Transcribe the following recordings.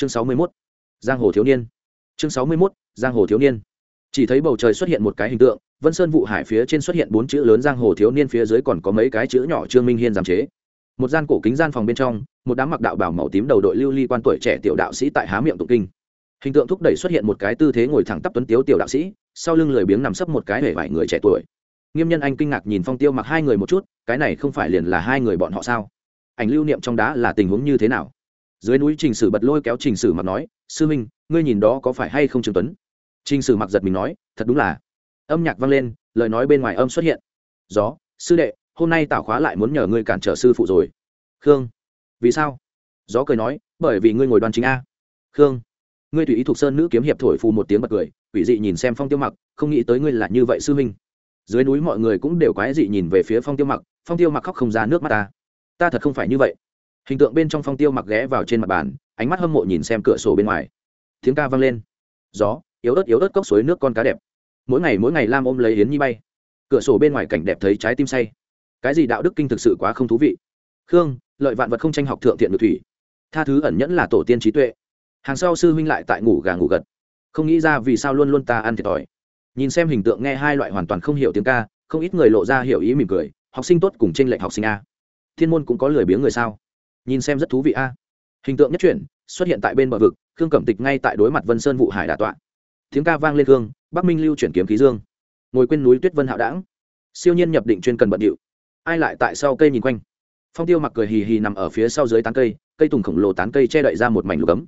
chương sáu mươi mốt, giang hồ thiếu niên. Chương sáu mươi mốt, giang hồ thiếu niên. Chỉ thấy bầu trời xuất hiện một cái hình tượng, vân sơn vụ hải phía trên xuất hiện bốn chữ lớn giang hồ thiếu niên, phía dưới còn có mấy cái chữ nhỏ trương minh hiên giám chế. Một gian cổ kính gian phòng bên trong, một đám mặc đạo bảo màu tím đầu đội lưu ly quan tuổi trẻ tiểu đạo sĩ tại há miệng tụng kinh. Hình tượng thúc đẩy xuất hiện một cái tư thế ngồi thẳng tắp tuấn tiếu tiểu đạo sĩ, sau lưng lười biếng nằm sấp một cái hể vải người trẻ tuổi. Nghiêm nhân anh kinh ngạc nhìn phong tiêu mặc hai người một chút, cái này không phải liền là hai người bọn họ sao? Ảnh lưu niệm trong đá là tình huống như thế nào? Dưới núi trình sử bật lôi kéo trình sử mặc nói, sư minh, ngươi nhìn đó có phải hay không trường tuấn? Trình sử mặc giật mình nói, thật đúng là. Âm nhạc vang lên, lời nói bên ngoài âm xuất hiện. Gió, sư đệ, hôm nay tảo khóa lại muốn nhờ ngươi cản trở sư phụ rồi. Khương, vì sao? Gió cười nói, bởi vì ngươi ngồi đoàn chính a. Khương, ngươi tùy ý thuộc sơn nữ kiếm hiệp thổi phù một tiếng bật cười, quỷ dị nhìn xem phong tiêu mặc, không nghĩ tới ngươi là như vậy sư minh. Dưới núi mọi người cũng đều quái dị nhìn về phía phong tiêu mặc, phong tiêu mặc khóc không ra nước mắt ta. Ta thật không phải như vậy hình tượng bên trong phong tiêu mặc ghé vào trên mặt bàn, ánh mắt hâm mộ nhìn xem cửa sổ bên ngoài. Tiếng ca vang lên. Gió, yếu ớt yếu ớt cốc suối nước con cá đẹp. Mỗi ngày mỗi ngày lam ôm lấy yến nhi bay. Cửa sổ bên ngoài cảnh đẹp thấy trái tim say. Cái gì đạo đức kinh thực sự quá không thú vị. Khương, lợi vạn vật không tranh học thượng thiện được thủy. Tha thứ ẩn nhẫn là tổ tiên trí tuệ. Hàng sau sư huynh lại tại ngủ gà ngủ gật. Không nghĩ ra vì sao luôn luôn ta ăn thiệt thòi. Nhìn xem hình tượng nghe hai loại hoàn toàn không hiểu tiếng ca, không ít người lộ ra hiểu ý mỉm cười. Học sinh tốt cùng tranh lệch học sinh a. Thiên môn cũng có lười biếng người sao? Nhìn xem rất thú vị a. Hình tượng nhất chuyển, xuất hiện tại bên bờ vực, khương cẩm tịch ngay tại đối mặt vân sơn vụ hải đà tọa. Tiếng ca vang lên khương bắc minh lưu chuyển kiếm khí dương. Ngồi quên núi tuyết vân hạo đảng siêu nhiên nhập định chuyên cần bận điệu. Ai lại tại sau cây nhìn quanh? Phong tiêu mặc cười hì hì nằm ở phía sau dưới tán cây cây tùng khổng lồ tán cây che đậy ra một mảnh lục ấm.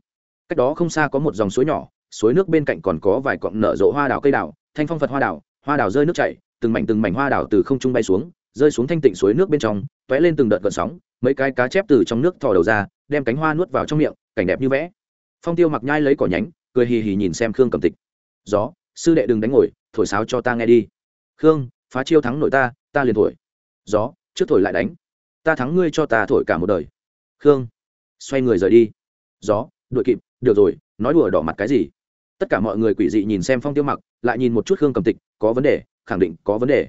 Cách đó không xa có một dòng suối nhỏ, suối nước bên cạnh còn có vài cọng nở rộ hoa đào cây đào, thanh phong phật hoa đào hoa đào rơi nước chảy, từng mảnh từng mảnh hoa đào từ không trung bay xuống, rơi xuống thanh tịnh suối nước bên trong t ó é lên từng đợt gợn sóng mấy cái cá chép từ trong nước thò đầu ra, đem cánh hoa nuốt vào trong miệng, cảnh đẹp như vẽ. Phong tiêu mặc nhai lấy cỏ nhánh, cười hì hì nhìn xem khương cầm tịch. Gió, sư đệ đừng đánh ngồi, thổi sáo cho ta nghe đi. Khương, phá chiêu thắng nội ta ta liền thổi. Gió, trước thổi lại đánh, ta thắng ngươi cho ta thổi cả một đời. Khương, xoay người rời đi. Gió, đội kịp, được rồi, nói đùa đỏ mặt cái gì? Tất cả mọi người quỷ dị nhìn xem phong tiêu mặc, lại nhìn một chút khương cầm tịch, có vấn đề, khẳng định có vấn đề.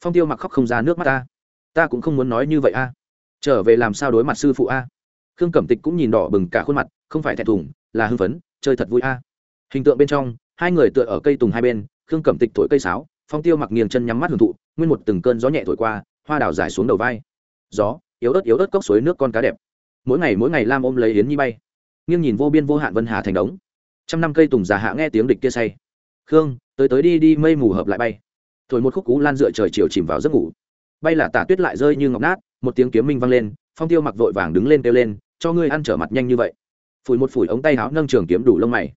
Phong tiêu mặc khóc không ra nước mắt ta. Ta cũng không muốn nói như vậy a trở về làm sao đối mặt sư phụ a? Khương cẩm tịch cũng nhìn đỏ bừng cả khuôn mặt, không phải thẹn thùng, là hưng phấn, chơi thật vui a. Hình tượng bên trong, hai người tựa ở cây tùng hai bên, khương cẩm tịch thổi cây sáo, phong tiêu mặc nghiêng chân nhắm mắt hưởng thụ, nguyên một từng cơn gió nhẹ thổi qua, hoa đào dài xuống đầu vai. Gió, yếu ớt yếu ớt cốc suối nước con cá đẹp. Mỗi ngày mỗi ngày lam ôm lấy yến nhi bay. Nghiêng nhìn vô biên vô hạn vân hà thành đống. Trăm năm cây tùng già hạ nghe tiếng địch kia say. Khương, tới tới đi đi, mây mù hợp lại bay. Thổi một khúc cú lan dựa trời chiều chìm vào giấc ngủ. Bay là tả tuyết lại rơi như ngọc nát một tiếng kiếm minh vang lên, phong tiêu mặc vội vàng đứng lên kêu lên, cho ngươi ăn trở mặt nhanh như vậy. Phủi một phủi ống tay áo nâng trường kiếm đủ lông mày.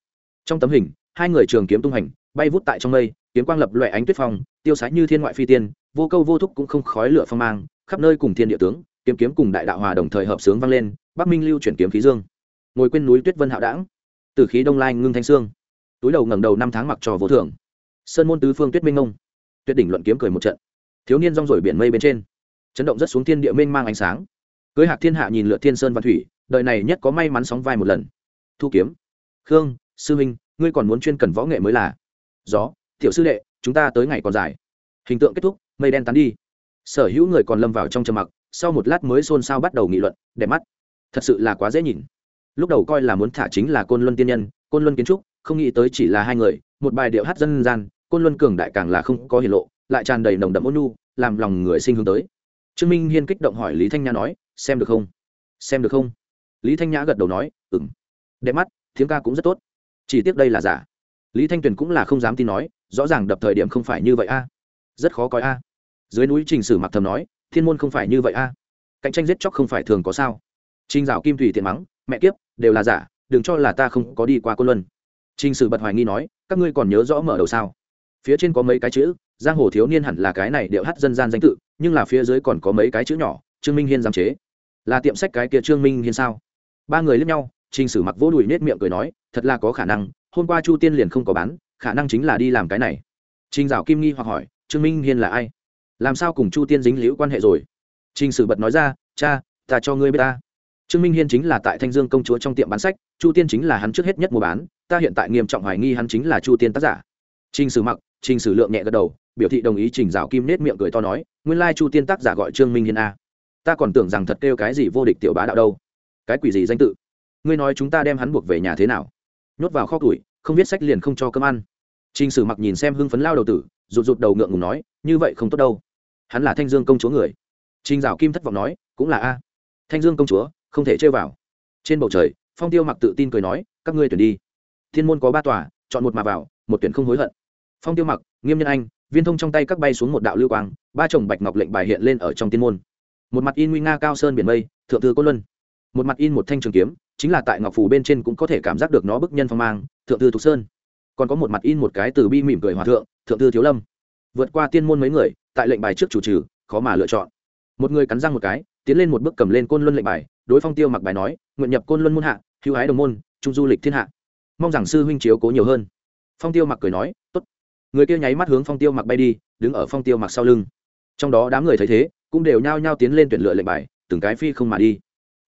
Trong tấm hình, hai người trường kiếm tung hành, bay vút tại trong mây, kiếm quang lập loại ánh tuyết phong, tiêu sái như thiên ngoại phi tiên, vô câu vô thúc cũng không khói lửa phong mang, khắp nơi cùng thiên địa tướng, kiếm kiếm cùng đại đạo hòa đồng thời hợp sướng vang lên, bắc minh lưu chuyển kiếm khí dương. Ngồi quên núi tuyết vân hạo đãng, từ khí đông lai ngưng thanh sương. Túi đầu ngẩng đầu năm tháng mặc trò vô thưởng sơn môn tứ phương tuyết minh ngông tuyết đỉnh luận kiếm cười một trận. Thiếu niên rong rổi biển mây bên trên chấn động rất xuống thiên địa mênh mang ánh sáng. Cưới hạc thiên hạ nhìn lựa thiên sơn văn thủy, đời này nhất có may mắn sóng vai một lần. Thu kiếm. Khương, sư huynh, ngươi còn muốn chuyên cần võ nghệ mới là. Gió, tiểu sư đệ, chúng ta tới ngày còn dài. Hình tượng kết thúc, mây đen tán đi. Sở hữu người còn lâm vào trong trầm mặc, sau một lát mới xôn xao bắt đầu nghị luận, đẹp mắt. Thật sự là quá dễ nhìn. Lúc đầu coi là muốn thả chính là côn luân tiên nhân, côn luân kiến trúc, không nghĩ tới chỉ là hai người, một bài điệu hát dân gian, côn luân cường đại càng là không có hiển lộ, lại tràn đầy nồng đậm ôn nhu, làm lòng người sinh hướng tới trương minh hiên kích động hỏi lý thanh nhã nói, xem được không? Xem được không? Lý thanh nhã gật đầu nói ừng đẹp mắt, tiếng ca cũng rất tốt. Chỉ tiếc đây là giả. Lý thanh tuyền cũng là không dám tin nói, rõ ràng đập thời điểm không phải như vậy a. Rất khó coi a. Dưới núi trình sử mặc thầm nói, thiên môn không phải như vậy a. Cạnh tranh giết chóc không phải thường có sao. Trình dạo kim thủy tiện mắng, mẹ kiếp, đều là giả, đừng cho là ta không có đi qua côn luân. Trình sử bật hoài nghi nói, các ngươi còn nhớ rõ mở đầu sao? Phía trên có mấy cái chữ, giang hồ thiếu niên hẳn là cái này điệu hát dân gian danh tự, nhưng là phía dưới còn có mấy cái chữ nhỏ, trương minh hiên giám chế. Là tiệm sách cái kia trương minh hiên sao? Ba người lướt nhau, trình sử mặc vỗ đùi nết miệng cười nói, thật là có khả năng, hôm qua chu tiên liền không có bán, khả năng chính là đi làm cái này. Trình dạo kim nghi hoặc hỏi, trương minh hiên là ai? Làm sao cùng chu tiên dính liễu quan hệ rồi? Trình sử bật nói ra, cha, ta cho ngươi biết ta. Trương minh hiên chính là tại thanh dương công chúa trong tiệm bán sách, chu tiên chính là hắn trước hết nhất mua bán, ta hiện tại nghiêm trọng hoài nghi hắn chính là chu tiên tác giả. Trình sử mặc trình sử lượng nhẹ gật đầu biểu thị đồng ý trình dạo kim nết miệng cười to nói nguyên lai chu tiên tác giả gọi trương minh hiên a ta còn tưởng rằng thật kêu cái gì vô địch tiểu bá đạo đâu cái quỷ gì danh tự ngươi nói chúng ta đem hắn buộc về nhà thế nào nhốt vào kho củi không viết sách liền không cho cơm ăn Trình Sử Mặc nhìn xem hưng phấn lao đầu tử, rụt rụt đầu ngượng ngùng nói, như vậy không tốt đâu. Hắn là Thanh Dương công chúa người. Trình Dạo Kim thất vọng nói, cũng là a. Thanh Dương công chúa, không thể chơi vào. Trên bầu trời, Phong Tiêu Mặc tự tin cười nói, các ngươi tuyển đi. Thiên môn có ba tòa, chọn một mà vào, một tuyển không hối hận. Phong Tiêu Mặc, Nghiêm Nhân Anh, viên thông trong tay các bay xuống một đạo lưu quang, ba chồng bạch ngọc lệnh bài hiện lên ở trong tiên môn. Một mặt in nguy nga cao sơn biển mây, thượng thư côn luân. Một mặt in một thanh trường kiếm, chính là tại ngọc phủ bên trên cũng có thể cảm giác được nó bức nhân phong mang, thượng thư thục sơn. Còn có một mặt in một cái từ bi mỉm cười hòa thượng thượng thư thiếu lâm. Vượt qua tiên môn mấy người tại lệnh bài trước chủ trừ khó mà lựa chọn. Một người cắn răng một cái tiến lên một bước cầm lên côn luân lệnh bài đối phong tiêu mặc bài nói nguyện nhập côn luân môn hạ hữu hái đồng môn trung du lịch thiên hạ. Mong rằng sư huynh chiếu cố nhiều hơn. Phong tiêu mặc cười nói người kia nháy mắt hướng phong tiêu mặc bay đi, đứng ở phong tiêu mặc sau lưng. Trong đó đám người thấy thế, cũng đều nhao nhao tiến lên tuyển lựa lệnh bài, từng cái phi không mà đi.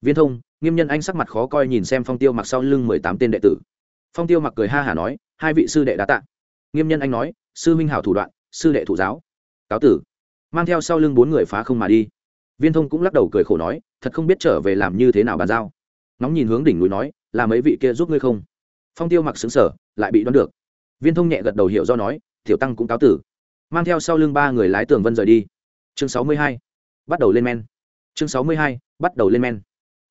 Viên thông, nghiêm nhân anh sắc mặt khó coi nhìn xem phong tiêu mặc sau lưng mười tám tên đệ tử. Phong tiêu mặc cười ha hả nói, hai vị sư đệ đã tạ. Nghiêm nhân anh nói, sư minh hảo thủ đoạn, sư đệ thủ giáo. Cáo tử. Mang theo sau lưng bốn người phá không mà đi. Viên thông cũng lắc đầu cười khổ nói, thật không biết trở về làm như thế nào bàn giao. Nóng nhìn hướng đỉnh núi nói, là mấy vị kia giúp ngươi không? Phong tiêu mặc xứng sở lại bị đoán được. Viên thông nhẹ gật đầu hiểu do nói tiểu tăng cũng cáo tử. Mang theo sau lưng ba người lái tường vân rời đi. Chương sáu mươi hai, bắt đầu lên men. Chương sáu mươi hai, bắt đầu lên men.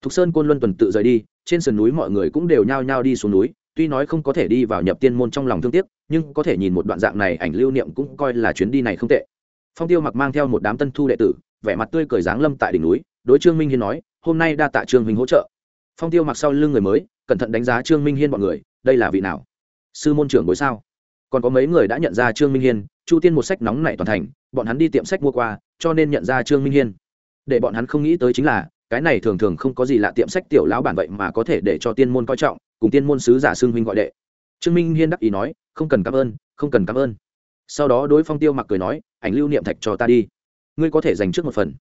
Thục sơn côn luân tuần tự rời đi, trên sườn núi mọi người cũng đều nhao nhao đi xuống núi, tuy nói không có thể đi vào nhập tiên môn trong lòng thương tiếc, nhưng có thể nhìn một đoạn dạng này ảnh lưu niệm cũng coi là chuyến đi này không tệ. Phong tiêu mặc mang theo một đám tân thu đệ tử, vẻ mặt tươi cười dáng lâm tại đỉnh núi, đối trương minh hiên nói, hôm nay đa tạ trương minh hỗ trợ. Phong tiêu mặc sau lưng người mới, cẩn thận đánh giá trương minh hiên b ọ n người, đây là vị nào? Sư môn trưởng bối sao? Còn có mấy người đã nhận ra trương minh hiên, chu tiên một sách nóng nảy toàn thành, bọn hắn đi tiệm sách mua qua, cho nên nhận ra trương minh hiên. Để bọn hắn không nghĩ tới chính là, cái này thường thường không có gì lạ tiệm sách tiểu lão bản vậy mà có thể để cho tiên môn coi trọng, cùng tiên môn sứ giả xương huynh gọi đệ. Trương minh hiên đắc ý nói, không cần cảm ơn, không cần cảm ơn. Sau đó đối phong tiêu mặc cười nói, ảnh lưu niệm thạch cho ta đi. Ngươi có thể dành trước một phần.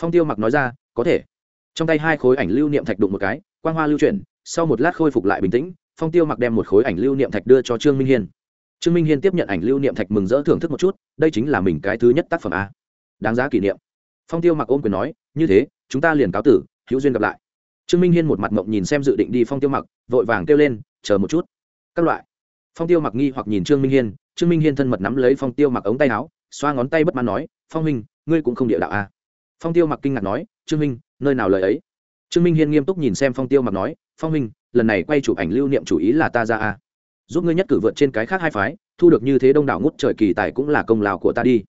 Phong tiêu mặc nói ra, có thể. Trong tay hai khối ảnh lưu niệm thạch đụng một cái, quang hoa lưu chuyển, sau một lát khôi phục lại bình tĩnh, phong tiêu mặc đem một khối ảnh lưu niệm thạch đưa cho trương minh hiên trương minh hiên tiếp nhận ảnh lưu niệm thạch mừng rỡ thưởng thức một chút, đây chính là mình cái thứ nhất tác phẩm a. Đáng giá kỷ niệm. Phong tiêu mặc ôm quyền nói, như thế, chúng ta liền cáo tử, hữu duyên gặp lại. Trương minh hiên một mặt mộng nhìn xem dự định đi phong tiêu mặc, vội vàng kêu lên, chờ một chút. Các loại. Phong tiêu mặc nghi hoặc nhìn trương minh hiên, trương minh hiên thân mật nắm lấy phong tiêu mặc ống tay áo, xoa ngón tay bất mãn nói, phong minh ngươi cũng không địa đạo à. phong tiêu mặc kinh ngạc nói, trương minh nơi nào lời ấy? Trương minh hiên nghiêm túc nhìn xem phong tiêu mặc nói, phong minh lần này quay chụp ảnh lưu niệm chủ ý là ta ra à giúp ngươi nhất cử vượt trên cái khác hai phái, thu được như thế đông đảo ngút trời kỳ tài cũng là công lao của ta đi.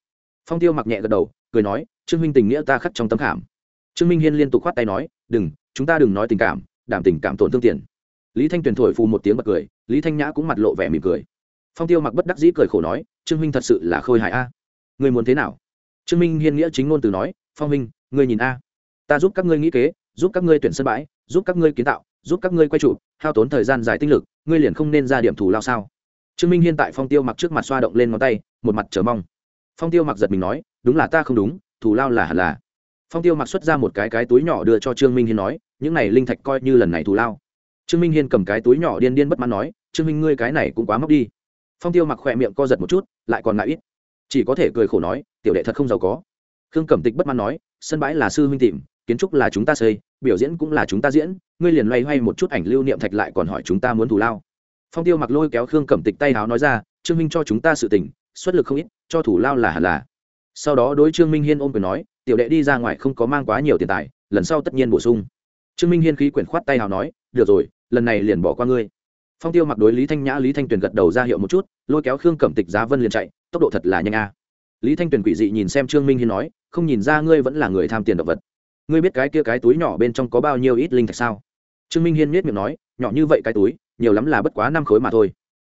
Phong tiêu mặc nhẹ gật đầu, cười nói, trương minh tình nghĩa ta khắc trong tấm khảm. Trương minh hiên liên tục khoát tay nói, đừng, chúng ta đừng nói tình cảm, đảm tình cảm tổn thương tiền. Lý thanh tuyền thổi phù một tiếng bật cười, lý thanh nhã cũng mặt lộ vẻ mỉm cười. Phong tiêu mặc bất đắc dĩ cười khổ nói, trương minh thật sự là khôi hài a. Người muốn thế nào? Trương minh hiên nghĩa chính ngôn từ nói, phong minh người nhìn a. Ta giúp các ngươi nghĩ kế, giúp các ngươi tuyển sân bãi, giúp các ngươi kiến tạo, giúp các ngươi quay trụ hao tốn thời gian dài tinh lực, ngươi liền không nên ra điểm thù lao sao? Trương minh hiên tại phong tiêu mặc trước mặt xoa động lên ngón tay, một mặt chờ mong. Phong tiêu mặc giật mình nói, đúng là ta không đúng, thù lao là hẳn là. Phong tiêu mặc xuất ra một cái cái túi nhỏ đưa cho trương minh hiên nói, những này linh thạch coi như lần này thù lao. Trương minh hiên cầm cái túi nhỏ điên điên bất mãn nói, trương minh ngươi cái này cũng quá móc đi. Phong tiêu mặc khỏe miệng co giật một chút, lại còn ngại ít. Chỉ có thể cười khổ nói, tiểu đệ thật không giàu có. Khương cẩm tịch bất mãn nói, sân bãi là sư huynh tìm, kiến trúc là chúng ta xây biểu diễn cũng là chúng ta diễn, ngươi liền loay hoay một chút ảnh lưu niệm thạch lại còn hỏi chúng ta muốn thù lao. Phong tiêu mặc lôi kéo khương cẩm tịch tay háo nói ra, trương minh cho chúng ta sự tỉnh xuất lực không ít, cho thủ lao là hẳn là. Sau đó đối trương minh hiên ôm quyền nói, tiểu đệ đi ra ngoài không có mang quá nhiều tiền tài, lần sau tất nhiên bổ sung. Trương minh hiên khí quyển khoát tay hào nói, được rồi, lần này liền bỏ qua ngươi. Phong tiêu mặc đối lý thanh nhã, lý thanh tuyền gật đầu ra hiệu một chút, lôi kéo khương cẩm tịch giá vân liền chạy, tốc độ thật là nhanh a. Lý thanh tuyền quỷ dị nhìn xem trương minh hiên nói, không nhìn ra ngươi vẫn là người tham tiền động vật ngươi biết cái kia cái túi nhỏ bên trong có bao nhiêu ít linh thạch sao? Trương minh hiên miết miệng nói, nhỏ như vậy cái túi, nhiều lắm là bất quá năm khối mà thôi.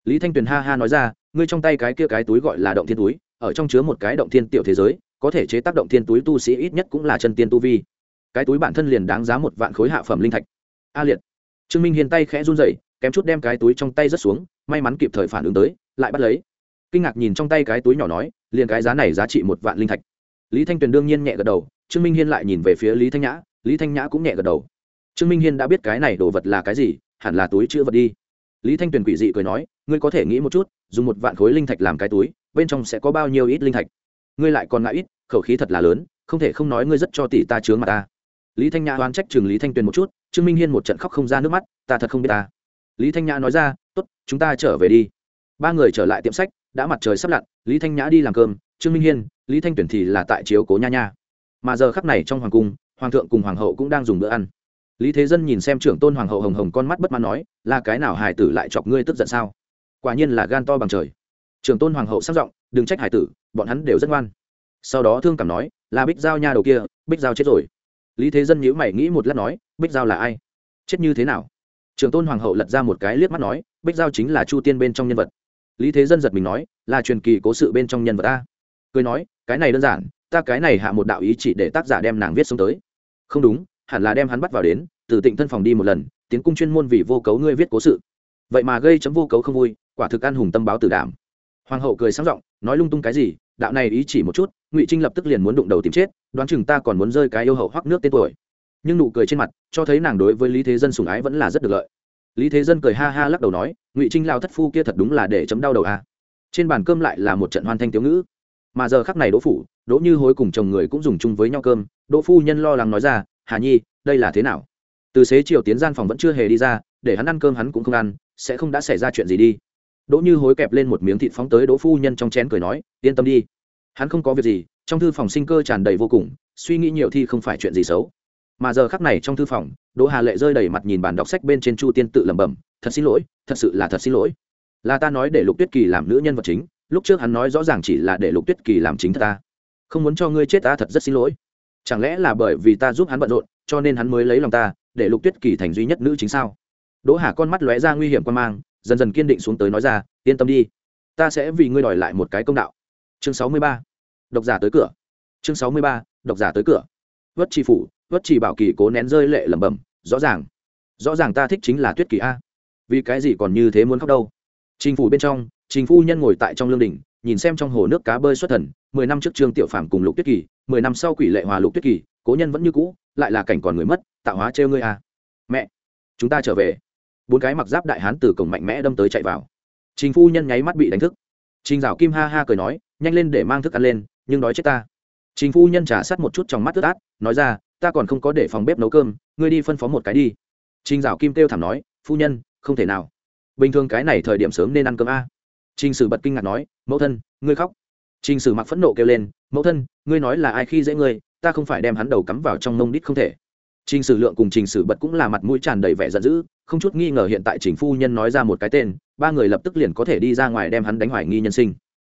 Lý thanh tuyền ha ha nói ra, ngươi trong tay cái kia cái túi gọi là động thiên túi, ở trong chứa một cái động thiên tiểu thế giới, có thể chế tác động thiên túi tu sĩ ít nhất cũng là chân tiên tu vi. Cái túi bản thân liền đáng giá một vạn khối hạ phẩm linh thạch. A liệt. Trương minh hiền tay khẽ run rẩy, kém chút đem cái túi trong tay rớt xuống, may mắn kịp thời phản ứng tới, lại bắt lấy. Kinh ngạc nhìn trong tay cái túi nhỏ nói, liền cái giá này giá trị một vạn linh thạch lý thanh tuyền đương nhiên nhẹ gật đầu, trương minh hiên lại nhìn về phía lý thanh nhã, lý thanh nhã cũng nhẹ gật đầu. Trương minh hiên đã biết cái này đồ vật là cái gì, hẳn là túi chữ vật đi. Lý thanh tuyền quỷ dị cười nói, ngươi có thể nghĩ một chút, dùng một vạn khối linh thạch làm cái túi, bên trong sẽ có bao nhiêu ít linh thạch? Ngươi lại còn ngại ít, khẩu khí thật là lớn, không thể không nói ngươi rất cho tỷ ta chướng mà ta. Lý thanh nhã oán trách trường lý thanh tuyền một chút, trương minh hiên một trận khóc không ra nước mắt, ta thật không biết ta. Lý thanh nhã nói ra t ố t chúng ta trở về đi. Ba người trở lại tiệm sách, đã mặt trời sắp lặn, lý thanh nhã đi làm cơm trương minh hiên, lý thanh tuyển thì là tại chiếu cố nha nha. Mà giờ khắc này trong hoàng cung, hoàng thượng cùng hoàng hậu cũng đang dùng bữa ăn. Lý thế dân nhìn xem trưởng tôn hoàng hậu hồng hồng con mắt bất mãn nói, là cái nào Hải tử lại chọc ngươi tức giận sao? Quả nhiên là gan to bằng trời. Trưởng tôn hoàng hậu sang giọng, đừng trách hải tử, bọn hắn đều rất ngoan. Sau đó thương cảm nói, là bích giao nha đầu kia, bích giao chết rồi. Lý thế dân nhữ mày nghĩ một lát nói, bích giao là ai? Chết như thế nào? Trưởng tôn hoàng hậu lật ra một cái liếc mắt nói, bích giao chính là chu tiên bên trong nhân vật. Lý thế dân giật mình nói, là truyền kỳ cố sự bên trong nhân vật a? Cười nói, cái này đơn giản, ta cái này hạ một đạo ý chỉ để tác giả đem nàng viết xuống tới. Không đúng, hẳn là đem hắn bắt vào đến, từ tịnh thân phòng đi một lần, tiến cung chuyên môn vì vô cấu ngươi viết cố sự. Vậy mà gây chấm vô cấu không vui, quả thực ăn hùng tâm báo tử đảm. Hoàng hậu cười sáng giọng, nói lung tung cái gì, đạo này ý chỉ một chút, ngụy trinh lập tức liền muốn đụng đầu tìm chết, đoán chừng ta còn muốn rơi cái yêu hậu hoắc nước tên tuổi. Nhưng nụ cười trên mặt, cho thấy nàng đối với lý thế dân sùng ái vẫn là rất được lợi. Lý thế dân cười ha ha lắc đầu nói, ngụy trinh lao thất phu kia thật đúng là để chấm đau đầu à. trên bàn cơm lại là một trận hoan thanh thiếu ngữ mà giờ khắc này đỗ phủ, đỗ như hối cùng chồng người cũng dùng chung với nhau cơm. Đỗ phu nhân lo lắng nói ra, hà nhi, đây là thế nào? Từ xế chiều tiến gian phòng vẫn chưa hề đi ra, để hắn ăn cơm hắn cũng không ăn, sẽ không đã xảy ra chuyện gì đi. Đỗ như hối kẹp lên một miếng thịt phóng tới đỗ phu nhân trong chén cười nói, yên tâm đi, hắn không có việc gì, trong thư phòng sinh cơ tràn đầy vô cùng, suy nghĩ nhiều thì không phải chuyện gì xấu. Mà giờ khắc này trong thư phòng, đỗ hà lệ rơi đầy mặt nhìn bàn đọc sách bên trên chu tiên tự lẩm bẩm, thật xin lỗi, thật sự là thật xin lỗi. Là ta nói để lục tuyết kỳ làm nữ nhân vật chính lúc trước hắn nói rõ ràng chỉ là để lục tuyết kỳ làm chính ta. Không muốn cho ngươi chết ta thật rất xin lỗi. Chẳng lẽ là bởi vì ta giúp hắn bận rộn, cho nên hắn mới lấy lòng ta, để lục tuyết kỳ thành duy nhất nữ chính sao? Đỗ hà con mắt lóe ra nguy hiểm quan mang, dần dần kiên định xuống tới nói ra, yên tâm đi. Ta sẽ vì ngươi đòi lại một cái công đạo. Chương sáu mươi ba. Độc giả tới cửa. Chương sáu mươi ba. Độc giả tới cửa. Vất tri phủ, vất chỉ bảo kỳ cố nén rơi lệ lẩm bẩm, rõ ràng. Rõ ràng ta thích chính là tuyết kỳ a. Vì cái gì còn như thế muốn khóc đâu? Trình phủ bên trong trình phu nhân ngồi tại trong lương đình nhìn xem trong hồ nước cá bơi xuất thần, mười năm trước trương tiểu phàm cùng lục tuyết kỳ, mười năm sau quỷ lệ hòa lục tuyết kỳ, cố nhân vẫn như cũ, lại là cảnh còn người mất, tạo hóa trêu ngươi à? mẹ, chúng ta trở về. Bốn cái mặc giáp đại hán từ cổng mạnh mẽ đâm tới chạy vào. Trình phu nhân nháy mắt bị đánh thức. Trình dạo kim ha ha cười nói, nhanh lên để mang thức ăn lên, nhưng đói chết ta. Trình phu nhân trả sát một chút trong mắt tức át, nói ra, ta còn không có để phòng bếp nấu cơm, ngươi đi phân phó một cái đi. Trình dạo kim kêu thảm nói, phu nhân, không thể nào. Bình thường cái này thời điểm sớm nên ăn cơm a trình sử bật kinh ngạc nói, mẫu thân, ngươi khóc. Trình sử mặc phẫn nộ kêu lên, mẫu thân, ngươi nói là ai khi dễ ngươi, ta không phải đem hắn đầu cắm vào trong mông đít không thể. Trình sử lượng cùng trình sử bật cũng là mặt mũi tràn đầy vẻ giận dữ, không chút nghi ngờ hiện tại trình phu nhân nói ra một cái tên, ba người lập tức liền có thể đi ra ngoài đem hắn đánh hoài nghi nhân sinh.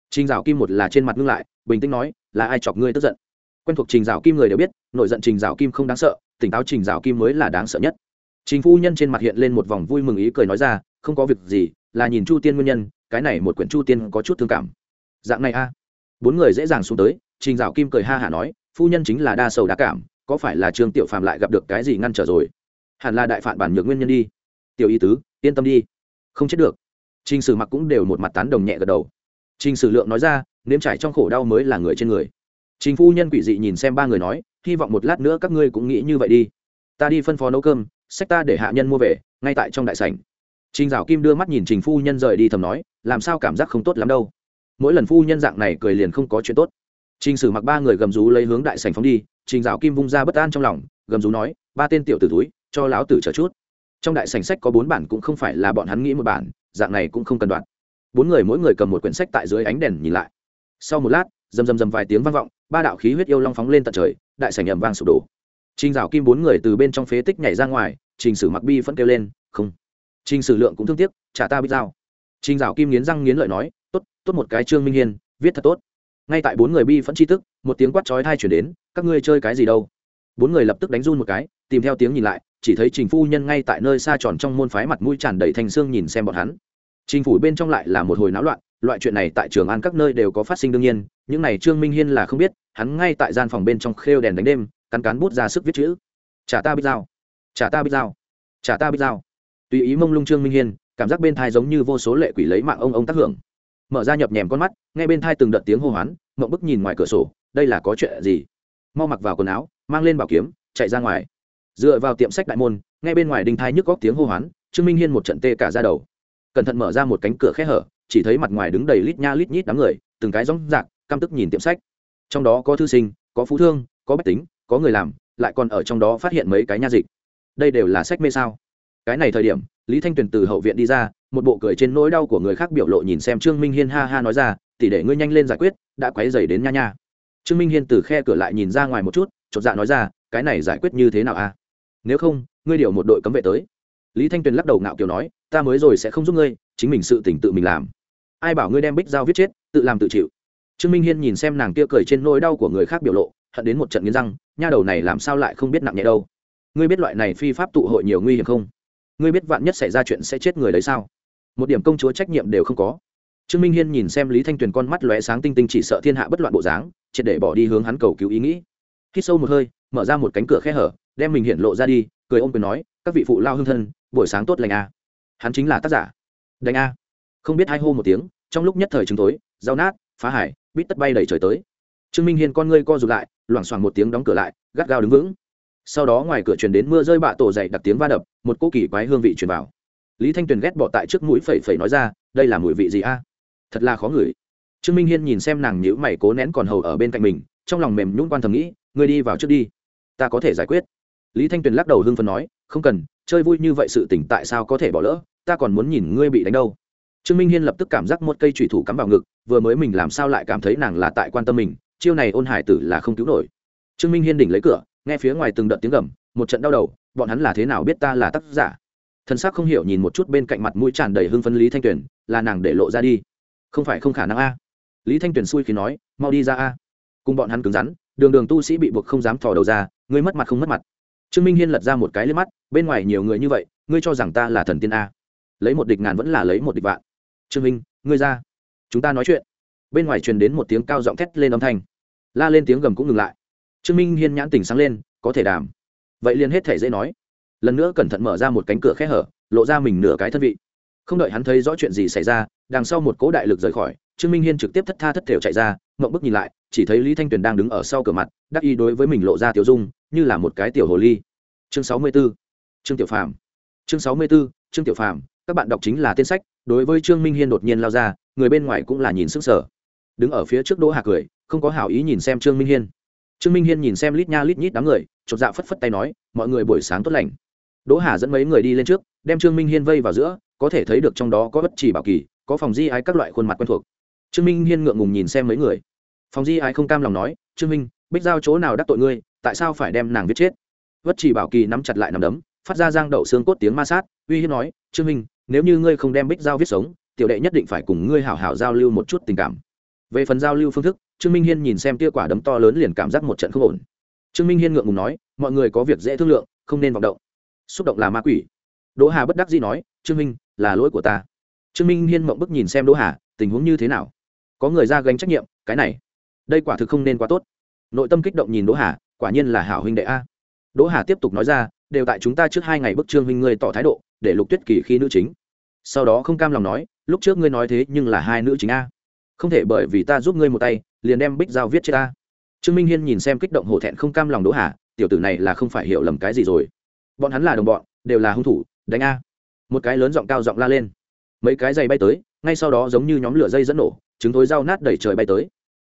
Trình dạo kim một là trên mặt ngưng lại, bình tĩnh nói, là ai chọc ngươi tức giận? Quen thuộc trình dạo kim người đều biết, nội giận trình dạo kim không đáng sợ, tỉnh táo trình dạo kim mới là đáng sợ nhất. Trình phu nhân trên mặt hiện lên một vòng vui mừng ý cười nói ra, không có việc gì, là nhìn chu tiên nguyên nhân cái này một quyển chu tiên có chút thương cảm. Dạng này a. Bốn người dễ dàng xuống tới, trình dạo kim cười ha hả nói, phu nhân chính là đa sầu đa cảm, có phải là trương tiểu phàm lại gặp được cái gì ngăn trở rồi? Hẳn là đại phản bản nhược nguyên nhân đi. Tiểu y tứ, yên tâm đi. Không chết được. Trình sử mặc cũng đều một mặt tán đồng nhẹ gật đầu. Trình sử lượng nói ra, nếm trải trong khổ đau mới là người trên người. Trình phu nhân quỷ dị nhìn xem ba người nói, hy vọng một lát nữa các ngươi cũng nghĩ như vậy đi. Ta đi phân phó nấu cơm, sách ta để hạ nhân mua về, ngay tại trong đại sảnh. Trình dạo kim đưa mắt nhìn trình phu nhân rời đi thầm nói làm sao cảm giác không tốt lắm đâu. Mỗi lần phu nhân dạng này cười liền không có chuyện tốt. Trình sử mặc ba người gầm rú lấy hướng đại sảnh phóng đi, trình dạo kim vung ra bất an trong lòng, gầm rú nói, ba tên tiểu tử túi, cho lão tử chờ chút. Trong đại sảnh sách có bốn bản cũng không phải là bọn hắn nghĩ một bản, dạng này cũng không cần đoạn. Bốn người mỗi người cầm một quyển sách tại dưới ánh đèn nhìn lại. Sau một lát, rầm rầm rầm vài tiếng vang vọng, ba đạo khí huyết yêu long phóng lên tận trời, đại sảnh ầm vang sụp đổ. Trình dạo kim bốn người từ bên trong phế tích nhảy ra ngoài, trình sử mặc bi vẫn kêu lên, không. Trình sử lượng cũng thương tiếc trả ta biết dao trình dạo kim nghiến răng nghiến lợi nói, tốt tốt một cái trương minh hiên, viết thật tốt. Ngay tại bốn người bi phẫn chi tức một tiếng quát chói tai chuyển đến, các ngươi chơi cái gì đâu? Bốn người lập tức đánh run một cái, tìm theo tiếng nhìn lại, chỉ thấy trình phu nhân ngay tại nơi xa tròn trong môn phái mặt mũi tràn đầy thành xương nhìn xem bọn hắn. Trình phủ bên trong lại là một hồi náo loạn, loại chuyện này tại trường an các nơi đều có phát sinh đương nhiên, những này trương minh hiên là không biết, hắn ngay tại gian phòng bên trong khêu đèn đánh đêm, cắn cán bút ra sức viết chữ. Chả ta biết dao chả ta biết dao chả ta biết dao tùy ý mông lung trương minh hiên cảm giác bên thai giống như vô số lệ quỷ lấy mạng ông ông tác hưởng. Mở ra nhập nhèm con mắt ngay bên thai từng đợt tiếng hô hoán, mộng bức nhìn ngoài cửa sổ, đây là có chuyện gì? Mau mặc vào quần áo, mang lên bảo kiếm, chạy ra ngoài. Dựa vào tiệm sách đại môn ngay bên ngoài đinh thai nhức góc tiếng hô hoán, trương minh hiên một trận tê cả ra đầu. Cẩn thận mở ra một cánh cửa khe hở, chỉ thấy mặt ngoài đứng đầy lít nha lít nhít đám người, từng cái rong rạc, căm tức nhìn tiệm sách. Trong đó có thư sinh, có phú thương, có bách tính, có người làm, lại còn ở trong đó phát hiện mấy cái nha dịch. Đây đều là sách mê sao. Cái này thời điểm lý thanh tuyền từ hậu viện đi ra, một bộ cười trên nỗi đau của người khác biểu lộ nhìn xem trương minh hiên ha ha nói ra tỉ để ngươi nhanh lên giải quyết, đã quấy dày đến nha nha. Trương minh hiên từ khe cửa lại nhìn ra ngoài một chút, chột dạ nói ra, cái này giải quyết như thế nào a nếu không, ngươi điều một đội cấm vệ tới. Lý thanh tuyền lắc đầu ngạo kiều nói, ta mới rồi sẽ không giúp ngươi, chính mình sự tỉnh tự mình làm. Ai bảo ngươi đem bích giao viết chết, tự làm tự chịu. Trương minh hiên nhìn xem nàng kia cười trên nỗi đau của người khác biểu lộ, hận đến một trận nghiến răng, nha đầu này làm sao lại không biết nặng nhẹ đâu? Ngươi biết loại này phi pháp tụ hội nhiều nguy hiểm không? Ngươi biết vạn nhất xảy ra chuyện sẽ chết người đấy sao? Một điểm công chúa trách nhiệm đều không có. Trương minh hiên nhìn xem lý thanh tuyền con mắt lóe sáng tinh tinh chỉ sợ thiên hạ bất loạn bộ dáng, triệt để bỏ đi hướng hắn cầu cứu ý nghĩ. Khi sâu một hơi, mở ra một cánh cửa khe hở, đem mình hiện lộ ra đi, cười ôm quyền nói, các vị phụ lao hương thân, buổi sáng tốt lành a. Hắn chính là tác giả. Đánh a. Không biết hai hô một tiếng, trong lúc nhất thời chứng tối, rau nát, phá hải, bít tất bay đầy trời tới. Trương minh hiên con ngươi co rụt lại, loảng xoảng một tiếng đóng cửa lại, gắt gao đứng vững sau đó ngoài cửa truyền đến mưa rơi bạ tổ dậy đặc tiếng va đập, một cô kỳ quái hương vị truyền vào. Lý thanh tuyền ghét bỏ tại trước mũi phẩy phẩy nói ra, đây là mùi vị gì a? Thật là khó ngửi. Trương minh hiên nhìn xem nàng nhữ mày cố nén còn hầu ở bên cạnh mình, trong lòng mềm nhún quan thầm nghĩ, ngươi đi vào trước đi, ta có thể giải quyết. Lý thanh tuyền lắc đầu hưng phấn nói, không cần, chơi vui như vậy sự tỉnh tại sao có thể bỏ lỡ? Ta còn muốn nhìn ngươi bị đánh đâu. Trương minh hiên lập tức cảm giác một cây thủy thủ cắm vào ngực, vừa mới mình làm sao lại cảm thấy nàng là tại quan tâm mình, chiêu này ôn hải tử là không cứu nổi. Trương minh hiên đỉnh lấy cửa nghe phía ngoài từng đợt tiếng gầm, một trận đau đầu, bọn hắn là thế nào biết ta là tác giả? Thân xác không hiểu nhìn một chút bên cạnh mặt mũi tràn đầy hưng phấn lý thanh tuyền, là nàng để lộ ra đi. Không phải không khả năng a. Lý thanh tuyền xui khi nói, mau đi ra a. Cùng bọn hắn cứng rắn, đường đường tu sĩ bị buộc không dám thò đầu ra, ngươi mất mặt không mất mặt. Trương minh hiên lật ra một cái lên mắt, bên ngoài nhiều người như vậy, ngươi cho rằng ta là thần tiên a? Lấy một địch ngàn vẫn là lấy một địch vạn. Trương minh, ngươi ra. Chúng ta nói chuyện. Bên ngoài truyền đến một tiếng cao giọng thét lên âm thanh. La lên tiếng gầm cũng ngừng lại trương minh hiên nhãn tỉnh sáng lên, có thể đàm. Vậy liền hết thể dễ nói. Lần nữa cẩn thận mở ra một cánh cửa khe hở, lộ ra mình nửa cái thân vị. Không đợi hắn thấy rõ chuyện gì xảy ra, đằng sau một cố đại lực rời khỏi, trương minh hiên trực tiếp thất tha thất thểu chạy ra mộng bức nhìn lại, chỉ thấy lý thanh tuyền đang đứng ở sau cửa mặt, đắc y đối với mình lộ ra tiểu dung, như là một cái tiểu hồ ly. Chương sáu mươi b ố trương tiểu phàm. Chương sáu mươi b ố trương tiểu phàm, các bạn đọc chính là tên sách, đối với trương minh hiên đột nhiên lao ra, người bên ngoài cũng là nhìn sức sở đứng ở phía trước đỗ hà cười, không có hảo ý nhìn xem trương minh hiên trương minh hiên nhìn xem lít nha lít nhít đám người, chột dạ phất phất tay nói, mọi người buổi sáng tốt lành. Đỗ hà dẫn mấy người đi lên trước, đem trương minh hiên vây vào giữa, có thể thấy được trong đó có bất chỉ bảo kỳ, có phòng di ái các loại khuôn mặt quen thuộc. Trương minh hiên ngượng ngùng nhìn xem mấy người. Phòng di ái không cam lòng nói, trương minh, bích giao chỗ nào đắc tội ngươi, tại sao phải đem nàng viết chết? Bất chỉ bảo kỳ nắm chặt lại nằm đấm, phát ra giang đậu xương cốt tiếng ma sát, uy hiếp nói, trương minh, nếu như ngươi không đem bích giao viết sống, tiểu đệ nhất định phải cùng ngươi hảo hảo giao lưu một chút tình cảm. Về phần giao lưu phương thức trương minh hiên nhìn xem tia quả đấm to lớn liền cảm giác một trận không ổn. Trương minh hiên ngượng ngùng nói, mọi người có việc dễ thương lượng, không nên vọng động. Xúc động là ma quỷ. Đỗ hà bất đắc dĩ nói, trương minh, là lỗi của ta. Trương minh hiên mộng bức nhìn xem đỗ hà, tình huống như thế nào? Có người ra gánh trách nhiệm, cái này, đây quả thực không nên quá tốt. Nội tâm kích động nhìn đỗ hà, quả nhiên là hảo huynh đệ a. Đỗ hà tiếp tục nói ra, đều tại chúng ta trước hai ngày bức trương huynh ngươi tỏ thái độ, để lục tuyết kỳ khi nữ chính. Sau đó không cam lòng nói, lúc trước ngươi nói thế nhưng là hai nữ chính a. Không thể bởi vì ta giúp ngươi một tay liền đem bích giao viết chết ta. Trương minh hiên nhìn xem kích động hổ thẹn không cam lòng đỗ hà, tiểu tử này là không phải hiểu lầm cái gì rồi. Bọn hắn là đồng bọn, đều là hung thủ, đánh a. Một cái lớn giọng cao giọng la lên. Mấy cái giày bay tới, ngay sau đó giống như nhóm lửa dây dẫn nổ chứng thối dao nát đẩy trời bay tới.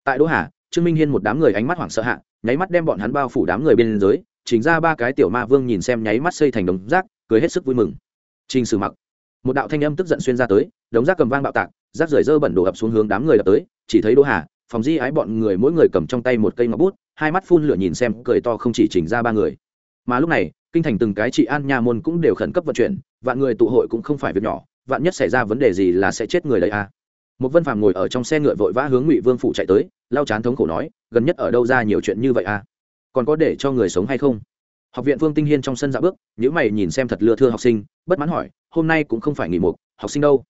Tại đỗ hà, trương minh hiên một đám người ánh mắt hoảng sợ hạ, nháy mắt đem bọn hắn bao phủ đám người bên dưới chính ra ba cái tiểu ma vương nhìn xem nháy mắt xây thành đống rác, cười hết sức vui mừng. Trình sử mặc. Một đạo thanh âm tức giận xuyên ra tới, đống rác cầm vang bạo tạc, rác rời dơ bẩn đổ ập xuống hướng đám người đập tới, chỉ thấy đỗ hà phòng di ái bọn người mỗi người cầm trong tay một cây ngọc bút, hai mắt phun lửa nhìn xem, cười to không chỉ chỉnh ra ba người. Mà lúc này, kinh thành từng cái trị an nha môn cũng đều khẩn cấp vận chuyển, vạn người tụ hội cũng không phải việc nhỏ, vạn nhất xảy ra vấn đề gì là sẽ chết người đấy à. Một vân phàm ngồi ở trong xe ngựa vội vã hướng ngụy vương phủ chạy tới, lao chán thống khổ nói, gần nhất ở đâu ra nhiều chuyện như vậy à? Còn có để cho người sống hay không? Học viện vương tinh hiên trong sân dạ bước những mày nhìn xem thật lừa thưa học sinh, bất mãn hỏi, hôm nay cũng không phải nghỉ mục, học sinh đâu?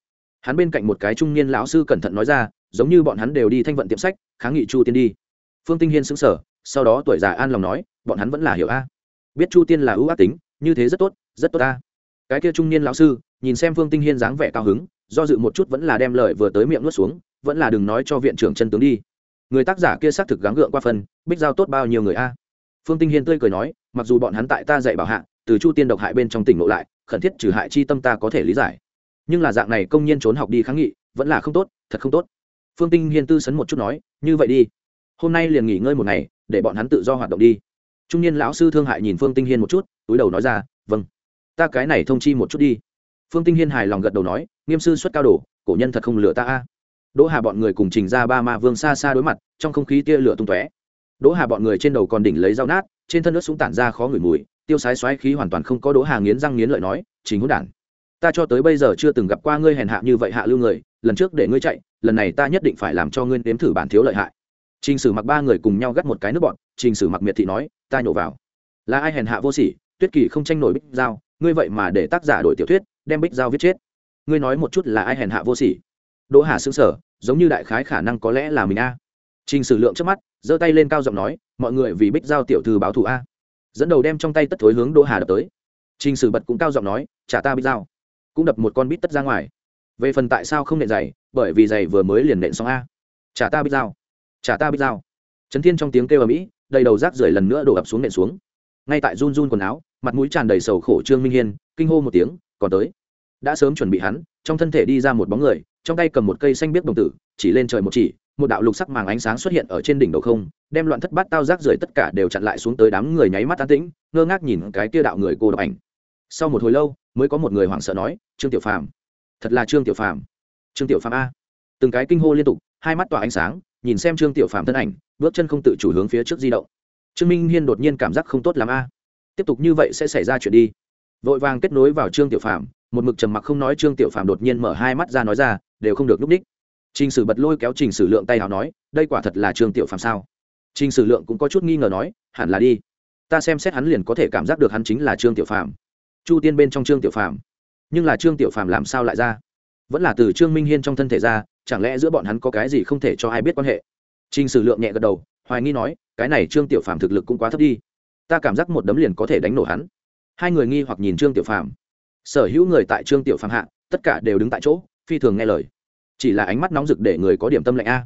Hắn bên cạnh một cái trung niên lão sư cẩn thận nói ra, giống như bọn hắn đều đi thanh vận tiệm sách, kháng nghị chu tiên đi. Phương tinh hiên xứng sở sau đó tuổi già an lòng nói, bọn hắn vẫn là hiểu a. Biết chu tiên là ưu ác tính, như thế rất tốt rất tốt a. Cái kia trung niên lão sư, nhìn xem phương tinh hiên dáng vẻ cao hứng, do dự một chút vẫn là đem lời vừa tới miệng nuốt xuống, vẫn là đừng nói cho viện trưởng chân tướng đi. Người tác giả kia xác thực gắng gượng qua phần, bích giao tốt bao nhiêu người a. Phương tinh hiên tươi cười nói, mặc dù bọn hắn tại ta dạy bảo hạ, từ chu tiên độc hại bên trong tỉnh lộ lại, khẩn thiết trừ hại chi tâm ta có thể lý giải nhưng là dạng này công nhân trốn học đi kháng nghị, vẫn là không tốt, thật không tốt. Phương tinh hiên tư sấn một chút nói, như vậy đi, hôm nay liền nghỉ ngơi một ngày, để bọn hắn tự do hoạt động đi. Trung niên lão sư thương hại nhìn phương tinh hiên một chút, túi đầu nói ra vâng ta cái này thông chi một chút đi. Phương tinh hiên hài lòng gật đầu nói, nghiêm sư xuất cao đồ, cổ nhân thật không lừa ta a. Đỗ hà bọn người cùng trình ra ba ma vương xa xa đối mặt, trong không khí tia lửa tung tóe. Đỗ hà bọn người trên đầu còn đỉnh lấy dao nát, trên thân nước súng tản ra khó ngửi mùi, tiêu sái xoáy khí hoàn toàn không có đỗ hà nghiến răng nghiến lợi nói chính hỗn đản ta cho tới bây giờ chưa từng gặp qua ngươi hèn hạ như vậy hạ lưu người, lần trước để ngươi chạy, lần này ta nhất định phải làm cho ngươi nếm thử bản thiếu lợi hại. Trình sử mặc ba người cùng nhau gắt một cái nước bọn, trình sử mặc miệt thị nói, ta nhổ vào. Là ai hèn hạ vô sỉ, tuyết kỳ không tranh nổi bích giao, ngươi vậy mà để tác giả đổi tiểu thuyết, đem bích giao viết chết. Ngươi nói một chút là ai hèn hạ vô sỉ? Đỗ hà xứng sở giống như đại khái khả năng có lẽ là mình a. Trình sử lượng trước mắt, giơ tay lên cao giọng nói, mọi người vì bích giao tiểu thư báo thù a. Dẫn đầu đem trong tay tất thối hướng đỗ hà đập tới. Trình sử bật cũng cao giọng nói, trả ta bích giao cũng đập một con bít tất ra ngoài. Về phần tại sao không nện giày, bởi vì giày vừa mới liền nện xong a. Trả ta bít dao. Trả ta bít dao. Trấn thiên trong tiếng kêu ở mỹ đầy đầu rác rưởi lần nữa đổ ập xuống nện xuống. Ngay tại run run quần áo, mặt mũi tràn đầy sầu khổ trương minh hiên, kinh hô một tiếng, còn tới. Đã sớm chuẩn bị hắn, trong thân thể đi ra một bóng người, trong tay cầm một cây xanh biếc đồng tử, chỉ lên trời một chỉ, một đạo lục sắc màng ánh sáng xuất hiện ở trên đỉnh đầu không, đem loạn thất bát tao rác rưởi tất cả đều chặn lại xuống tới đám người nháy mắt an tĩnh, ngơ ngác nhìn cái kia đạo người cô độc ảnh sau một hồi lâu, mới có một người hoảng sợ nói, trương tiểu phàm, thật là trương tiểu phàm. Trương tiểu phàm a? Từng cái kinh hô liên tục, hai mắt tỏa ánh sáng, nhìn xem trương tiểu phàm thân ảnh, bước chân không tự chủ hướng phía trước di động. Trương minh hiên đột nhiên cảm giác không tốt l a. Tiếp tục như vậy sẽ xảy ra chuyện đi. Vội vàng kết nối vào trương tiểu phàm, một mực trầm mặc không nói trương tiểu phàm đột nhiên mở hai mắt ra nói ra, đều không được núp ních. Trình sử bật lôi kéo trình sử lượng tay nào nói, đây quả thật là trương tiểu phàm sao? Trình sử lượng cũng có chút nghi ngờ nói, hẳn là đi. Ta xem xét hắn liền có thể cảm giác được hắn chính là trương tiểu phàm chu tiên bên trong trương tiểu phàm. Nhưng là trương tiểu phàm làm sao lại ra? Vẫn là từ trương minh hiên trong thân thể ra, chẳng lẽ giữa bọn hắn có cái gì không thể cho ai biết quan hệ? T r ì n h sử lượng nhẹ gật đầu, hoài nghi nói, cái này trương tiểu phàm thực lực cũng quá thấp đi. Ta cảm giác một đấm liền có thể đánh nổ hắn. Hai người nghi hoặc nhìn trương tiểu phàm. Sở hữu người tại trương tiểu phàm hạ, tất cả đều đứng tại chỗ, phi thường nghe lời. Chỉ là ánh mắt nóng rực để người có điểm tâm lạnh a.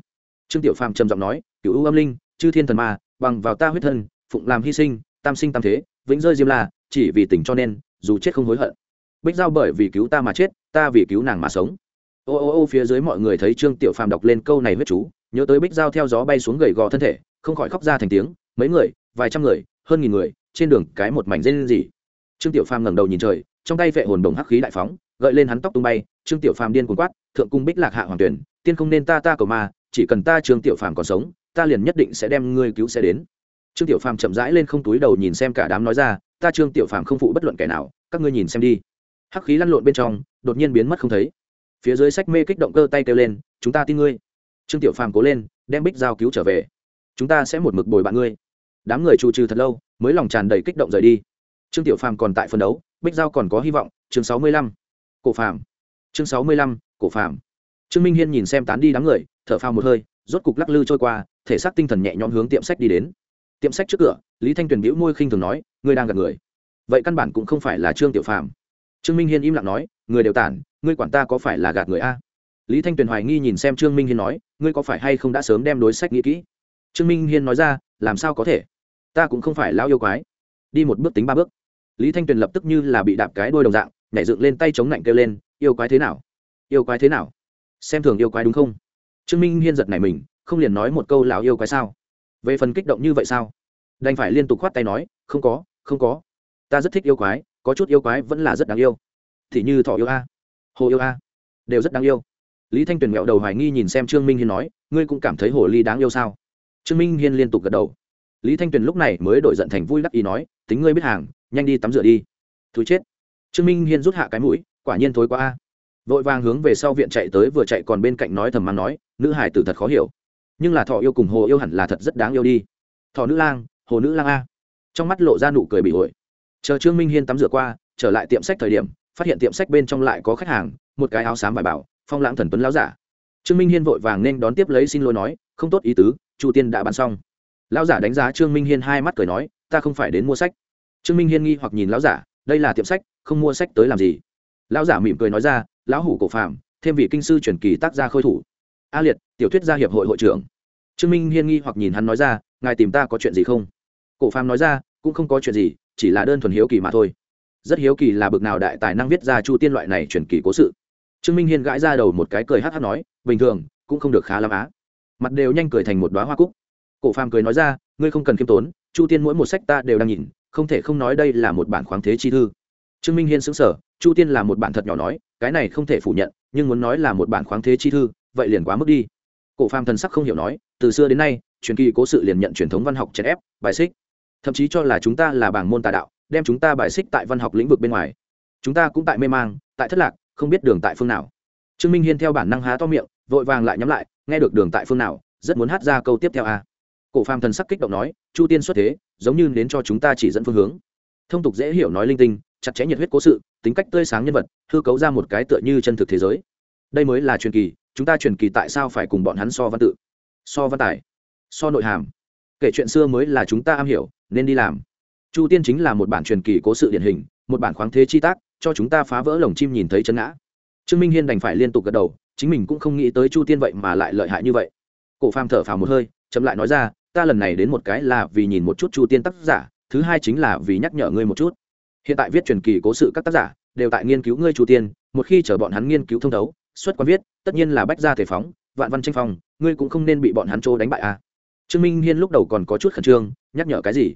Trương tiểu phàm trầm giọng nói cựu ưu âm linh, chư thiên thần ma, bằng vào ta huyết thân, phụng làm hy sinh, tam sinh tam thế, vĩnh rơi diêm la, chỉ vì tình cho nên dù chết không hối hận. Bích giao bởi vì cứu ta mà chết, ta vì cứu nàng mà sống. Ô ô ô, phía dưới mọi người thấy trương tiểu phàm đọc lên câu này huyết chú, nhớ tới bích giao theo gió bay xuống gầy gò thân thể, không khỏi khóc ra thành tiếng, mấy người, vài trăm người, hơn nghìn người, trên đường cái một mảnh rên gì trương tiểu phàm ngẩng đầu nhìn trời, trong tay vệ hồn đồng hắc khí đại phóng, gợi lên hắn tóc tung bay, trương tiểu phàm điên cuồng quát, thượng cung bích lạc hạ hoàng tuyển tiên không nên ta ta cầu ma, chỉ cần ta trương tiểu phàm còn sống, ta liền nhất định sẽ đem ngươi cứu sẽ đến. Trương tiểu phàm chậm rãi lên không túi đầu nhìn xem cả đám nói ra ta trương tiểu phàm không phụ bất luận kẻ nào, các ngươi nhìn xem đi. Hắc khí lăn lộn bên trong, đột nhiên biến mất không thấy. Phía dưới sách mê kích động cơ tay kêu lên, chúng ta tin ngươi. Trương tiểu phàm cố lên, đem bích giao cứu trở về. Chúng ta sẽ một mực bồi bạn ngươi. Đám người trù trừ thật lâu, mới lòng tràn đầy kích động rời đi. Trương tiểu phàm còn tại phân đấu, bích giao còn có hy vọng. Chương sáu mươi lăm, cổ phàm. Chương sáu mươi lăm, cổ phàm. Trương minh hiên nhìn xem tán đi đám người, thở phào một hơi, rốt cục lắc lư trôi qua, thể xác tinh thần nhẹ nhõm hướng tiệm sách đi đến. Tiệm sách trước cửa, lý thanh tuyền bĩu môi khinh thường nói ngươi đang gặp người. Vậy căn bản cũng không phải là trương tiểu phàm. Trương minh hiên im lặng nói, người đều tản, ngươi quản ta có phải là gạt người a? Lý thanh tuyền hoài nghi nhìn xem trương minh hiên nói, ngươi có phải hay không đã sớm đem đối sách nghĩ kỹ? Trương minh hiên nói ra, làm sao có thể? Ta cũng không phải lao yêu quái. Đi một bước tính ba bước. Lý thanh tuyền lập tức như là bị đạp cái đôi đồng dạng, nhảy dựng lên tay chống lạnh kêu lên, yêu quái thế nào? Yêu quái thế nào? Xem thường yêu quái đúng không? Trương minh hiên giật này mình, không liền nói một câu lão yêu quái sao? Về phần kích động như vậy sao? Đành phải liên tục khoát tay nói, không có không có. Ta rất thích yêu quái, có chút yêu quái vẫn là rất đáng yêu. Thì như thỏ yêu a. Hồ yêu a. Đều rất đáng yêu. Lý thanh tuyền mẹo đầu hoài nghi nhìn xem trương minh hiên nói, ngươi cũng cảm thấy hồ ly đáng yêu sao? Trương minh hiên liên tục gật đầu. Lý thanh tuyền lúc này mới đổi giận thành vui đắc ý nói, tính ngươi biết hàng, nhanh đi tắm rửa đi. Thú chết. Trương minh hiên rút hạ cái mũi, quả nhiên thối quá a. Vội vàng hướng về sau viện chạy tới vừa chạy còn bên cạnh nói thầm mắng nói, nữ hải tử thật khó hiểu. Nhưng là thọ yêu cùng hồ yêu hẳn là thật rất đáng yêu đi. Thọ nữ lang, hồ nữ lang a trong mắt lộ ra nụ cười bị ổi. Chờ trương minh hiên tắm rửa qua, trở lại tiệm sách thời điểm, phát hiện tiệm sách bên trong lại có khách hàng, một cái áo xám bài bảo, phong lãng thần tuấn lão giả. Trương minh hiên vội vàng nên đón tiếp lấy xin lỗi nói, không tốt ý tứ, chu tiên đã bán xong. Lão giả đánh giá trương minh hiên hai mắt cười nói, ta không phải đến mua sách. Trương minh hiên nghi hoặc nhìn lão giả, đây là tiệm sách, không mua sách tới làm gì? Lão giả mỉm cười nói ra, lão hủ cổ phạm thêm vị kinh sư truyền kỳ tác gia khôi thủ. A liệt, tiểu thuyết gia hiệp hội hội trưởng. Trương minh hiên nghi hoặc nhìn hắn nói ra, ngài tìm ta có chuyện gì không? Cổ phàm nói ra, cũng không có chuyện gì, chỉ là đơn thuần hiếu kỳ mà thôi. Rất hiếu kỳ là bực nào đại tài năng viết ra chu tiên loại này truyền kỳ cố sự. Trương minh hiên gãi ra đầu một cái cười hát hát nói, bình thường, cũng không được khá lắm á. Mặt đều nhanh cười thành một đoá hoa cúc. Cổ phàm cười nói ra, ngươi không cần khiêm tốn, chu tiên mỗi một sách ta đều đang nhìn, không thể không nói đây là một bản khoáng thế chi thư. Trương minh hiên xứng sở chu tiên là một bản thật nhỏ nói, cái này không thể phủ nhận, nhưng muốn nói là một bản khoáng thế chi thư, vậy liền quá mức đi. Cổ phàm thần sắc không hiểu nói, từ xưa đến nay, truyền kỳ cố sự liền nhận truyền thống văn học chèn ép, bài xích thậm chí cho là chúng ta là bảng môn tà đạo, đem chúng ta bài xích tại văn học lĩnh vực bên ngoài. Chúng ta cũng tại mê mang, tại thất lạc, không biết đường tại phương nào. Trương minh hiên theo bản năng há to miệng, vội vàng lại nhắm lại, nghe được đường tại phương nào, rất muốn hát ra câu tiếp theo a. Cổ phàm thần sắc kích động nói, chu tiên xuất thế, giống như đến cho chúng ta chỉ dẫn phương hướng. Thông tục dễ hiểu nói linh tinh, chặt chẽ nhiệt huyết cố sự, tính cách tươi sáng nhân vật, hư cấu ra một cái tựa như chân thực thế giới. Đây mới là truyền kỳ, chúng ta truyền kỳ tại sao phải cùng bọn hắn so văn tự? So văn tài, so nội hàm kể chuyện xưa mới là chúng ta am hiểu, nên đi làm. Chu tiên chính là một bản truyền kỳ cố sự điển hình, một bản khoáng thế chi tác, cho chúng ta phá vỡ lồng chim nhìn thấy chân ngã. Trương minh hiên đành phải liên tục gật đầu, chính mình cũng không nghĩ tới chu tiên vậy mà lại lợi hại như vậy. Cổ phàm thở phào một hơi, chậm lại nói ra, ta lần này đến một cái là vì nhìn một chút chu tiên tác giả, thứ hai chính là vì nhắc nhở ngươi một chút. Hiện tại viết truyền kỳ cố sự các tác giả đều tại nghiên cứu ngươi chu tiên, một khi chở bọn hắn nghiên cứu thông thấu, xuất quan viết, tất nhiên là bách gia thể phóng, vạn văn tranh phong, ngươi cũng không nên bị bọn hắn trô đánh bại à trương minh hiên lúc đầu còn có chút khẩn trương, nhắc nhở cái gì?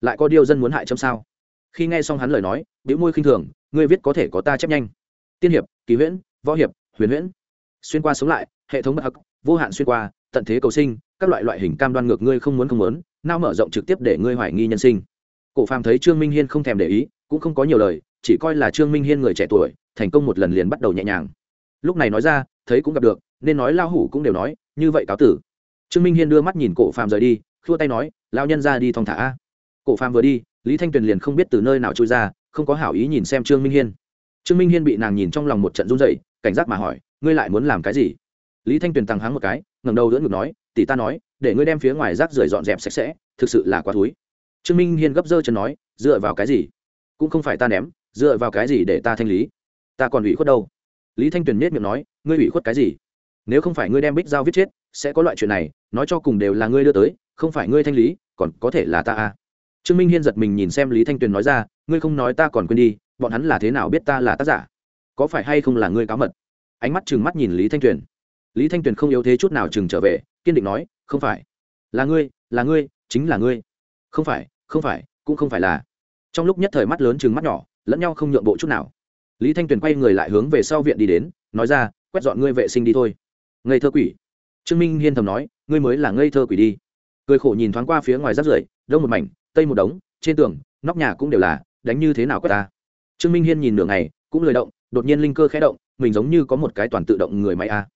Lại có điều dân muốn hại chấm sao? Khi nghe xong hắn lời nói biểu môi khinh thường, ngươi viết có thể có ta chép nhanh. Tiên hiệp, kỳ huyễn, võ hiệp, huyền huyễn. Xuyên qua sống lại, hệ thống bất hắc, vô hạn xuyên qua, tận thế cầu sinh, các loại loại hình cam đoan ngược ngươi không muốn không muốn nao mở rộng trực tiếp để ngươi hoài nghi nhân sinh. Cổ phàm thấy trương minh hiên không thèm để ý, cũng không có nhiều lời, chỉ coi là trương minh hiên người trẻ tuổi, thành công một lần liền bắt đầu nhẹ nhàng. Lúc này nói ra, thấy cũng gặp được, nên nói lao hủ cũng đều nói, như vậy cáo tử trương minh hiên đưa mắt nhìn cổ phàm rời đi, khua tay nói lao nhân ra đi thong thả cổ phàm vừa đi, lý thanh tuyền liền không biết từ nơi nào trôi ra, không có hảo ý nhìn xem trương minh hiên. Trương minh hiên bị nàng nhìn trong lòng một trận run dậy cảnh giác mà hỏi, ngươi lại muốn làm cái gì? Lý thanh tuyền tăng háng một cái, ngẩng đầu đỡ ngực nói, tỷ ta nói, để ngươi đem phía ngoài rác rưởi dọn dẹp sạch sẽ, thực sự là quá thúi. Trương minh hiên gấp dơ chân nói, dựa vào cái gì? Cũng không phải ta ném, dựa vào cái gì để ta thanh lý? Ta còn ủy khuất đâu? Lý thanh tuyền miết miệng nói, ngươi ủy khuất cái gì? Nếu không phải ngươi đem bích giao viết chết, sẽ có loại chuyện này, nói cho cùng đều là ngươi đưa tới, không phải ngươi thanh lý, còn có thể là ta à. trương minh hiên giật mình nhìn xem lý thanh tuyền nói ra, ngươi không nói ta còn quên đi, bọn hắn là thế nào biết ta là tác giả? Có phải hay không là ngươi cáo mật? Ánh mắt chừng mắt nhìn lý thanh tuyền. Lý thanh tuyền không yếu thế chút nào chừng trở về, kiên định nói, không phải. Là ngươi là ngươi, chính là ngươi. Không phải không phải, cũng không phải là. Trong lúc nhất thời mắt lớn chừng mắt nhỏ, lẫn nhau không nhượng bộ chút nào. Lý thanh tuyền quay người lại hướng về sau viện đi đến, nói ra, quét dọn ngươi vệ sinh đi thôi ngây thơ quỷ. Trương minh hiên thầm nói, ngươi mới là ngây thơ quỷ đi. Cười khổ nhìn thoáng qua phía ngoài rác rưởi, đông một mảnh, tây một đống, trên tường, nóc nhà cũng đều là, đánh như thế nào quét ta? Trương minh hiên nhìn nửa ngày, cũng lười động, đột nhiên linh cơ khẽ động, mình giống như có một cái toàn tự động người máy a.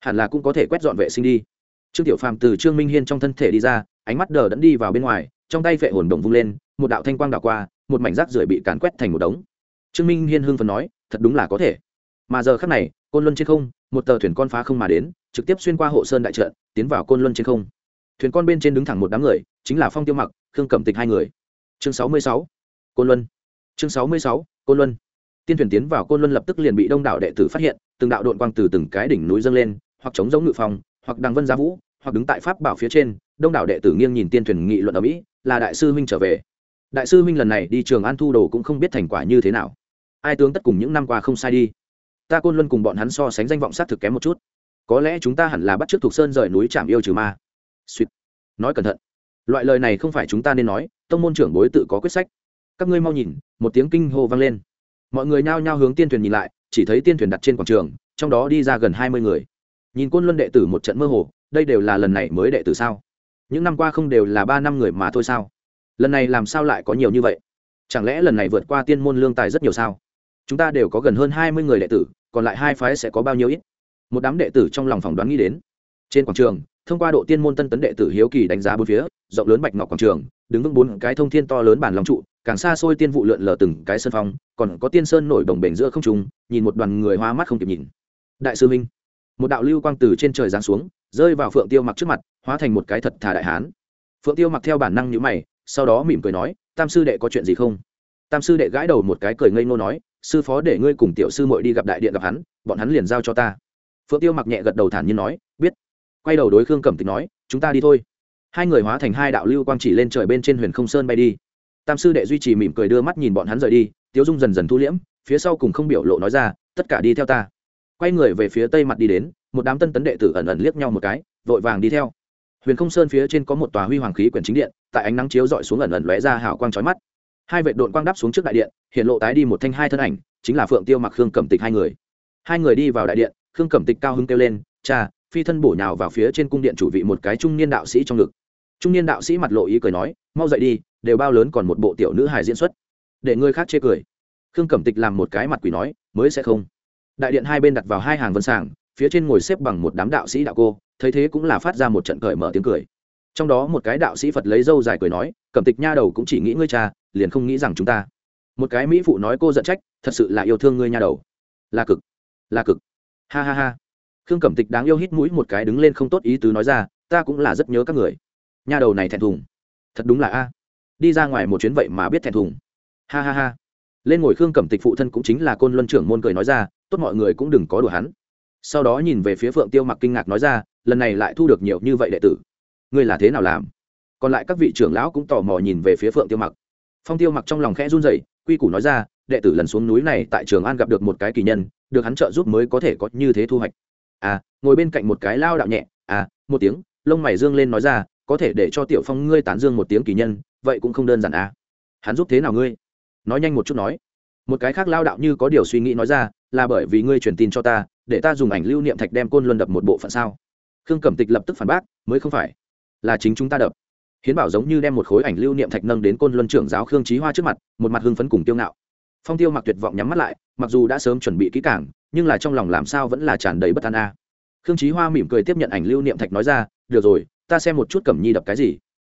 Hẳn là cũng có thể quét dọn vệ sinh đi. Trương tiểu phàm từ trương minh hiên trong thân thể đi ra, ánh mắt đờ đẫn đi vào bên ngoài, trong tay vệ hồn động vung lên, một đạo thanh quang đảo qua, một mảnh rác rưởi bị càn quét thành một đống. Trương minh hiên hưng phấn nói, thật đúng là có thể. Mà giờ khác này, côn luân trên không một tờ thuyền con phá không mà đến, trực tiếp xuyên qua hộ sơn đại trận, tiến vào côn luân trên không. Thuyền con bên trên đứng thẳng một đám người, chính là phong tiêu mặc, khương cẩm tịch hai người. Chương sáu mươi sáu, côn luân. Chương sáu mươi sáu, côn luân. Tiên thuyền tiến vào côn luân lập tức liền bị đông đảo đệ tử phát hiện, từng đạo đội quang từ từng cái đỉnh núi dâng lên, hoặc chống giống ngự phòng hoặc đằng vân giá vũ, hoặc đứng tại pháp bảo phía trên, đông đảo đệ tử nghiêng nhìn tiên thuyền nghị luận ở mỹ, là đại sư huynh trở về. Đại sư huynh lần này đi trường an thu đồ cũng không biết thành quả như thế nào. Ai tướng tất cùng những năm qua không sai đi ta côn luân cùng bọn hắn so sánh danh vọng sát thực kém một chút. Có lẽ chúng ta hẳn là bắt t r ư ớ c thuộc sơn rời núi chạm yêu trừ ma. Suýt. Nói cẩn thận. Loại lời này không phải chúng ta nên nói, tông môn trưởng bối tự có quyết sách. Các ngươi mau nhìn, một tiếng kinh hô vang lên. Mọi người nhao nhao hướng tiên thuyền nhìn lại, chỉ thấy tiên thuyền đặt trên quảng trường, trong đó đi ra gần hai mươi người. Nhìn côn luân đệ tử một trận mơ hồ, đây đều là lần này mới đệ tử sao? Những năm qua không đều là ba năm người mà thôi sao? Lần này làm sao lại có nhiều như vậy? Chẳng lẽ lần này vượt qua tiên môn lương tài rất nhiều sao? Chúng ta đều có gần hơn hai mươi người đệ tử còn lại hai phái sẽ có bao nhiêu ít? Một đám đệ tử trong lòng phỏng đoán nghĩ đến. Trên quảng trường, thông qua độ tiên môn tân tấn đệ tử hiếu kỳ đánh giá bốn phía, rộng lớn bạch ngọc quảng trường, đứng vững bốn cái thông thiên to lớn bản lòng trụ, càng xa xôi tiên vụ lượn lờ từng cái sân phong, còn có tiên sơn nổi đồng bể giữa không trung, nhìn một đoàn người hoa mắt không kịp nhìn. Đại sư minh, một đạo lưu quang từ trên trời giáng xuống, rơi vào phượng tiêu mặc trước mặt, hóa thành một cái thật thà đại hán. Phượng tiêu mặc theo bản năng nhữ mày, sau đó mỉm cười nói, tam sư đệ có chuyện gì không? Tam sư đệ gãi đầu một cái cười ngây ngô nói sư phó để ngươi cùng tiểu sư muội đi gặp đại điện gặp hắn, bọn hắn liền giao cho ta. Phượng tiêu mặc nhẹ gật đầu thản nhiên nói, biết. Quay đầu đối khương cẩm tịch nói, chúng ta đi thôi. Hai người hóa thành hai đạo lưu quang chỉ lên trời bên trên huyền không sơn bay đi. Tam sư đệ duy trì mỉm cười đưa mắt nhìn bọn hắn rời đi, tiếu dung dần dần thu liễm, phía sau cùng không biểu lộ nói ra, tất cả đi theo ta. Quay người về phía tây mặt đi đến, một đám tân tấn đệ tử ẩn ẩn liếc nhau một cái, vội vàng đi theo. Huyền không sơn phía trên có một tòa huy hoàng khí quyển chính điện, tại ánh nắng chiếu dọi xuống ẩn ẩn lóe ra hào quang chói mắt hai vệ đội quang đắp xuống trước đại điện, hiện lộ tái đi một thanh hai thân ảnh, chính là phượng tiêu mặc khương cẩm tịch hai người. Hai người đi vào đại điện, khương cẩm tịch cao hứng kêu lên, cha, phi thân bổ nhào vào phía trên cung điện chủ vị một cái trung niên đạo sĩ trong ngực. Trung niên đạo sĩ mặt lộ ý cười nói, mau dậy đi, đều bao lớn còn một bộ tiểu nữ hài diễn xuất. Để người khác chê cười. Khương cẩm tịch làm một cái mặt quỷ nói, mới sẽ không. Đại điện hai bên đặt vào hai hàng vân sàng, phía trên ngồi xếp bằng một đám đạo sĩ đạo cô, thấy thế cũng là phát ra một trận cởi mở tiếng cười. Trong đó một cái đạo sĩ phật lấy dâu dài cười nói, cẩm tịch nha đầu cũng chỉ nghĩ ngươi cha liền không nghĩ rằng chúng ta. Một cái mỹ phụ nói cô giận trách, thật sự là yêu thương ngươi nha đầu. Là cực là cực. Ha ha ha. Khương cẩm tịch đáng yêu hít mũi một cái đứng lên không tốt ý tứ nói ra, ta cũng là rất nhớ các người. Nha đầu này thẹn thùng. Thật đúng là a. Đi ra ngoài một chuyến vậy mà biết thẹn thùng. Ha ha ha. Lên ngồi khương cẩm tịch phụ thân cũng chính là côn luân trưởng môn cười nói ra, tốt mọi người cũng đừng có đùa hắn. Sau đó nhìn về phía phượng tiêu mặc kinh ngạc nói ra, lần này lại thu được nhiều như vậy đệ tử. Ngươi là thế nào làm? Còn lại các vị trưởng lão cũng tò mò nhìn về phía phượng tiêu mặc phong tiêu mặc trong lòng khẽ run rẩy, quy củ nói ra, đệ tử lần xuống núi này tại trường an gặp được một cái kỳ nhân, được hắn trợ giúp mới có thể có như thế thu hoạch. À ngồi bên cạnh một cái lao đạo nhẹ à một tiếng, lông mày dương lên nói ra, có thể để cho tiểu phong ngươi tán dương một tiếng kỳ nhân, vậy cũng không đơn giản à. Hắn giúp thế nào ngươi? Nói nhanh một chút nói. Một cái khác lao đạo như có điều suy nghĩ nói ra, là bởi vì ngươi truyền tin cho ta, để ta dùng ảnh lưu niệm thạch đem côn luân đập một bộ phận sao. Khương cẩm tịch lập tức phản bác, mới không phải. Là chính chúng ta đập hiến bảo giống như đem một khối ảnh lưu niệm thạch nâng đến côn luân trưởng giáo khương trí hoa trước mặt, một mặt hưng phấn cùng tiêu ngạo. Phong tiêu mặc tuyệt vọng nhắm mắt lại, mặc dù đã sớm chuẩn bị kỹ cảng nhưng là trong lòng làm sao vẫn là tràn đầy bất an a. Khương trí hoa mỉm cười tiếp nhận ảnh lưu niệm thạch nói ra, được rồi, ta xem một chút cẩm nhi đập cái gì.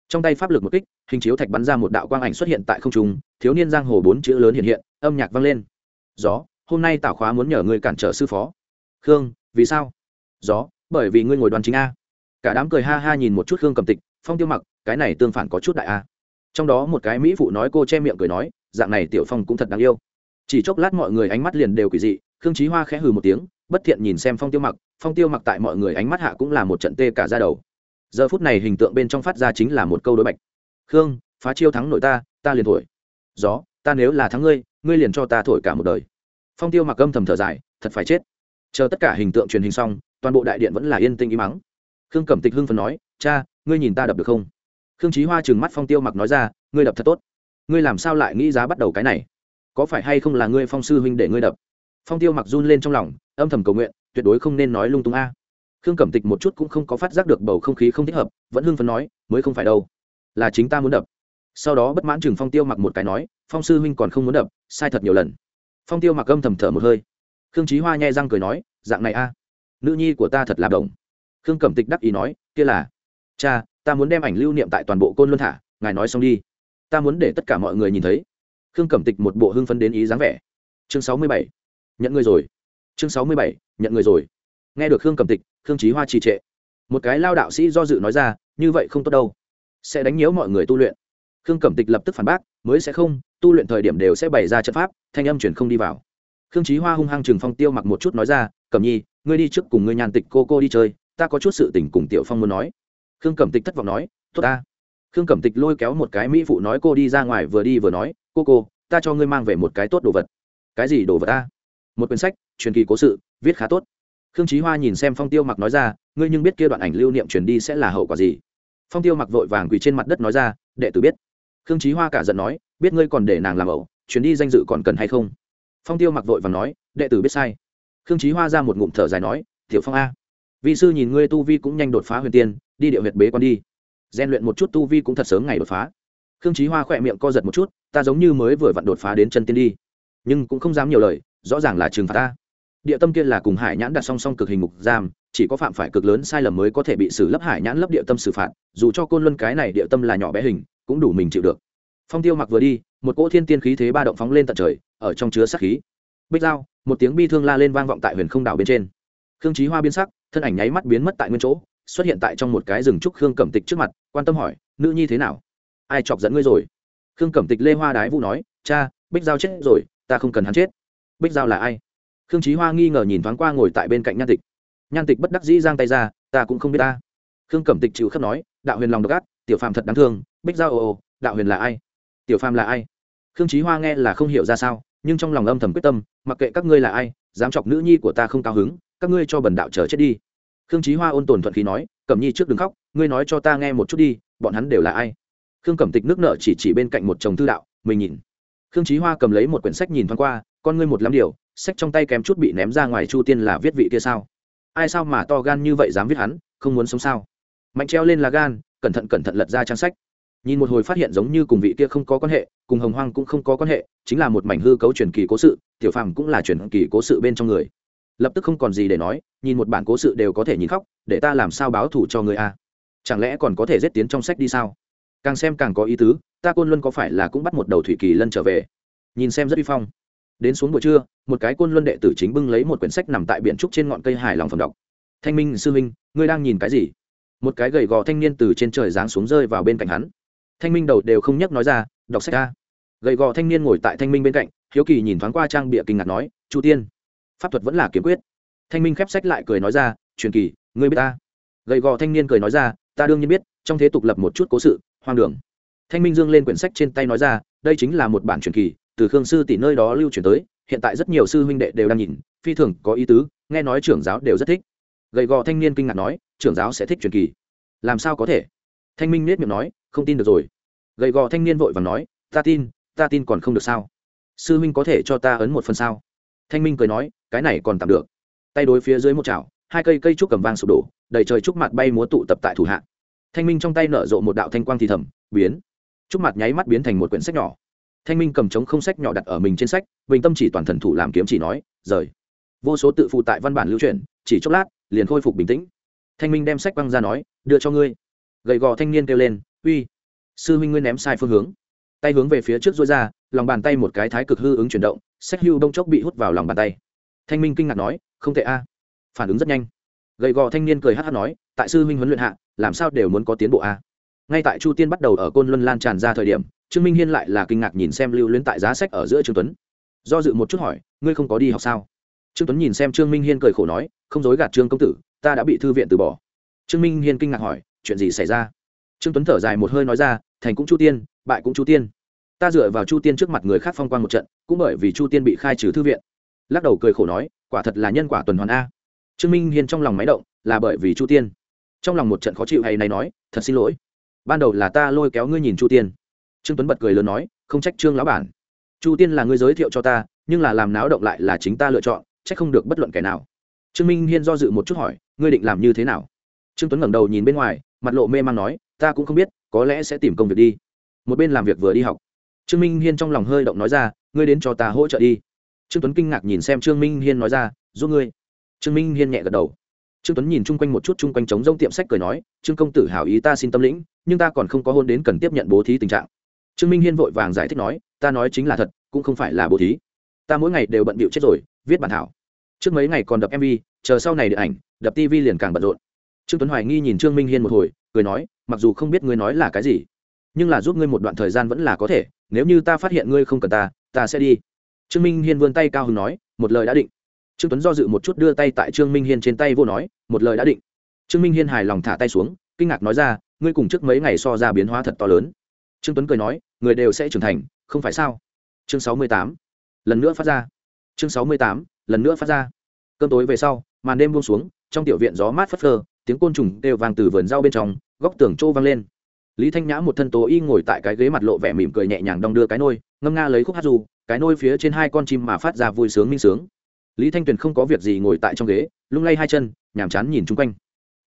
Trong tay pháp lực một kích, hình chiếu thạch bắn ra một đạo quang ảnh xuất hiện tại không trung, thiếu niên giang hồ bốn chữ lớn hiện hiện, âm nhạc vang lên. Gió, hôm nay tảo khóa muốn nhờ ngươi cản trở sư phó. Khương, vì sao? Gió, bởi vì ngươi ngồi đoàn chính a. Cả đám cười ha ha nhìn một chút khương cầm tịch phong tiêu mặc, cái này tương phản có chút đại a. Trong đó một cái mỹ phụ nói cô che miệng cười nói, dạng này tiểu phong cũng thật đáng yêu. Chỉ chốc lát mọi người ánh mắt liền đều quỷ dị, khương trí hoa khẽ hừ một tiếng, bất thiện nhìn xem phong tiêu mặc, phong tiêu mặc tại mọi người ánh mắt hạ cũng là một trận tê cả ra đầu. Giờ phút này hình tượng bên trong phát ra chính là một câu đối bạch. Khương, phá chiêu thắng nội ta ta liền thổi. Gió, ta nếu là thắng ngươi ngươi liền cho ta thổi cả một đời. Phong tiêu mặc âm thầm thở dài, thật phải chết. Chờ tất cả hình tượng truyền hình xong, toàn bộ đại điện vẫn là yên tĩnh im mắng khương cẩm tịch hưng phần nói, cha ngươi nhìn ta đập được không? Khương Chí hoa trừng mắt phong tiêu mặc nói ra, ngươi đập thật tốt. Ngươi làm sao lại nghĩ giá bắt đầu cái này? Có phải hay không là ngươi phong sư huynh để ngươi đập? Phong tiêu mặc run lên trong lòng, âm thầm cầu nguyện, tuyệt đối không nên nói lung tung a. Khương cẩm tịch một chút cũng không có phát giác được bầu không khí không thích hợp, vẫn hưng phấn nói, mới không phải đâu. Là chính ta muốn đập. Sau đó bất mãn chừng phong tiêu mặc một cái nói, phong sư huynh còn không muốn đập, sai thật nhiều lần. Phong tiêu mặc âm thầm thở một hơi. Khương Chí hoa nhai răng cười nói, dạng này a. Nữ nhi của ta thật là đồng. Khương cẩm tịch đắc ý nói, kia là cha, ta muốn đem ảnh lưu niệm tại toàn bộ côn luân thả, ngài nói xong đi. Ta muốn để tất cả mọi người nhìn thấy. Khương cẩm tịch một bộ hưng phấn đến ý dáng vẻ. Chương sáu mươi bảy. Nhận người rồi. Chương sáu mươi bảy, nhận người rồi. Nghe được khương cẩm tịch, khương trí hoa trì trệ. Một cái lao đạo sĩ do dự nói ra, như vậy không tốt đâu. Sẽ đánh nhiễu mọi người tu luyện. Khương cẩm tịch lập tức phản bác, mới sẽ không, tu luyện thời điểm đều sẽ bày ra trận pháp, thanh âm chuyển không đi vào. Khương trí hoa hung hăng trừng phong tiêu mặc một chút nói ra, cẩm nhi, ngươi đi trước cùng ngươi nhàn tịch cô cô đi chơi, ta có chút sự tình cùng tiểu phong muốn nói khương cẩm tịch thất vọng nói, tốt ta. Khương cẩm tịch lôi kéo một cái mỹ phụ nói, cô đi ra ngoài vừa đi vừa nói, cô cô, ta cho ngươi mang về một cái tốt đồ vật. Cái gì đồ vật ta? Một quyển sách, truyền kỳ cố sự, viết khá tốt. Khương trí hoa nhìn xem phong tiêu mặc nói ra, ngươi nhưng biết kia đoạn ảnh lưu niệm truyền đi sẽ là hậu quả gì? Phong tiêu mặc vội vàng quỳ trên mặt đất nói ra, đệ tử biết. Khương trí hoa cả giận nói, biết ngươi còn để nàng làm ẩu chuyến đi danh dự còn cần hay không? Phong tiêu mặc vội và nói, đệ tử biết sai. Khương trí hoa ra một ngụm thở dài nói, tiểu phong a vị sư nhìn ngươi tu vi cũng nhanh đột phá huyền tiên đi địa huyệt bế quan đi. Gian luyện một chút tu vi cũng thật sớm ngày đột phá. Khương trí hoa khỏe miệng co giật một chút, ta giống như mới vừa vặn đột phá đến chân tiên đi. Nhưng cũng không dám nhiều lời, rõ ràng là trừng phạt ta. Địa tâm kia là cùng hải nhãn đặt song song cực hình mục giam, chỉ có phạm phải cực lớn sai lầm mới có thể bị xử lấp hải nhãn lấp địa tâm xử phạt, dù cho côn luân cái này địa tâm là nhỏ bé hình, cũng đủ mình chịu được. Phong tiêu mặc vừa đi, một cỗ thiên tiên khí thế ba động phóng lên tận trời, ở trong chứa sát khí. Bích dao một tiếng bi thương la lên vang vọng tại huyền không đảo bên trên. Khương trí hoa biến sắc, thân ảnh nháy mắt biến mất tại nguyên chỗ xuất hiện tại trong một cái rừng trúc khương cẩm tịch trước mặt, quan tâm hỏi, nữ nhi thế nào? Ai chọc dẫn ngươi rồi? Khương cẩm tịch lê hoa đái vũ nói, cha, bích giao chết rồi, ta không cần hắn chết. Bích giao là ai? Khương trí hoa nghi ngờ nhìn thoáng qua ngồi tại bên cạnh nhan tịch. Nhan tịch bất đắc dĩ giang tay ra, ta cũng không biết ta. Khương cẩm tịch chịu khắp nói, đạo huyền lòng độc ác, tiểu phàm thật đáng thương, bích giao ồ ồ đạo huyền là ai? Tiểu phàm là ai? Khương trí hoa nghe là không hiểu ra sao, nhưng trong lòng âm thầm quyết tâm, mặc kệ các ngươi là ai, dám chọc nữ nhi của ta không cao hứng, các ngươi cho bần đạo chờ chết đi khương trí hoa ôn tồn thuận khí nói, cẩm nhi trước đừng khóc, ngươi nói cho ta nghe một chút đi, bọn hắn đều là ai? Khương cẩm tịch nước nợ chỉ chỉ bên cạnh một chồng thư đạo, mình nhìn. Khương trí hoa cầm lấy một quyển sách nhìn thoáng qua, con ngươi một lắm điều, sách trong tay kém chút bị ném ra ngoài chu tiên là viết vị kia sao? Ai sao mà to gan như vậy dám viết hắn, không muốn sống sao? Mạnh treo lên là gan, cẩn thận cẩn thận lật ra trang sách. Nhìn một hồi phát hiện giống như cùng vị kia không có quan hệ, cùng hồng hoang cũng không có quan hệ, chính là một mảnh hư cấu truyền kỳ cố sự, tiểu phàm cũng là truyền kỳ cố sự bên trong người lập tức không còn gì để nói, nhìn một bản cố sự đều có thể nhìn khóc, để ta làm sao báo thủ cho người a? Chẳng lẽ còn có thể giết tiến trong sách đi sao? Càng xem càng có ý tứ, ta côn luân có phải là cũng bắt một đầu thủy kỳ lân trở về? Nhìn xem rất uy phong. Đến xuống buổi trưa, một cái côn luân đệ tử chính bưng lấy một quyển sách nằm tại biển trúc trên ngọn cây hài lòng phẩm đọc. Thanh minh, sư minh ngươi đang nhìn cái gì? Một cái gầy gò thanh niên từ trên trời giáng xuống rơi vào bên cạnh hắn. Thanh minh đầu đều không nhắc nói ra, đọc sách ra gầy gò thanh niên ngồi tại thanh minh bên cạnh, hiếu kỳ nhìn thoáng qua trang bịa kinh ngạc nói, chu tiên pháp thuật vẫn là kiếm quyết. Thanh minh khép sách lại cười nói ra, truyền kỳ, ngươi biết ta? Gầy gò thanh niên cười nói ra, ta đương nhiên biết, trong thế tục lập một chút cố sự, hoang đường. Thanh minh dương lên quyển sách trên tay nói ra, đây chính là một bản truyền kỳ, từ khương sư tỷ nơi đó lưu truyền tới, hiện tại rất nhiều sư huynh đệ đều đang nhìn, phi thường có ý tứ, nghe nói trưởng giáo đều rất thích. Gầy gò thanh niên kinh ngạc nói, trưởng giáo sẽ thích truyền kỳ? Làm sao có thể? Thanh minh nết miệng nói, không tin được rồi. Gầy gò thanh niên vội và nói, ta tin ta tin còn không được sao? Sư huynh có thể cho ta ấn một phần sao? Thanh minh cười nói, cái này còn tạm được. Tay đối phía dưới một chảo, hai cây cây trúc cầm vang sụp đổ, đầy trời trúc mặt bay múa tụ tập tại thủ hạ. Thanh minh trong tay nở rộ một đạo thanh quang thì thầm, biến. Trúc mặt nháy mắt biến thành một quyển sách nhỏ. Thanh minh cầm trống không sách nhỏ đặt ở mình trên sách, bình tâm chỉ toàn thần thủ làm kiếm chỉ nói, rời. Vô số tự phụ tại văn bản lưu truyền, chỉ chốc lát, liền khôi phục bình tĩnh. Thanh minh đem sách băng ra nói, đưa cho ngươi. Gầy gò thanh niên kêu lên, uy, sư huynh ngươi ném sai phương hướng tay hướng về phía trước rối ra, lòng bàn tay một cái thái cực hư ứng chuyển động, sách hưu đông chốc bị hút vào lòng bàn tay. Thanh minh kinh ngạc nói, không tệ a. Phản ứng rất nhanh. Gầy gò thanh niên cười hát hát nói, tại sư huynh huấn luyện hạ, làm sao đều muốn có tiến bộ a? Ngay tại chu tiên bắt đầu ở côn luân lan tràn ra thời điểm, trương minh hiên lại là kinh ngạc nhìn xem lưu luyến tại giá sách ở giữa trương tuấn. Do dự một chút hỏi, ngươi không có đi học sao? Trương tuấn nhìn xem trương minh hiên cười khổ nói, không dối gạt trương công tử, ta đã bị thư viện từ bỏ. Trương minh hiên kinh ngạc hỏi, chuyện gì xảy ra? Trương tuấn thở dài một hơi nói ra thành cũng chu tiên, bại cũng chu tiên. Ta dựa vào chu tiên trước mặt người khác phong quan một trận, cũng bởi vì chu tiên bị khai trừ thư viện. Lắc đầu cười khổ nói, quả thật là nhân quả tuần hoàn a. Trương minh hiên trong lòng máy động, là bởi vì chu tiên. Trong lòng một trận khó chịu hay này nói, thật xin lỗi. Ban đầu là ta lôi kéo ngươi nhìn chu tiên. Trương tuấn bật cười lớn nói, không trách trương lão bản. Chu tiên là ngươi giới thiệu cho ta, nhưng là làm náo động lại là chính ta lựa chọn trách không được bất luận kẻ nào. Trương minh hiên do dự một chút hỏi, ngươi định làm như thế nào? Trương tuấn ngẩng đầu nhìn bên ngoài, mặt lộ mê man nói ta cũng không biết, có lẽ sẽ tìm công việc đi. Một bên làm việc vừa đi học. Trương minh hiên trong lòng hơi động nói ra, ngươi đến cho ta hỗ trợ đi. Trương tuấn kinh ngạc nhìn xem trương minh hiên nói ra, giúp ngươi. Trương minh hiên nhẹ gật đầu. Trương tuấn nhìn chung quanh một chút, chung quanh trống rông tiệm sách cười nói, trương công tử hảo ý ta xin tâm lĩnh, nhưng ta còn không có hôn đến cần tiếp nhận bố thí tình trạng. Trương minh hiên vội vàng giải thích nói, ta nói chính là thật, cũng không phải là bố thí. Ta mỗi ngày đều bận bịu chết rồi, viết bản thảo. Trước mấy ngày còn đập mv chờ sau này điện ảnh, đập tv liền càng bận rộn trương tuấn hoài nghi nhìn trương minh hiên một hồi, cười nói, mặc dù không biết ngươi nói là cái gì, nhưng là giúp ngươi một đoạn thời gian vẫn là có thể, nếu như ta phát hiện ngươi không cần ta ta sẽ đi. Trương minh hiên vươn tay cao hứng nói, một lời đã định. Trương tuấn do dự một chút đưa tay tại trương minh hiên trên tay vô nói, một lời đã định. Trương minh hiên hài lòng thả tay xuống, kinh ngạc nói ra, ngươi cùng trước mấy ngày so ra biến hóa thật to lớn. Trương tuấn cười nói, người đều sẽ trưởng thành, không phải sao? Chương sáu mươi tám, lần nữa phát ra. Chương sáu mươi tám, lần nữa phát ra. Cơn tối về sau, màn đêm buông xuống, trong tiểu viện gió mát phất phơ tiếng côn trùng đều vàng từ vườn rau bên trong, góc tường trô vang lên. Lý thanh nhã một thân tố y ngồi tại cái ghế mặt lộ vẻ mỉm cười nhẹ nhàng đong đưa cái nôi, ngâm nga lấy khúc hát dù cái nôi phía trên hai con chim mà phát ra vui sướng minh sướng. Lý thanh tuyền không có việc gì ngồi tại trong ghế, lung lay hai chân, nhàm chán nhìn chung quanh.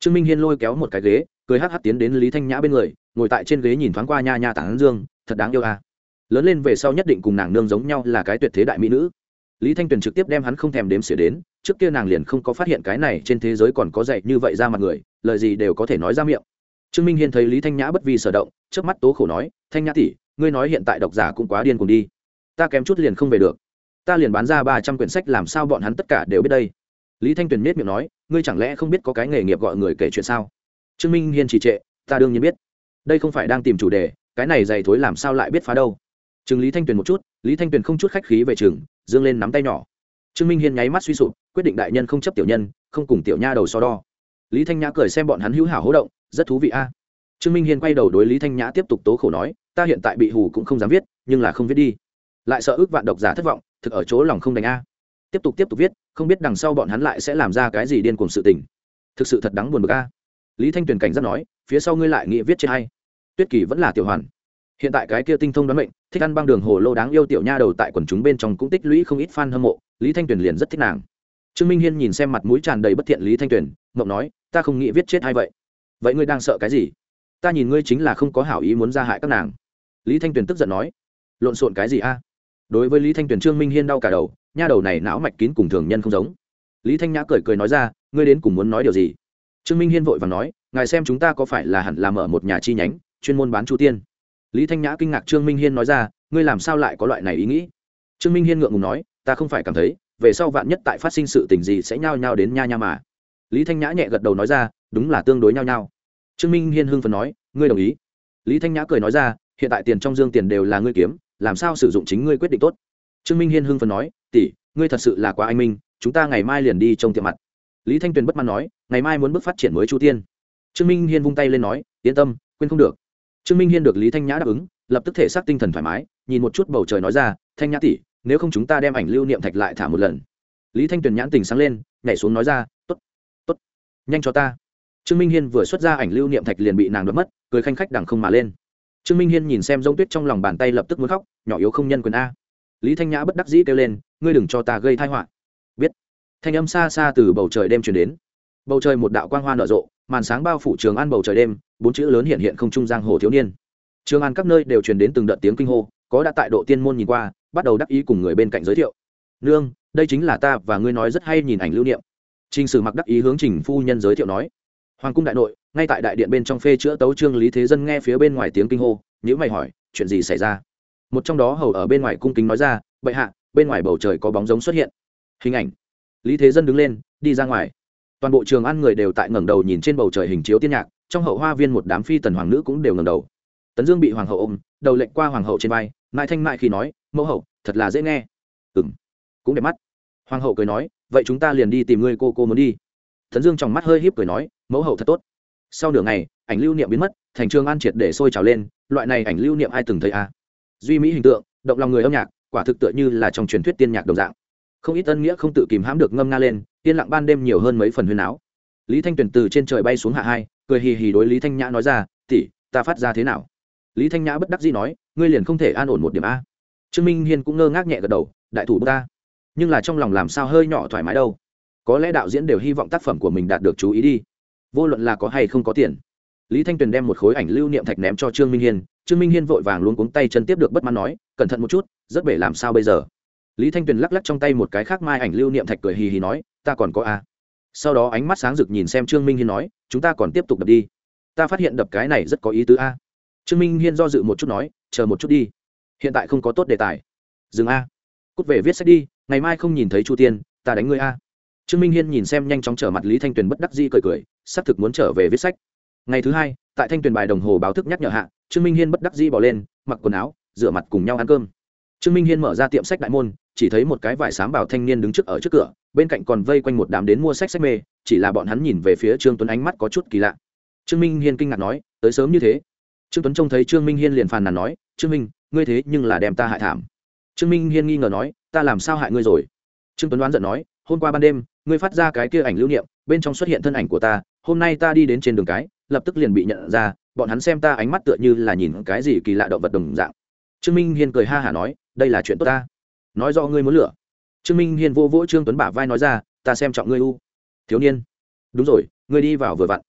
Trương minh hiên lôi kéo một cái ghế, cười hắc hắc tiến đến lý thanh nhã bên người, ngồi tại trên ghế nhìn thoáng qua nha nha tảng dương, thật đáng yêu à. lớn lên về sau nhất định cùng nàng nương giống nhau là cái tuyệt thế đại mỹ nữ. Lý thanh tuyền trực tiếp đem hắn không thèm đếm xỉa đến trước kia nàng liền không có phát hiện cái này trên thế giới còn có dạy như vậy ra mặt người, lời gì đều có thể nói ra miệng. Trương minh hiên thấy lý thanh nhã bất vi sở động, trước mắt tố khổ nói, thanh nhã tỷ, ngươi nói hiện tại độc giả cũng quá điên cùng đi. Ta kém chút liền không về được. Ta liền bán ra ba trăm quyển sách làm sao bọn hắn tất cả đều biết đây? Lý thanh tuyền miết miệng nói, ngươi chẳng lẽ không biết có cái nghề nghiệp gọi người kể chuyện sao? Trương minh hiên trì trệ, ta đương nhiên biết. Đây không phải đang tìm chủ đề, cái này dày thối làm sao lại biết phá đâu? Chừng lý thanh tuyền một chút, lý thanh tuyền không chút khách khí về chừng, dương lên nắm tay nhỏ. Trương minh hiên nháy mắt suy sụp quyết định đại nhân không chấp tiểu nhân, không cùng tiểu nha đầu so đo. Lý thanh nhã cười xem bọn hắn hữu hảo hỗ động, rất thú vị a. Trương minh hiên quay đầu đối lý thanh nhã tiếp tục tố khổ nói, ta hiện tại bị hù cũng không dám viết, nhưng là không viết đi. Lại sợ ước vạn độc giả thất vọng, thực ở chỗ lòng không đánh a. Tiếp tục tiếp tục viết, không biết đằng sau bọn hắn lại sẽ làm ra cái gì điên cuồng sự tình. Thực sự thật đáng buồn bực a. Lý thanh tuyền cảnh giác nói, phía sau ngươi lại nghĩ viết trên hay? Tuyết kỳ vẫn là tiểu hoàn. Hiện tại cái kia tinh thông đoán mệnh, thích ăn băng đường hồ lô đáng yêu tiểu nha đầu tại quần chúng bên trong cũng tích lũy không ít fan hâm mộ, lý thanh tuyền liền rất thích nàng trương minh hiên nhìn xem mặt mũi tràn đầy bất thiện lý thanh tuyền mộng nói, ta không nghĩ viết chết hay vậy. Vậy ngươi đang sợ cái gì? Ta nhìn ngươi chính là không có hảo ý muốn ra hại các nàng. Lý thanh tuyền tức giận nói, lộn xộn cái gì a? Đối với lý thanh tuyền, trương minh hiên đau cả đầu, nha đầu này não mạch kín cùng thường nhân không giống. Lý thanh nhã cười cười nói ra, ngươi đến cùng muốn nói điều gì? Trương minh hiên vội và nói, ngài xem chúng ta có phải là hẳn làm ở một nhà chi nhánh, chuyên môn bán chu tiên? Lý thanh nhã kinh ngạc trương minh hiên nói ra, ngươi làm sao lại có loại này ý nghĩ? Trương minh hiên ngượng ngùng nói, ta không phải cảm thấy về sau vạn nhất tại phát sinh sự tình gì sẽ nhao nhao đến nha nha mà. Lý thanh nhã nhẹ gật đầu nói ra, đúng là tương đối nhao nhao. Trương minh hiên hưng phần nói, ngươi đồng ý. Lý thanh nhã cười nói ra, hiện tại tiền trong dương tiền đều là ngươi kiếm, làm sao sử dụng chính ngươi quyết định tốt? Trương minh hiên hưng phần nói, tỷ, ngươi thật sự là quá anh minh, chúng ta ngày mai liền đi trông tiệm mặt. Lý thanh tuyền bất mãn nói, ngày mai muốn bước phát triển mới chu tiên. Trương minh hiên vung tay lên nói, yên tâm, quên không được. Trương minh hiên được lý thanh nhã đáp ứng, lập tức thể xác tinh thần thoải mái, nhìn một chút bầu trời nói ra, thanh nhã tỷ nếu không chúng ta đem ảnh lưu niệm thạch lại thả một lần. Lý thanh tuyền nhãn tình sáng lên, nhảy xuống nói ra t ố t t ố t nhanh cho ta. Trương minh hiên vừa xuất ra ảnh lưu niệm thạch liền bị nàng đ mất, cười khanh khách đằng không mà lên. Trương minh hiên nhìn xem g tuyết trong lòng bàn tay lập tức muốn khóc, nhỏ yếu không nhân quyền a. Lý thanh nhã bất đắc dĩ kêu lên, ngươi đừng cho ta gây thai họa. Biết, thanh âm xa xa từ bầu trời đêm chuyển đến. Bầu trời một đạo quang hoa nở rộ, màn sáng bao phủ trường an bầu trời đêm, bốn chữ lớn hiện hiện không trung giang hồ thiếu niên. Trường an các nơi đều truyền đến từng đợt tiếng kinh hô, có đã tại độ tiên môn nhìn qua bắt đầu đắc ý cùng người bên cạnh giới thiệu. Nương, đây chính là ta và ngươi nói rất hay nhìn ảnh lưu niệm. Trình sử mặc đắc ý hướng trình phu nhân giới thiệu nói. Hoàng cung đại nội, ngay tại đại điện bên trong phê chữa tấu trương lý thế dân nghe phía bên ngoài tiếng kinh hô nhữ mày hỏi, chuyện gì xảy ra? Một trong đó hầu ở bên ngoài cung kính nói ra, bệ hạ, bên ngoài bầu trời có bóng giống xuất hiện. Hình ảnh. Lý thế dân đứng lên, đi ra ngoài. Toàn bộ trường ăn người đều tại ngẩng đầu nhìn trên bầu trời hình chiếu tiên nhạc, trong hậu hoa viên một đám phi tần hoàng nữ cũng đều ngẩng đầu. Tấn dương bị hoàng hậu ôm, đầu lệnh qua hoàng hậu trên vai, mãi thanh mại khi nói mẫu hậu, thật là dễ nghe. Ừng cũng đẹp mắt. Hoàng hậu cười nói, vậy chúng ta liền đi tìm ngươi cô cô muốn đi. Thần dương trong mắt hơi híp cười nói, mẫu hậu thật tốt. Sau nửa ngày, ảnh lưu niệm biến mất, thành trường an triệt để sôi trào lên, loại này ảnh lưu niệm ai từng thấy à? duy mỹ hình tượng, động lòng người âm nhạc, quả thực tựa như là trong truyền thuyết tiên nhạc đồng dạng. Không ít tân nghĩa không tự kìm hãm được ngâm nga lên, yên lặng ban đêm nhiều hơn mấy phần huyền áo. Lý thanh tuyền từ trên trời bay xuống hạ hai, cười hì hì đối lý thanh nhã nói ra tỉ ta phát ra thế nào? Lý thanh nhã bất đắc dĩ nói, ngươi liền không thể an ổn một điểm a trương minh hiên cũng ngơ ngác nhẹ gật đầu, đại thủ ta, nhưng là trong lòng làm sao hơi nhỏ thoải mái đâu. Có lẽ đạo diễn đều hy vọng tác phẩm của mình đạt được chú ý đi. Vô luận là có hay không có tiền. Lý thanh tuyền đem một khối ảnh lưu niệm thạch ném cho trương minh hiên. Trương minh hiên vội vàng luôn cuống tay chân tiếp được bất mãn nói, cẩn thận một chút, rất bể làm sao bây giờ? Lý thanh tuyền lắc lắc trong tay một cái khác mai ảnh lưu niệm thạch cười hì hì nói, ta còn có a. Sau đó ánh mắt sáng rực nhìn xem trương minh hiên nói, chúng ta còn tiếp tục đập đi. Ta phát hiện đập cái này rất có ý tứ a. Trương minh hiên do dự một chút nói, chờ một chút đi hiện tại không có tốt đề tài. Dừng a. Cút về viết sách đi, ngày mai không nhìn thấy chu tiên, ta đánh ngươi a. Trương minh hiên nhìn xem nhanh chóng trở mặt lý thanh tuyền bất đắc di cười cười, xác thực muốn trở về viết sách. Ngày thứ hai, tại thanh tuyền bài đồng hồ báo thức nhắc nhở hạ, trương minh hiên bất đắc di bỏ lên, mặc quần áo, rửa mặt cùng nhau ăn cơm. Trương minh hiên mở ra tiệm sách đại môn, chỉ thấy một cái vải sám bảo thanh niên đứng trước ở trước cửa, bên cạnh còn vây quanh một đám đến mua sách sách mê, chỉ là bọn hắn nhìn về phía trương tuấn ánh mắt có chút kỳ lạ. Trương minh hiên kinh ngạc nói, tới sớm như thế? Trương tuấn trông thấy trương minh hiên liền phàn nàn nói, trương minh ngươi thế nhưng là đem ta hại thảm. Trương minh hiên nghi ngờ nói, ta làm sao hại ngươi rồi? Trương tuấn đoán giận nói, hôm qua ban đêm, ngươi phát ra cái kia ảnh lưu niệm, bên trong xuất hiện thân ảnh của ta, hôm nay ta đi đến trên đường cái, lập tức liền bị nhận ra, bọn hắn xem ta ánh mắt tựa như là nhìn cái gì kỳ lạ động vật đồng dạng. Trương minh hiên cười ha hả nói, đây là chuyện tốt ta. Nói do ngươi muốn lửa. Trương minh hiên vô vỗ trương tuấn bả vai nói ra, ta xem trọng ngươi u. Thiếu niên. Đúng rồi, ngươi đi vào vừa vặn.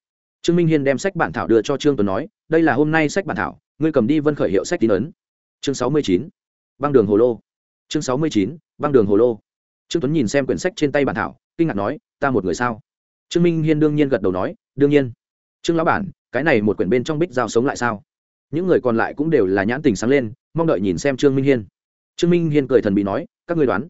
Trương minh hiên đem sách bản thảo đưa cho trương tuấn nói, đây là hôm nay sách bản thảo, ngươi cầm đi vân khởi hiệu sách tín ấn chương sáu mươi chín, băng đường hồ lô. Chương sáu mươi chín, băng đường hồ lô. Trương tuấn nhìn xem quyển sách trên tay bản thảo, kinh ngạc nói, ta một người sao? Trương minh hiên đương nhiên gật đầu nói, đương nhiên. Trương lão bản, cái này một quyển bên trong bích giao sống lại sao? Những người còn lại cũng đều là nhãn tình sáng lên, mong đợi nhìn xem trương minh hiên. Trương minh hiên cười thần bị nói, các ngươi đoán.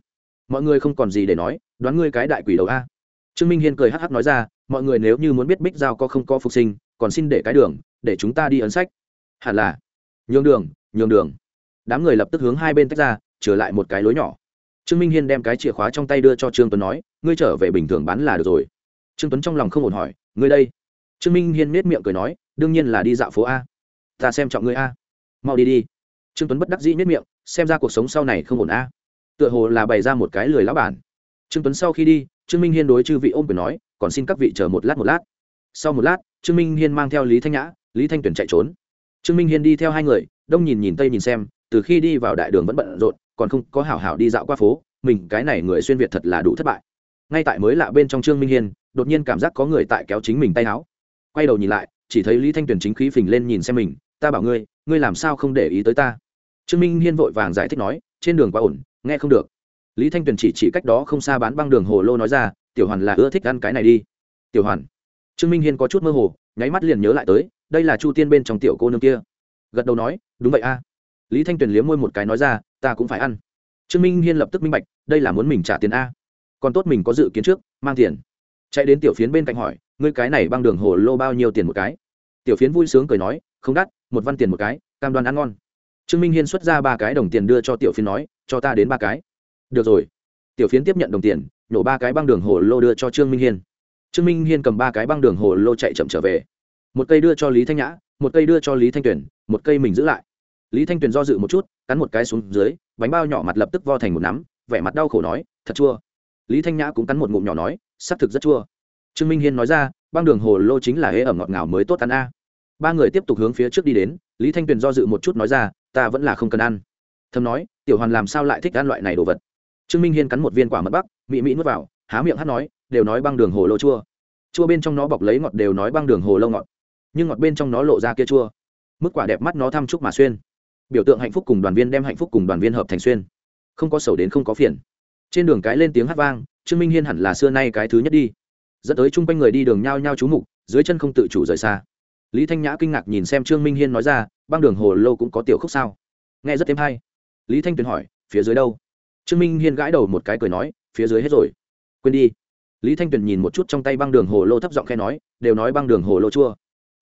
Mọi người không còn gì để nói, đoán ngươi cái đại quỷ đầu a. Trương minh hiên cười hắc hắc nói ra, mọi người nếu như muốn biết bích giao có không có phục sinh, còn xin để cái đường, để chúng ta đi ấn sách. Hẳn là. Nhường đường nhường đường đám người lập tức hướng hai bên tách ra, trở lại một cái lối nhỏ. Trương minh hiên đem cái chìa khóa trong tay đưa cho trương tuấn nói, ngươi trở về bình thường bán là được rồi. Trương tuấn trong lòng không ổn hỏi, ngươi đây? Trương minh hiên nết miệng cười nói, đương nhiên là đi dạo phố a. Ta xem trọng ngươi a. Mau đi đi. Trương tuấn bất đắc dĩ nết miệng, xem ra cuộc sống sau này không ổn a. Tựa hồ là bày ra một cái lười lão bản. Trương tuấn sau khi đi, trương minh hiên đối chư vị ôm quyền nói, còn xin các vị chờ một lát một lát. Sau một lát, trương minh hiên mang theo lý thanh nhã, lý thanh tuyển chạy trốn. Trương minh hiên đi theo hai người, đông nhìn nhìn tây nhìn xem từ khi đi vào đại đường vẫn bận rộn, còn không có hảo hảo đi dạo qua phố, mình cái này người xuyên việt thật là đủ thất bại. Ngay tại mới lạ bên trong trương minh hiên, đột nhiên cảm giác có người tại kéo chính mình tay áo. Quay đầu nhìn lại, chỉ thấy lý thanh tuyền chính khí phình lên nhìn xem mình, ta bảo ngươi ngươi làm sao không để ý tới ta? Trương minh hiên vội vàng giải thích nói, trên đường quá ổn, nghe không được. Lý thanh tuyền chỉ chỉ cách đó không xa bán băng đường hồ lô nói ra, tiểu hoàn là ưa thích ăn cái này đi. Tiểu hoàn? Trương minh hiên có chút mơ hồ, nháy mắt liền nhớ lại tới, đây là chu tiên bên trong tiểu cô nương kia. Gật đầu nói, đúng vậy a lý thanh tuyền liếm môi một cái nói ra, ta cũng phải ăn. Trương minh hiên lập tức minh bạch, đây là muốn mình trả tiền a. Còn tốt mình có dự kiến trước, mang tiền. Chạy đến tiểu phiến bên cạnh hỏi, ngươi cái này băng đường hồ lô bao nhiêu tiền một cái? Tiểu phiến vui sướng cười nói, không đắt, một văn tiền một cái, cam đoan ăn ngon. Trương minh hiên xuất ra ba cái đồng tiền đưa cho tiểu phiến nói, cho ta đến ba cái. Được rồi. Tiểu phiến tiếp nhận đồng tiền, nhổ ba cái băng đường hồ lô đưa cho trương minh hiên. Trương minh hiên cầm ba cái băng đường hồ lô chạy chậm trở về. Một cây đưa cho lý thanh nhã, một cây đưa cho lý thanh tuyền, một cây mình giữ lại lý thanh tuyền do dự một chút, cắn một cái xuống dưới, bánh bao nhỏ mặt lập tức vo thành một nắm, vẻ mặt đau khổ nói, thật chua. Lý thanh nhã cũng cắn một ngụm nhỏ nói, xác thực rất chua. Trương minh hiên nói ra, băng đường hồ lô chính là hễ ẩm ngọt ngào mới tốt ăn a. Ba người tiếp tục hướng phía trước đi đến, lý thanh tuyền do dự một chút nói ra, ta vẫn là không cần ăn. Thầm nói, tiểu hoàn làm sao lại thích ăn loại này đồ vật? Trương minh hiên cắn một viên quả mật bắc, mị mị nuốt vào, há miệng hát nói, đều nói băng đường hồ lô chua. Chua bên trong nó bọc lấy ngọt đều nói băng đường hồ lô ngọt, nhưng ngọt bên trong nó lộ ra kia chua. Mức quả đẹp mắt nó thăm chúc mà xuyên biểu tượng hạnh phúc cùng đoàn viên đem hạnh phúc cùng đoàn viên hợp thành xuyên. Không có sầu đến không có phiền. Trên đường cái lên tiếng hát vang, trương minh hiên hẳn là xưa nay cái thứ nhất đi. Dẫn tới chung quanh người đi đường nhao nhao trú mục, dưới chân không tự chủ rời xa. Lý thanh nhã kinh ngạc nhìn xem trương minh hiên nói ra, băng đường hồ lô cũng có tiểu khúc sao? Nghe rất thêm hay. Lý thanh tuyền hỏi, phía dưới đâu? Trương minh hiên gãi đầu một cái cười nói, phía dưới hết rồi. Quên đi. Lý thanh tuyền nhìn một chút trong tay băng đường hồ lô thấp giọng khe nói, đều nói băng đường hồ lô chua.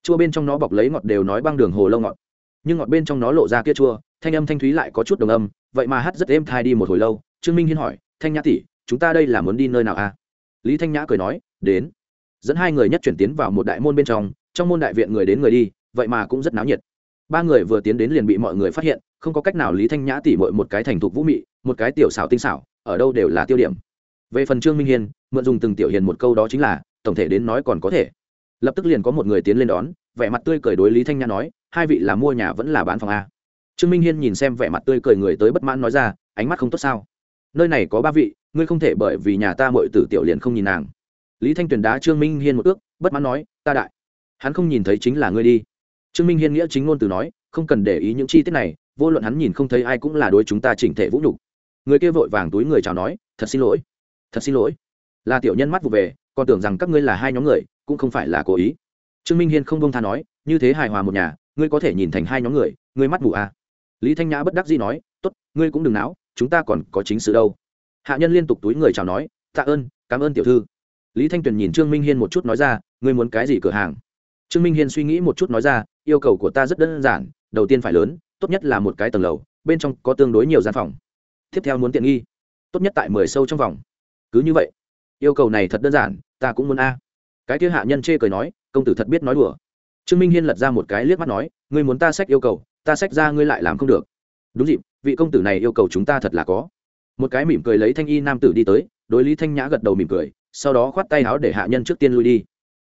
Chua bên trong nó bọc lấy ngọt đều nói băng đường hồ lô ngọt nhưng ngọt bên trong nó lộ ra kia chua, thanh âm thanh thúy lại có chút đồng âm, vậy mà hát rất êm thai đi một hồi lâu, trương minh hiên hỏi, thanh nhã tỷ, chúng ta đây là muốn đi nơi nào à? Lý thanh nhã cười nói, đến. Dẫn hai người nhất chuyển tiến vào một đại môn bên trong trong môn đại viện người đến người đi, vậy mà cũng rất náo nhiệt. Ba người vừa tiến đến liền bị mọi người phát hiện, không có cách nào lý thanh nhã tỉ mội một cái thành thục vũ mị, một cái tiểu xảo tinh xảo, ở đâu đều là tiêu điểm. Về phần trương minh hiên, mượn dùng từng tiểu hiền một câu đó chính là, tổng thể đến nói còn có thể. Lập tức liền có một người tiến lên đón, vẻ mặt tươi cười đối lý thanh nhã nói hai vị là mua nhà vẫn là bán phòng a. Trương minh hiên nhìn xem vẻ mặt tươi cười người tới bất mãn nói ra, ánh mắt không tốt sao? Nơi này có ba vị, ngươi không thể bởi vì nhà ta mội tử tiểu liền không nhìn nàng. Lý thanh tuyền đá trương minh hiên một ước, bất mãn nói, ta đại, hắn không nhìn thấy chính là ngươi đi. Trương minh hiên nghĩa chính ngôn từ nói, không cần để ý những chi tiết này, vô luận hắn nhìn không thấy ai cũng là đối chúng ta chỉnh thể vũ nhục. Người kia vội vàng túi người chào nói, thật xin lỗi, thật xin lỗi. Là tiểu nhân mắt vụ về, còn tưởng rằng các ngươi là hai nhóm người, cũng không phải là cố ý. Trương minh hiên không bông tha nói, như thế hài hòa một nhà ngươi có thể nhìn thành hai nhóm người, ngươi mắt mù à. lý thanh nhã bất đắc dĩ nói t ố t ngươi cũng đừng não chúng ta còn có chính sự đâu. Hạ nhân liên tục túi người chào nói, tạ ơn, cảm ơn tiểu thư. Lý thanh tuyền nhìn trương minh hiên một chút nói ra, ngươi muốn cái gì cửa hàng? Trương minh hiên suy nghĩ một chút nói ra, yêu cầu của ta rất đơn giản, đầu tiên phải lớn, tốt nhất là một cái tầng lầu, bên trong có tương đối nhiều gian phòng. Tiếp theo muốn tiện nghi, tốt nhất tại mười sâu trong vòng. Cứ như vậy, yêu cầu này thật đơn giản, ta cũng muốn a. Cái kia hạ nhân chê cười nói, công tử thật biết nói đùa trương minh hiên lật ra một cái liếc mắt nói, ngươi muốn ta sách yêu cầu, ta sách ra ngươi lại làm không được. Đúng dịp, vị công tử này yêu cầu chúng ta thật là có. Một cái mỉm cười lấy thanh y nam tử đi tới, đối lý thanh nhã gật đầu mỉm cười, sau đó khoát tay áo để hạ nhân trước tiên lui đi.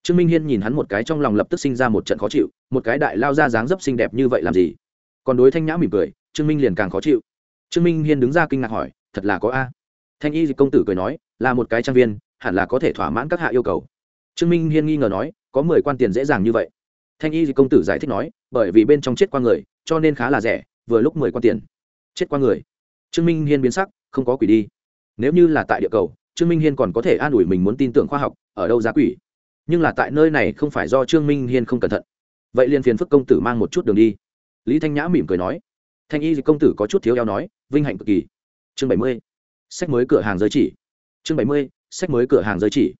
Trương minh hiên nhìn hắn một cái trong lòng lập tức sinh ra một trận khó chịu, một cái đại lao ra dáng dấp xinh đẹp như vậy làm gì? Còn đối thanh nhã mỉm cười, trương minh liền càng khó chịu. Trương minh hiên đứng ra kinh ngạc hỏi, thật là có a? Thanh y công tử cười nói, là một cái trang viên, hẳn là có thể thỏa mãn các hạ yêu cầu. Trương minh hiên nghi ngờ nói, có mười quan tiền dễ dàng như vậy thanh y công tử giải thích nói, bởi vì bên trong chết qua người, cho nên khá là rẻ, vừa lúc mười quan tiền. Chết qua người. Trương minh hiên biến sắc, không có quỷ đi. Nếu như là tại địa cầu, trương minh hiên còn có thể an ủi mình muốn tin tưởng khoa học, ở đâu giá quỷ. Nhưng là tại nơi này không phải do trương minh hiên không cẩn thận. Vậy liền phiền phức công tử mang một chút đường đi. Lý thanh nhã mỉm cười nói. Thanh y công tử có chút thiếu eo nói, vinh hạnh cực kỳ. Chương bảy mươi. Sách mới cửa hàng giới chỉ. Chương bảy mươi. Sách mới cửa hàng giới chỉ.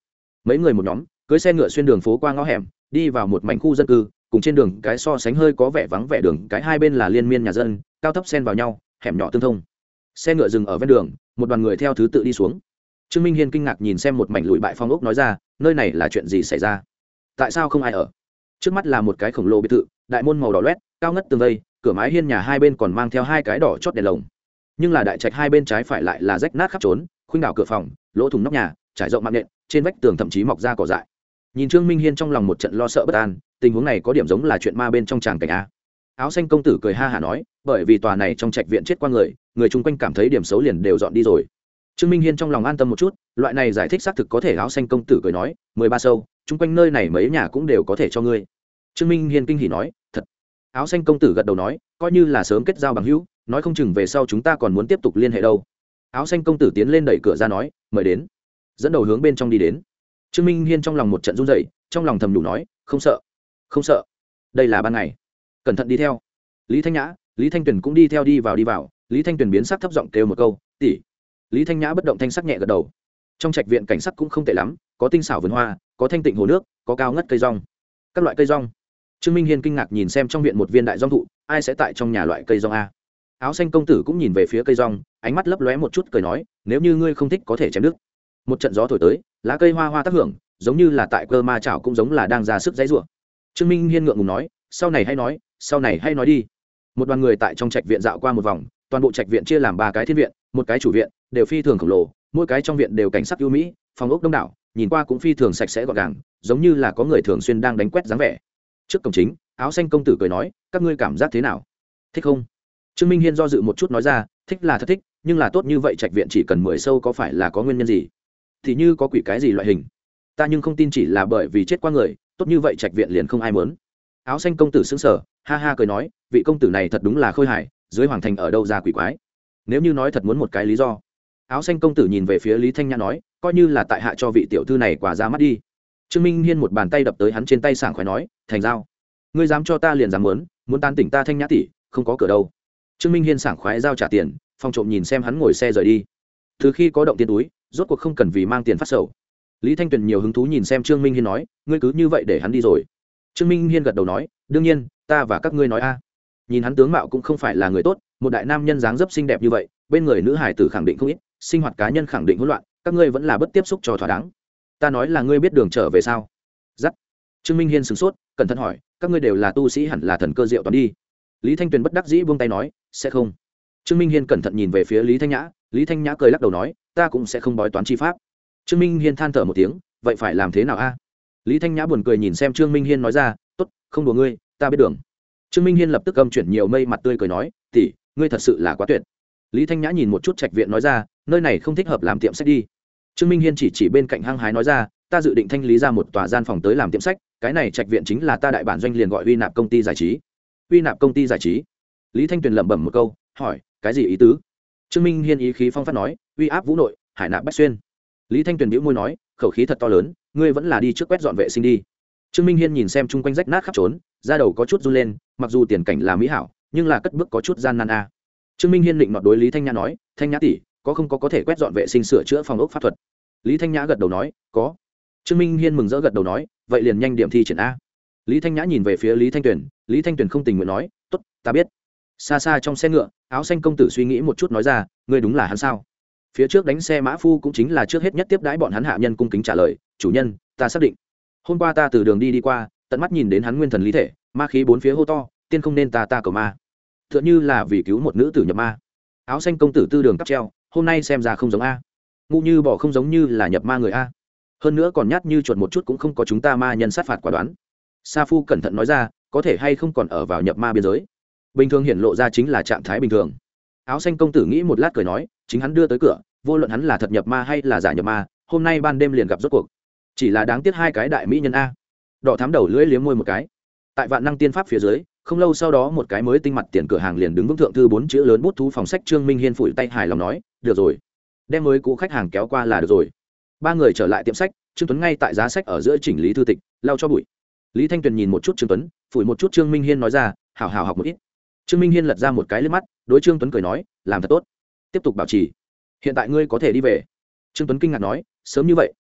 Mấy người một nhóm cưới xe ngựa xuyên đường phố qua ngõ hẻm đi vào một mảnh khu dân cư, cùng trên đường cái so sánh hơi có vẻ vắng vẻ đường, cái hai bên là liên miên nhà dân, cao thấp xen vào nhau, hẻm nhỏ tương thông. Xe ngựa dừng ở ven đường, một đoàn người theo thứ tự đi xuống. Trương minh hiên kinh ngạc nhìn xem một mảnh lụi bại phong ốc nói ra, nơi này là chuyện gì xảy ra? Tại sao không ai ở? Trước mắt là một cái khổng lồ biệt thự, đại môn màu đỏ loét, cao ngất tường vây, cửa mái hiên nhà hai bên còn mang theo hai cái đỏ chót đèn lồng. Nhưng là đại trạch hai bên trái phải lại là rách nát khắp trốn, khuynh đảo cửa phòng, lỗ thùng nóc nhà, trải rộng mạng nện, trên vách tường thậm chí mọc ra cỏ dại nhìn trương minh hiên trong lòng một trận lo sợ bất an, tình huống này có điểm giống là chuyện ma bên trong tràng cảnh a. Áo xanh công tử cười ha hả nói, bởi vì tòa này trong trạch viện chết qua người người chung quanh cảm thấy điểm xấu liền đều dọn đi rồi. Trương minh hiên trong lòng an tâm một chút, loại này giải thích xác thực có thể áo xanh công tử cười nói, mười ba sâu, chung quanh nơi này mấy nhà cũng đều có thể cho ngươi. Trương minh hiên kinh hỉ nói, thật. Áo xanh công tử gật đầu nói, coi như là sớm kết giao bằng hữu, nói không chừng về sau chúng ta còn muốn tiếp tục liên hệ đâu. Áo xanh công tử tiến lên đẩy cửa ra nói, mời đến. Dẫn đầu hướng bên trong đi đến trương minh hiên trong lòng một trận run dậy trong lòng thầm đủ nói, không sợ không sợ. Đây là ban ngày. Cẩn thận đi theo. Lý thanh nhã, lý thanh tuyền cũng đi theo đi vào đi vào. Lý thanh tuyền biến sắc thấp giọng kêu một câu tỉ lý thanh nhã bất động thanh sắc nhẹ gật đầu. Trong trạch viện cảnh sắc cũng không tệ lắm, có tinh xảo vườn hoa, có thanh tịnh hồ nước, có cao ngất cây rong. Các loại cây rong. Trương minh hiên kinh ngạc nhìn xem trong viện một viên đại rong thụ, ai sẽ tại trong nhà loại cây rong a? Áo xanh công tử cũng nhìn về phía cây rong, ánh mắt lấp lóe một chút cười nói, nếu như ngươi không thích có thể chém đứt. Một trận gió thổi tới lá cây hoa hoa tác hưởng, giống như là tại cơ ma chảo cũng giống là đang ra sức dãy rủa. Trương minh hiên ngượng ngùng nói, sau này hay nói, sau này hay nói đi. Một đoàn người tại trong trạch viện dạo qua một vòng, toàn bộ trạch viện chia làm ba cái thiên viện, một cái chủ viện, đều phi thường khổng lồ, mỗi cái trong viện đều cảnh sắc ưu mỹ phòng ốc đông đảo, nhìn qua cũng phi thường sạch sẽ gọn gàng, giống như là có người thường xuyên đang đánh quét dáng vẻ. Trước cổng chính, áo xanh công tử cười nói, các ngươi cảm giác thế nào? Thích không? Trương minh hiên do dự một chút nói ra, thích là thật thích, nhưng là tốt như vậy trạch viện chỉ cần mười sâu có phải là có nguyên nhân gì? Thì như có quỷ cái gì loại hình. Ta nhưng không tin chỉ là bởi vì chết qua người, tốt như vậy trạch viện liền không ai muốn. Áo xanh công tử xứng sở ha ha cười nói, vị công tử này thật đúng là khôi hài, dưới hoàng thành ở đâu ra quỷ quái? Nếu như nói thật muốn một cái lý do. Áo xanh công tử nhìn về phía lý thanh nhã nói, coi như là tại hạ cho vị tiểu thư này quả ra mắt đi. Trương minh hiên một bàn tay đập tới hắn trên tay sảng khoái nói, thành giao, ngươi dám cho ta liền dám muốn muốn tan tỉnh ta thanh nhã tỷ, không có cửa đâu. Trương minh hiên sảng khoái giao trả tiền phong trộm nhìn xem hắn ngồi xe rời đi. Từ khi có động tiền túi rốt cuộc không cần vì mang tiền phát sầu. Lý thanh tuyền nhiều hứng thú nhìn xem trương minh hiên nói, ngươi cứ như vậy để hắn đi rồi. Trương minh hiên gật đầu nói, đương nhiên, ta và các ngươi nói a. Nhìn hắn tướng mạo cũng không phải là người tốt, một đại nam nhân dáng dấp xinh đẹp như vậy, bên người nữ hải tử khẳng định không ít, sinh hoạt cá nhân khẳng định hỗn loạn, các ngươi vẫn là bất tiếp xúc cho thỏa đáng. Ta nói là ngươi biết đường trở về sao? Giắt. Trương minh hiên sửng sốt, cẩn thận hỏi, các ngươi đều là tu sĩ hẳn là thần cơ diệu toán đi? Lý thanh tuyền bất đắc dĩ buông tay nói, sẽ không. Trương minh hiên cẩn thận nhìn về phía lý thanh nhã, lý thanh nhã cười lắc đầu nói ta cũng sẽ không bói toán chi pháp. Trương minh hiên than thở một tiếng, vậy phải làm thế nào a? Lý thanh nhã buồn cười nhìn xem trương minh hiên nói ra t ố t không đùa ngươi, ta biết đường. Trương minh hiên lập tức cầm chuyển nhiều mây mặt tươi cười nói tỉ ngươi thật sự là quá tuyệt. Lý thanh nhã nhìn một chút trạch viện nói ra, nơi này không thích hợp làm tiệm sách đi. Trương minh hiên chỉ chỉ bên cạnh hăng hái nói ra, ta dự định thanh lý ra một tòa gian phòng tới làm tiệm sách, cái này trạch viện chính là ta đại bản doanh liền gọi uy nạp công ty giải trí. Uy nạp công ty giải trí? Lý thanh tuyền lẩm bẩm một câu, hỏi, cái gì ý tứ? Trương minh hiên ý khí phong phát nói, uy áp vũ nội, hải nạp bách xuyên. Lý thanh tuyền đĩu môi nói, khẩu khí thật to lớn, ngươi vẫn là đi trước quét dọn vệ sinh đi. Trương minh hiên nhìn xem chung quanh rách nát khắp trốn, da đầu có chút run lên, mặc dù tiền cảnh là mỹ hảo, nhưng là cất bước có chút gian nan a. Trương minh hiên định nọt đối lý thanh nhã nói, thanh nhã tỷ, có không có có thể quét dọn vệ sinh sửa chữa phòng ốc pháp thuật? Lý thanh nhã gật đầu nói, có. Trương minh hiên mừng rỡ gật đầu nói, vậy liền nhanh điểm thi triển a. Lý thanh nhã nhìn về phía lý thanh tuyền, lý thanh tuyền không tình nguyện nói t ố t ta biết. Xa xa trong xe ngựa áo xanh công tử suy nghĩ một chút nói ra, ngươi đúng là hắn sao? Phía trước đánh xe mã phu cũng chính là trước hết nhất tiếp đãi bọn hắn hạ nhân cung kính trả lời, chủ nhân, ta xác định. Hôm qua ta từ đường đi đi qua, tận mắt nhìn đến hắn nguyên thần lý thể, ma khí bốn phía hô to, tiên không nên ta ta cầu ma. T h ư ợ n h ư là vì cứu một nữ tử nhập ma. Áo xanh công tử tư đường cắp treo, hôm nay xem ra không giống a. Ngu như bỏ không giống như là nhập ma người a. Hơn nữa còn nhát như chuột một chút cũng không có chúng ta ma nhân sát phạt quả đoán. Sa phu cẩn thận nói ra, có thể hay không còn ở vào nhập ma biên giới? Bình thường hiện lộ ra chính là trạng thái bình thường. Áo xanh công tử nghĩ một lát cười nói, chính hắn đưa tới cửa, vô luận hắn là thật nhập ma hay là giả nhập ma, hôm nay ban đêm liền gặp rốt cuộc. Chỉ là đáng tiếc hai cái đại mỹ nhân a. Đỏ thám đầu lưỡi liếm môi một cái. Tại vạn năng tiên pháp phía dưới, không lâu sau đó một cái mới tinh mặt tiền cửa hàng liền đứng vững thượng thư bốn chữ lớn bút thú phòng sách trương minh hiên phủi tay hài lòng nói, được rồi. Đem mới cũ khách hàng kéo qua là được rồi. Ba người trở lại tiệm sách, trương tuấn ngay tại giá sách ở giữa chỉnh lý thư tịch, lau cho bụi. Lý thanh tuyền nhìn một chút trương tuấn, phủi một chút trương minh hiên nói ra hào hào học một ít trương minh hiên lật ra một cái lên mắt, đối trương tuấn cười nói, làm thật tốt. Tiếp tục bảo trì. Hiện tại ngươi có thể đi về. Trương tuấn kinh ngạc nói, sớm như vậy.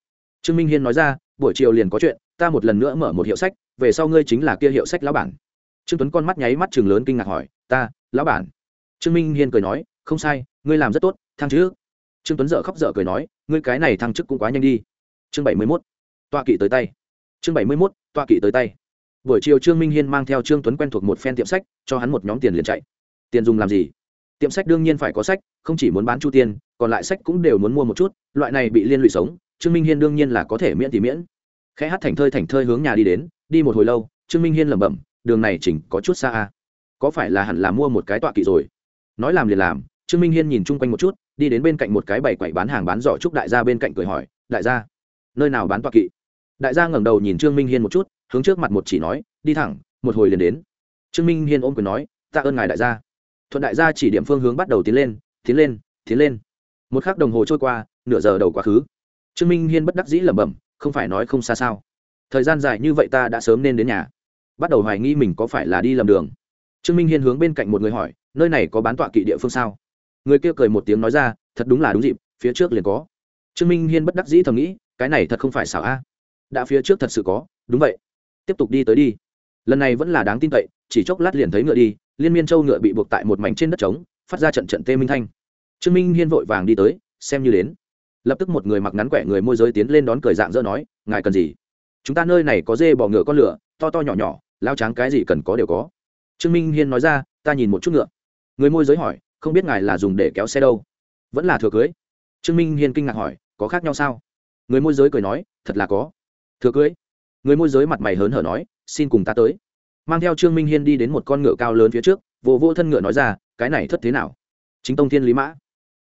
Trương minh hiên nói ra, buổi chiều liền có chuyện, ta một lần nữa mở một hiệu sách, về sau ngươi chính là kia hiệu sách lão bản. Trương tuấn con mắt nháy mắt chừng lớn kinh ngạc hỏi, ta, lão bản? Trương minh hiên cười nói, không sai, ngươi làm rất tốt, thăng chứ trương tuấn dợ khóc dở cười nói, ngươi cái này thăng chức cũng quá nhanh đi. Chương bảy mươi mốt toa kỵ tới tay. Chương bảy mươi mốt toa kỵ tới tay buổi chiều trương minh hiên mang theo trương tuấn quen thuộc một phen tiệm sách, cho hắn một nhóm tiền liền chạy. Tiền dùng làm gì? Tiệm sách đương nhiên phải có sách, không chỉ muốn bán chu tiền còn lại sách cũng đều muốn mua một chút, loại này bị liên lụy sống, trương minh hiên đương nhiên là có thể miễn thì miễn. Khẽ hát thành thơi thành thơi hướng nhà đi đến, đi một hồi lâu, trương minh hiên lẩm bẩm, đường này chỉnh có chút xa a. Có phải là hẳn là mua một cái tọa kỵ rồi? Nói làm liền làm, trương minh hiên nhìn chung quanh một chút, đi đến bên cạnh một cái bày quậy bán hàng bán giỏ trúc đại gia bên cạnh cười hỏi, đại gia, nơi nào bán tọa kỵ? Đại gia ngẩng đầu nhìn trương minh hiên một chút hướng trước mặt một chỉ nói, đi thẳng, một hồi liền đến. Trương minh hiên ôm quyền nói, tạ ơn ngài đại gia. Thuận đại gia chỉ điểm phương hướng bắt đầu tiến lên tiến lên tiến lên. Một k h ắ c đồng hồ trôi qua, nửa giờ đầu quá khứ. Trương minh hiên bất đắc dĩ lẩm bẩm, không phải nói không xa sao? Thời gian dài như vậy ta đã sớm nên đến nhà. Bắt đầu hoài nghi mình có phải là đi lầm đường. Trương minh hiên hướng bên cạnh một người hỏi, nơi này có bán tọa kỵ địa phương sao? Người kia cười một tiếng nói ra, thật đúng là đúng dịp, phía trước liền có. Trương minh hiên bất đắc dĩ thầm nghĩ, cái này thật không phải xảo a. Đã phía trước thật sự có, đúng vậy tiếp tục đi tới đi. Lần này vẫn là đáng tin cậy, chỉ chốc lát liền thấy ngựa đi, liên miên châu ngựa bị buộc tại một mảnh trên đất trống, phát ra trận trận tê minh thanh. Trương minh hiên vội vàng đi tới, xem như đến. Lập tức một người mặc ngắn quẻ người môi giới tiến lên đón cười dạng dỡ nói, ngài cần gì? Chúng ta nơi này có dê bò ngựa con lửa, to to nhỏ nhỏ, lao tráng cái gì cần có đều có. Trương minh hiên nói ra, ta nhìn một chút ngựa. Người môi giới hỏi, không biết ngài là dùng để kéo xe đâu? Vẫn là thừa cưới. Trương minh hiên kinh ngạc hỏi, có khác nhau sao? Người môi giới cười nói, thật là có. Thừa cưới? Người môi giới mặt mày hớn hở nói, xin cùng ta tới. Mang theo trương minh hiên đi đến một con ngựa cao lớn phía trước, vô vô thân ngựa nói ra, cái này thất thế nào? Chính tông thiên lý mã.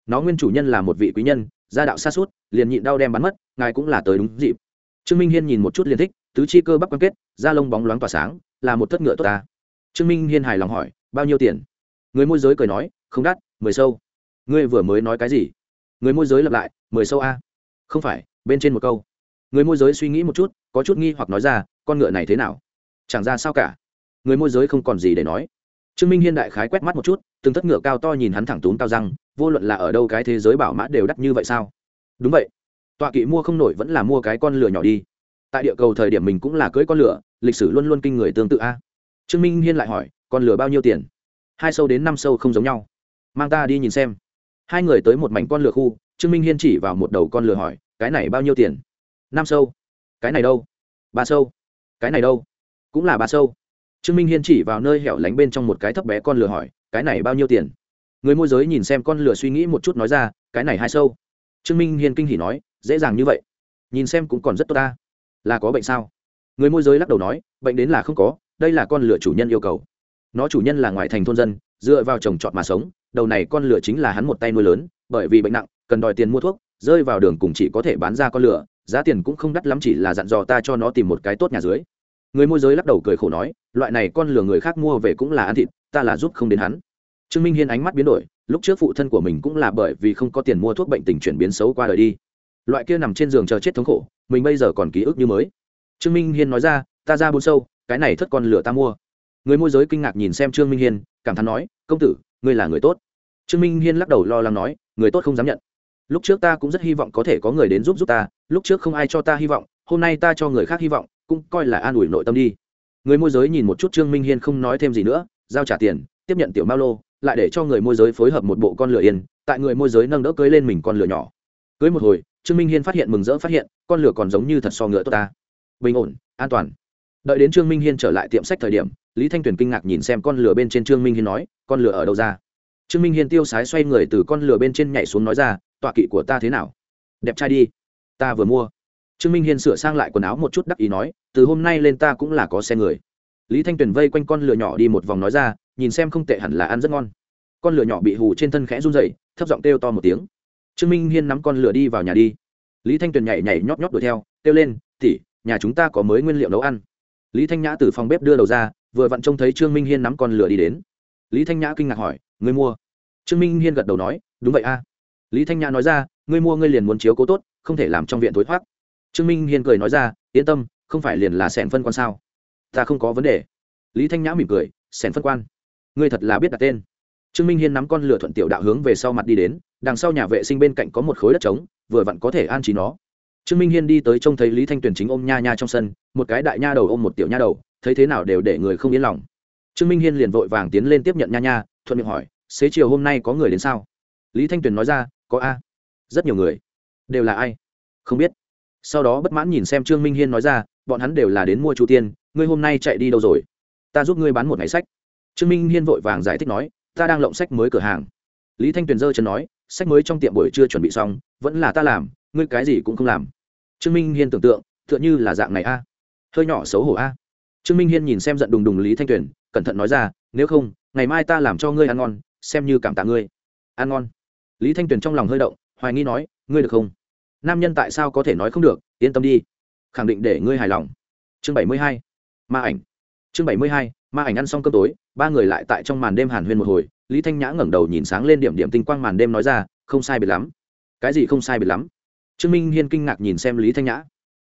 Nó nguyên chủ nhân là một vị quý nhân, gia đạo xa suốt, liền nhịn đau đem bắn mất, ngài cũng là tới đúng dịp. Trương minh hiên nhìn một chút liền thích, tứ chi cơ bắp quan kết, da lông bóng loáng tỏa sáng, là một thất ngựa tốt ta. Trương minh hiên hài lòng hỏi, bao nhiêu tiền? Người môi giới cười nói, không đắt, mười sâu. Ngươi vừa mới nói cái gì? Người môi giới lặp lại, mười sâu a. Không phải, bên trên một câu. Người môi giới suy nghĩ một chút có chút nghi hoặc nói ra, con ngựa này thế nào? Chẳng ra sao cả. Người môi giới không còn gì để nói. Trương minh hiên đại khái quét mắt một chút, từng thất ngựa cao to nhìn hắn thẳng túm cao răng, vô luận là ở đâu cái thế giới bảo mã đều đắt như vậy sao? Đúng vậy. Tọa kỵ mua không nổi vẫn là mua cái con lửa nhỏ đi. Tại địa cầu thời điểm mình cũng là cưỡi con lửa, lịch sử luôn luôn kinh người tương tự a. Trương minh hiên lại hỏi, con lửa bao nhiêu tiền? Hai sâu đến năm sâu không giống nhau. Mang ta đi nhìn xem. Hai người tới một mảnh con lửa khu, trương minh hiên chỉ vào một đầu con lửa hỏi, cái này bao nhiêu tiền? Năm sâu cái này đâu? Ba sâu. Cái này đâu? Cũng là ba sâu. Trương minh hiên chỉ vào nơi hẻo lánh bên trong một cái thấp bé con lửa hỏi, cái này bao nhiêu tiền? Người môi giới nhìn xem con lửa suy nghĩ một chút nói ra, cái này hai sâu. Trương minh hiên kinh hỉ nói, dễ dàng như vậy. Nhìn xem cũng còn rất tốt ta. Là có bệnh sao? Người môi giới lắc đầu nói, bệnh đến là không có, đây là con lửa chủ nhân yêu cầu. Nó chủ nhân là ngoại thành thôn dân, dựa vào trồng trọt mà sống, đầu này con lửa chính là hắn một tay nuôi lớn, bởi vì bệnh nặng, cần đòi tiền mua thuốc, rơi vào đường cùng chỉ có thể bán ra con lửa giá tiền cũng không đắt lắm chỉ là dặn dò ta cho nó tìm một cái tốt nhà dưới. Người môi giới lắc đầu cười khổ nói, loại này con lừa người khác mua về cũng là ăn thịt, ta là giúp không đến hắn. Trương minh hiên ánh mắt biến đổi, lúc trước phụ thân của mình cũng là bởi vì không có tiền mua thuốc bệnh tình chuyển biến xấu qua đời đi. Loại kia nằm trên giường chờ chết thống khổ, mình bây giờ còn ký ức như mới. Trương minh hiên nói ra, ta ra buôn sâu, cái này thất con lửa ta mua. Người môi giới kinh ngạc nhìn xem trương minh hiên, cảm thán nói, công tử, ngươi là người tốt. Trương minh hiên lắc đầu lo lắng nói, người tốt không dám nhận lúc trước ta cũng rất hy vọng có thể có người đến giúp giúp ta, lúc trước không ai cho ta hy vọng, hôm nay ta cho người khác hy vọng, cũng coi là an ủi nội tâm đi. Người môi giới nhìn một chút trương minh hiên không nói thêm gì nữa, giao trả tiền, tiếp nhận tiểu mao lô, lại để cho người môi giới phối hợp một bộ con lửa yên, tại người môi giới nâng đỡ cưới lên mình con lửa nhỏ. Cưới một hồi, trương minh hiên phát hiện mừng rỡ phát hiện, con lửa còn giống như thật so ngựa tốt ta. Bình ổn, an toàn. Đợi đến trương minh hiên trở lại tiệm sách thời điểm, lý thanh tuyền kinh ngạc nhìn xem con lửa bên trên trương minh hiên nói, con lửa ở đâu ra? Trương minh hiên tiêu sái xoay người từ con lửa bên trên nhảy xuống nói ra tọa kỵ của ta thế nào? Đẹp trai đi, ta vừa mua. Trương minh hiên sửa sang lại quần áo một chút đắc ý nói, từ hôm nay lên ta cũng là có xe người. Lý thanh tuyền vây quanh con lửa nhỏ đi một vòng nói ra, nhìn xem không tệ hẳn là ăn rất ngon. Con lửa nhỏ bị hù trên thân khẽ run dậy thấp giọng kêu to một tiếng. Trương minh hiên nắm con lửa đi vào nhà đi. Lý thanh tuyền nhảy nhảy nhót nhót đuổi theo, kêu lên tỉ nhà chúng ta có mới nguyên liệu nấu ăn. Lý thanh nhã từ phòng bếp đưa đầu ra, vừa vặn trông thấy trương minh hiên nắm con lửa đi đến. Lý thanh nhã kinh ngạc hỏi người mua? Trương minh hiên gật đầu nói, đúng vậy a lý thanh nhã nói ra, ngươi mua ngươi liền muốn chiếu cố tốt, không thể làm trong viện thối thoát. Trương minh hiên cười nói ra, yên tâm, không phải liền là sẻn phân quan sao? Ta không có vấn đề. Lý thanh nhã mỉm cười, sẻn phân quan? Ngươi thật là biết đặt tên. Trương minh hiên nắm con lửa thuận tiểu đạo hướng về sau mặt đi đến, đằng sau nhà vệ sinh bên cạnh có một khối đất trống, vừa vặn có thể an trí nó. Trương minh hiên đi tới trông thấy lý thanh tuyền chính ôm nha nha trong sân, một cái đại nha đầu ôm một tiểu nha đầu, thấy thế nào đều để người không yên lòng. Trương minh hiên liền vội vàng tiến lên tiếp nhận nha nha, thuận miệng hỏi, xế chiều hôm nay có người đến sao? Lý thanh tuyền nói ra có a. Rất nhiều người. Đều là ai? Không biết. Sau đó bất mãn nhìn xem trương minh hiên nói ra, bọn hắn đều là đến mua chu tiên, ngươi hôm nay chạy đi đâu rồi? Ta giúp ngươi bán một ngày sách. Trương minh hiên vội vàng giải thích nói, ta đang lộng sách mới cửa hàng. Lý thanh tuyền dơ chân nói, sách mới trong tiệm buổi chưa chuẩn bị xong, vẫn là ta làm, ngươi cái gì cũng không làm. Trương minh hiên tưởng tượng, tựa như là dạng này a. Hơi nhỏ xấu hổ a. Trương minh hiên nhìn xem giận đùng đùng lý thanh tuyền, cẩn thận nói ra, nếu không, ngày mai ta làm cho ngươi ăn ngon, xem như cảm tạ ngươi. Ăn ngon lý thanh tuyền trong lòng hơi động, hoài nghi nói, ngươi được không? Nam nhân tại sao có thể nói không được? Yên tâm đi, khẳng định để ngươi hài lòng. Chương bảy mươi hai, ma ảnh. Chương bảy mươi hai, ma ảnh ăn xong cơm tối, ba người lại tại trong màn đêm hàn huyên một hồi, lý thanh nhã ngẩng đầu nhìn sáng lên điểm điểm tinh quang màn đêm nói ra, không sai biệt lắm. Cái gì không sai biệt lắm? Trương minh hiên kinh ngạc nhìn xem lý thanh nhã.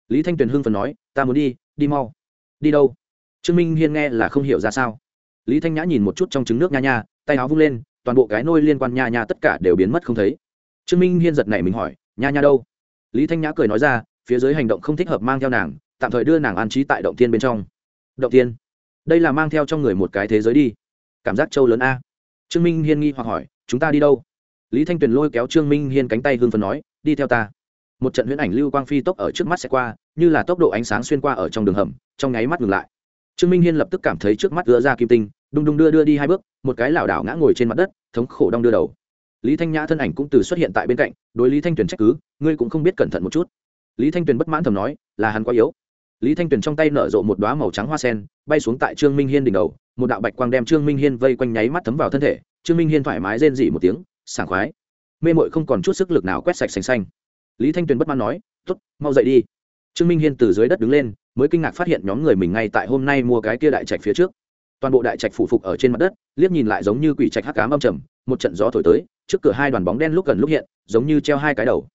Lý thanh tuyền hưng phần nói, ta muốn đi đi mau. Đi đâu? Trương minh hiên nghe là không hiểu ra sao. Lý thanh nhã nhìn một chút trong trứng nước nha nha, tay áo vung lên toàn bộ cái nôi liên quan nha nha tất cả đều biến mất không thấy. Trương minh hiên giật này mình hỏi, nha nha đâu? Lý thanh nhã cười nói ra, phía dưới hành động không thích hợp mang theo nàng, tạm thời đưa nàng an trí tại động tiên bên trong. Động tiên đây là mang theo trong người một cái thế giới đi. Cảm giác châu lớn a. Trương minh hiên nghi hoặc hỏi, chúng ta đi đâu? Lý thanh tuyền lôi kéo trương minh hiên cánh tay hương phần nói, đi theo ta. Một trận huyễn ảnh lưu quang phi tốc ở trước mắt sẽ qua, như là tốc độ ánh sáng xuyên qua ở trong đường hầm, trong nháy mắt ngừng lại. Trương minh hiên lập tức cảm thấy trước mắt đưa ra kim tinh đung đung đưa đưa đi hai bước, một cái lảo đảo ngã ngồi trên mặt đất, thống khổ đong đưa đầu. Lý thanh nhã thân ảnh cũng từ xuất hiện tại bên cạnh, đối lý thanh tuyền trách cứ, ngươi cũng không biết cẩn thận một chút. Lý thanh tuyền bất mãn thầm nói, là hắn quá yếu. Lý thanh tuyền trong tay nở rộ một đoá màu trắng hoa sen, bay xuống tại trương minh hiên đỉnh đầu, một đạo bạch quang đem trương minh hiên vây quanh nháy mắt thấm vào thân thể. Trương minh hiên thoải mái rên dỉ một tiếng, sảng khoái. Mê mội không còn chút sức lực nào quét sạch xanh xanh. Lý thanh tuyền bất mãn nói t ố t mau dậy đi. Trương minh hiên từ dưới đất đứng lên, mới kinh ngạc phát hiện nhóm người mình ngay tại hôm nay mua cái kia đại trạch phía trước toàn bộ đại trạch phủ phục ở trên mặt đất, liếc nhìn lại giống như quỷ trạch hắc cám âm trầm, một trận gió thổi tới, trước cửa hai đoàn bóng đen lúc gần lúc hiện, giống như treo hai cái đầu.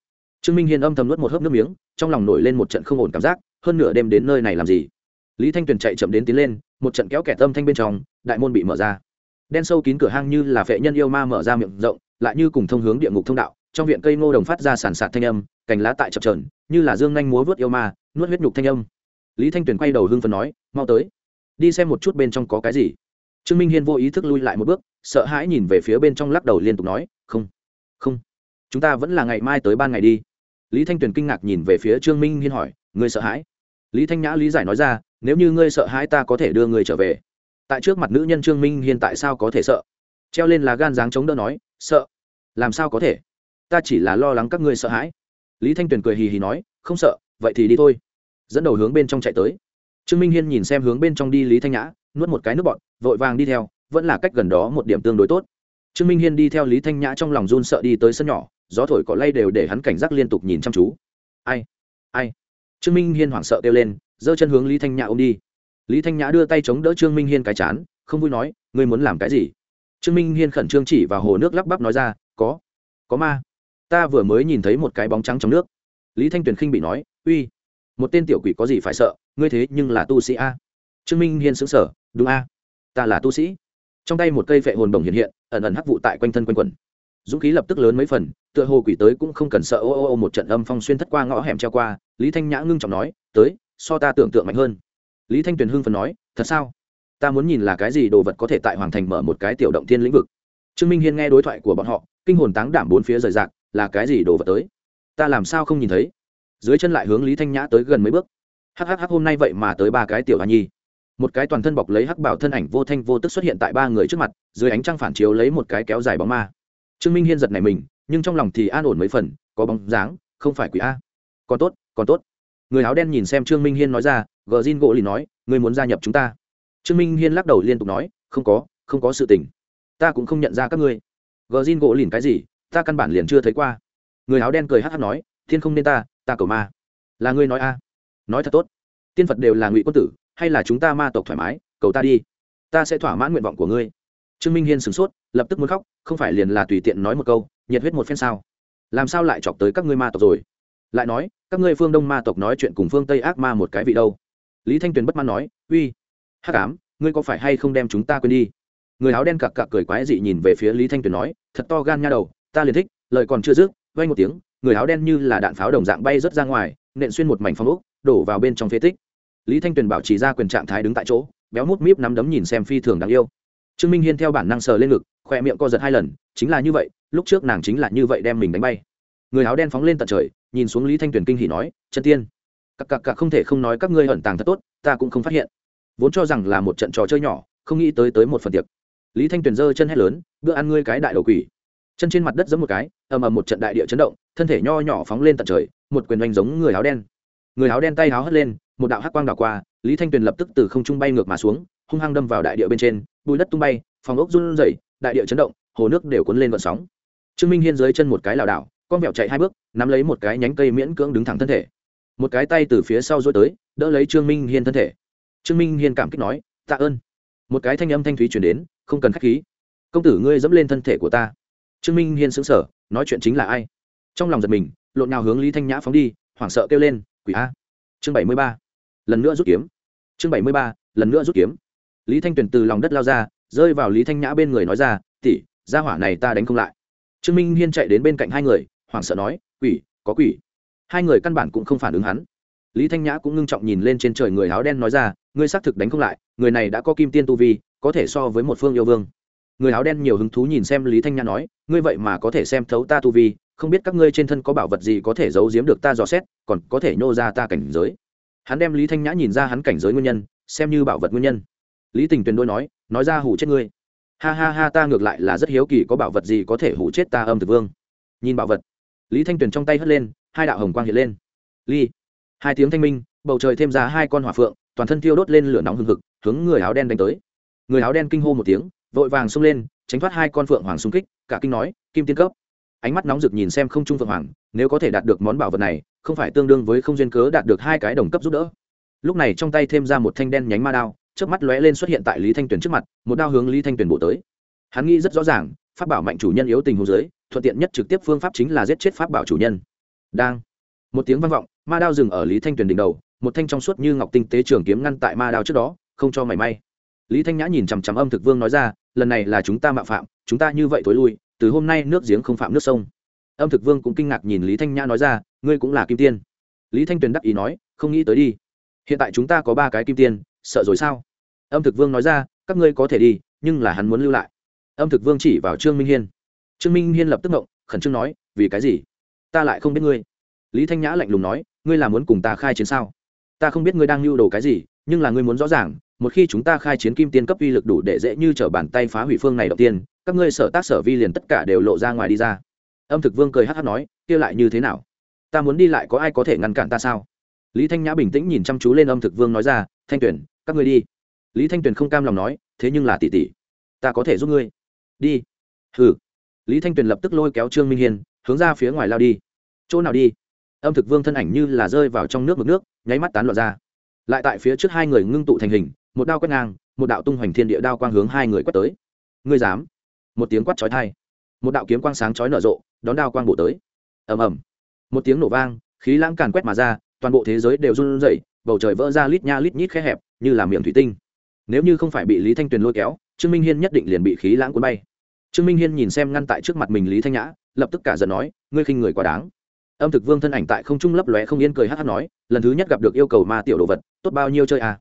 Trương minh hiên âm thầm nuốt một hớp nước miếng, trong lòng nổi lên một trận không ổn cảm giác, hơn nửa đêm đến nơi này làm gì? Lý thanh tuyền chạy chậm đến tiến lên, một trận kéo kẻ tâm thanh bên trong, đại môn bị mở ra. Đen sâu kín cửa hang như là phệ nhân yêu ma mở ra miệng rộng, lại như cùng thông hướng địa ngục thông đạo, trong viện cây ngô đồng phát ra sàn sạt thanh âm, cành lá tại chập trờn như là dương nhanh múa vớt yêu ma, nuốt huyết nhục thanh âm. Lý thanh tuyền quay đầu hưng phần nói, mau tới đi xem một chút bên trong có cái gì. Trương minh hiên vô ý thức lui lại một bước, sợ hãi nhìn về phía bên trong lắc đầu liên tục nói, không không, chúng ta vẫn là ngày mai tới ban ngày đi. Lý thanh tuyền kinh ngạc nhìn về phía trương minh hiên hỏi, ngươi sợ hãi? Lý thanh nhã lý giải nói ra, nếu như ngươi sợ hãi ta có thể đưa ngươi trở về. Tại trước mặt nữ nhân trương minh hiên tại sao có thể sợ? Treo lên là gan dáng chống đỡ nói, sợ, làm sao có thể? Ta chỉ là lo lắng các ngươi sợ hãi. Lý thanh tuyền cười hì hì nói, không sợ, vậy thì đi thôi. Dẫn đầu hướng bên trong chạy tới trương minh hiên nhìn xem hướng bên trong đi lý thanh nhã, nuốt một cái nước bọn vội vàng đi theo, vẫn là cách gần đó một điểm tương đối tốt. Trương minh hiên đi theo lý thanh nhã trong lòng run sợ đi tới sân nhỏ, gió thổi cỏ lay đều để hắn cảnh giác liên tục nhìn chăm chú. Ai ai? Trương minh hiên hoảng sợ kêu lên, giơ chân hướng lý thanh nhã ôm đi. Lý thanh nhã đưa tay chống đỡ trương minh hiên cái chán, không vui nói, ngươi muốn làm cái gì? Trương minh hiên khẩn trương chỉ vào hồ nước lắp bắp nói ra, có có ma. Ta vừa mới nhìn thấy một cái bóng trắng trong nước. Lý thanh tuyền khinh bị nói, uy một tên tiểu quỷ có gì phải sợ, ngươi thế nhưng là tu sĩ a. Trương minh hiên xứng sở đúng a. Ta là tu sĩ. Trong tay một cây phệ hồn bồng hiện hiện, ẩn ẩn hắc vụ tại quanh thân quanh quần. Dũng khí lập tức lớn mấy phần, tựa hồ quỷ tới cũng không cần sợ ô ô ô một trận âm phong xuyên thất qua ngõ hẻm treo qua, lý thanh nhã ngưng trọng nói, tới, so ta tưởng tượng mạnh hơn. Lý thanh tuyền hưng phần nói, thật sao? Ta muốn nhìn là cái gì đồ vật có thể tại hoàng thành mở một cái tiểu động thiên lĩnh vực. Trương minh hiên nghe đối thoại của bọn họ, kinh hồn táng đảm bốn phía rời rạc, là cái gì đồ vật tới? Ta làm sao không nhìn thấy? Dưới chân lại hướng lý thanh nhã tới gần mấy bước. Hắc hắc hôm nay vậy mà tới ba cái tiểu hoa nhi. Một cái toàn thân bọc lấy hắc bảo thân ảnh vô thanh vô tức xuất hiện tại ba người trước mặt, dưới ánh trăng phản chiếu lấy một cái kéo dài bóng ma. Trương minh hiên giật này mình, nhưng trong lòng thì an ổn mấy phần, có bóng dáng, không phải quỷ a. Còn tốt còn tốt. Người áo đen nhìn xem trương minh hiên nói ra, gờ zin gỗ lì nói người muốn gia nhập chúng ta? Trương minh hiên lắc đầu liên tục nói, không có không có sự tình. Ta cũng không nhận ra các ngươi. Gờ zin gỗ lìn cái gì? Ta căn bản liền chưa thấy qua. Người áo đen cười hát hát nói thiên không nên ta ta cầu ma. Là ngươi nói a? Nói thật tốt. Tiên phật đều là ngụy quân tử, hay là chúng ta ma tộc thoải mái, cầu ta đi. Ta sẽ thỏa mãn nguyện vọng của ngươi. Trương minh hiên sửng sốt, lập tức muốn khóc, không phải liền là tùy tiện nói một câu, nhiệt huyết một phen sao? Làm sao lại chọc tới các ngươi ma tộc rồi? Lại nói, các ngươi phương đông ma tộc nói chuyện cùng phương tây ác ma một cái vị đâu? Lý thanh tuyền bất mãn nói, uy, hắc ám, ngươi có phải hay không đem chúng ta quên đi? Người áo đen cặc cặc cười quái dị nhìn về phía lý thanh tuyền nói, thật to gan nha đầu, ta liền thích, lời còn chưa dứt vay một tiếng người áo đen như là đạn pháo đồng dạng bay rớt ra ngoài, nện xuyên một mảnh phong ốc, đổ vào bên trong phế tích. Lý thanh tuyền bảo trì ra quyền trạng thái đứng tại chỗ, béo mút míp nắm đấm nhìn xem phi thường đáng yêu. Trương minh hiên theo bản năng sờ lên ngực khoe miệng co giật hai lần, chính là như vậy, lúc trước nàng chính là như vậy đem mình đánh bay. Người áo đen phóng lên tận trời, nhìn xuống lý thanh tuyền kinh hỉ nói, chân tiên cặc cặc cặc không thể không nói các ngươi ẩn tàng thật tốt, ta cũng không phát hiện. Vốn cho rằng là một trận trò chơi nhỏ, không nghĩ tới tới một phần tiệc. Lý thanh tuyền giơ chân hét lớn, bữa ăn ngươi cái đại đầu quỷ. Chân trên mặt đất giẫm một cái, ầm ầm một trận đại địa chấn động thân thể nho nhỏ phóng lên tận trời, một quyền oanh giống người áo đen. Người áo đen tay áo hất lên, một đạo hắc quang đảo qua, lý thanh tuyền lập tức từ không trung bay ngược mà xuống, hung hăng đâm vào đại địa bên trên bùi đất tung bay, phòng ốc run rẩy, đại địa chấn động, hồ nước đều cuốn lên vận sóng. Trương minh hiên dưới chân một cái lảo đảo, con vẹo chạy hai bước, nắm lấy một cái nhánh cây miễn cưỡng đứng thẳng thân thể. Một cái tay từ phía sau dối tới, đỡ lấy trương minh hiên thân thể. Trương minh hiên cảm kích nói, tạ ơn. Một cái thanh âm thanh thúy chuyển đến, không cần k h á c h khí. Công tử ngươi dẫm lên thân thể của ta. Trương minh hiên xứng sở nói chuyện chính là ai? Trong lòng giật mình, lộn nào hướng lý thanh nhã phóng đi, hoảng sợ kêu lên, quỷ a! Chương bảy mươi ba. Lần nữa rút kiếm. Chương bảy mươi ba, lần nữa rút kiếm. Lý thanh tuyền từ lòng đất lao ra, rơi vào lý thanh nhã bên người nói ra tỉ ra hỏa này ta đánh không lại. Trương minh hiên chạy đến bên cạnh hai người, hoảng sợ nói, quỷ, có quỷ. Hai người căn bản cũng không phản ứng hắn. Lý thanh nhã cũng ngưng trọng nhìn lên trên trời người áo đen nói ra, ngươi xác thực đánh không lại, người này đã có kim tiên tu vi, có thể so với một phương yêu vương. Người áo đen nhiều hứng thú nhìn xem lý thanh nhã nói, ngươi vậy mà có thể xem thấu ta tu vi không biết các ngươi trên thân có bảo vật gì có thể giấu giếm được ta dò xét, còn có thể nhô ra ta cảnh giới. Hắn đem lý thanh nhã nhìn ra hắn cảnh giới nguyên nhân, xem như bảo vật nguyên nhân. Lý tình tuyền đôi nói nói ra hủ chết ngươi. Ha ha ha, ta ngược lại là rất hiếu kỳ có bảo vật gì có thể hủ chết ta âm thực vương. Nhìn bảo vật. Lý thanh tuyền trong tay hất lên, hai đạo hồng quang hiện lên. Ly. Hai tiếng thanh minh, bầu trời thêm ra hai con hỏa phượng, toàn thân thiêu đốt lên lửa nóng hừng hực, hướng người áo đen đánh tới. Người áo đen kinh hô một tiếng, vội vàng xông lên, tránh thoát hai con phượng hoàng xung kích, cả kinh nói, kim tiên cấp ánh mắt nóng rực nhìn xem không trung phượng hoàng, nếu có thể đạt được món bảo vật này, không phải tương đương với không duyên cớ đạt được hai cái đồng cấp giúp đỡ. Lúc này trong tay thêm ra một thanh đen nhánh ma đao trước mắt lóe lên xuất hiện tại lý thanh tuyền trước mặt, một đao hướng lý thanh tuyền bổ tới. Hắn nghĩ rất rõ ràng, pháp bảo mạnh chủ nhân yếu tình hồ dưới, thuận tiện nhất trực tiếp phương pháp chính là giết chết pháp bảo chủ nhân. Đang, một tiếng vang vọng, ma đao dừng ở lý thanh tuyền đỉnh đầu, một thanh trong suốt như ngọc tinh tế trường kiếm ngăn tại ma đao trước đó, không cho mảy may. Lý thanh nhã nhìn chằm chằm âm thực vương nói ra, lần này là chúng ta mạo phạm, chúng ta như vậy thối lui từ hôm nay nước giếng không phạm nước sông. Âm thực vương cũng kinh ngạc nhìn lý thanh nhã nói ra, ngươi cũng là kim tiên. Lý thanh tuyền đắc ý nói, không nghĩ tới đi. Hiện tại chúng ta có ba cái kim tiên, sợ rồi sao? Âm thực vương nói ra, các ngươi có thể đi, nhưng là hắn muốn lưu lại. Âm thực vương chỉ vào trương minh hiên. Trương minh hiên lập tức ngộng, khẩn trương nói, vì cái gì? Ta lại không biết ngươi. Lý thanh nhã lạnh lùng nói, ngươi là muốn cùng ta khai chiến sao? Ta không biết ngươi đang lưu đồ cái gì, nhưng là ngươi muốn rõ ràng một khi chúng ta khai chiến kim tiên cấp uy lực đủ để dễ như t bàn tay phá hủy phương này đầu tiên, các ngươi sở tác sở vi liền tất cả đều lộ ra ngoài đi ra. Âm thực vương cười hát hát nói, kia lại như thế nào? Ta muốn đi lại có ai có thể ngăn cản ta sao? Lý thanh nhã bình tĩnh nhìn chăm chú lên âm thực vương nói ra, thanh tuyển các ngươi đi. Lý thanh tuyền không cam lòng nói, thế nhưng là tỷ tỷ, ta có thể giúp ngươi. Đi. Hừ. Lý thanh tuyền lập tức lôi kéo trương minh hiên, hướng ra phía ngoài lao đi. Chỗ nào đi? Âm thực vương thân ảnh như là rơi vào trong nước mực nước, nháy mắt tán loạn ra. Lại tại phía trước hai người ngưng tụ thành hình một đao quét ngang, một đạo tung hoành thiên địa đao quang hướng hai người quét tới. Ngươi dám? Một tiếng quát chói thai một đạo kiếm quang sáng chói nở rộ, đón đao quang bổ tới. Ầm ầm. Một tiếng nổ vang, khí lãng càn quét mà ra, toàn bộ thế giới đều run rẩy, bầu trời vỡ ra lít nha lít nhít khe hẹp, như là miệng thủy tinh. Nếu như không phải bị lý thanh tuyền lôi kéo, trương minh hiên nhất định liền bị khí lãng cuốn bay. Trương minh hiên nhìn xem ngăn tại trước mặt mình lý thanh nhã, lập tức cả giận nói, ngươi khinh người quá đáng. Âm thực vương thân ảnh tại không trung lấp lóe không yên cười hát hát nói, lần thứ nhất gặp được yêu cầu ma tiểu đồ vật, tốt bao nhiêu chơi à?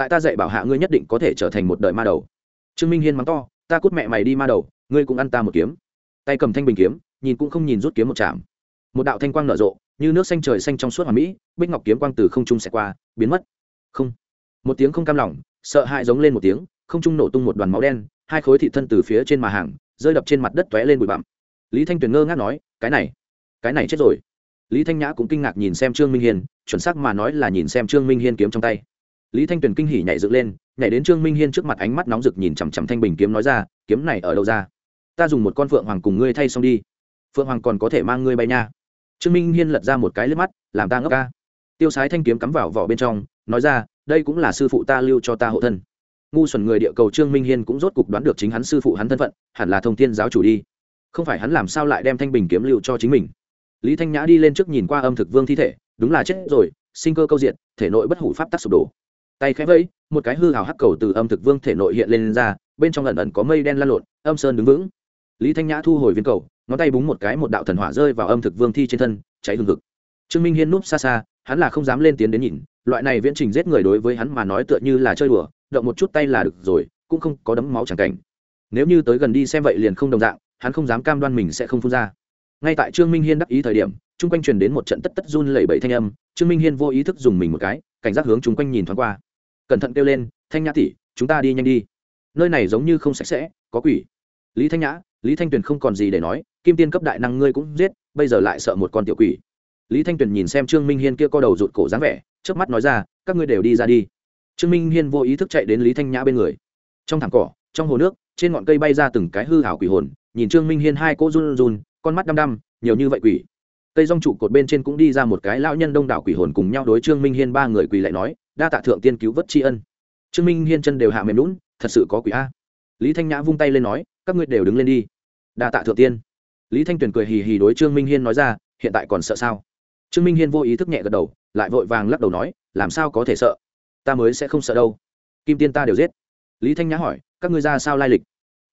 Tại ta dạy bảo hạ ngươi nhất định có thể trở thành một đời ma đầu. Trương minh hiên mắng to, ta cút mẹ mày đi ma đầu, ngươi cũng ăn ta một kiếm. Tay cầm thanh bình kiếm, nhìn cũng không nhìn rút kiếm một chạm. Một đạo thanh quang nở rộ, như nước xanh trời xanh trong suốt hòa mỹ, bích ngọc kiếm quang từ không trung xẹt qua, biến mất. Không. Một tiếng không cam lòng, sợ hãi giống lên một tiếng, không trung nổ tung một đoàn máu đen, hai khối thị thân từ phía trên mà hàng, rơi đập trên mặt đất tóe lên bụi bặm. Lý thanh tuyền ngơ ngác nói, cái này cái này chết rồi. Lý thanh nhã cũng kinh ngạc nhìn xem trương minh hiên, chuẩn xác mà nói là nhìn xem trương minh hiên kiếm trong tay lý thanh tuyền kinh hỉ nhảy dựng lên, nhảy đến trương minh hiên trước mặt ánh mắt nóng rực nhìn chằm chằm thanh bình kiếm nói ra, kiếm này ở đâu ra? Ta dùng một con phượng hoàng cùng ngươi thay xong đi. Phượng hoàng còn có thể mang ngươi bay nha. Trương minh hiên lật ra một cái lướt mắt, làm ta ngốc ca. Tiêu sái thanh kiếm cắm vào vỏ bên trong, nói ra, đây cũng là sư phụ ta lưu cho ta hộ thân. Ngu xuẩn người địa cầu trương minh hiên cũng rốt cục đoán được chính hắn sư phụ hắn thân phận, hẳn là thông thiên giáo chủ đi. Không phải hắn làm sao lại đem thanh bình kiếm lưu cho chính mình? Lý thanh nhã đi lên trước nhìn qua âm thực vương thi thể, đúng là chết rồi, sinh cơ câu diện, thể nội bất hủ pháp tắc sụp đổ tay khẽ vẫy, một cái hư hào hắc cầu từ âm thực vương thể nội hiện lên ra, bên trong ẩn ẩn có mây đen lan lộn, âm sơn đứng vững. Lý thanh nhã thu hồi viên cầu, ngón tay búng một cái một đạo thần hỏa rơi vào âm thực vương thi trên thân, cháy hương thực trương minh hiên núp xa xa, hắn là không dám lên tiến đến nhìn, loại này viễn trình giết người đối với hắn mà nói tựa như là chơi đùa, động một chút tay là được rồi, cũng không có đấm máu chẳng cảnh. Nếu như tới gần đi xem vậy liền không đồng dạng, hắn không dám cam đoan mình sẽ không phun ra. Ngay tại trương minh hiên đắc ý thời điểm, chung quanh truyền đến một trận tất tất run lẩy bẩy thanh âm, trương minh hiên vô ý thức dùng mình một cái, cảnh giác hướng chung quanh nhìn thoáng qua cẩn thận kêu lên, thanh nhã tỷ, chúng ta đi nhanh đi. Nơi này giống như không sạch sẽ, có quỷ. Lý thanh nhã, lý thanh tuyền không còn gì để nói, kim tiên cấp đại năng ngươi cũng giết, bây giờ lại sợ một con tiểu quỷ. Lý thanh tuyền nhìn xem trương minh hiên kia co đầu rụt cổ dáng vẻ trước mắt nói ra, các ngươi đều đi ra đi. Trương minh hiên vô ý thức chạy đến lý thanh nhã bên người. Trong thảm cỏ, trong hồ nước, trên ngọn cây bay ra từng cái hư hảo quỷ hồn, nhìn trương minh hiên hai cỗ run run, con mắt đăm đăm, nhiều như vậy quỷ cây rong trụ cột bên trên cũng đi ra một cái lão nhân đông đảo quỷ hồn cùng nhau đối trương minh hiên ba người quỳ lại nói, đa tạ thượng tiên cứu vớt tri ân. Trương minh hiên chân đều hạ mềm lún thật sự có quỷ a. Lý thanh nhã vung tay lên nói, các ngươi đều đứng lên đi. Đa tạ thượng tiên. Lý thanh tuyền cười hì hì đối trương minh hiên nói ra, hiện tại còn sợ sao? Trương minh hiên vô ý thức nhẹ gật đầu, lại vội vàng lắc đầu nói, làm sao có thể sợ? Ta mới sẽ không sợ đâu. Kim tiên ta đều giết. Lý thanh nhã hỏi, các ngươi ra sao lai lịch?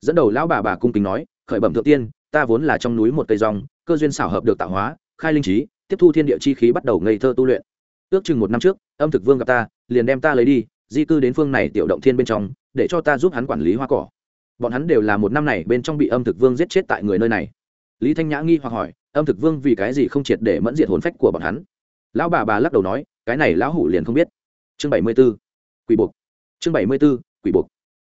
Dẫn đầu lão bà bà cung kính nói, khởi bẩm thượng tiên, ta vốn là trong núi một cây rong, cơ duyên xảo hợp được tạo hóa khai linh trí, tiếp thu thiên địa chi khí bắt đầu ngây thơ tu luyện. Ước chừng một năm trước, âm thực vương gặp ta, liền đem ta lấy đi, di cư đến phương này tiểu động thiên bên trong, để cho ta giúp hắn quản lý hoa cỏ. Bọn hắn đều là một năm này bên trong bị âm thực vương giết chết tại người nơi này. Lý thanh nhã nghi hoặc hỏi, âm thực vương vì cái gì không triệt để mẫn diệt hồn phách của bọn hắn? Lão bà bà lắc đầu nói, cái này lão hủ liền không biết. Chương bảy mươi b ố quỷ buộc. Chương bảy mươi b ố quỷ buộc.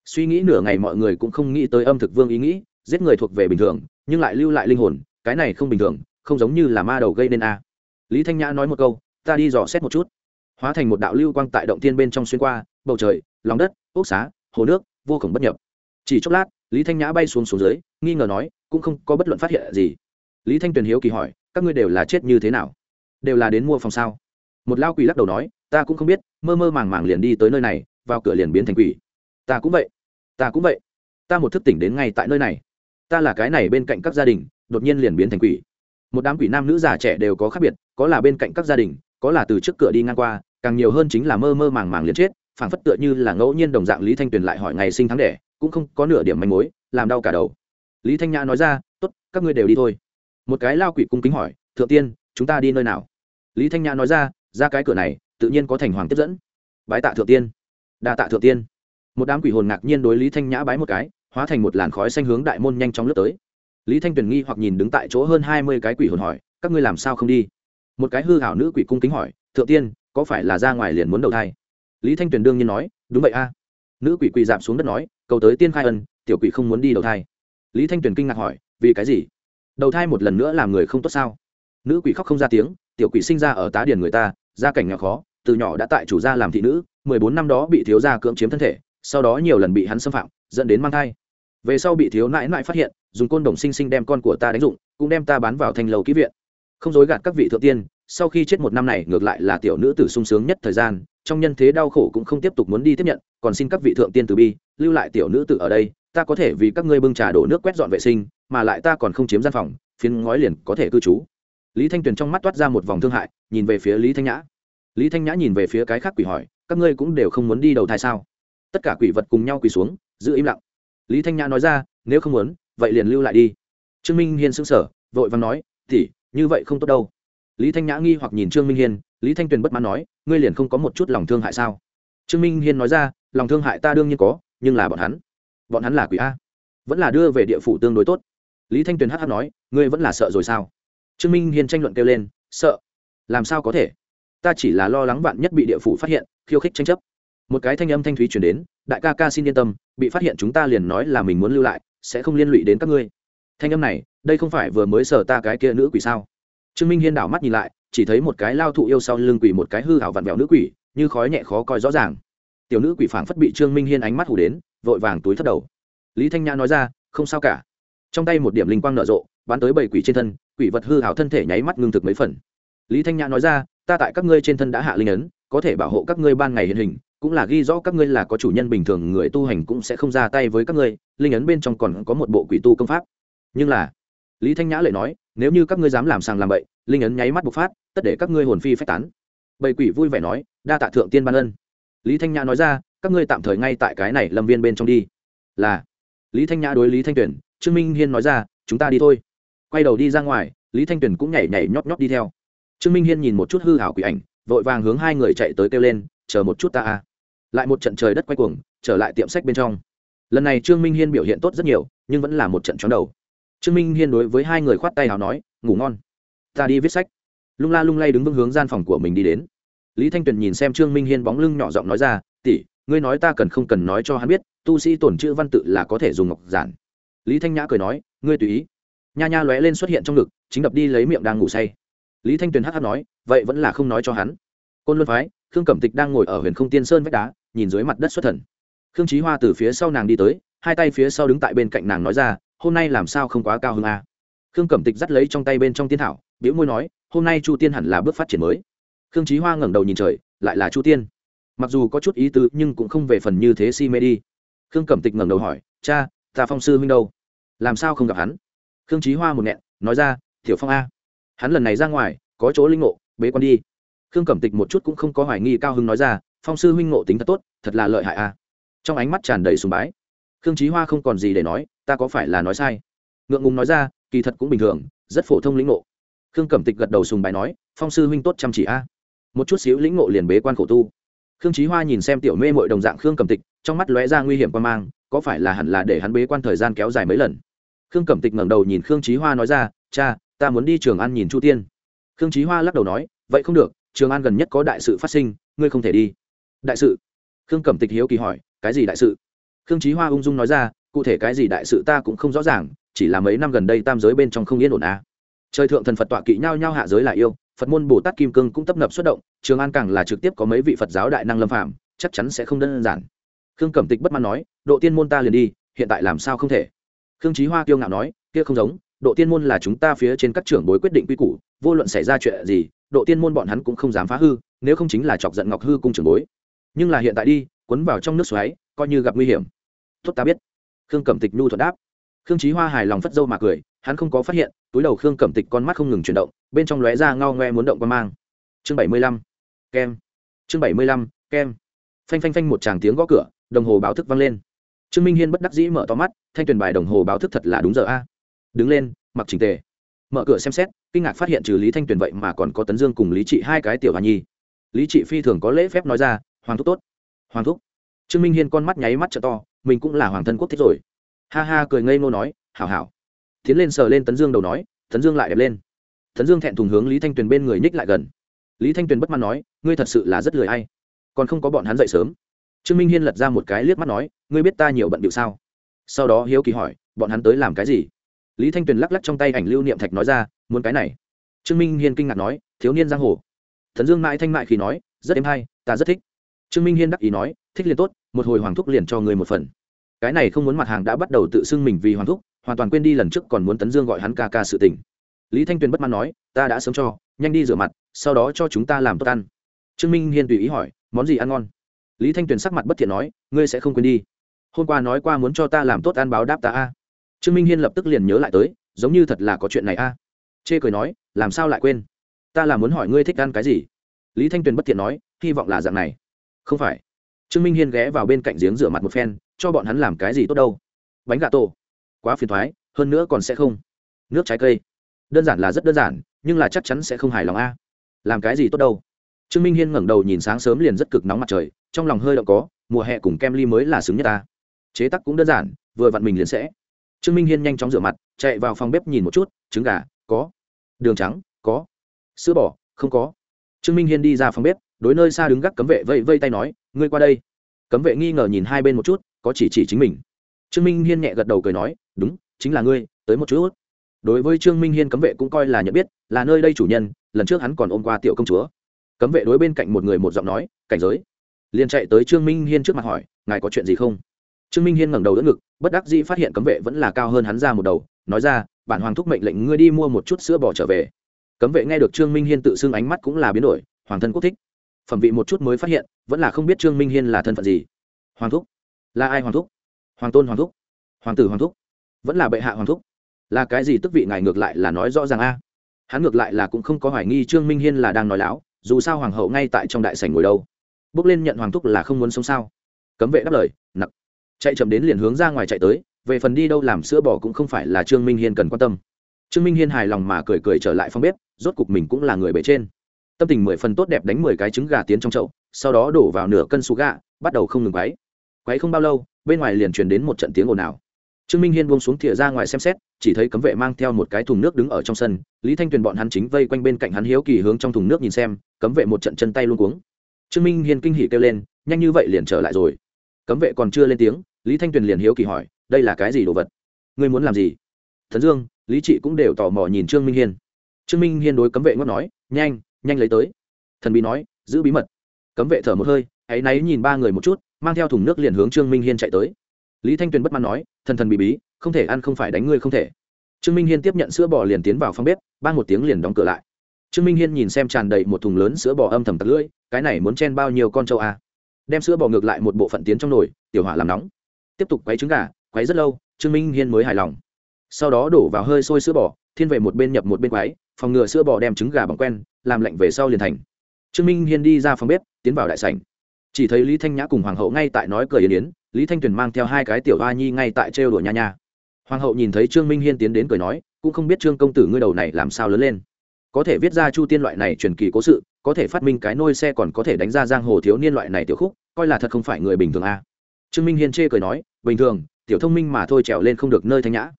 Suy nghĩ nửa ngày mọi người cũng không nghĩ tới âm thực vương ý nghĩ, giết người thuộc về bình thường, nhưng lại lưu lại linh hồn, cái này không bình thường không giống như là ma đầu gây nên a. Lý thanh nhã nói một câu, ta đi dò xét một chút. Hóa thành một đạo lưu quang tại động thiên bên trong xuyên qua, bầu trời, lòng đất, ốc xá, hồ nước, vô cùng bất nhập. Chỉ chốc lát, lý thanh nhã bay xuống xuống dưới, nghi ngờ nói, cũng không có bất luận phát hiện gì. Lý thanh tuyền hiếu kỳ hỏi, các ngươi đều là chết như thế nào? Đều là đến mua phòng sao? Một lao quỷ lắc đầu nói, ta cũng không biết, mơ mơ màng màng liền đi tới nơi này, vào cửa liền biến thành quỷ. Ta cũng vậy, ta cũng vậy. Ta một thức tỉnh đến ngay tại nơi này. Ta là cái này bên cạnh các gia đình, đột nhiên liền biến thành quỷ một đám quỷ nam nữ già trẻ đều có khác biệt, có là bên cạnh các gia đình, có là từ trước cửa đi ngang qua, càng nhiều hơn chính là mơ mơ màng màng liền chết, phảng phất tựa như là ngẫu nhiên đồng dạng lý thanh tuyền lại hỏi ngày sinh tháng đẻ, cũng không có nửa điểm manh mối, làm đau cả đầu. Lý thanh nhã nói ra, tốt, các ngươi đều đi thôi. Một cái lao quỷ cung kính hỏi, thượng tiên, chúng ta đi nơi nào? Lý thanh nhã nói ra ra cái cửa này, tự nhiên có thành hoàng tiếp dẫn. Bái tạ thượng tiên. Đa tạ thượng tiên. Một đám quỷ hồn ngạc nhiên đối lý thanh nhã bái một cái, hóa thành một làn khói xanh hướng đại môn nhanh chóng lướt tới lý thanh tuyền nghi hoặc nhìn đứng tại chỗ hơn hai mươi cái quỷ hồn hỏi, các ngươi làm sao không đi? Một cái hư hảo nữ quỷ cung kính hỏi, thượng tiên, có phải là ra ngoài liền muốn đầu thai? Lý thanh tuyền đương nhiên nói, đúng vậy a. Nữ quỷ quỳ giảm xuống đất nói, cầu tới tiên khai ân, tiểu quỷ không muốn đi đầu thai. Lý thanh tuyền kinh ngạc hỏi, vì cái gì? Đầu thai một lần nữa làm người không tốt sao? Nữ quỷ khóc không ra tiếng, tiểu quỷ sinh ra ở tá điền người ta, gia cảnh nhỏ khó, từ nhỏ đã tại chủ gia làm thị nữ, mười bốn năm đó bị thiếu gia cưỡng chiếm thân thể, sau đó nhiều lần bị hắn xâm phạm, dẫn đến mang thai. Về sau bị thiếu nãi nãi phát hiện dùng côn đồng sinh sinh đem con của ta đánh dụng, cũng đem ta bán vào thành lầu ký viện. Không dối gạt các vị thượng tiên, sau khi chết một năm này, ngược lại là tiểu nữ tử sung sướng nhất thời gian, trong nhân thế đau khổ cũng không tiếp tục muốn đi tiếp nhận, còn xin các vị thượng tiên từ bi, lưu lại tiểu nữ tử ở đây, ta có thể vì các ngươi bưng trà đổ nước quét dọn vệ sinh, mà lại ta còn không chiếm gian phòng, phiến ngói liền có thể cư trú. Lý thanh tuyền trong mắt toát ra một vòng thương hại, nhìn về phía lý thanh nhã. Lý thanh nhã nhìn về phía cái khác quỷ hỏi, các ngươi cũng đều không muốn đi đầu thai sao? Tất cả quỷ vật cùng nhau quỳ xuống, giữ im lặng. Lý thanh nhã nói ra, nếu không muốn vậy liền lưu lại đi. Trương minh hiên xứng sở vội vàng nói tỉ như vậy không tốt đâu. Lý thanh nhã nghi hoặc nhìn trương minh hiên, lý thanh tuyền bất mãn nói, ngươi liền không có một chút lòng thương hại sao? Trương minh hiên nói ra, lòng thương hại ta đương nhiên có, nhưng là bọn hắn bọn hắn là quỷ a, vẫn là đưa về địa phủ tương đối tốt. Lý thanh tuyền hh nói, ngươi vẫn là sợ rồi sao? Trương minh hiên tranh luận kêu lên, sợ, làm sao có thể? Ta chỉ là lo lắng bạn nhất bị địa phủ phát hiện, khiêu khích tranh chấp. Một cái thanh âm thanh thúy chuyển đến, đại ca ca xin yên tâm, bị phát hiện chúng ta liền nói là mình muốn lưu lại sẽ không liên lụy đến các ngươi. Thanh âm này, đây không phải vừa mới sờ ta cái kia nữ quỷ sao? Trương minh hiên đảo mắt nhìn lại, chỉ thấy một cái lao thụ yêu sau lưng quỷ một cái hư hảo vặn vẹo nữ quỷ, như khói nhẹ khó coi rõ ràng. Tiểu nữ quỷ phảng phất bị trương minh hiên ánh mắt hủ đến, vội vàng túi thất đầu. Lý thanh nhã nói ra, không sao cả. Trong tay một điểm linh quang nở rộ, bắn tới bảy quỷ trên thân, quỷ vật hư hảo thân thể nháy mắt ngưng thực mấy phần. Lý thanh nhã nói ra, ta tại các ngươi trên thân đã hạ linh ấn, có thể bảo hộ các ngươi ban ngày hiện hình cũng là ghi rõ các ngươi là có chủ nhân bình thường, người tu hành cũng sẽ không ra tay với các ngươi, linh ấn bên trong còn có một bộ quỷ tu công pháp. Nhưng là, lý thanh nhã lại nói, nếu như các ngươi dám làm sàng làm bậy, linh ấn nháy mắt bộc phát, tất để các ngươi hồn phi phách tán. Bầy quỷ vui vẻ nói, đa tạ thượng tiên ban ân. Lý thanh nhã nói ra, các ngươi tạm thời ngay tại cái này lâm viên bên trong đi. Là, lý thanh nhã đối lý thanh tuyển, trương minh hiên nói ra, chúng ta đi thôi. Quay đầu đi ra ngoài, lý thanh tuyển cũng nhảy nhảy nhóp nhóp đi theo. Trương minh hiên nhìn một chút hư hảo quỷ ảnh, vội vàng hướng hai người chạy tới kêu lên, chờ một chút ta à lại một trận trời đất quay cuồng, trở lại tiệm sách bên trong. Lần này trương minh hiên biểu hiện tốt rất nhiều, nhưng vẫn là một trận chóng đầu. Trương minh hiên đối với hai người khoát tay nào nói, ngủ ngon. Ta đi viết sách. Lung la lung lay đứng vững hướng gian phòng của mình đi đến. Lý thanh tuyền nhìn xem trương minh hiên bóng lưng nhỏ giọng nói ra, tỷ, ngươi nói ta cần không cần nói cho hắn biết, tu sĩ tổn chữ văn tự là có thể dùng ngọc giản. Lý thanh nhã cười nói, ngươi tùy ý. Nha nha lóe lên xuất hiện trong ngực, chính đập đi lấy miệng đang ngủ say. Lý thanh tuyền hh nói, vậy vẫn là không nói cho hắn. Côn luân phái, khương cẩm tịch đang ngồi ở huyền không tiên sơn vách đá nhìn dưới mặt đất xuất thần. Khương trí hoa từ phía sau nàng đi tới, hai tay phía sau đứng tại bên cạnh nàng nói ra, hôm nay làm sao không quá cao hơn a? Khương cẩm tịch dắt lấy trong tay bên trong tiên thảo biễu môi nói, hôm nay chu tiên hẳn là bước phát triển mới. Khương trí hoa ngẩng đầu nhìn trời, lại là chu tiên. Mặc dù có chút ý tứ, nhưng cũng không về phần như thế si mê đi. Khương cẩm tịch ngẩng đầu hỏi, cha, ta phong sư huynh đâu? Làm sao không gặp hắn? Khương trí hoa một nghẹn, nói ra, tiểu phong a. Hắn lần này ra ngoài, có chỗ linh ngộ, bế quan đi. Khương cẩm tịch một chút cũng không có hoài nghi cao hưng nói ra phong sư huynh ngộ tính thật tốt, thật là lợi hại a trong ánh mắt tràn đầy sùng bái. Khương trí hoa không còn gì để nói, ta có phải là nói sai? Ngượng ngùng nói ra, kỳ thật cũng bình thường, rất phổ thông lĩnh ngộ. Khương cẩm tịch gật đầu sùng bái nói, phong sư huynh tốt chăm chỉ a. Một chút xíu lĩnh ngộ liền bế quan khổ tu. Khương trí hoa nhìn xem tiểu mê mội đồng dạng khương cẩm tịch, trong mắt lóe ra nguy hiểm qua mang, có phải là hẳn là để hắn bế quan thời gian kéo dài mấy lần? Khương cẩm tịch ngẩng đầu nhìn khương trí hoa nói ra, cha, ta muốn đi trường an nhìn chu tiên. Khương trí hoa lắc đầu nói, vậy không được, trường an gần nhất có đại sự phát sinh, ngươi không thể đi đại sự. Khương cẩm tịch hiếu kỳ hỏi, cái gì đại sự? Khương trí hoa ung dung nói ra, cụ thể cái gì đại sự ta cũng không rõ ràng, chỉ là mấy năm gần đây tam giới bên trong không yên ổn à. trời thượng thần phật tọa kỵ nhau nhau hạ giới lại yêu, phật môn bồ tát kim cương cũng tấp nập xuất động, trường an càng là trực tiếp có mấy vị phật giáo đại năng lâm phạm chắc chắn sẽ không đơn giản. Khương cẩm tịch bất mãn nói, độ tiên môn ta liền đi, hiện tại làm sao không thể? Khương trí hoa kiêu ngạo nói, kia không giống, độ tiên môn là chúng ta phía trên các trưởng bối quyết định quy củ, vô luận xảy ra chuyện gì, độ tiên môn bọn hắn cũng không dám phá hư, nếu không chính là chọc giận ngọc hư cung trưởng bối nhưng là hiện tại đi quấn vào trong nước xoáy, coi như gặp nguy hiểm. Tốt ta biết. Khương cẩm tịch nhu thuật đáp. Khương trí hoa hài lòng phất dâu mà cười, hắn không có phát hiện, túi đầu khương cẩm tịch con mắt không ngừng chuyển động, bên trong lóe ra ngao ngoe muốn động qua mang. Chương bảy mươi lăm. Kem. Chương bảy mươi lăm, kem. Phanh phanh phanh một tràng tiếng gõ cửa, đồng hồ báo thức vang lên. Trương minh hiên bất đắc dĩ mở to mắt, thanh tuyển bài đồng hồ báo thức thật là đúng giờ a. Đứng lên, mặc trình tề. Mở cửa xem xét, kinh ngạc phát hiện trừ lý thanh tuyền vậy mà còn có tấn dương cùng lý trị hai cái tiểu hòa nhi. Lý trị phi thường có lễ phép nói ra hoàng thúc tốt. Hoàng thúc. Trương minh hiên con mắt nháy mắt t to, mình cũng là hoàng thân quốc thích rồi. Ha ha, cười ngây ngô nói, hảo hảo. Tiến lên sờ lên tấn dương đầu nói, tấn dương lại đẹp lên. Tấn dương thẹn thùng hướng lý thanh tuyền bên người nhích lại gần. Lý thanh tuyền bất mãn nói, ngươi thật sự là rất lười hay còn không có bọn hắn dậy sớm. Trương minh hiên lật ra một cái liếc mắt nói, ngươi biết ta nhiều bận điệu sao? Sau đó hiếu kỳ hỏi, bọn hắn tới làm cái gì? Lý thanh tuyền lắc lắc trong tay ảnh lưu niệm thạch nói ra, muốn cái này. Trương minh hiên kinh ngạc nói, thiếu niên giang hồ. Thần dương mãi thanh mại khi nói, rất êm hay, ta rất thích trương minh hiên đắc ý nói, thích liền tốt, một hồi hoàng thúc liền cho người một phần. Cái này không muốn mặt hàng đã bắt đầu tự xưng mình vì hoàng thúc, hoàn toàn quên đi lần trước còn muốn tấn dương gọi hắn ca ca sự tình. Lý thanh tuyền bất mãn nói, ta đã sớm cho, nhanh đi rửa mặt, sau đó cho chúng ta làm tốt ăn. Trương minh hiên tùy ý hỏi, món gì ăn ngon? Lý thanh tuyền sắc mặt bất thiện nói, ngươi sẽ không quên đi. Hôm qua nói qua muốn cho ta làm tốt ăn báo đáp ta a. Trương minh hiên lập tức liền nhớ lại tới, giống như thật là có chuyện này a. Chê cười nói, làm sao lại quên? Ta là muốn hỏi ngươi thích ăn cái gì? Lý thanh tuyền bất thiện nói, hy vọng là dạng này không phải. Trương minh hiên ghé vào bên cạnh giếng rửa mặt một phen, cho bọn hắn làm cái gì tốt đâu? Bánh gà tổ. Quá phiền thoái, hơn nữa còn sẽ không. Nước trái cây. Đơn giản là rất đơn giản, nhưng là chắc chắn sẽ không hài lòng a. Làm cái gì tốt đâu? Trương minh hiên ngẩng đầu nhìn sáng sớm liền rất cực nóng mặt trời, trong lòng hơi động có, mùa hè cùng kem ly mới là xứng nhất ta. Chế tắc cũng đơn giản, vừa vặn mình liền sẽ. Trương minh hiên nhanh chóng rửa mặt, chạy vào phòng bếp nhìn một chút, trứng gà, có. Đường trắng, có. Sữa bò, không có. Trương minh hiên đi ra phòng bếp đối nơi xa đứng gác cấm vệ vây vây tay nói, ngươi qua đây. Cấm vệ nghi ngờ nhìn hai bên một chút, có chỉ chỉ chính mình. Trương minh hiên nhẹ gật đầu cười nói, đúng, chính là ngươi, tới một chút. Đối với trương minh hiên cấm vệ cũng coi là nhận biết, là nơi đây chủ nhân, lần trước hắn còn ôm qua tiểu công chúa. Cấm vệ đối bên cạnh một người một giọng nói, cảnh giới. Liền chạy tới trương minh hiên trước mặt hỏi, ngài có chuyện gì không? Trương minh hiên ngẩng đầu đỡ ngực, bất đắc dĩ phát hiện cấm vệ vẫn là cao hơn hắn ra một đầu, nói ra, bản hoàng thúc mệnh lệnh ngươi đi mua một chút sữa bò trở về. Cấm vệ nghe được trương minh hiên tự xưng ánh mắt cũng là biến đổi, hoàng thân quốc thích phẩm vị một chút mới phát hiện, vẫn là không biết trương minh hiên là thân phận gì. Hoàng thúc. Là ai hoàng thúc? Hoàng tôn hoàng thúc. Hoàng tử hoàng thúc. Vẫn là bệ hạ hoàng thúc. Là cái gì tức vị ngài ngược lại là nói rõ ràng a? Hắn ngược lại là cũng không có hoài nghi trương minh hiên là đang nói láo, dù sao hoàng hậu ngay tại trong đại sảnh ngồi đâu. Bước lên nhận hoàng thúc là không muốn sống sao? Cấm vệ đáp lời, nặc. Chạy chậm đến liền hướng ra ngoài chạy tới, về phần đi đâu làm sữa bò cũng không phải là trương minh hiên cần quan tâm. Trương minh hiên hài lòng mà cười cười trở lại phòng bếp, rốt cục mình cũng là người bể trên tâm tình mười phần tốt đẹp đánh mười cái trứng gà tiến trong chậu, sau đó đổ vào nửa cân xú gà, bắt đầu không ngừng quáy quáy không bao lâu, bên ngoài liền truyền đến một trận tiếng ồn ào. Trương minh hiên buông xuống thìa ra ngoài xem xét, chỉ thấy cấm vệ mang theo một cái thùng nước đứng ở trong sân, lý thanh tuyền bọn hắn chính vây quanh bên cạnh hắn hiếu kỳ hướng trong thùng nước nhìn xem, cấm vệ một trận chân tay luôn cuống. Trương minh hiên kinh hỉ kêu lên, nhanh như vậy liền trở lại rồi. Cấm vệ còn chưa lên tiếng, lý thanh tuyền liền hiếu kỳ hỏi, đây là cái gì đồ vật? Ngươi muốn làm gì? Thần dương, lý trị cũng đều tò mò nhìn trương minh hiên. Trương minh hiên đối cấm vệ ngót nói, nhanh nhanh lấy tới. Thần bí nói, giữ bí mật. Cấm vệ thở một hơi hãy náy nhìn ba người một chút, mang theo thùng nước liền hướng trương minh hiên chạy tới. Lý thanh tuyền bất mãn nói, thần thần bị bí, không thể ăn không phải đánh ngươi không thể. Trương minh hiên tiếp nhận sữa bò liền tiến vào phòng bếp ba một tiếng liền đóng cửa lại. Trương minh hiên nhìn xem tràn đầy một thùng lớn sữa bò âm thầm tật lưỡi, cái này muốn chen bao nhiêu con trâu à? đem sữa bò ngược lại một bộ phận tiến trong nồi, tiểu hỏa làm nóng. Tiếp tục quấy trứng gà, quấy rất lâu, trương minh hiên mới hài lòng. Sau đó đổ vào hơi sôi sữa bò, thiên về một bên nhập một bên quấy, phòng ngừa sữa bò đem trứng gà bằng quen làm lạnh về sau liền thành. Trương minh hiên đi ra phòng bếp, tiến vào đại sảnh. Chỉ thấy lý thanh nhã cùng hoàng hậu ngay tại nói cười yến yến, lý thanh tuyền mang theo hai cái tiểu hoa nhi ngay tại trêu đùa nha nha. Hoàng hậu nhìn thấy trương minh hiên tiến đến cười nói, cũng không biết trương công tử ngươi đầu này làm sao lớn lên. Có thể viết ra chu tiên loại này truyền kỳ cố sự, có thể phát minh cái nôi xe còn có thể đánh ra giang hồ thiếu niên loại này tiểu khúc, coi là thật không phải người bình thường à. trương minh hiên chê cười nói, bình thường, tiểu thông minh mà thôi trèo lên không được nơi thanh nhã.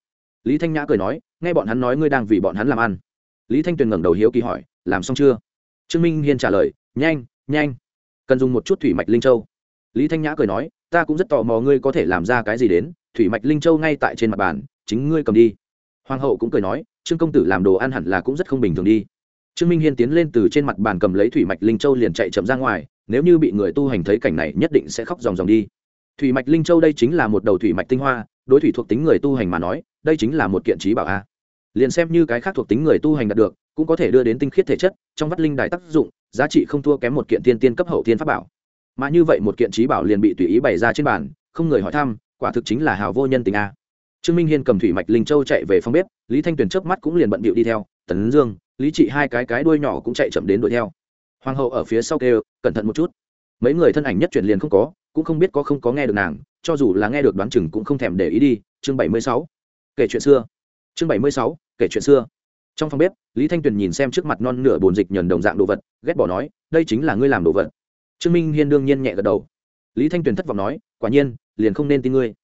Lý thanh nhã cười nói, nghe bọn hắn nói ngươi đang vì bọn hắn làm ăn. Lý thanh tuyền ngẩng đầu hiếu kỳ hỏi làm xong chưa? Trương minh hiên trả lời, nhanh nhanh, cần dùng một chút thủy mạch linh châu. Lý thanh nhã cười nói, ta cũng rất tò mò ngươi có thể làm ra cái gì đến, thủy mạch linh châu ngay tại trên mặt bàn, chính ngươi cầm đi. Hoàng hậu cũng cười nói, trương công tử làm đồ ăn hẳn là cũng rất không bình thường đi. Trương minh hiên tiến lên từ trên mặt bàn cầm lấy thủy mạch linh châu liền chạy chậm ra ngoài, nếu như bị người tu hành thấy cảnh này nhất định sẽ khóc dòng dòng đi. Thủy mạch linh châu đây chính là một đầu thủy mạch tinh hoa, đối thủy thuộc tính người tu hành mà nói, đây chính là một kiện trí bảo a. Liền xem như cái khác thuộc tính người tu hành đạt được cũng có thể đưa đến tinh khiết thể chất, trong vắt linh đài tác dụng, giá trị không thua kém một kiện tiên tiên cấp hậu tiên pháp bảo. Mà như vậy một kiện trí bảo liền bị tùy ý bày ra trên bàn, không người hỏi thăm, quả thực chính là hào vô nhân tình a. Trương minh hiên cầm thủy mạch linh châu chạy về phòng bếp, lý thanh tuyền chớp mắt cũng liền bận bịu đi theo, tấn dương, lý trị hai cái cái đuôi nhỏ cũng chạy chậm đến đuổi theo. Hoàng hậu ở phía sau kêu, cẩn thận một chút. Mấy người thân ảnh nhất chuyển liền không có, cũng không biết có không có nghe được nàng, cho dù là nghe được đoán chừng cũng không thèm để ý đi. Chương bảy mươi sáu, kể chuyện xưa. Chương bảy mươi sáu, kể chuyện xưa. Trong phòng bếp lý thanh tuyền nhìn xem trước mặt non nửa bồn dịch nhờn đồng dạng đồ vật, ghét bỏ nói, đây chính là ngươi làm đồ vật. Trương minh hiên đương nhiên nhẹ gật đầu. Lý thanh tuyền thất vọng nói, quả nhiên, liền không nên tin ngươi.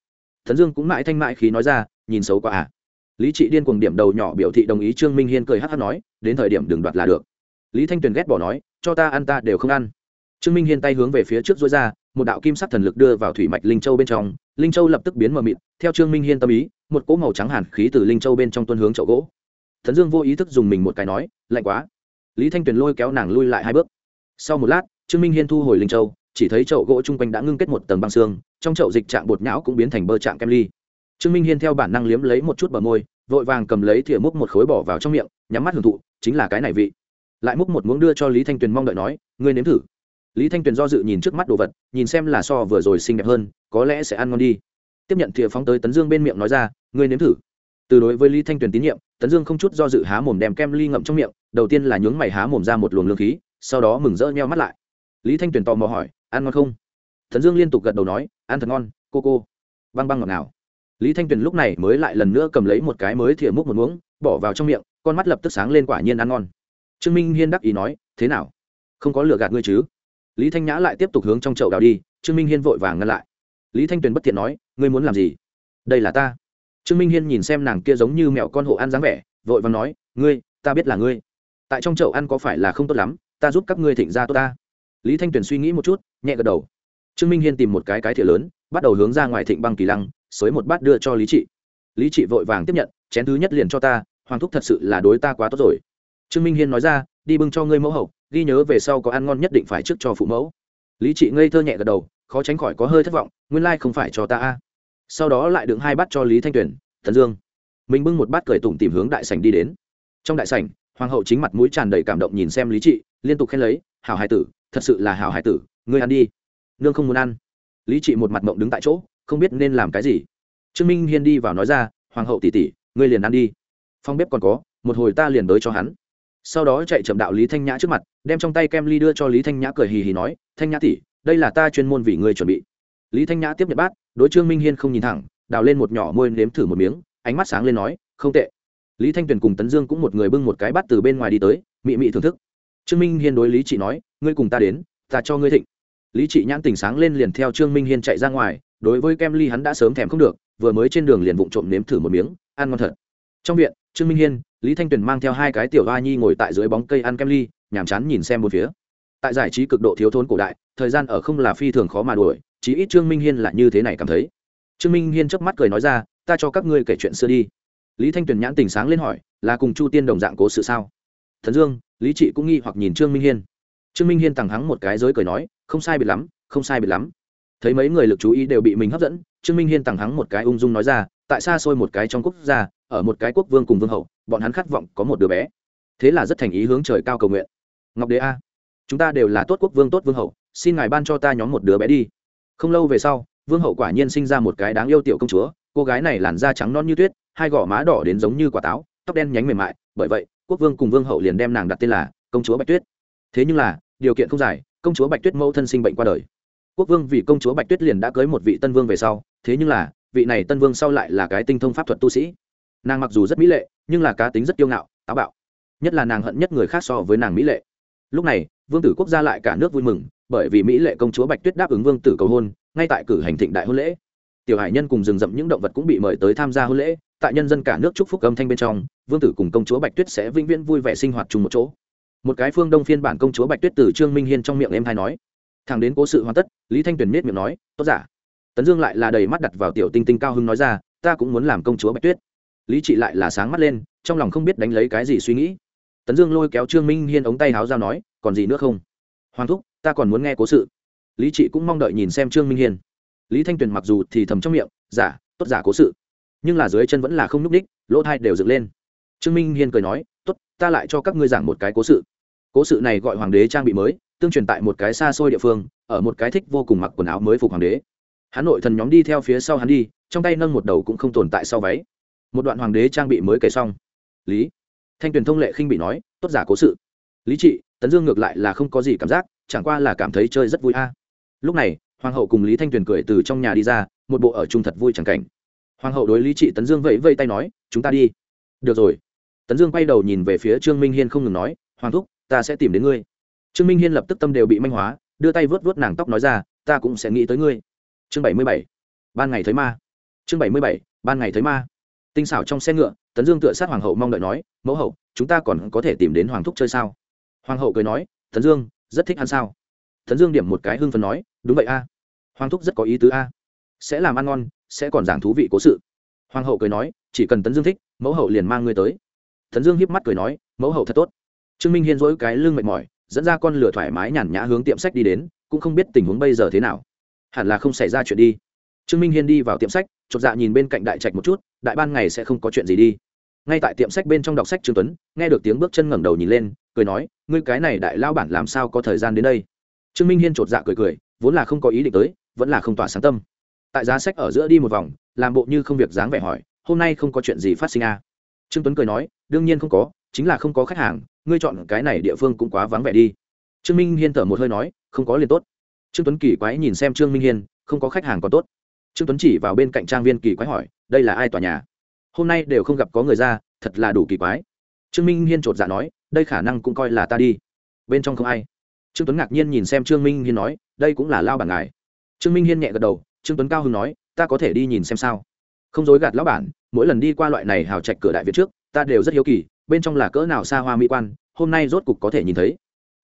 Thần dương cũng mãi thanh mãi khí nói ra, nhìn xấu quá à. Lý trị điên cuồng điểm đầu nhỏ biểu thị đồng ý trương minh hiên cười hát hát nói, đến thời điểm đừng đoạt là được. Lý thanh tuyền ghét bỏ nói, cho ta ăn ta đều không ăn. Trương minh hiên tay hướng về phía trước dối ra, một đạo kim sắc thần lực đưa vào thủy mạch linh châu bên trong, linh châu lập tức biến mờ mịt, theo trương minh hiên tâm ý, một cỗ màu trắng hàn khí từ linh châu bên trong tuân hướng chậu gỗ thần dương vô ý thức dùng mình một cái nói, lạnh quá. Lý thanh tuyền lôi kéo nàng lui lại hai bước. Sau một lát, trương minh hiên thu hồi linh châu, chỉ thấy chậu gỗ chung quanh đã ngưng kết một tầng băng xương, trong chậu dịch trạng bột nhão cũng biến thành bơ trạng kem ly. Trương minh hiên theo bản năng liếm lấy một chút bờ môi, vội vàng cầm lấy thìa múc một khối bỏ vào trong miệng, nhắm mắt hưởng thụ, chính là cái này vị. Lại múc một muỗng đưa cho lý thanh tuyền mong đợi nói, ngươi nếm thử. Lý thanh tuyền do dự nhìn trước mắt đồ vật, nhìn xem là so vừa rồi xinh đẹp hơn, có lẽ sẽ ăn ngon đi. Tiếp nhận thìa phóng tới tấn dương bên miệng nói ra, ngươi nếm thử từ đối với lý thanh tuyền tín nhiệm, tấn dương không chút do dự há mồm đem kem ly ngậm trong miệng, đầu tiên là nhướng mày há mồm ra một luồng lương khí, sau đó mừng rỡ nheo mắt lại. Lý thanh tuyền tò mò hỏi, ăn ngon không? Tấn dương liên tục gật đầu nói, ăn thật ngon, cô cô. Băng băng ngọt ngào. lý thanh tuyền lúc này mới lại lần nữa cầm lấy một cái mới thìa múc một muỗng, bỏ vào trong miệng, con mắt lập tức sáng lên quả nhiên ăn ngon. Trương minh hiên đắc ý nói, thế nào? Không có lừa gạt ngươi chứ? Lý thanh nhã lại tiếp tục hướng trong chậu đào đi, trương minh hiên vội vàng ngăn lại. Lý thanh tuyền bất thiện nói, ngươi muốn làm gì? Đây là ta trương minh hiên nhìn xem nàng kia giống như mẹo con hộ ăn dáng vẻ, vội vàng nói, ngươi, ta biết là ngươi. Tại trong chậu ăn có phải là không tốt lắm, ta giúp các ngươi thịnh ra tốt ta. Lý thanh tuyền suy nghĩ một chút, nhẹ gật đầu. Trương minh hiên tìm một cái cái thìa lớn, bắt đầu hướng ra ngoài thịnh băng kỳ lăng, xới một bát đưa cho lý trị. Lý trị vội vàng tiếp nhận, chén thứ nhất liền cho ta, hoàng thúc thật sự là đối ta quá tốt rồi. Trương minh hiên nói ra, đi bưng cho ngươi mẫu hậu, ghi nhớ về sau có ăn ngon nhất định phải trước cho phụ mẫu. Lý trị ngây thơ nhẹ gật đầu, khó tránh khỏi có hơi thất vọng, nguyên lai không phải cho ta a sau đó lại đựng hai bát cho lý thanh tuyền thần dương. Mình bưng một bát cười tủm tìm hướng đại sảnh đi đến. Trong đại sảnh, hoàng hậu chính mặt mũi tràn đầy cảm động nhìn xem lý trị, liên tục khen lấy, hảo hải tử, thật sự là hảo hải tử, ngươi ăn đi. Nương không muốn ăn. Lý trị một mặt mộng đứng tại chỗ, không biết nên làm cái gì. Trương minh hiên đi vào nói ra, hoàng hậu tỷ tỷ, ngươi liền ăn đi. Phong bếp còn có, một hồi ta liền tới cho hắn. Sau đó chạy chậm đạo lý thanh nhã trước mặt, đem trong tay kem ly đưa cho lý thanh nhã cười hì hì nói, thanh nhã tỷ, đây là ta chuyên môn vì ngươi chuẩn bị. Lý thanh nhã tiếp nhận bát đối trương minh hiên không nhìn thẳng, đào lên một nhỏ môi nếm thử một miếng, ánh mắt sáng lên nói, không tệ. Lý thanh tuyền cùng tấn dương cũng một người bưng một cái bát từ bên ngoài đi tới, mị mị thưởng thức. Trương minh hiên đối lý chị nói, ngươi cùng ta đến, ta cho ngươi thịnh. Lý trị nhãn tình sáng lên liền theo trương minh hiên chạy ra ngoài, đối với kem ly hắn đã sớm thèm không được, vừa mới trên đường liền vụng trộm nếm thử một miếng, ăn ngon thật. Trong viện, trương minh hiên, lý thanh tuyền mang theo hai cái tiểu hoa nhi ngồi tại dưới bóng cây ăn kem ly, nhàm chán nhìn xem một phía tại giải trí cực độ thiếu thốn cổ đại, thời gian ở không là phi thường khó mà đuổi, chí ít trương minh hiên là như thế này cảm thấy. Trương minh hiên chớp mắt cười nói ra, ta cho các ngươi kể chuyện xưa đi. Lý thanh tuyền nhãn tình sáng lên hỏi, là cùng chu tiên đồng dạng cố sự sao? Thần dương, lý trị cũng nghi hoặc nhìn trương minh hiên. Trương minh hiên tằng hắng một cái giới cười nói, không sai biệt lắm, không sai biệt lắm. Thấy mấy người lực chú ý đều bị mình hấp dẫn, trương minh hiên tằng hắng một cái ung dung nói ra, tại xa xôi một cái trong quốc gia, ở một cái quốc vương cùng vương hậu, bọn hắn khát vọng có một đứa bé. Thế là rất thành ý hướng trời cao cầu nguyện. Ngọc đế a chúng ta đều là tốt quốc vương tốt vương hậu, xin ngài ban cho ta nhóm một đứa bé đi. Không lâu về sau, vương hậu quả nhiên sinh ra một cái đáng yêu tiểu công chúa, cô gái này làn da trắng non như tuyết, hai gò má đỏ đến giống như quả táo, tóc đen nhánh mềm mại, bởi vậy, quốc vương cùng vương hậu liền đem nàng đặt tên là công chúa bạch tuyết. Thế nhưng là, điều kiện không dài, công chúa bạch tuyết mẫu thân sinh bệnh qua đời. Quốc vương vì công chúa bạch tuyết liền đã cưới một vị tân vương về sau, thế nhưng là, vị này tân vương sau lại là cái tinh thông pháp thuật tu sĩ. Nàng mặc dù rất mỹ lệ, nhưng là cá tính rất kiêu ngạo, táo bạo. Nhất là nàng hận nhất người khác so với nàng mỹ lệ lúc này, vương tử quốc gia lại cả nước vui mừng, bởi vì mỹ lệ công chúa bạch tuyết đáp ứng vương tử cầu hôn, ngay tại cử hành thịnh đại hôn lễ. Tiểu hải nhân cùng rừng rậm những động vật cũng bị mời tới tham gia hôn lễ, tại nhân dân cả nước chúc phúc âm thanh bên trong, vương tử cùng công chúa bạch tuyết sẽ vĩnh viễn vui vẻ sinh hoạt chung một chỗ. Một cái phương đông phiên bản công chúa bạch tuyết từ trương minh hiên trong miệng em hay nói, thằng đến cố sự hoàn tất, lý thanh tuyền miết miệng nói, tốt giả tấn dương lại là đầy mắt đặt vào tiểu tinh tinh cao hưng nói ra, ta cũng muốn làm công chúa bạch tuyết. Lý trị lại là sáng mắt lên, trong lòng không biết đánh lấy cái gì suy nghĩ tấn dương lôi kéo trương minh hiên ống tay háo ra nói, còn gì nữa không? Hoàng thúc, ta còn muốn nghe cố sự. Lý trị cũng mong đợi nhìn xem trương minh hiên. Lý thanh tuyền mặc dù thì thầm trong miệng giả tốt giả cố sự. Nhưng là dưới chân vẫn là không n ú c ních lỗ thai đều dựng lên. Trương minh hiên cười nói, tốt, ta lại cho các ngươi giảng một cái cố sự. Cố sự này gọi hoàng đế trang bị mới, tương truyền tại một cái xa xôi địa phương, ở một cái thích vô cùng mặc quần áo mới phục hoàng đế. Hắn nội thần nhóm đi theo phía sau hắn đi, trong tay nâng một đầu cũng không tồn tại sau váy. Một đoạn hoàng đế trang bị mới kể xong. Lý thanh tuyền thông lệ khinh bị nói, tốt giả cố sự. Lý trị, tấn dương ngược lại là không có gì cảm giác, chẳng qua là cảm thấy chơi rất vui a. Lúc này, hoàng hậu cùng lý thanh tuyền cười từ trong nhà đi ra, một bộ ở chung thật vui chẳng cảnh. Hoàng hậu đối lý trị, tấn dương vẫy vây tay nói, chúng ta đi. Được rồi. Tấn dương quay đầu nhìn về phía trương minh hiên không ngừng nói, hoàng thúc, ta sẽ tìm đến ngươi. Trương minh hiên lập tức tâm đều bị manh hóa, đưa tay vớt vớt nàng tóc nói ra, ta cũng sẽ nghĩ tới ngươi. Chương bảy mươi bảy, ban ngày thấy ma. Chương bảy mươi bảy, ban ngày thấy ma tinh xảo trong xe ngựa, tấn dương tựa sát hoàng hậu mong đợi nói, mẫu hậu, chúng ta còn có thể tìm đến hoàng thúc chơi sao? Hoàng hậu cười nói, tấn dương, rất thích ăn sao? Tấn dương điểm một cái hưng phần nói, đúng vậy a. Hoàng thúc rất có ý tứ a. Sẽ làm ăn ngon, sẽ còn giảng thú vị cố sự. Hoàng hậu cười nói, chỉ cần tấn dương thích, mẫu hậu liền mang ngươi tới. Tấn dương hiếp mắt cười nói, mẫu hậu thật tốt. Trương minh hiên dỗi cái lưng mệt mỏi, dẫn ra con lửa thoải mái nhàn nhã hướng tiệm sách đi đến, cũng không biết tình huống bây giờ thế nào. Hẳn là không xảy ra chuyện đi. Trương minh hiên đi vào tiệm sách, chột dạ nhìn bên cạnh đại trạch một chút đại ban ngày sẽ không có chuyện gì đi. Ngay tại tiệm sách bên trong đọc sách trương tuấn, nghe được tiếng bước chân ngẩng đầu nhìn lên, cười nói, ngươi cái này đại lao bản làm sao có thời gian đến đây? Trương minh hiên chột dạ cười cười, vốn là không có ý định tới, vẫn là không tỏa sáng tâm. Tại giá sách ở giữa đi một vòng, làm bộ như không việc dáng vẻ hỏi, hôm nay không có chuyện gì phát sinh à. trương tuấn cười nói, đương nhiên không có, chính là không có khách hàng, ngươi chọn cái này địa phương cũng quá vắng vẻ đi. Trương minh hiên thở một hơi nói, không có liền tốt. Trương tuấn kỳ quái nhìn xem trương minh hiên, không có khách hàng còn tốt trương tuấn chỉ vào bên cạnh trang viên kỳ quái hỏi, đây là ai tòa nhà? Hôm nay đều không gặp có người ra, thật là đủ kỳ quái. Trương minh hiên chột dạ nói, đây khả năng cũng coi là ta đi. Bên trong không ai. Trương tuấn ngạc nhiên nhìn xem trương minh hiên nói, đây cũng là lao bản ngài. Trương minh hiên nhẹ gật đầu, trương tuấn cao hưng nói, ta có thể đi nhìn xem sao. Không dối gạt lão bản, mỗi lần đi qua loại này hào chạch cửa đại việt trước, ta đều rất hiếu kỳ, bên trong là cỡ nào xa hoa mỹ quan, hôm nay rốt cục có thể nhìn thấy.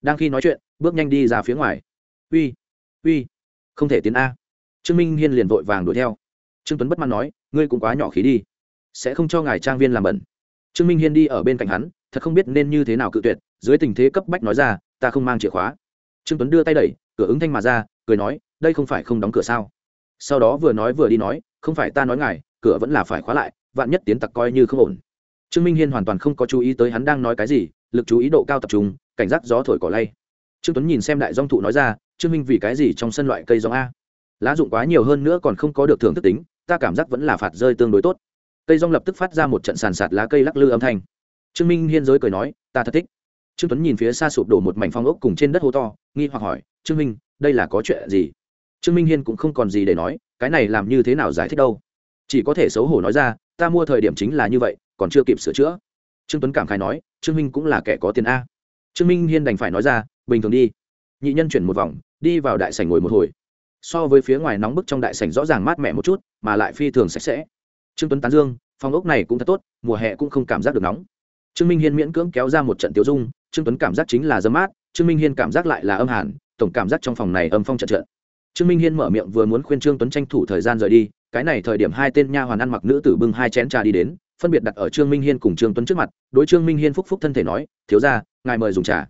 Đang khi nói chuyện, bước nhanh đi ra phía ngoài. Uy uy, không thể tiến a trương minh hiên liền vội vàng đuổi theo. Trương tuấn bất mãn nói, ngươi cũng quá nhỏ khí đi, sẽ không cho ngài trang viên làm bẩn. Trương minh hiên đi ở bên cạnh hắn, thật không biết nên như thế nào cự tuyệt, dưới tình thế cấp bách nói ra, ta không mang chìa khóa. Trương tuấn đưa tay đẩy, cửa ứng thanh mà ra, cười nói, đây không phải không đóng cửa sao? Sau đó vừa nói vừa đi nói, không phải ta nói ngài, cửa vẫn là phải khóa lại, vạn nhất tiến tặc coi như không ổn. Trương minh hiên hoàn toàn không có chú ý tới hắn đang nói cái gì, lực chú ý độ cao tập trung, cảnh giác gió thổi cỏ lay. Trương tuấn nhìn xem đại dong thụ nói ra, trương minh vì cái gì trong sân loại cây giống a? Lá dụng quá nhiều hơn nữa còn không có được thưởng thức tính, ta cảm giác vẫn là phạt rơi tương đối tốt. Cây rong lập tức phát ra một trận sàn sạt lá cây lắc lư âm thanh. Trương minh hiên giới cười nói, ta thật thích. Trương tuấn nhìn phía xa sụp đổ một mảnh phong ốc cùng trên đất hố to, nghi hoặc hỏi, trương minh, đây là có chuyện gì? Trương minh hiên cũng không còn gì để nói, cái này làm như thế nào giải thích đâu? Chỉ có thể xấu hổ nói ra, ta mua thời điểm chính là như vậy, còn chưa kịp sửa chữa. Trương tuấn cảm khai nói, trương minh cũng là kẻ có tiền a. Trương minh hiên đành phải nói ra, bình thường đi. Nhị nhân chuyển một vòng, đi vào đại sảnh ngồi một hồi so với phía ngoài nóng bức trong đại sảnh rõ ràng mát mẻ một chút, mà lại phi thường sạch sẽ. Trương tuấn tán dương, phòng ốc này cũng thật tốt, mùa hè cũng không cảm giác được nóng. Trương minh hiên miễn cưỡng kéo ra một trận tiêu dung, trương tuấn cảm giác chính là dấm mát, trương minh hiên cảm giác lại là âm hàn, tổng cảm giác trong phòng này âm phong trận trận. Trương minh hiên mở miệng vừa muốn khuyên trương tuấn tranh thủ thời gian rời đi, cái này thời điểm hai tên nha hoàn ăn mặc nữ tử bưng hai chén trà đi đến, phân biệt đặt ở trương minh hiên cùng trương tuấn trước mặt, đối trương minh hiên phúc phúc thân thể nói, thiếu ra ngài mời dùng trà.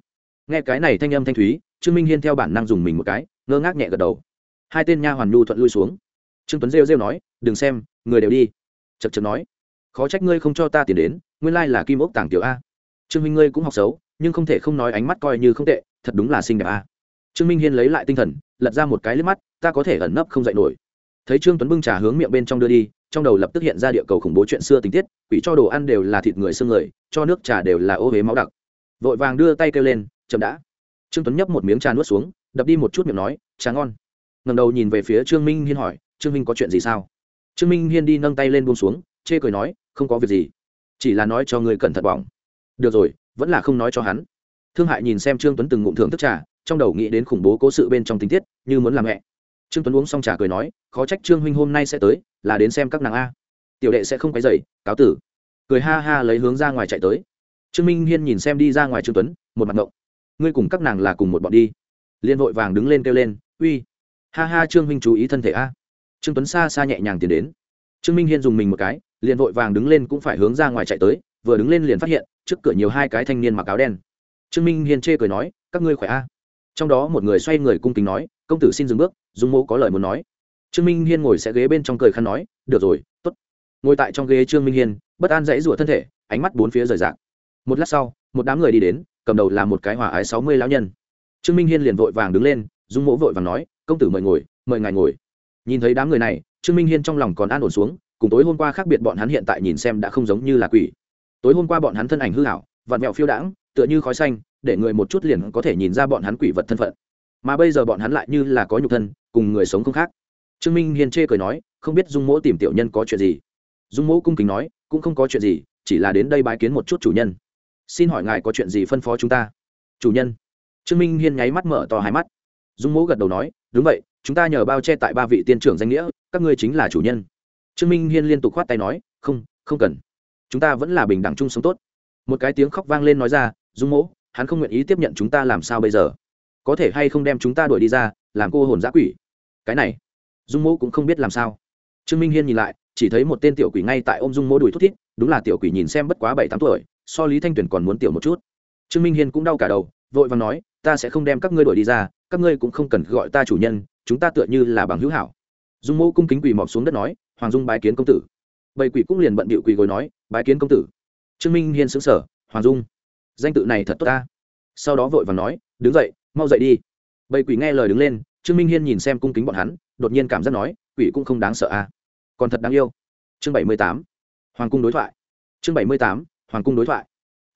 Nghe cái này thanh âm thanh thúy, trương minh hiên theo bản năng dùng mình một cái, ngơ ngác nhẹ gật đầu hai tên nha hoàn nhu thuận lui xuống. Trương tuấn rêu rêu nói, đừng xem, người đều đi. Chật chật nói, khó trách ngươi không cho ta tiền đến, nguyên lai là kim ốc tàng tiểu a. Trương minh ngươi cũng học xấu, nhưng không thể không nói ánh mắt coi như không tệ, thật đúng là xinh đẹp a. Trương minh hiên lấy lại tinh thần, lật ra một cái liếc mắt, ta có thể ẩn nấp không dạy nổi. Thấy trương tuấn bưng trà hướng miệng bên trong đưa đi, trong đầu lập tức hiện ra địa cầu khủng bố chuyện xưa tình tiết, quỷ cho đồ ăn đều là thịt người xương người, cho nước trà đều là ô huế máu đặc. Vội vàng đưa tay kêu lên, chậm đã. Trương tuấn nhấp một miếng trà nuốt xuống, đập đi một chút miệng nói, trà ngon ngầm đầu nhìn về phía trương minh hiên hỏi, trương minh có chuyện gì sao? Trương minh hiên đi nâng tay lên buông xuống, chê cười nói, không có việc gì, chỉ là nói cho người cẩn thận bỏng. Được rồi, vẫn là không nói cho hắn. Thương hại nhìn xem trương tuấn từng ngụm thưởng thức trà, trong đầu nghĩ đến khủng bố cố sự bên trong tình tiết, như muốn làm mẹ. Trương tuấn uống xong trà cười nói, khó trách trương huynh hôm nay sẽ tới, là đến xem các nàng a. Tiểu đệ sẽ không cái dậy cáo tử. Cười ha ha lấy hướng ra ngoài chạy tới. Trương minh hiên nhìn xem đi ra ngoài trương tuấn, một mặt ngộng. Ngươi cùng các nàng là cùng một bọn đi. Liên vội vàng đứng lên kêu lên, uy ha ha, trương minh chú ý thân thể a. Trương tuấn xa xa nhẹ nhàng tiến đến. Trương minh hiên dùng mình một cái, liền vội vàng đứng lên cũng phải hướng ra ngoài chạy tới, vừa đứng lên liền phát hiện, trước cửa nhiều hai cái thanh niên mặc áo đen. Trương minh hiên chê cười nói, các ngươi khỏe a? Trong đó một người xoay người cung kính nói, công tử xin dừng bước, dung mô có lời muốn nói. Trương minh hiên ngồi sẽ ghế bên trong cười khăn nói, được rồi t ố t ngồi tại trong ghế trương minh hiên, bất an dãy rủa thân thể, ánh mắt bốn phía rời rạc. Một lát sau, một đám người đi đến, cầm đầu là một cái hòa ái sáu mươi lão nhân. Trương minh hiên liền vội vàng đứng lên, dung mỗ vội vàng nói công tử mời ngồi, mời ngài ngồi. Nhìn thấy đám người này, trương minh hiên trong lòng còn an ổn xuống, cùng tối hôm qua khác biệt bọn hắn hiện tại nhìn xem đã không giống như là quỷ. Tối hôm qua bọn hắn thân ảnh hư hảo, vặn mẹo phiêu đãng, tựa như khói xanh, để người một chút liền có thể nhìn ra bọn hắn quỷ vật thân phận. Mà bây giờ bọn hắn lại như là có nhục thân, cùng người sống không khác. Trương minh hiền chê cười nói, không biết dung mỗ tìm tiểu nhân có chuyện gì. Dung mỗ cung kính nói, cũng không có chuyện gì, chỉ là đến đây bái kiến một chút chủ nhân. Xin hỏi ngài có chuyện gì phân phó chúng ta? Chủ nhân. Trương minh hiên nháy mắt mở to hai mắt dung mỗ gật đầu nói, đúng vậy, chúng ta nhờ bao che tại ba vị tiên trưởng danh nghĩa, các ngươi chính là chủ nhân. Trương minh hiên liên tục khoát tay nói, không không cần. Chúng ta vẫn là bình đẳng chung sống tốt. Một cái tiếng khóc vang lên nói ra, dung mỗ, hắn không nguyện ý tiếp nhận chúng ta làm sao bây giờ? Có thể hay không đem chúng ta đuổi đi ra, làm cô hồn giã quỷ? Cái này, dung mỗ cũng không biết làm sao. Trương minh hiên nhìn lại, chỉ thấy một tên tiểu quỷ ngay tại ôm dung mỗ đùi thút thít, đúng là tiểu quỷ nhìn xem bất quá bảy tám tuổi, so lý thanh tuyền còn muốn tiểu một chút. Trương minh hiên cũng đau cả đầu vội vàng nói, ta sẽ không đem các ngươi đuổi đi ra, các ngươi cũng không cần gọi ta chủ nhân, chúng ta tựa như là bằng hữu hảo. Dung mỗ cung kính quỳ mọc xuống đất nói, hoàng dung bái kiến công tử. Bầy quỷ cũng liền bận bịu quỳ gối nói, bái kiến công tử. Trương minh hiên xứng sở hoàng dung, danh tự này thật tốt ta. Sau đó vội vàng nói, đứng dậy, mau dậy đi. Bầy quỷ nghe lời đứng lên, trương minh hiên nhìn xem cung kính bọn hắn, đột nhiên cảm giác nói, quỷ cũng không đáng sợ a còn thật đáng yêu. Chương bảy mươi tám, hoàng cung đối thoại. Chương bảy mươi tám, hoàng cung đối thoại.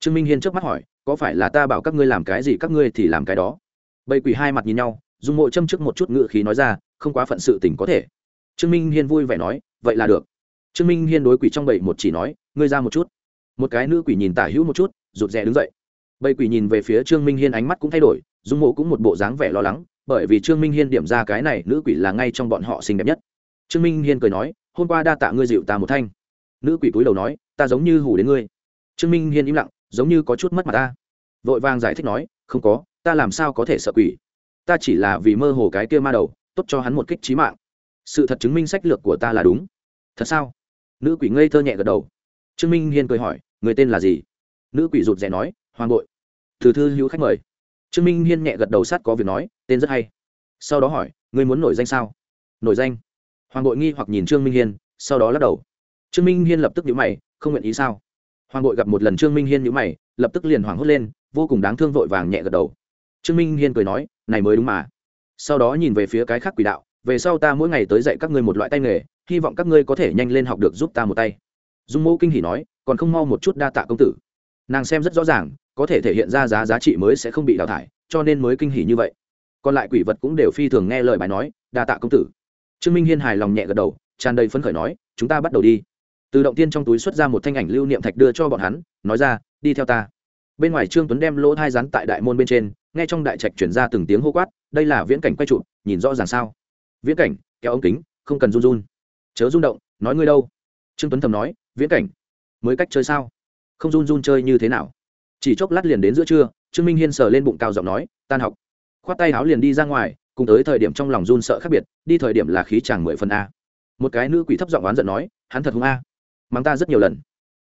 Trương minh hiên trước mắt hỏi có phải là ta bảo các ngươi làm cái gì, các ngươi thì làm cái đó. Bầy quỷ hai mặt nhìn nhau, dùng mộ châm trước một chút ngự khí nói ra, không quá phận sự tình có thể. Trương minh hiên vui vẻ nói, vậy là được. Trương minh hiên đối quỷ trong bầy một chỉ nói, ngươi ra một chút. Một cái nữ quỷ nhìn tả hữu một chút, rụt rè đứng dậy. Bầy quỷ nhìn về phía trương minh hiên ánh mắt cũng thay đổi dung mộ cũng một bộ dáng vẻ lo lắng, bởi vì trương minh hiên điểm ra cái này nữ quỷ là ngay trong bọn họ xinh đẹp nhất. Trương minh hiên cười nói, hôm qua đa tạ ngươi dịu ta một thanh. Nữ quỷ cúi đầu nói, ta giống như hủ đến ngươi. Trương minh hiên im lặng giống như có chút mất mặt ta. Vội vàng giải thích nói, không có, ta làm sao có thể sợ quỷ? Ta chỉ là vì mơ hồ cái kia ma đầu, tốt cho hắn một kích trí mạng. Sự thật chứng minh sách lược của ta là đúng. Thật sao? Nữ quỷ ngây thơ nhẹ gật đầu. Trương minh hiên cười hỏi, người tên là gì? Nữ quỷ rụt rè nói, hoàng bội. Từ thư hữu khách mời. Trương minh hiên nhẹ gật đầu sát có việc nói, tên rất hay. Sau đó hỏi, ngươi muốn nổi danh sao? Nổi danh. Hoàng bội nghi hoặc nhìn trương minh hiên, sau đó lắc đầu. Trương minh hiên lập tức nhữ mày, không nguyện ý sao? Hoàng bội gặp một lần trương minh hiên nhữ mày, lập tức liền hoảng hốt lên, vô cùng đáng thương vội vàng nhẹ gật đầu. Trương minh hiên cười nói, này mới đúng mà. Sau đó nhìn về phía cái khác quỷ đạo, về sau ta mỗi ngày tới dạy các ngươi một loại tay nghề, hy vọng các ngươi có thể nhanh lên học được giúp ta một tay. Dung mô kinh hỉ nói, còn không mau một chút đa tạ công tử. Nàng xem rất rõ ràng, có thể thể hiện ra giá giá trị mới sẽ không bị đào thải, cho nên mới kinh hỉ như vậy. Còn lại quỷ vật cũng đều phi thường nghe lời bài nói, đa tạ công tử. Trương minh hiên hài lòng nhẹ gật đầu, tràn đầy phấn khởi nói, chúng ta bắt đầu đi từ động tiên trong túi xuất ra một thanh ảnh lưu niệm thạch đưa cho bọn hắn, nói ra, đi theo ta. Bên ngoài trương tuấn đem lỗ thai rắn tại đại môn bên trên, nghe trong đại trạch chuyển ra từng tiếng hô quát, đây là viễn cảnh quay trụ, nhìn rõ ràng sao? Viễn cảnh, kéo ống kính, không cần run run. Chớ rung động, nói ngươi đâu? Trương tuấn thầm nói, viễn cảnh, mới cách chơi sao? Không run run chơi như thế nào? Chỉ chốc lát liền đến giữa trưa, trương minh hiên sờ lên bụng cao giọng nói, tan học. Khoát tay áo liền đi ra ngoài, cùng tới thời điểm trong lòng run sợ khác biệt, đi thời điểm là khí chàng mười phần a. Một cái nữ quỷ thấp giọng oán giận nói, hắn thật hung a mắng ta rất nhiều lần.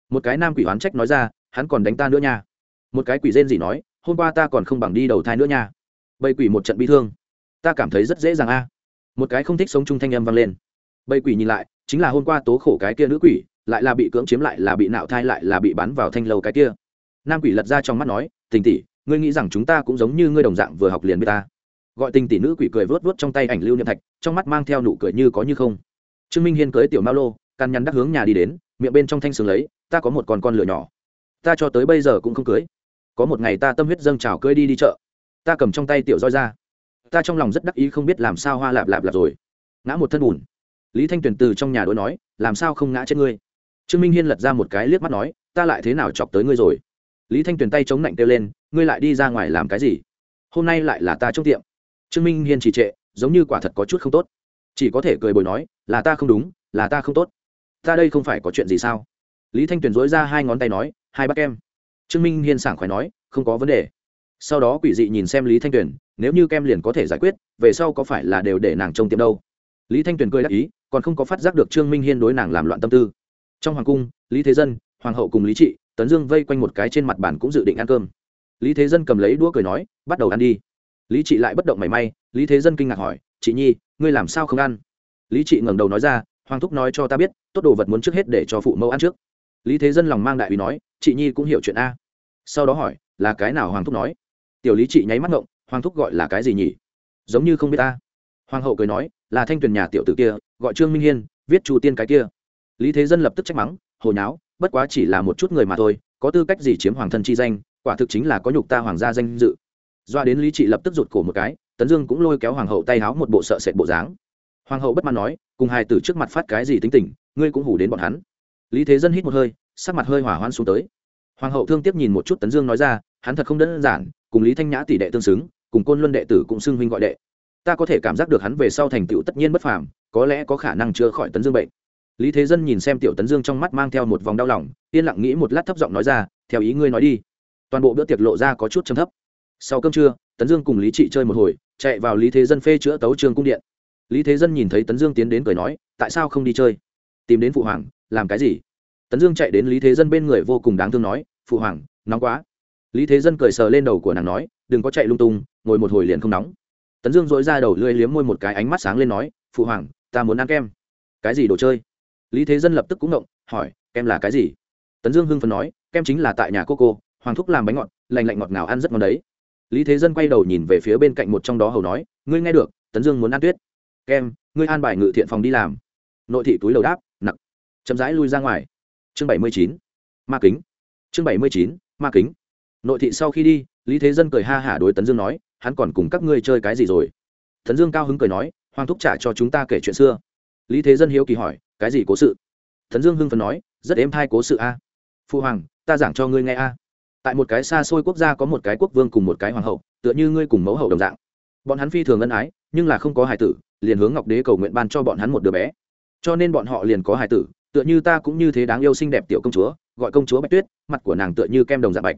Một cái nam quỷ oán trách nói ra, hắn còn đánh ta nữa nha. Một cái quỷ rên gì nói, hôm qua ta còn không bằng đi đầu thai nữa nha. Bầy quỷ một trận bi thương. Ta cảm thấy rất dễ dàng a. Một cái không thích sống chung thanh âm vang lên. Bầy quỷ nhìn lại, chính là hôm qua tố khổ cái kia nữ quỷ, lại là bị cưỡng chiếm lại, là bị nạo thai lại là bị bắn vào thanh lâu cái kia. Nam quỷ lật ra trong mắt nói, tình tỷ, ngươi nghĩ rằng chúng ta cũng giống như ngươi đồng dạng vừa học liền với ta? Gọi tình tỷ nữ quỷ cười vớt vớt trong tay ảnh lưu niệm thạch, trong mắt mang theo nụ cười như có như không. Trương minh hiên cưới tiểu mao lô căn nhắn đắc hướng nhà đi đến, miệng bên trong thanh sừng lấy, ta có một con con lửa nhỏ. Ta cho tới bây giờ cũng không cưới. Có một ngày ta tâm huyết dâng trào cưới đi đi chợ. Ta cầm trong tay tiểu roi ra. Ta trong lòng rất đắc ý không biết làm sao hoa lạp lạp lạp rồi. Ngã một thân bùn. Lý thanh tuyền từ trong nhà đối nói, làm sao không ngã chết ngươi? Trương minh hiên lật ra một cái liếc mắt nói, ta lại thế nào chọc tới ngươi rồi? Lý thanh tuyền tay chống lạnh kêu lên, ngươi lại đi ra ngoài làm cái gì? Hôm nay lại là ta trong tiệm. Trương minh hiên trì trệ, giống như quả thật có chút không tốt. Chỉ có thể cười bồi nói, là ta không đúng, là ta không tốt ta đây không phải có chuyện gì sao? Lý thanh tuyền dối ra hai ngón tay nói, hai bác em. Trương minh hiên sảng khoái nói, không có vấn đề. Sau đó quỷ dị nhìn xem lý thanh tuyền, nếu như kem liền có thể giải quyết, về sau có phải là đều để nàng trông tiệm đâu? Lý thanh tuyền cười đáp ý, còn không có phát giác được trương minh hiên đối nàng làm loạn tâm tư. Trong hoàng cung, lý thế dân, hoàng hậu cùng lý trị, tấn dương vây quanh một cái trên mặt bàn cũng dự định ăn cơm. Lý thế dân cầm lấy đũa cười nói, bắt đầu ăn đi. Lý trị lại bất động mảy may, lý thế dân kinh ngạc hỏi, chị nhi, ngươi làm sao không ăn? Lý trị ngẩng đầu nói ra hoàng thúc nói cho ta biết, tốt đồ vật muốn trước hết để cho phụ mẫu ăn trước. Lý thế dân lòng mang đại uy nói, chị nhi cũng hiểu chuyện a. Sau đó hỏi, là cái nào hoàng thúc nói? Tiểu lý Chị nháy mắt ngộng, hoàng thúc gọi là cái gì nhỉ? Giống như không biết ta hoàng hậu cười nói, là thanh tuyền nhà tiểu tử kia, gọi trương minh hiên, viết chu tiên cái kia. Lý thế dân lập tức trách mắng hồi nháo, bất quá chỉ là một chút người mà thôi, có tư cách gì chiếm hoàng thân chi danh, quả thực chính là có nhục ta hoàng gia danh dự. Doa đến lý trị lập tức rụt cổ một cái, tấn dương cũng lôi kéo hoàng hậu tay háo một bộ sợ sệt bộ dáng hoàng hậu bất mãn nói, cùng hai từ trước mặt phát cái gì tính tình, ngươi cũng hủ đến bọn hắn. Lý thế dân hít một hơi, sắc mặt hơi hỏa hoan xuống tới. Hoàng hậu thương tiếp nhìn một chút tấn dương nói ra, hắn thật không đơn giản, cùng lý thanh nhã tỷ đệ tương xứng, cùng côn luân đệ tử cũng xưng huynh gọi đệ. Ta có thể cảm giác được hắn về sau thành tựu tất nhiên bất phàm, có lẽ có khả năng chữa khỏi tấn dương bệnh. Lý thế dân nhìn xem tiểu tấn dương trong mắt mang theo một vòng đau lòng, yên lặng nghĩ một lát thấp giọng nói ra, theo ý ngươi nói đi. Toàn bộ bữa tiệc lộ ra có chút chấm thấp. Sau cơm trưa, tấn dương cùng lý trị chơi một hồi, chạy vào lý thế dân phê chữa tấu trường cung điện lý thế dân nhìn thấy tấn dương tiến đến cười nói, tại sao không đi chơi? Tìm đến phụ hoàng, làm cái gì? Tấn dương chạy đến lý thế dân bên người vô cùng đáng thương nói, phụ hoàng, nóng quá. Lý thế dân cười sờ lên đầu của nàng nói, đừng có chạy lung tung, ngồi một hồi liền không nóng. Tấn dương dội ra đầu lưỡi liếm môi một cái ánh mắt sáng lên nói, phụ hoàng, ta muốn ăn kem. Cái gì đồ chơi? Lý thế dân lập tức cũng động hỏi, kem là cái gì? Tấn dương hưng phấn nói, kem chính là tại nhà cô cô hoàng thúc làm bánh ngọt, lành lạnh ngọt nào ăn rất ngon đấy. Lý thế dân quay đầu nhìn về phía bên cạnh một trong đó hầu nói, ngươi nghe được, tấn dương muốn ăn tuyết kem, ngươi an bài ngự thiện phòng đi làm. Nội thị túi đầu đáp nặng chậm rãi lui ra ngoài. Chương bảy mươi chín, ma kính. Chương bảy mươi chín, ma kính. Nội thị sau khi đi, lý thế dân cười ha hả đối tấn dương nói, hắn còn cùng các ngươi chơi cái gì rồi? Tấn dương cao hứng cười nói, hoàng thúc trả cho chúng ta kể chuyện xưa. Lý thế dân hiếu kỳ hỏi, cái gì cố sự? Tấn dương hưng phấn nói, rất êm thai cố sự a. Phu hoàng, ta giảng cho ngươi nghe a. Tại một cái xa xôi quốc gia có một cái quốc vương cùng một cái hoàng hậu, tựa như ngươi cùng mẫu hậu đồng dạng. Bọn hắn phi thường ân ái nhưng là không có hài tử, liền hướng ngọc đế cầu nguyện ban cho bọn hắn một đứa bé. Cho nên bọn họ liền có hài tử, tựa như ta cũng như thế đáng yêu xinh đẹp tiểu công chúa, gọi công chúa bạch tuyết, mặt của nàng tựa như kem đồng dạng bạch.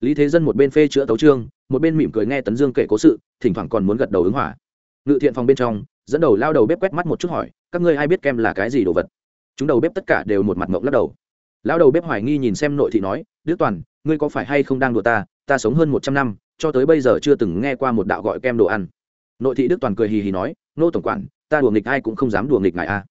Lý thế dân một bên phê chữa tấu trương một bên mỉm cười nghe tấn dương kể cố sự, thỉnh thoảng còn muốn gật đầu ứng hỏa ngự thiện phòng bên trong, dẫn đầu lao đầu bếp quét mắt một chút hỏi, các ngươi ai biết kem là cái gì đồ vật? Chúng đầu bếp tất cả đều một mặt mộng lắc đầu. Lao đầu bếp hoài nghi nhìn xem nội thị nói, đức toàn, ngươi có phải hay không đang đùa ta? Ta sống hơn một trăm năm, cho tới bây giờ chưa từng nghe qua một đạo gọi kem đồ ăn nội thị đức toàn cười hì hì nói, nô tổng quản, ta đùa nghịch ai cũng không dám đùa nghịch ngài a.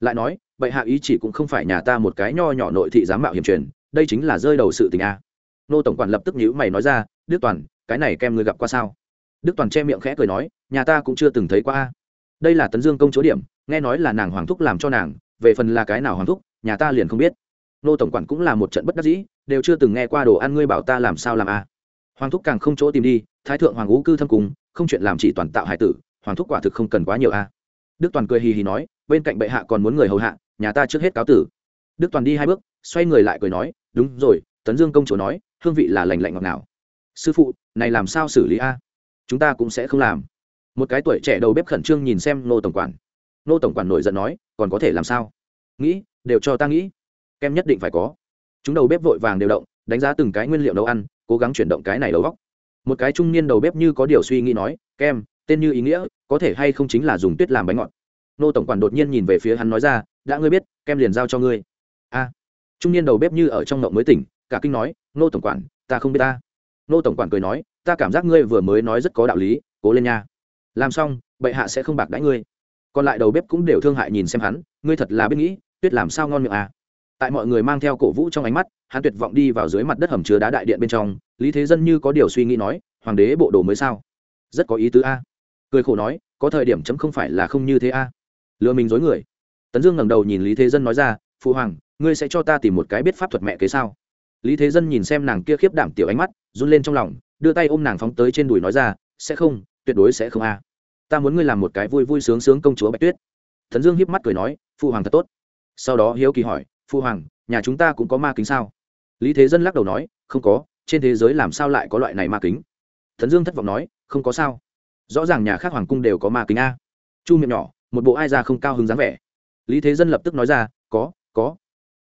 Lại nói, bệ hạ ý chỉ cũng không phải nhà ta một cái nho nhỏ nội thị dám mạo hiểm truyền, đây chính là rơi đầu sự tình a. Nô tổng quản lập tức nhữ mày nói ra, đức toàn, cái này kem ngươi gặp qua sao? Đức toàn che miệng khẽ cười nói, nhà ta cũng chưa từng thấy qua a. Đây là tấn dương công chúa điểm, nghe nói là nàng hoàng thúc làm cho nàng, về phần là cái nào hoàng thúc, nhà ta liền không biết. Nô tổng quản cũng là một trận bất đắc dĩ, đều chưa từng nghe qua đồ ăn ngươi bảo ta làm sao làm a? Hoàng thúc càng không chỗ tìm đi, thái thượng hoàng ú cư thâm cùng không chuyện làm chỉ toàn tạo hải tử, hoàng thúc quả thực không cần quá nhiều a. Đức toàn cười hì hì nói, bên cạnh bệ hạ còn muốn người hầu hạ, nhà ta trước hết cáo tử. Đức toàn đi hai bước, xoay người lại cười nói, đúng rồi, tấn dương công chúa nói, hương vị là lành lạnh ngọt ngào. Sư phụ, này làm sao xử lý a? Chúng ta cũng sẽ không làm. Một cái tuổi trẻ đầu bếp khẩn trương nhìn xem nô tổng quản. Nô tổng quản nổi giận nói, còn có thể làm sao? Nghĩ, đều cho ta nghĩ. Kem nhất định phải có. Chúng đầu bếp vội vàng đều động, đánh giá từng cái nguyên liệu nấu ăn, cố gắng chuyển động cái này đầu góc một cái trung niên đầu bếp như có điều suy nghĩ nói, kem, tên như ý nghĩa, có thể hay không chính là dùng tuyết làm bánh ngọt? Nô tổng quản đột nhiên nhìn về phía hắn nói ra, đã ngươi biết, kem liền giao cho ngươi. A. Trung niên đầu bếp như ở trong ngộng mới tỉnh, cả kinh nói, nô tổng quản, ta không biết ta. Nô tổng quản cười nói, ta cảm giác ngươi vừa mới nói rất có đạo lý, cố lên nha. Làm xong, bệ hạ sẽ không bạc đãi ngươi. Còn lại đầu bếp cũng đều thương hại nhìn xem hắn, ngươi thật là biết nghĩ, tuyết làm sao ngon miệng à? Tại mọi người mang theo cổ vũ trong ánh mắt hắn tuyệt vọng đi vào dưới mặt đất hầm chứa đá đại điện bên trong, lý thế dân như có điều suy nghĩ nói, hoàng đế bộ đồ mới sao? Rất có ý tứ a. Cười khổ nói, có thời điểm chấm không phải là không như thế a. Lừa mình dối người. Tấn dương ngẩng đầu nhìn lý thế dân nói ra, phụ hoàng, ngươi sẽ cho ta tìm một cái biết pháp thuật mẹ kế sao? Lý thế dân nhìn xem nàng kia khiếp đảm tiểu ánh mắt, run lên trong lòng, đưa tay ôm nàng phóng tới trên đùi nói ra, sẽ không, tuyệt đối sẽ không a. Ta muốn ngươi làm một cái vui vui sướng sướng công chúa bạch tuyết. Tấn dương hiếp mắt cười nói, phụ hoàng thật tốt. Sau đó hiếu kỳ hỏi, phụ hoàng, nhà chúng ta cũng có ma kính sao? Lý thế dân lắc đầu nói, không có, trên thế giới làm sao lại có loại này ma kính? Thần dương thất vọng nói, không có sao. Rõ ràng nhà khác hoàng cung đều có ma kính a. Chu miệng nhỏ, một bộ ai ra không cao hứng dáng vẻ. Lý thế dân lập tức nói ra, có có.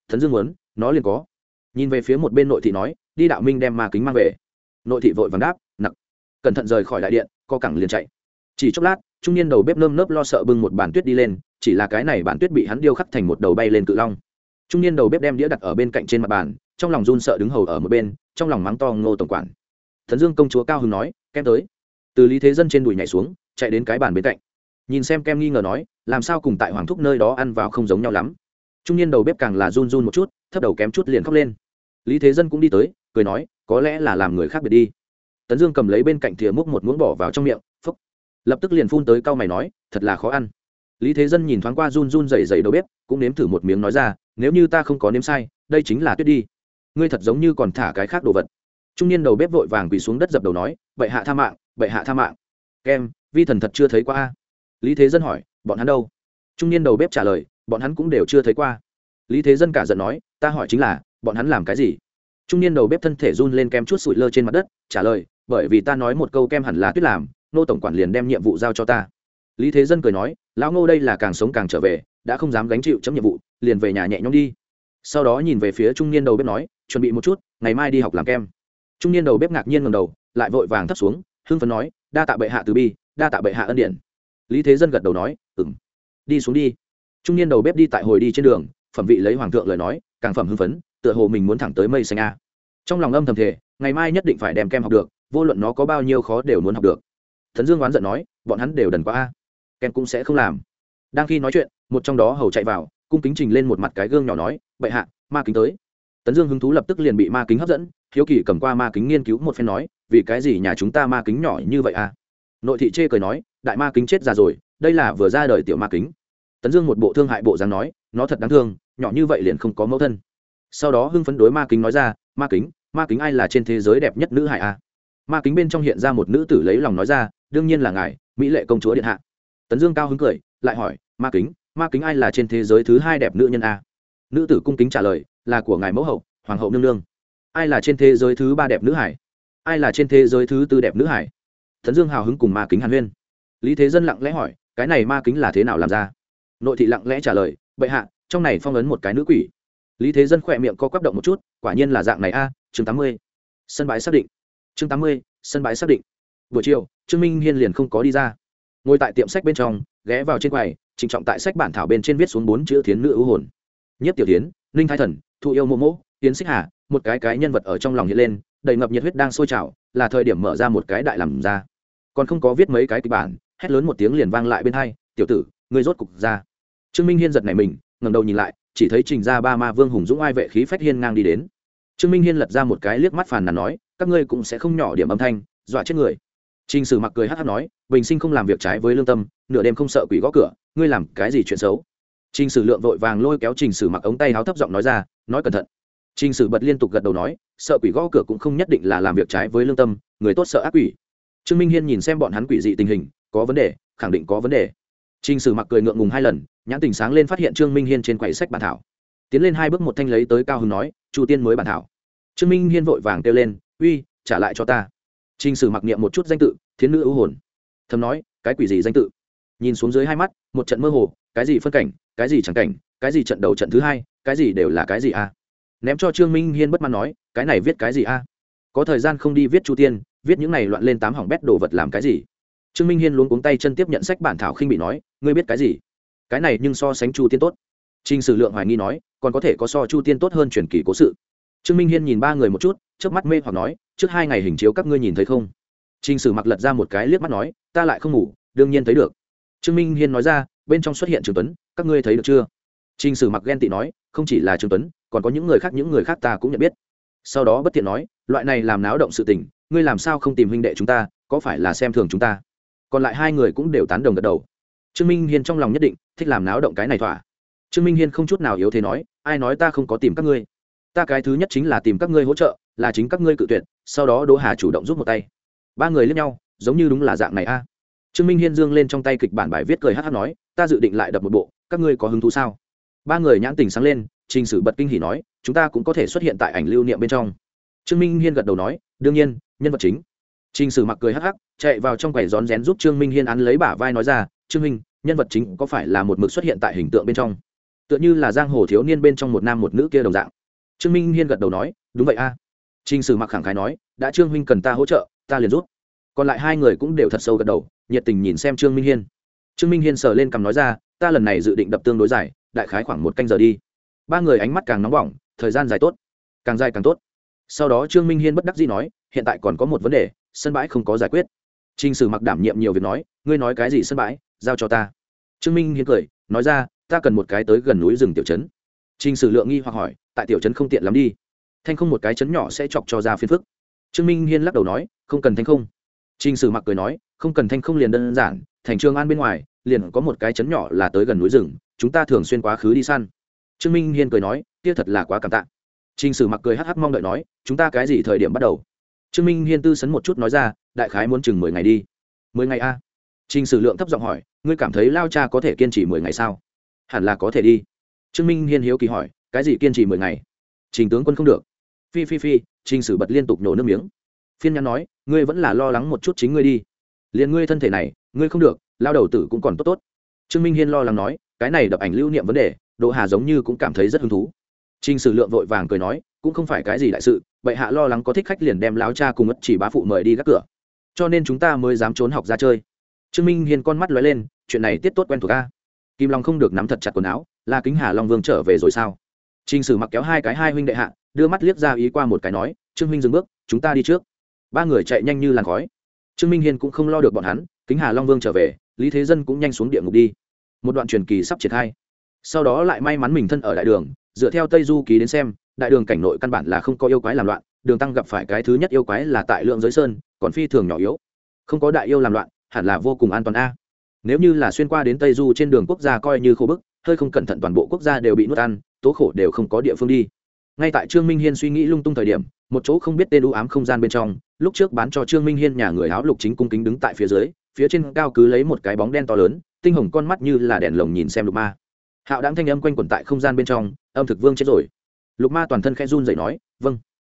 Thần dương muốn, nó liền có. Nhìn về phía một bên nội thị nói, đi đạo minh đem ma kính mang về. Nội thị vội vàng đáp, nặc. Cẩn thận rời khỏi đại điện, co cẳng liền chạy. Chỉ chốc lát, trung niên đầu bếp nơm nớp lo sợ bưng một bàn tuyết đi lên, chỉ là cái này bàn tuyết bị hắn điêu khắc thành một đầu bay lên cự long. Trung niên đầu bếp đem đĩa đặt ở bên cạnh trên mặt bàn trong lòng run sợ đứng hầu ở một bên, trong lòng mắng to ngô tổng quản. Thần dương công chúa cao hưng nói, kem tới. Từ lý thế dân trên đùi nhảy xuống, chạy đến cái bàn bên cạnh. Nhìn xem kem nghi ngờ nói, làm sao cùng tại hoàng thúc nơi đó ăn vào không giống nhau lắm? Trung niên đầu bếp càng là run run một chút, thấp đầu kém chút liền khóc lên. Lý thế dân cũng đi tới, cười nói, có lẽ là làm người khác biệt đi. Tấn dương cầm lấy bên cạnh thìa múc một muỗng bỏ vào trong miệng phúc lập tức liền phun tới cau mày nói, thật là khó ăn. Lý thế dân nhìn thoáng qua run run dày dày đầu bếp, cũng nếm thử một miếng nói ra, nếu như ta không có nếm sai, đây chính là tuyết đi ngươi thật giống như còn thả cái khác đồ vật. Trung niên đầu bếp vội vàng quỳ xuống đất dập đầu nói, bệ hạ tha mạng, bệ hạ tha mạng. Kem, vi thần thật chưa thấy qua lý thế dân hỏi, bọn hắn đâu? Trung niên đầu bếp trả lời, bọn hắn cũng đều chưa thấy qua. Lý thế dân cả giận nói, ta hỏi chính là, bọn hắn làm cái gì? Trung niên đầu bếp thân thể run lên kem chút sụi lơ trên mặt đất, trả lời, bởi vì ta nói một câu kem hẳn là tuyết làm, nô tổng quản liền đem nhiệm vụ giao cho ta. Lý thế dân cười nói, lão ngô đây là càng sống càng trở về, đã không dám gánh chịu chấm nhiệm vụ, liền về nhà nhẹ nhõm đi sau đó nhìn về phía trung niên đầu bếp nói, chuẩn bị một chút, ngày mai đi học làm kem. Trung niên đầu bếp ngạc nhiên ngầm đầu, lại vội vàng thấp xuống, hưng phấn nói, đa tạ bệ hạ từ bi, đa tạ bệ hạ ân điển. Lý thế dân gật đầu nói ừng đi xuống đi. Trung niên đầu bếp đi tại hồi đi trên đường, phẩm vị lấy hoàng thượng lời nói, càng phẩm hưng phấn, tựa hồ mình muốn thẳng tới mây xanh a. Trong lòng âm thầm thể ngày mai nhất định phải đem kem học được, vô luận nó có bao nhiêu khó đều muốn học được. Thần dương oán giận nói, bọn hắn đều đần quá a, kem cũng sẽ không làm. Đang khi nói chuyện, một trong đó hầu chạy vào cung kính trình lên một mặt cái gương nhỏ nói, bệ hạ, ma kính tới. Tấn dương hứng thú lập tức liền bị ma kính hấp dẫn, hiếu kỳ cầm qua ma kính nghiên cứu một phen nói, vì cái gì nhà chúng ta ma kính nhỏ như vậy à? Nội thị chê cười nói, đại ma kính chết già rồi, đây là vừa ra đời tiểu ma kính. Tấn dương một bộ thương hại bộ dáng nói, nó thật đáng thương, nhỏ như vậy liền không có mẫu thân. Sau đó hưng phấn đối ma kính nói ra, ma kính ma kính ai là trên thế giới đẹp nhất nữ hải a à? ma kính bên trong hiện ra một nữ tử lấy lòng nói ra, đương nhiên là ngài, mỹ lệ công chúa điện hạ. Tấn dương cao hứng cười, lại hỏi, ma kính ma kính ai là trên thế giới thứ hai đẹp nữ nhân a? Nữ tử cung kính trả lời, là của ngài mẫu hậu, hoàng hậu nương nương. Ai là trên thế giới thứ ba đẹp nữ hải? Ai là trên thế giới thứ tư đẹp nữ hải? Thần dương hào hứng cùng ma kính hàn huyên. Lý thế dân lặng lẽ hỏi, cái này ma kính là thế nào làm ra? Nội thị lặng lẽ trả lời, bệ hạ, trong này phong ấn một cái nữ quỷ. Lý thế dân khỏe miệng co quắp động một chút, quả nhiên là dạng này a, chương tám mươi. Sân bãi xác định. Chương tám mươi, sân bãi xác định. Buổi chiều, trương minh hiên liền không có đi ra. Ngồi tại tiệm sách bên trong, ghé vào trên quầy trịnh trọng tại sách bản thảo bên trên viết xuống bốn chữ thiến nữ ưu hồn. Nhất tiểu tiến ninh thái thần thụ yêu mô mỗ tiến xích hà, một cái cái nhân vật ở trong lòng hiện lên, đầy ngập nhiệt huyết đang sôi trào, là thời điểm mở ra một cái đại làm ra. Còn không có viết mấy cái kịch bản, hét lớn một tiếng liền vang lại bên hai, tiểu tử, ngươi rốt cục ra. Trương minh hiên giật này mình, ngẩng đầu nhìn lại, chỉ thấy trình ra ba ma vương hùng dũng ai vệ khí phách hiên ngang đi đến. Trương minh hiên lật ra một cái liếc mắt phàn nàn nói, các ngươi cũng sẽ không nhỏ điểm âm thanh, dọa chết người. Trình sử mặc cười hát hát nói, bình sinh không làm việc trái với lương tâm nửa đêm không sợ quỷ gõ cửa, ngươi làm cái gì chuyện xấu? Trình sử lượng vội vàng lôi kéo trình sử mặc ống tay háo thấp giọng nói ra, nói cẩn thận. Trình sử bật liên tục gật đầu nói, sợ quỷ gõ cửa cũng không nhất định là làm việc trái với lương tâm, người tốt sợ ác quỷ. Trương minh hiên nhìn xem bọn hắn quỷ dị tình hình, có vấn đề, khẳng định có vấn đề. Trình sử mặc cười ngượng ngùng hai lần, nhãn tình sáng lên phát hiện trương minh hiên trên quầy sách bản thảo. Tiến lên hai bước một thanh lấy tới cao hưng nói, chu tiên mới bản thảo. Trương minh hiên vội vàng kêu lên, uy, trả lại cho ta. Trình sử mặc niệm một chút danh tự, thiến nữ ưu hồn. Thầm nói, cái quỷ gì danh tự? Nhìn xuống dưới hai mắt một trận mơ hồ cái gì phân cảnh cái gì chẳng cảnh cái gì trận đầu trận thứ hai cái gì đều là cái gì a ném cho trương minh hiên bất mãn nói cái này viết cái gì a có thời gian không đi viết chu tiên viết những này loạn lên tám hỏng bét đồ vật làm cái gì trương minh hiên luôn cuống tay chân tiếp nhận sách bản thảo khinh bị nói ngươi biết cái gì cái này nhưng so sánh chu tiên tốt Trình Sử Lượng hoài nghi nói, còn có thể có so Chu Tiên tốt hơn truyền kỳ cố sự. Trương Minh Hiên nhìn ba người một chút, chớp mắt mê hoặc nói, trước hai ngày hình chiếu các ngươi nhìn thấy không? Trình Sử Mặc lật ra một cái liếc mắt nói, ta lại không ngủ, đương nhiên thấy được. Trương Minh Hiên nói ra, bên trong xuất hiện Trường tuấn các ngươi thấy được chưa Trình Sử Mặc ghen tị nói, không chỉ là Trường Tuấn, còn có những người khác những người khác ta cũng nhận biết. Sau đó bất tiện nói, loại này làm náo động sự tình, ngươi làm sao không tìm huynh đệ chúng ta, có phải là xem thường chúng ta? Còn lại hai người cũng đều tán đồng gật đầu. Trương Minh Hiên trong lòng nhất định, thích làm náo động cái này thỏa. Trương Minh Hiên không chút nào yếu thế nói, ai nói ta không có tìm các ngươi? Ta cái thứ nhất chính là tìm các ngươi hỗ trợ, là chính các ngươi cự tuyệt, sau đó Đỗ Hà chủ động giúp một tay. Ba người lướt nhau, giống như đúng là dạng này a. Trương Minh Hiên dương lên trong tay kịch bản bài viết cười hh nói, ta dự định lại đập một bộ, các ngươi có hứng thú sao? ba người nhãn tình sáng lên trình sử bật kinh hỉ nói chúng ta cũng có thể xuất hiện tại ảnh lưu niệm bên trong. Trương minh hiên gật đầu nói đương nhiên nhân vật chính. Trình sử mặc cười hh chạy vào trong quầy rón rén giúp trương minh hiên án lấy bả vai nói ra trương minh nhân vật chính có phải là một mực xuất hiện tại hình tượng bên trong? Tựa như là giang hồ thiếu niên bên trong một nam một nữ kia đồng dạng. Trương minh hiên gật đầu nói đúng vậy a. À. trình sử mặc khẳng khái nói đã trương minh cần ta hỗ trợ ta liền rút còn lại hai người cũng đều thật sâu gật đầu nhiệt tình nhìn xem trương minh hiên. Trương minh hiên sờ lên cằm nói ra, ta lần này dự định đập tương đối dài, đại khái khoảng một canh giờ đi. Ba người ánh mắt càng nóng bỏng, thời gian dài tốt, càng dài càng tốt. Sau đó trương minh hiên bất đắc dĩ nói, hiện tại còn có một vấn đề, sân bãi không có giải quyết. T r ì n h sử mặc đảm nhiệm nhiều việc nói, ngươi nói cái gì sân bãi, giao cho ta. Trương minh hiên cười, nói ra, ta cần một cái tới gần núi rừng tiểu trấn. T r ì n h sử lượng nghi hoặc hỏi, tại tiểu trấn không tiện lắm đi. Thanh không một cái trấn nhỏ sẽ chọc cho ra phiên phức. Trương minh hiên lắc đầu nói, không cần thanh không. T r ì n h sử mặc cười nói không cần thanh không liền đơn giản, thành trường an bên ngoài, liền có một cái chấn nhỏ là tới gần núi rừng, chúng ta thường xuyên quá khứ đi săn. Trương minh hiên cười nói, kia thật là quá cảm tạ. T r ì n h sử mặc cười hắc hắc mong đợi nói, chúng ta cái gì thời điểm bắt đầu? Trương minh hiên tư sấn một chút nói ra, đại khái muốn chừng mười ngày đi. Mười ngày à? a t r ì n h sử lượng thấp giọng hỏi, ngươi cảm thấy lao cha có thể kiên trì mười ngày sao? Hẳn là có thể đi. Trương minh hiên hiếu kỳ hỏi, cái gì kiên trì mười ngày? Trình tướng quân không được. Phi phi phi t r ì n h sử bật liên tục nhổ nước miếng. Phiên nhắn nói, ngươi vẫn là lo lắng một chút chính ngươi đi liền ngươi thân thể này ngươi không được lao đầu tử cũng còn tốt tốt trương minh hiên lo lắng nói cái này đập ảnh lưu niệm vấn đề đỗ hà giống như cũng cảm thấy rất hứng thú Trình Sử Lượng vội vàng cười nói, cũng không phải cái gì đại sự, bệ hạ lo lắng có thích khách liền đem láo cha cùng ất chỉ bá phụ mời đi gác cửa, cho nên chúng ta mới dám trốn học ra chơi. Trương Minh Hiên con mắt lóe lên, chuyện này tiết tốt quen thuộc ca Kim Long không được nắm thật chặt quần áo, là kính Hà Long Vương trở về rồi sao? Trình Sử mặc kéo hai cái hai huynh đệ hạ, đưa mắt liếc ra ý qua một cái nói, Trương Minh dừng bước, chúng ta đi trước. Ba người chạy nhanh như làn khói. Trương Minh Hiên cũng không lo được bọn hắn, kính Hà Long Vương trở về, Lý Thế Dân cũng nhanh xuống địa ngục đi. Một đoạn truyền kỳ sắp triển khai. Sau đó lại may mắn mình thân ở đại đường dựa theo tây du ký đến xem đại đường cảnh nội căn bản là không có yêu quái làm loạn đường tăng gặp phải cái thứ nhất yêu quái là tại lượng giới sơn còn phi thường nhỏ yếu. Không có đại yêu làm loạn hẳn là vô cùng an toàn a. Nếu như là xuyên qua đến tây du trên đường quốc gia coi như khô bức hơi không cẩn thận toàn bộ quốc gia đều bị nuốt ăn tố khổ đều không có địa phương đi. Ngay tại trương minh hiên suy nghĩ lung tung thời điểm một chỗ không biết tên u ám không gian bên trong lúc trước bán cho trương minh hiên nhà người áo lục chính cung kính đứng tại phía dưới, phía trên cao cứ lấy một cái bóng đen to lớn, tinh hồng con mắt như là đèn lồng nhìn xem lục ma. Hạo đáng thanh âm quanh quẩn tại không gian bên trong, âm thực vương chết rồi. Lục ma toàn thân khẽ run dậy nói vâng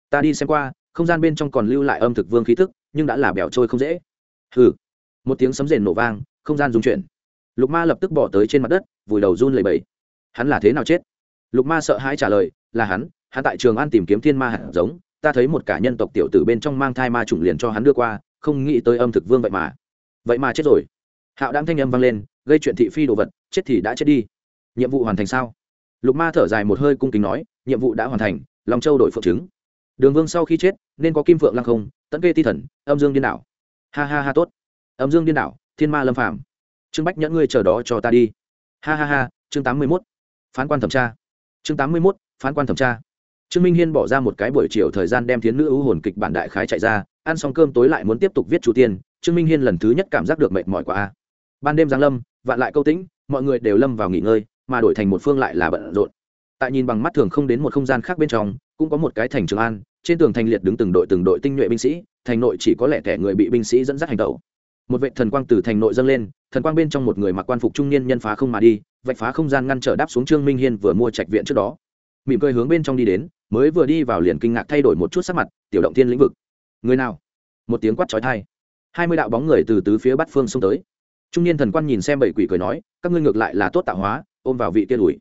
ta đi xem qua, không gian bên trong còn lưu lại âm thực vương khí thức nhưng đã là bẻo trôi không dễ. Hừ. Một tiếng sấm rền nổ vang, không gian rung chuyển. Lục ma lập tức bỏ tới trên mặt đất, vùi đầu run lầy bẫy hắn là thế nào chết? Lục ma sợ hãi trả lời, là hắn hắn tại trường an tìm kiếm thiên ma hạt giống ta thấy một cả nhân tộc tiểu tử bên trong mang thai ma chủng liền cho hắn đưa qua, không nghĩ tới âm thực vương vậy mà. Vậy mà chết rồi. Hạo đang thanh âm vang lên, gây chuyện thị phi đồ vật, chết thì đã chết đi. Nhiệm vụ hoàn thành sao? Lục ma thở dài một hơi cung kính nói, nhiệm vụ đã hoàn thành lòng châu đổi phượng chứng. đường vương sau khi chết, nên có kim phượng lăng không tẫn kê ti thần, âm dương điên đảo. Ha ha ha, tốt. Âm dương điên đảo, thiên ma lâm phàm. trương bách nhẫn ngươi chờ đó cho ta đi. Ha ha ha, chương tám mươi mốt. Phán quan thẩm tra. Chương tám mươi mốt, phán quan thẩm tra trương minh hiên bỏ ra một cái buổi chiều thời gian đem thiến nữ ưu hồn kịch bản đại khái chạy ra, ăn xong cơm tối lại muốn tiếp tục viết chủ tiên, trương minh hiên lần thứ nhất cảm giác được mệt mỏi quá a. Ban đêm giáng lâm, vạn lại câu tĩnh, mọi người đều lâm vào nghỉ ngơi, mà đổi thành một phương lại là bận rộn. Tại nhìn bằng mắt thường không đến một không gian khác bên trong, cũng có một cái thành trường an, trên tường thành liệt đứng từng đội từng đội tinh nhuệ binh sĩ, thành nội chỉ có lẻ thẻ người bị binh sĩ dẫn dắt hành tẩu. Một vệ thần quang từ thành nội dâng lên, thần quang bên trong một người mặc quan phục trung niên nhân phá không mà đi, vạch phá không gian ngăn trở đáp xuống trương minh hiên vừa mua trạch viện trước đó mỉm cười hướng bên trong đi đến, mới vừa đi vào liền kinh ngạc thay đổi một chút sắc mặt, tiểu động thiên lĩnh vực, người nào? Một tiếng quát trói thai hai mươi đạo bóng người từ tứ phía bắt phương xông tới. Trung niên thần quan nhìn xem bảy quỷ cười nói, các ngươi ngược lại là tốt tạo hóa, ôm vào vị kia đùi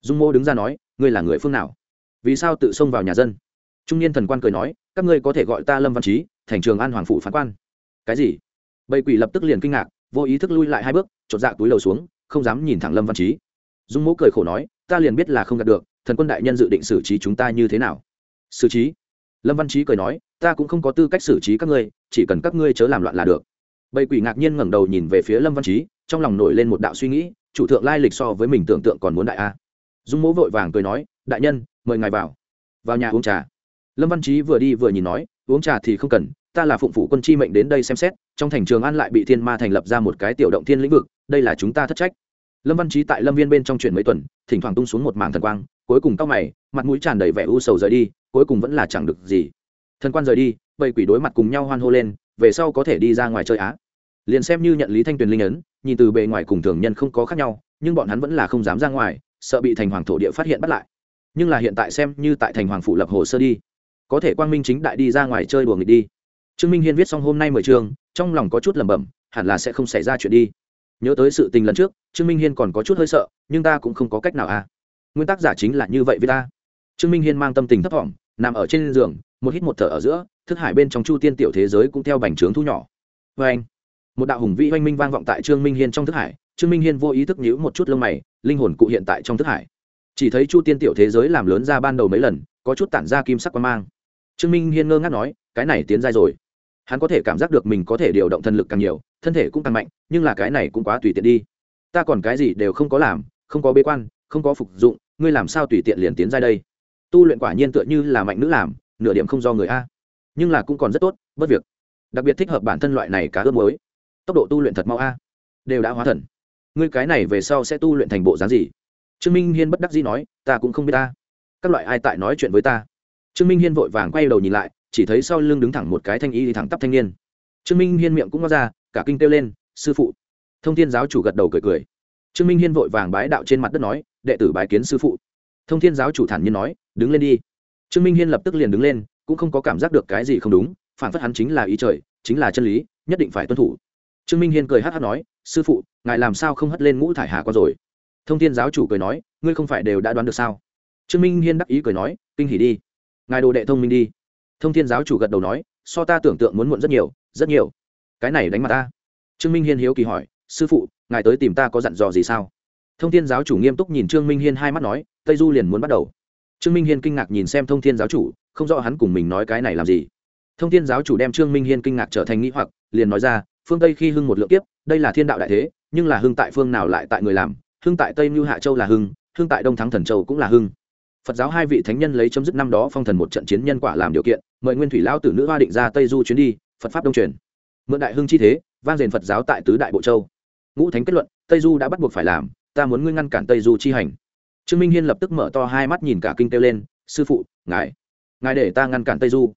dung mô đứng ra nói, ngươi là người phương nào? Vì sao tự xông vào nhà dân? Trung niên thần quan cười nói, các ngươi có thể gọi ta lâm văn trí thành trường an hoàng phụ phán quan. Cái gì? Bảy quỷ lập tức liền kinh ngạc, vô ý thức lui lại hai bước, chột dạ túi lầu xuống, không dám nhìn thẳng lâm văn trí dung mô cười khổ nói, ta liền biết là không gạt được thần quân đại nhân dự định xử trí chúng ta như thế nào? Xử trí? Lâm văn trí cười nói, ta cũng không có tư cách xử trí các ngươi, chỉ cần các ngươi chớ làm loạn là được. Bầy quỷ ngạc nhiên ngẩng đầu nhìn về phía lâm văn trí trong lòng nổi lên một đạo suy nghĩ, chủ thượng lai lịch so với mình tưởng tượng còn muốn đại a. Dung mỗ vội vàng cười nói, đại nhân, mời ngài vào. Vào nhà uống trà. Lâm văn trí vừa đi vừa nhìn nói, uống trà thì không cần, ta là phụng phủ quân chi mệnh đến đây xem xét, trong thành trường an lại bị thiên ma thành lập ra một cái tiểu động thiên lĩnh vực, đây là chúng ta thất trách lâm văn trí tại lâm viên bên trong chuyển mấy tuần, thỉnh thoảng tung xuống một mảng thần quang, cuối cùng tóc mày, mặt mũi tràn đầy vẻ u sầu rời đi, cuối cùng vẫn là chẳng được gì. Thần quan rời đi, bầy quỷ đối mặt cùng nhau hoan hô lên, về sau có thể đi ra ngoài chơi á. Liền xem như nhận lý thanh tuyền linh ấn, nhìn từ bề ngoài cùng thường nhân không có khác nhau, nhưng bọn hắn vẫn là không dám ra ngoài, sợ bị thành hoàng thổ địa phát hiện bắt lại. Nhưng là hiện tại xem như tại thành hoàng phủ lập hồ sơ đi. Có thể quang minh chính đại đi ra ngoài chơi đùa nghịch đi. Trương minh hiên viết xong hôm nay mười chương, trong lòng có chút lẩm bẩm, hẳn là sẽ không xảy ra chuyện đi. Nhớ tới sự tình lần trước trương minh hiên còn có chút hơi sợ, nhưng ta cũng không có cách nào à. Nguyên tắc giả chính là như vậy với ta. Trương minh hiên mang tâm tình thấp thỏm, nằm ở trên giường, một hít một thở ở giữa, thức hải bên trong chu tiên tiểu thế giới cũng theo bành trướng thu nhỏ. Vê anh, một đạo hùng vĩ oanh minh vang vọng tại trương minh hiên trong thức hải. Trương minh hiên vô ý thức nhíu một chút lông mày, linh hồn cụ hiện tại trong thức hải. Chỉ thấy chu tiên tiểu thế giới làm lớn ra ban đầu mấy lần, có chút tản ra kim sắc quan mang. Trương minh hiên ngơ ngác nói, cái này tiến dai rồi. Hắn có thể cảm giác được mình có thể điều động thần lực càng nhiều, thân thể cũng càng mạnh, nhưng là cái này cũng quá tùy tiện đi ta còn cái gì đều không có làm, không có bế quan, không có phục dụng, ngươi làm sao tùy tiện liền tiến ra đây? Tu luyện quả nhiên tựa như là mạnh nữ làm, nửa điểm không do người a. Nhưng là cũng còn rất tốt, bất việc. Đặc biệt thích hợp bản thân loại này cá ướp mới tốc độ tu luyện thật mau a. Đều đã hóa thần. Ngươi cái này về sau sẽ tu luyện thành bộ dáng gì? Trương minh hiên bất đắc dĩ nói, ta cũng không biết ta. Các loại ai tại nói chuyện với ta? Trương minh hiên vội vàng quay đầu nhìn lại, chỉ thấy sau lưng đứng thẳng một cái thanh y thẳng tắp thanh niên. Trương minh hiên miệng cũng ngó ra, cả kinh kêu lên, sư phụ thông thiên giáo chủ gật đầu cười cười. Trương minh hiên vội vàng bái đạo trên mặt đất nói, đệ tử bái kiến sư phụ. Thông thiên giáo chủ thản nhiên nói, đứng lên đi. Trương minh hiên lập tức liền đứng lên, cũng không có cảm giác được cái gì không đúng, phản phất hắn chính là ý trời, chính là chân lý, nhất định phải tuân thủ. Trương minh hiên cười hát hát nói, sư phụ, ngài làm sao không hất lên ngũ thải hà qua rồi? Thông thiên giáo chủ cười nói, ngươi không phải đều đã đoán được sao? Trương minh hiên đắc ý cười nói, kinh hỉ đi. Ngài đồ đệ thông minh đi. Thông thiên giáo chủ gật đầu nói, so ta tưởng tượng muốn muộn rất nhiều rất nhiều. Cái này đánh mặt ta. Trương minh hiên hiếu kỳ hỏi sư phụ, ngài tới tìm ta có dặn dò gì sao? Thông thiên giáo chủ nghiêm túc nhìn trương minh hiên hai mắt nói, tây du liền muốn bắt đầu. Trương minh hiên kinh ngạc nhìn xem thông thiên giáo chủ, không rõ hắn cùng mình nói cái này làm gì. Thông thiên giáo chủ đem trương minh hiên kinh ngạc trở thành nghĩ hoặc, liền nói ra, phương tây khi hưng một lượng kiếp, đây là thiên đạo đại thế, nhưng là hưng tại phương nào lại tại người làm? Hưng tại tây mưu hạ châu là hưng hưng tại đông thắng thần châu cũng là hưng. Phật giáo hai vị thánh nhân lấy chấm dứt năm đó phong thần một trận chiến nhân quả làm điều kiện, mời nguyên thủy lao tử nữ hoa định ra tây du chuyến đi, phật pháp đông truyền. Mượn đại hưng chi thế, vang rền phật giáo tại tứ đại bộ châu ngũ thánh kết luận, tây du đã bắt buộc phải làm, ta muốn ngươi ngăn cản tây du chi hành. Trương minh hiên lập tức mở to hai mắt nhìn cả kinh kêu lên, sư phụ, ngài ngài để ta ngăn cản tây du.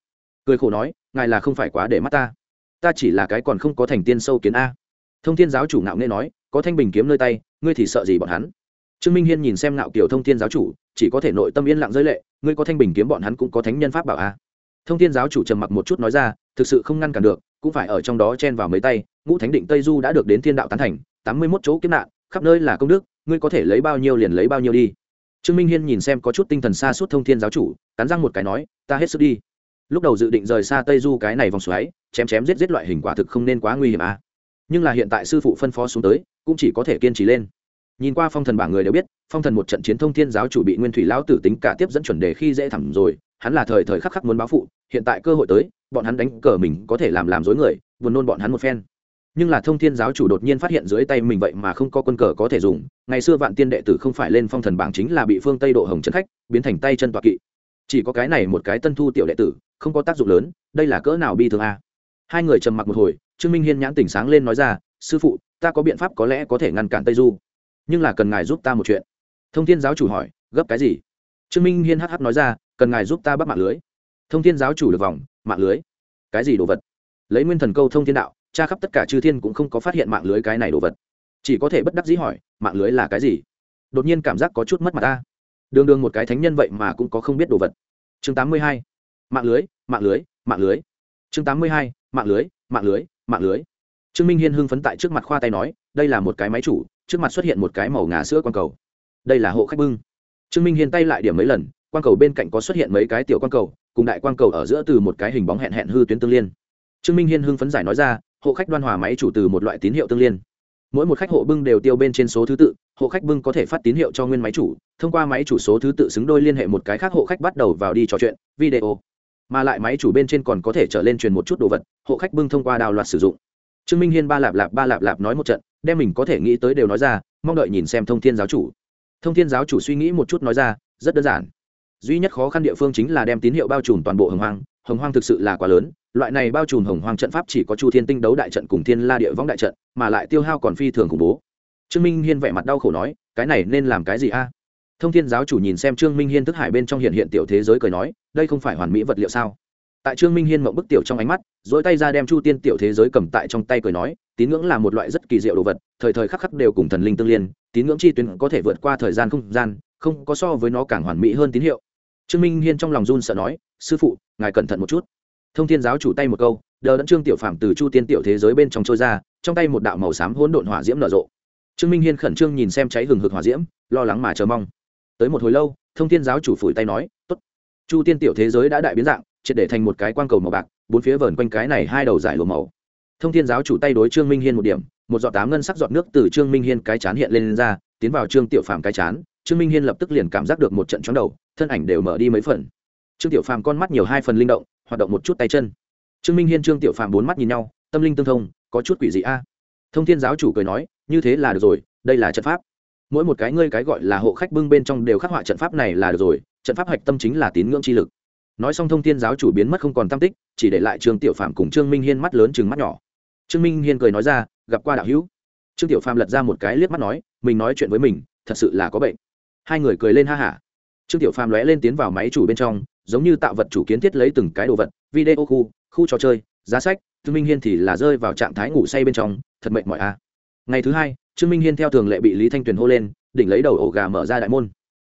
Cười khổ nói, ngài là không phải quá để mắt ta. Ta chỉ là cái còn không có thành tiên sâu kiến a. Thông thiên giáo chủ ngạo nghê nói, có thanh bình kiếm nơi tay, ngươi thì sợ gì bọn hắn? Trương minh hiên nhìn xem ngạo kiểu thông thiên giáo chủ, chỉ có thể nội tâm yên lặng giới lệ, ngươi có thanh bình kiếm bọn hắn cũng có thánh nhân pháp bảo a. Thông thiên giáo chủ trầm mặc một chút nói ra, thực sự không ngăn cản được, cũng phải ở trong đó chen vào mấy tay ngũ thánh định tây du đã được đến thiên đạo tán thành, tám mươi mốt chỗ kiếp nạn, khắp nơi là công đức, ngươi có thể lấy bao nhiêu liền lấy bao nhiêu đi. Trương minh hiên nhìn xem có chút tinh thần xa suốt thông thiên giáo chủ, cắn răng một cái nói, ta hết sức đi. Lúc đầu dự định rời xa tây du cái này vòng xoáy, chém chém giết giết loại hình quả thực không nên quá nguy hiểm à. nhưng là hiện tại sư phụ phân phó xuống tới, cũng chỉ có thể kiên trì lên. Nhìn qua phong thần bảng người đều biết, phong thần một trận chiến thông thiên giáo chủ bị nguyên thủy lão tử tính cả tiếp dẫn chuẩn đề khi dễ thẳng rồi, hắn là thời thời khắc khắc muốn báo phụ, hiện tại cơ hội tới, bọn hắn đánh cờ mình có thể làm làm dối người, buồn nôn bọn hắn một phen nhưng là thông thiên giáo chủ đột nhiên phát hiện dưới tay mình vậy mà không có quân cờ có thể dùng, ngày xưa vạn tiên đệ tử không phải lên phong thần bảng chính là bị phương tây độ hồng chân khách, biến thành tay chân toạc kỵ. Chỉ có cái này một cái tân thu tiểu đệ tử, không có tác dụng lớn, đây là cỡ nào bi thương a? Hai người trầm mặc một hồi, trương minh hiên nhãn tỉnh sáng lên nói ra, sư phụ, ta có biện pháp có lẽ có thể ngăn cản tây du. Nhưng là cần ngài giúp ta một chuyện. Thông thiên giáo chủ hỏi, gấp cái gì? Trương minh hiên hh nói ra, cần ngài giúp ta bắt mạng lưới. Thông thiên giáo chủ được vòng mạng lưới? Cái gì đồ vật? Lấy nguyên thần câu thông thiên đạo cha khắp tất cả chư thiên cũng không có phát hiện mạng lưới cái này đồ vật. Chỉ có thể bất đắc dĩ hỏi, mạng lưới là cái gì? Đột nhiên cảm giác có chút mất mặt ta. Đường đường một cái thánh nhân vậy mà cũng có không biết đồ vật. Chương tám mươi hai, mạng lưới mạng lưới mạng lưới. Chương tám mươi hai, mạng lưới mạng lưới mạng lưới. Trương minh hiên hưng phấn tại trước mặt khoa tay nói, đây là một cái máy chủ, trước mặt xuất hiện một cái màu ngà sữa quang cầu. Đây là hộ khách bưng. Trương minh hiên tay lại điểm mấy lần, quang cầu bên cạnh có xuất hiện mấy cái tiểu quang cầu, cùng đại quang cầu ở giữa từ một cái hình bóng hẹn hẹn hư tuyến tương liên. Trương minh hiên hưng phấn giải nói ra hộ khách đoan hòa máy chủ từ một loại tín hiệu tương liên. Mỗi một khách hộ bưng đều tiêu bên trên số thứ tự, hộ khách bưng có thể phát tín hiệu cho nguyên máy chủ, thông qua máy chủ số thứ tự xứng đôi liên hệ một cái khác hộ khách bắt đầu vào đi trò chuyện, video. Mà lại máy chủ bên trên còn có thể trở lên truyền một chút đồ vật, hộ khách bưng thông qua đào loạt sử dụng. Trương minh hiên ba lạp lạp ba lạp lạp nói một trận, đem mình có thể nghĩ tới đều nói ra, mong đợi nhìn xem thông thiên giáo chủ. Thông thiên giáo chủ suy nghĩ một chút nói ra, rất đơn giản. Duy nhất khó khăn địa phương chính là đem tín hiệu bao trùm toàn bộ hồng hoang hồng hoang thực sự là quá lớn, loại này bao trùm hồng hoang trận pháp chỉ có chu thiên tinh đấu đại trận cùng thiên la địa võng đại trận, mà lại tiêu hao còn phi thường khủng bố. Trương minh hiên vẻ mặt đau khổ nói, cái này nên làm cái gì a? Thông thiên giáo chủ nhìn xem trương minh hiên thức hải bên trong hiện hiện tiểu thế giới cười nói, đây không phải hoàn mỹ vật liệu sao? Tại trương minh hiên mộng bức tiểu trong ánh mắt, dỗi tay ra đem chu tiên tiểu thế giới cầm tại trong tay cười nói, tín ngưỡng là một loại rất kỳ diệu đồ vật, thời thời khắc khắc đều cùng thần linh tương liên, tín ngưỡng chi tuyến có thể vượt qua thời gian không gian, không có so với nó càng hoàn mỹ hơn tín hiệu trương minh hiên trong lòng run sợ nói sư phụ ngài cẩn thận một chút. Thông thiên giáo chủ tay một câu đờ đẫn trương tiểu phạm từ chu tiên tiểu thế giới bên trong trôi ra trong tay một đạo màu xám hỗn độn hỏa diễm nở rộ. Trương minh hiên khẩn trương nhìn xem cháy hừng hực hỏa diễm lo lắng mà chờ mong. Tới một hồi lâu thông thiên giáo chủ phủi tay nói tốt. Chu tiên tiểu thế giới đã đại biến dạng triệt để thành một cái quang cầu màu bạc bốn phía vờn quanh cái này hai đầu giải lùa màu. Thông thiên giáo chủ tay đối trương minh hiên một điểm một giọt tám ngân sắc giọt nước từ trương minh hiên cái chán hiện lên, lên ra tiến vào trương tiểu phàm cái chán trương minh hiên lập tức liền cảm giác được một trận chóng đầu, thân ảnh đều mở đi mấy phần. Trương tiểu phàm con mắt nhiều hai phần linh động, hoạt động một chút tay chân. Trương minh hiên, trương tiểu phàm bốn mắt nhìn nhau, tâm linh tương thông, có chút quỷ dị a. Thông thiên giáo chủ cười nói, như thế là được rồi, đây là trận pháp. Mỗi một cái ngươi cái gọi là hộ khách bưng bên trong đều khắc họa trận pháp này là được rồi, trận pháp hạch tâm chính là tín ngưỡng chi lực. Nói xong thông thiên giáo chủ biến mất không còn tam tích, chỉ để lại trương tiểu phạm cùng trương minh hiên mắt lớn chừng mắt nhỏ. Trương minh hiên cười nói ra, gặp qua đạo hữu. Trương tiểu phạm lật ra một cái liếc mắt nói, mình nói chuyện với mình, thật sự là có bệnh hai người cười lên ha hả. Trương tiểu Phàm lóe lên tiến vào máy chủ bên trong, giống như tạo vật chủ kiến thiết lấy từng cái đồ vật, video khu khu trò chơi, giá sách, trương minh hiên thì là rơi vào trạng thái ngủ say bên trong, thật mệt mỏi a ngày thứ hai, trương minh hiên theo thường lệ bị lý thanh tuyền hô lên, đỉnh lấy đầu ổ gà mở ra đại môn.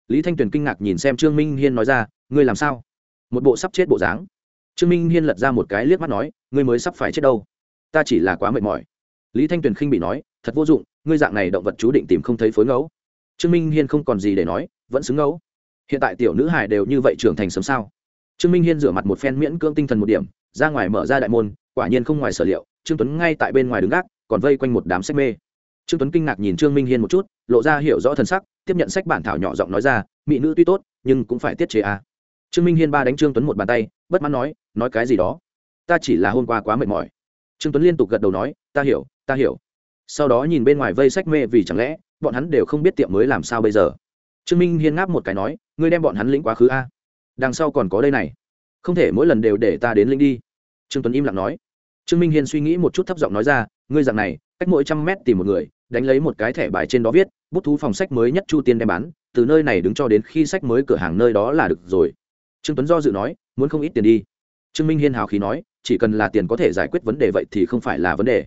Lý thanh tuyền kinh ngạc nhìn xem trương minh hiên nói ra, ngươi làm sao? Một bộ sắp chết bộ dáng. Trương minh hiên lật ra một cái liếc mắt nói, ngươi mới sắp phải chết đâu. Ta chỉ là quá mệt mỏi. Lý thanh tuyền khinh bị nói, thật vô dụng, ngươi dạng này động vật chú định tìm không thấy phối ngẫu trương minh hiên không còn gì để nói, vẫn xứng ngẫu. Hiện tại tiểu nữ hải đều như vậy trưởng thành sớm sao? Trương minh hiên rửa mặt một phen miễn cưỡng tinh thần một điểm, ra ngoài mở ra đại môn, quả nhiên không ngoài sở liệu, trương tuấn ngay tại bên ngoài đứng gác, còn vây quanh một đám sách mê. Trương tuấn kinh ngạc nhìn trương minh hiên một chút, lộ ra hiểu rõ thân sắc, tiếp nhận sách bản thảo nhỏ giọng nói ra, mỹ nữ tuy tốt, nhưng cũng phải tiết chế à. trương minh hiên ba đánh trương tuấn một bàn tay, bất mãn nói nói cái gì đó? Ta chỉ là hôm qua quá mệt mỏi. Trương tuấn liên tục gật đầu nói, ta hiểu ta hiểu. Sau đó nhìn bên ngoài vây sách mê vì chẳng lẽ bọn hắn đều không biết tiệm mới làm sao bây giờ. Trương minh hiên ngáp một cái nói, ngươi đem bọn hắn lĩnh quá khứ a. Đằng sau còn có đây này. Không thể mỗi lần đều để ta đến lĩnh đi. Trương tuấn im lặng nói. Trương minh hiên suy nghĩ một chút thấp giọng nói ra, ngươi rằng này, cách mỗi trăm mét tìm một người, đánh lấy một cái thẻ bài trên đó viết, bút thú phòng sách mới nhất chu tiên đem bán, từ nơi này đứng cho đến khi sách mới cửa hàng nơi đó là được rồi. Trương tuấn do dự nói, muốn không ít tiền đi. Trương minh hiên hào khí nói, chỉ cần là tiền có thể giải quyết vấn đề vậy thì không phải là vấn đề.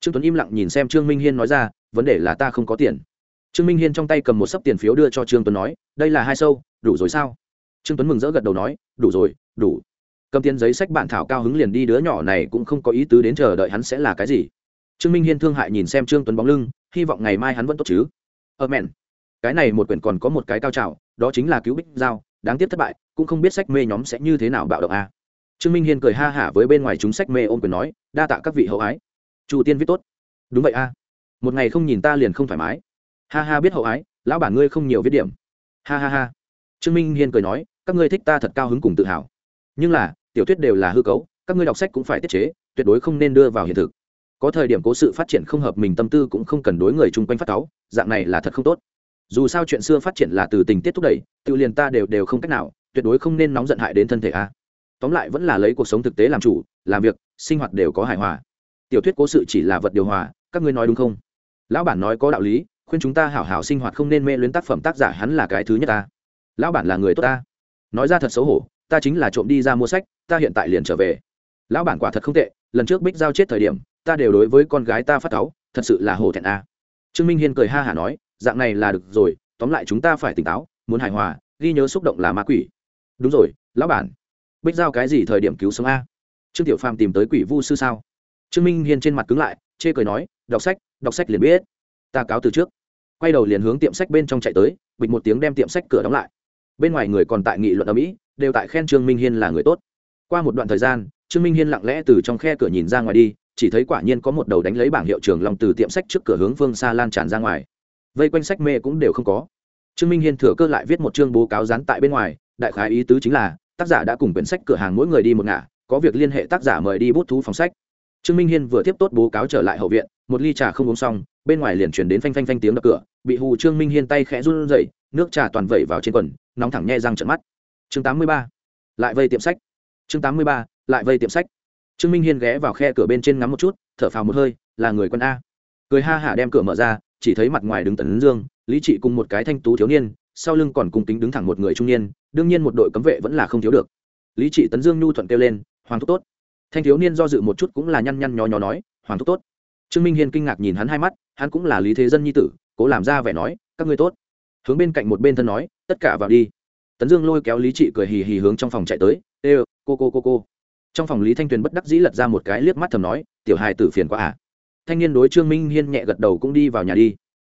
Trương tuấn im lặng nhìn xem trương minh hiên nói ra, vấn đề là ta không có tiền trương minh hiên trong tay cầm một sấp tiền phiếu đưa cho trương tuấn nói, đây là hai sâu, đủ rồi sao? Trương tuấn mừng rỡ gật đầu nói, đủ rồi, đủ. Cầm tiền giấy sách bản thảo cao hứng liền đi, đứa nhỏ này cũng không có ý tứ đến chờ đợi hắn sẽ là cái gì. Trương minh hiên thương hại nhìn xem trương tuấn bóng lưng, hy vọng ngày mai hắn vẫn tốt chứ. Ơ mẹn. Cái này một quyển còn có một cái cao trào, đó chính là cứu bích giao, đáng tiếc thất bại, cũng không biết sách mê nhóm sẽ như thế nào bạo động a. À. trương minh hiên cười ha hả với bên ngoài chúng sách mê ôm quyền nói, đa tạ các vị hậu ái. Chu tiên viết tốt. Đúng vậy a. Một ngày không nhìn ta liền không thoải mái ha ha biết hậu ái, lão bản ngươi không nhiều viết điểm. Ha ha ha. Trương minh hiên cười nói, các ngươi thích ta thật cao hứng cùng tự hào. Nhưng là, tiểu thuyết đều là hư cấu, các ngươi đọc sách cũng phải tiết chế, tuyệt đối không nên đưa vào hiện thực. Có thời điểm cố sự phát triển không hợp mình tâm tư cũng không cần đối người chung quanh phát cáu, dạng này là thật không tốt. Dù sao chuyện xưa phát triển là từ tình tiết thúc đẩy, tự liền ta đều đều không cách nào, tuyệt đối không nên nóng giận hại đến thân thể a. Tóm lại vẫn là lấy cuộc sống thực tế làm chủ, làm việc, sinh hoạt đều có hài hòa. Tiểu thuyết cố sự chỉ là vật điều hòa, các ngươi nói đúng không? Lão bản nói có đạo lý khuyên chúng ta hảo hảo sinh hoạt không nên mê luyến tác phẩm tác giả hắn là cái thứ nhất ta. Lão bản là người tốt ta. Nói ra thật xấu hổ, ta chính là trộm đi ra mua sách, ta hiện tại liền trở về. Lão bản quả thật không tệ, lần trước bích giao chết thời điểm, ta đều đối với con gái ta phát cáu, thật sự là hổ thẹn a. Trương minh hiên cười ha hả nói, dạng này là được rồi, tóm lại chúng ta phải tỉnh táo, muốn hài hòa, ghi nhớ xúc động là ma quỷ. Đúng rồi, lão bản. Bích giao cái gì thời điểm cứu sống a? Trương tiểu phàm tìm tới quỷ vu sư sao? Trương minh hiên trên mặt cứng lại, chê cười nói, đọc sách đọc sách liền biết. Ta cáo từ trước quay đầu liền hướng tiệm sách bên trong chạy tới, bịch một tiếng đem tiệm sách cửa đóng lại. Bên ngoài người còn tại nghị luận ở mỹ, đều tại khen trương minh hiên là người tốt. Qua một đoạn thời gian, trương minh hiên lặng lẽ từ trong khe cửa nhìn ra ngoài đi, chỉ thấy quả nhiên có một đầu đánh lấy bảng hiệu trường long từ tiệm sách trước cửa hướng phương xa lan tràn ra ngoài. Vây quanh sách mê cũng đều không có. Trương minh hiên thừa cơ lại viết một chương bố cáo dán tại bên ngoài, đại khái ý tứ chính là, tác giả đã cùng quyển sách cửa hàng mỗi người đi một ngả, có việc liên hệ tác giả mời đi bút thú phòng sách trương minh hiên vừa tiếp tốt bố cáo trở lại hậu viện, một ly trà không uống xong, bên ngoài liền chuyển đến phanh phanh phanh tiếng đập cửa, bị hù trương minh hiên tay khẽ run rẩy, nước trà toàn vẩy vào trên quần, nóng thẳng nhe răng trận mắt. Chương tám mươi ba, lại vây tiệm sách. Chương tám mươi ba, lại vây tiệm sách. Trương minh hiên ghé vào khe cửa bên trên ngắm một chút, thở phào một hơi, là người quân a. Cười ha hả đem cửa mở ra, chỉ thấy mặt ngoài đứng tấn dương, lý trị cùng một cái thanh tú thiếu niên, sau lưng còn cùng tính đứng thẳng một người trung niên, đương nhiên một đội cấm vệ vẫn là không thiếu được. Lý trị tấn dương nhu thuận kêu lên, hoàng thúc tốt thanh thiếu niên do dự một chút cũng là nhăn nhăn nhó nhó nói, hoàng thúc tốt. Trương minh hiên kinh ngạc nhìn hắn hai mắt, hắn cũng là lý thế dân nhi tử, cố làm ra vẻ nói, các ngươi tốt. Hướng bên cạnh một bên thân nói, tất cả vào đi. Tấn dương lôi kéo lý trị cười hì hì hướng trong phòng chạy tới, ê, cô cô cô cô. Trong phòng lý thanh tuyền bất đắc dĩ lật ra một cái liếc mắt thầm nói, tiểu hài tử phiền quá à. Thanh niên đối trương minh hiên nhẹ gật đầu cũng đi vào nhà đi.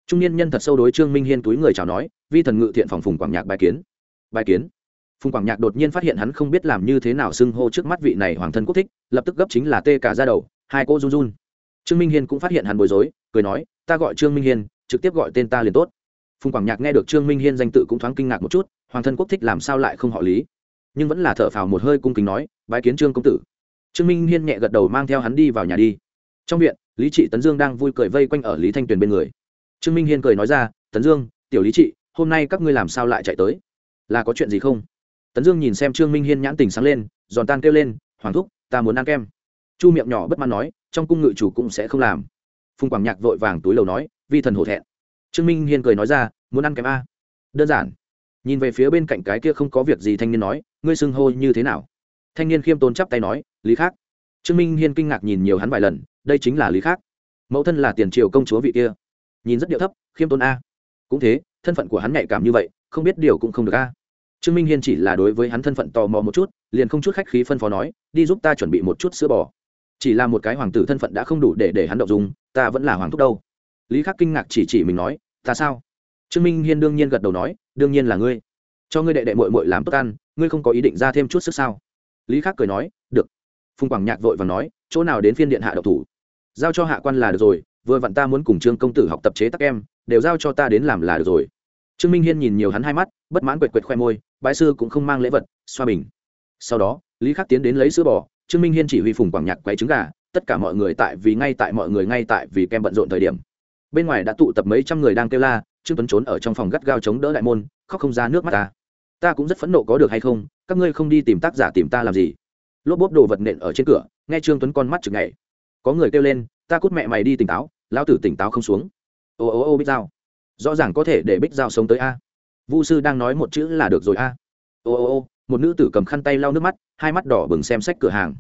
Trung niên nhân thật sâu đối trương minh hiên túi người chào nói, vi thần ngự thiện phòng phùng quảng nhạc bài kiến. Bài kiến phùng quảng nhạc đột nhiên phát hiện hắn không biết làm như thế nào xưng hô trước mắt vị này hoàng thân quốc thích, lập tức gấp chính là tê cả ra đầu, hai cô run run. Trương minh hiên cũng phát hiện hắn bối rối, cười nói, ta gọi trương minh hiên, trực tiếp gọi tên ta liền tốt. Phùng quảng nhạc nghe được trương minh hiên danh tự cũng thoáng kinh ngạc một chút, hoàng thân quốc thích làm sao lại không họ lý? Nhưng vẫn là thở phào một hơi cung kính nói, bái kiến trương công tử. Trương minh hiên nhẹ gật đầu mang theo hắn đi vào nhà đi. Trong viện, lý trị tấn dương đang vui cười vây quanh ở lý thanh tuyền bên người. Trương minh hiên cười nói ra, tấn dương, tiểu lý trị, hôm nay các ngươi làm sao lại chạy tới? Là có chuyện gì không? Tấn dương nhìn xem trương minh hiên nhãn tình sáng lên, giòn tan kêu lên, hoàng thúc, ta muốn ăn kem. Chu miệng nhỏ bất mãn nói, trong cung ngự chủ cũng sẽ không làm. Phùng quảng nhạc vội vàng túi lầu nói, vi thần hổ thẹn. Trương minh hiên cười nói ra, muốn ăn kem a? Đơn giản. Nhìn về phía bên cạnh cái kia không có việc gì thanh niên nói, ngươi xưng hô như thế nào? Thanh niên khiêm tốn chắp tay nói, lý khác trương minh hiên kinh ngạc nhìn nhiều hắn vài lần, đây chính là lý khác mẫu thân là tiền triều công chúa vị kia. Nhìn rất điệu thấp, khiêm tốn a. Cũng thế, thân phận của hắn nhạy cảm như vậy, không biết điều cũng không được a trương minh hiên chỉ là đối với hắn thân phận tò mò một chút, liền không chút khách khí phân phó nói, đi giúp ta chuẩn bị một chút sữa bò. Chỉ là một cái hoàng tử thân phận đã không đủ để để hắn động dùng ta vẫn là hoàng thúc đâu. Lý khắc kinh ngạc chỉ chỉ mình nói, ta sao? Trương minh hiên đương nhiên gật đầu nói, đương nhiên là ngươi. Cho ngươi đệ đệ mội mội làm tốt ăn, ngươi không có ý định ra thêm chút sức sao? Lý khắc cười nói, được. Phùng quảng nhạc vội và nói, chỗ nào đến phiên điện hạ độc thủ? Giao cho hạ quan là được rồi, vừa vặn ta muốn cùng trương công tử học tập chế tắc em, đều giao cho ta đến làm là được rồi. Trương minh hiên nhìn nhiều hắn hai mắt bất mãn quệt quệt khoe môi bãi sư cũng không mang lễ vật, xoa bình sau đó, lý khắc tiến đến lấy sữa bò, trương minh hiên chỉ huy phùng quảng nhạc quay trứng gà, tất cả mọi người tại vì ngay tại mọi người ngay tại vì kem bận rộn thời điểm. Bên ngoài đã tụ tập mấy trăm người đang kêu la, trương tuấn trốn ở trong phòng gắt gao chống đỡ đại môn, khóc không ra nước mắt ta. Ta cũng rất phẫn nộ có được hay không, các ngươi không đi tìm tác giả tìm ta làm gì? Lốp bốp đồ vật nện ở trên cửa, nghe trương tuấn con mắt chừng ngày có người kêu lên, ta cút mẹ mày đi tỉnh táo, lão tử tỉnh táo không xuống. Ô ô ô, bích dao rõ ràng có thể để bích dao sống tới a vu sư đang nói một chữ là được rồi a. Ô ô ô, một nữ tử cầm khăn tay lau nước mắt, hai mắt đỏ bừng xem sách cửa hàng.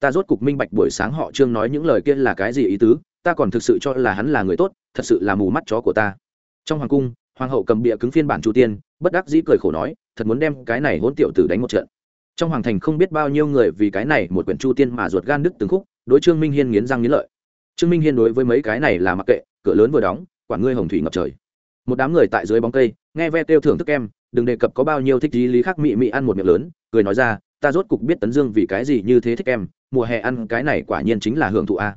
Ta rốt cục minh bạch buổi sáng họ trương nói những lời kia là cái gì ý tứ, ta còn thực sự cho là hắn là người tốt, thật sự là mù mắt chó của ta. Trong hoàng cung, hoàng hậu cầm bịa cứng phiên bản chu tiên, bất đắc dĩ cười khổ nói, thật muốn đem cái này hỗn tiểu tử đánh một trận. Trong hoàng thành không biết bao nhiêu người vì cái này một quyển chu tiên mà ruột gan đứt từng khúc, đối trương minh hiên nghiến răng nghiến lợi. Trương minh hiên đối với mấy cái này là mặc kệ, cửa lớn vừa đóng quản ngươi hồng thủy ngập trời. Một đám người tại dưới bóng cây nghe ve tiêu thưởng thức em, đừng đề cập có bao nhiêu thích lý lý khác, mị mị ăn một miệng lớn, cười nói ra, ta rốt cục biết tấn dương vì cái gì như thế thích em, mùa hè ăn cái này quả nhiên chính là hưởng thụ a.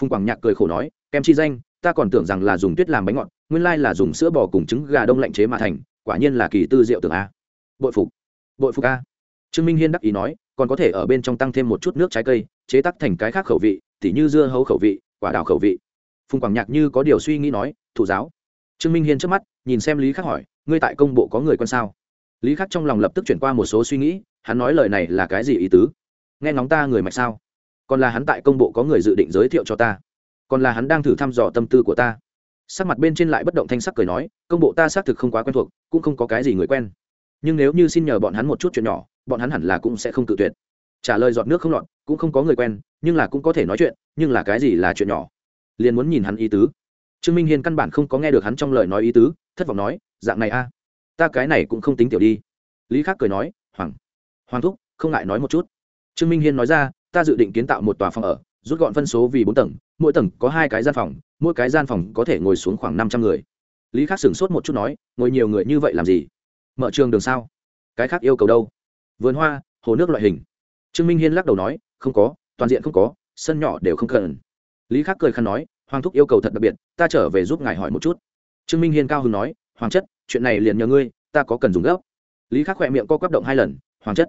Phùng quảng nhạc cười khổ nói, kem chi danh, ta còn tưởng rằng là dùng tuyết làm bánh ngọt, nguyên lai là dùng sữa bò cùng trứng gà đông lạnh chế mà thành, quả nhiên là kỳ tư diệu tưởng a. Bội phục bội phục a. Trương minh hiên đắc ý nói, còn có thể ở bên trong tăng thêm một chút nước trái cây, chế tắc thành cái khác khẩu vị, tỉ như dưa hấu khẩu vị, quả đào khẩu vị. Phùng quảng nhạc như có điều suy nghĩ nói, thủ giáo. Trương minh hiên trước mắt, nhìn xem lý khắc hỏi ngươi tại công bộ có người con sao? Lý khắc trong lòng lập tức chuyển qua một số suy nghĩ, hắn nói lời này là cái gì ý tứ? Nghe ngóng ta người mạch sao? Còn là hắn tại công bộ có người dự định giới thiệu cho ta. Còn là hắn đang thử thăm dò tâm tư của ta. Sắc mặt bên trên lại bất động thanh sắc cười nói, công bộ ta xác thực không quá quen thuộc, cũng không có cái gì người quen. Nhưng nếu như xin nhờ bọn hắn một chút chuyện nhỏ, bọn hắn hẳn là cũng sẽ không tự tuyệt. Trả lời giọt nước không lọt, cũng không có người quen, nhưng là cũng có thể nói chuyện, nhưng là cái gì là chuyện nhỏ? Liền muốn nhìn hắn ý tứ. Trương minh hiên căn bản không có nghe được hắn trong lời nói ý tứ thất vọng nói, dạng này a, ta cái này cũng không tính tiểu đi. Lý khắc cười nói, hoàng hoàng thúc, không ngại nói một chút. Trương minh hiên nói ra, ta dự định kiến tạo một tòa phòng ở, rút gọn phân số vì bốn tầng, mỗi tầng có hai cái gian phòng, mỗi cái gian phòng có thể ngồi xuống khoảng năm trăm người. Lý khắc sửng sốt một chút nói, ngồi nhiều người như vậy làm gì? Mở trường đường sao? Cái khác yêu cầu đâu? Vườn hoa, hồ nước loại hình. Trương minh hiên lắc đầu nói, không có, toàn diện không có, sân nhỏ đều không cần. Lý khắc cười khăn nói, hoàng thúc yêu cầu thật đặc biệt, ta trở về giúp ngài hỏi một chút trương minh hiên cao hứng nói, hoàng chất, chuyện này liền nhờ ngươi, ta có cần dùng gấp. Lý khắc khỏe miệng co quắp động hai lần, hoàng chất,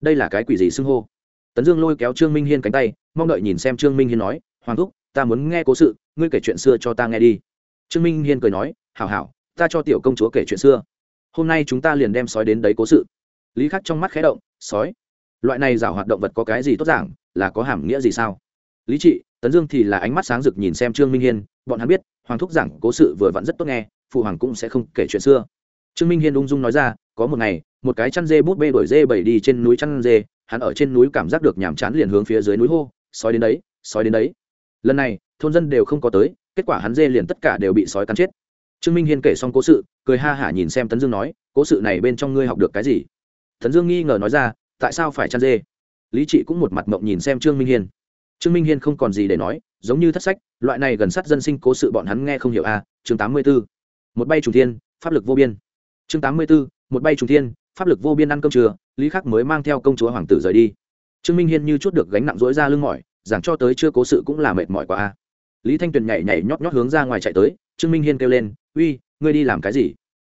đây là cái quỷ gì xưng hô? Tấn dương lôi kéo trương minh hiên cánh tay, mong đợi nhìn xem trương minh hiên nói, hoàng thúc, ta muốn nghe cố sự, ngươi kể chuyện xưa cho ta nghe đi. Trương minh hiên cười nói, hảo hảo, ta cho tiểu công chúa kể chuyện xưa. Hôm nay chúng ta liền đem sói đến đấy cố sự. Lý khắc trong mắt khé động, sói? Loại này rào hoạt động vật có cái gì tốt giảng, là có hàm nghĩa gì sao? Lý trị tấn dương thì là ánh mắt sáng rực nhìn xem trương minh hiên, bọn hắn biết hoàng thúc giảng cố sự vừa vặn rất tốt nghe, phụ hoàng cũng sẽ không kể chuyện xưa. Trương minh hiên ung dung nói ra, có một ngày, một cái chăn dê bút bê đổi dê bảy đi trên núi chăn dê, hắn ở trên núi cảm giác được nhàm chán liền hướng phía dưới núi hô, sói đến đấy, sói đến đấy. Lần này, thôn dân đều không có tới, kết quả hắn dê liền tất cả đều bị sói cắn chết. Trương minh hiên kể xong cố sự, cười ha hả nhìn xem tấn dương nói, cố sự này bên trong ngươi học được cái gì? Tấn dương nghi ngờ nói ra, tại sao phải chăn dê? Lý trị cũng một mặt mộng nhìn xem trương minh hiên. Trương minh hiên không còn gì để nói giống như thất sách loại này gần sát dân sinh cố sự bọn hắn nghe không hiểu a à, chương tám mươi b ố một bay trùng thiên pháp lực vô biên. Chương tám mươi b ố một bay trùng thiên pháp lực vô biên ăn cơm trưa lý khắc mới mang theo công chúa hoàng tử rời đi. Trương minh hiên như chút được gánh nặng dối ra lưng mỏi giảng cho tới chưa cố sự cũng là mệt mỏi quá a. Lý thanh tuyền nhảy nhảy nhót nhót hướng ra ngoài chạy tới trương minh hiên kêu lên uy ngươi đi làm cái gì?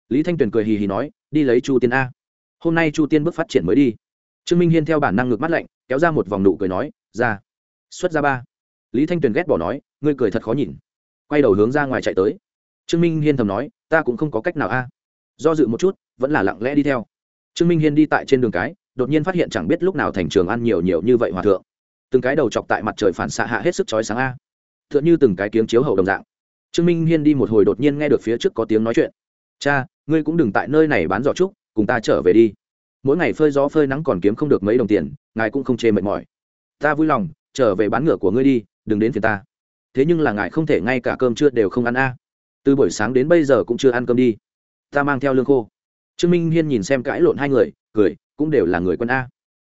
Lý thanh tuyền cười hì hì nói đi lấy chu tiên a. Hôm nay chu tiên bước phát triển mới đi. Trương minh hiên theo bản năng ngược mắt lạnh kéo ra một vòng nụ cười nói ra xuất ra ba lý thanh tuyền ghét bỏ nói, ngươi cười thật khó nhìn. Quay đầu hướng ra ngoài chạy tới. Trương minh hiên thầm nói, ta cũng không có cách nào a. Do dự một chút, vẫn là lặng lẽ đi theo. Trương minh hiên đi tại trên đường cái, đột nhiên phát hiện chẳng biết lúc nào thành trường ăn nhiều nhiều như vậy hòa thượng. Từng cái đầu chọc tại mặt trời phản xạ hạ hết sức chói sáng a. T h ư ợ n h ư từng cái kiếng chiếu hậu đồng dạng. Trương minh hiên đi một hồi đột nhiên nghe được phía trước có tiếng nói chuyện. Cha, ngươi cũng đừng tại nơi này bán giỏ trúc, cùng ta trở về đi. Mỗi ngày phơi gió phơi nắng còn kiếm không được mấy đồng tiền, ngài cũng không chê mệt mỏi. Ta vui lòng, trở về bán ngựa của ngươi đi đừng đến phiền ta. Thế nhưng là ngài không thể ngay cả cơm trưa đều không ăn a. Từ buổi sáng đến bây giờ cũng chưa ăn cơm đi. Ta mang theo lương khô. Trương minh hiên nhìn xem cãi lộn hai người, cười, cũng đều là người quân a.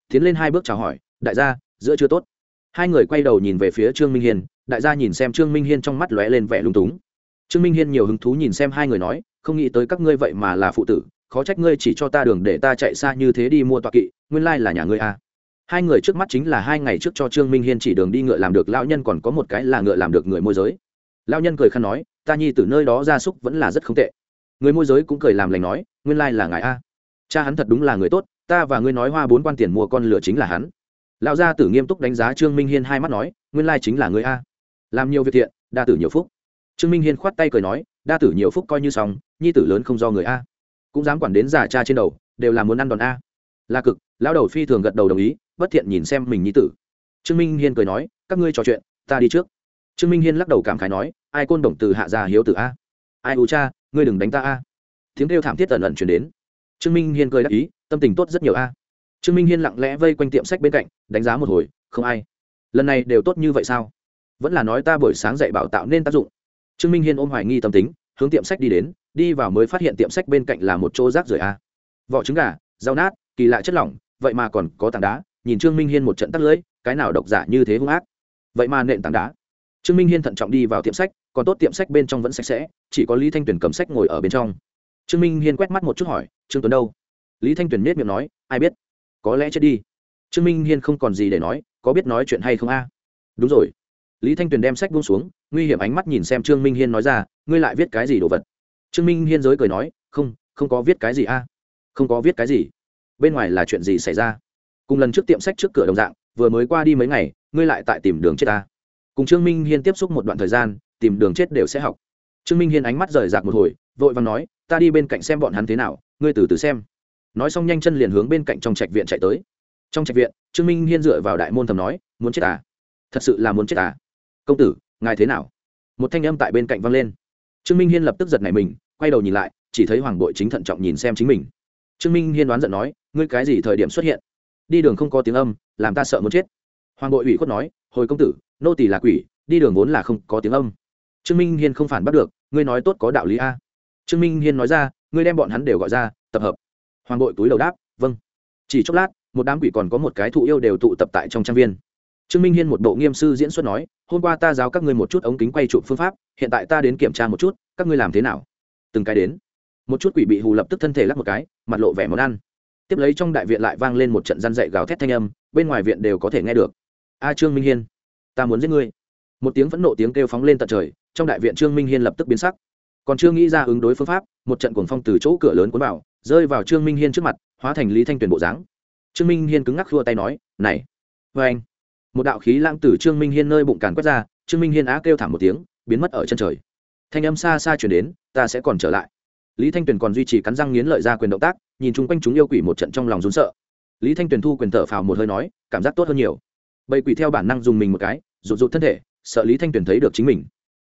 Tiến lên hai bước chào hỏi, đại gia, giữa chưa tốt. Hai người quay đầu nhìn về phía trương minh hiên, đại gia nhìn xem trương minh hiên trong mắt lóe lên vẻ lung túng. Trương minh hiên nhiều hứng thú nhìn xem hai người nói, không nghĩ tới các ngươi vậy mà là phụ tử, khó trách ngươi chỉ cho ta đường để ta chạy xa như thế đi mua tọa kỵ, nguyên lai là nhà ngươi a hai người trước mắt chính là hai ngày trước cho trương minh hiên chỉ đường đi ngựa làm được, lão nhân còn có một cái là ngựa làm được người môi giới. Lão nhân cười khăn nói, ta nhi từ nơi đó ra súc vẫn là rất không tệ. Người môi giới cũng cười làm lành nói, nguyên lai là ngài a. Cha hắn thật đúng là người tốt, ta và ngươi nói hoa bốn quan tiền mua con lửa chính là hắn. Lão gia tử nghiêm túc đánh giá trương minh hiên hai mắt nói, nguyên lai chính là người a. Làm nhiều việc thiện, đa tử nhiều phúc. Trương minh hiên khoát tay cười nói, đa tử nhiều phúc coi như xong, nhi tử lớn không do người a. Cũng dám quản đến giả cha trên đầu, đều là muốn ăn đòn a. Là cực, lão đầu phi thường gật đầu đồng ý bất thiện nhìn xem mình nhi tử. Trương minh hiên cười nói, các ngươi trò chuyện, ta đi trước. Trương minh hiên lắc đầu cảm khái nói, ai côn đồng từ hạ già hiếu tử a? Ai u cha, ngươi đừng đánh ta a. Tiếng kêu thảm thiết tần ẩn chuyển đến. Trương minh hiên cười đáp ý, tâm tình tốt rất nhiều a. Trương minh hiên lặng lẽ vây quanh tiệm sách bên cạnh, đánh giá một hồi, không ai. Lần này đều tốt như vậy sao? Vẫn là nói ta buổi sáng dạy bảo tạo nên tác dụng. Trương minh hiên ôm hoài nghi tâm tính, hướng tiệm sách đi đến, đi vào mới phát hiện tiệm sách bên cạnh là một chỗ rác rưởi a. Vỏ trứng gà, rau nát, kỳ lạ chất lỏng, vậy mà còn có tảng đá nhìn trương minh hiên một trận tắt lưỡi, cái nào độc giả như thế hung ác. Vậy mà nện tảng đá. Trương minh hiên thận trọng đi vào tiệm sách, còn tốt tiệm sách bên trong vẫn sạch sẽ, chỉ có lý thanh tuyền cầm sách ngồi ở bên trong. Trương minh hiên quét mắt một chút hỏi, trương tuấn đâu? Lý thanh tuyền nết miệng nói, ai biết, có lẽ chết đi. Trương minh hiên không còn gì để nói, có biết nói chuyện hay không a? Đúng rồi. Lý thanh tuyền đem sách buông xuống, nguy hiểm ánh mắt nhìn xem trương minh hiên nói ra, ngươi lại viết cái gì đồ vật? Trương minh hiên giới cười nói, không không có viết cái gì a. Không có viết cái gì? Bên ngoài là chuyện gì xảy ra? Cùng lần trước tiệm sách trước cửa đồng dạng, vừa mới qua đi mấy ngày, ngươi lại tại tìm đường chết ta. Cùng trương minh hiên tiếp xúc một đoạn thời gian, tìm đường chết đều sẽ học. Trương minh hiên ánh mắt rời rạc một hồi, vội và nói, ta đi bên cạnh xem bọn hắn thế nào, ngươi từ từ xem. Nói xong nhanh chân liền hướng bên cạnh trong trạch viện chạy tới. Trong trạch viện, trương minh hiên dựa vào đại môn thầm nói, muốn chết à? Thật sự là muốn chết à? Công tử, ngài thế nào? Một thanh âm tại bên cạnh vang lên. Trương minh hiên lập tức giật nảy mình, quay đầu nhìn lại, chỉ thấy hoàng bội chính thận trọng nhìn xem chính mình. Trương minh hiên đoán giận nói, ngươi cái gì thời điểm xuất hiện? Đi đường không có tiếng âm, làm ta sợ muốn chết. Hoàng bội ủy khuất nói, hồi công tử, nô tỳ là quỷ, đi đường vốn là không có tiếng âm. Trương minh hiên không phản bắt được, ngươi nói tốt có đạo lý a. Trương minh hiên nói ra, ngươi đem bọn hắn đều gọi ra, tập hợp. Hoàng bội túi đầu đáp vâng. Chỉ chốc lát, một đám quỷ còn có một cái thụ yêu đều tụ tập tại trong trang viên. Trương minh hiên một bộ nghiêm sư diễn xuất nói, hôm qua ta giáo các ngươi một chút ống kính quay trụ phương pháp, hiện tại ta đến kiểm tra một chút, các ngươi làm thế nào? Từng cái đến. Một chút quỷ bị hù lập tức thân thể lắc một cái, mặt lộ vẻ món ăn tiếp lấy trong đại viện lại vang lên một trận răn dậy gào thét thanh âm, bên ngoài viện đều có thể nghe được. A trương minh hiên, ta muốn giết ngươi. Một tiếng phẫn nộ tiếng kêu phóng lên tận trời, trong đại viện trương minh hiên lập tức biến sắc. Còn chưa nghĩ ra ứng đối phương pháp, một trận cuồng phong từ chỗ cửa lớn cuốn vào, rơi vào trương minh hiên trước mặt, hóa thành lý thanh tuyền bộ dáng. Trương minh hiên cứng ngắc khua tay nói, này vê anh. Một đạo khí lãng từ trương minh hiên nơi bụng càn quét ra, trương minh hiên á kêu thảm một tiếng, biến mất ở chân trời. Thanh âm xa xa chuyển đến, ta sẽ còn trở lại lý thanh tuyền còn duy trì cắn răng nghiến lợi ra quyền động tác, nhìn chung quanh chúng yêu quỷ một trận trong lòng rún sợ. Lý thanh tuyền thu quyền thở phào một hơi nói, cảm giác tốt hơn nhiều. Bầy quỷ theo bản năng dùng mình một cái, rụt rụt thân thể, sợ lý thanh tuyền thấy được chính mình.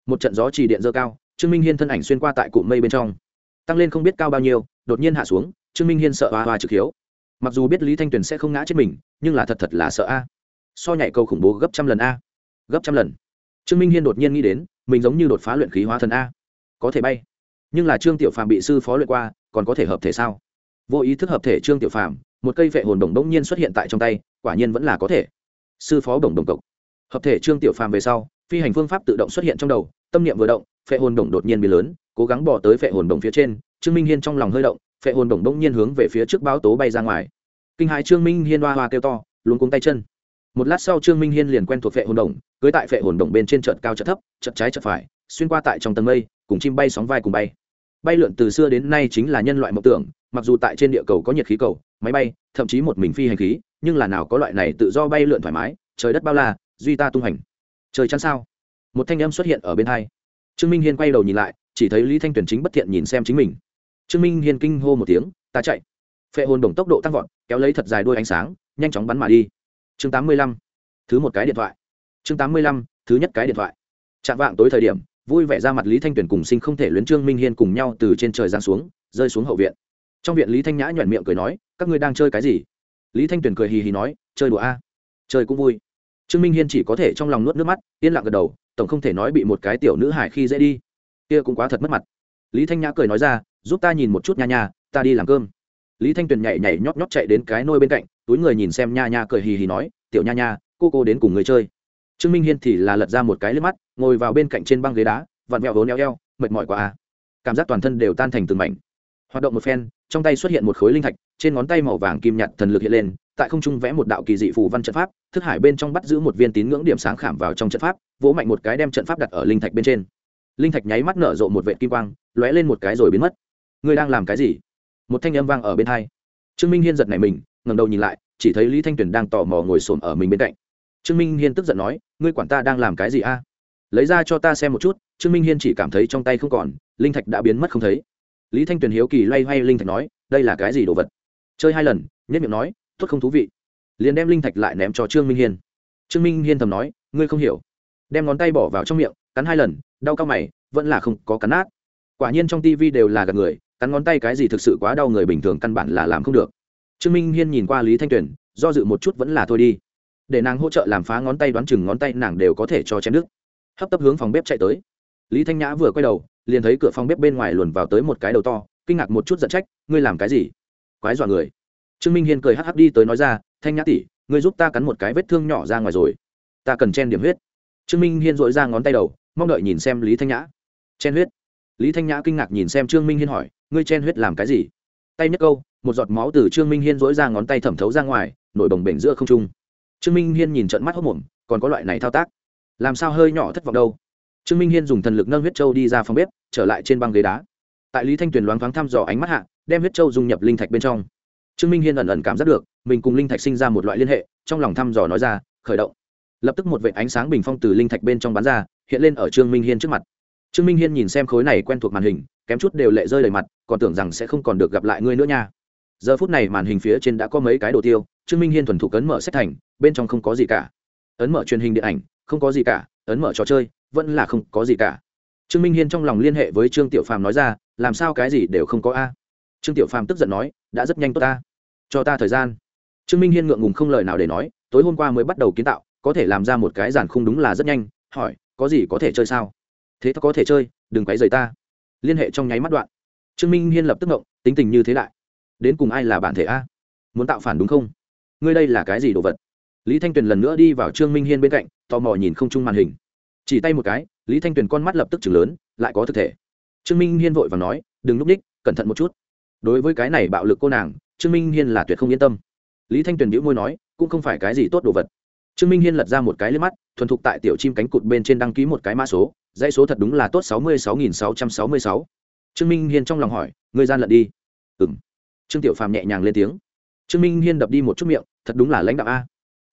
Một trận gió trì điện dơ cao, trương minh hiên thân ảnh xuyên qua tại cụm mây bên trong. Tăng lên không biết cao bao nhiêu, đột nhiên hạ xuống, trương minh hiên sợ hoa hoa trực hiếu. Mặc dù biết lý thanh tuyền sẽ không ngã chết mình, nhưng là thật thật là sợ a. So nhảy cầu khủng bố gấp trăm lần a. Gấp trăm lần. Trương minh hiên đột nhiên nghĩ đến, mình giống như đột phá luyện khí hóa thần a. Có thể bay nhưng là trương tiểu phàm bị sư phó luyện qua, còn có thể hợp thể sao? Vô ý thức hợp thể trương tiểu phàm, một cây vệ hồn đồng đông nhiên xuất hiện tại trong tay, quả nhiên vẫn là có thể. Sư phó đồng đồng cộc hợp thể trương tiểu phàm về sau, phi hành phương pháp tự động xuất hiện trong đầu, tâm niệm vừa động phệ hồn đồng đột nhiên biến lớn, cố gắng bỏ tới phệ hồn đồng phía trên, trương minh hiên trong lòng hơi động phệ hồn đồng đông nhiên hướng về phía trước báo tố bay ra ngoài. Kinh hãi trương minh hiên hoa hoa kêu to, luống cuống tay chân. Một lát sau trương minh hiên liền quen thuộc phệ hồn đồng, cưới tại phệ hồn đồng bên trên trận cao trận thấp trận trái trận phải, xuyên qua tại trong tầng mây, cùng chim bay sóng vai cùng bay bay lượn từ xưa đến nay chính là nhân loại mộng tưởng, mặc dù tại trên địa cầu có nhiệt khí cầu, máy bay, thậm chí một mình phi hành khí, nhưng là nào có loại này tự do bay lượn thoải mái, trời đất bao la, duy ta tung hành trời chắn sao? Một thanh âm xuất hiện ở bên hai. Trương minh hiên quay đầu nhìn lại, chỉ thấy lý thanh tuyền chính bất thiện nhìn xem chính mình. Trương minh hiên kinh hô một tiếng, ta chạy. Phệ hồn đồng tốc độ tăng vọt, kéo lấy thật dài đuôi ánh sáng, nhanh chóng bắn mà đi. Chương tám mươi lăm, thứ một cái điện thoại. Chương tám mươi lăm, thứ nhất cái điện thoại. Chạm vạng tối thời điểm vui vẻ ra mặt lý thanh tuyền cùng sinh không thể luyến trương minh hiên cùng nhau từ trên trời giáng xuống, rơi xuống hậu viện. Trong viện lý thanh nhã nhoẻn miệng cười nói, các ngươi đang chơi cái gì? Lý thanh tuyền cười hì hì nói, chơi đùa a, chơi cũng vui. Trương minh hiên chỉ có thể trong lòng nuốt nước mắt, yên lặng gật đầu, tổng không thể nói bị một cái tiểu nữ hải khi dễ đi. Kia cũng quá thật mất mặt. Lý thanh nhã cười nói ra, giúp ta nhìn một chút nha nha, ta đi làm cơm. Lý thanh tuyền nhảy nhảy nhót nhót chạy đến cái nôi bên cạnh, túi người nhìn xem nha nha cười hì hì nói, tiểu nha nha, cô cô đến cùng người chơi trương minh hiên thì là lật ra một cái lên mắt, ngồi vào bên cạnh trên băng ghế đá, vặn vẹo vốn eo eo, mệt mỏi quá à. Cảm giác toàn thân đều tan thành từng mảnh. Hoạt động một phen, trong tay xuất hiện một khối linh thạch, trên ngón tay màu vàng kim nhạt thần lực hiện lên, tại không trung vẽ một đạo kỳ dị phù văn trận pháp, thức hải bên trong bắt giữ một viên tín ngưỡng điểm sáng khảm vào trong trận pháp, vỗ mạnh một cái đem trận pháp đặt ở linh thạch bên trên. Linh thạch nháy mắt nở rộ một vệ kim quang, lóe lên một cái rồi biến mất. Ngươi đang làm cái gì? Một thanh âm vang ở bên hai. Trương minh hiên giật này mình, ngẩng đầu nhìn lại, chỉ thấy lý thanh tuyền đang tò mò ngồi xổm ở mình bên cạnh trương minh hiên tức giận nói, ngươi quản ta đang làm cái gì a? Lấy ra cho ta xem một chút. Trương minh hiên chỉ cảm thấy trong tay không còn, linh thạch đã biến mất không thấy. Lý thanh tuyền hiếu kỳ loay hoay linh thạch nói, đây là cái gì đồ vật? Chơi hai lần nhất miệng nói, tốt không thú vị. Liền đem linh thạch lại ném cho trương minh hiên. Trương minh hiên thầm nói, ngươi không hiểu. Đem ngón tay bỏ vào trong miệng, cắn hai lần, đau cao mày, vẫn là không có cắn nát. Quả nhiên trong tivi đều là gạt người, cắn ngón tay cái gì thực sự quá đau người bình thường căn bản là làm không được. Trương minh hiên nhìn qua lý thanh tuyền, do dự một chút vẫn là thôi đi để nàng hỗ trợ làm phá ngón tay đoán chừng ngón tay nàng đều có thể cho chém đứt. Hấp tấp hướng phòng bếp chạy tới. Lý thanh nhã vừa quay đầu, liền thấy cửa phòng bếp bên ngoài luồn vào tới một cái đầu to, kinh ngạc một chút giận trách, ngươi làm cái gì? Quái dọa người. Trương minh hiên cười hắc hắc đi tới nói ra, thanh nhã tỉ ngươi giúp ta cắn một cái vết thương nhỏ ra ngoài rồi. Ta cần chen điểm huyết. Trương minh hiên dội ra ngón tay đầu, mong đợi nhìn xem lý thanh nhã. Chen huyết? Lý thanh nhã kinh ngạc nhìn xem trương minh hiên hỏi, ngươi chen huyết làm cái gì? Tay nhất câu, một giọt máu từ trương minh hiên dỗi ra ngón tay thẩm thấu ra ngoài, nổi bồng bềnh giữa không trung trương minh hiên nhìn trận mắt hốc mồm, còn có loại này thao tác. Làm sao hơi nhỏ thất vọng đâu? Trương minh hiên dùng thần lực nâng huyết châu đi ra phòng bếp, trở lại trên băng ghế đá. Tại lý thanh tuyền loáng thoáng thăm dò ánh mắt hạ, đem huyết châu dung nhập linh thạch bên trong. Trương minh hiên ẩn ẩn cảm giác được, mình cùng linh thạch sinh ra một loại liên hệ, trong lòng thăm dò nói ra, khởi động. Lập tức một vệ ánh sáng bình phong từ linh thạch bên trong bán ra, hiện lên ở trương minh hiên trước mặt. Trương minh hiên nhìn xem khối này quen thuộc màn hình, kém chút đều lệ rơi đầy mặt, còn tưởng rằng sẽ không còn được gặp lại ngươi nữa nha. Giờ phút này màn hình phía trên đã có mấy cái đồ tiêu, trương minh hiên thuần thủ cấn mở sách thành bên trong không có gì cả. Ấn mở truyền hình điện ảnh, không có gì cả. Ấn mở trò chơi, vẫn là không có gì cả. Trương minh hiên trong lòng liên hệ với trương tiểu phàm nói ra, làm sao cái gì đều không có a? Trương tiểu phàm tức giận nói, đã rất nhanh tốt ta. Cho ta thời gian. Trương minh hiên ngượng ngùng không lời nào để nói, tối hôm qua mới bắt đầu kiến tạo, có thể làm ra một cái giản không đúng là rất nhanh, hỏi, có gì có thể chơi sao? Thế ta có thể chơi, đừng quấy rời ta. Liên hệ trong nháy mắt đoạn. Trương minh hiên lập tức ngộng, tính tình như thế lại. Đến cùng ai là bản thể a? Muốn tạo phản đúng không? Ngươi đây là cái gì đồ vật? Lý thanh tuyền lần nữa đi vào trương minh hiên bên cạnh, tò mò nhìn không chung màn hình. Chỉ tay một cái, lý thanh tuyền con mắt lập tức chừng lớn, lại có thực thể. Trương minh hiên vội và nói, đừng núp ních cẩn thận một chút. Đối với cái này bạo lực cô nàng, trương minh hiên là tuyệt không yên tâm. Lý thanh tuyền đĩu môi nói, cũng không phải cái gì tốt đồ vật. Trương minh hiên lật ra một cái lên mắt, thuần thục tại tiểu chim cánh cụt bên trên đăng ký một cái mã số, dãy số thật đúng là tốt sáu mươi sáu nghìn sáu trăm sáu mươi sáu. Trương minh hiên trong lòng hỏi người gian lận đi. Ừ m trương tiểu phàm nhẹ nhàng lên tiếng. Trương minh hiên đập đi một chút miệng, thật đúng là lãnh đạo a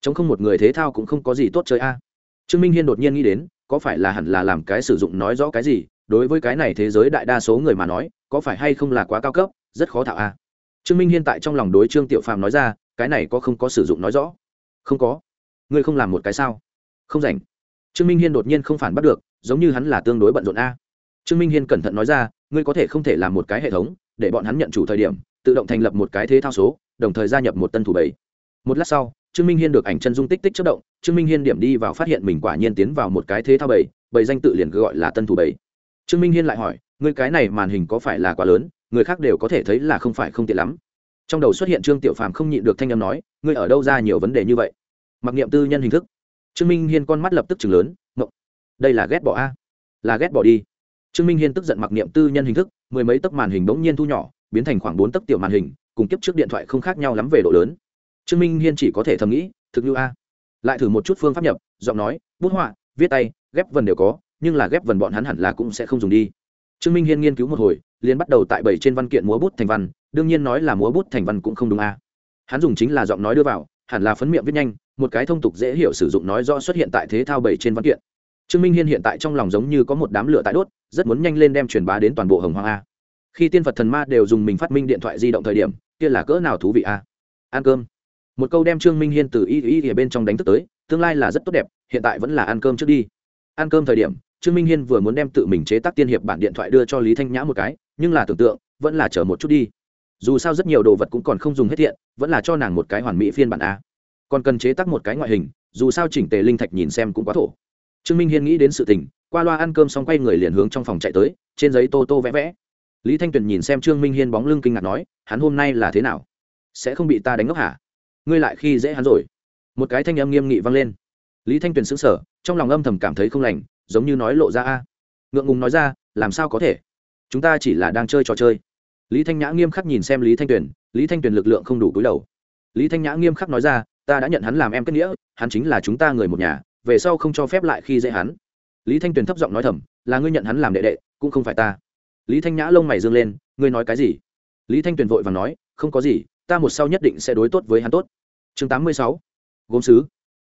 chống không một người thế thao cũng không có gì tốt chơi a. Trương minh hiên đột nhiên nghĩ đến, có phải là hẳn là làm cái sử dụng nói rõ cái gì, đối với cái này thế giới đại đa số người mà nói, có phải hay không là quá cao cấp, rất khó thạo a. Trương minh hiên tại trong lòng đối trương tiểu phàm nói ra, cái này có không có sử dụng nói rõ? Không có. Ngươi không làm một cái sao? Không rảnh. Trương minh hiên đột nhiên không phản bắt được, giống như hắn là tương đối bận rộn a. Trương minh hiên cẩn thận nói ra, ngươi có thể không thể làm một cái hệ thống, để bọn hắn nhận chủ thời điểm, tự động thành lập một cái thế thao số, đồng thời gia nhập một tân thủ bảy. Một lát sau trương minh hiên được ảnh chân dung tích tích chất động, trương minh hiên điểm đi vào phát hiện mình quả nhiên tiến vào một cái thế thao bầy bầy danh tự liền gọi là tân thủ bầy trương minh hiên lại hỏi người cái này màn hình có phải là quá lớn, người khác đều có thể thấy là không phải không tiện lắm. Trong đầu xuất hiện trương tiểu phàm không nhịn được thanh âm nói, ngươi ở đâu ra nhiều vấn đề như vậy? Mặc niệm tư nhân hình thức. Trương minh hiên con mắt lập tức chừng lớn mộng đây là ghét bỏ a, là ghét bỏ đi. Trương minh hiên tức giận mặc niệm tư nhân hình thức, mười mấy tấc màn hình bỗng nhiên thu nhỏ, biến thành khoảng bốn tấc tiểu màn hình, cùng kiếp trước điện thoại không khác nhau lắm về độ lớn trương minh hiên chỉ có thể thầm nghĩ, thực như a. Lại thử một chút phương pháp nhập, giọng nói, bút họa, viết tay, ghép vần đều có, nhưng là ghép vần bọn hắn hẳn là cũng sẽ không dùng đi. Trương minh hiên nghiên cứu một hồi, liền bắt đầu tại bảy trên văn kiện múa bút thành văn, đương nhiên nói là múa bút thành văn cũng không đúng a. Hắn dùng chính là giọng nói đưa vào, hẳn là phấn miệng viết nhanh, một cái thông tục dễ hiểu sử dụng nói rõ xuất hiện tại thế thao bảy trên văn kiện. Trương minh hiên hiện tại trong lòng giống như có một đám lửa tại đốt, rất muốn nhanh lên đem truyền bá đến toàn bộ hồng hoàng a. Khi tiên phật thần ma đều dùng mình phát minh điện thoại di động thời điểm, kia là cỡ nào thú vị a. Ăn cơm một câu đem trương minh hiên từ y y ở bên trong đánh thức tới, tương lai là rất tốt đẹp, hiện tại vẫn là ăn cơm trước đi. Ăn cơm thời điểm, trương minh hiên vừa muốn đem tự mình chế tác tiên hiệp bản điện thoại đưa cho lý thanh nhã một cái, nhưng là tưởng tượng, vẫn là chờ một chút đi. Dù sao rất nhiều đồ vật cũng còn không dùng hết thiện vẫn là cho nàng một cái hoàn mỹ phiên bản a. Còn cần chế tác một cái ngoại hình, dù sao chỉnh tề linh thạch nhìn xem cũng quá thổ. Trương minh hiên nghĩ đến sự tình, qua loa ăn cơm xong quay người liền hướng trong phòng chạy tới, trên giấy tô tô vẽ vẽ. Lý thanh tuyền nhìn xem trương minh hiên bóng lưng kinh ngạc nói, hắn hôm nay là thế nào? Sẽ không bị ta đánh ngốc hả? Ngươi lại khi dễ hắn rồi. Một cái thanh âm nghiêm nghị vang lên. Lý thanh tuyền xứng sở trong lòng âm thầm cảm thấy không lành, giống như nói lộ ra a. Ngượng ngùng nói ra, làm sao có thể? Chúng ta chỉ là đang chơi trò chơi. Lý thanh nhã nghiêm khắc nhìn xem lý thanh tuyền, lý thanh tuyền lực lượng không đủ cúi đầu. Lý thanh nhã nghiêm khắc nói ra, ta đã nhận hắn làm em kết nghĩa, hắn chính là chúng ta người một nhà, về sau không cho phép lại khi dễ hắn. Lý thanh tuyền thấp giọng nói thầm, là ngươi nhận hắn làm đệ đệ, cũng không phải ta. Lý thanh nhã lông mày dương lên, ngươi nói cái gì? Lý thanh tuyền vội và nói, không có gì ta một sau nhất định sẽ đối tốt với hắn tốt. Chương tám mươi sáu, gốm sứ.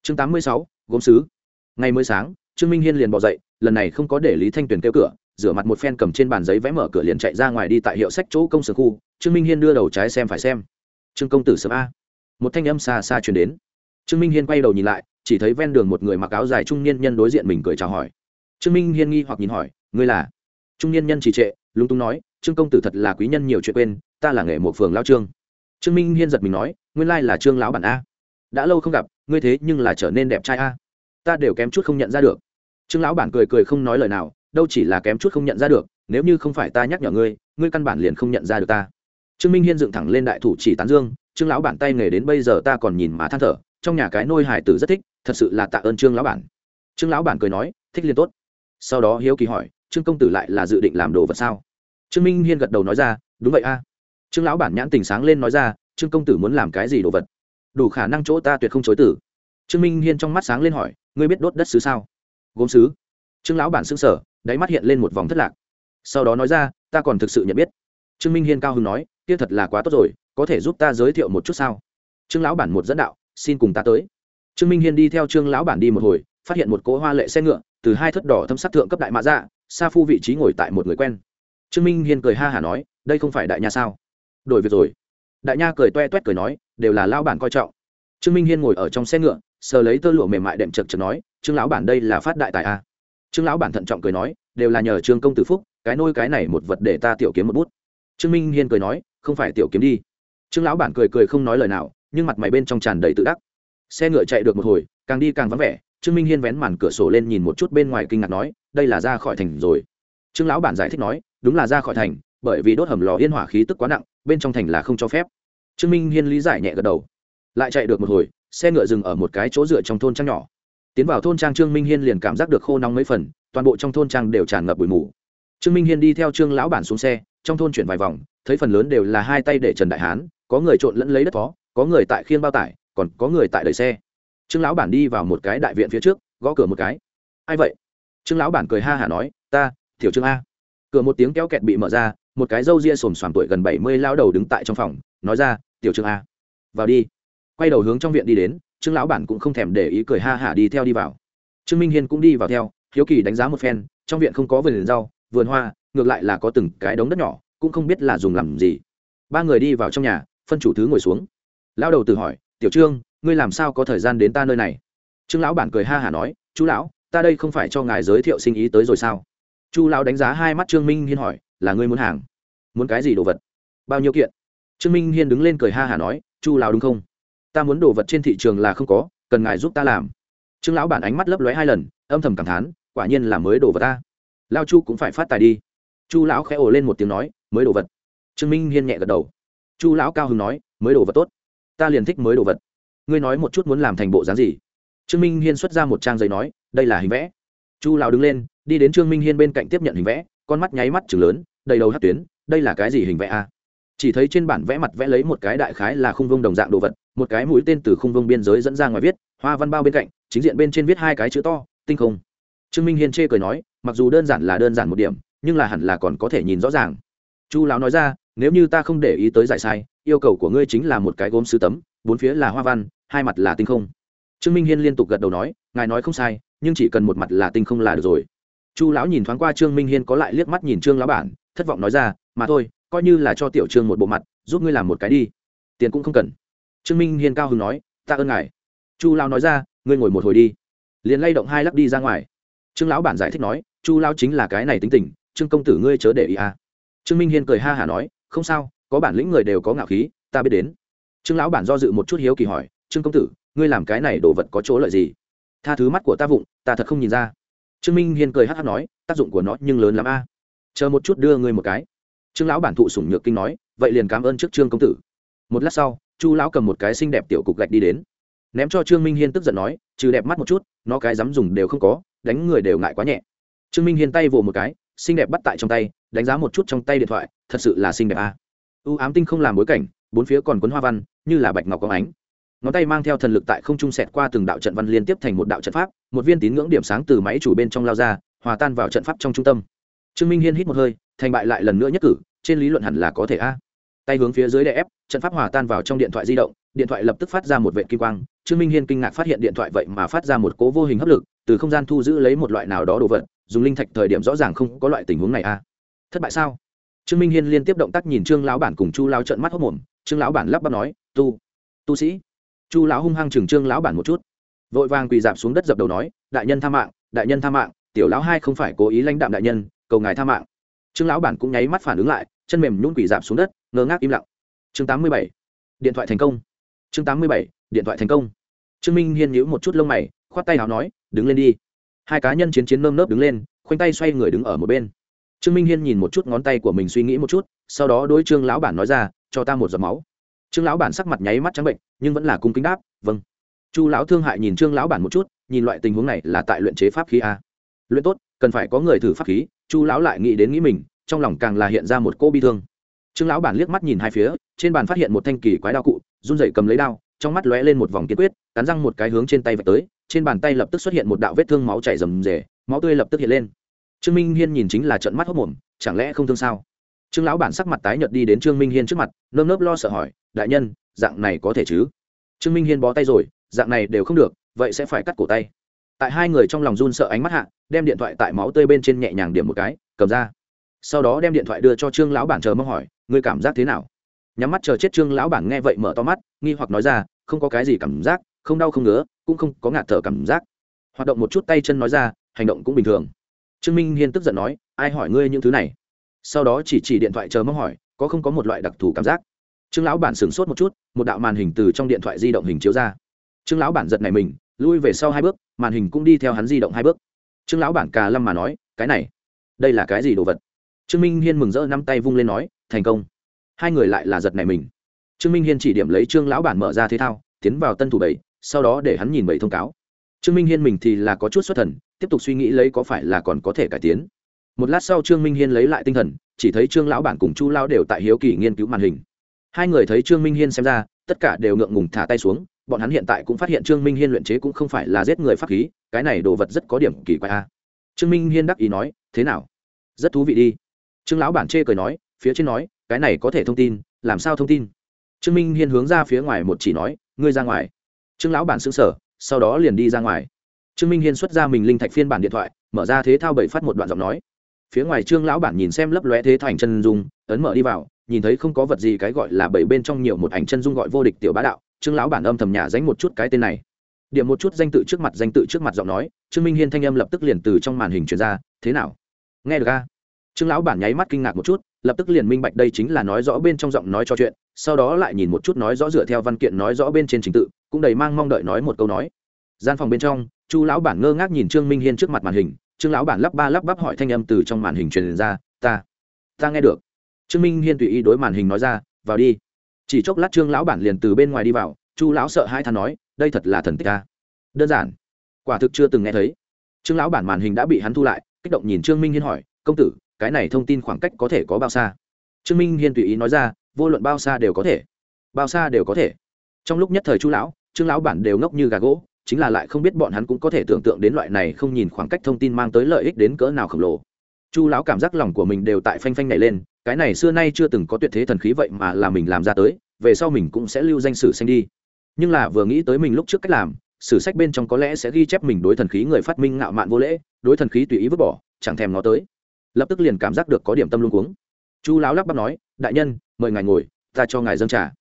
Chương tám mươi sáu, gốm sứ. Ngày mới sáng, trương minh hiên liền bỏ dậy, lần này không có để lý thanh tuyền kêu cửa, rửa mặt một phen cầm trên bàn giấy vẽ mở cửa liền chạy ra ngoài đi tại hiệu sách chỗ công sở khu, trương minh hiên đưa đầu trái xem phải xem. Trương công tử sớm a. Một thanh âm xa xa chuyển đến. Trương minh hiên quay đầu nhìn lại, chỉ thấy ven đường một người mặc áo dài trung niên nhân đối diện mình cười chào hỏi. Trương minh hiên nghi hoặc nhìn hỏi, ngươi là? Trung niên nhân trì trệ, lúng túng nói, trương công tử thật là quý nhân nhiều chuyện quên, ta là nghề một phường lao trương trương minh hiên giật mình nói, nguyên lai là trương lão bản a. Đã lâu không gặp, ngươi thế nhưng là trở nên đẹp trai a. Ta đều kém chút không nhận ra được. Trương lão bản cười cười không nói lời nào, đâu chỉ là kém chút không nhận ra được, nếu như không phải ta nhắc nhở ngươi ngươi căn bản liền không nhận ra được ta. Trương minh hiên dựng thẳng lên đại thủ chỉ tán dương, trương lão bản tay nghề đến bây giờ ta còn nhìn mà than thở, trong nhà cái nôi hải tử rất thích, thật sự là tạ ơn trương lão bản. Trương lão bản cười nói, thích liền tốt. Sau đó hiếu kỳ hỏi, trương công tử lại là dự định làm đồ vật sao? Trương minh hiên gật đầu nói ra, đúng vậy a trương lão bản nhãn tình sáng lên nói ra, trương công tử muốn làm cái gì đồ vật? Đủ khả năng chỗ ta tuyệt không chối tử trương minh hiên trong mắt sáng lên hỏi, ngươi biết đốt đất xứ sao? Gốm xứ trương lão bản xứng sở đáy mắt hiện lên một vòng thất lạc. Sau đó nói ra, ta còn thực sự nhận biết. Trương minh hiên cao hứng nói, kia thật là quá tốt rồi, có thể giúp ta giới thiệu một chút sao? Trương lão bản một dẫn đạo, xin cùng ta tới. Trương minh hiên đi theo trương lão bản đi một hồi, phát hiện một cỗ hoa lệ xe ngựa, từ hai thất đỏ thâm sắc thượng cấp đại mã dạ sa phu vị trí ngồi tại một người quen. Trương minh hiên cười ha hả nói, đây không phải đại nhà sao? Đổi việc rồi. Đại nha cười toe toét cười nói, đều là lao bản coi trọng. Trương minh hiên ngồi ở trong xe ngựa, sờ lấy tơ lụa mềm mại đệm chật chật nói, trương lão bản đây là phát đại tài a à? trương lão bản thận trọng cười nói, đều là nhờ trương công tử phúc, cái nôi cái này một vật để ta tiểu kiếm một bút. Trương minh hiên cười nói, không phải tiểu kiếm đi. Trương lão bản cười cười không nói lời nào, nhưng mặt mày bên trong tràn đầy tự đắc. Xe ngựa chạy được một hồi, càng đi càng vắng vẻ, trương minh hiên vén màn cửa sổ lên nhìn một chút bên ngoài kinh ngạc nói, đây là ra khỏi thành rồi. Trương lão bản giải thích nói, đúng là ra khỏi thành, bởi vì đốt hầm lò yên hỏa khí tức quá nặng bên trong thành là không cho phép. Trương minh hiên lý giải nhẹ gật đầu. Lại chạy được một hồi, xe ngựa dừng ở một cái chỗ dựa trong thôn trang nhỏ. Tiến vào thôn trang trương minh hiên liền cảm giác được khô nóng mấy phần, toàn bộ trong thôn trang đều tràn ngập bụi mù. Trương minh hiên đi theo trương lão bản xuống xe, trong thôn chuyển vài vòng, thấy phần lớn đều là hai tay để trần đại hán, có người trộn lẫn lấy đất phó có người tại khiên bao tải, còn có người tại đẩy xe. Trương lão bản đi vào một cái đại viện phía trước, gõ cửa một cái. Ai vậy? Trương lão bản cười ha hả nói, ta thiểu trương a. Cửa một tiếng kéo kẹt bị mở ra một cái râu ria xồm xoàm tuổi gần bảy mươi lao đầu đứng tại trong phòng, nói ra, tiểu trương a, vào đi. Quay đầu hướng trong viện đi đến, trương lão bản cũng không thèm để ý cười ha hả đi theo đi vào. Trương minh hiên cũng đi vào theo, hiếu kỳ đánh giá một phen, trong viện không có vườn rau, vườn hoa, ngược lại là có từng cái đống đất nhỏ, cũng không biết là dùng làm gì. Ba người đi vào trong nhà, phân chủ thứ ngồi xuống. Lão đầu tự hỏi, tiểu trương, ngươi làm sao có thời gian đến ta nơi này? Trương lão bản cười ha hả nói, chú lão, ta đây không phải cho ngài giới thiệu sinh ý tới rồi sao? Chu lão đánh giá hai mắt trương minh hiên hỏi, là ngươi muốn hàng? Muốn cái gì đồ vật? Bao nhiêu kiện? Trương minh hiên đứng lên cười ha hả nói, chu lão đúng không? Ta muốn đồ vật trên thị trường là không có, cần ngài giúp ta làm. Trương lão bản ánh mắt lấp lóe hai lần, âm thầm cảm thán, quả nhiên là mới đồ vật ta. Lao chu cũng phải phát tài đi. Chu lão khẽ ồ lên một tiếng nói, mới đồ vật. Trương minh hiên nhẹ gật đầu. Chu lão cao hưng nói, mới đồ vật tốt. Ta liền thích mới đồ vật. Ngươi nói một chút muốn làm thành bộ dáng gì? Trương minh hiên xuất ra một trang giấy nói, đây là hình vẽ. Chu lão đứng lên, đi đến trương minh hiên bên cạnh tiếp nhận hình vẽ, con mắt nháy mắt chừng lớn, đầy đầu hát tuyến đây là cái gì hình vẽ a? Chỉ thấy trên bản vẽ mặt vẽ lấy một cái đại khái là khung vông đồng dạng đồ vật, một cái mũi tên từ khung vông biên giới dẫn ra ngoài viết, hoa văn bao bên cạnh, chính diện bên trên viết hai cái chữ to, tinh không. Trương minh hiên chê cười nói, mặc dù đơn giản là đơn giản một điểm, nhưng là hẳn là còn có thể nhìn rõ ràng. Chu lão nói ra, nếu như ta không để ý tới giải sai, yêu cầu của ngươi chính là một cái gốm sứ tấm, bốn phía là hoa văn, hai mặt là tinh không. Trương minh hiên liên tục gật đầu nói, ngài nói không sai, nhưng chỉ cần một mặt là tinh không là được rồi. Chu lão nhìn thoáng qua trương minh hiên có lại liếc mắt nhìn trương lão bản, thất vọng nói ra mà thôi, coi như là cho tiểu trương một bộ mặt, giúp ngươi làm một cái đi. Tiền cũng không cần. Trương minh hiên cao hứng nói, ta ơn ngài. Chu lão nói ra, ngươi ngồi một hồi đi. Liền lay động hai lắc đi ra ngoài. Trương lão bản giải thích nói, chu lão chính là cái này tính tình, trương công tử ngươi chớ để ý à. trương minh hiên cười ha hả nói, không sao, có bản lĩnh người đều có ngạo khí, ta biết đến. Trương lão bản do dự một chút hiếu kỳ hỏi, trương công tử, ngươi làm cái này đồ vật có chỗ lợi gì? Tha thứ mắt của ta vụng, ta thật không nhìn ra. Trương minh hiên cười hát hát nói, tác dụng của nó nhưng lớn lắm a. Chờ một chút đưa ngươi một cái trương lão bản thụ sủng nhược kinh nói, vậy liền cảm ơn trước trương công tử. Một lát sau, chu lão cầm một cái xinh đẹp tiểu cục gạch đi đến. Ném cho trương minh hiên tức giận nói, trừ đẹp mắt một chút, nó cái dám dùng đều không có, đánh người đều ngại quá nhẹ. Trương minh hiên tay vồ một cái, xinh đẹp bắt tại trong tay, đánh giá một chút trong tay điện thoại, thật sự là xinh đẹp a. À. u ám tinh không làm bối cảnh, bốn phía còn cuốn hoa văn, như là bạch ngọc có ánh. Ngón tay mang theo thần lực tại không trung sẹt qua từng đạo trận văn liên tiếp thành một đạo trận pháp, một viên tín ngưỡng điểm sáng từ máy chủ bên trong lao ra, hòa tan vào trận pháp trong trung tâm. Trương minh hiên hít một hơi, thành bại lại lần nữa nhất cử trên lý luận hẳn là có thể a. Tay hướng phía dưới đè ép, trận pháp hòa tan vào trong điện thoại di động, điện thoại lập tức phát ra một vệ kim quang. Trương minh hiên kinh ngạc phát hiện điện thoại vậy mà phát ra một cố vô hình hấp lực, từ không gian thu giữ lấy một loại nào đó đồ vật, dùng linh thạch thời điểm rõ ràng không có loại tình huống này a. Thất bại sao? Trương minh hiên liên tiếp động tác nhìn trương lão bản cùng chu lao trận mắt hốc mồm trương lão bản lắp bắp nói, tu tu sĩ. Chu lão hung hăng chừng trương lão bản một chút, vội vàng quỳ dạp xuống đất dập đầu nói, đại nhân tha mạng, đại nhân tha mạng, tiểu lão hai không phải cố ý lãnh đạm đại nhân, cầu ngài tha mạng trương lão bản cũng nháy mắt phản ứng lại, chân mềm nhún quỳ dạp xuống đất, ngơ ngác im lặng. Chương tám mươi bảy, điện thoại thành công. Chương tám mươi bảy, điện thoại thành công. Trương minh hiên nhíu một chút lông mày, khoát tay hào nói, đứng lên đi. Hai cá nhân chiến chiến nơm nớp đứng lên, khoanh tay xoay người đứng ở một bên. Trương minh hiên nhìn một chút ngón tay của mình suy nghĩ một chút, sau đó đối trương lão bản nói ra, cho ta một giọt máu. Trương lão bản sắc mặt nháy mắt trắng bệnh, nhưng vẫn là cung kính đáp vâng. Chu lão thương hại nhìn trương lão bản một chút, nhìn loại tình huống này là tại luyện chế pháp khí a. Luyện tốt cần phải có người thử pháp khí, chu lão lại nghĩ đến nghĩ mình, trong lòng càng là hiện ra một cô bi thương. Trương lão bản liếc mắt nhìn hai phía, trên bàn phát hiện một thanh kỳ quái đao cụ, run rẩy cầm lấy đao, trong mắt lóe lên một vòng kiên quyết, cắn răng một cái hướng trên tay vạch tới, trên bàn tay lập tức xuất hiện một đạo vết thương máu chảy rầm rề, máu tươi lập tức hiện lên. Trương minh hiên nhìn chính là trận mắt hốc mồm, chẳng lẽ không thương sao? Trương lão bản sắc mặt tái nhợt đi đến trương minh hiên trước mặt, nơm nớp lo sợ hỏi, đại nhân, dạng này có thể chứ? Trương minh hiên bó tay rồi, dạng này đều không được, vậy sẽ phải cắt cổ tay tại hai người trong lòng run sợ ánh mắt hạ, đem điện thoại tại máu tơi bên trên nhẹ nhàng điểm một cái, cầm ra. Sau đó đem điện thoại đưa cho trương lão bản chờ mong hỏi, ngươi cảm giác thế nào? Nhắm mắt chờ chết trương lão bản nghe vậy mở to mắt, nghi hoặc nói ra, không có cái gì cảm giác, không đau không ngứa, cũng không có ngạt thở cảm giác. Hoạt động một chút tay chân nói ra, hành động cũng bình thường. Trương minh hiên tức giận nói, ai hỏi ngươi những thứ này? Sau đó chỉ chỉ điện thoại chờ mong hỏi, có không có một loại đặc thù cảm giác? Trương lão bản sửng sốt một chút, một đạo màn hình từ trong điện thoại di động hình chiếu ra. Trương lão bản giật này mình lui về sau hai bước, màn hình cũng đi theo hắn di động hai bước. Trương lão bản cà lâm mà nói, cái này, đây là cái gì đồ vật? Trương minh hiên mừng rỡ năm tay vung lên nói, thành công. Hai người lại là giật này mình. Trương minh hiên chỉ điểm lấy trương lão bản mở ra thế thao, tiến vào tân thủ bảy, sau đó để hắn nhìn bảy thông cáo. Trương minh hiên mình thì là có chút xuất thần, tiếp tục suy nghĩ lấy có phải là còn có thể cải tiến. Một lát sau trương minh hiên lấy lại tinh thần, chỉ thấy trương lão bản cùng chu lao đều tại hiếu kỳ nghiên cứu màn hình. Hai người thấy trương minh hiên xem ra, tất cả đều ngượng ngùng thả tay xuống bọn hắn hiện tại cũng phát hiện trương minh hiên luyện chế cũng không phải là giết người pháp khí, cái này đồ vật rất có điểm kỳ quái a. Trương minh hiên đắc ý nói, thế nào? Rất thú vị đi. Trương lão bản chê cười nói, phía trên nói, cái này có thể thông tin, làm sao thông tin? Trương minh hiên hướng ra phía ngoài một chỉ nói, ngươi ra ngoài. Trương lão bản xứng sở sau đó liền đi ra ngoài. Trương minh hiên xuất ra mình linh thạch phiên bản điện thoại, mở ra thế thao bảy phát một đoạn giọng nói. Phía ngoài trương lão bản nhìn xem lấp lóe thế thành chân dung, ấn mở đi vào, nhìn thấy không có vật gì cái gọi là bảy bên trong nhiều một ảnh chân dung gọi vô địch tiểu bá đạo trương lão bản âm thầm nhà dánh một chút cái tên này. Điểm một chút danh tự trước mặt danh tự trước mặt giọng nói, trương minh hiên thanh âm lập tức liền từ trong màn hình truyền ra, thế nào? Nghe được a? Trương lão bản nháy mắt kinh ngạc một chút, lập tức liền minh bạch đây chính là nói rõ bên trong giọng nói cho chuyện, sau đó lại nhìn một chút nói rõ dựa theo văn kiện nói rõ bên trên trình tự, cũng đầy mang mong đợi nói một câu nói. Gian phòng bên trong, chu lão bản ngơ ngác nhìn trương minh hiên trước mặt màn hình, trương lão bản lắp ba lắp bắp hỏi thanh âm từ trong màn hình truyền ra, ta ta nghe được. Trương minh hiên tùy ý đối màn hình nói ra, vào đi chỉ chốc lát trương lão bản liền từ bên ngoài đi vào, chu lão sợ hai than nói, đây thật là thần tích ca đơn giản. Quả thực chưa từng nghe thấy. Trương lão bản màn hình đã bị hắn thu lại, kích động nhìn trương minh hiên hỏi, công tử, cái này thông tin khoảng cách có thể có bao xa? Trương minh hiên tùy ý nói ra, vô luận bao xa đều có thể. Bao xa đều có thể. Trong lúc nhất thời chu lão, trương lão bản đều ngốc như gà gỗ, chính là lại không biết bọn hắn cũng có thể tưởng tượng đến loại này không nhìn khoảng cách thông tin mang tới lợi ích đến cỡ nào khổng lồ. Chu lão cảm giác lòng của mình đều tại phanh phanh này lên cái này xưa nay chưa từng có tuyệt thế thần khí vậy mà là mình làm ra tới, về sau mình cũng sẽ lưu danh sử xanh đi. Nhưng là vừa nghĩ tới mình lúc trước cách làm, sử sách bên trong có lẽ sẽ ghi chép mình đối thần khí người phát minh ngạo mạn vô lễ, đối thần khí tùy ý vứt bỏ, chẳng thèm nó tới. Lập tức liền cảm giác được có điểm tâm luôn cuống. Chu lão lắp bắp nói, đại nhân, mời ngài ngồi, ta cho ngài dâng trà.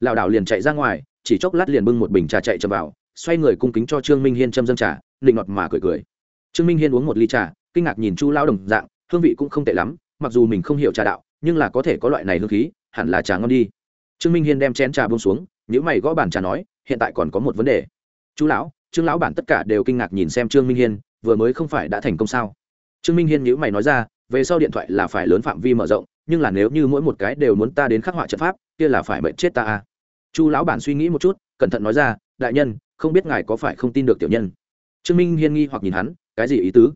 Lảo đảo liền chạy ra ngoài, chỉ chốc lát liền bưng một bình trà chạy chậm vào, xoay người cung kính cho trương minh hiên châm dâng trà định ngọt mà cười cười. Trương minh hiên uống một ly trà, kinh ngạc nhìn chu lão đồng dạng, hương vị cũng không tệ lắm, mặc dù mình không hiểu trà đạo nhưng là có thể có loại này hương khí, hẳn là trà ngon đi. Trương minh hiên đem chén trà bông xuống những mày gõ bàn trà nói, hiện tại còn có một vấn đề. Chú lão, trương lão bản tất cả đều kinh ngạc nhìn xem trương minh hiên, vừa mới không phải đã thành công sao? Trương minh hiên nhữ mày nói ra, về sau điện thoại là phải lớn phạm vi mở rộng, nhưng là nếu như mỗi một cái đều muốn ta đến khắc họa trận pháp, kia là phải mệnh chết ta à? Chu lão bản suy nghĩ một chút, cẩn thận nói ra, đại nhân, không biết ngài có phải không tin được tiểu nhân? Trương minh hiên nghi hoặc nhìn hắn, cái gì ý tứ?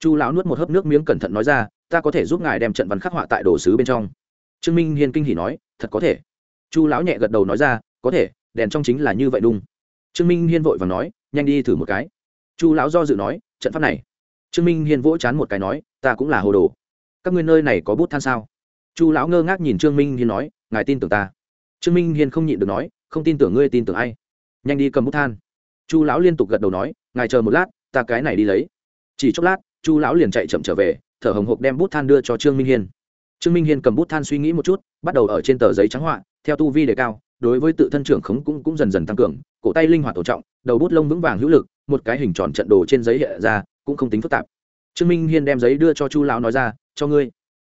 Chu lão nuốt một hớp nước miếng cẩn thận nói ra ta có thể giúp ngài đem trận văn khắc họa tại đồ sứ bên trong. Trương minh hiên kinh hỉ nói, thật có thể. Chu lão nhẹ gật đầu nói ra, có thể, đèn trong chính là như vậy đúng. trương minh hiên vội và nói, nhanh đi thử một cái. Chu lão do dự nói, trận pháp này. Trương minh hiên vỗ chán một cái nói, ta cũng là hồ đồ. Các người nơi này có bút than sao? Chu lão ngơ ngác nhìn trương minh hiên nói, ngài tin tưởng ta. Trương minh hiên không nhịn được nói, không tin tưởng ngươi tin tưởng ai. Nhanh đi cầm bút than. Chu lão liên tục gật đầu nói, ngài chờ một lát, ta cái này đi lấy. Chỉ chốc lát, chu lão liền chạy chậm trở về thở hồng hộc đem bút than đưa cho trương minh hiên. Trương minh hiên cầm bút than suy nghĩ một chút, bắt đầu ở trên tờ giấy trắng họa, theo tu vi đề cao, đối với tự thân trưởng khống cũng cũng dần dần tăng cường, cổ tay linh hoạt tổ trọng, đầu bút lông vững vàng hữu lực, một cái hình tròn trận đồ trên giấy hiện ra, cũng không tính phức tạp. Trương minh hiên đem giấy đưa cho chu lão nói ra, cho ngươi.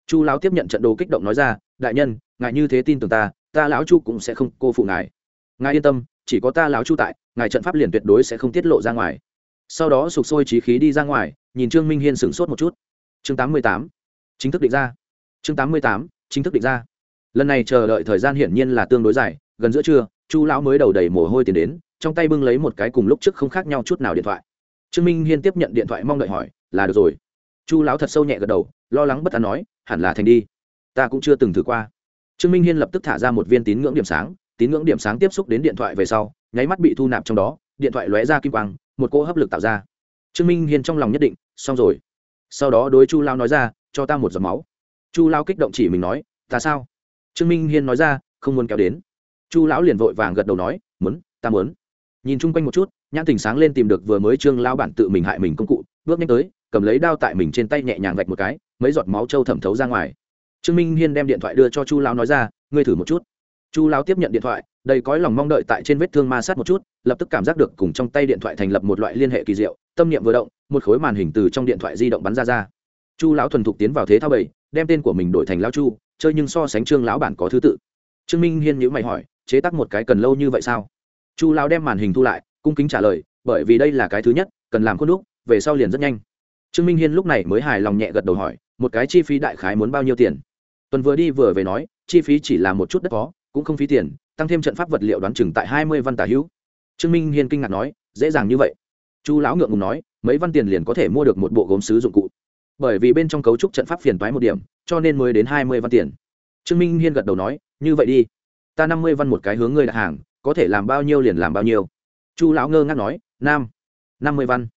Chu lão tiếp nhận trận đồ kích động nói ra, đại nhân, ngài như thế tin tưởng ta ta lão chu cũng sẽ không cô phụ ngài. Ngài yên tâm, chỉ có ta lão chu tại, ngài trận pháp liền tuyệt đối sẽ không tiết lộ ra ngoài. Sau đó sục sôi trí khí đi ra ngoài, nhìn trương minh hiên sửng sốt một chút chương tám mươi tám. Chính thức định ra. Chương tám mươi tám, chính thức định ra. Lần này chờ đợi thời gian hiển nhiên là tương đối dài, gần giữa trưa, chu lão mới đầu đầy mồ hôi tiền đến, trong tay bưng lấy một cái cùng lúc trước không khác nhau chút nào điện thoại. Trương minh hiên tiếp nhận điện thoại mong đợi hỏi, là được rồi. Chu lão thật sâu nhẹ gật đầu, lo lắng bất an nói, hẳn là thành đi. Ta cũng chưa từng thử qua. Trương minh hiên lập tức thả ra một viên tín ngưỡng điểm sáng, tín ngưỡng điểm sáng tiếp xúc đến điện thoại về sau, nháy mắt bị thu nạp trong đó, điện thoại lóe ra kim quang, một cỗ hấp lực tạo ra. Trương minh hiên trong lòng nhất định, xong rồi sau đó đối chu lao nói ra, cho ta một giọt máu. Chu lao kích động chỉ mình nói, ta sao? Trương minh hiên nói ra, không muốn kéo đến. Chu lão liền vội vàng gật đầu nói, muốn, ta muốn. Nhìn chung quanh một chút, nhãn tình sáng lên tìm được vừa mới trương lao bản tự mình hại mình công cụ, bước nhanh tới, cầm lấy đao tại mình trên tay nhẹ nhàng vạch một cái, mấy giọt máu trâu thẩm thấu ra ngoài. Trương minh hiên đem điện thoại đưa cho chu lão nói ra, ngươi thử một chút. Chu lão tiếp nhận điện thoại, đầy cõi lòng mong đợi tại trên vết thương ma sát một chút, lập tức cảm giác được cùng trong tay điện thoại thành lập một loại liên hệ kỳ diệu, tâm niệm vừa động một khối màn hình từ trong điện thoại di động bắn ra ra. Chu lão thuần thục tiến vào thế thao bảy đem tên của mình đổi thành lão chu, chơi nhưng so sánh trương lão bản có thứ tự. Trương minh hiên nhữ mày hỏi, chế tác một cái cần lâu như vậy sao? Chu lão đem màn hình thu lại, cung kính trả lời, bởi vì đây là cái thứ nhất, cần làm khuôn đúc, về sau liền rất nhanh. Trương minh hiên lúc này mới hài lòng nhẹ gật đầu hỏi, một cái chi phí đại khái muốn bao nhiêu tiền? Tuần vừa đi vừa về nói, chi phí chỉ là một chút đất có, cũng không phí tiền, tăng thêm trận pháp vật liệu đoán chừng tại hai mươi văn tả hữu. Trương minh hiên kinh ngạc nói, dễ dàng như vậy. Chu lão ngượng ngùng nói mấy văn tiền liền có thể mua được một bộ gốm sứ dụng cụ. Bởi vì bên trong cấu trúc trận pháp phiền toái một điểm, cho nên mới đến hai mươi văn tiền. Trương minh hiên gật đầu nói, như vậy đi. Ta năm mươi văn một cái hướng ngươi đặt hàng, có thể làm bao nhiêu liền làm bao nhiêu. Chu lão ngơ ngác nói, nam, năm mươi văn.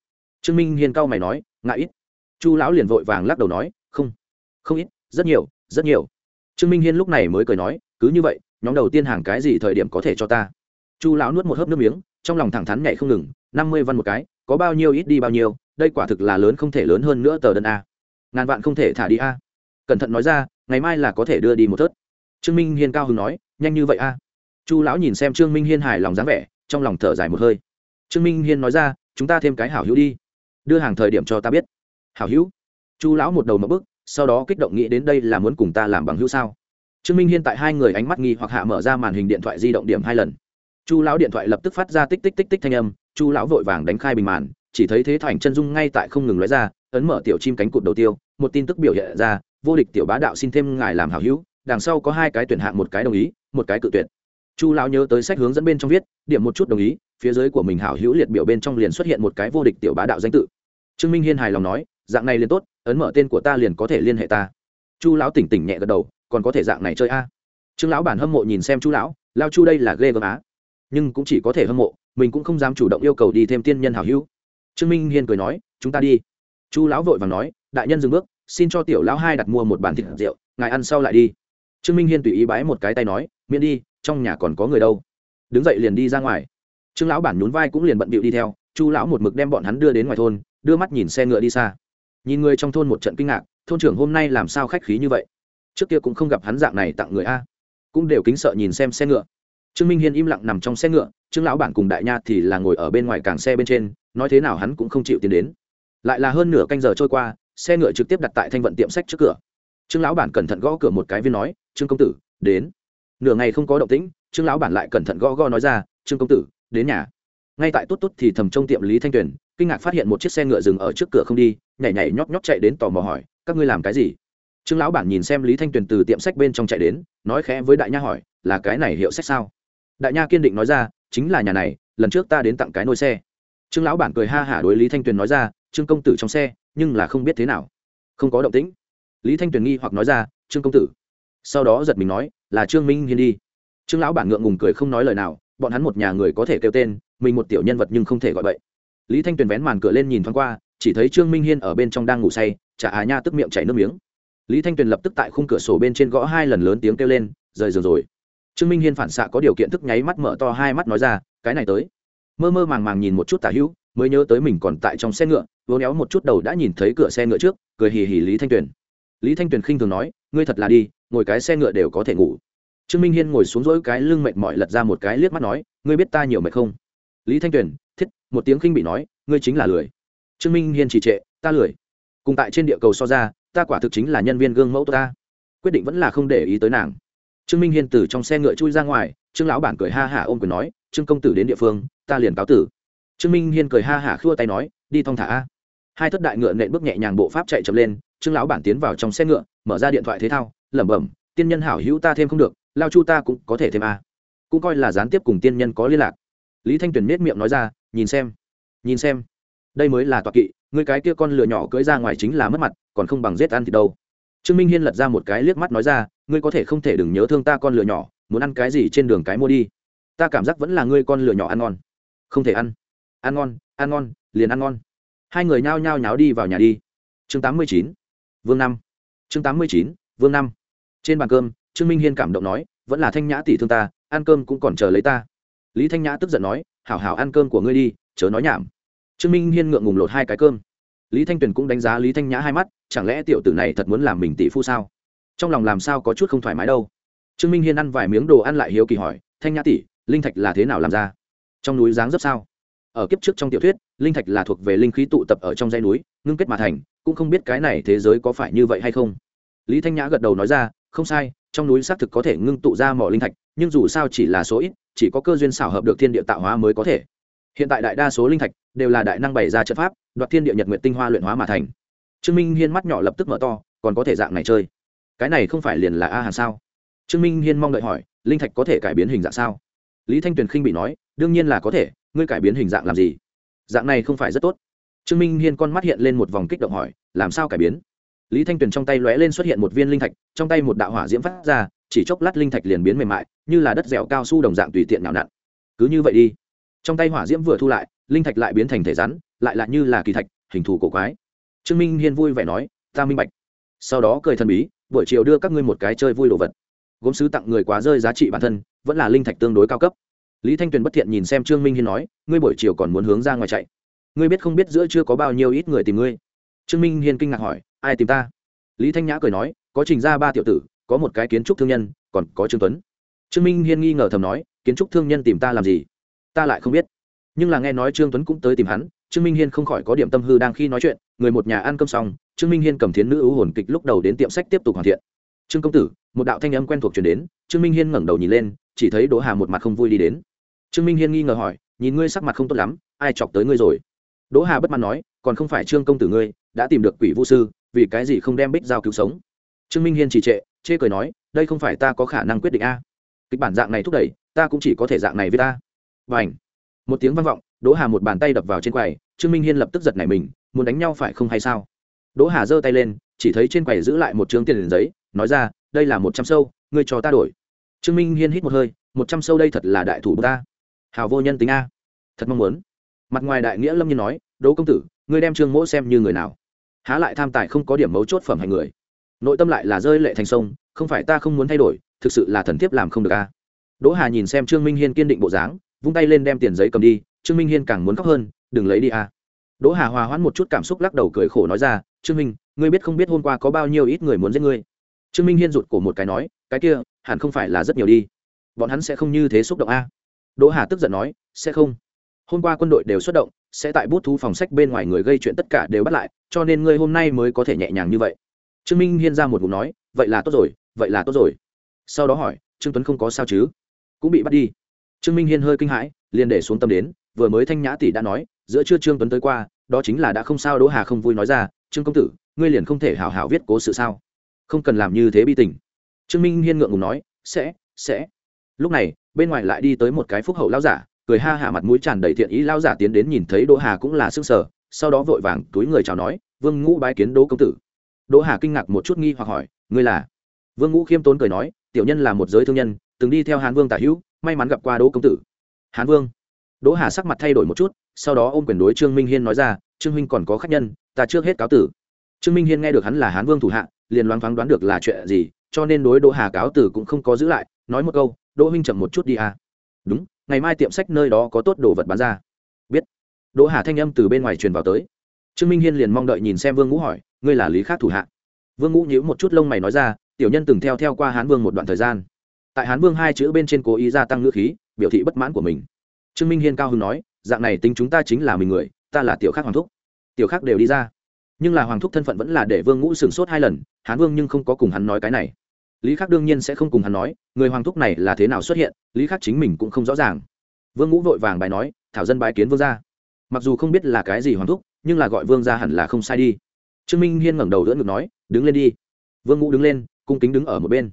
Trương minh hiên cau mày nói, ngại ít. Chu lão liền vội vàng lắc đầu nói, không không ít, rất nhiều rất nhiều. Trương minh hiên lúc này mới cười nói, cứ như vậy, nhóm đầu tiên hàng cái gì thời điểm có thể cho ta? Chu lão nuốt một hớp nước miếng, trong lòng thẳng thắn nhảy không ngừng, năm mươi văn một cái có bao nhiêu ít đi bao nhiêu, đây quả thực là lớn không thể lớn hơn nữa tờ đơn a. Ngàn vạn không thể thả đi a. Cẩn thận nói ra, ngày mai là có thể đưa đi một thớt. Trương minh hiên cao hứng nói, nhanh như vậy a. Chu lão nhìn xem trương minh hiên hài lòng dáng vẻ, trong lòng thở dài một hơi. Trương minh hiên nói ra, chúng ta thêm cái hảo hữu đi. Đưa hàng thời điểm cho ta biết. Hảo hữu? Chu lão một đầu mập bức sau đó kích động nghĩ đến đây là muốn cùng ta làm bằng hữu sao? Trương minh hiên tại hai người ánh mắt nghi hoặc hạ mở ra màn hình điện thoại di động điểm hai lần. Chu lão điện thoại lập tức phát ra tích tích tích tích thanh âm chu lão vội vàng đánh khai bình màn, chỉ thấy thế thoảnh chân dung ngay tại không ngừng nói ra, ấn mở tiểu chim cánh cụt đầu tiêu, một tin tức biểu hiện ra, vô địch tiểu bá đạo xin thêm ngài làm hảo hữu, đằng sau có hai cái tuyển hạng một cái đồng ý, một cái cự tuyệt. chu lão nhớ tới sách hướng dẫn bên trong viết, điểm một chút đồng ý, phía dưới của mình hảo hữu liệt biểu bên trong liền xuất hiện một cái vô địch tiểu bá đạo danh tự. Trương minh hiên hài lòng nói, dạng này liền tốt, ấn mở tên của ta liền có thể liên hệ ta. Chu lão tỉnh tỉnh nhẹ gật đầu, còn có thể dạng này chơi a. Trương lão bản hâm mộ nhìn xem chu lão, lao chu đây là ghê gớm á. Nhưng cũng chỉ có thể hâm mộ mình cũng không dám chủ động yêu cầu đi thêm tiên nhân hảo hữu. Trương minh hiên cười nói, chúng ta đi. Chu lão vội vàng nói, đại nhân dừng bước, xin cho tiểu lão hai đặt mua một bàn thịt rượu, ngài ăn sau lại đi. Trương minh hiên tùy ý bái một cái tay nói, miễn đi, trong nhà còn có người đâu. Đứng dậy liền đi ra ngoài. Trương lão bản nhún vai cũng liền bận bịu đi theo, chu lão một mực đem bọn hắn đưa đến ngoài thôn, đưa mắt nhìn xe ngựa đi xa. Nhìn người trong thôn một trận kinh ngạc, thôn trưởng hôm nay làm sao khách khí như vậy? Trước kia cũng không gặp hắn dạng này tặng người a. Cũng đều kính sợ nhìn xem xe ngựa trương minh hiên im lặng nằm trong xe ngựa, trương lão bản cùng đại nha thì là ngồi ở bên ngoài càng xe bên trên, nói thế nào hắn cũng không chịu tiến đến. Lại là hơn nửa canh giờ trôi qua, xe ngựa trực tiếp đặt tại thanh vận tiệm sách trước cửa. Trương lão bản cẩn thận gõ cửa một cái viên nói, trương công tử, đến. Nửa ngày không có động tĩnh, trương lão bản lại cẩn thận gõ gõ nói ra, trương công tử, đến nhà. Ngay tại tốt tốt thì thầm trong tiệm lý thanh tuyền, kinh ngạc phát hiện một chiếc xe ngựa dừng ở trước cửa không đi, nhảy nhảy nhóp nhóp chạy đến tò mò hỏi, các ngươi làm cái gì? Trương lão bản nhìn xem lý thanh tuyền từ tiệm sách bên trong chạy đến, nói khẽ với đại nha hỏi, là cái này hiệu sách sao? Đại nha kiên định nói ra, chính là nhà này, lần trước ta đến tặng cái nôi xe. Trương lão bản cười ha hả đối lý thanh tuyền nói ra, trương công tử trong xe, nhưng là không biết thế nào. Không có động tĩnh. Lý thanh tuyền nghi hoặc nói ra, trương công tử. Sau đó giật mình nói, là trương minh hiên đi. Trương lão bản ngượng ngùng cười không nói lời nào, bọn hắn một nhà người có thể kêu tên, mình một tiểu nhân vật nhưng không thể gọi vậy lý thanh tuyền vén màn cửa lên nhìn thoáng qua, chỉ thấy trương minh hiên ở bên trong đang ngủ say, chả à nha tức miệng chảy nước miếng. Lý thanh tuyền lập tức tại khung cửa sổ bên trên gõ hai lần lớn tiếng kêu lên, rời giường rồi trương minh hiên phản xạ có điều kiện thức nháy mắt mở to hai mắt nói ra, cái này tới. Mơ mơ màng màng nhìn một chút tả hữu, mới nhớ tới mình còn tại trong xe ngựa vỗ néo một chút đầu đã nhìn thấy cửa xe ngựa trước, cười hì hì lý thanh tuyền. Lý thanh tuyền khinh thường nói, ngươi thật là đi, ngồi cái xe ngựa đều có thể ngủ. Trương minh hiên ngồi xuống dỗi cái lưng mệt mỏi lật ra một cái liếc mắt nói, ngươi biết ta nhiều mệt không? Lý thanh tuyền, thiết, một tiếng khinh bị nói, ngươi chính là lười. Trương minh hiên trì trệ, ta lười. Cùng tại trên địa cầu so ra, ta quả thực chính là nhân viên gương mẫu ta. Quyết định vẫn là không để ý tới nàng trương minh hiên từ trong xe ngựa chui ra ngoài, trương lão bản cười ha hả ôm quyền nói, trương công tử đến địa phương, ta liền cáo tử. Trương minh hiên cười ha hả khua tay nói, đi thong thả a. Hai thất đại ngựa nện bước nhẹ nhàng bộ pháp chạy chậm lên, trương lão bản tiến vào trong xe ngựa, mở ra điện thoại thế thao, lẩm bẩm, tiên nhân hảo hữu ta thêm không được, lao chu ta cũng có thể thêm a. Cũng coi là gián tiếp cùng tiên nhân có liên lạc. Lý thanh tuyền nết miệng nói ra, nhìn xem nhìn xem. Đây mới là toạc kỵ người cái kia con lửa nhỏ cưỡi ra ngoài chính là mất mặt, còn không bằng giết ăn thì đâu. Trương minh hiên lật ra một cái liếc mắt nói ra ngươi có thể không thể đừng nhớ thương ta con lửa nhỏ, muốn ăn cái gì trên đường cái mua đi. Ta cảm giác vẫn là ngươi con lửa nhỏ ăn ngon. Không thể ăn. Ăn ngon ăn ngon, liền ăn ngon. Hai người nhao nhao nháo đi vào nhà đi. Chương tám mươi chín, vương năm chương tám mươi chín, vương năm trên bàn cơm, trương minh hiên cảm động nói, vẫn là thanh nhã tỷ thương ta, ăn cơm cũng còn chờ lấy ta. Lý thanh nhã tức giận nói, hảo hảo ăn cơm của ngươi đi, chớ nói nhảm. Trương minh hiên ngượng ngùng lột hai cái cơm. Lý thanh tuyền cũng đánh giá lý thanh nhã hai mắt, chẳng lẽ tiểu tử này thật muốn làm mình tỷ phu sao? Trong lòng làm sao có chút không thoải mái đâu. Trương minh hiên ăn vài miếng đồ ăn lại hiếu kỳ hỏi, thanh nhã tỷ, linh thạch là thế nào làm ra? Trong núi dáng dấp sao? Ở kiếp trước trong tiểu thuyết, linh thạch là thuộc về linh khí tụ tập ở trong dãy núi, ngưng kết mà thành, cũng không biết cái này thế giới có phải như vậy hay không? Lý thanh nhã gật đầu nói ra, không sai, trong núi xác thực có thể ngưng tụ ra mỏ linh thạch, nhưng dù sao chỉ là số ít, chỉ có cơ duyên xảo hợp được thiên địa tạo hóa mới có thể. Hiện tại đại đa số linh thạch đều là đại năng bày ra trận pháp, đoạt thiên địa nhật nguyện tinh hoa luyện hóa mà thành. Trương minh hiên mắt nhỏ lập tức mở to, còn có thể dạng này chơi? Cái này không phải liền là a hàn sao? Trương minh hiên mong đợi hỏi, linh thạch có thể cải biến hình dạng sao? Lý thanh tuyền khinh bị nói, đương nhiên là có thể, ngươi cải biến hình dạng làm gì? Dạng này không phải rất tốt. Trương minh hiên con mắt hiện lên một vòng kích động hỏi, làm sao cải biến? Lý thanh tuyền trong tay lóe lên xuất hiện một viên linh thạch, trong tay một đạo hỏa diễm phát ra, chỉ chốc lát linh thạch liền biến mềm mại, như là đất dẻo cao su đồng dạng tùy tiện nhào nặn. Cứ như vậy đi. Trong tay hỏa diễm vừa thu lại, linh thạch lại biến thành thể rắn, lại là như là kỳ thạch, hình thù cổ quái. Trương minh hiên vui vẻ nói, ta minh bạch. Sau đó cười thần bí buổi chiều đưa các ngươi một cái chơi vui đồ vật. Gốm sứ tặng người quá rơi giá trị bản thân, vẫn là linh thạch tương đối cao cấp. Lý thanh tuyền bất thiện nhìn xem trương minh hiên nói, ngươi buổi chiều còn muốn hướng ra ngoài chạy. Ngươi biết không biết giữa chưa có bao nhiêu ít người tìm ngươi. Trương minh hiên kinh ngạc hỏi, ai tìm ta? Lý thanh nhã cười nói, có trình ra ba tiểu tử, có một cái kiến trúc thương nhân, còn có trương tuấn. Trương minh hiên nghi ngờ thầm nói, kiến trúc thương nhân tìm ta làm gì? Ta lại không biết. Nhưng là nghe nói trương tuấn cũng tới tìm hắn, trương minh hiên không khỏi có điểm tâm hư đang khi nói chuyện, người một nhà ăn cơm xong trương minh hiên cầm thiến nữ ưu hồn kịch lúc đầu đến tiệm sách tiếp tục hoàn thiện. Trương công tử, một đạo thanh âm quen thuộc chuyển đến. Trương minh hiên ngẩng đầu nhìn lên, chỉ thấy đỗ hà một mặt không vui đi đến. Trương minh hiên nghi ngờ hỏi, nhìn ngươi sắc mặt không tốt lắm, ai chọc tới ngươi rồi? Đỗ hà bất mãn nói, còn không phải trương công tử ngươi, đã tìm được quỷ vũ sư, vì cái gì không đem bích giao cứu sống? Trương minh hiên trì trệ, chê cười nói, đây không phải ta có khả năng quyết định a. Kịch bản dạng này thúc đẩy, ta cũng chỉ có thể dạng này với ta. Và ảnh một tiếng vang vọng, đỗ hà một bàn tay đập vào trên quầy, trương minh hiên lập tức giật nảy mình, muốn đánh nhau phải không hay sao? Đỗ hà giơ tay lên, chỉ thấy trên quầy giữ lại một chương tiền giấy, nói ra, đây là một trăm sâu, ngươi cho ta đổi. Trương minh hiên hít một hơi, một trăm sâu đây thật là đại thủ ta. Hào vô nhân tính a. Thật mong muốn. Mặt ngoài đại nghĩa lâm nhiên nói, đỗ công tử, ngươi đem trương mỗ xem như người nào? Há lại tham tài không có điểm mấu chốt phẩm hành người. Nội tâm lại là rơi lệ thành sông, không phải ta không muốn thay đổi, thực sự là thần thiếp làm không được a. Đỗ hà nhìn xem trương minh hiên kiên định bộ dáng, vung tay lên đem tiền giấy cầm đi, trương minh hiên càng muốn khóc hơn, đừng lấy đi a. Đỗ hà hòa hoãn một chút cảm xúc lắc đầu cười khổ nói ra trương minh, ngươi biết không biết hôm qua có bao nhiêu ít người muốn giết ngươi? Trương minh hiên rụt cổ một cái nói, cái kia, hẳn không phải là rất nhiều đi. Bọn hắn sẽ không như thế xúc động a. Đỗ hà tức giận nói, sẽ không. Hôm qua quân đội đều xuất động, sẽ tại bút thú phòng sách bên ngoài người gây chuyện tất cả đều bắt lại, cho nên ngươi hôm nay mới có thể nhẹ nhàng như vậy. Trương minh hiên ra một ngụm nói, vậy là tốt rồi, vậy là tốt rồi. Sau đó hỏi, trương tuấn không có sao chứ? Cũng bị bắt đi. Trương minh hiên hơi kinh hãi, liền để xuống tâm đến, vừa mới thanh nhã tỷ đã nói, giữa trưa trương tuấn tới qua, đó chính là đã không sao đỗ hà không vui nói ra trương công tử, ngươi liền không thể hảo hảo viết cố sự sao? Không cần làm như thế bi tình. Trương minh hiên ngượng ngùng nói, sẽ sẽ. Lúc này, bên ngoài lại đi tới một cái phúc hậu lao giả, cười ha hạ mặt mũi tràn đầy thiện ý lao giả tiến đến nhìn thấy đỗ hà cũng là sức sở sau đó vội vàng túi người chào nói, vương ngũ bái kiến đỗ công tử. Đỗ hà kinh ngạc một chút nghi hoặc hỏi, ngươi là? Vương ngũ khiêm tốn cười nói, tiểu nhân là một giới thương nhân, từng đi theo hán vương tả hữu, may mắn gặp qua đỗ công tử. Hán vương? Đỗ hà sắc mặt thay đổi một chút sau đó ôm quyền đối trương minh hiên nói ra, trương minh còn có khách nhân, ta trước hết cáo tử. Trương minh hiên nghe được hắn là hán vương thủ hạ, liền loáng thoáng đoán được là chuyện gì, cho nên đối đỗ hà cáo tử cũng không có giữ lại, nói một câu, đỗ minh chậm một chút đi à. đúng, ngày mai tiệm sách nơi đó có tốt đồ vật bán ra. Biết. Đỗ hà thanh âm từ bên ngoài truyền vào tới. Trương minh hiên liền mong đợi nhìn xem vương ngũ hỏi, ngươi là lý khác thủ hạ? Vương ngũ nhíu một chút lông mày nói ra, tiểu nhân từng theo theo qua hán vương một đoạn thời gian. Tại hán vương hai chữ bên trên cố ý gia tăng ngữ khí, biểu thị bất mãn của mình. Trương minh hiên cao hưng nói dạng này tính chúng ta chính là mình người, ta là tiểu khác hoàng thúc. Tiểu khác đều đi ra. Nhưng là hoàng thúc thân phận vẫn là để vương ngũ sửng sốt hai lần, hán vương nhưng không có cùng hắn nói cái này. Lý khắc đương nhiên sẽ không cùng hắn nói, người hoàng thúc này là thế nào xuất hiện, lý khắc chính mình cũng không rõ ràng. Vương ngũ vội vàng bài nói, thảo dân bái kiến vương gia. Mặc dù không biết là cái gì hoàng thúc, nhưng là gọi vương gia hẳn là không sai đi. Trương minh hiên ngẩng đầu đỡ ngực nói, đứng lên đi. Vương ngũ đứng lên, cung kính đứng ở một bên.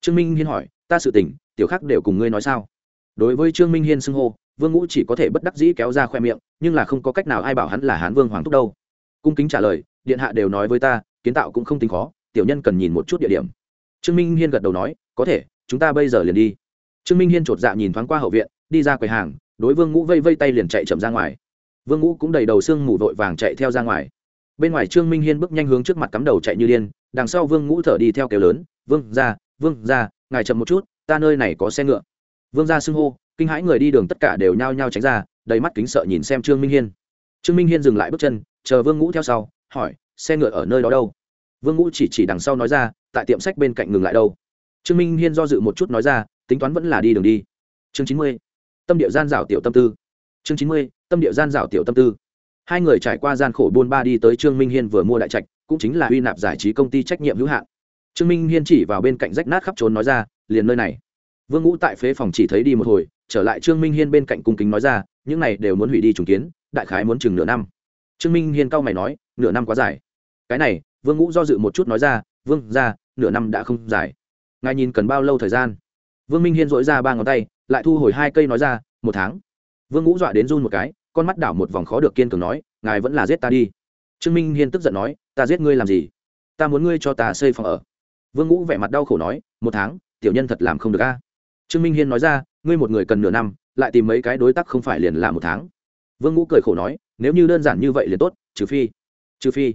Trương minh hiên hỏi, ta sự tỉnh tiểu khắc đều cùng ngươi nói sao? Đối với trương minh hiên xưng hô vương ngũ chỉ có thể bất đắc dĩ kéo ra khoe miệng, nhưng là không có cách nào ai bảo hắn là hán vương hoàng thúc đâu. Cung kính trả lời, điện hạ đều nói với ta, kiến tạo cũng không tính khó, tiểu nhân cần nhìn một chút địa điểm. Trương minh hiên gật đầu nói, có thể, chúng ta bây giờ liền đi. Trương minh hiên chột dạ nhìn thoáng qua hậu viện, đi ra quầy hàng, đối vương ngũ vây vây tay liền chạy chậm ra ngoài. Vương ngũ cũng đầy đầu xương mù vội vàng chạy theo ra ngoài. Bên ngoài trương minh hiên bước nhanh hướng trước mặt cắm đầu chạy như điên, đằng sau vương ngũ thở đi theo kéo lớn, vương ra vương ra ngài chậm một chút, ta nơi này có xe ngựa. Vương ra xưng hô kinh hãi người đi đường tất cả đều nhao nhao tránh ra, đầy mắt kính sợ nhìn xem trương minh hiên. Trương minh hiên dừng lại bước chân, chờ vương ngũ theo sau, hỏi, xe ngựa ở nơi đó đâu? Vương ngũ chỉ chỉ đằng sau nói ra, tại tiệm sách bên cạnh ngừng lại đâu. Trương minh hiên do dự một chút nói ra, tính toán vẫn là đi đường đi. Chương chín mươi, tâm địa gian dảo tiểu tâm tư. Chương chín mươi, tâm địa gian dảo tiểu tâm tư. Hai người trải qua gian khổ buôn ba đi tới trương minh hiên vừa mua đại trạch, cũng chính là uy nạp giải trí công ty trách nhiệm hữu hạn. Trương minh hiên chỉ vào bên cạnh rách nát khắp trốn nói ra, liền nơi này. Vương ngũ tại phế phòng chỉ thấy đi một hồi trở lại trương minh hiên bên cạnh cung kính nói ra, những này đều muốn hủy đi trùng kiến, đại khái muốn chừng nửa năm. Trương minh hiên cau mày nói, nửa năm quá dài. Cái này, vương ngũ do dự một chút nói ra, vương ra nửa năm đã không dài. Ngài nhìn cần bao lâu thời gian? Vương minh hiên dội ra ba ngón tay, lại thu hồi hai cây nói ra, một tháng. Vương ngũ dọa đến run một cái, con mắt đảo một vòng khó được kiên cường nói, ngài vẫn là giết ta đi. Trương minh hiên tức giận nói, ta giết ngươi làm gì? Ta muốn ngươi cho ta xây phòng ở. Vương ngũ vẻ mặt đau khổ nói, một tháng, tiểu nhân thật làm không được a. Trương minh hiên nói ra ngươi một người cần nửa năm, lại tìm mấy cái đối tác không phải liền là một tháng. Vương ngũ cười khổ nói, nếu như đơn giản như vậy liền tốt, trừ phi trừ phi.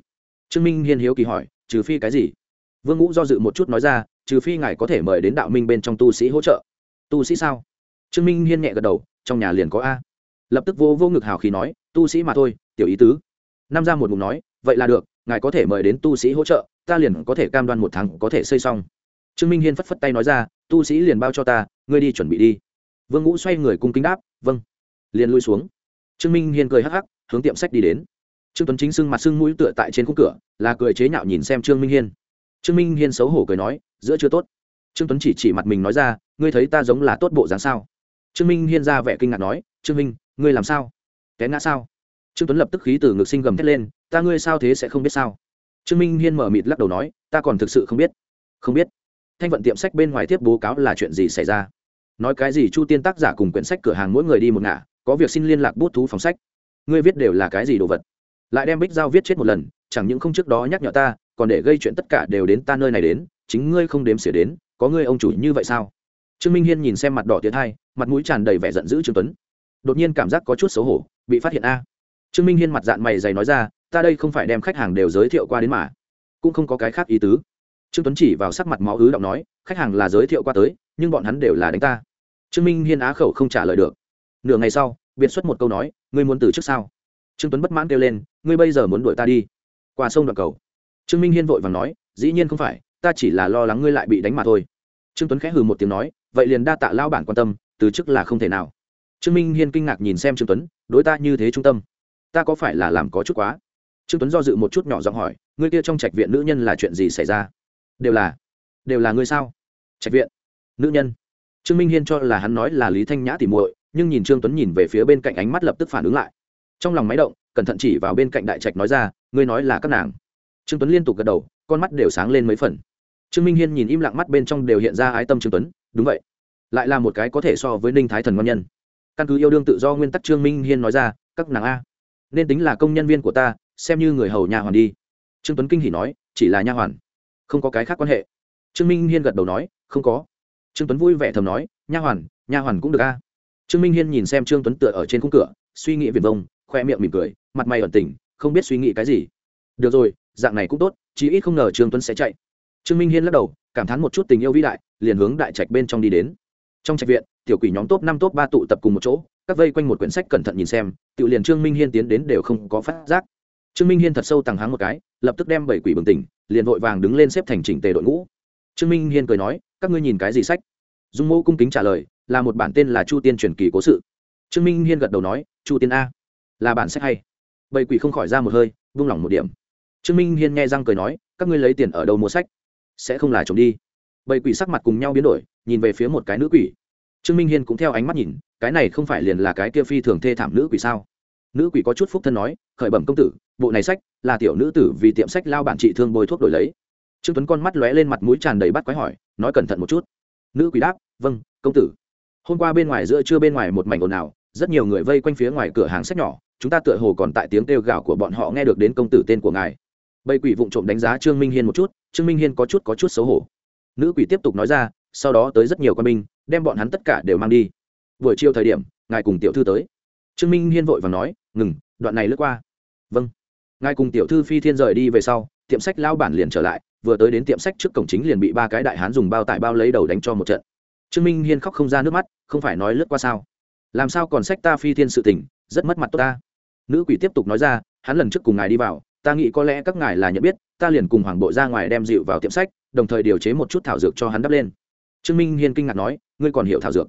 Trương minh hiên hiếu kỳ hỏi, trừ phi cái gì? Vương ngũ do dự một chút nói ra, trừ phi ngài có thể mời đến đạo minh bên trong tu sĩ hỗ trợ. Tu sĩ sao? Trương minh hiên nhẹ gật đầu, trong nhà liền có a. Lập tức vô vô ngực hào khí nói, tu sĩ mà thôi, tiểu ý tứ. Nam ra một mục nói, vậy là được, ngài có thể mời đến tu sĩ hỗ trợ, ta liền có thể cam đoan một tháng có thể xây xong. Trương minh hiên phất phất tay nói ra, tu sĩ liền bao cho ta, ngươi đi chuẩn bị đi vương ngũ xoay người cung kính đáp vâng. Liền lui xuống. Trương minh hiên cười hắc hắc, hướng tiệm sách đi đến. Trương tuấn chính sưng mặt sưng mũi tựa tại trên khung cửa, là cười chế nhạo nhìn xem trương minh hiên. Trương minh hiên xấu hổ cười nói, giữa chưa tốt. Trương tuấn chỉ chỉ mặt mình nói ra, ngươi thấy ta giống là tốt bộ dáng sao? Trương minh hiên ra vẻ kinh ngạc nói, trương minh, ngươi làm sao? Té ngã sao? Trương tuấn lập tức khí từ ngực sinh gầm thét lên, ta ngươi sao thế sẽ không biết sao? Trương minh hiên mở mịt lắc đầu nói, ta còn thực sự không biết. Không biết. Thanh vận tiệm sách bên ngoài tiếp bố cáo là chuyện gì xảy ra? Nói cái gì chu tiên tác giả cùng quyển sách cửa hàng mỗi người đi một ngả, có việc xin liên lạc bút thú phòng sách. Ngươi viết đều là cái gì đồ vật? Lại đem bích giao viết chết một lần, chẳng những không trước đó nhắc nhở ta, còn để gây chuyện tất cả đều đến ta nơi này đến, chính ngươi không đếm xỉa đến, có ngươi ông chủ như vậy sao? Trương minh hiên nhìn xem mặt đỏ tiến hai mặt mũi tràn đầy vẻ giận dữ trương tuấn. Đột nhiên cảm giác có chút xấu hổ, bị phát hiện a. Trương minh hiên mặt dạng mày dày nói ra, ta đây không phải đem khách hàng đều giới thiệu qua đến mà, cũng không có cái khác ý tứ. Trương tuấn chỉ vào sắc mặt máu ứ động nói, khách hàng là giới thiệu qua tới, nhưng bọn hắn đều là đánh ta trương minh hiên á khẩu không trả lời được. Nửa ngày sau, biệt xuất một câu nói, ngươi muốn từ trước sao? Trương tuấn bất mãn kêu lên, ngươi bây giờ muốn đuổi ta đi. Qua sông đoạn cầu. Trương minh hiên vội vàng nói, dĩ nhiên không phải, ta chỉ là lo lắng ngươi lại bị đánh mà thôi. Trương tuấn khẽ hừ một tiếng nói, vậy liền đa tạ lao bản quan tâm, từ chức là không thể nào. Trương minh hiên kinh ngạc nhìn xem trương tuấn, đối ta như thế trung tâm, ta có phải là làm có chút quá? Trương tuấn do dự một chút nhỏ giọng hỏi, ngươi kia trong trạch viện nữ nhân là chuyện gì xảy ra? Đều là đều là ngươi sao? Trạch viện, nữ nhân trương minh hiên cho là hắn nói là lý thanh nhã tỉ muội, nhưng nhìn trương tuấn nhìn về phía bên cạnh ánh mắt lập tức phản ứng lại. Trong lòng máy động, cẩn thận chỉ vào bên cạnh đại trạch nói ra, ngươi nói là các nàng. Trương tuấn liên tục gật đầu, con mắt đều sáng lên mấy phần. Trương minh hiên nhìn im lặng mắt bên trong đều hiện ra ái tâm trương tuấn, đúng vậy, lại là một cái có thể so với ninh thái thần ngon nhân. Căn cứ yêu đương tự do nguyên tắc trương minh hiên nói ra, các nàng a, nên tính là công nhân viên của ta, xem như người hầu nhà hoàn đi. Trương tuấn kinh hỉ nói, chỉ là nha hoàn, không có cái khác quan hệ. Trương minh hiên gật đầu nói, không có trương tuấn vui vẻ thầm nói, nha hoàn nha hoàn cũng được a. Trương minh hiên nhìn xem trương tuấn tựa ở trên khung cửa, suy nghĩ viền vông, khoe miệng mỉm cười, mặt mày ẩn tỉnh không biết suy nghĩ cái gì. Được rồi, dạng này cũng tốt, chí ít không ngờ trương tuấn sẽ chạy. Trương minh hiên lắc đầu, cảm thán một chút tình yêu vĩ đại, liền hướng đại trạch bên trong đi đến. Trong trạch viện, tiểu quỷ nhóm top năm, top ba tụ tập cùng một chỗ, các vây quanh một quyển sách cẩn thận nhìn xem, tự liền trương minh hiên tiến đến đều không có phát giác. Trương minh hiên thật sâu tàng háng một cái, lập tức đem bảy quỷ bừng tỉnh, liền vội vàng đứng lên xếp thành chỉnh tề đội ngũ. Trương minh hiên cười nói các ngươi nhìn cái gì sách? Dung mô cung kính trả lời, là một bản tên là chu tiên truyền kỳ cố sự. Trương minh hiên gật đầu nói, chu tiên a, là bản sách hay. Bầy quỷ không khỏi ra một hơi, vung lỏng một điểm. Trương minh hiên nghe răng cười nói, các ngươi lấy tiền ở đâu mua sách? Sẽ không là trộm đi. Bầy quỷ sắc mặt cùng nhau biến đổi, nhìn về phía một cái nữ quỷ. Trương minh hiên cũng theo ánh mắt nhìn, cái này không phải liền là cái kia phi thường thê thảm nữ quỷ sao? Nữ quỷ có chút phúc thân nói, khởi bẩm công tử, bộ này sách, là tiểu nữ tử vì tiệm sách lao bản trị thương bôi thuốc đổi lấy. Trương tuấn con mắt lóe lên mặt mũi tràn đầy bắt quái hỏi nói cẩn thận một chút. Nữ quỷ đáp vâng công tử. Hôm qua bên ngoài giữa trưa bên ngoài một mảnh ồn ào, rất nhiều người vây quanh phía ngoài cửa hàng sách nhỏ, chúng ta tựa hồ còn tại tiếng kêu gào của bọn họ nghe được đến công tử tên của ngài. Bầy quỷ vụng trộm đánh giá trương minh hiên một chút, trương minh hiên có chút có chút xấu hổ. Nữ quỷ tiếp tục nói ra, sau đó tới rất nhiều quan binh, đem bọn hắn tất cả đều mang đi. Buổi chiều thời điểm, ngài cùng tiểu thư tới. Trương minh hiên vội và nói, ngừng, đoạn này lướt qua. Vâng. Ngài cùng tiểu thư phi thiên rời đi về sau, tiệm sách lao bản liền trở lại vừa tới đến tiệm sách trước cổng chính liền bị ba cái đại hán dùng bao tải bao lấy đầu đánh cho một trận. Trương minh hiên khóc không ra nước mắt, không phải nói lướt qua sao? Làm sao còn sách ta phi thiên sự tình, rất mất mặt tốt ta. Nữ quỷ tiếp tục nói ra, hắn lần trước cùng ngài đi vào, ta nghĩ có lẽ các ngài là nhận biết, ta liền cùng hoàng bộ ra ngoài đem dịu vào tiệm sách, đồng thời điều chế một chút thảo dược cho hắn đắp lên. Trương minh hiên kinh ngạc nói, ngươi còn hiểu thảo dược?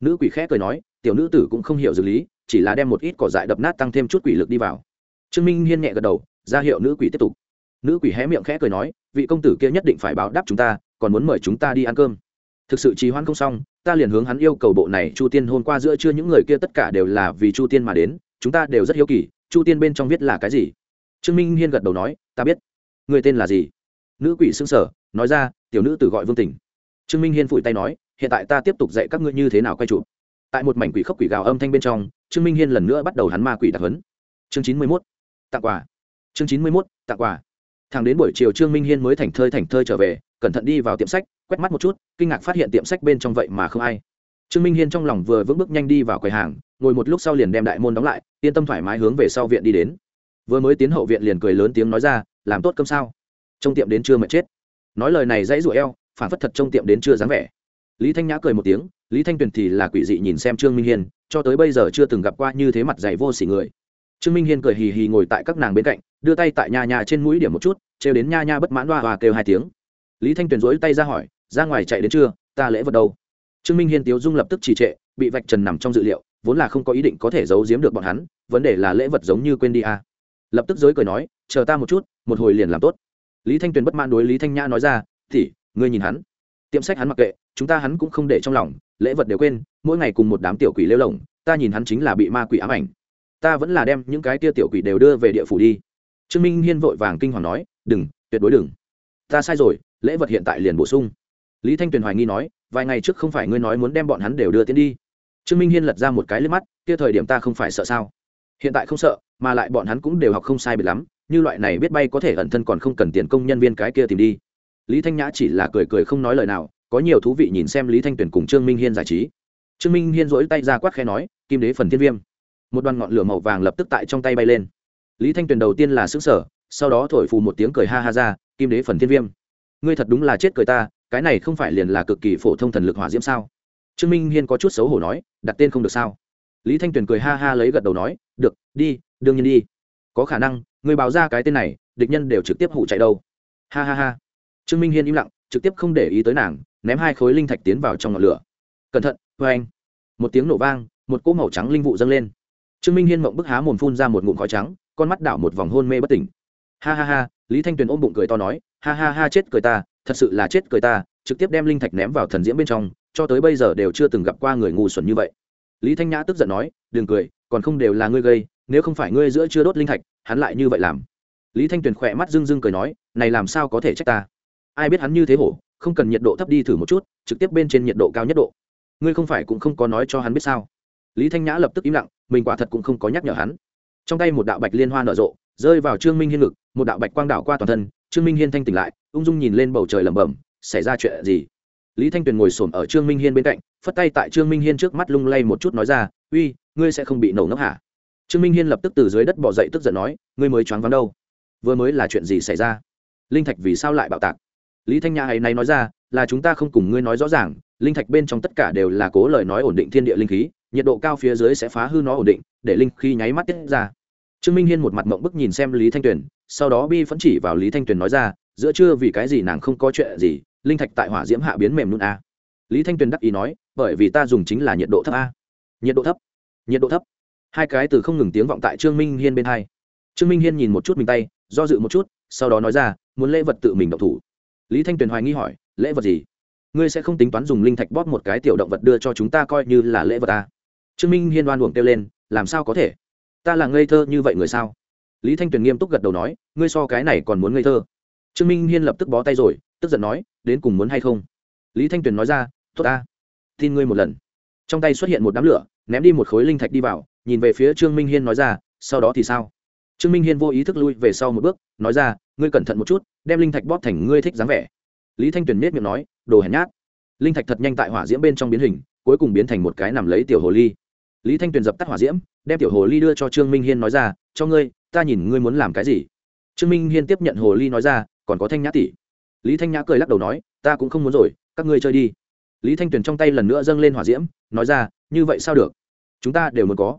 Nữ quỷ khẽ cười nói, tiểu nữ tử cũng không hiểu dược lý, chỉ là đem một ít cỏ dại đập nát tăng thêm chút quỷ lực đi vào. Trương minh hiên nhẹ gật đầu, ra hiệu nữ quỷ tiếp tục nữ quỷ hé miệng khẽ cười nói, vị công tử kia nhất định phải báo đáp chúng ta, còn muốn mời chúng ta đi ăn cơm. Thực sự trì hoãn không xong, ta liền hướng hắn yêu cầu bộ này chu tiên hôm qua giữa trưa những người kia tất cả đều là vì chu tiên mà đến, chúng ta đều rất hiếu kỳ, chu tiên bên trong viết là cái gì? Trương minh hiên gật đầu nói, ta biết. Người tên là gì? Nữ quỷ xưng sở nói ra, tiểu nữ tử gọi vương tình trương minh hiên phủi tay nói, hiện tại ta tiếp tục dạy các ngươi như thế nào quay chụp. Tại một mảnh quỷ khốc quỷ gào âm thanh bên trong, trương minh hiên lần nữa bắt đầu hắn ma quỷ đặc hấn chương chín mươi mốt, tặng quà. Chương chín mươi mốt, tặng quà thằng đến buổi chiều trương minh hiên mới thành thơi thành thơi trở về, cẩn thận đi vào tiệm sách, quét mắt một chút, kinh ngạc phát hiện tiệm sách bên trong vậy mà không ai. Trương minh hiên trong lòng vừa vững bước nhanh đi vào quầy hàng, ngồi một lúc sau liền đem đại môn đóng lại, yên tâm thoải mái hướng về sau viện đi đến. Vừa mới tiến hậu viện liền cười lớn tiếng nói ra, làm tốt cơm sao? Trong tiệm đến chưa mệt chết. Nói lời này dãy rủa eo, phản phất thật trong tiệm đến chưa dáng vẻ. Lý thanh nhã cười một tiếng, lý thanh tuyền thì là quỷ dị nhìn xem trương minh hiên, cho tới bây giờ chưa từng gặp qua như thế mặt dày vô s ỉ người. Trương minh hiên cười hì hì ngồi tại các nàng bên cạnh đưa tay tại nhà nhà trên mũi điểm một chút, trêu đến nha nha bất mãn hoa hoa kêu hai tiếng. Lý thanh tuyền dối tay ra hỏi, ra ngoài chạy đến chưa? Ta lễ vật đâu? Trương minh hiên tiếu dung lập tức trì trệ, bị vạch trần nằm trong dự liệu, vốn là không có ý định có thể giấu giếm được bọn hắn, vấn đề là lễ vật giống như quên đi à. lập tức giới cười nói, chờ ta một chút, một hồi liền làm tốt. Lý thanh tuyền bất mãn đối lý thanh nhã nói ra, thì, ngươi nhìn hắn. Tiệm sách hắn mặc kệ, chúng ta hắn cũng không để trong lòng, lễ vật đều quên, mỗi ngày cùng một đám tiểu quỷ lêu lồng, ta nhìn hắn chính là bị ma quỷ ám ảnh. Ta vẫn là đem những cái tia tiểu quỷ đều đưa về địa phủ đi trương minh hiên vội vàng kinh hoàng nói, đừng, tuyệt đối đừng. Ta sai rồi, lễ vật hiện tại liền bổ sung. Lý thanh tuyền hoài nghi nói, vài ngày trước không phải ngươi nói muốn đem bọn hắn đều đưa tiến đi? Trương minh hiên lật ra một cái lên mắt, kia thời điểm ta không phải sợ sao? Hiện tại không sợ, mà lại bọn hắn cũng đều học không sai biệt lắm, như loại này biết bay có thể ẩn thân còn không cần tiền công nhân viên cái kia tìm đi. Lý thanh nhã chỉ là cười cười không nói lời nào, có nhiều thú vị nhìn xem lý thanh tuyền cùng trương minh hiên giải trí. Trương minh hiên dỗi tay ra quát khe nói, kim đế phần thiên viêm. Một đoàn ngọn lửa màu vàng lập tức tại trong tay bay lên lý thanh tuyền đầu tiên là xứng sở sau đó thổi phù một tiếng cười ha ha ra, kim đế phần thiên viêm, ngươi thật đúng là chết cười ta, cái này không phải liền là cực kỳ phổ thông thần lực hỏa diễm sao? Trương minh hiên có chút xấu hổ nói, đặt tên không được sao? Lý thanh tuyền cười ha ha lấy gật đầu nói, được, đi, đương nhiên đi. Có khả năng người báo ra cái tên này, địch nhân đều trực tiếp hụ chạy đâu. Ha ha ha. Trương minh hiên im lặng, trực tiếp không để ý tới nàng, ném hai khối linh thạch tiến vào trong ngọn lửa. Cẩn thận vê anh. Một tiếng nổ vang, một cỗ màu trắng linh vụ dâng lên. Trương minh hiên mộng bức há mồm phun ra một ngụm khói trắng con mắt đảo một vòng hôn mê bất tỉnh. Ha ha ha, lý thanh tuyền ôm bụng cười to nói, ha ha ha, chết cười ta, thật sự là chết cười ta. Trực tiếp đem linh thạch ném vào thần diễm bên trong, cho tới bây giờ đều chưa từng gặp qua người ngu xuẩn như vậy. Lý thanh nhã tức giận nói, đừng cười, còn không đều là ngươi gây, nếu không phải ngươi giữa chưa đốt linh thạch, hắn lại như vậy làm. Lý thanh tuyền khỏe mắt rưng rưng cười nói, này làm sao có thể trách ta? Ai biết hắn như thế hổ, không cần nhiệt độ thấp đi thử một chút, trực tiếp bên trên nhiệt độ cao nhất độ. Ngươi không phải cũng không có nói cho hắn biết sao? Lý thanh nhã lập tức im lặng, mình quả thật cũng không có nhắc nhở hắn trong tay một đạo bạch liên hoa nở rộ, rơi vào trương minh hiên ngực, một đạo bạch quang đảo qua toàn thân, trương minh hiên thanh tỉnh lại, ung dung nhìn lên bầu trời lẩm bẩm, xảy ra chuyện gì? Lý thanh tuyền ngồi s ổ m ở trương minh hiên bên cạnh, phất tay tại trương minh hiên trước mắt lung lay một chút nói ra, uy, ngươi sẽ không bị nổ ngốc hả? Trương minh hiên lập tức từ dưới đất bỏ dậy tức giận nói, ngươi mới choáng vắng đâu. Vừa mới là chuyện gì xảy ra? Linh thạch vì sao lại bạo tạc? Lý thanh nhã ấy nay nói ra, là chúng ta không cùng ngươi nói rõ ràng, linh thạch bên trong tất cả đều là cố lời nói ổn định thiên địa linh khí, nhiệt độ cao phía dưới sẽ phá hư nó ổn định, để linh khí nháy mắt tiết ra trương minh hiên một mặt mộng bức nhìn xem lý thanh tuyền, sau đó bi phẫn chỉ vào lý thanh tuyền nói ra, giữa trưa vì cái gì nàng không có chuyện gì, linh thạch tại hỏa diễm hạ biến mềm luôn a lý thanh tuyền đắc ý nói, bởi vì ta dùng chính là nhiệt độ thấp a. Nhiệt độ thấp? Nhiệt độ thấp? Hai cái từ không ngừng tiếng vọng tại trương minh hiên bên hai. Trương minh hiên nhìn một chút mình tay, do dự một chút, sau đó nói ra, muốn lễ vật tự mình động thủ. Lý thanh tuyền hoài nghi hỏi, lễ vật gì? Ngươi sẽ không tính toán dùng linh thạch bóp một cái tiểu động vật đưa cho chúng ta coi như là lễ vật ta trương minh hiên đoan uổng kêu lên, làm sao có thể? Ta là ngây thơ như vậy người sao? Lý thanh tuyền nghiêm túc gật đầu nói, ngươi so cái này còn muốn ngây thơ. Trương minh hiên lập tức bó tay rồi, tức giận nói, đến cùng muốn hay không? Lý thanh tuyền nói ra, tốt ta, tin ngươi một lần. Trong tay xuất hiện một đám lửa, ném đi một khối linh thạch đi vào, nhìn về phía trương minh hiên nói ra, sau đó thì sao? Trương minh hiên vô ý thức lui về sau một bước, nói ra, ngươi cẩn thận một chút, đem linh thạch bóp thành ngươi thích dáng vẻ. Lý thanh tuyền miết miệng nói, đồ hèn nhát. Linh thạch thật nhanh tại hỏa diễm bên trong biến hình, cuối cùng biến thành một cái nằm lấy tiểu hồ ly lý thanh tuyền dập tắt hỏa diễm, đem tiểu hồ ly đưa cho trương minh hiên nói ra, cho ngươi, ta nhìn ngươi muốn làm cái gì? Trương minh hiên tiếp nhận hồ ly nói ra, còn có thanh nhã tỷ. Lý thanh nhã cười lắc đầu nói, ta cũng không muốn rồi, các ngươi chơi đi. Lý thanh tuyền trong tay lần nữa dâng lên hỏa diễm, nói ra, như vậy sao được? Chúng ta đều muốn có.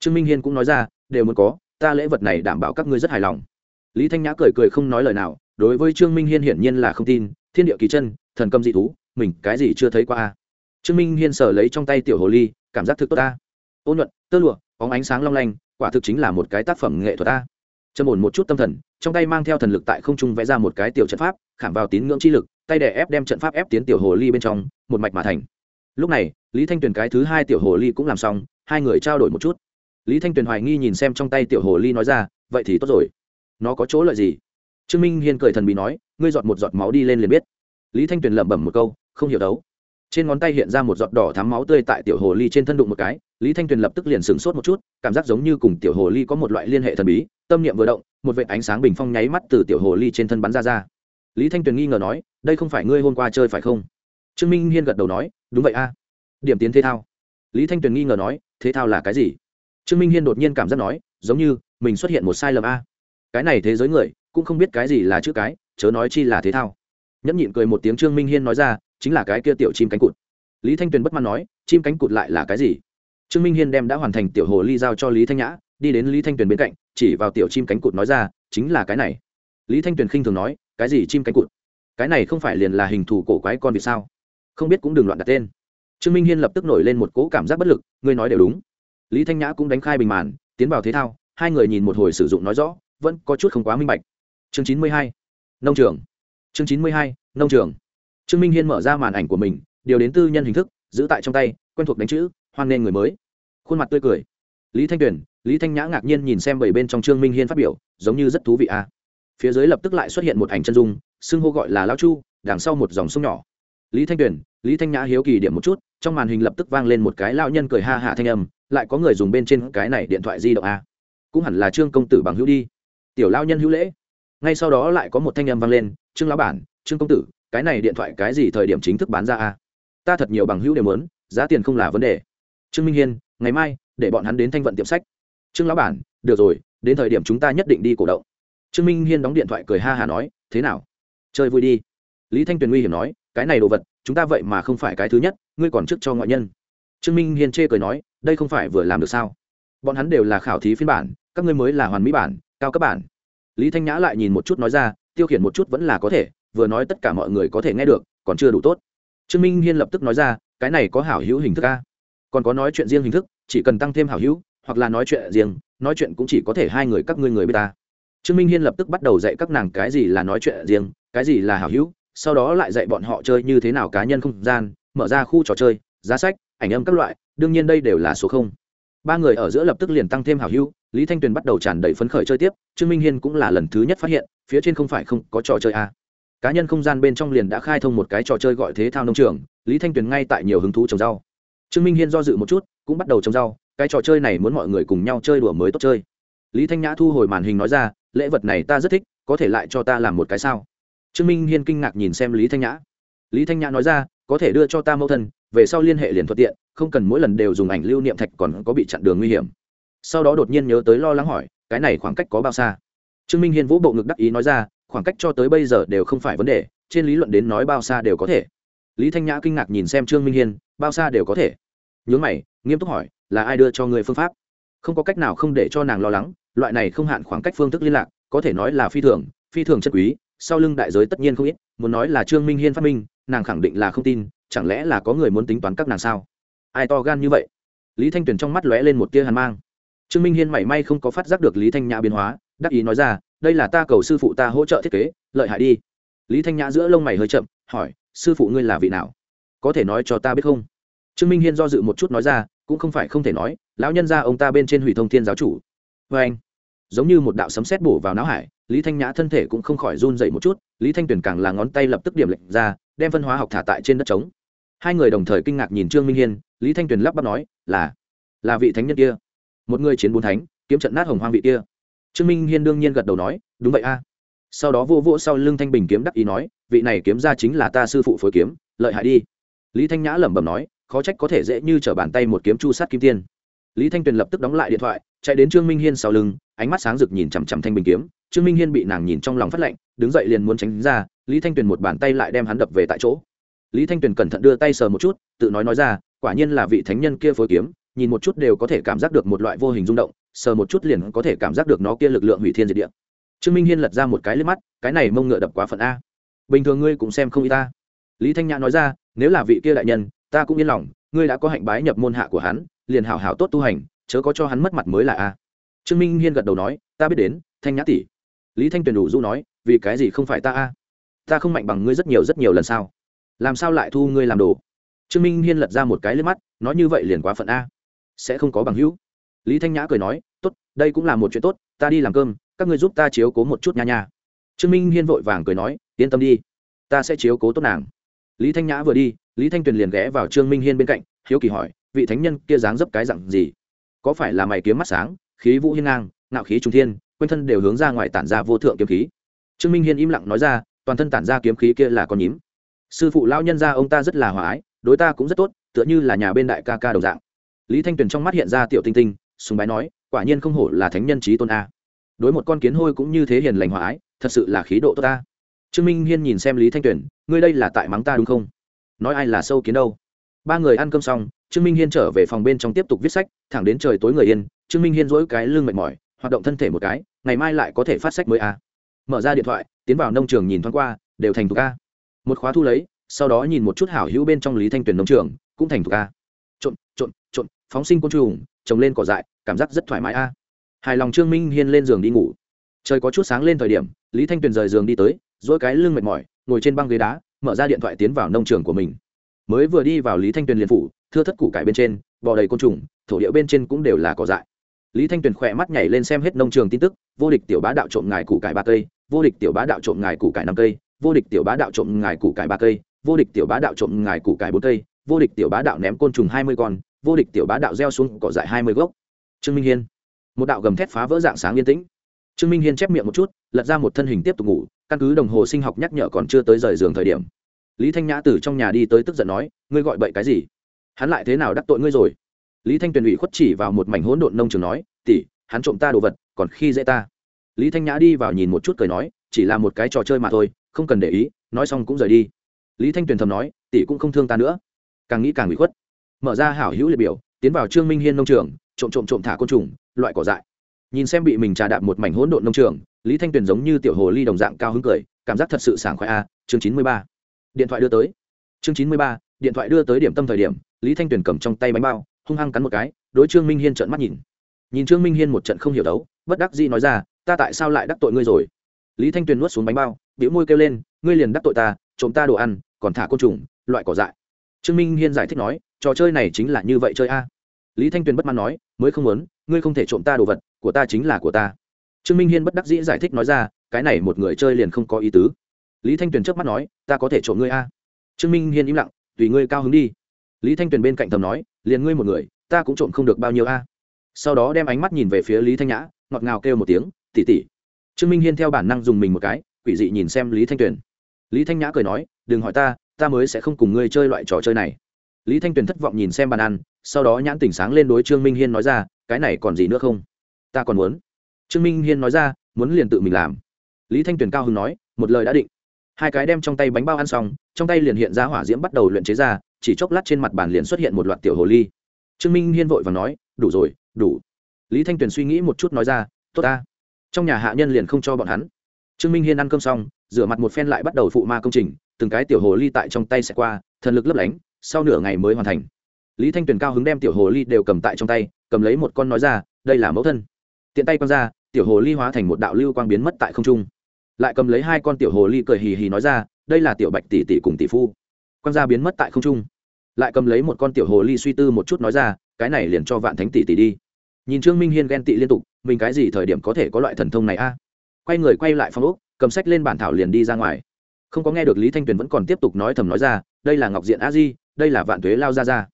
Trương minh hiên cũng nói ra, đều muốn có, ta lễ vật này đảm bảo các ngươi rất hài lòng. Lý thanh nhã cười cười không nói lời nào, đối với trương minh hiên hiển nhiên là không tin, thiên địa kỳ chân, thần cầm dị thú, mình cái gì chưa thấy qua trương minh hiên sở lấy trong tay tiểu hồ ly, cảm giác thực tốt ta ôn nhuận, tơ lụa có ánh sáng long lanh, quả thực chính là một cái tác phẩm nghệ thuật ta. Trầm ổn một chút tâm thần, trong tay mang theo thần lực tại không trung vẽ ra một cái tiểu trận pháp, khảm vào tín ngưỡng chi lực, tay đè ép đem trận pháp ép tiến tiểu hồ ly bên trong, một mạch mà thành. Lúc này, lý thanh tuyền cái thứ hai tiểu hồ ly cũng làm xong, hai người trao đổi một chút. Lý thanh tuyền hoài nghi nhìn xem trong tay tiểu hồ ly nói ra, vậy thì tốt rồi. Nó có chỗ lợi gì? Trương minh hiên cười thần bí nói, ngươi dọn một giọt máu đi lên liền biết. Lý thanh tuyền lẩm bẩm một câu, không hiểu đấu trên ngón tay hiện ra một giọt đỏ thắm máu tươi tại tiểu hồ ly trên thân đụng một cái, lý thanh tuyền lập tức liền sửng sốt một chút, cảm giác giống như cùng tiểu hồ ly có một loại liên hệ thần bí, tâm niệm vừa động, một vệ ánh sáng bình phong nháy mắt từ tiểu hồ ly trên thân bắn ra ra. Lý thanh tuyền nghi ngờ nói, đây không phải ngươi hôm qua chơi phải không? Trương minh hiên gật đầu nói, đúng vậy a. Điểm tiến thế thao. Lý thanh tuyền nghi ngờ nói, thế thao là cái gì? Trương minh hiên đột nhiên cảm giác nói, giống như mình xuất hiện một sai lầm a. Cái này thế giới người cũng không biết cái gì là chữ cái, chớ nói chi là thế thao. Nhẫn nhịn cười một tiếng trương minh hiên nói ra chính là cái kia tiểu chim cánh cụt. Lý thanh tuyền bất mãn nói, chim cánh cụt lại là cái gì? Trương minh hiên đem đã hoàn thành tiểu hồ ly giao cho lý thanh nhã, đi đến lý thanh tuyền bên cạnh, chỉ vào tiểu chim cánh cụt nói ra, chính là cái này. Lý thanh tuyền khinh thường nói, cái gì chim cánh cụt? Cái này không phải liền là hình thù cổ quái con vì sao? Không biết cũng đừng loạn đặt tên. Trương minh hiên lập tức nổi lên một cỗ cảm giác bất lực, ngươi nói đều đúng. Lý thanh nhã cũng đánh khai bình màn, tiến vào thế thao, hai người nhìn một hồi sử dụng nói rõ, vẫn có chút không quá minh bạch. Chương chín mươi hai, nông trường. Chương chín mươi hai, nông trường trương minh hiên mở ra màn ảnh của mình, điều đến tư nhân hình thức, giữ tại trong tay, quen thuộc đánh chữ, hoan nghênh người mới. Khuôn mặt tươi cười. Lý thanh tuyền, lý thanh nhã ngạc nhiên nhìn xem bảy bên trong trương minh hiên phát biểu, giống như rất thú vị à. phía dưới lập tức lại xuất hiện một ảnh chân dung, xưng hô gọi là lao chu, đằng sau một dòng sông nhỏ. Lý thanh tuyền, lý thanh nhã hiếu kỳ điểm một chút, trong màn hình lập tức vang lên một cái lao nhân cười ha hạ thanh âm, lại có người dùng bên trên cái này điện thoại di động à. cũng hẳn là trương công tử bằng hữu đi. Tiểu lao nhân hữu lễ. Ngay sau đó lại có một thanh âm vang lên, trương lão bản, trương công tử cái này điện thoại cái gì thời điểm chính thức bán ra à? ta thật nhiều bằng hữu đều muốn, giá tiền không là vấn đề. Trương minh hiên, ngày mai, để bọn hắn đến thanh vận tiệm sách. Trương lão bản, được rồi, đến thời điểm chúng ta nhất định đi cổ động. Trương minh hiên đóng điện thoại cười ha hà nói, thế nào? Chơi vui đi. Lý thanh tuyền nguy hiểm nói, cái này đồ vật, chúng ta vậy mà không phải cái thứ nhất, ngươi còn trước cho ngoại nhân. Trương minh hiên chê cười nói, đây không phải vừa làm được sao? Bọn hắn đều là khảo thí phiên bản, các ngươi mới là hoàn mỹ bản, cao cấp bản. Lý thanh nhã lại nhìn một chút nói ra, tiêu khiển một chút vẫn là có thể vừa nói tất cả mọi người có thể nghe được, còn chưa đủ tốt. Trương minh hiên lập tức nói ra, cái này có hảo hữu hình thức a. Còn có nói chuyện riêng hình thức, chỉ cần tăng thêm hảo hữu, hoặc là nói chuyện riêng, nói chuyện cũng chỉ có thể hai người các ngươi người b ta. Trương minh hiên lập tức bắt đầu dạy các nàng cái gì là nói chuyện riêng, cái gì là hảo hữu, sau đó lại dạy bọn họ chơi như thế nào cá nhân không gian, mở ra khu trò chơi, giá sách, ảnh âm các loại, đương nhiên đây đều là số không. Ba người ở giữa lập tức liền tăng thêm hảo hữu, lý thanh tuyền bắt đầu tràn đầy phấn khởi chơi tiếp, trương minh hiên cũng là lần thứ nhất phát hiện, phía trên không phải không có trò chơi a cá nhân không gian bên trong liền đã khai thông một cái trò chơi gọi thế thao nông trường, lý thanh tuyền ngay tại nhiều hứng thú trồng rau. Trương minh hiên do dự một chút, cũng bắt đầu trồng rau, cái trò chơi này muốn mọi người cùng nhau chơi đùa mới tốt chơi. Lý thanh nhã thu hồi màn hình nói ra, lễ vật này ta rất thích, có thể lại cho ta làm một cái sao? Trương minh hiên kinh ngạc nhìn xem lý thanh nhã. Lý thanh nhã nói ra, có thể đưa cho ta mẫu thân, về sau liên hệ liền thuận tiện, không cần mỗi lần đều dùng ảnh lưu niệm thạch còn có bị chặn đường nguy hiểm. Sau đó đột nhiên nhớ tới lo lắng hỏi, cái này khoảng cách có bao xa? Trương minh hiên vũ bộ ngực đắc ý nói ra khoảng cách cho tới bây giờ đều không phải vấn đề, trên lý luận đến nói bao xa đều có thể. Lý thanh nhã kinh ngạc nhìn xem trương minh hiên, bao xa đều có thể. Nhớ mày, nghiêm túc hỏi, là ai đưa cho người phương pháp? Không có cách nào không để cho nàng lo lắng, loại này không hạn khoảng cách phương thức liên lạc, có thể nói là phi thường phi thường chất quý, sau lưng đại giới tất nhiên không ít, muốn nói là trương minh hiên phát minh, nàng khẳng định là không tin, chẳng lẽ là có người muốn tính toán các nàng sao? Ai to gan như vậy? Lý thanh tuyền trong mắt lóe lên một tia hàn mang. Trương minh hiên mảy may không có phát giác được lý thanh nhã biến hóa, đắc ý nói ra đây là ta cầu sư phụ ta hỗ trợ thiết kế, lợi hại đi. Lý thanh nhã giữa lông mày hơi chậm, hỏi, sư phụ ngươi là vị nào? Có thể nói cho ta biết không? Trương minh hiên do dự một chút nói ra, cũng không phải không thể nói, lão nhân ra ông ta bên trên hủy thông thiên giáo chủ. Vê anh, giống như một đạo sấm sét bổ vào não hải, lý thanh nhã thân thể cũng không khỏi run dậy một chút, lý thanh tuyền càng là ngón tay lập tức điểm lệnh ra, đem phân hóa học thả tại trên đất trống. Hai người đồng thời kinh ngạc nhìn trương minh hiên, lý thanh tuyền lắp bắp nói, là là vị thánh nhân kia. Một người chiến bốn thánh, kiếm trận nát hồng hoang vị kia trương minh hiên đương nhiên gật đầu nói, đúng vậy a. Sau đó vô vỗ sau lưng thanh bình kiếm đắc ý nói, vị này kiếm ra chính là ta sư phụ phối kiếm, lợi hại đi. Lý thanh nhã lẩm bẩm nói, khó trách có thể dễ như t r ở bàn tay một kiếm chu sát kim tiên. Lý thanh tuyền lập tức đóng lại điện thoại, chạy đến trương minh hiên sau lưng, ánh mắt sáng rực nhìn chằm chằm thanh bình kiếm. Trương minh hiên bị nàng nhìn trong lòng phát lạnh, đứng dậy liền muốn tránh ra, lý thanh tuyền một bàn tay lại đem hắn đập về tại chỗ. Lý thanh tuyền cẩn thận đưa tay sờ một chút, tự nói nói ra, quả nhiên là vị thánh nhân kia phối kiếm, nhìn một chút đều có thể cảm giác được một loại vô hình rung động sờ một chút liền có thể cảm giác được nó kia lực lượng hủy thiên diệt địa. Trương minh hiên lật ra một cái lên mắt, cái này mông ngựa đập quá phận a. Bình thường ngươi cũng xem không y ta. Lý thanh nhã nói ra, nếu là vị kia đại nhân, ta cũng yên lòng, ngươi đã có hạnh bái nhập môn hạ của hắn, liền hảo hảo tốt tu hành, chớ có cho hắn mất mặt mới là a. Trương minh hiên gật đầu nói, ta biết đến, thanh nhã tỷ. Lý thanh tuyền đủ du nói, vì cái gì không phải ta a? Ta không mạnh bằng ngươi rất nhiều rất nhiều lần sao? Làm sao lại thu ngươi làm đồ? Trương minh hiên lật ra một cái lên mắt, nói như vậy liền quá phận a. Sẽ không có bằng hữu lý thanh nhã cười nói, tốt, đây cũng là một chuyện tốt, ta đi làm cơm, các ngươi giúp ta chiếu cố một chút nha nha. Trương minh hiên vội vàng cười nói, yên tâm đi, ta sẽ chiếu cố tốt nàng. Lý thanh nhã vừa đi, lý thanh tuyền liền ghé vào trương minh hiên bên cạnh, hiếu kỳ hỏi, vị thánh nhân kia dáng dấp cái dặn gì? Có phải là mày kiếm mắt sáng, khí vũ hiên ngang nạo khí trung thiên, quanh thân đều hướng ra ngoài tản ra vô thượng kiếm khí? Trương minh hiên im lặng nói ra, toàn thân tản ra kiếm khí kia là con nhím. Sư phụ lão nhân gia ông ta rất là hòa ái, đối ta cũng rất tốt, tựa như là nhà bên đại ca ca đồng dạng. Lý thanh tuyền trong mắt hiện ra tiểu tinh tinh sùng bái nói, quả nhiên không hổ là thánh nhân trí tôn a. Đối một con kiến hôi cũng như thế hiền lành hòa ái, thật sự là khí độ tốt ta. Trương minh hiên nhìn xem lý thanh tuyền ngươi đây là tại mắng ta đúng không? Nói ai là sâu kiến đâu? Ba người ăn cơm xong, trương minh hiên trở về phòng bên trong tiếp tục viết sách, thẳng đến trời tối người yên, trương minh hiên dỗi cái lưng mệt mỏi, hoạt động thân thể một cái, ngày mai lại có thể phát sách mới a. Mở ra điện thoại, tiến vào nông trường nhìn thoáng qua, đều thành thục a. Một khóa thu lấy, sau đó nhìn một chút hảo hữu bên trong lý thanh tuyển nông trường, cũng thành thục a. Trộn trộn trộn phóng sinh côn trùng trồng lên cỏ dại, cảm giác rất thoải mái a. À. Hài lòng trương minh hiên lên giường đi ngủ. Trời có chút sáng lên thời điểm, lý thanh tuyền rời giường đi tới dỗi cái lưng mệt mỏi, ngồi trên băng ghế đá, mở ra điện thoại tiến vào nông trường của mình. Mới vừa đi vào lý thanh tuyền liền phủ, thưa thất củ cải bên trên, bò đầy côn trùng, thổ địa bên trên cũng đều là cỏ dại. Lý thanh tuyền khỏe mắt nhảy lên xem hết nông trường tin tức, vô địch tiểu bá đạo trộm ngài củ cải ba cây, vô địch tiểu bá đạo trộm ngài củ cải năm cây, vô địch tiểu bá đạo trộm ngài củ cải ba cây, vô địch tiểu bá đạo trộm ngài củ cải bốn cây, vô địch tiểu bá đạo ném côn trùng hai mươi con vô địch tiểu bá đạo gieo xuống cỏ dại hai mươi gốc. Trương minh hiên. Một đạo gầm thét phá vỡ dạng sáng yên tĩnh. Trương minh hiên chép miệng một chút, lật ra một thân hình tiếp tục ngủ, căn cứ đồng hồ sinh học nhắc nhở còn chưa tới rời giường thời điểm. Lý thanh nhã từ trong nhà đi tới tức giận nói, ngươi gọi bậy cái gì? Hắn lại thế nào đắc tội ngươi rồi? Lý thanh tuyền ủy khuất chỉ vào một mảnh hỗn độn nông trường nói tỉ hắn trộm ta đồ vật, còn khi dễ ta. Lý thanh nhã đi vào nhìn một chút cười nói, chỉ là một cái trò chơi mà thôi, không cần để ý, nói xong cũng rời đi. Lý thanh tuyền thầm nói, tỷ cũng không thương ta nữa. Càng nghĩ càng bị khuất mở ra hảo hữu liệt biểu, tiến vào trương minh hiên nông trường, trộm trộm trộm thả côn trùng, loại cỏ dại. Nhìn xem bị mình trà đạp một mảnh hỗn độn nông trường, lý thanh tuyền giống như tiểu hồ ly đồng dạng cao hứng cười, cảm giác thật sự sảng khoái a, chương chín mươi ba. Điện thoại đưa tới. Chương chín mươi ba, điện thoại đưa tới điểm tâm thời điểm, lý thanh tuyền cầm trong tay bánh bao, hung hăng cắn một cái, đối trương minh hiên trợn mắt nhìn. Nhìn trương minh hiên một trận không hiểu đấu, bất đắc dĩ nói ra, ta tại sao lại đắc tội ngươi rồi? Lý thanh tuyền nuốt xuống bánh bao biểu môi kêu lên, ngươi liền đắc tội ta, trộm ta đồ ăn, còn thả côn trùng, loại cỏ dại. Trương minh hiên giải thích nói trò chơi này chính là như vậy chơi a. Lý thanh tuyền bất mãn nói, mới không muốn, ngươi không thể trộm ta đồ vật, của ta chính là của ta. Trương minh hiên bất đắc dĩ giải thích nói ra, cái này một người chơi liền không có ý tứ. Lý thanh tuyền trước mắt nói, ta có thể trộm ngươi a. Trương minh hiên im lặng, tùy ngươi cao hứng đi. Lý thanh tuyền bên cạnh thầm nói, liền ngươi một người, ta cũng trộm không được bao nhiêu a. Sau đó đem ánh mắt nhìn về phía lý thanh nhã, ngọt ngào kêu một tiếng tỉ tỉ trương minh hiên theo bản năng dùng mình một cái, quỷ dị nhìn xem lý thanh tuyền. Lý thanh nhã cười nói, đừng hỏi ta ta mới sẽ không cùng ngươi chơi loại trò chơi này lý thanh tuyền thất vọng nhìn xem bàn ăn, sau đó nhãn tỉnh sáng lên đối trương minh hiên nói ra, cái này còn gì nữa không? Ta còn muốn. Trương minh hiên nói ra, muốn liền tự mình làm. Lý thanh tuyền cao hưng nói, một lời đã định. Hai cái đem trong tay bánh bao ăn xong, trong tay liền hiện ra hỏa diễm bắt đầu luyện chế ra, chỉ chốc lát trên mặt bàn liền xuất hiện một loạt tiểu hồ ly. Trương minh hiên vội và nói, đủ rồi, đủ. Lý thanh tuyền suy nghĩ một chút nói ra, tốt ta. Trong nhà hạ nhân liền không cho bọn hắn. Trương minh hiên ăn cơm xong, rửa mặt một phen lại bắt đầu phụ ma công trình, từng cái tiểu hồ ly tại trong tay sẽ qua, thần lực lấp lánh sau nửa ngày mới hoàn thành. Lý thanh tuyền cao hứng đem tiểu hồ ly đều cầm tại trong tay, cầm lấy một con nói ra, đây là mẫu thân. Tiện tay con ra, tiểu hồ ly hóa thành một đạo lưu quang biến mất tại không trung. Lại cầm lấy hai con tiểu hồ ly cười hì hì nói ra, đây là tiểu bạch tỷ tỷ cùng tỷ phu. Quang gia biến mất tại không trung. Lại cầm lấy một con tiểu hồ ly suy tư một chút nói ra, cái này liền cho vạn thánh tỷ tỷ đi. Nhìn trương minh hiên ghen tị liên tục, mình cái gì thời điểm có thể có loại thần thông này a? Quay người quay lại phong úc cầm sách lên bản thảo liền đi ra ngoài. Không có nghe được lý thanh tuyền vẫn còn tiếp tục nói thầm nói ra, đây là ngọc diện a di đây là vạn tuế lao ra ra.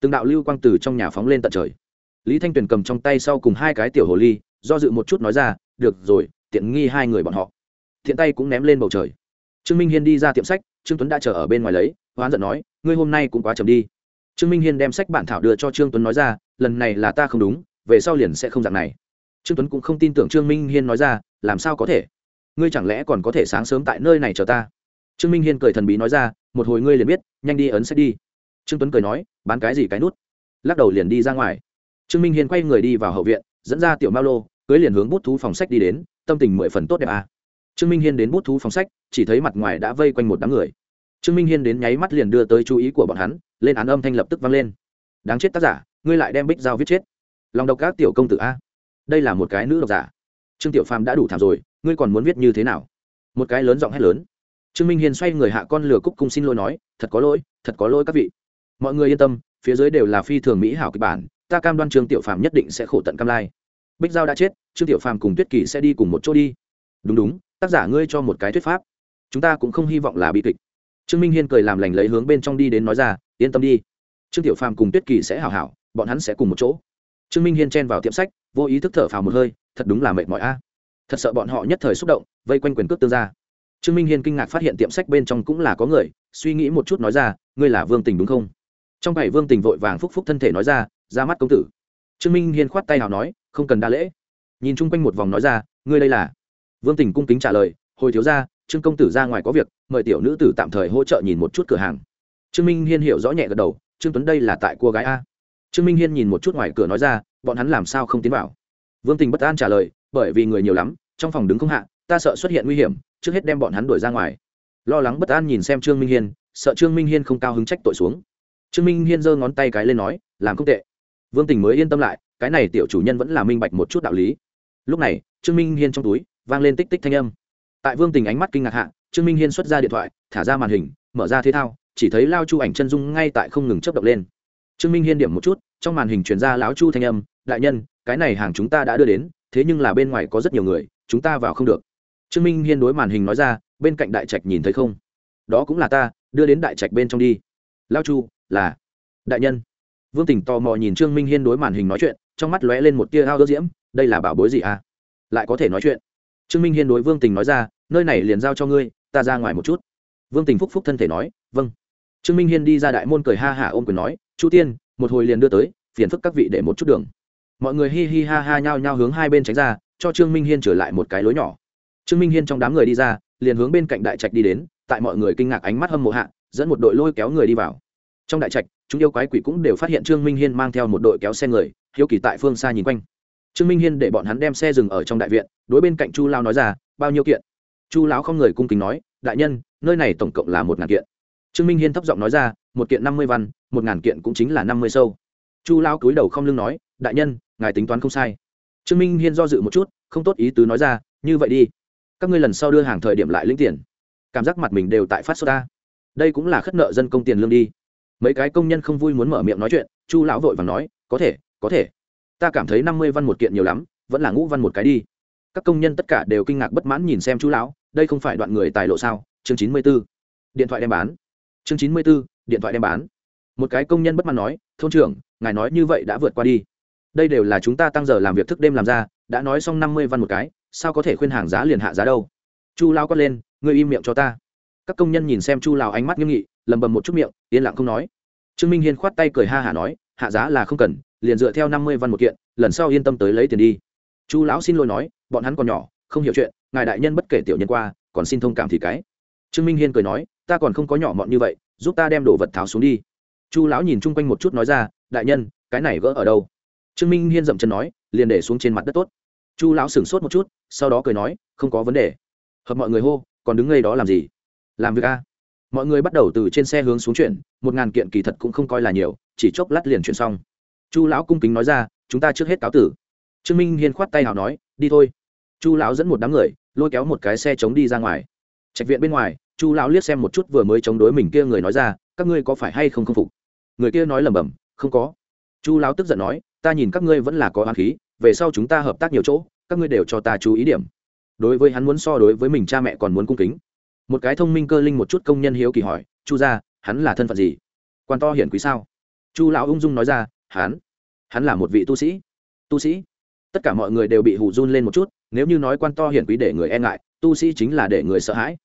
Từng đạo lưu quang từ trong nhà phóng lên tận trời. Lý thanh tuyền cầm trong tay sau cùng hai cái tiểu hồ ly, do dự một chút nói ra, được rồi, tiện nghi hai người bọn họ. Thiện tay cũng ném lên bầu trời. Trương minh hiên đi ra tiệm sách, trương tuấn đã chờ ở bên ngoài lấy, hoán giận nói, ngươi hôm nay cũng quá chậm đi. Trương minh hiên đem sách bản thảo đưa cho trương tuấn nói ra, lần này là ta không đúng, về sau liền sẽ không dạng này. Trương tuấn cũng không tin tưởng trương minh hiên nói ra, làm sao có thể? Ngươi chẳng lẽ còn có thể sáng sớm tại nơi này chờ ta? Trương minh hiên cười thần bí nói ra, một hồi ngươi liền biết, nhanh đi ấn sách đi trương tuấn cười nói, bán cái gì cái nút? Lắc đầu liền đi ra ngoài. Trương minh hiên quay người đi vào hậu viện, dẫn ra tiểu mao lô, cưới liền hướng bút thú phòng sách đi đến, tâm tình mười phần tốt đẹp à. trương minh hiên đến bút thú phòng sách, chỉ thấy mặt ngoài đã vây quanh một đám người. Trương minh hiên đến nháy mắt liền đưa tới chú ý của bọn hắn, lên án âm thanh lập tức vang lên. Đáng chết tác giả, ngươi lại đem bích giao viết chết. Lòng độc các tiểu công tử a. Đây là một cái nữ độc giả. Trương tiểu phàm đã đủ thảm rồi, ngươi còn muốn viết như thế nào? Một cái lớn giọng hét lớn. Trương minh hiên xoay người hạ con lửa cúc cung xin lỗi nói, thật có lỗi, thật có lỗi các vị mọi người yên tâm, phía dưới đều là phi thường mỹ hảo kịch bản, ta cam đoan trương tiểu phàm nhất định sẽ khổ tận cam lai. Bích giao đã chết, trương tiểu phàm cùng tuyết kỳ sẽ đi cùng một chỗ đi. Đúng đúng, tác giả ngươi cho một cái thuyết pháp. Chúng ta cũng không hy vọng là bi kịch. Trương minh hiên cười làm lành lấy hướng bên trong đi đến nói ra, yên tâm đi. Trương tiểu phàm cùng tuyết kỳ sẽ hảo hảo, bọn hắn sẽ cùng một chỗ. Trương minh hiên chen vào tiệm sách, vô ý thức thở phào một hơi, thật đúng là mệt mỏi a. Thật sợ bọn họ nhất thời xúc động, vây quanh quyền cước tương ra trương minh hiên kinh ngạc phát hiện tiệm sách bên trong cũng là có người, suy nghĩ một chút nói ra, ngươi là vương tình đúng không? Trong bảy vương tình vội vàng phúc phúc thân thể nói ra ra mắt công tử. Trương minh hiên khoát tay nào nói, không cần đa lễ. Nhìn chung quanh một vòng nói ra, ngươi đây là? Vương tình cung kính trả lời, hồi thiếu ra trương công tử ra ngoài có việc, mời tiểu nữ tử tạm thời hỗ trợ nhìn một chút cửa hàng. Trương minh hiên hiểu rõ nhẹ gật đầu, trương tuấn đây là tại cô gái a. Trương minh hiên nhìn một chút ngoài cửa nói ra, bọn hắn làm sao không tiến vào? Vương tình bất an trả lời, bởi vì người nhiều lắm, trong phòng đứng không hạ, ta sợ xuất hiện nguy hiểm, trước hết đem bọn hắn đuổi ra ngoài. Lo lắng bất an nhìn xem trương minh hiên, sợ trương minh hiên không cao hứng trách tội xuống trương minh hiên giơ ngón tay cái lên nói, làm không tệ. Vương tình mới yên tâm lại, cái này tiểu chủ nhân vẫn là minh bạch một chút đạo lý. Lúc này, trương minh hiên trong túi vang lên tích tích thanh âm. Tại vương tình ánh mắt kinh ngạc hạ, trương minh hiên xuất ra điện thoại, thả ra màn hình, mở ra thế thao, chỉ thấy lao chu ảnh chân dung ngay tại không ngừng chấp động lên. Trương minh hiên điểm một chút, trong màn hình truyền ra lão chu thanh âm, đại nhân, cái này hàng chúng ta đã đưa đến, thế nhưng là bên ngoài có rất nhiều người, chúng ta vào không được. Trương minh hiên đối màn hình nói ra, bên cạnh đại trạch nhìn thấy không? Đó cũng là ta, đưa đến đại trạch bên trong đi lao chu, là đại nhân. Vương tình tò mò nhìn trương minh hiên đối màn hình nói chuyện, trong mắt lóe lên một tia ao ước diễm, đây là bảo bối gì à? Lại có thể nói chuyện. Trương minh hiên đối vương tình nói ra, nơi này liền giao cho ngươi, ta ra ngoài một chút. Vương tình phúc phúc thân thể nói vâng. Trương minh hiên đi ra đại môn cười ha hả ôm quyền nói, chu tiên, một hồi liền đưa tới, phiền phức các vị để một chút đường. Mọi người hi hi ha ha nhao nhao hướng hai bên tránh ra, cho trương minh hiên trở lại một cái lối nhỏ. Trương minh hiên trong đám người đi ra, liền hướng bên cạnh đại trạch đi đến, tại mọi người kinh ngạc ánh mắt hâm mộ hạ dẫn một đội lôi kéo người đi vào. Trong đại trạch, chúng yêu quái quỷ cũng đều phát hiện trương minh hiên mang theo một đội kéo xe người, hiếu kỳ tại phương xa nhìn quanh. Trương minh hiên để bọn hắn đem xe dừng ở trong đại viện, đối bên cạnh chu lao nói ra, bao nhiêu kiện? Chu lão không người cung kính nói, đại nhân, nơi này tổng cộng là một ngàn kiện. Trương minh hiên thấp giọng nói ra, một kiện năm mươi văn, một ngàn kiện cũng chính là năm mươi sâu. Chu lao cúi đầu không lưng nói, đại nhân, ngài tính toán không sai. Trương minh hiên do dự một chút, không tốt ý tứ nói ra, như vậy đi, các ngươi lần sau đưa hàng thời điểm lại lĩnh tiền. Cảm giác mặt mình đều tại phát sốt ta đây cũng là khất nợ dân công tiền lương đi. Mấy cái công nhân không vui muốn mở miệng nói chuyện, chu lão vội và nói, có thể có thể. Ta cảm thấy năm mươi văn một kiện nhiều lắm, vẫn là ngũ văn một cái đi. Các công nhân tất cả đều kinh ngạc bất mãn nhìn xem chú lão, đây không phải đoạn người tài lộ sao? Chương chín mươi b ố điện thoại đem bán. Chương chín mươi b ố điện thoại đem bán. Một cái công nhân bất mãn nói, thôn trưởng, ngài nói như vậy đã vượt qua đi. Đây đều là chúng ta tăng giờ làm việc thức đêm làm ra, đã nói xong năm mươi văn một cái, sao có thể khuyên hàng giá liền hạ giá đâu? Chu lao quát lên, ngươi im miệng cho ta các công nhân nhìn xem chu lào ánh mắt nghiêm nghị, lầm bầm một chút miệng, yên lặng không nói. Trương minh hiên khoát tay cười ha hả nói, hạ giá là không cần, liền dựa theo năm mươi văn một kiện, lần sau yên tâm tới lấy tiền đi. Chu lão xin lỗi nói, bọn hắn còn nhỏ, không hiểu chuyện, ngài đại nhân bất kể tiểu nhân qua, còn xin thông cảm thì cái. Trương minh hiên cười nói, ta còn không có nhỏ mọn như vậy, giúp ta đem đồ vật tháo xuống đi. Chu lão nhìn chung quanh một chút nói ra, đại nhân, cái này gỡ ở đâu? Trương minh hiên dậm chân nói, liền để xuống trên mặt đất tốt. Chu lão sửng sốt một chút, sau đó cười nói, không có vấn đề. Hợp mọi người hô, còn đứng ngay đó làm gì? Làm việc a. Mọi người bắt đầu từ trên xe hướng xuống chuyển, một ngàn kiện kỳ thật cũng không coi là nhiều, chỉ chốc lát liền chuyển xong. Chu lão cung kính nói ra, chúng ta trước hết cáo tử. Trương minh hiên khoát tay nào nói, đi thôi. Chu lão dẫn một đám người, lôi kéo một cái xe chống đi ra ngoài. Trạch viện bên ngoài, chu lão liếc xem một chút vừa mới chống đối mình kia người nói ra, các ngươi có phải hay không không phục? Người kia nói lẩm bẩm, không có. Chu lão tức giận nói, ta nhìn các ngươi vẫn là có oán khí, về sau chúng ta hợp tác nhiều chỗ, các ngươi đều cho ta chú ý điểm. Đối với hắn muốn so đối với mình cha mẹ còn muốn cung kính một cái thông minh cơ linh một chút công nhân hiếu kỳ hỏi, chu ra hắn là thân phận gì? Quan to hiển quý sao? Chu lão ung dung nói ra, hắn hắn là một vị tu sĩ. Tu sĩ? Tất cả mọi người đều bị hù run lên một chút, nếu như nói quan to hiển quý để người e ngại, tu sĩ chính là để người sợ hãi.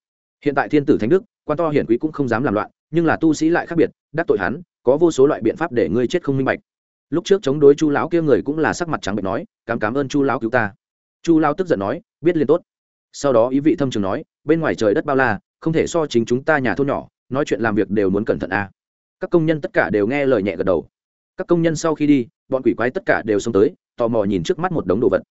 Hiện tại thiên tử thánh đức, quan to hiển quý cũng không dám làm loạn, nhưng là tu sĩ lại khác biệt, đắc tội hắn, có vô số loại biện pháp để ngươi chết không minh bạch. Lúc trước chống đối chu lão kia người cũng là sắc mặt trắng bệnh nói cảm cảm ơn chu lão cứu ta. Chu lão tức giận nói, biết liền tốt. Sau đó ý vị thâm trường nói bên ngoài trời đất bao la, không thể so chính chúng ta nhà thôn nhỏ, nói chuyện làm việc đều muốn cẩn thận a à. các công nhân tất cả đều nghe lời nhẹ gật đầu. Các công nhân sau khi đi, bọn quỷ quái tất cả đều xông tới, tò mò nhìn trước mắt một đống đồ vật.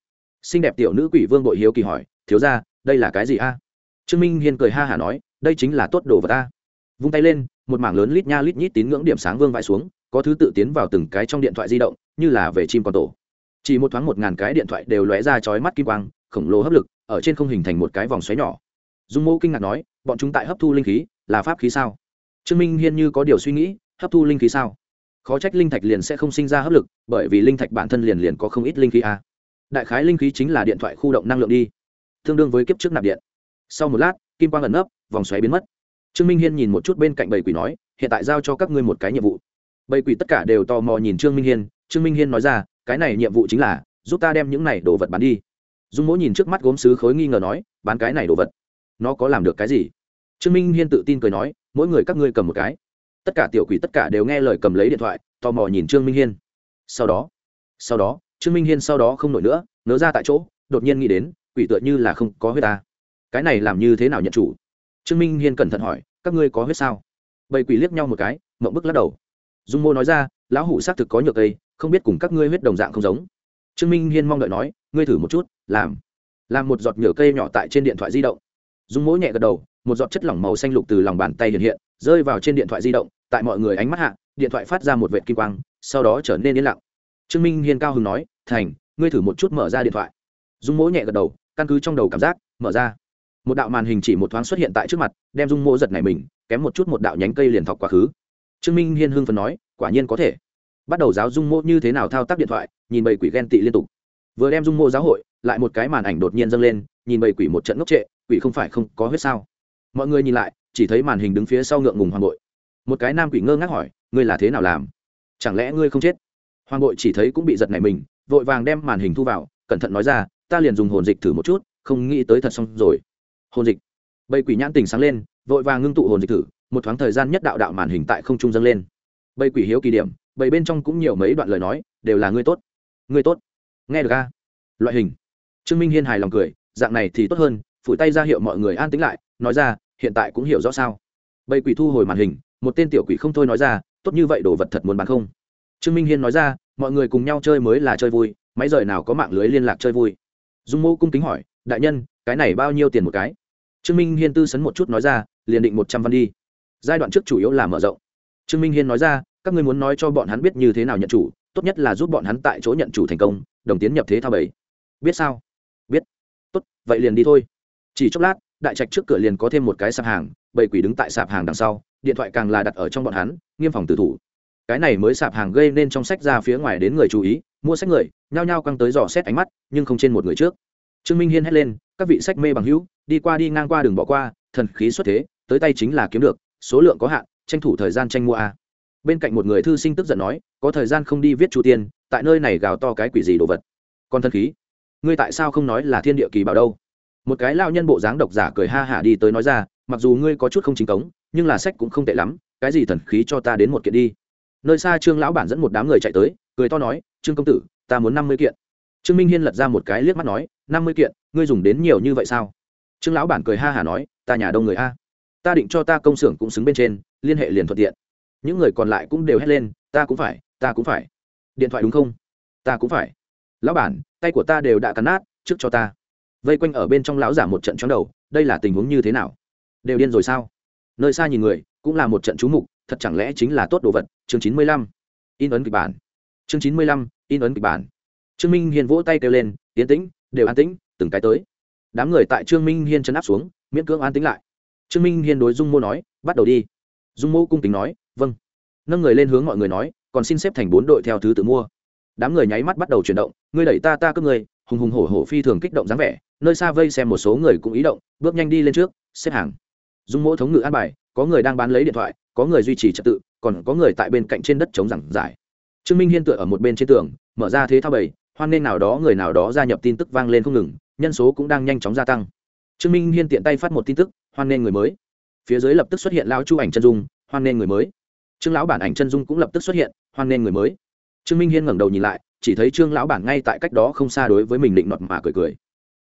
Xinh đẹp tiểu nữ quỷ vương bội hiếu kỳ hỏi, thiếu ra đây là cái gì a? Trương minh hiên cười ha hả nói, đây chính là tốt đồ vật a. Vung tay lên, một mảng lớn lít nha lít nhít tín ngưỡng điểm sáng vương vãi xuống, có thứ tự tiến vào từng cái trong điện thoại di động, như là về chim con tổ. Chỉ một thoáng một ngàn cái điện thoại đều lóe ra chói mắt kim quang, khổng lồ hấp lực, ở trên không hình thành một cái vòng xoáy nhỏ dung mẫu kinh ngạc nói, bọn chúng tại hấp thu linh khí là pháp khí sao? Trương minh hiên như có điều suy nghĩ, hấp thu linh khí sao? Khó trách linh thạch liền sẽ không sinh ra hấp lực, bởi vì linh thạch bản thân liền liền có không ít linh khí a đại khái linh khí chính là điện thoại khu động năng lượng đi. Tương đương với kiếp trước nạp điện. Sau một lát, kim quang ẩn nấp, vòng xoáy biến mất. Trương minh hiên nhìn một chút bên cạnh bầy quỷ nói, hiện tại giao cho các ngươi một cái nhiệm vụ. Bầy quỷ tất cả đều tò mò nhìn trương minh hiên, trương minh hiên nói ra, cái này nhiệm vụ chính là, giúp ta đem những này đồ vật bán đi. Dung mỗi nhìn trước mắt gốm sứ khối nghi ngờ nói, bán cái này đồ vật? Nó có làm được cái gì? Trương minh hiên tự tin cười nói, mỗi người các ngươi cầm một cái. Tất cả tiểu quỷ tất cả đều nghe lời cầm lấy điện thoại, tò mò nhìn trương minh hiên. Sau đó sau đó, trương minh hiên sau đó không nổi nữa, nớ ra tại chỗ, đột nhiên nghĩ đến, quỷ tựa như là không có huyết ta. Cái này làm như thế nào nhận chủ? Trương minh hiên cẩn thận hỏi, các ngươi có huyết sao? Bầy quỷ liếc nhau một cái, mộng bức lắc đầu. Dung mô nói ra, lão hủ xác thực có nhược cây, không biết cùng các ngươi huyết đồng dạng không giống. Trương minh hiên mong đợi nói, ngươi thử một chút, làm. Làm một giọt nhựa cây nhỏ tại trên điện thoại di động dung mỗi nhẹ gật đầu, một giọt chất lỏng màu xanh lục từ lòng bàn tay hiện hiện, rơi vào trên điện thoại di động, tại mọi người ánh mắt hạ, điện thoại phát ra một vệt kim quang, sau đó trở nên yên lặng. Trương minh hiên cao hứng nói, thành, ngươi thử một chút mở ra điện thoại. Dung mỗ nhẹ gật đầu, căn cứ trong đầu cảm giác, mở ra. Một đạo màn hình chỉ một thoáng xuất hiện tại trước mặt, đem dung mỗ giật này mình, kém một chút một đạo nhánh cây liền thọc quá khứ. Trương minh hiên hưng phần nói, quả nhiên có thể. Bắt đầu giáo dung mỗ như thế nào thao tác điện thoại, nhìn bầy quỷ ghen tị liên tục. Vừa đem dung mỗ giáo hội, lại một cái màn ảnh đột nhiên dâng lên, nhìn bầy quỷ một trận ngốc trệ quỷ không phải không có huyết sao? Mọi người nhìn lại, chỉ thấy màn hình đứng phía sau ngượng ngùng hoàng bội. Một cái nam quỷ ngơ ngác hỏi, ngươi là thế nào làm? Chẳng lẽ ngươi không chết? Hoàng bội chỉ thấy cũng bị giật này mình, vội vàng đem màn hình thu vào, cẩn thận nói ra, ta liền dùng hồn dịch thử một chút, không nghĩ tới thật xong rồi. Hồn dịch. Bầy quỷ nhãn tình sáng lên, vội vàng ngưng tụ hồn dịch thử, một thoáng thời gian nhất đạo đạo màn hình tại không trung dâng lên. Bầy quỷ hiếu kỳ điểm, bầy bên trong cũng nhiều mấy đoạn lời nói, đều là ngươi tốt. Ngươi tốt. Nghe được a? Loại hình. Trương minh hiên hài lòng cười, dạng này thì tốt hơn phủi tay ra hiệu mọi người an tĩnh lại, nói ra, hiện tại cũng hiểu rõ sao. Bầy quỷ thu hồi màn hình, một tên tiểu quỷ không thôi nói ra, tốt như vậy đồ vật thật muốn bán không? Trương minh hiên nói ra, mọi người cùng nhau chơi mới là chơi vui, máy rời nào có mạng lưới liên lạc chơi vui. Dung mô cung kính hỏi, đại nhân, cái này bao nhiêu tiền một cái? Trương minh hiên tư sấn một chút nói ra, liền định một trăm văn đi. Giai đoạn trước chủ yếu là mở rộng. Trương minh hiên nói ra, các ngươi muốn nói cho bọn hắn biết như thế nào nhận chủ, tốt nhất là giúp bọn hắn tại chỗ nhận chủ thành công, đồng tiến nhập thế thao bảy biết sao? Biết. Tốt, vậy liền đi thôi chỉ chốc lát, đại trạch trước cửa liền có thêm một cái sạp hàng, bầy quỷ đứng tại sạp hàng đằng sau, điện thoại càng là đặt ở trong bọn hắn, nghiêm phòng tử thủ. Cái này mới sạp hàng gây nên trong sách ra phía ngoài đến người chú ý, mua sách người, nhao nhao căng tới dò xét ánh mắt, nhưng không trên một người trước. Trương minh hiên hét lên, các vị sách mê bằng hữu, đi qua đi ngang qua đường bỏ qua, thần khí xuất thế, tới tay chính là kiếm được, số lượng có hạn, tranh thủ thời gian tranh mua a. Bên cạnh một người thư sinh tức giận nói, có thời gian không đi viết chu tiên, tại nơi này gào to cái quỷ gì đồ vật? Còn thần khí? Ngươi tại sao không nói là thiên địa kỳ bảo đâu? Một cái lao nhân bộ dáng độc giả cười ha hả đi tới nói ra, mặc dù ngươi có chút không chính cống, nhưng là sách cũng không tệ lắm, cái gì thần khí cho ta đến một kiện đi. Nơi xa trương lão bản dẫn một đám người chạy tới, cười to nói, trương công tử, ta muốn năm mươi kiện. Trương minh hiên lật ra một cái liếc mắt nói, năm mươi kiện, ngươi dùng đến nhiều như vậy sao? Trương lão bản cười ha hả nói, ta nhà đông người a. Ta định cho ta công xưởng cũng xứng bên trên, liên hệ liền thuận tiện. Những người còn lại cũng đều hét lên, ta cũng phải, ta cũng phải. Điện thoại đúng không? Ta cũng phải. Lão bản, tay của ta đều đã cắn nát, trước cho ta vây quanh ở bên trong lão giả một trận chóng đầu, đây là tình huống như thế nào? Đều điên rồi sao? Nơi xa nhìn người, cũng là một trận chú mục, thật chẳng lẽ chính là tốt đồ vật? Chương chín mươi lăm, in ấn kịch bản. Chương chín mươi lăm, in ấn kịch bản. Trương minh hiền vỗ tay kêu lên tiến tĩnh, đều an tĩnh, từng cái tới. Đám người tại trương minh hiên chấn áp xuống, miễn cưỡng an tĩnh lại. Trương minh hiên đối dung mô nói, bắt đầu đi. Dung mô cung kính nói vâng. Nâng người lên hướng mọi người nói, còn xin xếp thành bốn đội theo thứ tự mua. Đám người nháy mắt bắt đầu chuyển động, ngươi đẩy ta ta cướp người hùng hùng hổ hổ phi thường kích động dáng vẻ nơi xa vây xem một số người cũng ý động, bước nhanh đi lên trước, xếp hàng. Dung mỗ thống ngự an bài, có người đang bán lấy điện thoại, có người duy trì trật tự, còn có người tại bên cạnh trên đất chống giảng giải. Trương minh hiên tựa ở một bên trên tường, mở ra thế thao bầy hoan nên nào đó người nào đó gia nhập tin tức vang lên không ngừng, nhân số cũng đang nhanh chóng gia tăng. Trương minh hiên tiện tay phát một tin tức, hoan nên người mới. Phía dưới lập tức xuất hiện lao chu ảnh chân dung, hoan nên người mới. Trương lão bản ảnh chân dung cũng lập tức xuất hiện, hoan nên người mới. Trương minh hiên ngẩng đầu nhìn lại, chỉ thấy trương lão bản ngay tại cách đó không xa đối với mình định nọt mà cười cười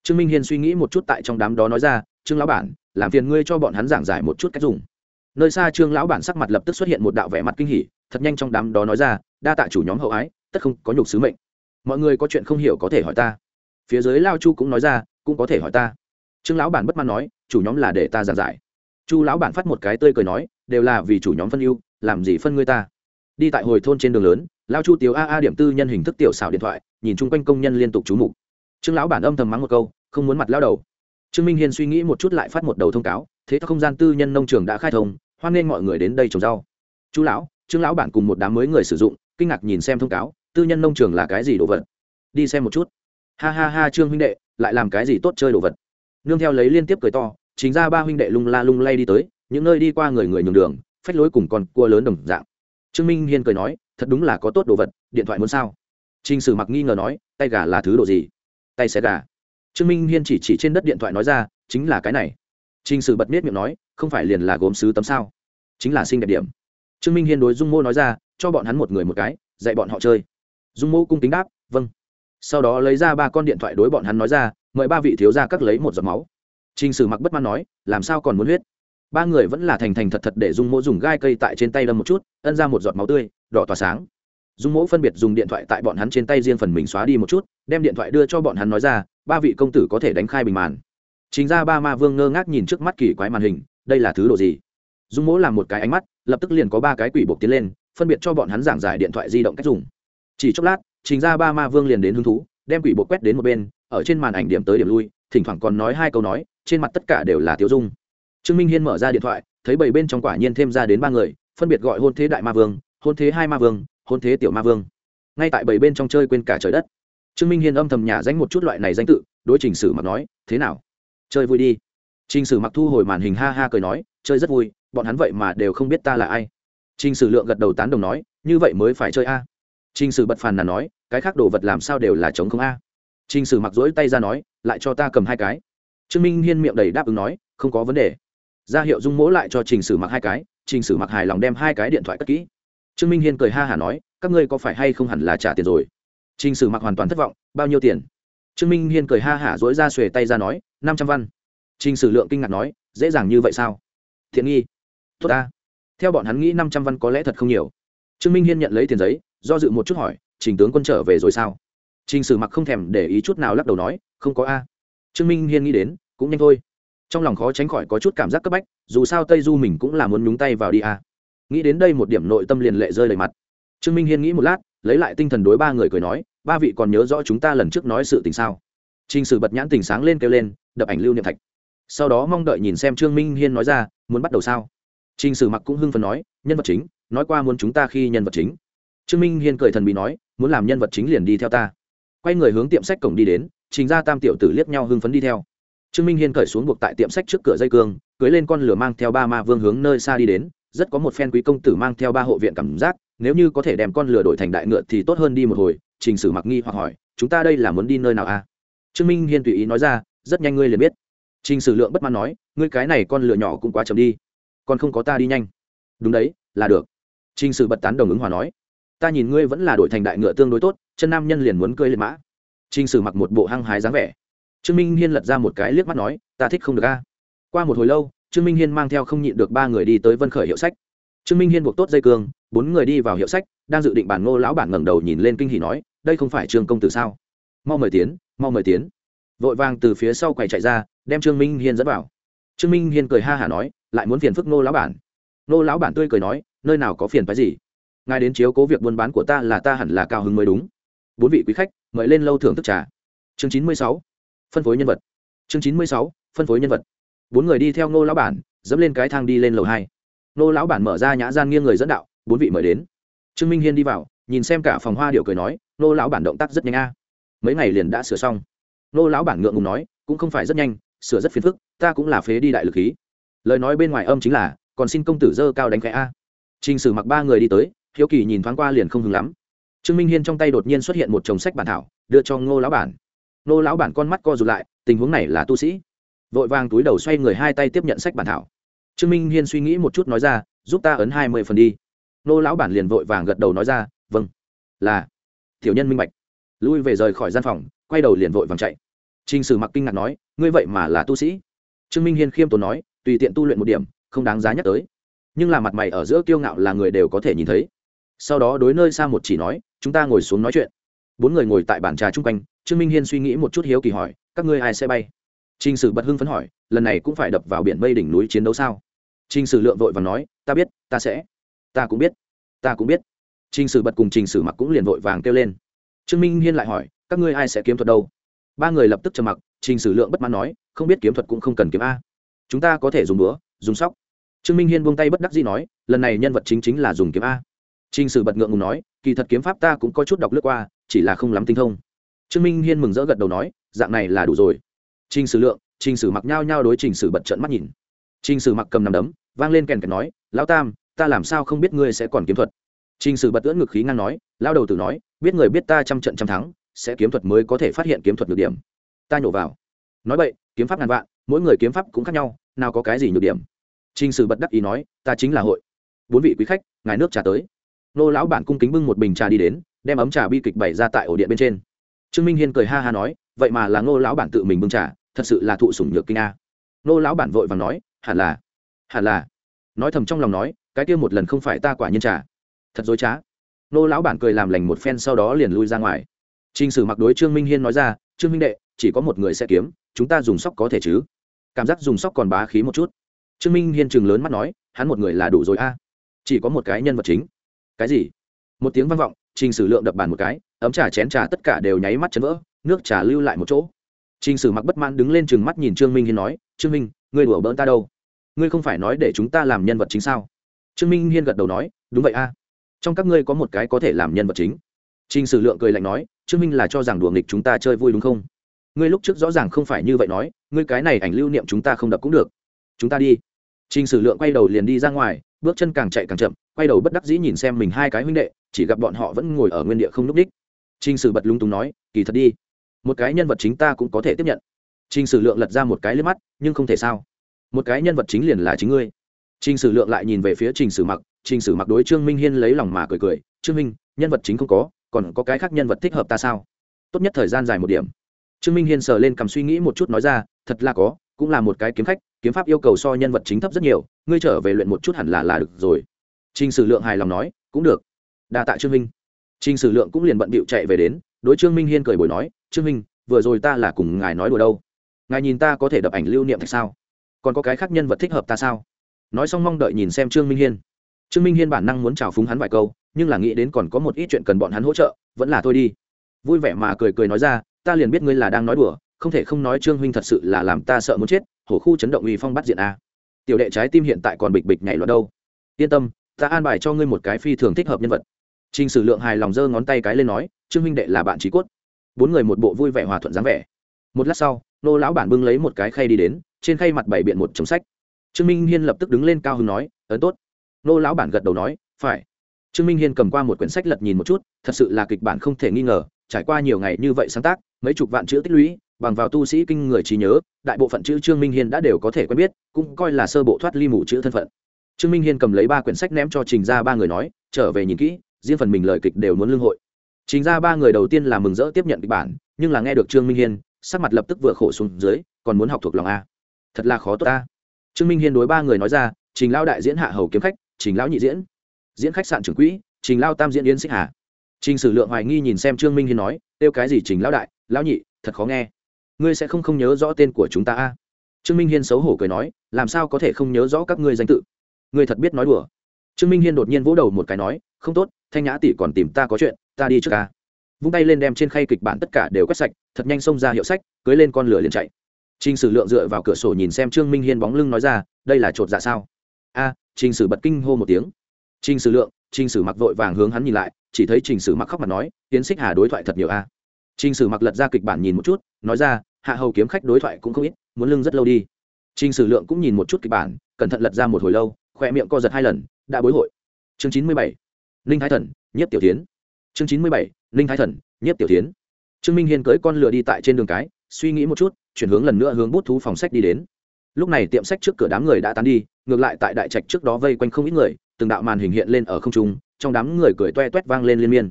trương minh hiên suy nghĩ một chút tại trong đám đó nói ra, trương lão bản, làm phiền ngươi cho bọn hắn giảng giải một chút cách dùng. Nơi xa trương lão bản sắc mặt lập tức xuất hiện một đạo vẻ mặt kinh hỉ, thật nhanh trong đám đó nói ra, đa tạ chủ nhóm hậu ái, tất không có nhục sứ mệnh. Mọi người có chuyện không hiểu có thể hỏi ta. Phía dưới lao chu cũng nói ra, cũng có thể hỏi ta. Trương lão bản bất mãn nói, chủ nhóm là để ta giảng giải. Chu lão bản phát một cái tươi cười nói, đều là vì chủ nhóm phân ưu, làm gì phân ngươi ta? Đi tại hồi thôn trên đường lớn, lao chu tiếu a a điểm tư nhân hình thức tiểu xảo điện thoại, nhìn chung quanh công nhân liên tục trú mục. Trương lão bản âm thầm mắng một câu không muốn mặt lao đầu. Trương minh hiên suy nghĩ một chút lại phát một đầu thông cáo, thế các không gian tư nhân nông trường đã khai thông, hoan nghênh mọi người đến đây trồng rau. Chú lão, trương lão bản cùng một đám mới người sử dụng, kinh ngạc nhìn xem thông cáo, tư nhân nông trường là cái gì đồ vật? Đi xem một chút. Ha ha ha, trương huynh đệ, lại làm cái gì tốt chơi đồ vật? Nương theo lấy liên tiếp cười to, chính ra ba huynh đệ lung la lung lay đi tới, những nơi đi qua người người nhường đường, phách lối cùng con cua lớn đồng dạng. Trương minh hiên cười nói, thật đúng là có tốt đồ vật, điện thoại muốn sao? T r ì n h sử mặc nghi ngờ nói, tay gà là thứ đồ gì? Tay xe gà trương minh hiên chỉ chỉ trên đất điện thoại nói ra, chính là cái này. T r ì n h sử bật miết miệng nói, không phải liền là gốm sứ tấm sao? Chính là sinh đẹp điểm. Trương minh hiên đối dung mô nói ra, cho bọn hắn một người một cái, dạy bọn họ chơi. Dung mô cung kính đáp vâng. Sau đó lấy ra ba con điện thoại đối bọn hắn nói ra, mời ba vị thiếu ra cắt lấy một giọt máu. T r ì n h sử mặc bất mãn nói, làm sao còn muốn huyết? Ba người vẫn là thành thành thật thật để dung mỗ dùng gai cây tại trên tay đâm một chút, ân ra một giọt máu tươi, đỏ tỏa sáng. Dung mỗ phân biệt dùng điện thoại tại bọn hắn trên tay riêng phần mình xóa đi một chút, đem điện thoại đưa cho bọn hắn nói ra ba vị công tử có thể đánh khai bình màn. Chính ra ba ma vương ngơ ngác nhìn trước mắt kỳ quái màn hình, đây là thứ đồ gì? Dung mỗ làm một cái ánh mắt, lập tức liền có ba cái quỷ buộc tiến lên, phân biệt cho bọn hắn giảng giải điện thoại di động cách dùng. Chỉ chốc lát, chính ra ba ma vương liền đến hứng thú, đem quỷ buộc quét đến một bên, ở trên màn ảnh điểm tới điểm lui, thỉnh thoảng còn nói hai câu nói, trên mặt tất cả đều là tiêu dung. Trương minh hiên mở ra điện thoại, thấy bảy bên trong quả nhiên thêm ra đến ba người, phân biệt gọi hôn thế đại ma vương, hôn thế hai ma vương, hôn thế tiểu ma vương. Ngay tại bảy bên trong chơi quên cả trời đất trương minh hiên âm thầm nhả danh một chút loại này danh tự, đối trình sử mặc nói, thế nào? Chơi vui đi. Trình sử mặc thu hồi màn hình ha ha cười nói, chơi rất vui, bọn hắn vậy mà đều không biết ta là ai. Trình sử lượng gật đầu tán đồng nói, như vậy mới phải chơi a. Trình sử bật phàn là nói, cái khác đồ vật làm sao đều là chống không a? Trình sử mặc dỗi tay ra nói, lại cho ta cầm hai cái. Trương minh hiên miệng đầy đáp ứng nói, không có vấn đề. Ra hiệu dung mỗ lại cho trình sử mặc hai cái, trình sử mặc hài lòng đem hai cái điện thoại cất kỹ. Trương minh hiên cười ha hả nói, các ngươi có phải hay không hẳn là trả tiền rồi? Trình sử mặc hoàn toàn thất vọng, bao nhiêu tiền? Trương minh hiên cười ha hả dỗi ra xuề tay ra nói, năm trăm văn. Trình sử lượng kinh ngạc nói, dễ dàng như vậy sao? Thiện nghi. Tốt ta. Theo bọn hắn nghĩ năm trăm văn có lẽ thật không nhiều. Trương minh hiên nhận lấy tiền giấy, do dự một chút hỏi, trình tướng quân trở về rồi sao? Trình sử mặc không thèm để ý chút nào lắc đầu nói, không có a. Trương minh hiên nghĩ đến, cũng nhanh thôi. Trong lòng khó tránh khỏi có chút cảm giác cấp bách, dù sao tây du mình cũng là muốn nhúng tay vào đi a. Nghĩ đến đây một điểm nội tâm liền lệ rơi đầy mặt. Trương minh hiên nghĩ một lát lấy lại tinh thần đối ba người cười nói ba vị còn nhớ rõ chúng ta lần trước nói sự tình sao Trình Sử bật nhãn tình sáng lên kêu lên, đập ảnh lưu niệm thạch. Sau đó mong đợi nhìn xem Trương Minh Hiên nói ra, muốn bắt đầu sao? Trình Sử mặc cũng hưng phấn nói, nhân vật chính, nói qua muốn chúng ta khi nhân vật chính. Trương Minh Hiên cười thần bí nói, muốn làm nhân vật chính liền đi theo ta. Quay người hướng tiệm sách cổng đi đến, Trình gia tam tiểu tử liếc nhau hưng phấn đi theo. Trương Minh Hiên cởi xuống buộc tại tiệm sách trước cửa dây cương, cưới lên con lửa mang theo ba ma vương hướng nơi xa đi đến, rất có một phen quý công tử mang theo ba hộ viện cảm giác, nếu như có thể đem con lửa đổi thành đại ngựa thì tốt hơn đi một hồi. Trình Sử mặc nghi hoặc hỏi, chúng ta đây là muốn đi nơi nào a? À? trương minh hiên tùy ý nói ra rất nhanh ngươi liền biết trình sử lượng bất mãn nói ngươi cái này con lừa nhỏ cũng quá chậm đi còn không có ta đi nhanh đúng đấy là được trình sử bật tán đồng ứng hòa nói ta nhìn ngươi vẫn là đổi thành đại ngựa tương đối tốt chân nam nhân liền muốn cưỡi lên mã trình sử mặc một bộ hăng hái dáng vẻ trương minh hiên lật ra một cái liếc mắt nói ta thích không được a qua một hồi lâu trương minh hiên mang theo không nhịn được ba người đi tới vân khởi hiệu sách trương minh hiên buộc tốt dây cương bốn người đi vào hiệu sách, đang dự định bản ngô lão bản ngẩng đầu nhìn lên kinh hỉ nói, đây không phải trương công tử sao? Mau mời tiến, mau mời tiến. Vội vàng từ phía sau quầy chạy ra, đem trương minh hiên dẫn vào. Trương minh hiên cười ha hả nói, lại muốn phiền phức nô lão bản. Nô lão bản tươi cười nói, nơi nào có phiền phái gì? Ngài đến chiếu cố việc buôn bán của ta là ta hẳn là cao hứng mới đúng. Bốn vị quý khách mời lên lâu thưởng thức trà. Chương chín mươi sáu, phân phối nhân vật. Chương chín mươi sáu, phân phối nhân vật. Bốn người đi theo nô lão bản, dẫm lên cái thang đi lên lầu hai. Nô lão bản mở ra nhã gian nghiêng người dẫn đạo bốn vị mời đến. Trương minh hiên đi vào, nhìn xem cả phòng hoa điệu cười nói, nô lão bản động tác rất nhanh a. Mấy ngày liền đã sửa xong. Nô lão bản ngượng ngùng nói, cũng không phải rất nhanh, sửa rất phiền phức, ta cũng là phế đi đại lực khí. Lời nói bên ngoài âm chính là, còn xin công tử dơ cao đánh khẽ a. Trình sử mặc ba người đi tới, hiếu kỳ nhìn thoáng qua liền không hứng lắm. Trương minh hiên trong tay đột nhiên xuất hiện một chồng sách bản thảo, đưa cho ngô lão bản. Ngô lão bản con mắt co rụt lại, tình huống này là tu sĩ. Vội vàng túi đầu xoay người hai tay tiếp nhận sách bản thảo. Trương minh hiên suy nghĩ một chút nói ra, giúp ta ấn hai mươi phần đi nô lão bản liền vội vàng gật đầu nói ra vâng. Là. Tiểu nhân minh bạch. Lui về rời khỏi gian phòng, quay đầu liền vội vàng chạy. T r n h sử mặc kinh ngạc nói, ngươi vậy mà là tu sĩ? Trương minh hiên khiêm tốn nói, tùy tiện tu luyện một điểm, không đáng giá nhắc tới. Nhưng là mặt mày ở giữa kiêu ngạo là người đều có thể nhìn thấy. Sau đó đối nơi xa một chỉ nói, chúng ta ngồi xuống nói chuyện. Bốn người ngồi tại bàn trà chung quanh, trương minh hiên suy nghĩ một chút hiếu kỳ hỏi, các ngươi ai sẽ bay? T r n h sử bật hưng phấn hỏi, lần này cũng phải đập vào biển mây đỉnh núi chiến đấu sao? T r n h sử lượng vội và nói, ta biết, ta sẽ ta cũng biết, ta cũng biết. T r ì n h sử bật cùng t r ì n h sử mặc cũng liền vội vàng kêu lên. Trương minh hiên lại hỏi, các ngươi ai sẽ kiếm thuật đâu? Ba người lập tức trầm mặc, trình sử lượng bất mãn nói, không biết kiếm thuật cũng không cần kiếm a. Chúng ta có thể dùng búa, dùng sóc. Trương minh hiên buông tay bất đắc dĩ nói, lần này nhân vật chính chính là dùng kiếm a. Trình sử bật ngượng ngùng nói, kỳ thật kiếm pháp ta cũng có chút đọc lướt qua, chỉ là không lắm tinh thông. Trương minh hiên mừng rỡ gật đầu nói, dạng này là đủ rồi. Trình sử lượng, trình sử mặc nhao nhao đối trình sử bật trợn mắt nhìn. Trình sử mặc cầm nằm đấm, vang lên kèn kèn nói, lão tam ta làm sao không biết ngươi sẽ còn kiếm thuật? Trình sử bật ưỡn ngực khí ngang nói lao đầu tử nói, biết người biết ta trăm trận trăm thắng, sẽ kiếm thuật mới có thể phát hiện kiếm thuật nhược điểm. Ta nhổ vào. Nói vậy, kiếm pháp ngàn vạn, mỗi người kiếm pháp cũng khác nhau, nào có cái gì nhược điểm? Trình sử bật đắc ý nói, ta chính là hội. Bốn vị quý khách, ngài nước trà tới. Nô lão bản cung kính bưng một bình trà đi đến, đem ấm trà bi kịch bày ra tại ổ điện bên trên. Trương minh hiên cười ha ha nói, vậy mà là nô lão bản tự mình bưng trà, thật sự là thụ sủng nhược kinh a. Nô lão bản vội và nói, hẳn là hẳn là. Nói thầm trong lòng nói cái kia một lần không phải ta quả nhiên trả thật dối trá. Nô lão bản cười làm lành một phen sau đó liền lui ra ngoài. T r ì n h sử mặc đối trương minh hiên nói ra, trương minh đệ, chỉ có một người sẽ kiếm, chúng ta dùng sóc có thể chứ? Cảm giác dùng sóc còn bá khí một chút. Trương minh hiên chừng lớn mắt nói, hắn một người là đủ rồi a. Chỉ có một cái nhân vật chính. Cái gì? Một tiếng vang vọng, trình sử lượng đập bàn một cái, ấm trà, chén trà tất cả đều nháy mắt chấn vỡ, nước trà lưu lại một chỗ. Trình sử mặc bất mãn đứng lên chừng mắt nhìn trương minh hiên nói, trương minh ngươi đùa bỡn ta đâu? Ngươi không phải nói để chúng ta làm nhân vật chính sao? Trương minh hiên gật đầu nói đúng vậy a trong các ngươi có một cái có thể làm nhân vật chính Trình Sử Lượng cười lạnh nói, Trương Minh là cho rằng đùa nghịch chúng ta chơi vui đúng không? Ngươi lúc trước rõ ràng không phải như vậy nói, ngươi cái này ảnh lưu niệm chúng ta không đập cũng được. Chúng ta đi. Trình Sử Lượng quay đầu liền đi ra ngoài, bước chân càng chạy càng chậm, quay đầu bất đắc dĩ nhìn xem mình hai cái huynh đệ, chỉ gặp bọn họ vẫn ngồi ở nguyên địa không lúc đích. Trình Sử bật lúng túng nói, kỳ thật đi, một cái nhân vật chính ta cũng có thể tiếp nhận. Trình Sử Lượng lật ra một cái liếp mắt, nhưng không thể sao một cái nhân vật chính liền là chính ngươi trình sử lượng lại nhìn về phía trình sử mặc, trình sử mặc đối trương minh hiên lấy lòng mà cười cười, trương minh, nhân vật chính không có, còn có cái khác nhân vật thích hợp ta sao? Tốt nhất thời gian dài một điểm. Trương minh hiên sờ lên cầm suy nghĩ một chút nói ra, thật là có, cũng là một cái kiếm khách, kiếm pháp yêu cầu so nhân vật chính thấp rất nhiều, ngươi trở về luyện một chút hẳn là là được rồi. Trình sử lượng hài lòng nói, cũng được. Đa tạ trương minh. Trình sử lượng cũng liền bận bịu chạy về đến, đối trương minh hiên cười bồi nói, trương minh, vừa rồi ta là cùng ngài nói đùa đâu? Ngài nhìn ta có thể đập ảnh lưu niệm thạch sao? Còn có cái khác nhân vật thích hợp ta sao? Nói xong mong đợi nhìn xem trương minh hiên. Trương minh hiên bản năng muốn chào phúng hắn vài câu nhưng là nghĩ đến còn có một ít chuyện cần bọn hắn hỗ trợ vẫn là thôi đi. Vui vẻ mà cười cười nói ra ta liền biết ngươi là đang nói đùa không thể không nói trương huynh thật sự là làm ta sợ muốn chết hổ khu chấn động uy phong bắt diện a. Tiểu đệ trái tim hiện tại còn bịch bịch nhảy loạn đâu. Yên tâm ta an bài cho ngươi một cái phi thường thích hợp nhân vật. Trình Sử Lượng hài lòng giơ ngón tay cái lên nói, Trương huynh đệ là bạn chí cốt. Bốn người một bộ vui vẻ hòa thuận dáng vẻ. Một lát sau, nô lão bản bưng lấy một cái khay đi đến, trên khay mặt bảy biện một chồng sách trương minh hiên lập tức đứng lên cao hứng nói, ấn tốt. Nô lão bản gật đầu nói, phải. Trương minh hiên cầm qua một quyển sách lật nhìn một chút, thật sự là kịch bản không thể nghi ngờ, trải qua nhiều ngày như vậy sáng tác, mấy chục vạn chữ tích lũy, bằng vào tu sĩ kinh người trí nhớ, đại bộ phận chữ trương minh hiên đã đều có thể quen biết, cũng coi là sơ bộ thoát ly mù chữ thân phận. Trương minh hiên cầm lấy ba quyển sách ném cho trình ra ba người nói, trở về nhìn kỹ, riêng phần mình lời kịch đều muốn lương hội. Trình ra ba người đầu tiên là mừng rỡ tiếp nhận kịch bản, nhưng là nghe được trương minh hiên, sắc mặt lập tức vừa khổ xuống dưới, còn muốn học thuộc lòng a. Thật là khó tốt ta trương minh hiên đối ba người nói ra, trình lao đại diễn hạ hầu kiếm khách, trình lão nhị diễn diễn khách sạn trưởng quỹ, trình lao tam diễn yến xích hà. Trình sử lượng hoài nghi nhìn xem trương minh hiên nói, kêu cái gì trình lão đại lão nhị, thật khó nghe. Ngươi sẽ không không nhớ rõ tên của chúng ta a? Trương minh hiên xấu hổ cười nói, làm sao có thể không nhớ rõ các ngươi danh tự? Ngươi thật biết nói đùa. Trương minh hiên đột nhiên vỗ đầu một cái nói, không tốt, thanh nhã tỷ còn tìm ta có chuyện, ta đi trước ca. Vung tay lên đem trên khay kịch bản tất cả đều quét sạch, thật nhanh xông ra hiệu sách, cưới lên con lửa liền chạy. Trình Sử Lượng dựa vào cửa sổ nhìn xem Trương Minh Hiên bóng lưng nói ra, đây là chột dạ sao? A, Trình Sử bật kinh hô một tiếng. Trình Sử Lượng, Trình Sử mặc vội vàng hướng hắn nhìn lại, chỉ thấy Trình Sử mặc khóc mặt nói, tiến xích hà đối thoại thật nhiều a. Trình Sử mặc lật ra kịch bản nhìn một chút, nói ra, hạ hầu kiếm khách đối thoại cũng không ít, muốn lưng rất lâu đi. Trình Sử Lượng cũng nhìn một chút kịch bản, cẩn thận lật ra một hồi lâu, khóe miệng co giật hai lần, đã bối hội. Chương chín mươi bảy, Linh Thái Thần, Nhiếp Tiểu Thiến. Chương chín mươi bảy, Linh Thái Thần, Nhiếp Tiểu Thiến. Trương Minh Hiên cưỡi con lừa đi tại trên đường cái, suy nghĩ một chút, chuyển hướng lần nữa hướng bút thú phòng sách đi đến. Lúc này tiệm sách trước cửa đám người đã tán đi, ngược lại tại đại trạch trước đó vây quanh không ít người, từng đạo màn hình hiện lên ở không trung, trong đám người cười toe toét vang lên liên miên.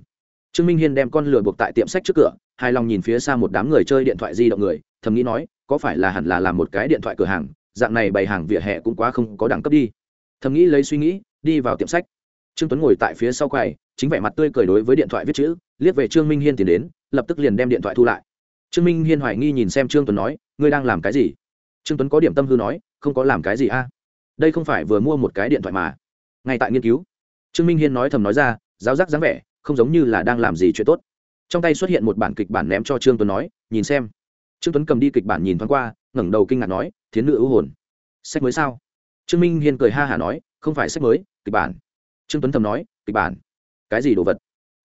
Trương minh hiên đem con lửa buộc tại tiệm sách trước cửa, hài lòng nhìn phía xa một đám người chơi điện thoại di động người, thầm nghĩ nói, có phải là hẳn là làm một cái điện thoại cửa hàng, dạng này bày hàng vỉa hè cũng quá không có đẳng cấp đi. Thầm nghĩ lấy suy nghĩ, đi vào tiệm sách. Trương tuấn ngồi tại phía sau quầy, chính vẻ mặt tươi cười đối với điện thoại viết chữ, liếc về trương minh hiên tiến đến, lập tức liền đem điện thoại thu lại trương minh hiên hoài nghi nhìn xem trương tuấn nói, ngươi đang làm cái gì? Trương tuấn có điểm tâm hư nói, không có làm cái gì a. Đây không phải vừa mua một cái điện thoại mà. Ngay tại nghiên cứu. Trương minh hiên nói thầm nói ra, giáo giác dáng vẻ, không giống như là đang làm gì chuyện tốt. Trong tay xuất hiện một bản kịch bản ném cho trương tuấn nói, nhìn xem. Trương tuấn cầm đi kịch bản nhìn thoáng qua, ngẩng đầu kinh ngạc nói, thiến nữ ưu hồn. Sách mới sao? Trương minh hiên cười ha hả nói, không phải sách mới, kịch bản. Trương tuấn thầm nói, kịch bản? Cái gì đồ vật?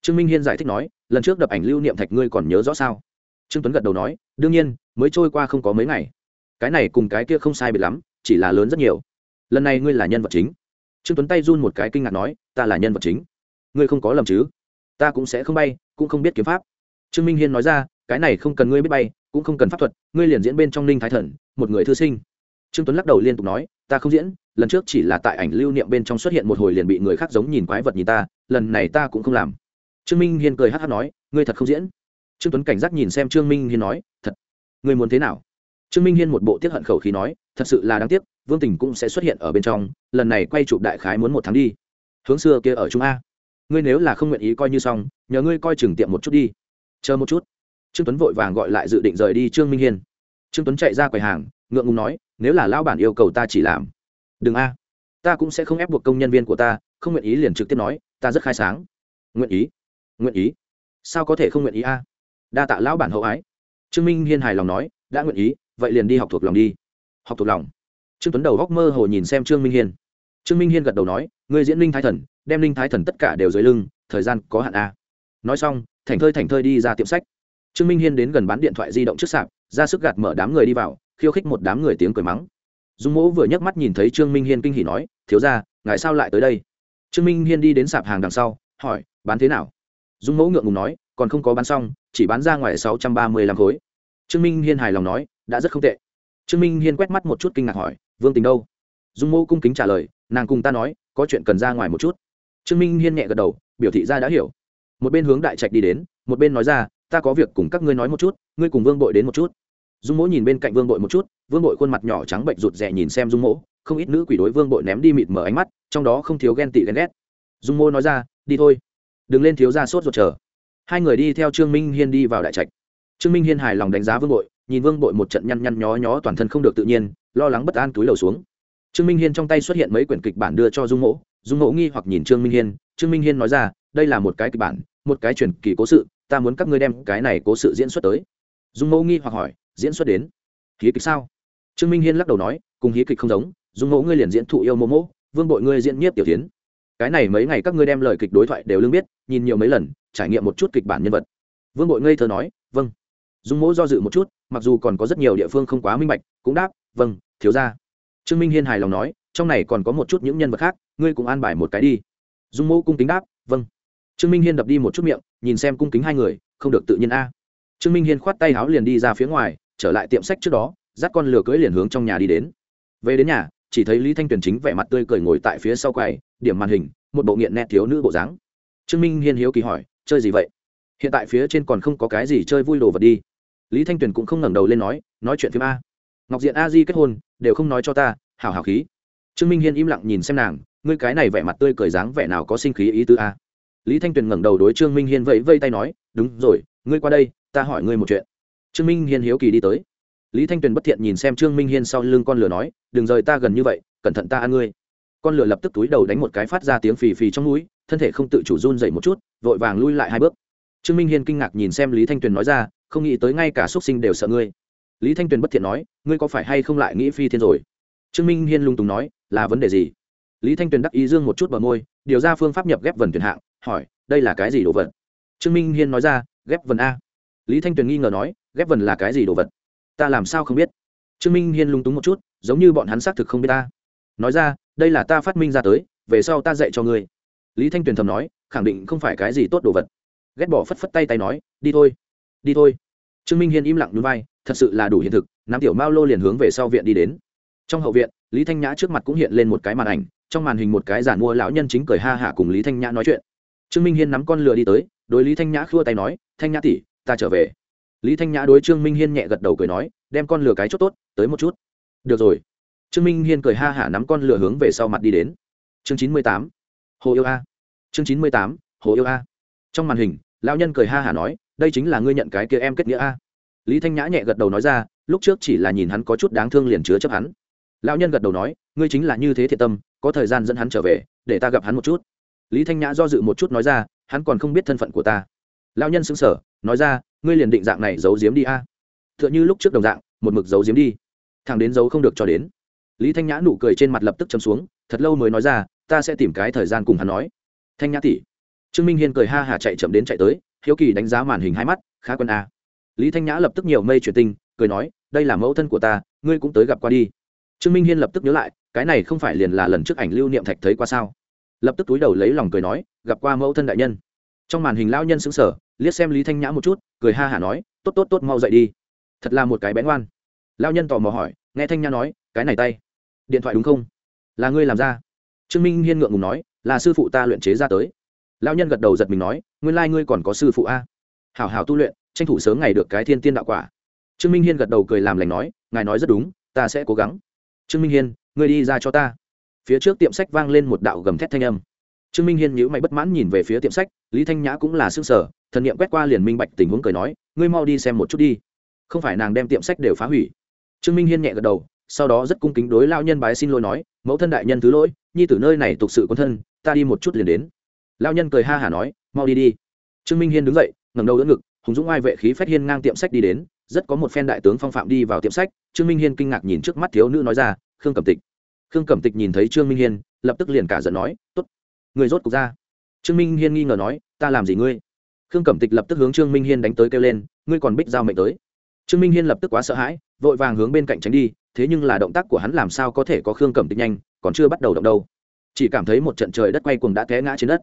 Trương minh hiên giải thích nói, lần trước đập ảnh lưu niệm thạch ngươi còn nhớ rõ sao? Trương tuấn gật đầu nói, đương nhiên, mới trôi qua không có mấy ngày. Cái này cùng cái kia không sai biệt lắm, chỉ là lớn rất nhiều. Lần này ngươi là nhân vật chính. Trương tuấn tay run một cái kinh ngạc nói, ta là nhân vật chính? Ngươi không có lầm chứ? Ta cũng sẽ không bay, cũng không biết kiếm pháp. Trương minh hiên nói ra, cái này không cần ngươi biết bay, cũng không cần pháp thuật, ngươi liền diễn bên trong ninh thái thần, một người thư sinh. Trương tuấn lắc đầu liên tục nói, ta không diễn, lần trước chỉ là tại ảnh lưu niệm bên trong xuất hiện một hồi liền bị người khác giống nhìn quái vật nhìn ta, lần này ta cũng không làm. Trương minh hiên cười hát hát nói, ngươi thật không diễn? Trương tuấn cảnh giác nhìn xem trương minh hiên nói, thật người muốn thế nào? Trương minh hiên một bộ tiết hận khẩu khí nói, thật sự là đáng tiếc, vương tình cũng sẽ xuất hiện ở bên trong, lần này quay chụp đại khái muốn một tháng đi. Hướng xưa kia ở trung a. Ngươi nếu là không nguyện ý coi như xong, nhờ ngươi coi chừng tiệm một chút đi. Chờ một chút. Trương tuấn vội vàng gọi lại dự định rời đi trương minh hiên. Trương tuấn chạy ra quầy hàng, ngượng ngùng nói, nếu là lao bản yêu cầu ta chỉ làm. Đừng a, ta cũng sẽ không ép buộc công nhân viên của ta, không nguyện ý liền trực tiếp nói, ta rất khai sáng. Nguyện ý nguyện ý. Sao có thể không nguyện ý a? Đa tạ lão bản hậu ái. Trương minh hiên hài lòng nói, đã nguyện ý, vậy liền đi học thuộc lòng đi. Học thuộc lòng. Trương tuấn đầu góc mơ hồ nhìn xem trương minh hiên. Trương minh hiên gật đầu nói người diễn linh thái thần, đem linh thái thần tất cả đều dưới lưng, thời gian có hạn a. Nói xong thành thơi thành thơi đi ra tiệm sách. Trương minh hiên đến gần bán điện thoại di động trước sạp, ra sức gạt mở đám người đi vào, khiêu khích một đám người tiếng cười mắng. Dung mỗ vừa nhấc mắt nhìn thấy trương minh hiên kinh hỉ nói, thiếu ra ngài sao lại tới đây? Trương minh hiên đi đến sạp hàng đằng sau, hỏi, bán thế nào? Dung mẫu ngượng ngùng nói còn không có bán xong, chỉ bán ra ngoài sáu trăm ba mươi lăm khối. Trương minh hiên hài lòng nói, đã rất không tệ. Trương minh hiên quét mắt một chút kinh ngạc hỏi, vương tình đâu? Dung mô cung kính trả lời, nàng cùng ta nói, có chuyện cần ra ngoài một chút. Trương minh hiên nhẹ gật đầu, biểu thị ra đã hiểu. Một bên hướng đại trạch đi đến, một bên nói ra, ta có việc cùng các ngươi nói một chút, ngươi cùng vương bội đến một chút. Dung mỗ nhìn bên cạnh vương bội một chút, vương bội khuôn mặt nhỏ trắng bệnh rụt rè nhìn xem dung mỗ không ít nữ quỷ đối vương bội ném đi mịt mở ánh mắt, trong đó không thiếu ghen tị ghen ghét. Dung mỗ nói ra, đi thôi, đừng lên thiếu ra sốt ruột chờ hai người đi theo trương minh hiên đi vào đại trạch. Trương minh hiên hài lòng đánh giá vương bội, nhìn vương bội một trận nhăn nhăn nhó nhó toàn thân không được tự nhiên, lo lắng bất an túi lầu xuống. Trương minh hiên trong tay xuất hiện mấy quyển kịch bản đưa cho dung mỗ dung mỗ nghi hoặc nhìn trương minh hiên, trương minh hiên nói ra, đây là một cái kịch bản, một cái truyền kỳ cố sự, ta muốn các ngươi đem cái này cố sự diễn xuất tới. Dung mẫu nghi hoặc hỏi, diễn xuất đến? Hí kịch sao? Trương minh hiên lắc đầu nói, cùng hí kịch không giống, dung mẫu ngươi liền diễn thụ yêu mô mỗ vương bội ngươi diễn nhiếp tiểu tiến. Cái này mấy ngày các ngươi đem lời kịch đối thoại đều lương biết, nhìn nhiều mấy lần trải nghiệm một chút kịch bản nhân vật. Vương bội ngây thơ nói vâng. Dung mỗ do dự một chút, mặc dù còn có rất nhiều địa phương không quá minh bạch, cũng đáp vâng thiếu ra trương minh hiên hài lòng nói, trong này còn có một chút những nhân vật khác, ngươi cũng an bài một cái đi. Dung mỗ cung kính đáp vâng. Trương minh hiên đập đi một chút miệng, nhìn xem cung kính hai người, không được tự nhiên a. Trương minh hiên khoát tay áo liền đi ra phía ngoài, trở lại tiệm sách trước đó, dắt con lừa cưỡi liền hướng trong nhà đi đến. Về đến nhà, chỉ thấy lý thanh tuyền chính vẻ mặt tươi cười ngồi tại phía sau quầy, điểm màn hình, một bộ nghiện nét thiếu nữ bộ dáng. Trương minh hiên hiếu kỳ hỏi chơi gì vậy? Hiện tại phía trên còn không có cái gì chơi vui đồ vật đi. Lý thanh tuyền cũng không ngẩng đầu lên nói nói chuyện phim a. Ngọc diện a di kết hôn, đều không nói cho ta, hảo hảo khí. Trương minh hiên im lặng nhìn xem nàng, ngươi cái này vẻ mặt tươi cười dáng vẻ nào có sinh khí ý tứ a? Lý thanh tuyền ngẩng đầu đối trương minh hiên vẫy vây tay nói, đúng rồi, ngươi qua đây, ta hỏi ngươi một chuyện. Trương minh hiên hiếu kỳ đi tới. Lý thanh tuyền bất thiện nhìn xem trương minh hiên sau lưng con lửa nói, đừng rời ta gần như vậy, cẩn thận ta ăn ngươi. Con lửa lập tức túi đầu đánh một cái phát ra tiếng phì phì trong núi thân thể không tự chủ run dậy một chút, vội vàng lui lại hai bước. Trương minh hiên kinh ngạc nhìn xem lý thanh tuyền nói ra, không nghĩ tới ngay cả x u ấ t sinh đều sợ ngươi. Lý thanh tuyền bất thiện nói, ngươi có phải hay không lại nghĩ phi thiên rồi? Trương minh hiên lung tùng nói, là vấn đề gì? Lý thanh tuyền đắc ý dương một chút bờ môi, điều ra phương pháp nhập ghép vần tuyển hạng, hỏi, đây là cái gì đồ vật? Trương minh hiên nói ra, ghép vần a. Lý thanh tuyền nghi ngờ nói, ghép vần là cái gì đồ vật? Ta làm sao không biết? Trương minh hiên lung túng một chút, giống như bọn hắn xác thực không biết ta. Nói ra, đây là ta phát minh ra tới, về sau ta dạy cho ngươi lý thanh tuyền thầm nói, khẳng định không phải cái gì tốt đồ vật. Ghét bỏ phất phất tay tay nói, đi thôi đi thôi. Trương minh hiên im lặng núi vai, thật sự là đủ hiện thực nam tiểu mao lô liền hướng về sau viện đi đến. Trong hậu viện, lý thanh nhã trước mặt cũng hiện lên một cái màn ảnh, trong màn hình một cái giản mua lão nhân chính cười ha hả cùng lý thanh nhã nói chuyện. Trương minh hiên nắm con lừa đi tới, đối lý thanh nhã khua tay nói, thanh nhã tỉ ta trở về. Lý thanh nhã đối trương minh hiên nhẹ gật đầu cười nói, đem con lừa cái chốt tốt, tới một chút. Được rồi. Trương minh hiên cười ha hả nắm con lừa hướng về sau mặt đi đến. Chương chín mươi tám hồ yêu a. Chương chín mươi tám, hồ yêu a. Trong màn hình, lão nhân cười ha hả nói, đây chính là ngươi nhận cái kia em kết nghĩa a. Lý thanh nhã nhẹ gật đầu nói ra, lúc trước chỉ là nhìn hắn có chút đáng thương liền chứa chấp hắn. Lão nhân gật đầu nói, ngươi chính là như thế thiệt tâm, có thời gian dẫn hắn trở về, để ta gặp hắn một chút. Lý thanh nhã do dự một chút nói ra, hắn còn không biết thân phận của ta. Lão nhân xứng sở nói ra, ngươi liền định dạng này giấu giếm đi a. T h ư ợ n h ư lúc trước đồng dạng, một mực giấu giếm đi. Thằng đến giấu không được cho đến. Lý thanh nhã nụ cười trên mặt lập tức chấm xuống, thật lâu mới nói ra ta sẽ tìm cái thời gian cùng hắn nói. Thanh nhã tỷ, trương minh hiên cười ha hả chạy chậm đến chạy tới hiếu kỳ đánh giá màn hình hai mắt khá quân a. Lý thanh nhã lập tức nhiều mây truyền tinh cười nói đây là mẫu thân của ta ngươi cũng tới gặp qua đi. Trương minh hiên lập tức nhớ lại cái này không phải liền là lần trước ảnh lưu niệm thạch thấy qua sao? Lập tức túi đầu lấy lòng cười nói gặp qua mẫu thân đại nhân. Trong màn hình lao nhân xứng sở liếc xem lý thanh nhã một chút cười ha hả nói tốt tốt tốt mau dậy đi. Thật là một cái bén ngoan. Lao nhân tò mò hỏi nghe thanh nhã nói cái này tay. Điện thoại đúng không? Là ngươi làm ra trương minh hiên ngượng ngùng nói, là sư phụ ta luyện chế ra tới. Lao nhân gật đầu giật mình nói, nguyên lai ngươi còn có sư phụ a. Hảo hảo tu luyện, tranh thủ sớm ngày được cái thiên tiên đạo quả. Trương minh hiên gật đầu cười làm lành nói, ngài nói rất đúng, ta sẽ cố gắng. Trương minh hiên, ngươi đi ra cho ta. Phía trước tiệm sách vang lên một đạo gầm thét thanh âm. Trương minh hiên nhíu mày bất mãn nhìn về phía tiệm sách, lý thanh nhã cũng là xương sở thần niệm quét qua liền minh bạch tình huống cười nói, ngươi mau đi xem một chút đi, không phải nàng đem tiệm sách đều phá hủy. Trương minh hiên nhẹ gật đầu sau đó rất cung kính đối lao nhân bái xin lỗi nói, mẫu thân đại nhân thứ lỗi, nhi tử nơi này tục sự quân thân, ta đi một chút liền đến. Lao nhân cười ha hả nói, mau đi đi. Trương minh hiên đứng dậy, ngẩng đầu đỡ ngực, hùng dũng ai vệ khí phách hiên ngang tiệm sách đi đến, rất có một phen đại tướng phong phạm đi vào tiệm sách, trương minh hiên kinh ngạc nhìn trước mắt thiếu nữ nói ra, khương cẩm tịch. Khương cẩm tịch nhìn thấy trương minh hiên, lập tức liền cả giận nói t ố t người rốt cục ra. Trương minh hiên nghi ngờ nói, ta làm gì ngươi? Khương cẩm tịch lập tức hướng trương minh hiên đánh tới kêu lên, ngươi còn bích giao mệnh tới trương minh hiên lập tức quá sợ hãi, vội vàng hướng bên cạnh tránh đi, thế nhưng là động tác của hắn làm sao có thể có khương cẩm tịch nhanh, còn chưa bắt đầu động đâu. Chỉ cảm thấy một trận trời đất quay cuồng đã té ngã trên đất.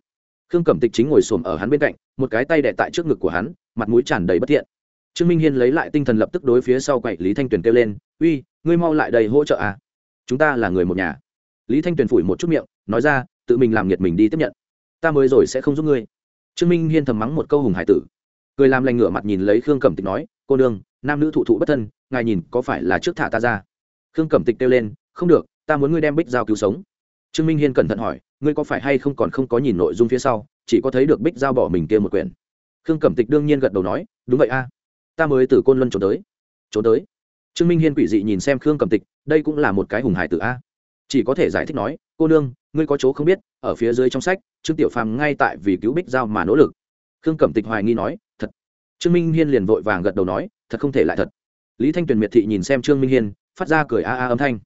Khương cẩm tịch chính ngồi xổm ở hắn bên cạnh, một cái tay đẻ tại trước ngực của hắn, mặt mũi tràn đầy bất thiện. Trương minh hiên lấy lại tinh thần lập tức đối phía sau quậy lý thanh tuyền kêu lên, uy, ngươi mau lại đầy hỗ trợ à? Chúng ta là người một nhà. Lý thanh tuyền phủi một chút miệng, nói ra, tự mình làm nhiệt mình đi tiếp nhận. Ta mới rồi sẽ không giúp ngươi. Trương minh hiên thầm mắng một câu hùng hải tử cười làm lành ngửa mặt nhìn lấy khương cẩm tịch nói cô nương, nam nữ thụ thụ bất thân ngài nhìn có phải là trước thả ta ra? Khương cẩm tịch kêu lên không được ta muốn ngươi đem bích giao cứu sống. Trương minh hiên cẩn thận hỏi ngươi có phải hay không còn không có nhìn nội dung phía sau chỉ có thấy được bích giao bỏ mình kia một quyển? Khương cẩm tịch đương nhiên gật đầu nói đúng vậy a ta mới từ côn luân trốn tới. Trốn tới? Trương minh hiên quỷ dị nhìn xem khương cẩm tịch đây cũng là một cái hùng hải tử a. Chỉ có thể giải thích nói cô nương ngươi có chỗ không biết ở phía dưới trong sách trương tiểu phàm ngay tại vì cứu bích giao mà nỗ lực khương cẩm tịch hoài nghi nói, thật. Trương minh hiên liền vội vàng gật đầu nói, thật không thể lại thật. Lý thanh tuyền miệt thị nhìn xem trương minh hiên, phát ra cười a a âm thanh.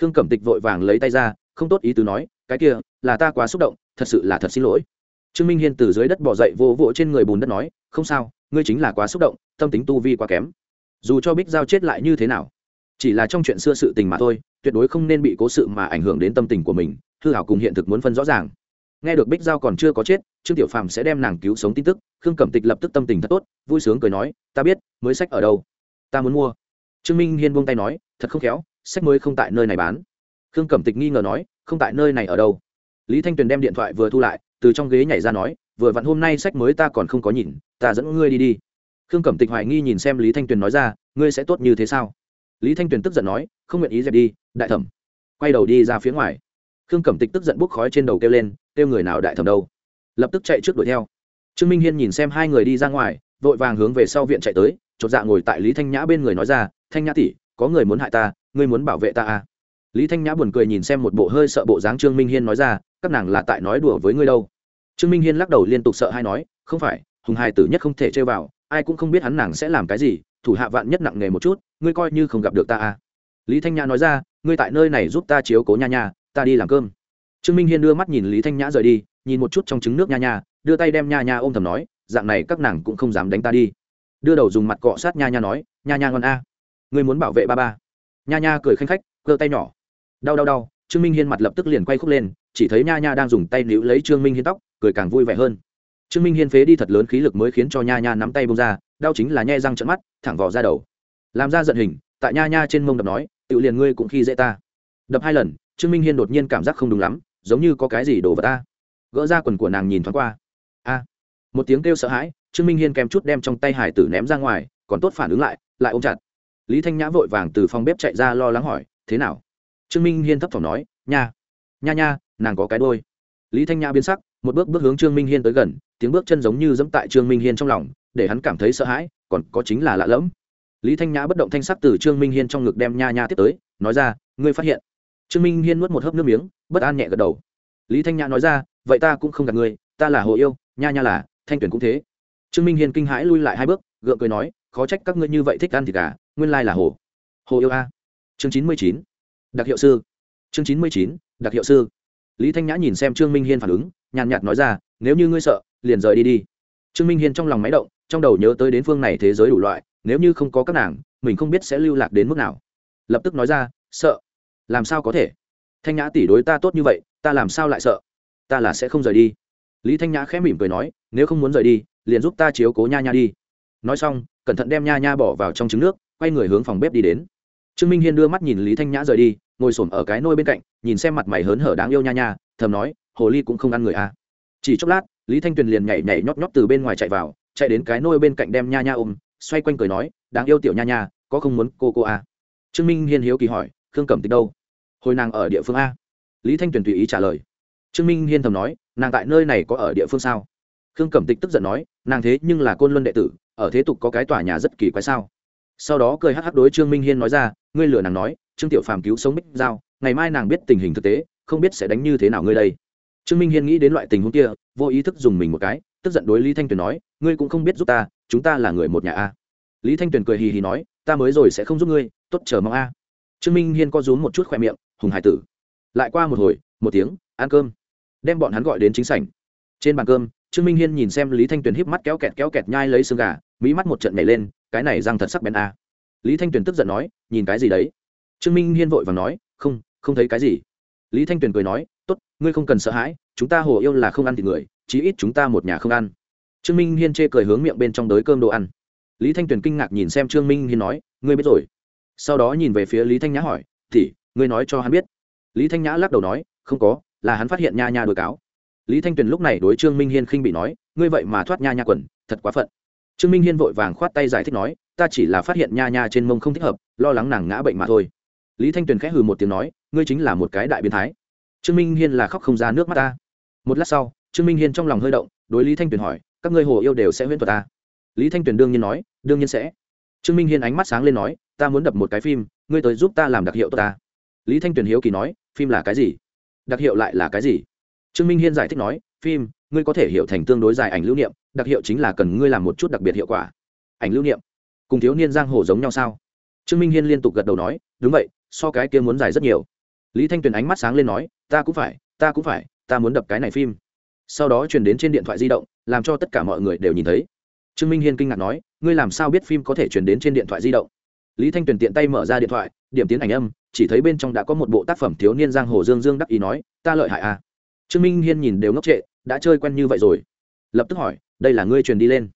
Khương cẩm tịch vội vàng lấy tay ra, không tốt ý tứ nói, cái kia, là ta quá xúc động, thật sự là thật xin lỗi. Trương minh hiên từ dưới đất bỏ dậy vô vỗ trên người bùn đất nói, không sao, ngươi chính là quá xúc động, tâm tính tu vi quá kém. Dù cho bích giao chết lại như thế nào, chỉ là trong chuyện xưa sự tình mà thôi, tuyệt đối không nên bị cố sự mà ảnh hưởng đến tâm tình của mình, hư hảo cùng hiện thực muốn phân rõ ràng nghe được bích giao còn chưa có chết, trương tiểu phàm sẽ đem nàng cứu sống tin tức, khương cẩm tịch lập tức tâm tình thật tốt, vui sướng cười nói, ta biết, mới sách ở đâu? Ta muốn mua. Trương minh hiên buông tay nói, thật không khéo, sách mới không tại nơi này bán. Khương cẩm tịch nghi ngờ nói, không tại nơi này ở đâu? Lý thanh tuyền đem điện thoại vừa thu lại, từ trong ghế nhảy ra nói, vừa vặn hôm nay sách mới ta còn không có nhìn, ta dẫn ngươi đi đi. Khương cẩm tịch hoài nghi nhìn xem lý thanh tuyền nói ra, ngươi sẽ tốt như thế sao? Lý thanh tuyền tức giận nói, không nguyện ý dẹp đi, đại thẩm. Quay đầu đi ra phía ngoài khương cẩm tịch tức giận bốc khói trên đầu kêu lên, kêu người nào đại thẩm đâu? Lập tức chạy trước đuổi theo. Trương minh hiên nhìn xem hai người đi ra ngoài, vội vàng hướng về sau viện chạy tới, chột dạ ngồi tại lý thanh nhã bên người nói ra, thanh nhã tỷ, có người muốn hại ta, ngươi muốn bảo vệ ta à? Lý thanh nhã buồn cười nhìn xem một bộ hơi sợ bộ dáng trương minh hiên nói ra, các nàng là tại nói đùa với ngươi đâu. Trương minh hiên lắc đầu liên tục sợ hay nói, không phải, hùng hai tử nhất không thể chơi vào, ai cũng không biết hắn nàng sẽ làm cái gì, thủ hạ vạn nhất nặng nề một chút, ngươi coi như không gặp được ta à. Lý thanh nhã nói ra, ngươi tại nơi này giúp ta chiếu cố nha nha ta đi làm cơm. Trương minh hiên đưa mắt nhìn lý thanh nhã rời đi, nhìn một chút trong trứng nước nha nha, đưa tay đem nha nha ôm thầm nói, dạng này các nàng cũng không dám đánh ta đi. Đưa đầu dùng mặt cọ sát nha nha nói, nha nha ngon a, ngươi muốn bảo vệ ba ba. Nha nha cười khanh khách cơ tay nhỏ. Đau đau đau, trương minh hiên mặt lập tức liền quay khúc lên, chỉ thấy nha nha đang dùng tay níu lấy trương minh hiên tóc, cười càng vui vẻ hơn. Trương minh hiên phế đi thật lớn khí lực mới khiến cho nha nha nắm tay bông ra, đau chính là nhe răng trận mắt, thẳng vỏ ra đầu. Làm ra giận hình, tại nha nha trên mông đập nói tự liền ngươi cũng khi dễ ta đập hai lần, trương minh hiên đột nhiên cảm giác không đúng lắm, giống như có cái gì đổ vào ta. Gỡ ra quần của nàng nhìn thoáng qua. A. Một tiếng kêu sợ hãi, trương minh hiên kèm chút đem trong tay hải tử ném ra ngoài, còn tốt phản ứng lại lại ôm chặt. Lý thanh nhã vội vàng từ phòng bếp chạy ra lo lắng hỏi, thế nào? Trương minh hiên thấp thỏm nói, nha nha nha, nàng có cái đôi. Lý thanh nhã biến sắc, một bước bước hướng trương minh hiên tới gần, tiếng bước chân giống như dẫm tại trương minh hiên trong lòng, để hắn cảm thấy sợ hãi, còn có chính là lạ lẫm. Lý thanh nhã bất động thanh sắc từ trương minh hiên trong ngực đem nha nha tiếp tới, nói ra, ngươi phát hiện trương minh hiên nuốt một hớp nước miếng bất an nhẹ gật đầu. Lý thanh nhã nói ra vậy ta cũng không gặp người, ta là hồ yêu nha nha là thanh tuyển cũng thế. Trương minh hiên kinh hãi lui lại hai bước gượng cười nói khó trách các ngươi như vậy thích ăn thịt gà nguyên lai là hồ hồ yêu a. Chương chín mươi chín đặc hiệu sư. Chương chín mươi chín đặc hiệu sư. Lý thanh nhã nhìn xem trương minh hiên phản ứng nhàn nhạt nói ra nếu như ngươi sợ liền rời đi đi. Trương minh hiên trong lòng máy động trong đầu nhớ tới đến phương này thế giới đủ loại nếu như không có các nàng mình không biết sẽ lưu lạc đến mức nào. Lập tức nói ra sợ làm sao có thể? Thanh nhã tỷ đối ta tốt như vậy, ta làm sao lại sợ? Ta là sẽ không rời đi. Lý thanh nhã khẽ mỉm cười nói, nếu không muốn rời đi, liền giúp ta chiếu cố nha nha đi. Nói xong, cẩn thận đem nha nha bỏ vào trong trứng nước, quay người hướng phòng bếp đi đến. Trương minh hiên đưa mắt nhìn lý thanh nhã rời đi, ngồi s ổ m ở cái nôi bên cạnh, nhìn xem mặt mày hớn hở đáng yêu nha nha, thầm nói, hồ ly cũng không ăn người à. chỉ chốc lát, lý thanh tuyền liền nhảy nhảy nhót nhót từ bên ngoài chạy vào, chạy đến cái nôi bên cạnh đem nha nha ôm, xoay quanh cười nói, đáng yêu tiểu nha nha, có không muốn cô cô à. trương minh hiên hiếu kỳ hỏi khương cẩm tịch đâu? Hồi nàng ở địa phương a. Lý thanh tuyền tùy ý trả lời. Trương minh hiên thầm nói, nàng tại nơi này có ở địa phương sao? Khương cẩm tịch tức giận nói, nàng thế nhưng là côn luân đệ tử, ở thế tục có cái tòa nhà rất kỳ quái sao? Sau đó cười hắc hắc đối trương minh hiên nói ra, ngươi lừa nàng nói, trương tiểu phàm cứu sống bích giao, ngày mai nàng biết tình hình thực tế, không biết sẽ đánh như thế nào ngươi đây. Trương minh hiên nghĩ đến loại tình huống kia, vô ý thức dùng mình một cái, tức giận đối lý thanh tuyền nói, ngươi cũng không biết giúp ta, chúng ta là người một nhà a. Lý thanh tuyền cười hì hì nói, ta mới rồi sẽ không giúp ngươi, tốt chờ mong a trương minh hiên co rúm một chút khoe miệng, hùng hải tử. Lại qua một hồi, một tiếng, ăn cơm. Đem bọn hắn gọi đến chính sảnh. Trên bàn cơm, trương minh hiên nhìn xem lý thanh tuyền híp mắt kéo kẹt kéo kẹt nhai lấy xương gà mỹ mắt một trận nhảy lên, cái này răng thật sắc bén a. Lý thanh tuyền tức giận nói, nhìn cái gì đấy? Trương minh hiên vội và nói, không không thấy cái gì. Lý thanh tuyền cười nói, tốt, ngươi không cần sợ hãi, chúng ta hồ yêu là không ăn thịt người, chí ít chúng ta một nhà không ăn. Trương minh hiên chê cười hướng miệng bên trong đới cơm đồ ăn. Lý thanh tuyền kinh ngạc nhìn xem trương minh hiên nói, ngươi biết rồi sau đó nhìn về phía lý thanh nhã hỏi thì ngươi nói cho hắn biết. Lý thanh nhã lắc đầu nói, không có, là hắn phát hiện nha nha đôi cáo. Lý thanh tuyền lúc này đối trương minh hiên khinh bị nói, ngươi vậy mà thoát nha nha quần, thật quá phận. Trương minh hiên vội vàng khoát tay giải thích nói, ta chỉ là phát hiện nha nha trên mông không thích hợp, lo lắng nàng ngã bệnh mà thôi. Lý thanh tuyền khẽ hừ một tiếng nói, ngươi chính là một cái đại biến thái. Trương minh hiên là khóc không ra nước mắt ta. Một lát sau, trương minh hiên trong lòng hơi động, đối lý thanh tuyền hỏi, các ngươi hồ yêu đều sẽ huyễn thuật ta? Lý thanh tuyền đương nhiên nói, đương nhiên sẽ trương minh hiên ánh mắt sáng lên nói, ta muốn đập một cái phim, ngươi tới giúp ta làm đặc hiệu tốt ta. Lý thanh tuyền hiếu kỳ nói, phim là cái gì? Đặc hiệu lại là cái gì? Trương minh hiên giải thích nói, phim, ngươi có thể hiểu thành tương đối dài ảnh lưu niệm, đặc hiệu chính là cần ngươi làm một chút đặc biệt hiệu quả. Ảnh lưu niệm? Cùng thiếu niên giang hồ giống nhau sao? Trương minh hiên liên tục gật đầu nói, đúng vậy, so cái kia muốn dài rất nhiều. Lý thanh tuyền ánh mắt sáng lên nói, ta cũng phải, ta cũng phải, ta muốn đập cái này phim. Sau đó truyền đến trên điện thoại di động, làm cho tất cả mọi người đều nhìn thấy trương minh hiên kinh ngạc nói, ngươi làm sao biết phim có thể truyền đến trên điện thoại di động? Lý thanh tuyền tiện tay mở ra điện thoại, điểm tiến ảnh âm, chỉ thấy bên trong đã có một bộ tác phẩm thiếu niên giang hồ dương dương đắc ý nói, ta lợi hại à? Trương minh hiên nhìn đều ngốc trệ, đã chơi quen như vậy rồi. Lập tức hỏi, đây là ngươi truyền đi lên?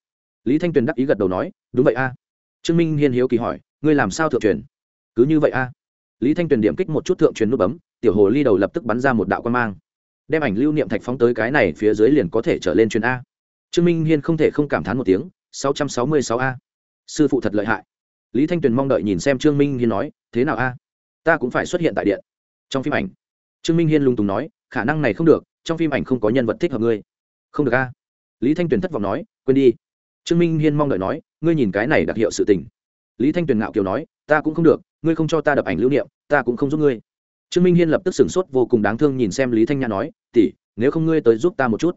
Lý thanh tuyền đắc ý gật đầu nói, đúng vậy a à. trương minh hiên hiếu kỳ hỏi, ngươi làm sao thượng truyền? Cứ như vậy a à. lý thanh tuyền điểm kích một chút thượng truyền nút bấm, tiểu hồ ly đầu lập tức bắn ra một đạo quan mang. Đem ảnh lưu niệm thạch phóng tới cái này phía dưới liền có thể trở lên truyền a trương minh hiên không thể không cảm thán một tiếng, sáu trăm sáu mươi sáu a. Sư phụ thật lợi hại. Lý thanh tuyền mong đợi nhìn xem trương minh hiên nói, thế nào a? Ta cũng phải xuất hiện tại điện. Trong phim ảnh, trương minh hiên lung tùng nói, khả năng này không được, trong phim ảnh không có nhân vật thích hợp ngươi. Không được a. Lý thanh tuyền thất vọng nói, quên đi. Trương minh hiên mong đợi nói, ngươi nhìn cái này đặc hiệu sự tình. Lý thanh tuyền ngạo kiều nói, ta cũng không được, ngươi không cho ta đập ảnh lưu niệm, ta cũng không giúp ngươi. Trương minh hiên lập tức sửng sốt vô cùng đáng thương nhìn xem lý thanh nhã nói tỉ nếu không ngươi tới giúp ta một chút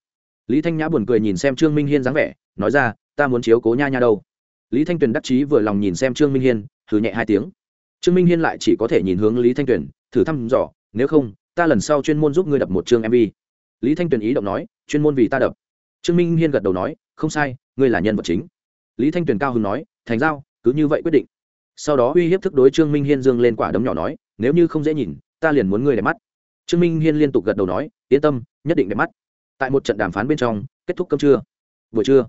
lý thanh nhã buồn cười nhìn xem trương minh hiên dáng vẻ, nói ra, ta muốn chiếu cố nha nha đâu. Lý thanh tuyền đắc chí vừa lòng nhìn xem trương minh hiên thử nhẹ hai tiếng. Trương minh hiên lại chỉ có thể nhìn hướng lý thanh tuyền, thử thăm dò, nếu không, ta lần sau chuyên môn giúp ngươi đập một chương mv lý thanh tuyền ý động nói, chuyên môn vì ta đập. Trương minh hiên gật đầu nói, không sai, ngươi là nhân vật chính. Lý thanh tuyền cao hưng nói, thành giao, cứ như vậy quyết định. Sau đó uy hiếp thức đối trương minh hiên dương lên quả đấm nhỏ nói, nếu như không dễ nhìn, ta liền muốn ngươi đẹp mắt. Trương minh hiên liên tục gật đầu nói, yên tâm, nhất định đẹp mắt tại một trận đàm phán bên trong, kết thúc cơm trưa. Buổi trưa,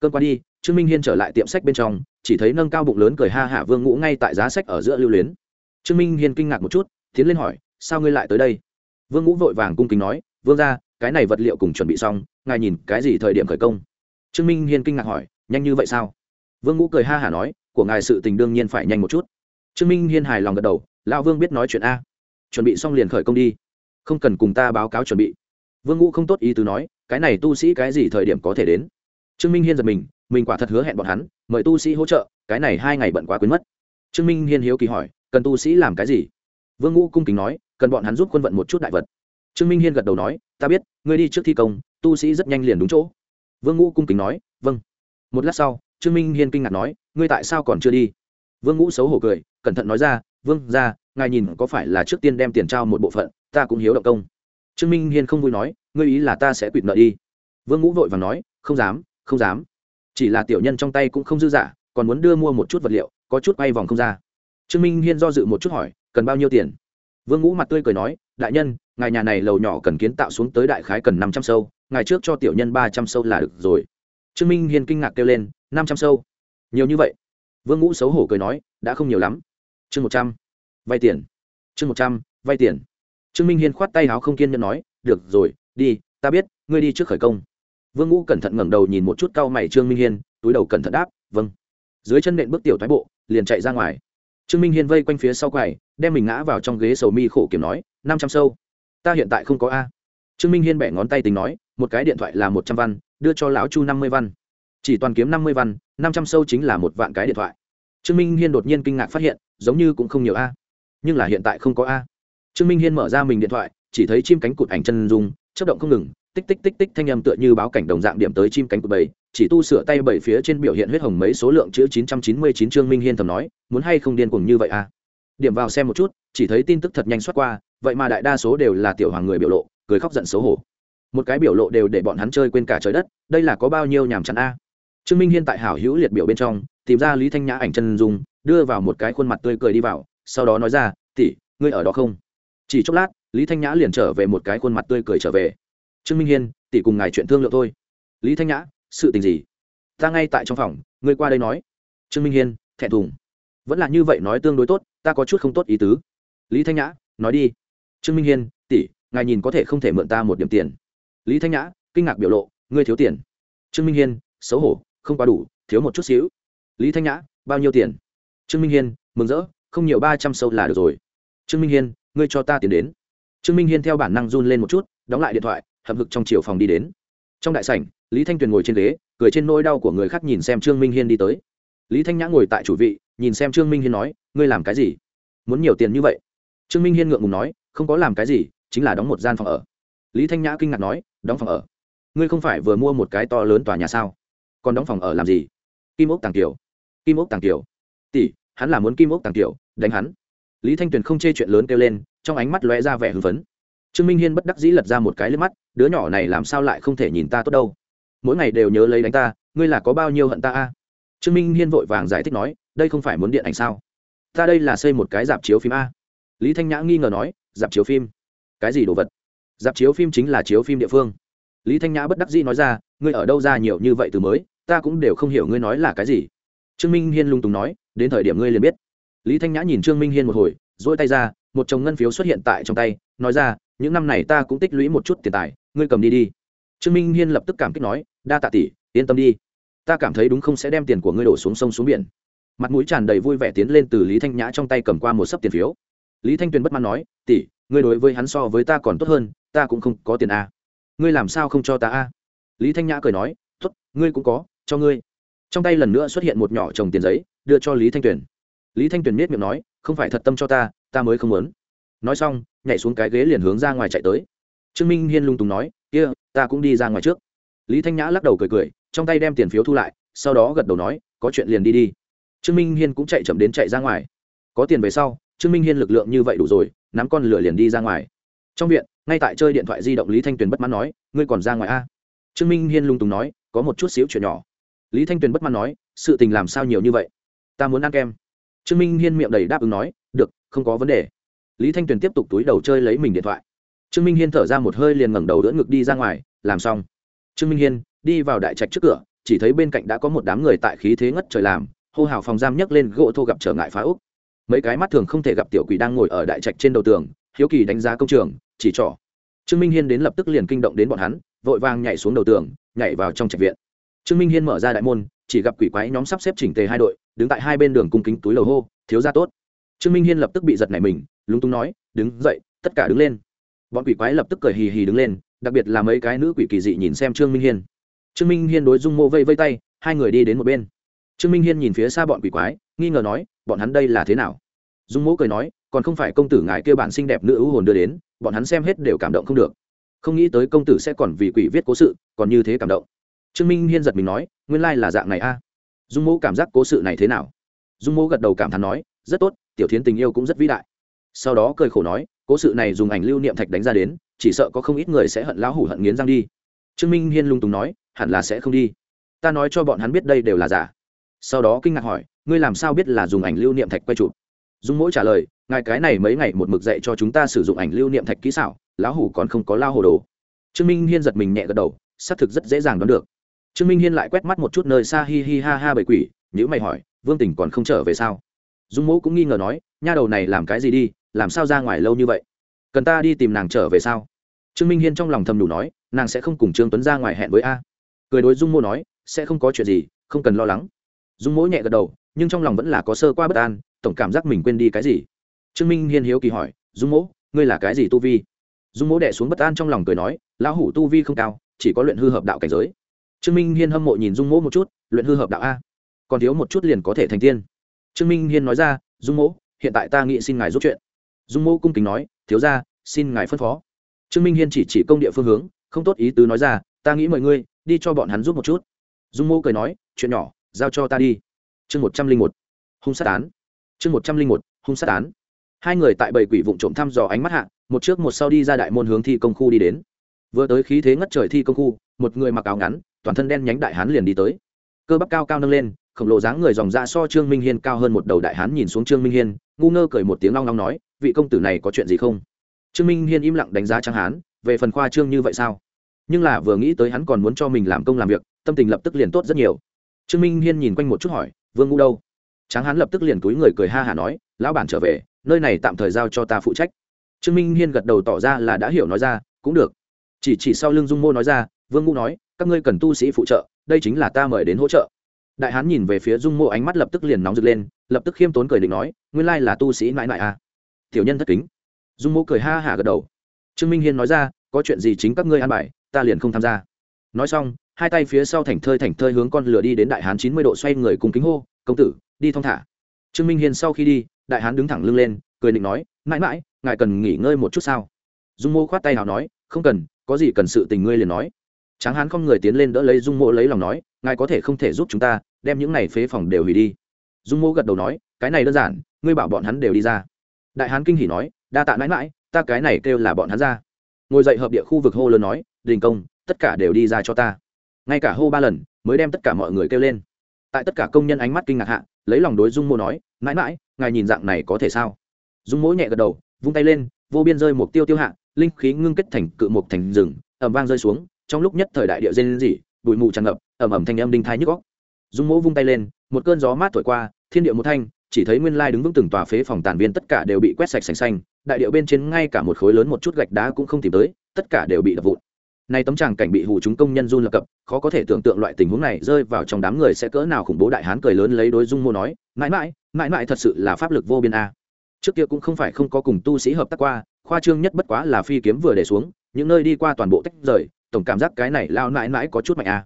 cơm qua đi, trương minh hiên trở lại tiệm sách bên trong, chỉ thấy nâng cao bụng lớn cười ha hả vương ngũ ngay tại giá sách ở giữa lưu luyến. Trương minh hiên kinh ngạc một chút, tiến lên hỏi, sao ngươi lại tới đây? Vương ngũ vội vàng cung kính nói, vương ra cái này vật liệu cùng chuẩn bị xong, ngài nhìn cái gì thời điểm khởi công? Trương minh hiên kinh ngạc hỏi, nhanh như vậy sao? Vương ngũ cười ha hả nói, của ngài sự tình đương nhiên phải nhanh một chút. Trương minh hiên hài lòng gật đầu, lão vương biết nói chuyện a. Chuẩn bị xong liền khởi công đi. Không cần cùng ta báo cáo chuẩn bị vương ngũ không tốt ý tứ nói, cái này tu sĩ cái gì thời điểm có thể đến? Trương minh hiên giật mình mình quả thật hứa hẹn bọn hắn, mời tu sĩ hỗ trợ, cái này hai ngày bận quá quên mất. Trương minh hiên hiếu kỳ hỏi, cần tu sĩ làm cái gì? Vương ngũ cung kính nói, cần bọn hắn giúp quân vận một chút đại vật. Trương minh hiên gật đầu nói, ta biết, ngươi đi trước thi công, tu sĩ rất nhanh liền đúng chỗ. Vương ngũ cung kính nói vâng. Một lát sau, trương minh hiên kinh ngạc nói, ngươi tại sao còn chưa đi? Vương ngũ xấu hổ cười, cẩn thận nói ra vương ra, ngài nhìn có phải là trước tiên đem tiền trao một bộ phận, ta cũng hiếu động công trương minh hiên không vui nói, ngươi ý là ta sẽ quỵt nợ đi? Vương ngũ vội và nói, không dám không dám. Chỉ là tiểu nhân trong tay cũng không dư dả còn muốn đưa mua một chút vật liệu, có chút bay vòng không ra. Trương minh hiên do dự một chút hỏi, cần bao nhiêu tiền? Vương ngũ mặt tươi cười nói, đại nhân, ngài nhà này lầu nhỏ cần kiến tạo xuống tới đại khái cần năm trăm sâu, ngài trước cho tiểu nhân ba trăm sâu là được rồi. Trương minh hiên kinh ngạc kêu lên, năm trăm sâu? Nhiều như vậy? Vương ngũ xấu hổ cười nói, đã không nhiều lắm. Chương một trăm, vay tiền. Chương một trăm, vay tiền trương minh hiên khoát tay áo không kiên nhẫn nói, được rồi, đi, ta biết, ngươi đi trước khởi công. Vương ngũ cẩn thận ngẩng đầu nhìn một chút cau mày trương minh hiên, túi đầu cẩn thận đáp vâng. Dưới chân nện bước tiểu thoái bộ, liền chạy ra ngoài. Trương minh hiên vây quanh phía sau quầy, đem mình ngã vào trong ghế sầu mi khổ kiểm nói, năm trăm sâu. Ta hiện tại không có a. Trương minh hiên bẻ ngón tay tính nói, một cái điện thoại là một trăm văn, đưa cho lão chu năm mươi văn. Chỉ toàn kiếm năm mươi văn, năm trăm sâu chính là một vạn cái điện thoại. Trương minh hiên đột nhiên kinh ngạc phát hiện, giống như cũng không nhiều a. Nhưng là hiện tại không có a trương minh hiên mở ra mình điện thoại, chỉ thấy chim cánh cụt ảnh chân dung chất động không ngừng, tích tích tích tích thanh âm tựa như báo cảnh đồng dạng điểm tới chim cánh cụt bảy, chỉ tu sửa tay bảy phía trên biểu hiện huyết hồng mấy số lượng chữ chín trăm chín mươi chín trương minh hiên thầm nói, muốn hay không điên cuồng như vậy à? điểm vào xem một chút, chỉ thấy tin tức thật nhanh xoát qua, vậy mà đại đa số đều là tiểu hoàng người biểu lộ, cười khóc giận xấu hổ. Một cái biểu lộ đều để bọn hắn chơi quên cả trời đất, đây là có bao nhiêu nhàm chán a? Trương minh hiên tại hảo hữu liệt biểu bên trong, tìm ra lý thanh nhã ảnh chân dung, đưa vào một cái khuôn mặt tươi cười đi vào, sau đó nói ra, tỷ, ngươi ở đó không? Chỉ chốc lát, lý thanh nhã liền trở về một cái khuôn mặt tươi cười trở về. Trương minh hiên, tỷ cùng ngài chuyện thương lượng thôi. Lý thanh nhã, sự tình gì? Ta ngay tại trong phòng, ngươi qua đây nói. Trương minh hiên, thẹn thùng. Vẫn là như vậy nói tương đối tốt, ta có chút không tốt ý tứ. Lý thanh nhã, nói đi. Trương minh hiên, tỷ, ngài nhìn có thể không thể mượn ta một điểm tiền. Lý thanh nhã, kinh ngạc biểu lộ, ngươi thiếu tiền. Trương minh hiên, xấu hổ, không quá đủ, thiếu một chút xíu. Lý thanh nhã, bao nhiêu tiền? Trương minh hiên, mừng rỡ, không nhiều ba trăm sâu là được rồi. Trương minh hiên ngươi cho ta tiền đến. Trương minh hiên theo bản năng run lên một chút, đóng lại điện thoại, hậm hực trong chiều phòng đi đến. Trong đại sảnh, lý thanh tuyền ngồi trên ghế, cười trên nỗi đau của người khác nhìn xem trương minh hiên đi tới. Lý thanh nhã ngồi tại chủ vị, nhìn xem trương minh hiên nói, ngươi làm cái gì? Muốn nhiều tiền như vậy? Trương minh hiên ngượng ngùng nói, không có làm cái gì, chính là đóng một gian phòng ở. Lý thanh nhã kinh ngạc nói, đóng phòng ở? Ngươi không phải vừa mua một cái to lớn tòa nhà sao? Còn đóng phòng ở làm gì? Kim ốc tàng kiều. Kim ốc tàng kiều. Tỷ, hắn là muốn kim ốc tàng kiều, đánh hắn lý thanh tuyền không chê chuyện lớn kêu lên, trong ánh mắt lóe ra vẻ hưng phấn. Trương minh hiên bất đắc dĩ lật ra một cái lên mắt, đứa nhỏ này làm sao lại không thể nhìn ta tốt đâu? Mỗi ngày đều nhớ lấy đánh ta, ngươi là có bao nhiêu hận ta a? Trương minh hiên vội vàng giải thích nói, đây không phải muốn điện ảnh sao? Ta đây là xây một cái dạp chiếu phim a. Lý thanh nhã nghi ngờ nói, dạp chiếu phim? Cái gì đồ vật? Dạp chiếu phim chính là chiếu phim địa phương. Lý thanh nhã bất đắc dĩ nói ra, ngươi ở đâu ra nhiều như vậy từ mới, ta cũng đều không hiểu ngươi nói là cái gì. Trương minh hiên lung tùng nói, đến thời điểm ngươi liền biết lý thanh nhã nhìn trương minh hiên một hồi dỗi tay ra, một chồng ngân phiếu xuất hiện tại trong tay, nói ra, những năm này ta cũng tích lũy một chút tiền tài, ngươi cầm đi đi. Trương minh hiên lập tức cảm kích nói, đa tạ tỷ, yên tâm đi. Ta cảm thấy đúng không sẽ đem tiền của ngươi đổ xuống sông xuống biển. Mặt mũi tràn đầy vui vẻ tiến lên từ lý thanh nhã trong tay cầm qua một sấp tiền phiếu. Lý thanh tuyền bất mãn nói, tỷ, ngươi đối với hắn so với ta còn tốt hơn, ta cũng không có tiền a. Ngươi làm sao không cho ta a? Lý thanh nhã cười nói t ố t ngươi cũng có, cho ngươi. Trong tay lần nữa xuất hiện một nhỏ chồng tiền giấy, đưa cho lý thanh tuyền lý thanh tuyền miết miệng nói, không phải thật tâm cho ta ta mới không muốn. Nói xong, nhảy xuống cái ghế liền hướng ra ngoài chạy tới. Trương minh hiên lung tùng nói, kia, ta cũng đi ra ngoài trước. Lý thanh nhã lắc đầu cười cười, trong tay đem tiền phiếu thu lại, sau đó gật đầu nói, có chuyện liền đi đi. Trương minh hiên cũng chạy chậm đến chạy ra ngoài. Có tiền về sau, trương minh hiên lực lượng như vậy đủ rồi, nắm con lửa liền đi ra ngoài. Trong viện, ngay tại chơi điện thoại di động lý thanh tuyền bất mãn nói, ngươi còn ra ngoài a? Trương minh hiên lung tùng nói, có một chút xíu chuyện nhỏ. Lý thanh tuyền bất mãn nói, sự tình làm sao nhiều như vậy? Ta muốn ăn kem trương minh hiên miệng đầy đáp ứng nói, được, không có vấn đề. Lý thanh tuyền tiếp tục túi đầu chơi lấy mình điện thoại. Trương minh hiên thở ra một hơi liền ngẩng đầu đỡ ngực đi ra ngoài, làm xong. Trương minh hiên, đi vào đại trạch trước cửa, chỉ thấy bên cạnh đã có một đám người tại khí thế ngất trời làm, hô hào phòng giam nhấc lên gỗ thô gặp trở ngại phá úc. Mấy cái mắt thường không thể gặp tiểu quỷ đang ngồi ở đại trạch trên đầu tường, hiếu kỳ đánh giá công trường, chỉ trỏ. Trương minh hiên đến lập tức liền kinh động đến bọn hắn, vội vàng nhảy xuống đầu tường, nhảy vào trong trạch viện. Trương minh hiên mở ra đại môn, chỉ gặp quỷ quái nhóm sắp xếp chỉnh tề hai đội đứng tại hai bên đường cung kính túi lầu hô, thiếu ra tốt. Trương minh hiên lập tức bị giật nảy mình, lúng túng nói, đứng dậy, tất cả đứng lên. Bọn quỷ quái lập tức cười hì hì đứng lên, đặc biệt là mấy cái nữ quỷ kỳ dị nhìn xem trương minh hiên. Trương minh hiên đối dung mô vây vây tay, hai người đi đến một bên. Trương minh hiên nhìn phía xa bọn quỷ quái, nghi ngờ nói, bọn hắn đây là thế nào? Dung mỗ cười nói, còn không phải công tử ngài kêu bản xinh đẹp nữ ưu hồn đưa đến, bọn hắn xem hết đều cảm động không được. Không nghĩ tới công tử sẽ còn vì quỷ viết cố sự, còn như thế cảm động. Trương minh hiên giật mình nói, nguyên lai là dạng này a dung mỗ cảm giác cố sự này thế nào? Dung mỗ gật đầu cảm thán nói, rất tốt, tiểu thiến tình yêu cũng rất vĩ đại. Sau đó cười khổ nói, cố sự này dùng ảnh lưu niệm thạch đánh ra đến, chỉ sợ có không ít người sẽ hận lão hủ hận nghiến răng đi. Trương minh hiên lung tùng nói, hẳn là sẽ không đi. Ta nói cho bọn hắn biết đây đều là giả. Sau đó kinh ngạc hỏi, ngươi làm sao biết là dùng ảnh lưu niệm thạch quay chụp? Dung mỗi trả lời, ngài cái này mấy ngày một mực dạy cho chúng ta sử dụng ảnh lưu niệm thạch kỹ xảo, lão hủ còn không có lao hồ đồ. Trương minh hiên giật mình nhẹ gật đầu, xác thực rất dễ dàng đoán được trương minh hiên lại quét mắt một chút nơi xa hi hi ha ha bầy quỷ nhữ mày hỏi, vương tình còn không trở về sao? Dung mẫu cũng nghi ngờ nói, nha đầu này làm cái gì đi, làm sao ra ngoài lâu như vậy? Cần ta đi tìm nàng trở về sao? Trương minh hiên trong lòng thầm đủ nói, nàng sẽ không cùng trương tuấn ra ngoài hẹn với a. Cười đối dung mô nói, sẽ không có chuyện gì, không cần lo lắng. Dung mỗ nhẹ gật đầu, nhưng trong lòng vẫn là có sơ qua bất an, tổng cảm giác mình quên đi cái gì. Trương minh hiên hiếu kỳ hỏi, dung mỗ, ngươi là cái gì tu vi? Dung mỗ đẻ xuống bất an trong lòng cười nói, lão hủ tu vi không cao, chỉ có luyện hư hợp đạo cảnh giới trương minh hiên hâm mộ nhìn dung mỗ một chút, luyện hư hợp đạo a. Còn thiếu một chút liền có thể thành tiên. Trương minh hiên nói ra, dung mỗ, hiện tại ta nghĩ xin ngài giúp chuyện. Dung mỗ cung kính nói, thiếu ra xin ngài phân phó. Trương minh hiên chỉ chỉ công địa phương hướng, không tốt ý tứ nói ra, ta nghĩ mời ngươi, đi cho bọn hắn giúp một chút. Dung mỗ cười nói, chuyện nhỏ, giao cho ta đi. Chương một trăm linh một, hung sát án. Chương một trăm linh một, hung sát án. Hai người tại bảy quỷ vụ trộm thăm dò ánh mắt hạ, một trước một sau đi ra đại môn hướng thi công khu đi đến. Vừa tới khí thế ngất trời thi công khu, một người mặc áo ngắn toàn thân đen nhánh đại hán liền đi tới. Cơ bắp cao cao nâng lên, khổng lồ dáng người dòng ra so trương minh hiên cao hơn một đầu đại hán nhìn xuống trương minh hiên, ngu ngơ cười một tiếng long long nói, vị công tử này có chuyện gì không? Trương minh hiên im lặng đánh giá tráng hán, về phần khoa trương như vậy sao? Nhưng là vừa nghĩ tới hắn còn muốn cho mình làm công làm việc, tâm tình lập tức liền tốt rất nhiều. Trương minh hiên nhìn quanh một chút hỏi, vương ngu đâu? Tráng hán lập tức liền túi người cười ha hả nói, lão bản trở về, nơi này tạm thời giao cho ta phụ trách. Trương minh hiên gật đầu tỏ ra là đã hiểu nói ra, cũng được. Chỉ chỉ sau lưng dung mô nói ra, vương ngu nói các ngươi cần tu sĩ phụ trợ, đây chính là ta mời đến hỗ trợ. Đại hán nhìn về phía dung mô ánh mắt lập tức liền nóng rực lên, lập tức khiêm tốn cười định nói, nguyên lai là tu sĩ mãi mãi à. tiểu nhân thất kính. Dung mô cười ha hả gật đầu. Trương minh hiên nói ra, có chuyện gì chính các ngươi an bài, ta liền không tham gia. Nói xong, hai tay phía sau thành thơi thành thơi hướng con lửa đi đến đại hán chín mươi độ xoay người cùng kính hô, công tử, đi thong thả. Trương minh hiên sau khi đi, đại hán đứng thẳng lưng lên, cười định nói, mãi mãi, ngài cần nghỉ ngơi một chút sao? Dung mô khoát tay nào nói, không cần, có gì cần sự tình ngươi liền nói tráng hán không người tiến lên đỡ lấy dung mô lấy lòng nói, ngài có thể không thể giúp chúng ta, đem những này phế phòng đều hủy đi. Dung mô gật đầu nói, cái này đơn giản, ngươi bảo bọn hắn đều đi ra. Đại hán kinh hỉ nói, đa tạ mãi mãi, ta cái này kêu là bọn hắn ra. Ngồi dậy hợp địa khu vực hô lớn nói, đình công, tất cả đều đi ra cho ta. Ngay cả hô ba lần, mới đem tất cả mọi người kêu lên. Tại tất cả công nhân ánh mắt kinh ngạc hạ, lấy lòng đối dung mô nói, mãi mãi, ngài nhìn dạng này có thể sao? Dung mỗ nhẹ gật đầu, vung tay lên, vô biên rơi một tiêu tiêu hạ, linh khí ngưng kết thành cự mục thành rừng ẩm vang rơi xuống trong lúc nhất thời đại địa dên dỉ bụi mù tràn ngập ẩm ẩm thanh âm đinh thai nhức góc dung mỗ vung tay lên, một cơn gió mát thổi qua, thiên địa một thanh, chỉ thấy nguyên lai đứng vững từng tòa phế phòng tàn viên tất cả đều bị quét sạch sành xanh, đại điệu bên trên ngay cả một khối lớn một chút gạch đá cũng không tìm tới, tất cả đều bị đập vụn. Nay tấm tràng cảnh bị hù chúng công nhân run lập cập, khó có thể tưởng tượng loại tình huống này rơi vào trong đám người sẽ cỡ nào khủng bố đại hán cười lớn lấy đối dung mô nói, mãi mãi mãi mãi thật sự là pháp lực vô biên a. Trước kia cũng không phải không có cùng tu sĩ hợp tác qua, khoa trương nhất bất quá là phi kiếm vừa để xuống, những nơi đi qua toàn bộ tách rời tổng cảm giác cái này lao mãi mãi có chút mạnh a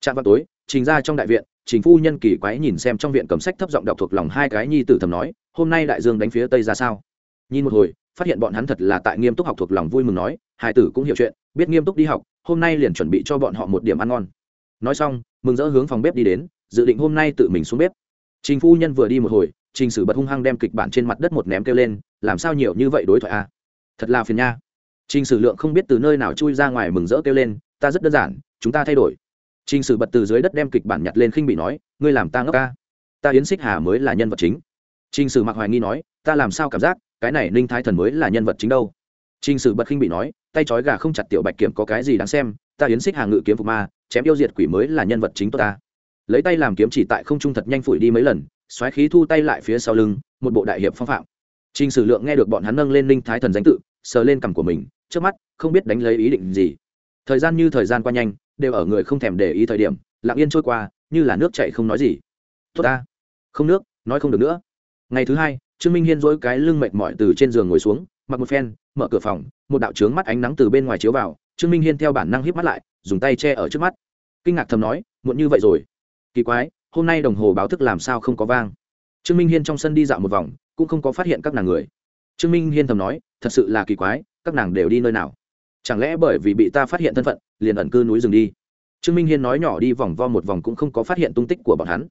chạm vào tối, trình ra trong đại viện, trình phu nhân kỳ quái nhìn xem trong viện cầm sách thấp giọng đọc thuộc lòng hai cái nhi tử thầm nói, hôm nay đại dương đánh phía tây ra sao? Nhìn một hồi, phát hiện bọn hắn thật là tại nghiêm túc học thuộc lòng vui mừng nói hải tử cũng hiểu chuyện, biết nghiêm túc đi học, hôm nay liền chuẩn bị cho bọn họ một điểm ăn ngon. Nói xong, mừng rỡ hướng phòng bếp đi đến, dự định hôm nay tự mình xuống bếp. Trình phu nhân vừa đi một hồi, trình sử bật hung hăng đem kịch bản trên mặt đất một ném kêu lên, làm sao nhiều như vậy đối thoại a à? thật là phiền nha trình sử lượng không biết từ nơi nào chui ra ngoài mừng rỡ kêu lên, ta rất đơn giản, chúng ta thay đổi. Trình sử bật từ dưới đất đem kịch bản nhặt lên khinh bị nói, ngươi làm ta ngốc ca. Ta yến xích hà mới là nhân vật chính. Trình sử mặc hoài nghi nói, ta làm sao cảm giác, cái này ninh thái thần mới là nhân vật chính đâu? Trình sử bật khinh bị nói, tay trói gà không chặt tiểu bạch kiểm có cái gì đáng xem, ta yến xích hà ngự kiếm phục ma, chém yêu diệt quỷ mới là nhân vật chính tốt ta. Lấy tay làm kiếm chỉ tại không trung thật nhanh phủi đi mấy lần, xoáy khí thu tay lại phía sau lưng, một bộ đại hiệp phong phạm. Trình sử lượng nghe được bọn hắn nâng lên linh thái thần danh tự, sờ lên cằm của mình trước mắt, không biết đánh lấy ý định gì. Thời gian như thời gian qua nhanh, đều ở người không thèm để ý thời điểm, lặng yên trôi qua, như là nước chạy không nói gì. Tốt ta. Không nước, nói không được nữa. Ngày thứ hai, trương minh hiên dỗi cái lưng mệt mỏi từ trên giường ngồi xuống, mặc một phen, mở cửa phòng, một đạo trướng mắt ánh nắng từ bên ngoài chiếu vào, trương minh hiên theo bản năng híp mắt lại, dùng tay che ở trước mắt. Kinh ngạc thầm nói, muộn như vậy rồi. Kỳ quái, hôm nay đồng hồ báo thức làm sao không có vang? Trương minh hiên trong sân đi dạo một vòng, cũng không có phát hiện các nàng người. Trương minh hiên thầm nói, thật sự là kỳ quái các nàng đều đi nơi nào? Chẳng lẽ bởi vì bị ta phát hiện thân phận, liền ẩn cư núi rừng đi? Trương minh hiên nói nhỏ đi vòng vo một vòng cũng không có phát hiện tung tích của bọn hắn.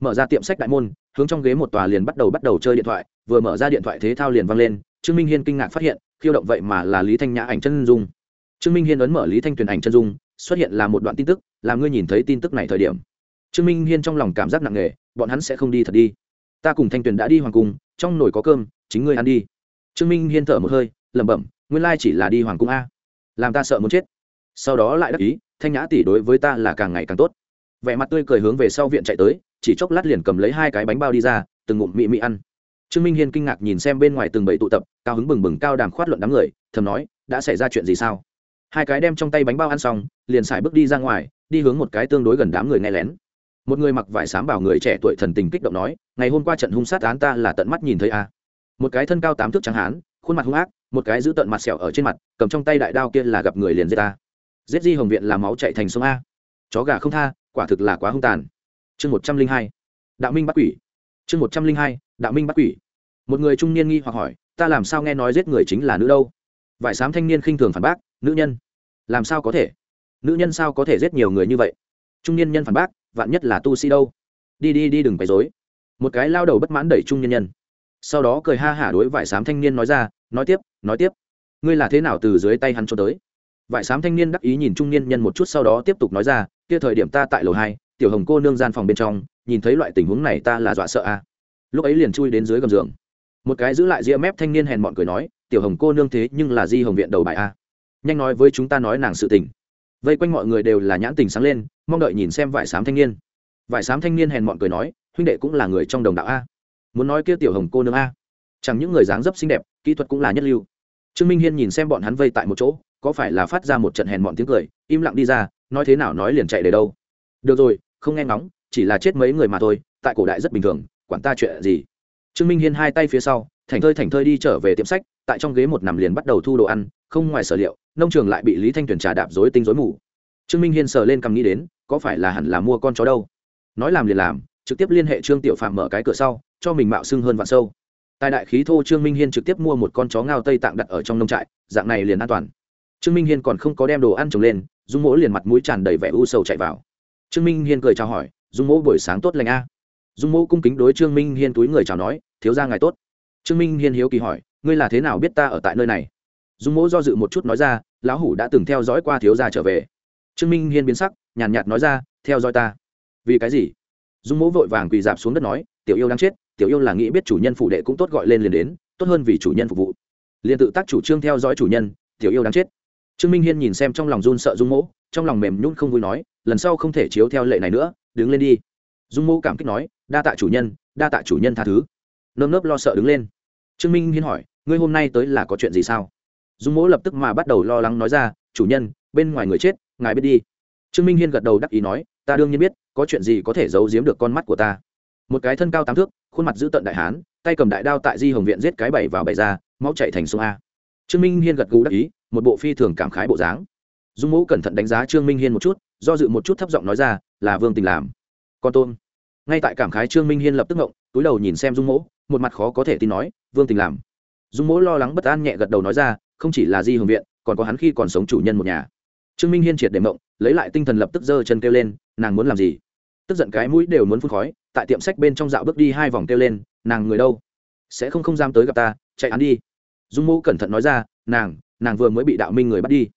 Mở ra tiệm sách đại môn, hướng trong ghế một tòa liền bắt đầu bắt đầu chơi điện thoại, vừa mở ra điện thoại thế thao liền văng lên, trương minh hiên kinh ngạc phát hiện, khiêu động vậy mà là lý thanh nhã ảnh chân dung. Trương minh hiên ấn mở lý thanh tuyền ảnh chân dung, xuất hiện là một đoạn tin tức, làm ngươi nhìn thấy tin tức này thời điểm. Trương minh hiên trong lòng cảm giác nặng nề, bọn hắn sẽ không đi thật đi. Ta cùng thanh tuyền đã đi hoàng cung, trong nồi có cơm, chính ngươi ăn đi. Trương minh hiên thở một hơi lẩm bẩm, nguyên lai chỉ là đi hoàng cung a. Làm ta sợ muốn chết. Sau đó lại đắc ý, thanh nhã tỷ đối với ta là càng ngày càng tốt. Vẻ mặt tươi cười hướng về sau viện chạy tới, chỉ chốc lát liền cầm lấy hai cái bánh bao đi ra, từng ngụm mị mị ăn. Trương minh hiên kinh ngạc nhìn xem bên ngoài từng bầy tụ tập, cao hứng bừng bừng cao đàm khoát luận đám người, thầm nói, đã xảy ra chuyện gì sao? Hai cái đem trong tay bánh bao ăn xong, liền xài bước đi ra ngoài, đi hướng một cái tương đối gần đám người nghe lén. Một người mặc vải sám bảo người trẻ tuổi thần tình kích động nói, ngày hôm qua trận hung sát án ta là tận mắt nhìn thấy a. Một cái thân cao tám thước trắng hán khuôn mặt hung ác, một cái giữ tận mặt sẹo ở trên mặt, cầm trong tay đại đao kia là gặp người liền giết ta. Giết di hồng viện là máu chạy thành sông a. Chó gà không tha, quả thực là quá hung tàn. Chương một trăm linh hai, đạo minh bắt quỷ. Chương một trăm linh hai, đạo minh bắt quỷ. Một người trung niên nghi hoặc hỏi, ta làm sao nghe nói giết người chính là nữ đâu? Vải sám thanh niên khinh thường phản bác, nữ nhân, làm sao có thể? Nữ nhân sao có thể giết nhiều người như vậy? Trung niên nhân phản bác, vạn nhất là tu sĩ đâu? Đi đi đi đừng bày dối một cái lao đầu bất mãn đẩy trung niên nhân sau đó cười ha hả đối vải sám thanh niên nói ra, nói tiếp nói tiếp. Ngươi là thế nào từ dưới tay hắn cho tới? Vải sám thanh niên đắc ý nhìn trung niên nhân một chút sau đó tiếp tục nói ra, kia thời điểm ta tại lầu hai, tiểu hồng cô nương gian phòng bên trong, nhìn thấy loại tình huống này ta là dọa sợ a. À. lúc ấy liền chui đến dưới gầm giường. Một cái giữ lại ria mép thanh niên hèn mọn cười nói, tiểu hồng cô nương thế nhưng là di hồng viện đầu bài a. Nhanh nói với chúng ta nói nàng sự tình. Vây quanh mọi người đều là nhãn tình sáng lên, mong đợi nhìn xem vải sám thanh niên. Vải sám thanh niên hèn mọn cười nói, huynh đệ cũng là người trong đồng đạo a muốn nói kia tiểu hồng cô nương a. Chẳng những người dáng dấp xinh đẹp, kỹ thuật cũng là nhất lưu. Trương minh hiên nhìn xem bọn hắn vây tại một chỗ, có phải là phát ra một trận hèn mọn tiếng cười, im lặng đi ra, nói thế nào nói liền chạy để đâu. Được rồi, không nghe ngóng, chỉ là chết mấy người mà thôi, tại cổ đại rất bình thường, quản ta chuyện gì? Trương minh hiên hai tay phía sau thành thơi thành thơi đi trở về tiệm sách, tại trong ghế một nằm liền bắt đầu thu đồ ăn, không ngoài sở liệu, nông trường lại bị lý thanh tuyền trà đạp dối tinh dối mù. Trương minh hiên sờ lên cầm nghĩ đến, có phải là hẳn là mua con chó đâu? Nói làm liền làm trực tiếp liên hệ trương tiểu phạm mở cái cửa sau, cho mình mạo xưng hơn vạn sâu. Tài đại khí thô trương minh hiên trực tiếp mua một con chó ngao tây tạng đặt ở trong nông trại, dạng này liền an toàn. Trương minh hiên còn không có đem đồ ăn trồng lên, dung mỗ liền mặt mũi tràn đầy vẻ u sầu chạy vào. Trương minh hiên cười chào hỏi, dung mỗ, buổi sáng tốt lành a. Dung mỗ cung kính đối trương minh hiên túi người chào nói, thiếu ra ngài tốt. Trương minh hiên hiếu kỳ hỏi, ngươi là thế nào biết ta ở tại nơi này? Dung mỗ do dự một chút nói ra, lão hủ đã từng theo dõi qua thiếu gia trở về. Trương minh hiên biến sắc, nhàn nhạt nói ra, theo dõi ta. Vì cái gì? Dung mỗ vội vàng quỳ dạp xuống đất nói, tiểu yêu đang chết, tiểu yêu là nghĩ biết chủ nhân phụ đệ cũng tốt gọi lên liền đến, tốt hơn vì chủ nhân phục vụ. Liền tự tác chủ trương theo dõi chủ nhân, tiểu yêu đang chết. Trương minh hiên nhìn xem trong lòng run sợ dung mỗ, trong lòng mềm nhún không vui nói, lần sau không thể chiếu theo lệ này nữa, đứng lên đi. Dung mỗ cảm kích nói, đa tạ chủ nhân, đa tạ chủ nhân tha thứ. Nơm nớp lo sợ đứng lên. Trương minh hiên hỏi, ngươi hôm nay tới là có chuyện gì sao? Dung mỗ lập tức mà bắt đầu lo lắng nói ra, chủ nhân, bên ngoài người chết, ngài biết đi. Trương minh hiên gật đầu đắc ý nói, ta đương nhiên biết có chuyện gì có thể giấu giếm được con mắt của ta? Một cái thân cao tám thước, khuôn mặt giữ tận đại hán, tay cầm đại đao tại di hồng viện giết cái bảy vào bảy ra máu chạy thành sông a. Trương minh hiên gật gù đắc ý, một bộ phi thường cảm khái bộ dáng. Dung mũ cẩn thận đánh giá trương minh hiên một chút, do dự một chút thấp giọng nói ra, là vương tình làm. Con tôn ngay tại cảm khái trương minh hiên lập tức ngộng, túi đầu nhìn xem dung mỗ một mặt khó có thể tin nói, vương tình làm. Dung mỗ lo lắng bất an nhẹ gật đầu nói ra, không chỉ là di hồng viện, còn có hắn khi còn sống chủ nhân một nhà trương minh hiên triệt để mộng, lấy lại tinh thần lập tức giơ chân kêu lên, nàng muốn làm gì? Tức giận cái mũi đều muốn phun khói, tại tiệm sách bên trong dạo bước đi hai vòng kêu lên, nàng người đâu? Sẽ không không dám tới gặp ta, chạy án đi. Dung mẫu cẩn thận nói ra, nàng nàng vừa mới bị đạo minh người bắt đi.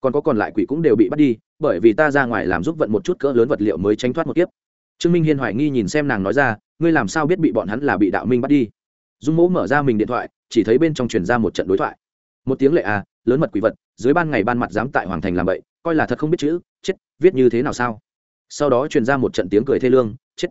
Còn có còn lại quỷ cũng đều bị bắt đi, bởi vì ta ra ngoài làm giúp vận một chút cỡ lớn vật liệu mới tránh thoát một kiếp. Trương minh hiên hoài nghi nhìn xem nàng nói ra, ngươi làm sao biết bị bọn hắn là bị đạo minh bắt đi? Dung mẫu mở ra mình điện thoại, chỉ thấy bên trong truyền ra một trận đối thoại. Một tiếng lệ à lớn mật quỷ vật, dưới ban ngày ban mặt dám tại hoàng thành làm vậy coi là thật không biết chữ, chết, viết như thế nào sao? Sau đó truyền ra một trận tiếng cười thê lương, chết.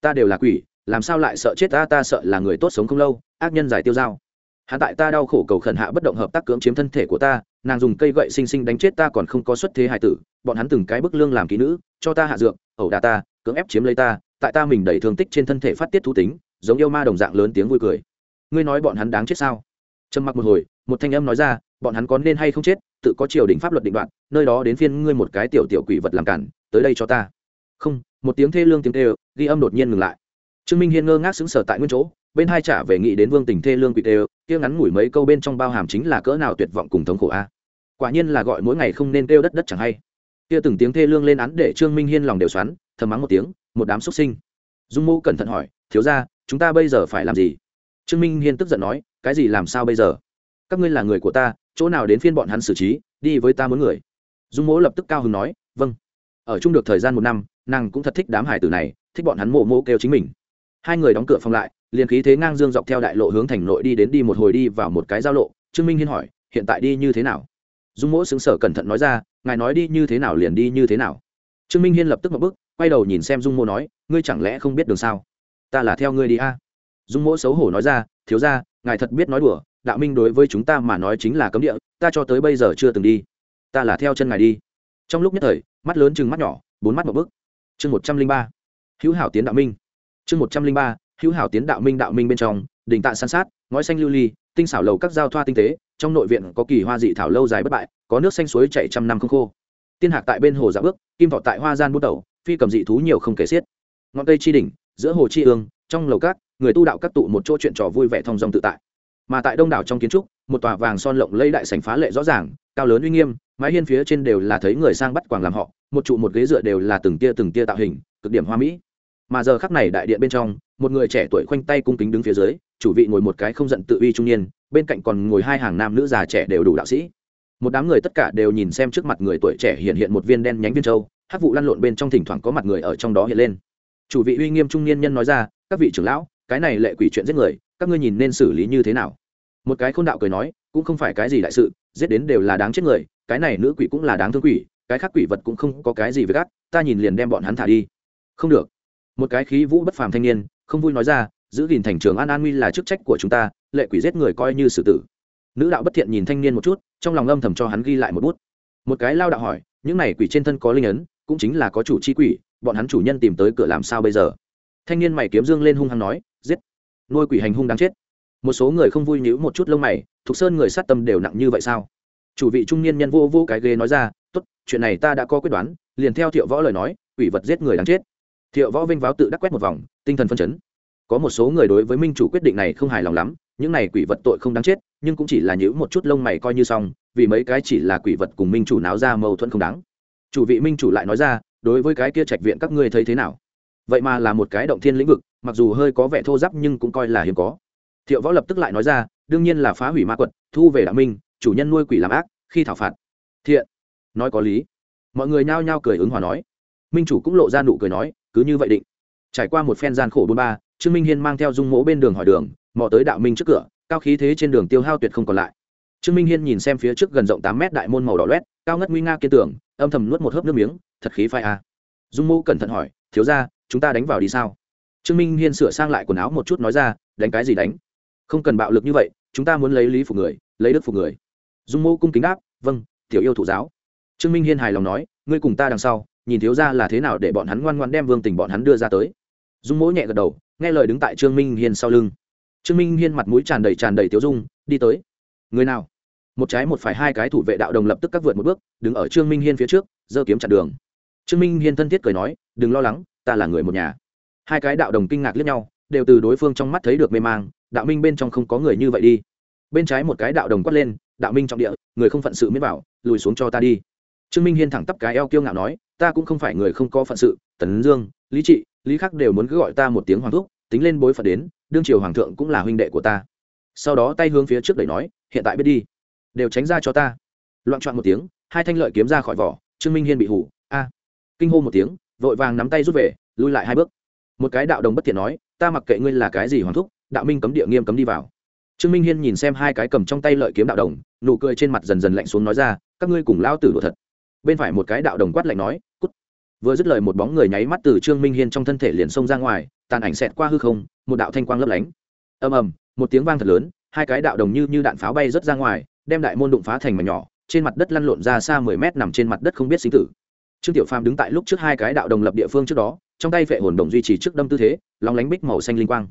Ta đều là quỷ, làm sao lại sợ chết ta ta sợ là người tốt sống không lâu, ác nhân giải tiêu dao. Hạ tại ta đau khổ cầu khẩn hạ bất động hợp tác cưỡng chiếm thân thể của ta, nàng dùng cây gậy xinh xinh đánh chết ta còn không có xuất thế hài tử, bọn hắn từng cái bức lương làm kỹ nữ, cho ta hạ dược, ẩu đà ta, cưỡng ép chiếm lấy ta, tại ta mình đầy thương tích trên thân thể phát tiết thú tính, giống yêu ma đồng dạng lớn tiếng vui cười. Ngươi nói bọn hắn đáng chết sao? Trầm mặc một hồi, một thanh âm nói ra bọn hắn có nên hay không chết, tự có triều đình pháp luật định đoạn nơi đó đến phiên ngươi một cái tiểu tiểu quỷ vật làm cản, tới đây cho ta. Không, một tiếng thê lương tiếng tê ghi âm đột nhiên ngừng lại. Trương minh hiên ngơ ngác xứng sở tại nguyên chỗ, bên hai trả về nghĩ đến vương tình thê lương quỷ tê kia ngắn ngủi mấy câu bên trong bao hàm chính là cỡ nào tuyệt vọng cùng thống khổ a. Quả nhiên là gọi mỗi ngày không nên kêu đất đất chẳng hay. Kia từng tiếng thê lương lên án để trương minh hiên lòng đều xoắn, thầm mắng một tiếng, một đám xuất sinh. Dung mô cẩn thận hỏi, thiếu ra chúng ta bây giờ phải làm gì? Trương minh hiên tức giận nói, cái gì làm sao bây giờ? Các ngươi là người của ta chỗ nào đến phiên bọn hắn xử trí, đi với ta muốn người. Dung mỗ lập tức cao hứng nói vâng. Ở chung được thời gian một năm, nàng cũng thật thích đám hải tử này, thích bọn hắn mộ mộ kêu chính mình. Hai người đóng cửa phòng lại, liền khí thế ngang dương dọc theo đại lộ hướng thành nội đi đến đi một hồi đi vào một cái giao lộ. Trương minh hiên hỏi, hiện tại đi như thế nào? Dung mỗ xứng sở cẩn thận nói ra, ngài nói đi như thế nào liền đi như thế nào. Trương minh hiên lập tức một bước, quay đầu nhìn xem dung mỗ nói, ngươi chẳng lẽ không biết đường sao? Ta là theo ngươi đi a. Dung mỗ xấu hổ nói ra, thiếu ra ngài thật biết nói đùa đạo minh đối với chúng ta mà nói chính là cấm địa, ta cho tới bây giờ chưa từng đi. Ta là theo chân ngài đi. Trong lúc nhất thời, mắt lớn chừng mắt nhỏ, bốn mắt một bức. Chương một trăm linh ba, hữu hảo tiến đạo minh. Chương một trăm linh ba, hữu hảo tiến đạo minh đạo minh bên trong đình tạ san sát, ngói xanh lưu ly, tinh xảo lầu các giao thoa tinh tế, trong nội viện có kỳ hoa dị thảo lâu dài bất bại, có nước xanh suối chảy trăm năm không khô. Tiên hạc tại bên hồ dạ bước, kim thọ tại hoa gian bút đầu phi cầm dị thú nhiều không kể xiết. Ngọn cây chi đỉnh, giữa hồ chi ương, trong lầu cát người tu đạo các tụ một chỗ chuyện trò vui vẻ thong dong tự tại mà tại đông đảo trong kiến trúc, một tòa vàng son lộng lây đại sảnh phá lệ rõ ràng, cao lớn uy nghiêm, mái hiên phía trên đều là thấy người sang bắt quàng làm họ, một trụ một ghế dựa đều là từng tia từng tia tạo hình, cực điểm hoa mỹ. Mà giờ khắc này đại điện bên trong, một người trẻ tuổi khoanh tay cung kính đứng phía dưới, chủ vị ngồi một cái không giận tự uy trung niên, bên cạnh còn ngồi hai hàng nam nữ già trẻ đều đủ đạo sĩ. Một đám người tất cả đều nhìn xem trước mặt người tuổi trẻ hiện hiện một viên đen nhánh viên châu, hát vụ lăn lộn bên trong thỉnh thoảng có mặt người ở trong đó hiện lên. Chủ vị uy nghiêm trung niên nhân nói ra, các vị trưởng lão cái này lệ quỷ chuyện giết người, các ngươi nhìn nên xử lý như thế nào? Một cái khôn đạo cười nói, cũng không phải cái gì đại sự, giết đến đều là đáng chết người, cái này nữ quỷ cũng là đáng thương quỷ, cái khác quỷ vật cũng không có cái gì với gắt ta nhìn liền đem bọn hắn thả đi. Không được. Một cái khí vũ bất phàm thanh niên, không vui nói ra, giữ gìn thành trường an an nguy là chức trách của chúng ta, lệ quỷ giết người coi như xử tử. Nữ đạo bất thiện nhìn thanh niên một chút, trong lòng âm thầm cho hắn ghi lại một bút. Một cái lao đạo hỏi, những này quỷ trên thân có linh ấn, cũng chính là có chủ chi quỷ, bọn hắn chủ nhân tìm tới cửa làm sao bây giờ? Thanh niên mày kiếm dương lên hung hăng nói giết. Nuôi quỷ hành hung đáng chết. Một số người không vui nhíu một chút lông mày, thục sơn người sát tâm đều nặng như vậy sao? Chủ vị trung niên nhân vô vô cái ghế nói ra, tốt, chuyện này ta đã có quyết đoán. Liền theo thiệu võ lời nói, quỷ vật giết người đáng chết. Thiệu võ vinh váo tự đắc quét một vòng, tinh thần phân chấn. Có một số người đối với minh chủ quyết định này không hài lòng lắm, những này quỷ vật tội không đáng chết, nhưng cũng chỉ là nhữ một chút lông mày coi như xong, vì mấy cái chỉ là quỷ vật cùng minh chủ náo ra mâu thuẫn không đáng. Chủ vị minh chủ lại nói ra, đối với cái kia trạch viện các ngươi thấy thế nào? Vậy mà là một cái động thiên lĩnh vực, mặc dù hơi có vẻ thô giáp nhưng cũng coi là hiếm có. Thiệu võ lập tức lại nói ra, đương nhiên là phá hủy ma quật, thu về đạo minh, chủ nhân nuôi quỷ làm ác, khi thảo phạt. Thiện, nói có lý. Mọi người nhao nhao cười ứng hòa nói. Minh chủ cũng lộ ra nụ cười nói, cứ như vậy định. Trải qua một phen gian khổ bôn ba, trương minh hiên mang theo dung mỗ bên đường hỏi đường, mò tới đạo minh trước cửa, cao khí thế trên đường tiêu hao tuyệt không còn lại. Trương minh hiên nhìn xem phía trước gần rộng tám mét đại môn màu đỏ loét, cao ngất nguy nga kiên tưởng âm thầm nuốt một hớp nước miếng, thật khí phai a dung mỗ cẩn thận hỏi, thiếu ra chúng ta đánh vào đi sao? Trương minh hiên sửa sang lại quần áo một chút nói ra, đánh cái gì đánh? Không cần bạo lực như vậy, chúng ta muốn lấy lý phục người, lấy đức phục người. Dung mô cung kính đáp vâng tiểu yêu thủ giáo. Trương minh hiên hài lòng nói, ngươi cùng ta đằng sau, nhìn thiếu ra là thế nào để bọn hắn ngoan ngoan đem vương tình bọn hắn đưa ra tới. Dung mỗ nhẹ gật đầu, nghe lời đứng tại trương minh hiên sau lưng. Trương minh hiên mặt mũi tràn đầy tràn đầy tiếu dung, đi tới. Người nào? Một trái một phải hai cái thủ vệ đạo đồng lập tức các vượt một bước, đứng ở trương minh hiên phía trước, giơ kiếm chặn đường trương minh hiên thân thiết cười nói đừng lo lắng ta là người một nhà. Hai cái đạo đồng kinh ngạc liếc nhau đều từ đối phương trong mắt thấy được mê mang đạo minh bên trong không có người như vậy đi. Bên trái một cái đạo đồng quát lên đạo minh trong địa người không phận sự miết bảo, lùi xuống cho ta đi. Trương minh hiên thẳng tắp cái eo kiêu ngạo nói ta cũng không phải người không có phận sự tấn dương lý trị lý khắc đều muốn cứ gọi ta một tiếng hoàng thúc tính lên bối phận đến đương triều hoàng thượng cũng là huynh đệ của ta. Sau đó tay hướng phía trước đẩy nói hiện tại biết đi đều tránh ra cho ta. Loạn trọn một tiếng hai thanh lợi kiếm ra khỏi vỏ trương minh hiên bị hủ a kinh hô một tiếng, vội vàng nắm tay rút về, lui lại hai bước. Một cái đạo đồng bất thiện nói, ta mặc kệ ngươi là cái gì hoàng thúc, đạo minh cấm địa nghiêm cấm đi vào. Trương minh hiên nhìn xem hai cái cầm trong tay lợi kiếm đạo đồng, nụ cười trên mặt dần dần lạnh xuống nói ra, các ngươi cùng lao tử đùa thật. Bên phải một cái đạo đồng quát lạnh nói, cút. Vừa dứt lời một bóng người nháy mắt từ trương minh hiên trong thân thể liền xông ra ngoài, tàn ảnh xẹt qua hư không, một đạo thanh quang lấp lánh. Ầm ầm, một tiếng vang thật lớn, hai cái đạo đồng như như đạn pháo bay rớt ra ngoài, đem đại môn đụng phá thành mà nhỏ, trên mặt đất lăn lộn ra xa mười mét nằm trên mặt đất không biết sinh tử trương tiểu phàm đứng tại lúc trước hai cái đạo đồng lập địa phương trước đó, trong tay vệ hồn đồng duy trì trước đâm tư thế, lóng lánh bích màu xanh linh quang.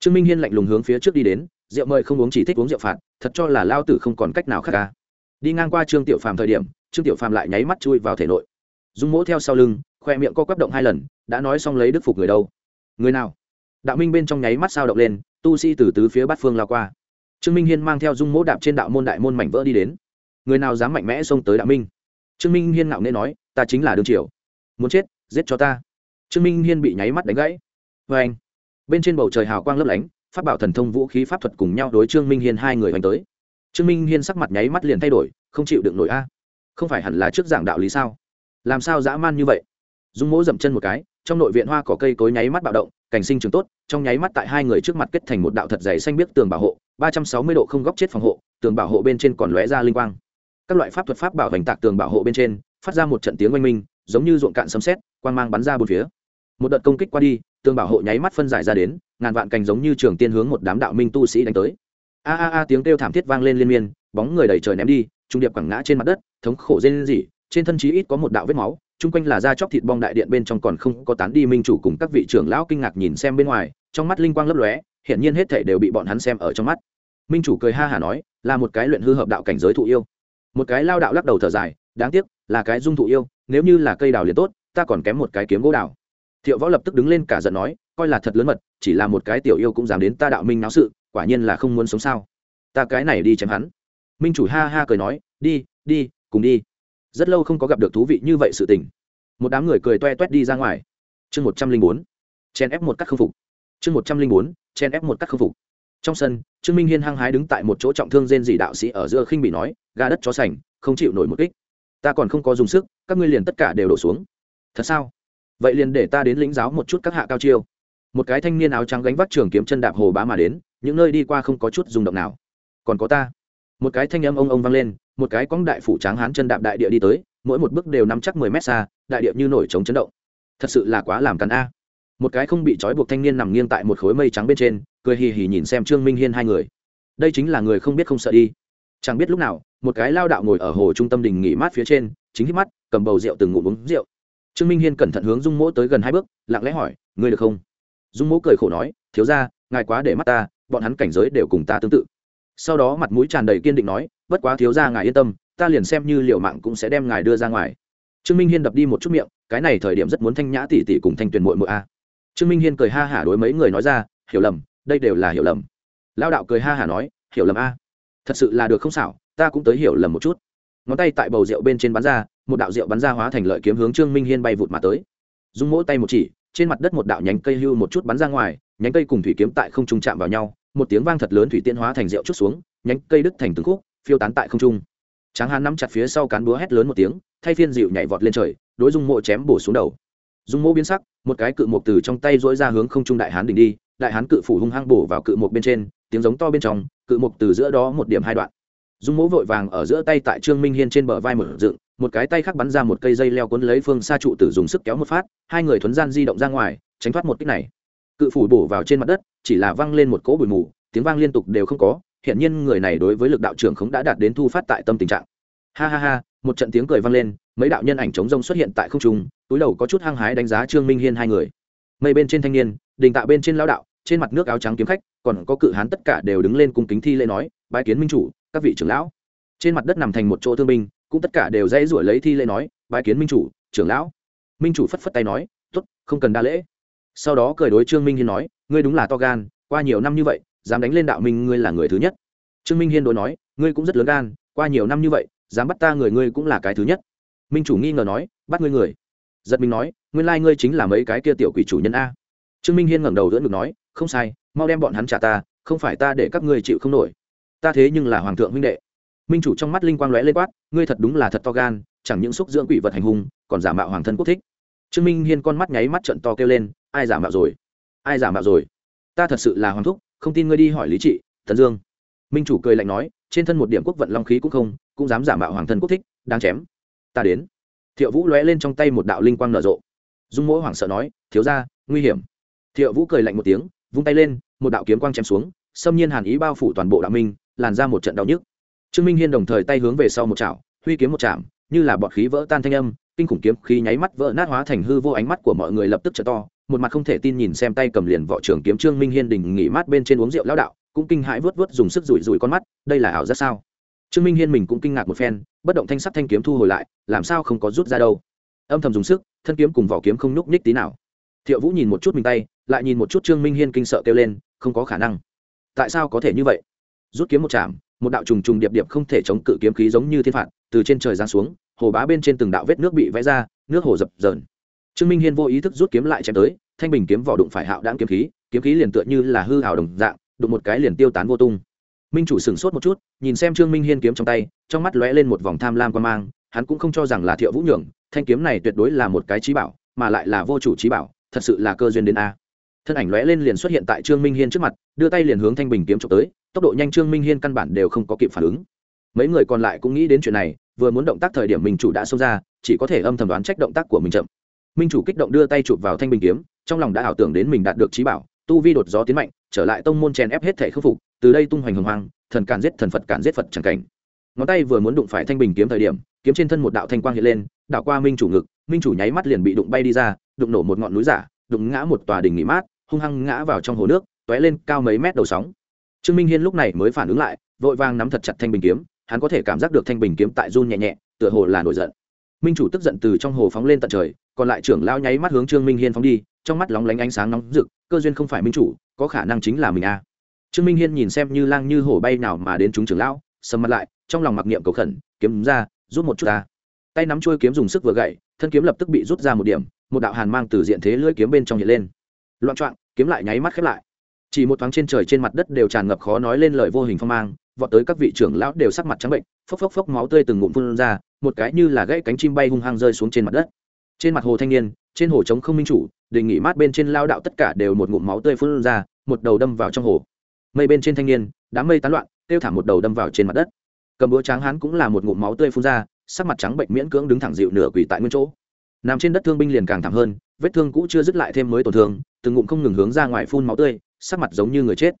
Trương minh hiên lạnh lùng hướng phía trước đi đến, rượu mời không uống chỉ thích uống rượu phạt, thật cho là lao tử không còn cách nào khác ca đi ngang qua trương tiểu phàm thời điểm, trương tiểu phàm lại nháy mắt chui vào thể nội. Dung mỗ theo sau lưng, khoe miệng co quắp động hai lần, đã nói xong lấy đức phục người đâu. Người nào? Đạo minh bên trong nháy mắt sao động lên, tu sĩ từ tứ phía bát phương lao qua. Trương minh hiên mang theo dung mỗ đạp trên đạo môn đại môn mảnh vỡ đi đến. Người nào dám mạnh mẽ xông tới đạo minh? Trương minh hiên ngạo nghễ nói ta chính là đương triều. Muốn chết, giết cho ta. Trương minh hiên bị nháy mắt đánh gãy. Vê anh, bên trên bầu trời hào quang lấp lánh phát bảo thần thông vũ khí pháp thuật cùng nhau đối trương minh hiên hai người hành tới. Trương minh hiên sắc mặt nháy mắt liền thay đổi, không chịu đựng nổi a. Không phải hẳn là trước giảng đạo lý sao? Làm sao dã man như vậy? Dung mỗ dậm chân một cái, trong nội viện hoa có cây cối nháy mắt bạo động, cảnh sinh trường tốt, trong nháy mắt tại hai người trước mặt kết thành một đạo thật dày xanh biếc tường bảo hộ, ba trăm sáu mươi độ không góc chết phòng hộ, tường bảo hộ bên trên còn lóe ra linh quang. Các loại pháp thuật pháp bảo hành tạc tường bảo hộ bên trên phát ra một trận tiếng oanh minh, giống như ruộng cạn sấm sét, quang mang bắn ra bốn phía. Một đợt công kích qua đi, tường bảo hộ nháy mắt phân giải ra đến, ngàn vạn cành giống như trường tiên hướng một đám đạo minh tu sĩ đánh tới. A a a, tiếng kêu thảm thiết vang lên liên miên, bóng người đầy trời ném đi, trung điệp quẳng ngã trên mặt đất, thống khổ rên dỉ trên thân chí ít có một đạo vết máu, chung quanh là da chóc thịt bong đại điện bên trong còn không có tán đi minh chủ cùng các vị trưởng lão kinh ngạc nhìn xem bên ngoài, trong mắt linh quang lấp lóe hiện nhiên hết thể đều bị bọn hắn xem ở trong mắt. Minh chủ cười ha hả nói, là một cái luyện hư hợp đạo cảnh giới thụ yêu. Một cái lao đạo lắc đầu thở dài đáng tiếc, là cái dung thụ yêu, nếu như là cây đào liền tốt, ta còn kém một cái kiếm gỗ đào. Thiệu võ lập tức đứng lên cả giận nói, coi là thật lớn mật, chỉ là một cái tiểu yêu cũng dám đến ta đạo minh náo sự, quả nhiên là không muốn sống sao. Ta cái này đi chém hắn. Minh chủ ha ha cười nói, đi đi, cùng đi. Rất lâu không có gặp được thú vị như vậy sự tình. Một đám người cười toe toét đi ra ngoài. Chương một trăm linh bốn, chen ép một cắt khâm phục. Chương một trăm linh bốn, chen ép một cắt khâm phục. Trong sân, trương minh hiên hăng hái đứng tại một chỗ trọng thương rên dị đạo sĩ ở giữa khinh bị nói ga đất chó sành, không chịu nổi một kích ta còn không có dùng sức, các ngươi liền tất cả đều đổ xuống. Thật sao? Vậy liền để ta đến lĩnh giáo một chút các hạ cao chiêu. Một cái thanh niên áo trắng gánh vác trường kiếm chân đạp hồ bá mà đến, những nơi đi qua không có chút rung động nào. Còn có ta. Một cái thanh âm ông ông vang lên, một cái cóng đại phủ tráng hán chân đạp đại địa đi tới, mỗi một bước đều nắm chắc mười mét xa, đại địa như nổi trống chấn động. Thật sự là quá làm cắn a. Một cái không bị trói buộc thanh niên nằm nghiêng tại một khối mây trắng bên trên, cười hì hì nhìn xem trương minh hiên hai người. Đây chính là người không biết không sợ đi chẳng biết lúc nào, một cái lao đạo ngồi ở hồ trung tâm đình nghỉ mát phía trên, chính hít mắt, cầm bầu rượu từng ngụm uống rượu. Trương minh hiên cẩn thận hướng dung mỗ tới gần hai bước, lặng lẽ hỏi, ngươi được không? Dung mỗ cười khổ nói, thiếu ra ngài quá để mắt ta, bọn hắn cảnh giới đều cùng ta tương tự. Sau đó mặt mũi tràn đầy kiên định nói, bất quá thiếu ra ngài yên tâm, ta liền xem như liệu mạng cũng sẽ đem ngài đưa ra ngoài. Trương minh hiên đập đi một chút miệng, cái này thời điểm rất muốn thanh nhã tỷ tỷ cùng thanh tuyền mội mội a. Trương minh hiên cười ha hả đối mấy người nói ra, hiểu lầm, đây đều là hiểu lầm. Lao đạo cười ha hả nói, hiểu lầm a thật sự là được không xảo, ta cũng tới hiểu lầm một chút. Ngón tay tại bầu rượu bên trên bắn ra, một đạo rượu bắn ra hóa thành lợi kiếm hướng trương minh hiên bay vụt mà tới. Dùng mỗi tay một chỉ, trên mặt đất một đạo nhánh cây hưu một chút bắn ra ngoài, nhánh cây cùng thủy kiếm tại không trung chạm vào nhau, một tiếng vang thật lớn thủy tiên hóa thành rượu chút xuống, nhánh cây đứt thành từng khúc, phiêu tán tại không trung. Tráng hán nắm chặt phía sau cán búa hét lớn một tiếng, thay phiên dịu nhảy vọt lên trời, đối dung mộ chém bổ xuống đầu. Dung mộ biến sắc, một cái cự mộc từ trong tay dỗi ra hướng không trung đại hán đỉnh đi, đại hán cự phủ hung hăng bổ vào cự mộc bên trên, tiếng giống to bên trong cự mục từ giữa đó một điểm hai đoạn. Dung mỗ vội vàng ở giữa tay tại trương minh hiên trên bờ vai mở dựng, một cái tay khác bắn ra một cây dây leo cuốn lấy phương xa trụ tử dùng sức kéo một phát, hai người thuấn gian di động ra ngoài, tránh thoát một kích này. Cự phủ bổ vào trên mặt đất, chỉ là văng lên một cỗ bụi mù, tiếng vang liên tục đều không có hiện nhiên người này đối với lực đạo trưởng khống đã đạt đến thu phát tại tâm tình trạng. Ha ha ha, một trận tiếng cười vang lên, mấy đạo nhân ảnh trống rông xuất hiện tại không trung, túi đầu có chút hăng hái đánh giá trương minh hiên hai người. Mây bên trên thanh niên, đình tạ bên trên lao đạo, trên mặt nước áo trắng kiếm khách còn có cự hán tất cả đều đứng lên cung kính thi lễ nói, bái kiến minh chủ, các vị trưởng lão. Trên mặt đất nằm thành một chỗ thương binh, cũng tất cả đều dãy ruổi lấy thi lễ nói, bái kiến minh chủ, trưởng lão. Minh chủ phất phất tay nói t ố t không cần đa lễ. Sau đó cười đối trương minh hiên nói, ngươi đúng là to gan, qua nhiều năm như vậy, dám đánh lên đạo minh ngươi là người thứ nhất. Trương minh hiên đối nói, ngươi cũng rất lớn gan, qua nhiều năm như vậy, dám bắt ta người ngươi cũng là cái thứ nhất. Minh chủ nghi ngờ nói, bắt ngươi người? Giật mình nói, nguyên lai ngươi chính là mấy cái kia tiểu quỷ chủ nhân a. Trương minh hiên ngẩng đầu đỡ ngực nói, không sai mau đem bọn hắn trả ta, không phải ta để các ngươi chịu không nổi. Ta thế nhưng là hoàng thượng huynh đệ. Minh chủ trong mắt linh quang lóe lên quát, ngươi thật đúng là thật to gan, chẳng những xúc dưỡng quỷ vật hành hung, còn giả mạo hoàng thân quốc thích. Trương minh hiên con mắt nháy mắt trận to kêu lên, ai giả mạo rồi? Ai giả mạo rồi? Ta thật sự là hoàng thúc, không tin ngươi đi hỏi lý trị, thần dương. Minh chủ cười lạnh nói, trên thân một điểm quốc vận long khí cũng không, cũng dám giả mạo hoàng thân quốc thích đang chém. Ta đến. Thiệu vũ lóe lên trong tay một đạo linh quang nở rộ. Dung mỗi hoảng sợ nói, thiếu ra nguy hiểm. Thiệu vũ cười lạnh một tiếng, vung tay lên một đạo kiếm quang chém xuống, xâm nhiên hàn ý bao phủ toàn bộ đạo minh, làn ra một trận đau nhức. Trương minh hiên đồng thời tay hướng về sau một chảo, huy kiếm một chạm, như là bọt khí vỡ tan thanh âm, kinh khủng kiếm khí nháy mắt vỡ nát hóa thành hư vô ánh mắt của mọi người lập tức trở to, một mặt không thể tin nhìn xem tay cầm liền vỏ trưởng kiếm trương minh hiên đình nghỉ mát bên trên uống rượu lão đạo, cũng kinh hãi vớt vớt dùng sức rủi rủi con mắt, đây là ảo giác sao? Trương minh hiên mình cũng kinh ngạc một phen, bất động thanh sắc thanh kiếm thu hồi lại, làm sao không có rút ra đâu? Âm thầm dùng sức, thân kiếm cùng vỏ kiếm không nhúc nhích tí nào. Thiệu vũ nhìn một chút mình tay lại nhìn một chút trương minh hiên kinh sợ kêu lên, không có khả năng. Tại sao có thể như vậy? Rút kiếm một chạm, một đạo trùng trùng điệp điệp không thể chống cự kiếm khí giống như thiên phạt, từ trên trời giáng xuống, hồ bá bên trên từng đạo vết nước bị vẽ ra, nước hồ dập dờn. Trương minh hiên vô ý thức rút kiếm lại chém tới, thanh bình kiếm vỏ đụng phải hạo đãng kiếm khí kiếm khí liền tựa như là hư hào đồng dạng, đụng một cái liền tiêu tán vô tung. Minh chủ sửng sốt một chút, nhìn xem trương minh hiên kiếm trong tay, trong mắt lóe lên một vòng tham lam quan mang, hắn cũng không cho rằng là thiệu vũ nhường thanh kiếm này tuyệt đối là một cái trí bảo, mà lại là vô chủ trí bảo, thật sự là cơ duyên đến a thân ảnh lóe lên liền xuất hiện tại trương minh hiên trước mặt, đưa tay liền hướng thanh bình kiếm trộm tới, tốc độ nhanh trương minh hiên căn bản đều không có kịp phản ứng. Mấy người còn lại cũng nghĩ đến chuyện này, vừa muốn động tác thời điểm mình chủ đã xông ra, chỉ có thể âm thầm đoán trách động tác của mình chậm. Minh chủ kích động đưa tay chụp vào thanh bình kiếm, trong lòng đã ảo tưởng đến mình đạt được trí bảo, tu vi đột gió tiến mạnh, trở lại tông môn chèn ép hết thể khắc phục, từ đây tung hoành hồng hoang, thần càn giết thần phật càn giết phật chẳng cảnh. Ngón tay vừa muốn đụng phải thanh bình kiếm thời điểm, kiếm trên thân một đạo thanh quang hiện lên đạo qua minh chủ ngực, minh chủ nháy mắt liền bị đụng bay đi ra, đụng nổ một ngọn núi giả, đụng ngã một tòa đình nghỉ mát hung hăng ngã vào trong hồ nước t ó é lên cao mấy mét đầu sóng. Trương minh hiên lúc này mới phản ứng lại, vội vang nắm thật chặt thanh bình kiếm, hắn có thể cảm giác được thanh bình kiếm tại run nhẹ nhẹ, tựa hồ là nổi giận. Minh chủ tức giận từ trong hồ phóng lên tận trời, còn lại trưởng lao nháy mắt hướng trương minh hiên phóng đi, trong mắt lóng lánh ánh sáng nóng rực, cơ duyên không phải minh chủ, có khả năng chính là mình a à. trương minh hiên nhìn xem như lang như hổ bay nào mà đến chúng trưởng lão, sầm mặt lại, trong lòng mặc niệm cầu khẩn, kiếm ra, rút một chút ta. Tay nắm chuôi kiếm dùng sức vừa gậy, thân kiếm lập tức bị rút ra một điểm, một đạo hàn mang từ diện thế lưỡi kiếm bên trong hiện lên loạn trọn kiếm lại nháy mắt khép lại. Chỉ một thoáng trên trời trên mặt đất đều tràn ngập khó nói lên lời vô hình phong mang, vọt tới các vị trưởng lão đều sắc mặt trắng bệnh, phốc phốc phốc máu tươi từng ngụm phun ra, một cái như là gãy cánh chim bay hung hăng rơi xuống trên mặt đất. Trên mặt hồ thanh niên, trên hồ trống không minh chủ, đề nghị mát bên trên lao đạo tất cả đều một ngụm máu tươi phun ra, một đầu đâm vào trong hồ. Mây bên trên thanh niên, đám mây tán loạn, tiêu thả một đầu đâm vào trên mặt đất. Cầm búa tráng hán cũng là một ngụm máu tươi phun ra, sắc mặt trắng bệnh miễn cưỡng đứng thẳng dịu nửa quỳ tại nguyên chỗ. Nằm trên đất thương binh liền càng thảm hơn vết thương cũ chưa dứt lại thêm mới tổn thương, từng ngụm không ngừng hướng ra ngoài phun máu tươi, sắc mặt giống như người chết.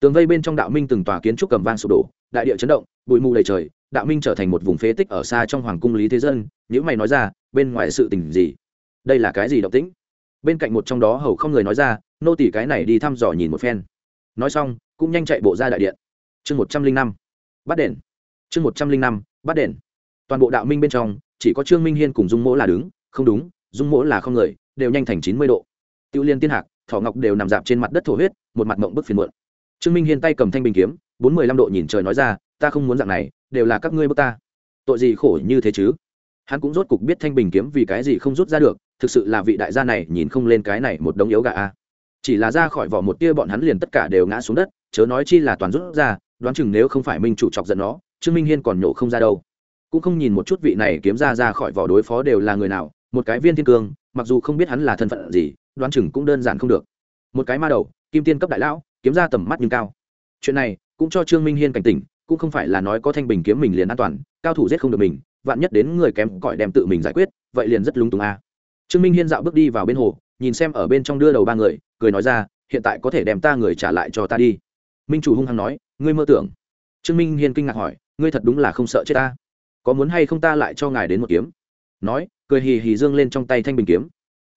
Tường vây bên trong đạo minh từng tòa kiến trúc cầm vang sụp đổ, đại địa chấn động, bụi mù đầy trời, đạo minh trở thành một vùng phế tích ở xa trong hoàng cung lý thế dân những mày nói ra, bên ngoài sự tình gì? Đây là cái gì động tĩnh? Bên cạnh một trong đó hầu không người nói ra, nô tỷ cái này đi thăm dò nhìn một phen. Nói xong, cũng nhanh chạy bộ ra đại điện. Chương một trăm linh năm, bắt đền. Chương một trăm linh năm, bắt đền. Toàn bộ đạo minh bên trong, chỉ có trương minh hiên cùng dung mỗ là đứng, không đúng, dung mỗ là không người đều nhanh thành chín mươi độ. Tiêu liên tiên hạc, thỏ ngọc đều nằm dạp trên mặt đất thổ huyết, một mặt mộng bức phiền muộn. Trương minh hiên tay cầm thanh bình kiếm, bốn mươi lăm độ nhìn trời nói ra, ta không muốn dạng này, đều là các ngươi bước ta. Tội gì khổ như thế chứ? Hắn cũng rốt cục biết thanh bình kiếm vì cái gì không rút ra được, thực sự là vị đại gia này nhìn không lên cái này một đống yếu gà a. Chỉ là ra khỏi vỏ một tia bọn hắn liền tất cả đều ngã xuống đất, chớ nói chi là toàn rút ra, đoán chừng nếu không phải minh chủ chọc giận nó, trương minh hiên còn nhổ không ra đâu. Cũng không nhìn một chút vị này kiếm ra ra khỏi vỏ đối phó đều là người nào một cái viên thiên cương, mặc dù không biết hắn là thân phận gì, đoán chừng cũng đơn giản không được. Một cái ma đầu, kim tiên cấp đại lão, kiếm ra tầm mắt nhưng cao. Chuyện này cũng cho trương minh hiên cảnh tỉnh, cũng không phải là nói có thanh bình kiếm mình liền an toàn, cao thủ giết không được mình, vạn nhất đến người kém cỏi đem tự mình giải quyết, vậy liền rất lúng túng a. Trương minh hiên dạo bước đi vào bên hồ, nhìn xem ở bên trong đưa đầu ba người, cười nói ra, hiện tại có thể đem ta người trả lại cho ta đi. Minh chủ hung hăng nói, ngươi mơ tưởng. Trương minh hiên kinh ngạc hỏi, ngươi thật đúng là không sợ chết ta? Có muốn hay không ta lại cho ngài đến một kiếm? Nói, cười hì hì dương lên trong tay thanh bình kiếm.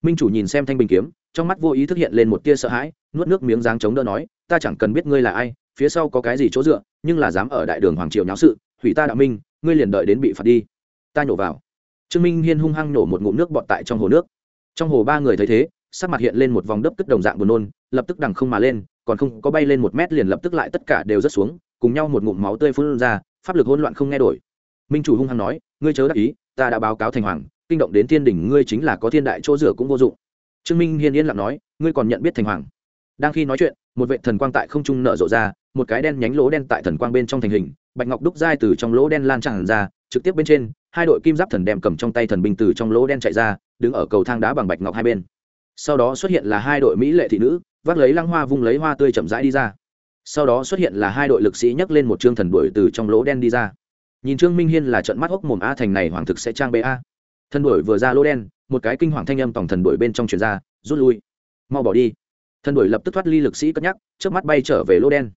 Minh chủ nhìn xem thanh bình kiếm, trong mắt vô ý thức hiện lên một tia sợ hãi, nuốt nước miếng dáng chống đỡ nói, ta chẳng cần biết ngươi là ai, phía sau có cái gì chỗ dựa, nhưng là dám ở đại đường hoàng triều nháo sự, hủy ta đạo minh, ngươi liền đợi đến bị phạt đi. Ta nhổ vào. Trương minh hiên hung hăng nổ một ngụm nước bọt tại trong hồ nước. Trong hồ ba người thấy thế, sắc mặt hiện lên một vòng đấp tức đồng dạng buồn nôn, lập tức đằng không mà lên, còn không có bay lên một mét liền lập tức lại tất cả đều rớt xuống, cùng nhau một ngụm máu tươi phun ra, pháp lực hỗn loạn không nghe đổi. Minh chủ hung hăng nói, ngươi chớ đắc ý ta đã báo cáo thành hoàng, kinh động đến thiên đình, ngươi chính là có thiên đại chỗ rửa cũng vô dụng. Trương minh hiên yên lặng nói, ngươi còn nhận biết thành hoàng. Đang khi nói chuyện, một vệ thần quang tại không trung nở rộ ra, một cái đen nhánh lỗ đen tại thần quang bên trong thành hình, bạch ngọc đúc dai từ trong lỗ đen lan tràn ra, trực tiếp bên trên, hai đội kim giáp thần đem cầm trong tay thần binh từ trong lỗ đen chạy ra, đứng ở cầu thang đá bằng bạch ngọc hai bên. Sau đó xuất hiện là hai đội mỹ lệ thị nữ, vác lấy lăng hoa vung lấy hoa tươi chậm rãi đi ra. Sau đó xuất hiện là hai đội lực sĩ nhấc lên một trương thần đuổi từ trong lỗ đen đi ra nhìn trương minh hiên là trận mắt hốc mồm, a thành này hoàng thực sẽ trang bê a. Thân đuổi vừa ra lô đen, một cái kinh hoàng thanh âm tổng thần đuổi bên trong truyền ra, rút lui, mau bỏ đi. Thân đuổi lập tức thoát ly lực sĩ cất nhắc, trước mắt bay trở về lô đen.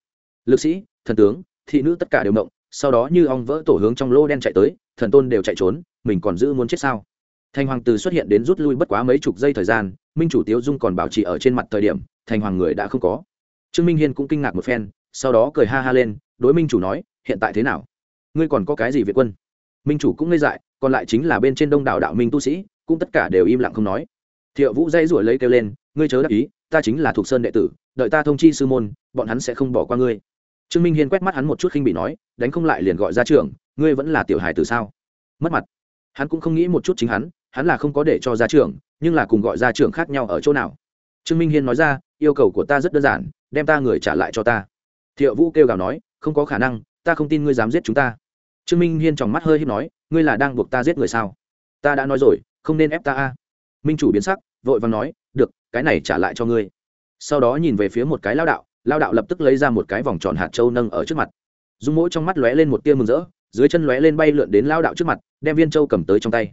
Lực sĩ, thần tướng, thị nữ tất cả đều động, sau đó như ong vỡ tổ hướng trong lô đen chạy tới, thần tôn đều chạy trốn, mình còn giữ muốn chết sao? Thành hoàng từ xuất hiện đến rút lui bất quá mấy chục giây thời gian, minh chủ tiếu dung còn bảo trì ở trên mặt thời điểm, thành hoàng người đã không có. Trương minh hiên cũng kinh ngạc một phen, sau đó cười ha ha lên, đối minh chủ nói, hiện tại thế nào? Ngươi còn có cái gì việt quân? Minh chủ cũng ngây dại, còn lại chính là bên trên đông đảo đạo minh tu sĩ, cũng tất cả đều im lặng không nói. Thiệu vũ dây rủi lấy kêu lên, ngươi chớ đắc ý, ta chính là thuộc sơn đệ tử, đợi ta thông chi sư môn, bọn hắn sẽ không bỏ qua ngươi. Trương minh hiên quét mắt hắn một chút khinh bị nói, đánh không lại liền gọi ra trường ngươi vẫn là tiểu hài từ sao? Mất mặt. Hắn cũng không nghĩ một chút chính hắn hắn là không có để cho ra trường nhưng là cùng gọi ra trường khác nhau ở chỗ nào? Trương minh hiên nói ra, yêu cầu của ta rất đơn giản, đem ta người trả lại cho ta. Thiệu vũ kêu gào nói, không có khả năng ta không tin ngươi dám giết chúng ta. Trương minh hiên tròng mắt hơi hiếp nói, ngươi là đang buộc ta giết người sao? Ta đã nói rồi, không nên ép ta a. Minh chủ biến sắc, vội vàng nói, được, cái này trả lại cho ngươi. Sau đó nhìn về phía một cái lao đạo lao đạo lập tức lấy ra một cái vòng tròn hạt trâu nâng ở trước mặt. Dung mỗi trong mắt lóe lên một tia mừng rỡ, dưới chân lóe lên bay lượn đến lao đạo trước mặt, đem viên châu cầm tới trong tay.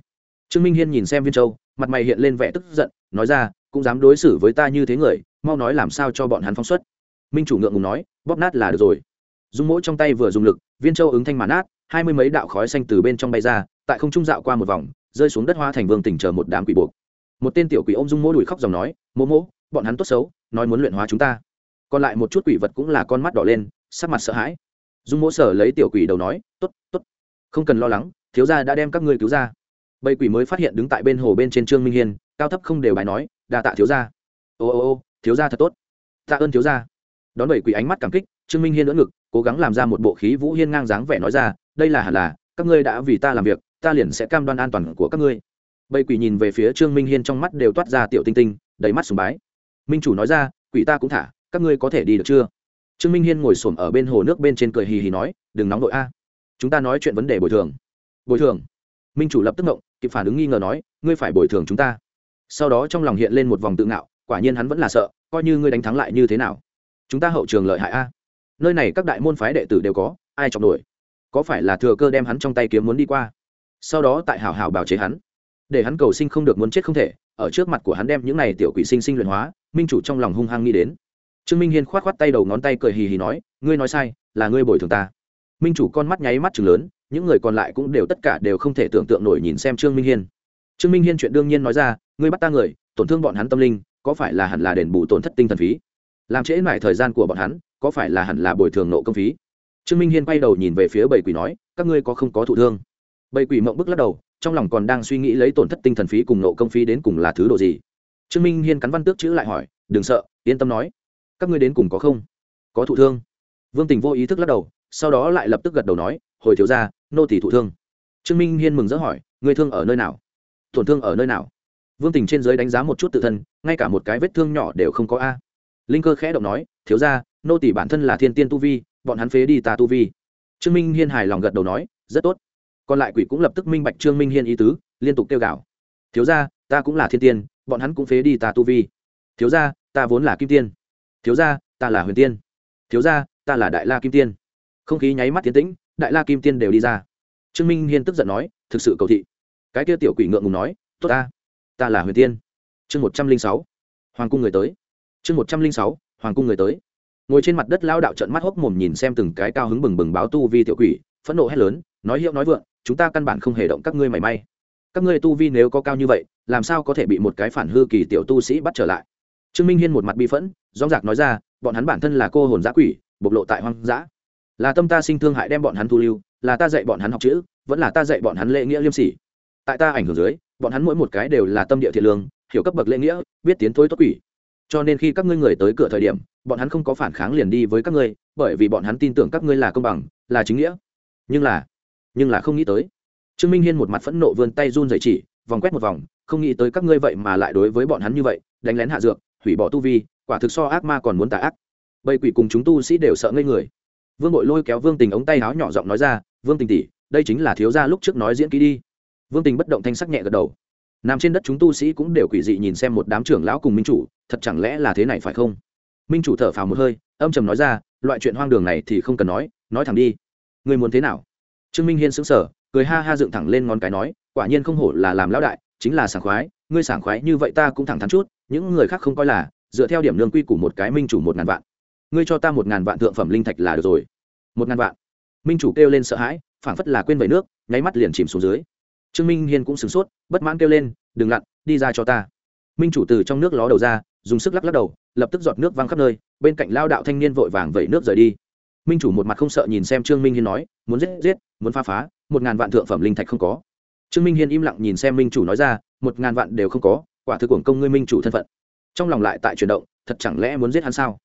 Trương minh hiên nhìn xem viên châu, mặt mày hiện lên vẻ tức giận, nói ra, cũng dám đối xử với ta như thế người, mau nói làm sao cho bọn hắn phóng xuất. Minh chủ ngượng ngùng nói, bóp nát là được rồi dung mỗi trong tay vừa dùng lực viên châu ứng thanh màn át, hai mươi mấy đạo khói xanh từ bên trong bay ra tại không trung dạo qua một vòng rơi xuống đất hoa thành vương tỉnh chờ một đám quỷ buộc. Một tên tiểu quỷ ôm dung mỗ đùi khóc dòng nói mỗ mỗ bọn hắn tốt xấu nói muốn luyện hóa chúng ta. Còn lại một chút quỷ vật cũng là con mắt đỏ lên sắc mặt sợ hãi. Dung mỗ sở lấy tiểu quỷ đầu nói t ố t t ố t không cần lo lắng thiếu gia đã đem các ngươi cứu ra. Bầy quỷ mới phát hiện đứng tại bên hồ bên trên trương minh hiên cao thấp không đều bài nói đà tạ thiếu gia. Ô ô ô thiếu gia thật tốt. Tạ ơn thiếu gia. Đón bầy quỷ ánh mắt cảm kích trương minh hiên đỡ ngực cố gắng làm ra một bộ khí vũ hiên ngang dáng vẻ nói ra, đây là hẳn là, các ngươi đã vì ta làm việc, ta liền sẽ cam đoan an toàn của các ngươi. Bầy quỷ nhìn về phía trương minh hiên trong mắt đều toát ra tiểu tinh tinh, đầy mắt sùng bái. Minh chủ nói ra, quỷ ta cũng thả, các ngươi có thể đi được chưa? Trương minh hiên ngồi s ổ m ở bên hồ nước bên trên cười hì hì nói, đừng nóng đội a. Chúng ta nói chuyện vấn đề bồi thường. Bồi thường? Minh chủ lập tức ngộng, kịp phản ứng nghi ngờ nói, ngươi phải bồi thường chúng ta. Sau đó trong lòng hiện lên một vòng tự ngạo, quả nhiên hắn vẫn là sợ, coi như ngươi đánh thắng lại như thế nào. Chúng ta hậu trường lợi hại a nơi này các đại môn phái đệ tử đều có, ai chọc nổi? Có phải là thừa cơ đem hắn trong tay kiếm muốn đi qua? Sau đó tại hảo hảo bào chế hắn. Để hắn cầu sinh không được muốn chết không thể, ở trước mặt của hắn đem những này tiểu quỷ sinh sinh luyện hóa, minh chủ trong lòng hung hăng nghĩ đến. Trương minh hiên k h o á t k h o á t tay đầu ngón tay cười hì hì nói, ngươi nói sai, là ngươi bồi thường ta. Minh chủ con mắt nháy mắt chừng lớn, những người còn lại cũng đều tất cả đều không thể tưởng tượng nổi nhìn xem trương minh hiên. Trương minh hiên chuyện đương nhiên nói ra, ngươi bắt ta người, tổn thương bọn hắn tâm linh, có phải là hẳn là đền bù tổn thất tinh thần phí? Làm trễ mải thời gian của bọn hắn có phải là hẳn là bồi thường nộ công phí? Trương minh hiên quay đầu nhìn về phía bảy quỷ nói, các ngươi có không có thụ thương? Bảy quỷ mộng bức lắc đầu, trong lòng còn đang suy nghĩ lấy tổn thất tinh thần phí cùng nộ công phí đến cùng là thứ độ gì. Trương minh hiên cắn văn tước chữ lại hỏi, đừng sợ, yên tâm nói. Các ngươi đến cùng có không? Có thụ thương? Vương tình vô ý thức lắc đầu, sau đó lại lập tức gật đầu nói, hồi thiếu ra nô tỷ thụ thương. Trương minh hiên mừng rỡ hỏi, người thương ở nơi nào? Tổn thương ở nơi nào? Vương tình trên giới đánh giá một chút tự thân, ngay cả một cái vết thương nhỏ đều không có a linh cơ khẽ động nói, thiếu ra nô tỷ bản thân là thiên tiên tu vi, bọn hắn phế đi ta tu vi. Trương minh hiên hài lòng gật đầu nói, rất tốt. Còn lại quỷ cũng lập tức minh bạch trương minh hiên ý tứ, liên tục kêu gào, thiếu ra ta cũng là thiên tiên, bọn hắn cũng phế đi ta tu vi. Thiếu ra ta vốn là kim tiên. Thiếu ra ta là huyền tiên. Thiếu ra ta là đại la kim tiên. Không khí nháy mắt tiến tĩnh, đại la kim tiên đều đi ra. Trương minh hiên tức giận nói, thực sự cầu thị. Cái kia tiểu quỷ ngượng ngùng nói, tốt ta ta là huyền tiên. Chương một trăm linh sáu, hoàng cung người tới chương một trăm linh sáu, hoàng cung người tới. Ngồi trên mặt đất lao đạo trận mắt hốc mồm nhìn xem từng cái cao hứng bừng bừng báo tu vi tiểu quỷ, phẫn nộ hét lớn, nói hiệu nói vượng, chúng ta căn bản không hề động các ngươi mảy may. Các ngươi tu vi nếu có cao như vậy, làm sao có thể bị một cái phản hư kỳ tiểu tu sĩ bắt trở lại? Trương minh hiên một mặt bi phẫn dóng dạc nói ra, bọn hắn bản thân là cô hồn giã quỷ, bộc lộ tại hoang dã. Là tâm ta sinh thương hại đem bọn hắn thu lưu, là ta dạy bọn hắn học chữ, vẫn là ta dạy bọn hắn lễ nghĩa liêm sỉ. Tại ta ảnh hưởng dưới, bọn hắn mỗi một cái đều là tâm địa thiện lương, hiểu cấp bậc lễ nghĩa, biết tiến thối tốt quỷ cho nên khi các ngươi người tới cửa thời điểm, bọn hắn không có phản kháng liền đi với các ngươi, bởi vì bọn hắn tin tưởng các ngươi là công bằng, là chính nghĩa. Nhưng là nhưng là không nghĩ tới. Trương minh hiên một mặt phẫn nộ vươn tay run dậy chỉ, vòng quét một vòng, không nghĩ tới các ngươi vậy mà lại đối với bọn hắn như vậy, đánh lén hạ dược, hủy bỏ tu vi, quả thực so ác ma còn muốn tà ác. Bầy quỷ cùng chúng tu sĩ đều sợ ngây người. Vương bội lôi kéo vương tình ống tay áo nhỏ giọng nói ra, vương tình tỷ, đây chính là thiếu gia lúc trước nói diễn ký đi. Vương tình bất động thanh sắc nhẹ gật đầu nằm trên đất chúng tu sĩ cũng đều quỷ dị nhìn xem một đám trưởng lão cùng minh chủ, thật chẳng lẽ là thế này phải không? Minh chủ thở phào một hơi, âm trầm nói ra, loại chuyện hoang đường này thì không cần nói nói thẳng đi. Người muốn thế nào? Trương minh hiên sững sờ, cười ha ha dựng thẳng lên ngón cái nói, quả nhiên không hổ là làm lão đại, chính là sảng khoái, ngươi sảng khoái như vậy ta cũng thẳng thắn chút, những người khác không coi là, dựa theo điểm lương quy của một cái minh chủ một ngàn vạn. Ngươi cho ta một ngàn vạn thượng phẩm linh thạch là được rồi. Một ngàn vạn. Minh chủ kêu lên sợ hãi, phảng phất là quên vẩy nước, nháy mắt liền chìm xuống dưới trương minh hiên cũng sửng sốt, bất mãn kêu lên, đừng lặn, đi ra cho ta. Minh chủ từ trong nước ló đầu ra, dùng sức lắc lắc đầu, lập tức giọt nước văng khắp nơi, bên cạnh lao đạo thanh niên vội vàng vẩy nước rời đi. Minh chủ một mặt không sợ nhìn xem trương minh hiên nói, muốn giết giết, muốn phá phá, một ngàn vạn thượng phẩm linh thạch không có. Trương minh hiên im lặng nhìn xem minh chủ nói ra, một ngàn vạn đều không có, quả thực cuồng công ngươi minh chủ thân phận. Trong lòng lại tại chuyển động, thật chẳng lẽ muốn giết hắn sao?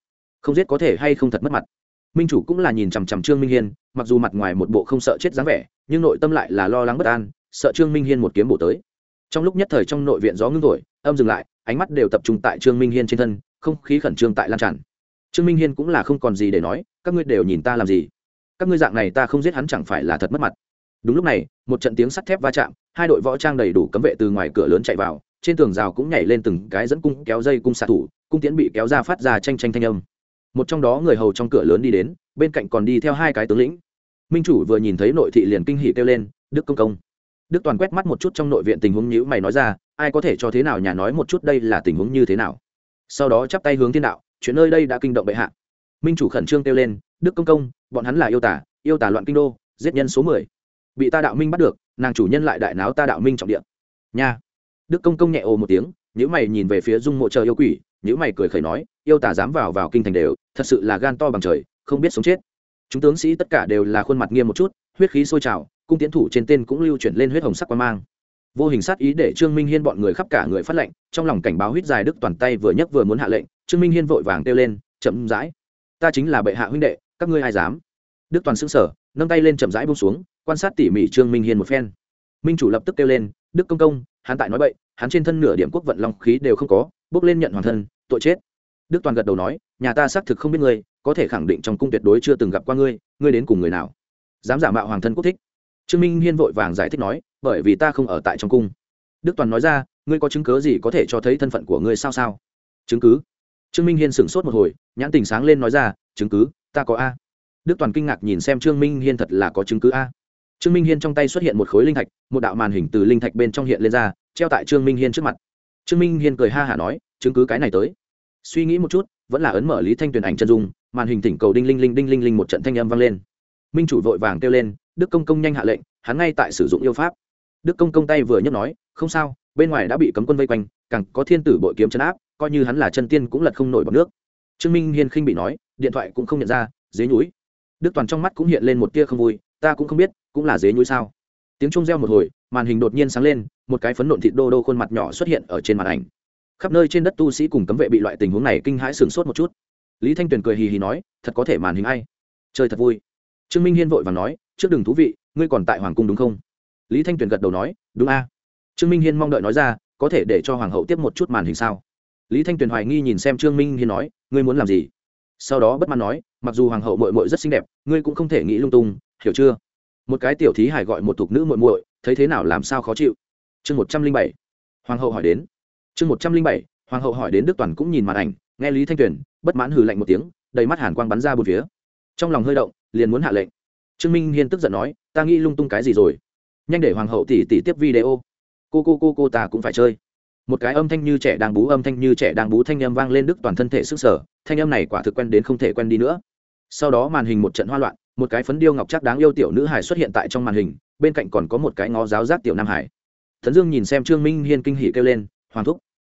Không giết có thể hay không thật mất mặt. Minh chủ cũng là nhìn chằm chằm trương minh hiên, mặc dù mặt ngoài một bộ không sợ chết dáng vẻ, nhưng nội tâm lại là lo lắng bất an sợ trương minh hiên một kiếm bổ tới. Trong lúc nhất thời trong nội viện gió ngưng thổi, âm dừng lại, ánh mắt đều tập trung tại trương minh hiên trên thân, không khí khẩn trương tại lan tràn. Trương minh hiên cũng là không còn gì để nói, các ngươi đều nhìn ta làm gì? Các ngươi dạng này ta không giết hắn chẳng phải là thật mất mặt. Đúng lúc này, một trận tiếng sắt thép va chạm, hai đội võ trang đầy đủ cấm vệ từ ngoài cửa lớn chạy vào, trên tường rào cũng nhảy lên từng cái dẫn cung kéo dây cung xạ thủ, cung tiễn bị kéo ra phát ra tranh tranh thanh âm. Một trong đó người hầu trong cửa lớn đi đến, bên cạnh còn đi theo hai cái tướng lĩnh. Minh chủ vừa nhìn thấy nội thị liền kinh hỉ kêu lên, đức công công đức toàn quét mắt một chút trong nội viện tình huống nhữ mày nói ra, ai có thể cho thế nào nhà nói một chút đây là tình huống như thế nào? Sau đó chắp tay hướng thiên đạo, chuyện nơi đây đã kinh động bệ hạ. Minh chủ khẩn trương kêu lên, đức công công, bọn hắn là yêu tả yêu tả loạn kinh đô, giết nhân số mười. Bị ta đạo minh bắt được, nàng chủ nhân lại đại náo ta đạo minh trọng điện nha. Đức công công nhẹ ồ một tiếng nhữ mày nhìn về phía dung mộ chờ yêu quỷ nhữ mày cười khẩy nói, yêu tả dám vào vào kinh thành đều, thật sự là gan to bằng trời, không biết sống chết. Chúng tướng sĩ tất cả đều là khuôn mặt nghiêm một chút, huyết khí sôi trào cung tiến thủ trên tên cũng lưu chuyển lên huyết hồng sắc quan mang. Vô hình sát ý để trương minh hiên bọn người khắp cả người phát lệnh, trong lòng cảnh báo huyết dài đức toàn tay vừa nhấc vừa muốn hạ lệnh, trương minh hiên vội vàng kêu lên, chậm rãi, ta chính là bệ hạ huynh đệ, các ngươi ai dám? Đức toàn xưng sở nâng tay lên chậm rãi bông xuống, quan sát tỉ mỉ trương minh hiên một phen. Minh chủ lập tức kêu lên, đức công công, hắn tại nói bậy, hắn trên thân nửa điểm quốc vận long khí đều không có, bước lên nhận hoàng thân, tội chết. Đức toàn gật đầu nói, nhà ta xác thực không biết ngươi, có thể khẳng định trong cung tuyệt đối chưa từng gặp qua ngươi ngươi đến cùng người nào? Dám giả mạo hoàng thân quốc thích trương minh hiên vội vàng giải thích nói, bởi vì ta không ở tại trong cung. Đức toàn nói ra, ngươi có chứng cớ gì có thể cho thấy thân phận của ngươi sao sao? Chứng cứ? Trương minh hiên sửng sốt một hồi, nhãn tình sáng lên nói ra, chứng cứ, ta có a. Đức toàn kinh ngạc nhìn xem trương minh hiên thật là có chứng cứ a. Trương minh hiên trong tay xuất hiện một khối linh thạch, một đạo màn hình từ linh thạch bên trong hiện lên ra, treo tại trương minh hiên trước mặt. Trương minh hiên cười ha hả nói, chứng cứ cái này tới. Suy nghĩ một chút, vẫn là ấn mở lý thanh tuyền ảnh chân dung, màn hình thỉnh cầu đinh linh linh đinh linh linh một trận thanh âm vang lên. Minh chủ vội vàng kêu lên đức công công nhanh hạ lệnh hắn ngay tại sử dụng yêu pháp. Đức công công tay vừa nhấc nói không sao bên ngoài đã bị cấm quân vây quanh càng có thiên tử bội kiếm chấn áp coi như hắn là chân tiên cũng lật không nổi bằng nước. Trương minh hiên khinh bị nói điện thoại cũng không nhận ra dế nhúi. Đức toàn trong mắt cũng hiện lên một tia không vui ta cũng không biết cũng là dế nhúi sao? Tiếng trung reo một hồi màn hình đột nhiên sáng lên một cái phấn nộn thịt đô đô khuôn mặt nhỏ xuất hiện ở trên màn ảnh. Khắp nơi trên đất tu sĩ cùng cấm vệ bị loại tình huống này kinh hãi sửng sốt một chút. Lý thanh tuyền cười hì hì nói thật có thể màn hình hay, chơi thật vui. Trương minh hiên vội và nói trước đừng thú vị, ngươi còn tại hoàng cung đúng không? Lý thanh tuyền gật đầu nói, đúng a. Trương minh hiên mong đợi nói ra, có thể để cho hoàng hậu tiếp một chút màn hình sao? Lý thanh tuyền hoài nghi nhìn xem trương minh hiên nói, ngươi muốn làm gì? Sau đó bất mãn nói, mặc dù hoàng hậu mội mội rất xinh đẹp, ngươi cũng không thể nghĩ lung tung, hiểu chưa? Một cái tiểu thí hải gọi một thục nữ muội muội, thấy thế nào làm sao khó chịu? Chương một trăm linh bảy, hoàng hậu hỏi đến. Chương một trăm linh bảy, hoàng hậu hỏi đến đức toàn cũng nhìn màn ảnh, nghe lý thanh tuyền, bất mãn hừ lạnh một tiếng, đầy mắt hàn quang bắn ra bốn phía. Trong lòng hơi động, liền muốn hạ lệnh trương minh hiên tức giận nói, ta nghĩ lung tung cái gì rồi? Nhanh để hoàng hậu tỷ tỷ tiếp video. Cô cô cô cô ta cũng phải chơi. Một cái âm thanh như trẻ đang bú, âm thanh như trẻ đang bú thanh âm vang lên đức toàn thân thể sức sở, thanh âm này quả thực quen đến không thể quen đi nữa. Sau đó màn hình một trận hoa loạn, một cái phấn điêu ngọc chắc đáng yêu tiểu nữ hải xuất hiện tại trong màn hình, bên cạnh còn có một cái ngó giáo giác tiểu nam hải thần dương nhìn xem trương minh hiên kinh hỉ kêu lên, hoàng thúc.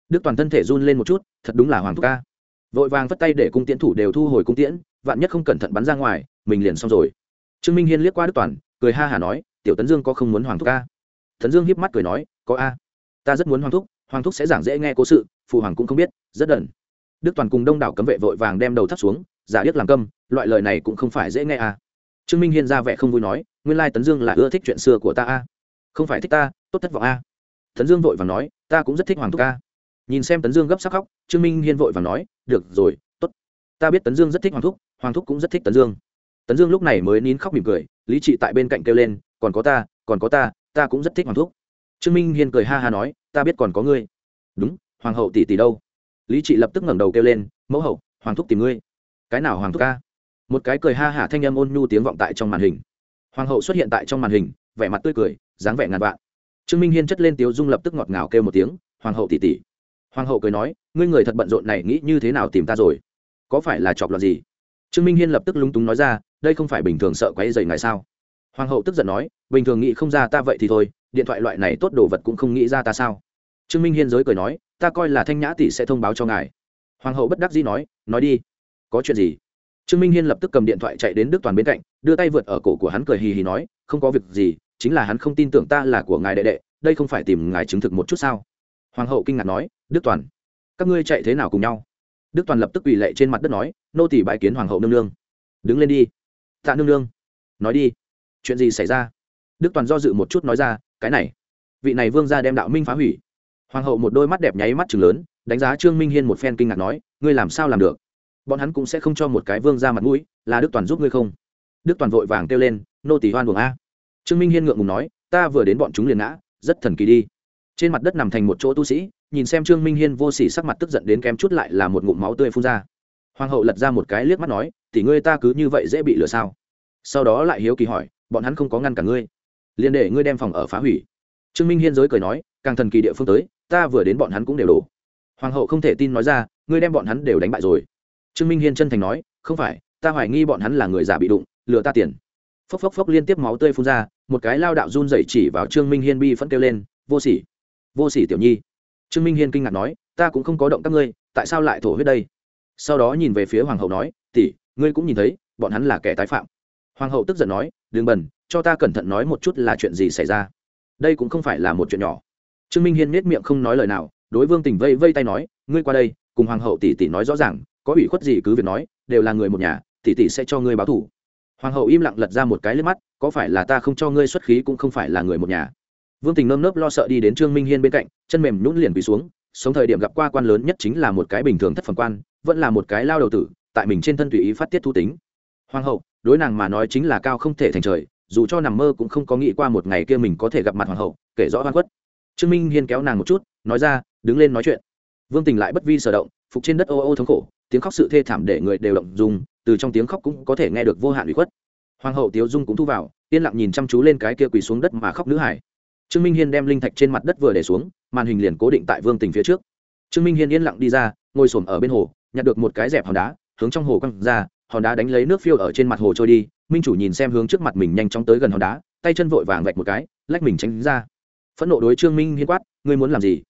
Đức toàn thân thể run lên một chút, thật đúng là hoàng thúc ca. Vội vàng vất tay để cung tiễn thủ đều thu hồi cung tiễn, vạn nhất không cẩn thận bắn ra ngoài, mình liền xong rồi trương minh hiên liếc qua đức toàn, cười ha hả nói, tiểu tấn dương có không muốn hoàng thúc ca? Tấn dương hiếp mắt cười nói, có a. Ta rất muốn hoàng thúc hoàng thúc sẽ giảng dễ nghe cố sự, phụ hoàng cũng không biết, rất đần. Đức toàn cùng đông đảo cấm vệ vội vàng đem đầu thắt xuống, giả điếc làm câm, loại lời này cũng không phải dễ nghe a. trương minh hiên ra vẻ không vui nói, nguyên lai tấn dương là ưa thích chuyện xưa của ta a. Không phải thích ta, tốt thất vọng a. Tấn dương vội vàng nói, ta cũng rất thích hoàng thúc a nhìn xem tấn dương gấp sắc khóc, trương minh hiên vội vàng nói, được rồi, tốt. Ta biết tấn dương rất thích hoàng thúc hoàng thúc cũng rất thích tấn dương tấn dương lúc này mới nín khóc mỉm cười, lý trị tại bên cạnh kêu lên, còn có ta, còn có ta ta cũng rất thích hoàng thúc. Trương minh hiên cười ha ha nói, ta biết còn có ngươi. Đúng, hoàng hậu tỷ tỷ đâu? Lý trị lập tức ngẩng đầu kêu lên, mẫu hậu, hoàng thúc tìm ngươi. Cái nào hoàng thúc ca? Một cái cười ha hả thanh âm ôn nhu tiếng vọng tại trong màn hình. Hoàng hậu xuất hiện tại trong màn hình, vẻ mặt tươi cười, dáng vẻ ngàn vạn. Trương minh hiên chất lên tiếu dung lập tức ngọt ngào kêu một tiếng, hoàng hậu tỷ tỷ. Hoàng hậu cười nói, ngươi người thật bận rộn này nghĩ như thế nào tìm ta rồi? Có phải là chọc loạn gì? Trương minh hiên lập tức lúng túng nói ra, đây không phải bình thường sợ quấy dày ngài sao? Hoàng hậu tức giận nói, bình thường nghĩ không ra ta vậy thì thôi, điện thoại loại này tốt đồ vật cũng không nghĩ ra ta sao? Trương minh hiên giới cười nói, ta coi là thanh nhã tỷ sẽ thông báo cho ngài. Hoàng hậu bất đắc dĩ nói nói đi. Có chuyện gì? Trương minh hiên lập tức cầm điện thoại chạy đến đức toàn bên cạnh, đưa tay vượt ở cổ của hắn cười hì hì nói, không có việc gì, chính là hắn không tin tưởng ta là của ngài đệ đệ, đây không phải tìm ngài chứng thực một chút sao? Hoàng hậu kinh ngạc nói, đức toàn, các ngươi chạy thế nào cùng nhau? Đức toàn lập tức quỳ lệ trên mặt đất nói, nô tỷ bãi kiến hoàng hậu nương nương. Đứng lên đi. Tạ nương nương. Nói đi. Chuyện gì xảy ra? Đức toàn do dự một chút nói ra, cái này, vị này vương ra đem đạo minh phá hủy. Hoàng hậu một đôi mắt đẹp nháy mắt chừng lớn, đánh giá trương minh hiên một phen kinh ngạc nói, ngươi làm sao làm được? Bọn hắn cũng sẽ không cho một cái vương ra mặt mũi, là đức toàn giúp ngươi không? Đức toàn vội vàng kêu lên, nô tỷ hoan buồng a. Trương minh hiên ngượng ngùng nói, ta vừa đến bọn chúng liền ngã, rất thần kỳ đi. Trên mặt đất nằm thành một chỗ tu sĩ nhìn xem trương minh hiên vô s ỉ sắc mặt tức giận đến kém chút lại là một ngụm máu tươi phun ra. Hoàng hậu lật ra một cái liếc mắt nói thì ngươi ta cứ như vậy dễ bị lừa sao? Sau đó lại hiếu kỳ hỏi, bọn hắn không có ngăn cả ngươi, liền để ngươi đem phòng ở phá hủy. Trương minh hiên giới cười nói, càng thần kỳ địa phương tới, ta vừa đến bọn hắn cũng đều đổ. Hoàng hậu không thể tin nói ra, ngươi đem bọn hắn đều đánh bại rồi. Trương minh hiên chân thành nói, không phải, ta hoài nghi bọn hắn là người giả bị đụng, lừa ta tiền. Phốc phốc phốc liên tiếp máu tươi phun ra, một cái lao đạo run dậy chỉ vào trương minh hiên bi phẫn kêu lên, vô sỉ vô sỉ tiểu nhi trương minh hiên kinh ngạc nói, ta cũng không có động các ngươi, tại sao lại thổ huyết đây? Sau đó nhìn về phía hoàng hậu nói, tỷ, ngươi cũng nhìn thấy, bọn hắn là kẻ tái phạm. Hoàng hậu tức giận nói, đừng bần, cho ta cẩn thận nói một chút là chuyện gì xảy ra. Đây cũng không phải là một chuyện nhỏ. Trương minh hiên nết miệng không nói lời nào, đối vương tình vây vây tay nói, ngươi qua đây, cùng hoàng hậu tỷ tỷ nói rõ ràng, có ủy khuất gì cứ việc nói, đều là người một nhà, tỷ tỷ sẽ cho ngươi báo thủ hoàng hậu im lặng lật ra một cái lên mắt, có phải là ta không cho ngươi xuất khí cũng không phải là người một nhà? Vương tình nơm nớp lo sợ đi đến trương minh hiên bên cạnh, chân mềm nhún liền quỳ xuống, sống thời điểm gặp qua quan lớn nhất chính là một cái bình thường thất phẩm quan, vẫn là một cái lao đầu tử, tại mình trên thân tùy ý phát tiết thu tính. Hoàng hậu, đối nàng mà nói chính là cao không thể thành trời, dù cho nằm mơ cũng không có nghĩ qua một ngày kia mình có thể gặp mặt hoàng hậu, kể rõ oan khuất. Trương minh hiên kéo nàng một chút, nói ra, đứng lên nói chuyện. Vương tình lại bất vi sở động, phục trên đất ô ô thống khổ, tiếng khóc sự thê thảm để người đều động dùng từ trong tiếng khóc cũng có thể nghe được vô hạn ủy khuất. Hoàng hậu tiếu dung cũng thu vào, yên lặng nhìn chăm chú lên cái kia quỳ xuống đất mà khóc nữ hải trương minh hiên đem linh thạch trên mặt đất vừa để xuống, màn hình liền cố định tại vương tình phía trước. Trương minh hiên yên lặng đi ra, ngồi s ở bên hồ, nhặt được một cái dẹp hòn đá, hướng trong hồ quăng ra, hòn đá đánh lấy nước phiêu ở trên mặt hồ trôi đi. Minh chủ nhìn xem hướng trước mặt mình nhanh chóng tới gần hòn đá, tay chân vội vàng vạch một cái, lách mình tránh ra. Phẫn nộ đối trương minh hiên quát, ngươi muốn làm gì?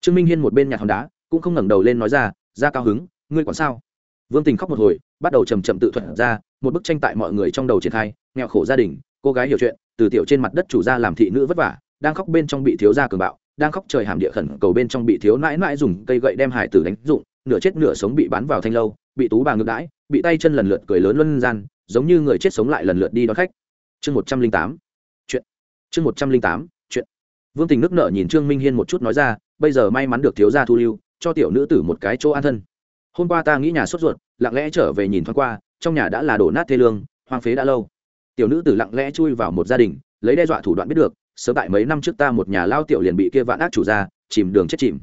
Trương minh hiên một bên nhặt hòn đá, cũng không ngẩng đầu lên nói ra ra cao hứng, ngươi còn sao? Vương tình khóc một hồi, bắt đầu chầm chậm tự thuật ra, một bức tranh tại mọi người trong đầu triển khai, nghèo khổ gia đình, cô gái hiểu chuyện, từ tiểu trên mặt đất chủ ra làm thị nữ vất vả đang khóc bên trong bị thiếu gia cường bạo, đang khóc trời hàm địa khẩn, cầu bên trong bị thiếu nãi nãi dùng cây gậy đem hải tử đánh dụng, nửa chết nửa sống bị bán vào thanh lâu, bị tú bà ngược đãi, bị tay chân lần lượt cười lớn luân gian, giống như người chết sống lại lần lượt đi đón khách. Chương một trăm linh tám, chuyện. Chương một trăm linh tám, chuyện. Vương tình nước nợ nhìn trương minh hiên một chút nói ra, bây giờ may mắn được thiếu gia thu lưu, cho tiểu nữ tử một cái chỗ an thân. Hôm qua ta nghĩ nhà sốt ruột, lặng lẽ trở về nhìn thoáng qua, trong nhà đã là đổ nát thê lương, hoang phế đã lâu. Tiểu nữ tử lặng lẽ chui vào một gia đình, lấy đe dọa thủ đoạn biết được sớm tại mấy năm trước ta một nhà lao tiểu liền bị kia vạn ác chủ ra chìm đường chết chìm.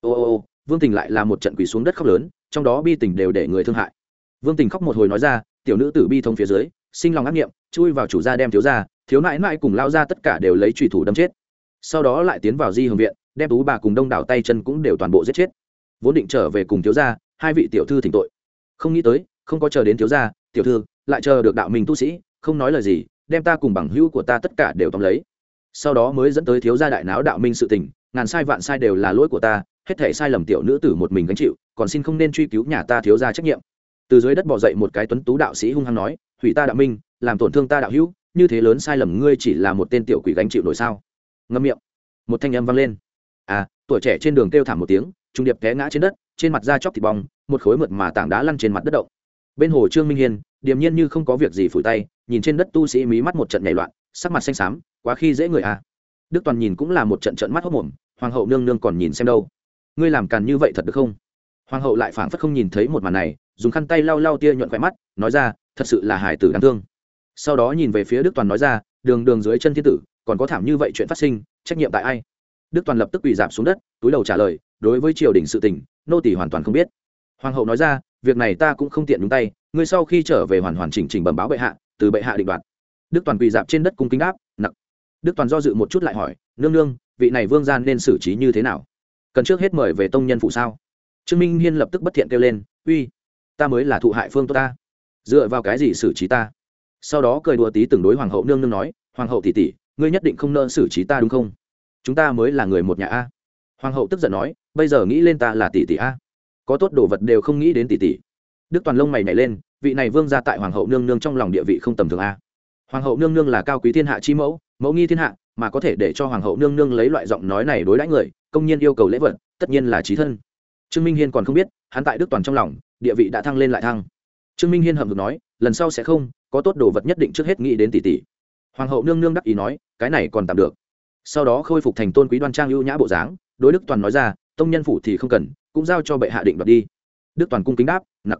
Ô ô ô, vương tình lại là một trận quỳ xuống đất khóc lớn, trong đó bi tình đều để người thương hại. Vương tình khóc một hồi nói ra, tiểu nữ tử bi thông phía dưới, sinh lòng ác nghiệm, chui vào chủ gia đem thiếu gia, thiếu nãi nãi cùng lao ra tất cả đều lấy trùy thủ đâm chết. Sau đó lại tiến vào di hương viện, đem tú bà cùng đông đảo tay chân cũng đều toàn bộ giết chết. Vốn định trở về cùng thiếu gia, hai vị tiểu thư thỉnh tội. Không nghĩ tới, không có chờ đến thiếu gia, tiểu thư, lại chờ được đạo minh tu sĩ, không nói lời gì, đem ta cùng bằng hữu của ta tất cả đều tóm lấy sau đó mới dẫn tới thiếu gia đại náo đạo minh sự tình, ngàn sai vạn sai đều là lỗi của ta, hết thể sai lầm tiểu nữ tử một mình gánh chịu, còn xin không nên truy cứu nhà ta thiếu gia trách nhiệm. Từ dưới đất bỏ dậy một cái tuấn tú đạo sĩ hung hăng nói, hủy ta đạo minh, làm tổn thương ta đạo hữu, như thế lớn sai lầm ngươi chỉ là một tên tiểu quỷ gánh chịu nổi sao? Ngâm miệng. Một thanh âm vang lên. À tuổi trẻ trên đường kêu thảm một tiếng, trung điệp té ngã trên đất, trên mặt da chóc thịt bong, một khối mượt mà tảng đá lăn trên mặt đất động. Bên hồ trương minh hiên, điềm nhiên như không có việc gì phủi tay, nhìn trên đất tu sĩ mí mắt một trận nhảy loạn sắc mặt xanh xám, quá khi dễ người à. Đức toàn nhìn cũng là một trận trận mắt hốc mồm, hoàng hậu nương nương còn nhìn xem đâu. Ngươi làm càn như vậy thật được không? Hoàng hậu lại phảng phất không nhìn thấy một màn này, dùng khăn tay lau lau tia nhuận khỏe mắt, nói ra, thật sự là hải tử đáng thương. Sau đó nhìn về phía đức toàn nói ra, đường đường dưới chân thiên tử, còn có thảm như vậy chuyện phát sinh, trách nhiệm tại ai? Đức toàn lập tức quỳ giảm xuống đất, túi đầu trả lời, đối với triều đình sự tình, nô tỷ hoàn toàn không biết. Hoàng hậu nói ra, việc này ta cũng không tiện nhúng tay, ngươi sau khi trở về hoàn hoàn chỉnh chỉnh bẩm báo bệ hạ, từ bệ hạ định đoạt đức toàn quỳ dạp trên đất cung kính đáp nặng đức toàn do dự một chút lại hỏi, nương nương, vị này vương gian nên xử trí như thế nào? Cần trước hết mời về tông nhân phụ sao? Trương minh hiên lập tức bất thiện kêu lên, uy, ta mới là thụ hại phương tốt ta. Dựa vào cái gì xử trí ta? Sau đó cười đùa tí từng đối hoàng hậu nương nương nói, hoàng hậu tỷ tỷ, ngươi nhất định không nợ xử trí ta đúng không? Chúng ta mới là người một nhà a. Hoàng hậu tức giận nói, bây giờ nghĩ lên ta là tỷ tỷ a. Có tốt đồ vật đều không nghĩ đến tỷ tỷ. Đức toàn lông mày nhảy lên, vị này vương ra tại hoàng hậu nương nương trong lòng địa vị không tầm thường a hoàng hậu nương nương là cao quý thiên hạ chi mẫu mẫu nghi thiên hạ, mà có thể để cho hoàng hậu nương nương lấy loại giọng nói này đối đãi người, công nhiên yêu cầu lễ vật, tất nhiên là trí thân. Trương minh hiên còn không biết, hắn tại đức toàn trong lòng, địa vị đã thăng lên lại thăng. Trương minh hiên hậm hực nói, lần sau sẽ không, có tốt đồ vật nhất định trước hết nghĩ đến tỷ tỷ. Hoàng hậu nương nương đắc ý nói, cái này còn tạm được. Sau đó khôi phục thành tôn quý đoan trang ưu nhã bộ dáng, đối đức toàn nói ra, tông nhân phủ thì không cần, cũng giao cho bệ hạ định đoạt đi. Đức toàn cung kính đáp, nặc.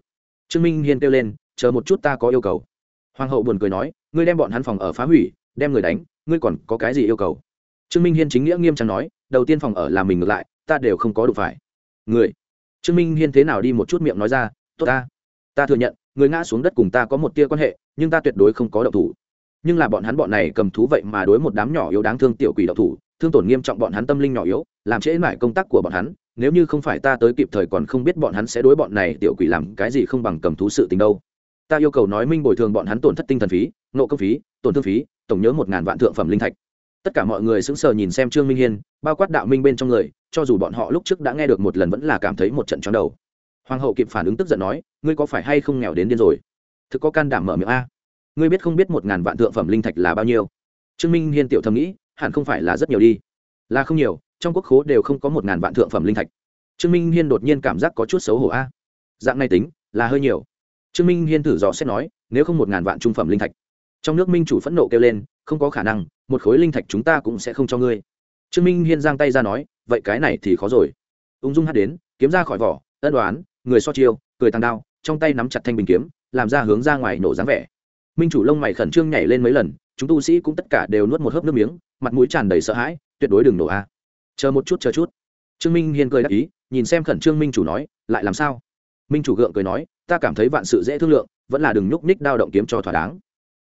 Trương minh hiên kêu lên, chờ một chút ta có yêu cầu. Hoàng hậu buồn cười nói ngươi đem bọn hắn phòng ở phá hủy, đem người đánh, ngươi còn có cái gì yêu cầu? Trương minh hiên chính nghĩa nghiêm trang nói, đầu tiên phòng ở là mình ngược lại, ta đều không có đủ phải. Người. Trương minh hiên thế nào đi một chút miệng nói ra, tốt ta. Ta thừa nhận, người ngã xuống đất cùng ta có một tia quan hệ, nhưng ta tuyệt đối không có động thủ. Nhưng là bọn hắn bọn này cầm thú vậy mà đối một đám nhỏ yếu đáng thương tiểu quỷ động thủ, thương tổn nghiêm trọng bọn hắn tâm linh nhỏ yếu, làm trễ mãi công tác của bọn hắn, nếu như không phải ta tới kịp thời còn không biết bọn hắn sẽ đối bọn này tiểu quỷ làm cái gì không bằng cầm thú sự tình đâu. Ta yêu cầu nói minh bồi thường bọn hắn tổn thất tinh thần phí nộ công phí, tổn thương phí, tổng nhớ một ngàn vạn thượng phẩm linh thạch. Tất cả mọi người sững sờ nhìn xem trương minh hiên, bao quát đạo minh bên trong người, cho dù bọn họ lúc trước đã nghe được một lần vẫn là cảm thấy một trận chóng đầu. Hoàng hậu kịp phản ứng tức giận nói, ngươi có phải hay không nghèo đến điên rồi? Thực có can đảm mở miệng a. Ngươi biết không biết một ngàn vạn thượng phẩm linh thạch là bao nhiêu? Trương minh hiên tiểu thầm nghĩ, hẳn không phải là rất nhiều đi. Là không nhiều, trong quốc khố đều không có một ngàn vạn thượng phẩm linh thạch. Trương minh hiên đột nhiên cảm giác có chút xấu hổ a. Dạng này tính, là hơi nhiều. Trương minh hiên thử dò xét nói, nếu không một ngàn vạn trung phẩm linh thạch trong nước minh chủ phẫn nộ kêu lên, không có khả năng, một khối linh thạch chúng ta cũng sẽ không cho ngươi. Trương minh hiên giang tay ra nói, vậy cái này thì khó rồi. Ung dung hát đến, kiếm ra khỏi vỏ, ân đoán, người so chiêu, cười tăng đao, trong tay nắm chặt thanh bình kiếm, làm ra hướng ra ngoài nổ dáng vẻ. Minh chủ lông mày khẩn trương nhảy lên mấy lần, chúng tu sĩ cũng tất cả đều nuốt một hớp nước miếng, mặt mũi tràn đầy sợ hãi, tuyệt đối đừng nổ a. Chờ một chút, chờ chút. Trương minh hiên cười đáp ý, nhìn xem khẩn trương minh chủ nói, lại làm sao? Minh chủ gượng cười nói, ta cảm thấy vạn sự dễ thương lượng, vẫn là đừng nhúc ních đao động kiếm cho thỏa đáng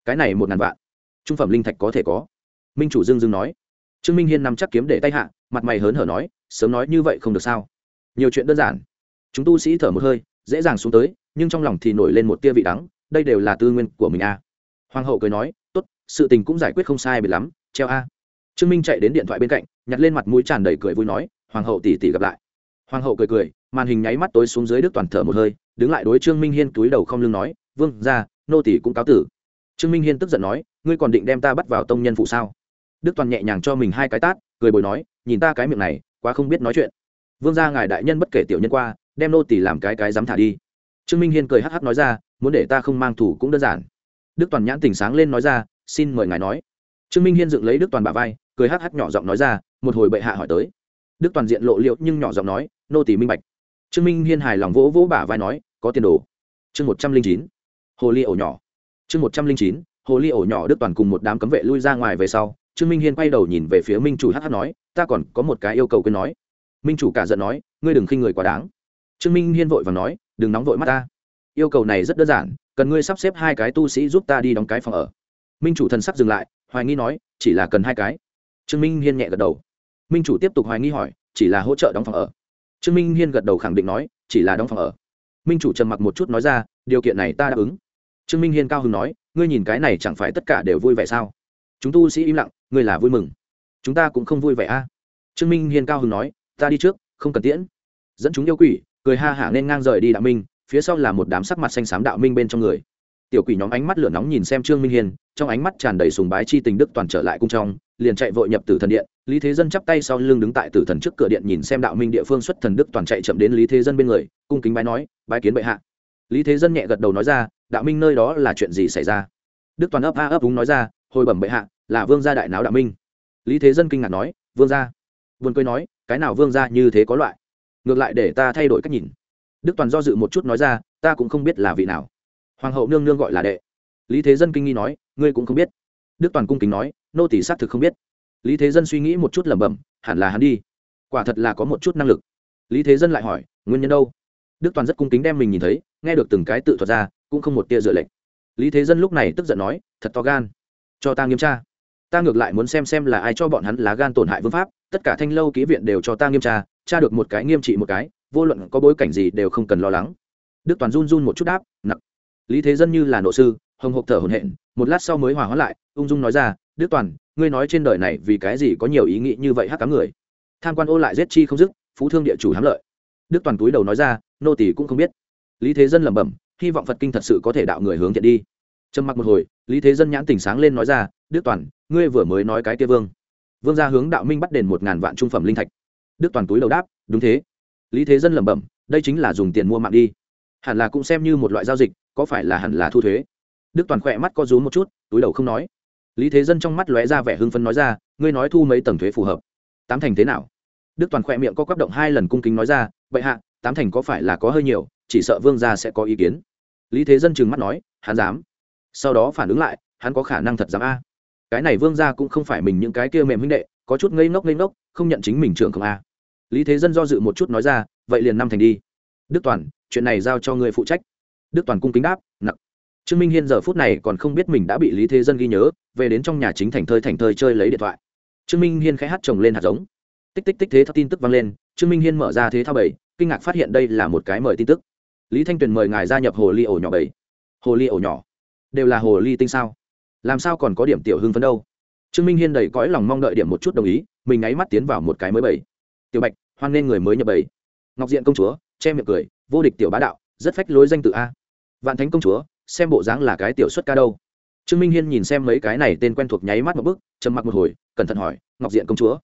cái này một ngàn vạn. Trung phẩm linh thạch có thể có. Minh chủ Dương Dương nói. Trương minh hiên nằm chắc kiếm để tay hạ, mặt mày hớn hở nói, sớm nói như vậy không được sao? Nhiều chuyện đơn giản. Chúng tu sĩ thở một hơi, dễ dàng xuống tới, nhưng trong lòng thì nổi lên một tia vị đắng, đây đều là tư nguyên của mình a hoàng hậu cười nói, tốt, sự tình cũng giải quyết không sai biệt lắm, treo a. Trương minh chạy đến điện thoại bên cạnh, nhặt lên mặt mũi tràn đầy cười vui nói, hoàng hậu tỷ tỷ gặp lại. Hoàng hậu cười cười, màn hình nháy mắt tối xuống dưới đức toàn thở một hơi, đứng lại đối trương minh hiên túi đầu không lưng nói, vương ra nô tỷ cũng cáo tử trương minh hiên tức giận nói, ngươi còn định đem ta bắt vào tông nhân phụ sao? Đức toàn nhẹ nhàng cho mình hai cái tát, cười bồi nói, nhìn ta cái miệng này, quá không biết nói chuyện. Vương gia ngài đại nhân bất kể tiểu nhân qua, đem nô tỷ làm cái cái dám thả đi. Trương minh hiên cười hắc hắc nói ra, muốn để ta không mang thủ cũng đơn giản. Đức toàn nhãn tỉnh sáng lên nói ra, xin mời ngài nói. Trương minh hiên dựng lấy đức toàn bà vai, cười hắc hắc nhỏ giọng nói ra, một hồi bệ hạ hỏi tới. Đức toàn diện lộ liệu nhưng nhỏ giọng nói, nô tỷ minh bạch. Trương minh hiên hài lòng vỗ vỗ bả vai nói, có tiền đồ. Chương một trăm linh chín, hồ ly ổ nhỏ chương một trăm linh chín, hồ ly ổ nhỏ đức toàn cùng một đám cấm vệ lui ra ngoài về sau, trương minh hiên quay đầu nhìn về phía minh chủ hh nói, ta còn có một cái yêu cầu quên nói. Minh chủ cả giận nói, ngươi đừng khinh người quá đáng. Trương minh hiên vội và nói, đừng nóng vội mắt ta. Yêu cầu này rất đơn giản, cần ngươi sắp xếp hai cái tu sĩ giúp ta đi đóng cái phòng ở. Minh chủ thần sắc dừng lại, hoài nghi nói, chỉ là cần hai cái. Trương minh hiên nhẹ gật đầu. Minh chủ tiếp tục hoài nghi hỏi, chỉ là hỗ trợ đóng phòng ở? Trương minh hiên gật đầu khẳng định nói, chỉ là đóng phòng ở. Minh chủ trầm mặc một chút nói ra, điều kiện này ta đáp ứng trương minh hiên cao hưng nói, ngươi nhìn cái này chẳng phải tất cả đều vui vẻ sao? Chúng tu sĩ im lặng, ngươi là vui mừng. Chúng ta cũng không vui vẻ a. Trương minh hiên cao hưng nói, ta đi trước, không cần tiễn. Dẫn chúng yêu quỷ, cười ha hả nên ngang rời đi đạo minh, phía sau là một đám sắc mặt xanh xám đạo minh bên trong người. Tiểu quỷ nhóm ánh mắt lửa nóng nhìn xem trương minh hiên, trong ánh mắt tràn đầy sùng bái chi tình đức toàn trở lại cung trong, liền chạy vội nhập tử thần điện, lý thế dân chắp tay sau lưng đứng tại tử thần trước cửa điện nhìn xem đạo minh địa phương xuất thần đức toàn chạy chậm đến lý thế dân bên người, cung kính bái nói, bái kiến bệ hạ. Lý thế dân nhẹ gật đầu nói ra đạo minh nơi đó là chuyện gì xảy ra? Đức toàn ấp a ấp úng nói ra, hồi bẩm bệ hạ, là vương gia đại náo đạo minh. Lý thế dân kinh ngạc nói, vương gia. Vườn cười nói, cái nào vương gia như thế có loại? Ngược lại để ta thay đổi cách nhìn. Đức toàn do dự một chút nói ra, ta cũng không biết là vị nào. Hoàng hậu nương nương gọi là đệ. Lý thế dân kinh nghi nói, ngươi cũng không biết. Đức toàn cung kính nói, nô tỷ xác thực không biết. Lý thế dân suy nghĩ một chút lẩm bẩm, hẳn là hắn đi. Quả thật là có một chút năng lực. Lý thế dân lại hỏi, nguyên nhân đâu? Đức toàn rất cung kính đem mình nhìn thấy nghe được từng cái tự thuật ra, cũng không một tia dựa lệnh. Lý thế dân lúc này tức giận nói, thật to gan. Cho ta nghiêm tra. Ta ngược lại muốn xem xem là ai cho bọn hắn lá gan tổn hại vương pháp, tất cả thanh lâu ký viện đều cho ta nghiêm tra tra được một cái nghiêm trị một cái, vô luận có bối cảnh gì đều không cần lo lắng. Đức toàn run run một chút đáp nặng lý thế dân như là nộ sư, hồng hộc thở hồn hện một lát sau mới hòa hóa lại, ung dung nói ra, đức toàn, ngươi nói trên đời này vì cái gì có nhiều ý nghĩ như vậy hắc cám người? Tham quan ô lại giết chi không dứt, phú thương địa chủ hám lợi. Đức toàn túi đầu nói ra, nô tỷ cũng không biết lý thế dân lẩm bẩm, hy vọng phật kinh thật sự có thể đạo người hướng thiện đi. Trầm mặc một hồi, lý thế dân nhãn tỉnh sáng lên nói ra, đức toàn, ngươi vừa mới nói cái kia vương. Vương ra hướng đạo minh bắt đền một ngàn vạn trung phẩm linh thạch. Đức toàn túi đầu đáp, đúng thế. Lý thế dân lẩm bẩm, đây chính là dùng tiền mua mạng đi. Hẳn là cũng xem như một loại giao dịch, có phải là hẳn là thu thuế? Đức toàn khỏe mắt co rúm một chút, túi đầu không nói. Lý thế dân trong mắt lóe ra vẻ hưng phấn nói ra, ngươi nói thu mấy tầng thuế phù hợp? Tám thành thế nào? Đức toàn khỏe miệng co quắp động hai lần cung kính nói ra vậy hạ, tám thành có phải là có hơi nhiều? Chỉ sợ vương gia sẽ có ý kiến. Lý thế dân trừng mắt nói, hắn dám. Sau đó phản ứng lại, hắn có khả năng thật dám a. Cái này vương gia cũng không phải mình những cái kia mềm huynh đệ, có chút ngây ngốc ngây ngốc, không nhận chính mình trưởng không a. Lý thế dân do dự một chút nói ra, vậy liền năm thành đi. Đức toàn, chuyện này giao cho người phụ trách. Đức toàn cung kính đáp nặng trương minh hiên giờ phút này còn không biết mình đã bị lý thế dân ghi nhớ, về đến trong nhà chính thành thơi thành thơi chơi lấy điện thoại. Trương minh hiên khẽ hát trồng lên hạt giống. Tích tích tích thế thao tin tức vang lên, trương minh hiên mở ra thế thao bảy, kinh ngạc phát hiện đây là một cái mời tin tức lý thanh tuyền mời ngài gia nhập hồ ly ổ nhỏ bảy. Hồ ly ổ nhỏ? Đều là hồ ly tinh sao? Làm sao còn có điểm tiểu hưng phấn đâu? Trương minh hiên đầy cõi lòng mong đợi điểm một chút đồng ý, mình ngáy mắt tiến vào một cái mới bảy. Tiểu bạch, hoan nên người mới nhập bảy. Ngọc diện công chúa, che miệng cười, vô địch tiểu bá đạo, rất phách lối danh tự a. Vạn thánh công chúa, xem bộ dáng là cái tiểu xuất ca đâu. Trương minh hiên nhìn xem mấy cái này tên quen thuộc nháy mắt một bức trầm mặc một hồi, cẩn thận hỏi, ngọc diện công chúa,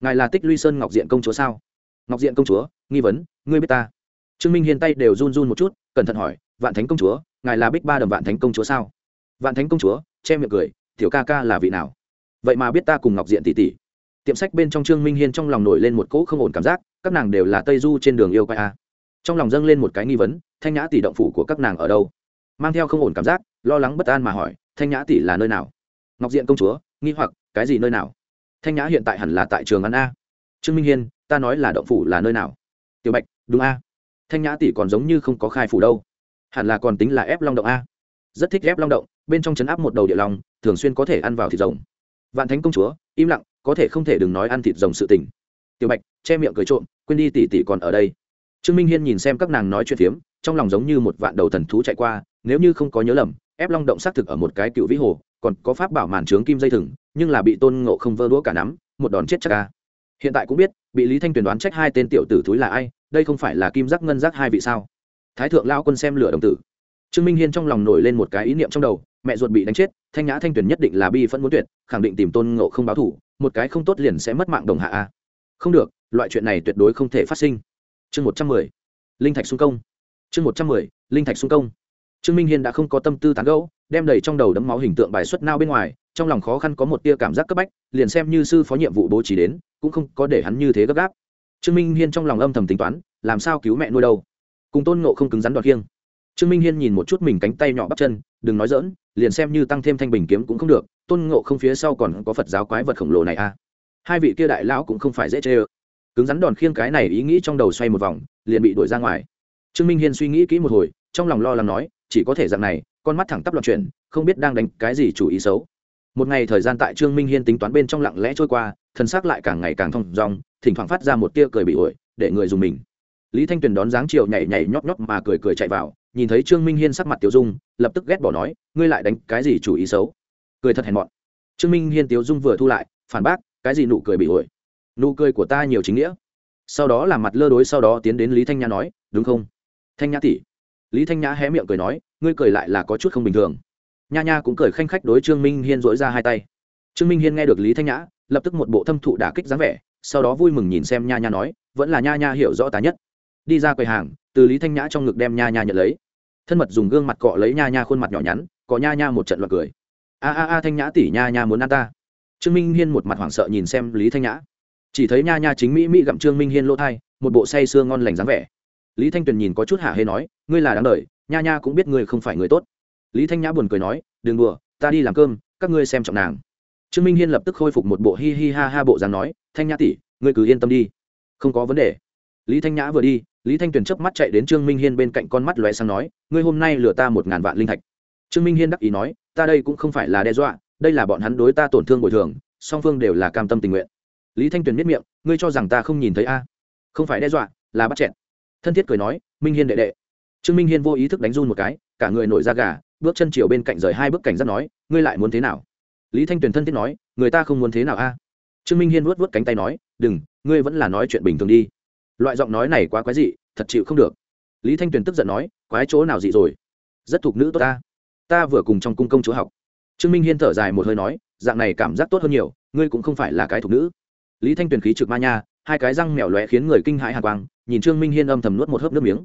ngài là tích luy sơn ngọc diện công chúa sao? Ngọc diện công chúa, nghi vấn, ngươi biết ta? Trương minh hiên tay đều run run một chút, cẩn thận hỏi, vạn thánh công chúa, ngài là bích ba đầm vạn thánh công chúa sao? Vạn thánh công chúa, che miệng cười, tiểu ca ca là vị nào? Vậy mà biết ta cùng ngọc diện tỷ tỷ. Tiệm sách bên trong trương minh hiên trong lòng nổi lên một cỗ không ổn cảm giác, các nàng đều là tây du trên đường yêu quay a. Trong lòng dâng lên một cái nghi vấn, thanh nhã tỷ động phủ của các nàng ở đâu? Mang theo không ổn cảm giác, lo lắng bất an mà hỏi, thanh nhã tỷ là nơi nào? Ngọc diện công chúa, nghi hoặc, cái gì nơi nào? Thanh nhã hiện tại hẳn là tại trường ăn a. Trương minh hiên, ta nói là động phủ là nơi nào? Tiểu bạch, đúng a thanh nhã tỷ còn giống như không có khai phủ đâu. Hẳn là còn tính là ép long động a. Rất thích ép long động, bên trong chấn áp một đầu địa long, thường xuyên có thể ăn vào thịt rồng. Vạn thánh công chúa, im lặng, có thể không thể đừng nói ăn thịt rồng sự tình. Tiểu bạch, che miệng cười trộm, quên đi tỷ tỷ còn ở đây. Trương minh hiên nhìn xem các nàng nói chuyện phiếm, trong lòng giống như một vạn đầu thần thú chạy qua, nếu như không có nhớ lầm, ép long động xác thực ở một cái cựu vĩ hồ, còn có pháp bảo màn trướng kim dây thừng, nhưng là bị tôn ngộ không vơ đũa cả nắm, một đòn chết chắc ca hiện tại cũng biết, bị lý thanh tuyền đoán trách hai tên tiểu tử thúi là ai, đây không phải là kim giác ngân giác hai vị sao? Thái thượng lao quân xem lửa đồng tử. Trương minh hiên trong lòng nổi lên một cái ý niệm trong đầu, mẹ ruột bị đánh chết, thanh nhã thanh tuyền nhất định là bi phân muốn tuyệt, khẳng định tìm tôn ngộ không báo thủ một cái không tốt liền sẽ mất mạng đồng hạ a. Không được, loại chuyện này tuyệt đối không thể phát sinh. Chương một trăm mười, linh thạch xung công. Chương một trăm mười, linh thạch xung công. Trương minh hiên đã không có tâm tư tán gẫu, đem đầy trong đầu đấm máu hình tượng bài xuất nao bên ngoài, trong lòng khó khăn có một tia cảm giác cấp bách, liền xem như sư phó nhiệm vụ bố trí đến cũng không có để hắn như thế gấp gáp. Trương minh hiên trong lòng âm thầm tính toán, làm sao cứu mẹ nuôi đâu? Cùng tôn ngộ không cứng rắn đoạt khiêng. Trương minh hiên nhìn một chút mình cánh tay nhỏ bắp chân, đừng nói dỡn liền xem như tăng thêm thanh bình kiếm cũng không được, tôn ngộ không phía sau còn có phật giáo quái vật khổng lồ này à? Hai vị kia đại lão cũng không phải dễ chê ơ. Cứng rắn đòn khiêng cái này ý nghĩ trong đầu xoay một vòng, liền bị đuổi ra ngoài. Trương minh hiên suy nghĩ kỹ một hồi, trong lòng lo lắng nói, chỉ có thể dạng này, con mắt thẳng tắp loạn chuyển, không biết đang đánh cái gì chủ ý xấu. Một ngày thời gian tại trương minh hiên tính toán bên trong lặng lẽ trôi qua thân xác lại càng ngày càng thong dong, thỉnh thoảng phát ra một tia cười bị ổi, để người dùng mình. Lý thanh tuyền đón dáng chiều nhảy nhảy nhót nhót mà cười cười chạy vào, nhìn thấy trương minh hiên sắc mặt Tiểu dung, lập tức ghét bỏ nói, ngươi lại đánh cái gì chủ ý xấu? Cười thật hèn mọn. Trương minh hiên Tiểu dung vừa thu lại, phản bác, cái gì nụ cười bị ổi? Nụ cười của ta nhiều chính nghĩa. Sau đó làm mặt lơ đối sau đó tiến đến lý thanh nhã nói, đúng không? Thanh nhã tỷ. Lý thanh nhã hé miệng cười nói, ngươi cười lại là có chút không bình thường. Nha nha cũng cười khanh khách đối trương minh hiên dỗi ra hai tay. Trương minh hiên nghe được lý thanh nhã lập tức một bộ thâm thụ đả kích dáng vẻ sau đó vui mừng nhìn xem nha nha nói vẫn là nha nha hiểu rõ tá nhất. Đi ra quầy hàng từ lý thanh nhã trong ngực đem nha nha nhận lấy. Thân mật dùng gương mặt cọ lấy nha nha khuôn mặt nhỏ nhắn cọ nha nha một trận loạt cười. A a a thanh nhã tỷ nha nha muốn ăn ta. Trương minh hiên một mặt hoảng sợ nhìn xem lý thanh nhã. Chỉ thấy nha nha chính mỹ mỹ gặm trương minh hiên lỗ thai một bộ say sưa ngon lành dáng vẻ. Lý thanh tuyền nhìn có chút hạ hê nói ngươi là đáng đợi, nha nha cũng biết ngươi không phải người tốt. Lý thanh nhã buồn cười nói đừng đùa ta đi làm cơm các ngươi xem trọng nàng trương minh hiên lập tức khôi phục một bộ hi hi ha ha bộ dáng nói, thanh nhã tỷ, ngươi cứ yên tâm đi. Không có vấn đề. Lý thanh nhã vừa đi, lý thanh tuyền chớp mắt chạy đến trương minh hiên bên cạnh con mắt lóe sang nói, ngươi hôm nay lừa ta một ngàn vạn linh thạch. Trương minh hiên đắc ý nói, ta đây cũng không phải là đe dọa, đây là bọn hắn đối ta tổn thương bồi thường, song phương đều là cam tâm tình nguyện. Lý thanh tuyền miết miệng, ngươi cho rằng ta không nhìn thấy a? Không phải đe dọa, là bắt chẹn thân thiết cười nói, minh hiên đệ đệ. Trương minh hiên vô ý thức đánh run một cái, cả người nổi da gà, bước chân chiều bên cạnh rời hai bước cảnh giác nói, ngươi lại muốn thế nào? Lý thanh tuyền thân thiết nói, người ta không muốn thế nào a? Trương minh hiên vuốt vuốt cánh tay nói, đừng, ngươi vẫn là nói chuyện bình thường đi. Loại giọng nói này quá quái dị, thật chịu không được. Lý thanh tuyền tức giận nói, quái chỗ nào dị rồi? Rất thuộc nữ tốt ta. Ta vừa cùng trong cung công chúa học. Trương minh hiên thở dài một hơi nói, dạng này cảm giác tốt hơn nhiều, ngươi cũng không phải là cái thuộc nữ. Lý thanh tuyền khí trực ma nha, hai cái răng mèo lóe khiến người kinh hãi hạ quang, nhìn trương minh hiên âm thầm nuốt một hớp nước miếng.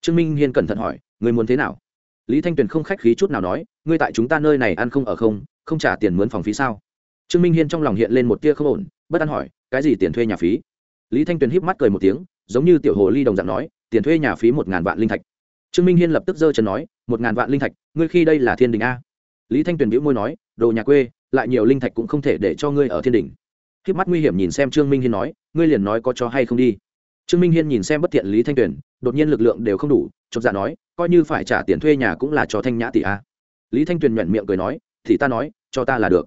Trương minh hiên cẩn thận hỏi, ngươi muốn thế nào? Lý thanh tuyền không khách khí chút nào nói, ngươi tại chúng ta nơi này ăn không ở không? Không trả tiền mướn phòng phí sao? Trương minh hiên trong lòng hiện lên một tia không ổn, bất an hỏi, cái gì tiền thuê nhà phí? Lý thanh tuyền híp mắt cười một tiếng, giống như tiểu hồ ly đồng dạng nói, tiền thuê nhà phí một ngàn vạn linh thạch. Trương minh hiên lập tức giơ chân nói, một ngàn vạn linh thạch, ngươi khi đây là thiên đình a. Lý thanh tuyền biễu môi nói, đồ nhà quê, lại nhiều linh thạch cũng không thể để cho ngươi ở thiên đình. Híp mắt nguy hiểm nhìn xem trương minh hiên nói, ngươi liền nói có cho hay không đi. Trương minh hiên nhìn xem bất tiện lý thanh tuyền, đột nhiên lực lượng đều không đủ, chột dạ nói, coi như phải trả tiền thuê nhà cũng là cho thanh nhã tỷ a. Lý thanh tuyền nhuận miệng cười nói thì ta nói, cho ta là được.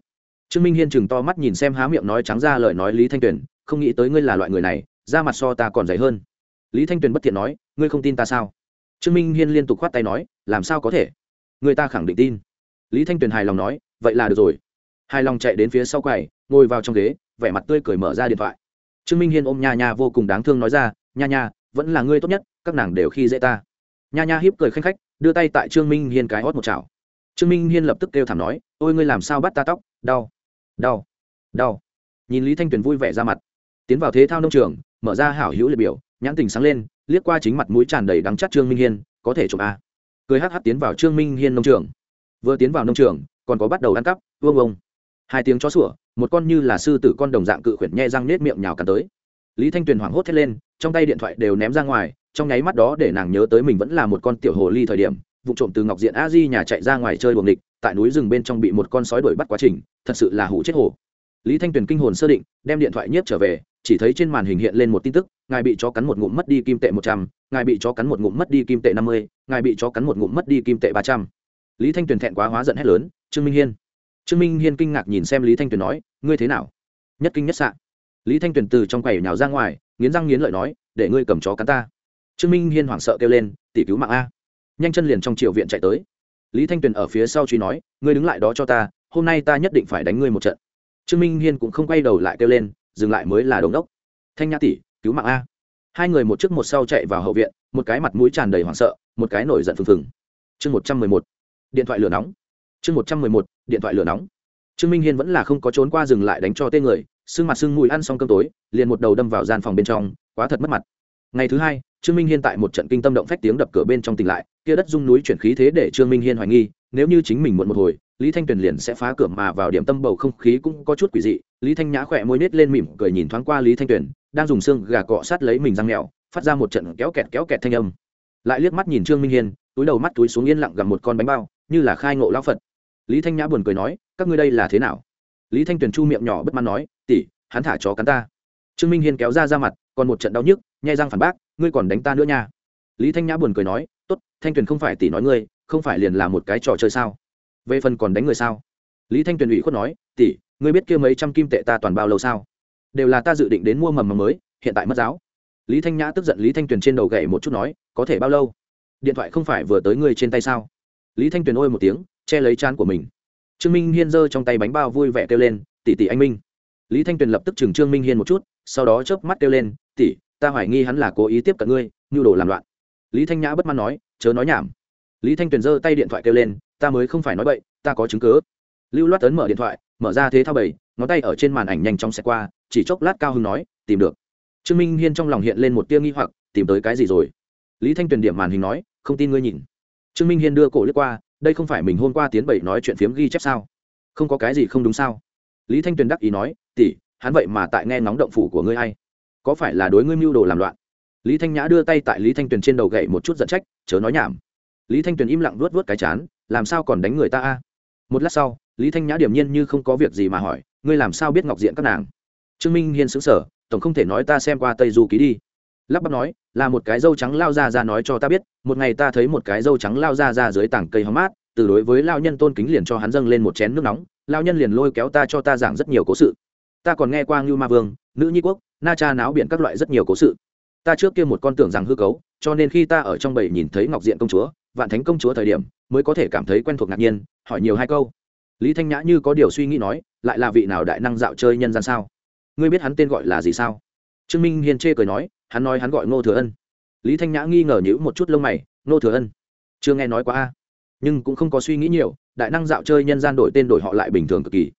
Trương minh hiên chừng to mắt nhìn xem há miệng nói trắng ra lời nói lý thanh tuyền, không nghĩ tới ngươi là loại người này, da mặt so ta còn dày hơn. Lý thanh tuyền bất thiện nói, ngươi không tin ta sao? Trương minh hiên liên tục khoát tay nói, làm sao có thể? Người ta khẳng định tin. Lý thanh tuyền hài lòng nói, vậy là được rồi. Hài lòng chạy đến phía sau quầy, ngồi vào trong ghế, vẻ mặt tươi cười mở ra điện thoại. Trương minh hiên ôm nha nha vô cùng đáng thương nói ra, nha nha, vẫn là ngươi tốt nhất, các nàng đều khi dễ ta. Nha nha hiếp cười khanh khách, đưa tay tại trương minh hiên cái hót một chảo trương minh hiên lập tức kêu thảm nói, ôi, ngươi làm sao bắt ta tóc? Đau đau đau. Nhìn lý thanh tuyền vui vẻ ra mặt, tiến vào thế thao nông trường, mở ra hảo hữu liệt biểu, nhãn tình sáng lên, liếc qua chính mặt mũi tràn đầy đắng chắc trương minh hiên, có thể chụp a cười hh tiến vào trương minh hiên nông trường. Vừa tiến vào nông trường, còn có bắt đầu ăn cắp, vương ông. Hai tiếng chó sủa, một con như là sư tử con đồng dạng cự khuyển nhe răng nết miệng nhào cắn tới. Lý thanh tuyền hoảng hốt thét lên, trong tay điện thoại đều ném ra ngoài, trong nháy mắt đó để nàng nhớ tới mình vẫn là một con tiểu hồ ly thời điểm vụ trộm từ ngọc diện a di nhà chạy ra ngoài chơi buồng địch tại núi rừng bên trong bị một con sói đuổi bắt quá trình, thật sự là hủ chết hổ. Lý thanh tuyền kinh hồn sơ định, đem điện thoại nhiếp trở về, chỉ thấy trên màn hình hiện lên một tin tức, ngài bị chó cắn một ngụm mất đi kim tệ một trăm, ngài bị chó cắn một ngụm mất đi kim tệ năm mươi, ngài bị chó cắn một ngụm mất đi kim tệ ba trăm. Lý thanh tuyền thẹn quá hóa giận hét lớn, trương minh hiên! Trương minh hiên kinh ngạc nhìn xem lý thanh tuyền nói, ngươi thế nào? Nhất kinh nhất sạn lý thanh tuyền từ trong quầy nhào ra ngoài, nghiến răng nghiến lợi nói, để ngươi cầm chó cắn ta. Trương minh hiên hoảng sợ kêu lên, tỷ cứu mạng a nhanh chân liền trong triều viện chạy tới. Lý thanh tuyền ở phía sau truy nói, ngươi đứng lại đó cho ta, hôm nay ta nhất định phải đánh ngươi một trận. Trương minh hiên cũng không quay đầu lại kêu lên, dừng lại mới là đống đốc. Thanh nhã tỷ, cứu mạng a. Hai người một trước một sau chạy vào hậu viện, một cái mặt mũi tràn đầy hoảng sợ, một cái nổi giận phừng phừng. Chương một trăm mười một, điện thoại lửa nóng. Chương một trăm mười một, điện thoại lửa nóng. Trương minh hiên vẫn là không có trốn qua dừng lại đánh cho tên người sưng mặt sưng mùi ăn xong cơm tối, liền một đầu đâm vào gian phòng bên trong, quá thật mất mặt. Ngày thứ hai, trương minh hiên tại một trận kinh tâm động phách tiếng đập cửa bên trong tỉnh lại kia đất dung núi chuyển khí thế để trương minh hiên hoài nghi, nếu như chính mình muộn một hồi, lý thanh tuyền liền sẽ phá cửa mà vào điểm tâm bầu không khí cũng có chút quỷ dị. Lý thanh nhã khỏe môi nết lên mỉm cười nhìn thoáng qua lý thanh tuyền, đang dùng xương gà cọ sát lấy mình răng mèo, phát ra một trận kéo kẹt kéo kẹt thanh âm. Lại liếc mắt nhìn trương minh hiên, túi đầu mắt túi xuống yên lặng gặm một con bánh bao, như là khai ngộ lao phật. Lý thanh nhã buồn cười nói, các ngươi đây là thế nào? Lý thanh tuyền chu miệng nhỏ bất mãn nói, tỷ, hắn thả chó cắn ta. Trương minh hiên kéo ra ra mặt, còn một trận đau nhức, nhai răng phản bác, ngươi còn đánh ta nữa nha. Lý thanh nhã buồn cười nói thanh tuyền không phải tỷ nói ngươi, không phải liền là một cái trò chơi sao? Về phần còn đánh người sao? Lý thanh tuyền ủy khuất nói tỷ ngươi biết kia mấy trăm kim tệ ta toàn bao lâu sao? Đều là ta dự định đến mua mầm mầm mới, hiện tại mất giáo. Lý thanh nhã tức giận lý thanh tuyền trên đầu gậy một chút nói, có thể bao lâu? Điện thoại không phải vừa tới ngươi trên tay sao? Lý thanh tuyền ôi một tiếng, che lấy chán của mình. Trương minh hiên giơ trong tay bánh bao vui vẻ kêu lên tỷ tỷ anh minh. Lý thanh tuyền lập tức chừng trương minh hiên một chút, sau đó chớp mắt kêu lên tỷ ta hoài nghi hắn là cố ý tiếp cận ngươi nhu đồ làm loạn lý thanh nhã bất mãn nói, chớ nói nhảm. Lý thanh tuyền giơ tay điện thoại kêu lên, ta mới không phải nói bậy, ta có chứng cứ. lưu loát tấn mở điện thoại, mở ra thế thao bảy, ngón tay ở trên màn ảnh nhanh chóng xẹt qua, chỉ chốc lát cao hưng nói, tìm được. Trương minh hiên trong lòng hiện lên một tia nghi hoặc, tìm tới cái gì rồi? Lý thanh tuyền điểm màn hình nói, không tin ngươi nhìn. Trương minh hiên đưa cổ lướt qua, đây không phải mình hôm qua tiến bảy nói chuyện phiếm ghi chép sao? Không có cái gì không đúng sao? Lý thanh tuyền đắc ý nói tỉ hắn vậy mà tại nghe ngóng động phủ của ngươi hay. Có phải là đối ngươi mưu đồ làm loạn? Lý thanh nhã đưa tay tại lý thanh tuyền trên đầu gậy một chút giận trách, chớ nói nhảm. Lý thanh tuyền im lặng luốt vớt cái chán, làm sao còn đánh người ta a? Một lát sau, lý thanh nhã điểm nhiên như không có việc gì mà hỏi, ngươi làm sao biết ngọc diện các nàng? Trương minh hiên xứng sở tổng không thể nói ta xem qua tây du ký đi. Lắp bắp nói, là một cái dâu trắng lao ra ra nói cho ta biết, một ngày ta thấy một cái dâu trắng lao ra ra dưới tảng cây hóm mát, từ đối với lao nhân tôn kính liền cho hắn dâng lên một chén nước nóng, lao nhân liền lôi kéo ta cho ta giảng rất nhiều cố sự. Ta còn nghe qua ngưu ma vương, nữ nhi quốc, na cha náo biển các loại rất nhiều cố sự ta trước kia một con tưởng rằng hư cấu, cho nên khi ta ở trong bầy nhìn thấy ngọc diện công chúa, vạn thánh công chúa thời điểm, mới có thể cảm thấy quen thuộc ngạc nhiên, hỏi nhiều hai câu. Lý thanh nhã như có điều suy nghĩ nói, lại là vị nào đại năng dạo chơi nhân gian sao? Ngươi biết hắn tên gọi là gì sao? Trương minh hiền chê cười nói, hắn nói hắn gọi ngô thừa ân. Lý thanh nhã nghi ngờ nhữ một chút lông mày, ngô thừa ân. Chưa nghe nói quá a. Nhưng cũng không có suy nghĩ nhiều, đại năng dạo chơi nhân gian đổi tên đổi họ lại bình thường cực kỳ.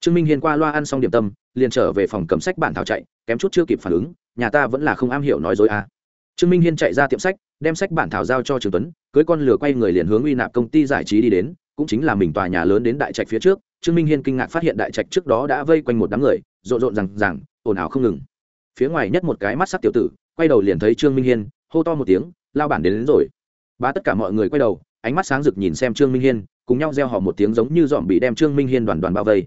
Trương minh hiền qua loa ăn xong điểm tâm, liền trở về phòng cầm sách bản thảo chạy, kém chút chưa kịp phản ứng nhà ta vẫn là không am hiểu nói dối à? trương minh hiên chạy ra tiệm sách đem sách bản thảo giao cho trường tuấn cưới con lửa quay người liền hướng uy nạp công ty giải trí đi đến cũng chính là mình tòa nhà lớn đến đại trạch phía trước. Trương minh hiên kinh ngạc phát hiện đại trạch trước đó đã vây quanh một đám người rộn rộn rằng rằng ồn ào không ngừng. Phía ngoài nhất một cái mắt sắc tiểu tử quay đầu liền thấy trương minh hiên hô to một tiếng lao bản đến, đến rồi. Ba tất cả mọi người quay đầu ánh mắt sáng rực nhìn xem trương minh hiên cùng nhau gieo họ một tiếng giống như dọn bị đem trương minh hiên đoàn đoàn bao vây.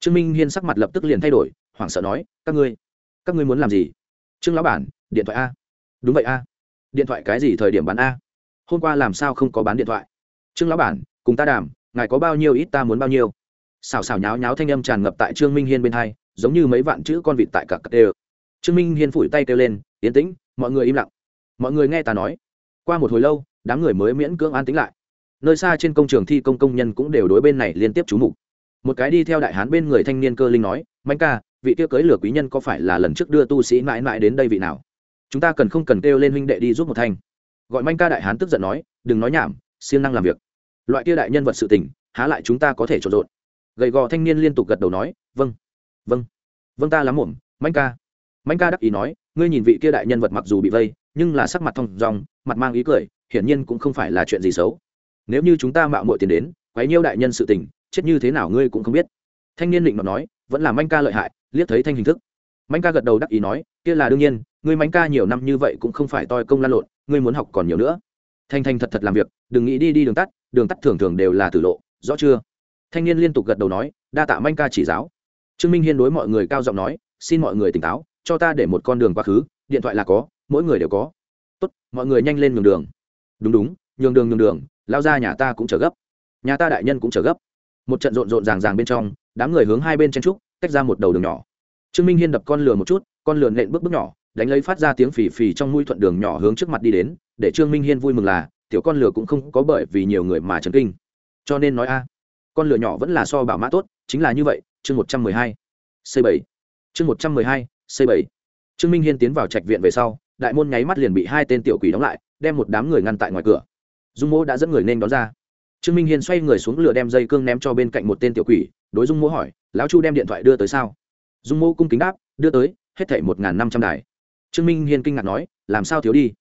Trương minh hiên sắc mặt lập tức liền thay đổi hoảng sợ nói các ngươi các ngươi muốn làm gì? Trương lão bản, điện thoại a. Đúng vậy a. Điện thoại cái gì thời điểm bán a? Hôm qua làm sao không có bán điện thoại? Trương lão bản, cùng ta đàm, ngài có bao nhiêu ít ta muốn bao nhiêu? Xào xào nháo nháo thanh âm tràn ngập tại trương minh hiên bên hai, giống như mấy vạn chữ con vịt tại cả cặp đều. Trương minh hiên phủi tay kêu lên, yên tĩnh, mọi người im lặng. Mọi người nghe ta nói. Qua một hồi lâu, đám người mới miễn cưỡng an tĩnh lại. Nơi xa trên công trường thi công công nhân cũng đều đối bên này liên tiếp trú mục. Một cái đi theo đại hán bên người thanh niên cơ linh nói, mạnh ca vị kia cưới lửa quý nhân có phải là lần trước đưa tu sĩ mãi mãi đến đây vị nào? Chúng ta cần không cần kêu lên huynh đệ đi giúp một thanh. Gọi manh ca đại hán tức giận nói, đừng nói nhảm, siêng năng làm việc. Loại kia đại nhân vật sự tình, há lại chúng ta có thể trộn rộn gầy gò thanh niên liên tục gật đầu nói vâng vâng vâng ta lắm muộn, manh ca. Manh ca đắc ý nói, ngươi nhìn vị kia đại nhân vật mặc dù bị vây, nhưng là sắc mặt thông dong, mặt mang ý cười, hiển nhiên cũng không phải là chuyện gì xấu. Nếu như chúng ta mạo muội tiền đến, quấy nhiêu đại nhân sự tình, chết như thế nào ngươi cũng không biết. Thanh niên định nó nói, vẫn là manh ca lợi hại liếc thấy thanh hình thức. Manh ca gật đầu đắc ý nói, kia là đương nhiên, ngươi manh ca nhiều năm như vậy cũng không phải toi công lan lộn, ngươi muốn học còn nhiều nữa. Thanh thanh thật thật làm việc, đừng nghĩ đi đi đường tắt đường tắt thường thường đều là tử lộ, rõ chưa? Thanh niên liên tục gật đầu nói, đa tạ manh ca chỉ giáo. Trương minh hiên đối mọi người cao giọng nói, xin mọi người tỉnh táo, cho ta để một con đường quá khứ, điện thoại là có, mỗi người đều có. Tốt, mọi người nhanh lên nhường đường. Đúng đúng, nhường đường nhường đường, lao ra nhà ta cũng chờ gấp, nhà ta đại nhân cũng chờ gấp. Một trận rộn rộn ràng ràng bên trong, đám người hướng hai bên chen trúc tách ra một đầu đường nhỏ. Trương minh hiên đập con lừa một chút, con lừa nện bước bước nhỏ, đánh lấy phát ra tiếng phì phì trong mũi thuận đường nhỏ hướng trước mặt đi đến, để trương minh hiên vui mừng là, tiểu con lừa cũng không có bởi vì nhiều người mà chấn kinh. Cho nên nói a, con lừa nhỏ vẫn là so bảo mã tốt, chính là như vậy, chương một trăm mười hai c bảy. Chương một trăm mười hai c bảy. Trương minh hiên tiến vào trạch viện về sau, đại môn nháy mắt liền bị hai tên tiểu quỷ đóng lại, đem một đám người ngăn tại ngoài cửa. Dung mô đã dẫn người nên đón ra trương minh hiên xoay người xuống lửa đem dây cương ném cho bên cạnh một tên tiểu quỷ, đối dung mô hỏi, lão chu đem điện thoại đưa tới sao? Dung mô cung kính đáp, đưa tới, hết thảy một n g h n năm trăm đài. Trương minh hiên kinh ngạc nói, làm sao thiếu đi?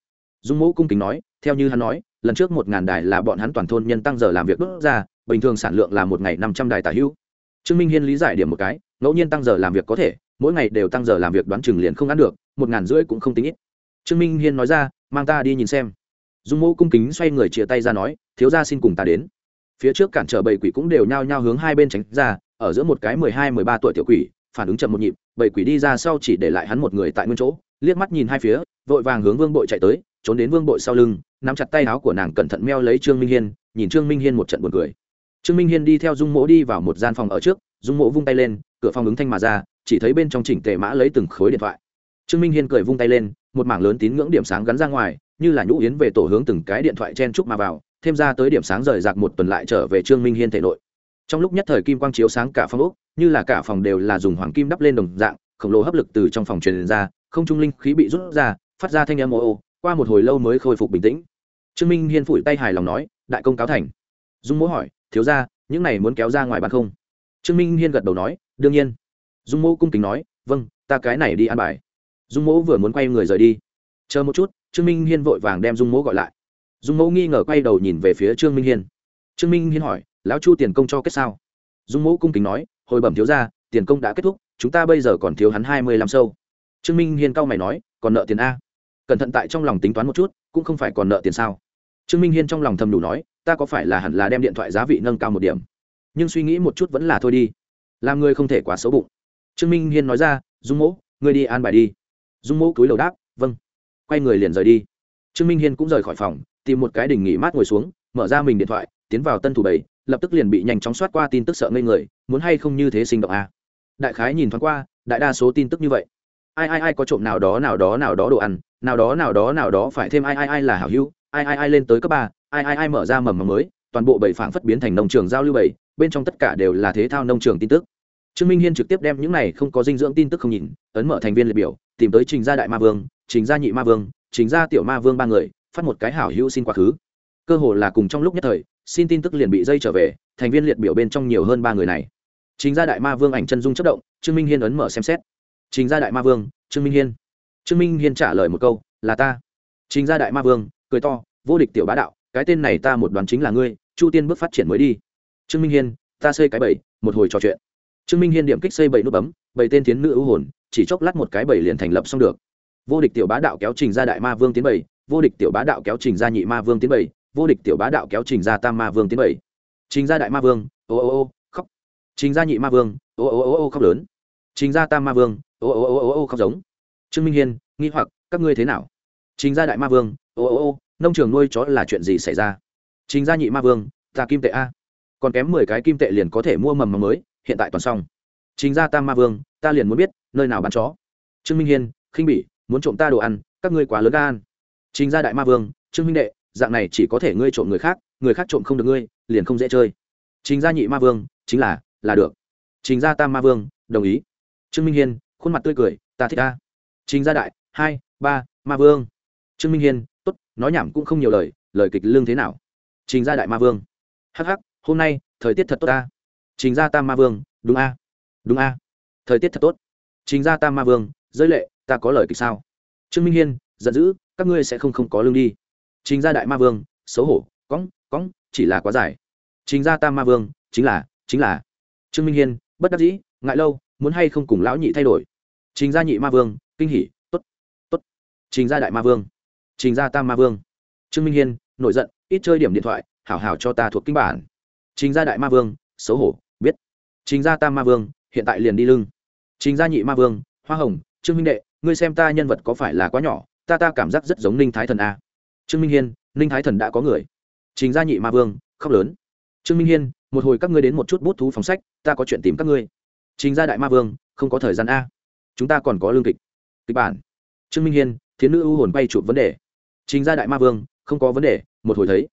Dung mô cung kính nói, theo như hắn nói, lần trước một ngàn đài là bọn hắn toàn thôn nhân tăng giờ làm việc đốt ra, bình thường sản lượng là một ngày năm trăm đài tả hữu trương minh hiên lý giải điểm một cái, ngẫu nhiên tăng giờ làm việc có thể, mỗi ngày đều tăng giờ làm việc đoán chừng liền không ăn được, một ngàn rưỡi cũng không tính ít. Trương minh hiên nói ra, mang ta đi nhìn xem. Dung mô cung kính xoay người chia tay ra nói thiếu gia xin cùng ta đến. Phía trước cản trở bầy quỷ cũng đều nhao nhao hướng hai bên tránh ra, ở giữa một cái mười hai, mười ba tuổi tiểu quỷ, phản ứng chậm một nhịp, bầy quỷ đi ra sau chỉ để lại hắn một người tại nguyên chỗ, liếc mắt nhìn hai phía, vội vàng hướng vương bội chạy tới, trốn đến vương bội sau lưng, nắm chặt tay áo của nàng cẩn thận meo lấy trương minh hiên, nhìn trương minh hiên một trận buồn cười. Trương minh hiên đi theo dung mỗ đi vào một gian phòng ở trước, dung mỗ vung tay lên, cửa phòng ứng thanh mà ra, chỉ thấy bên trong chỉnh tề mã lấy từng khối điện thoại. Trương minh hiên cười vung tay lên, một mảng lớn tín ngưỡng điểm sáng gắn ra ngoài, như là nhũ yến về tổ hướng từng cái điện thoại chen trúc mà vào thêm ra tới điểm sáng rời rạc một tuần lại trở về trương minh hiên thể nội. Trong lúc nhất thời kim quang chiếu sáng cả phòng úc như là cả phòng đều là dùng hoàng kim đắp lên đồng dạng, khổng lồ hấp lực từ trong phòng truyền ra, không trung linh khí bị rút ra, phát ra thanh âm ô ô, qua một hồi lâu mới khôi phục bình tĩnh. Trương minh hiên phủi tay hài lòng nói, đại công cáo thành. Dung mỗ hỏi, thiếu ra những này muốn kéo ra ngoài bàn không? Trương minh hiên gật đầu nói, đương nhiên. Dung mỗ cung kính nói vâng ta cái này đi ăn bài. Dung mỗ vừa muốn quay người rời đi. Chờ một chút. Trương minh hiên vội vàng đem dung mỗ gọi lại dung Mẫu nghi ngờ quay đầu nhìn về phía trương minh hiên. Trương minh hiên hỏi, lão chu tiền công cho kết sao? Dung Mẫu cung kính nói, hồi bẩm thiếu ra tiền công đã kết thúc, chúng ta bây giờ còn thiếu hắn hai mươi lăm sâu. Trương minh hiên cau mày nói, còn nợ tiền a? Cẩn thận tại trong lòng tính toán một chút, cũng không phải còn nợ tiền sao. Trương minh hiên trong lòng thầm đủ nói, ta có phải là hẳn là đem điện thoại giá vị nâng cao một điểm? Nhưng suy nghĩ một chút vẫn là thôi đi. Làm người không thể quá xấu bụng. Trương minh hiên nói ra, dung mỗ người đi an bài đi. Dung mỗ cúi đầu đáp vâng. Quay người liền rời đi. Trương minh hiên cũng rời khỏi phòng tìm một cái đỉnh nghỉ mát ngồi xuống, mở ra mình điện thoại, tiến vào tân thủ bảy lập tức liền bị nhanh chóng soát qua tin tức sợ ngây người, muốn hay không như thế sinh động à. đại khái nhìn thoáng qua, đại đa số tin tức như vậy ai ai ai có trộm nào đó nào đó nào đó đồ ăn, nào đó nào đó nào đó phải thêm ai ai ai là hảo hữu, ai ai ai lên tới cấp ba, ai ai ai mở ra mầm mầm mới, toàn bộ bảy phảng phất biến thành nông trường giao lưu bảy bên trong tất cả đều là thế thao nông trường tin tức trương minh hiên trực tiếp đem những này không có dinh dưỡng tin tức không nhìn, ấn mở thành viên liệt biểu, tìm tới trình gia đại ma vương, trình gia nhị ma vương, trình gia tiểu ma vương ba người phát một cái hảo hữu xin quá khứ. Cơ hồ là cùng trong lúc nhất thời, xin tin tức liền bị dây trở về, thành viên liệt biểu bên trong nhiều hơn ba người này. Trình gia đại ma vương ảnh chân dung chất động, trương minh hiên ấn mở xem xét. Trình gia đại ma vương, trương minh hiên. Trương minh hiên trả lời một câu, là ta. Trình gia đại ma vương, cười to, vô địch tiểu bá đạo, cái tên này ta một đoán chính là ngươi, chu tiên bước phát triển mới đi. Trương minh hiên, ta xây cái bẫy, một hồi trò chuyện. Trương minh hiên điểm kích xây bảy nút bấm bảy tên thiến nữ ưu hồn, chỉ chốc lát một cái bảy liền thành lập xong được. Vô địch tiểu bá đạo kéo trình ra đại ma vương tiến bảy vô địch tiểu bá đạo kéo trình ra nhị ma vương tiến bảy, vô địch tiểu bá đạo kéo trình ra tam ma vương tiến bảy. Trình ra đại ma vương, ô ô ô, khóc. Trình ra nhị ma vương, ô ô ô ô, khóc lớn. Trình ra tam ma vương, ô ô ô ô ô, khóc giống. Trương minh hiên, nghi hoặc, các ngươi thế nào? Trình ra đại ma vương, ô ô ô, nông trường nuôi chó là chuyện gì xảy ra? Trình ra nhị ma vương, ta kim tệ a. Còn kém mười cái kim tệ liền có thể mua mầm mầm mới, hiện tại toàn xong. Trình ra tam ma vương, ta liền muốn biết, nơi nào bán chó? Trương minh hiên, khinh bỉ, muốn trộm ta đồ ăn, các ngươi quá lớn gan trình gia đại ma vương, trương minh đệ, dạng này chỉ có thể ngươi trộm người khác người khác trộm không được ngươi, liền không dễ chơi. Trình gia nhị ma vương, chính là là được. Trình gia tam ma vương, đồng ý. Trương minh hiên, khuôn mặt tươi cười, ta thích ta. Trình gia đại, hai, ba, ma vương. Trương minh hiên, tốt, nói nhảm cũng không nhiều lời lời kịch lương thế nào? Trình gia đại ma vương. Hắc hắc, hôm nay, thời tiết thật tốt ta. Trình gia tam ma vương, đúng a. Đúng a. Thời tiết thật tốt. Trình gia tam ma vương, giới lệ, ta có lời kịch sao? Trương minh hiên giận dữ, các ngươi sẽ không không có lương đi. Trình gia đại ma vương, xấu hổ cóng cóng chỉ là quá dài. Trình gia tam ma vương, chính là chính là. Trương minh hiên, bất đắc dĩ, ngại lâu, muốn hay không cùng lão nhị thay đổi. Trình gia nhị ma vương, kinh hỉ t ố t t ố t trình gia đại ma vương, trình gia tam ma vương. Trương minh hiên, nổi giận, ít chơi điểm điện thoại, hảo hảo cho ta thuộc kinh bản. Trình gia đại ma vương, xấu hổ, biết. Trình gia tam ma vương, hiện tại liền đi lưng. Trình gia nhị ma vương, hoa hồng, trương minh đệ, ngươi xem ta nhân vật có phải là quá nhỏ ta ta cảm giác rất giống ninh thái thần a. Trương minh hiên, ninh thái thần đã có người. Trình gia nhị ma vương, khóc lớn. Trương minh hiên, một hồi các ngươi đến một chút bút thú phòng sách, ta có chuyện tìm các ngươi. Trình gia đại ma vương, không có thời gian a. Chúng ta còn có lương kịch. Kịch bản. Trương minh hiên, thiến nữ ưu hồn bay chụp vấn đề. Trình gia đại ma vương, không có vấn đề, một hồi thấy.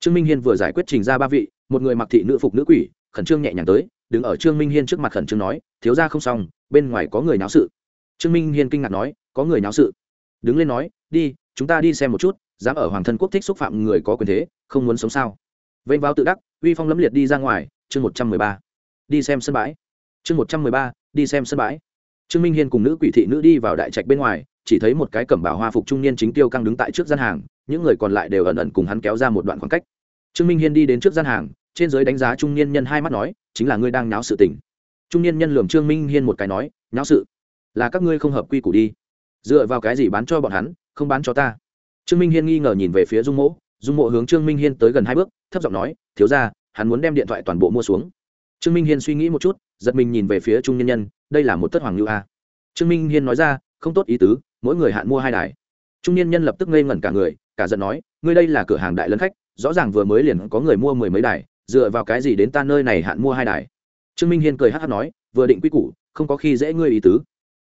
Trương minh hiên vừa giải quyết trình ra ba vị, một người mặc thị nữ phục nữ quỷ, khẩn trương nhẹ nhàng tới, đứng ở trương minh hiên trước mặt khẩn trương nói, thiếu ra không xong, bên ngoài có người náo sự. Trương minh hiên kinh ngạc nói, có người náo sự? Đứng lên nói, đi, chúng ta đi xem một chút, dám ở hoàng thân quốc thích xúc phạm người có quyền thế, không muốn sống sao? Vênh vào tự đắc, uy phong lẫm liệt đi ra ngoài, chương một trăm mười ba. Đi xem sân bãi. Chương một trăm mười ba, đi xem sân bãi. Trương minh hiên cùng nữ quỷ thị nữ đi vào đại trạch bên ngoài, chỉ thấy một cái cẩm bảo hoa phục trung niên chính tiêu căng đứng tại trước gian hàng, những người còn lại đều ẩn ẩn cùng hắn kéo ra một đoạn khoảng cách. Trương minh hiên đi đến trước gian hàng, trên giới đánh giá trung niên nhân hai mắt nói, chính là ngươi đang náo sự tình. Trung niên nhân lường trương minh hiên một cái nói, náo sự? Là các ngươi không hợp quy củ đi dựa vào cái gì bán cho bọn hắn, không bán cho ta? Trương minh hiên nghi ngờ nhìn về phía dung mỗ dung mộ hướng trương minh hiên tới gần hai bước, thấp giọng nói, thiếu ra hắn muốn đem điện thoại toàn bộ mua xuống. Trương minh hiên suy nghĩ một chút, giật mình nhìn về phía trung nhân nhân, đây là một tất hoàng lưu a. Trương minh hiên nói ra, không tốt ý tứ, mỗi người hạn mua hai đài. Trung niên nhân lập tức ngây ngẩn cả người, cả giận nói, ngươi đây là cửa hàng đại lân khách, rõ ràng vừa mới liền có người mua mười mấy đài, dựa vào cái gì đến ta nơi này hạn mua hai đài? Trương minh hiên cười hát hát nói, vừa định quy củ, không có khi dễ ngươi ý tứ.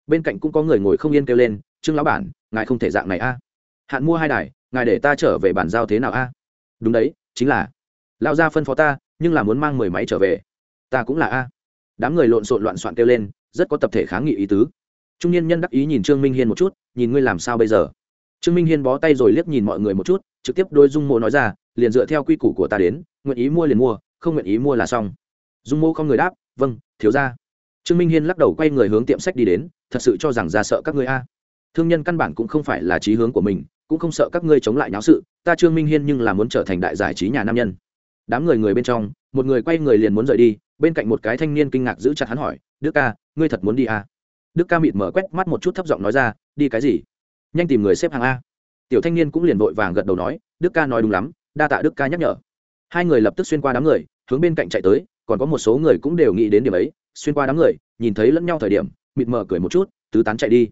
Bên cạnh cũng có người ngồi không yên kêu lên trương lão bản, ngài không thể dạng này a. Hạn mua hai đài, ngài để ta trở về bản giao thế nào a? Đúng đấy, chính là. Lão gia phân phó ta, nhưng là muốn mang mười máy trở về. Ta cũng là a. Đám người lộn xộn loạn soạn kêu lên, rất có tập thể kháng nghị ý tứ. Trung niên nhân đắc ý nhìn trương minh hiên một chút, nhìn ngươi làm sao bây giờ? Trương minh hiên bó tay rồi liếc nhìn mọi người một chút, trực tiếp đôi dung mô nói ra, liền dựa theo quy củ của ta đến, nguyện ý mua liền mua, không nguyện ý mua là xong. Dung mô không người đáp vâng thiếu ra trương minh hiên lắc đầu quay người hướng tiệm sách đi đến, thật sự cho rằng ra sợ các người a thương nhân căn bản cũng không phải là trí hướng của mình, cũng không sợ các ngươi chống lại nháo sự, ta trương minh hiên nhưng là muốn trở thành đại giải trí nhà nam nhân. Đám người người bên trong, một người quay người liền muốn rời đi, bên cạnh một cái thanh niên kinh ngạc giữ chặt hắn hỏi, đức ca, ngươi thật muốn đi à? đức ca mịt mở quét mắt một chút thấp giọng nói ra, đi cái gì? Nhanh tìm người xếp hàng a. Tiểu thanh niên cũng liền vội vàng gật đầu nói, đức ca nói đúng lắm, đa tạ đức ca nhắc nhở. Hai người lập tức xuyên qua đám người, hướng bên cạnh chạy tới, còn có một số người cũng đều nghĩ đến điểm ấy, xuyên qua đám người, nhìn thấy lẫn nhau thời điểm, mịt mờ cười một chút, tứ tán chạy đi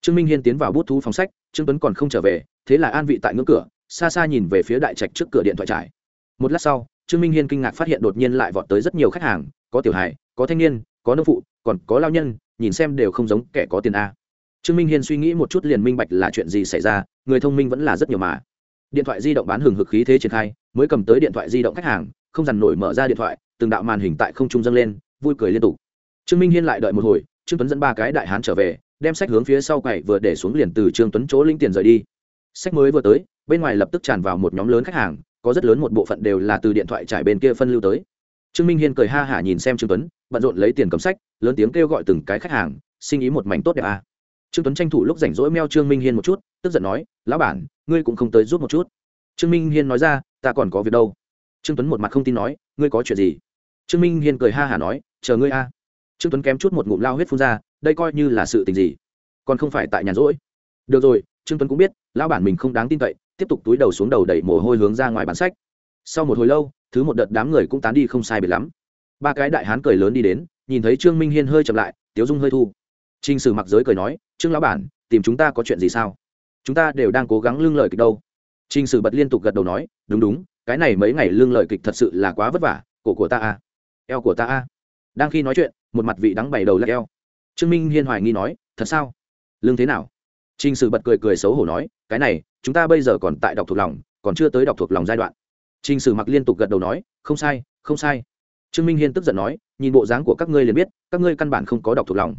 trương minh hiên tiến vào bút thú phóng sách, trương tuấn còn không trở về, thế là an vị tại ngưỡng cửa, xa xa nhìn về phía đại trạch trước cửa điện thoại trải một lát sau, trương minh hiên kinh ngạc phát hiện đột nhiên lại vọt tới rất nhiều khách hàng, có tiểu hài, có thanh niên, có nông phụ, còn có lao nhân, nhìn xem đều không giống kẻ có tiền a. Trương minh hiên suy nghĩ một chút liền minh bạch là chuyện gì xảy ra, người thông minh vẫn là rất nhiều mà. Điện thoại di động bán hừng hực khí thế triển khai, mới cầm tới điện thoại di động khách hàng, không dằn nổi mở ra điện thoại, từng đạo màn hình tại không trung dâng lên, vui cười liên tục. Trương minh hiên lại đợi một hồi, trương tuấn dẫn ba cái đại hán trở về đem sách hướng phía sau quầy vừa để xuống liền từ trương tuấn chỗ linh tiền rời đi. Sách mới vừa tới, bên ngoài lập tức tràn vào một nhóm lớn khách hàng, có rất lớn một bộ phận đều là từ điện thoại trải bên kia phân lưu tới. Trương minh hiên cười ha hả nhìn xem trương tuấn, bận rộn lấy tiền cầm sách, lớn tiếng kêu gọi từng cái khách hàng sinh ý một mảnh tốt đẹp à. trương tuấn tranh thủ lúc rảnh rỗi meo trương minh hiên một chút, tức giận nói, lão bản, ngươi cũng không tới giúp một chút. Trương minh hiên nói ra, ta còn có việc đâu. Trương tuấn một mặt không tin nói, ngươi có chuyện gì? Trương minh hiên cười ha hả nói, chờ ngươi a. Trương tuấn kém chút một ngụm lao huyết phun ra đây coi như là sự tình gì? Còn không phải tại nhàn rỗi. Được rồi, trương tuấn cũng biết, lão bản mình không đáng tin cậy, tiếp tục túi đầu xuống đầu đẩy mồ hôi hướng ra ngoài bán sách. Sau một hồi lâu, thứ một đợt đám người cũng tán đi không sai biệt lắm. Ba cái đại hán cười lớn đi đến, nhìn thấy trương minh hiên hơi chậm lại, tiếu dung hơi thu. T r i n h sử mặc giới cười nói, trương lão bản, tìm chúng ta có chuyện gì sao? Chúng ta đều đang cố gắng lương lợi kịch đâu. T r i n h sử bật liên tục gật đầu nói, đúng đúng, cái này mấy ngày lương lợi kịch thật sự là quá vất vả, cổ của ta a. Eo của ta a. Đang khi nói chuyện, một mặt vị đắng bày đầu lắc eo trương minh hiên hoài nghi nói thật sao lương thế nào t r ì n h sử bật cười cười xấu hổ nói cái này chúng ta bây giờ còn tại đọc thuộc lòng còn chưa tới đọc thuộc lòng giai đoạn t r ì n h sử mặc liên tục gật đầu nói không sai không sai trương minh hiên tức giận nói nhìn bộ dáng của các ngươi liền biết các ngươi căn bản không có đọc thuộc lòng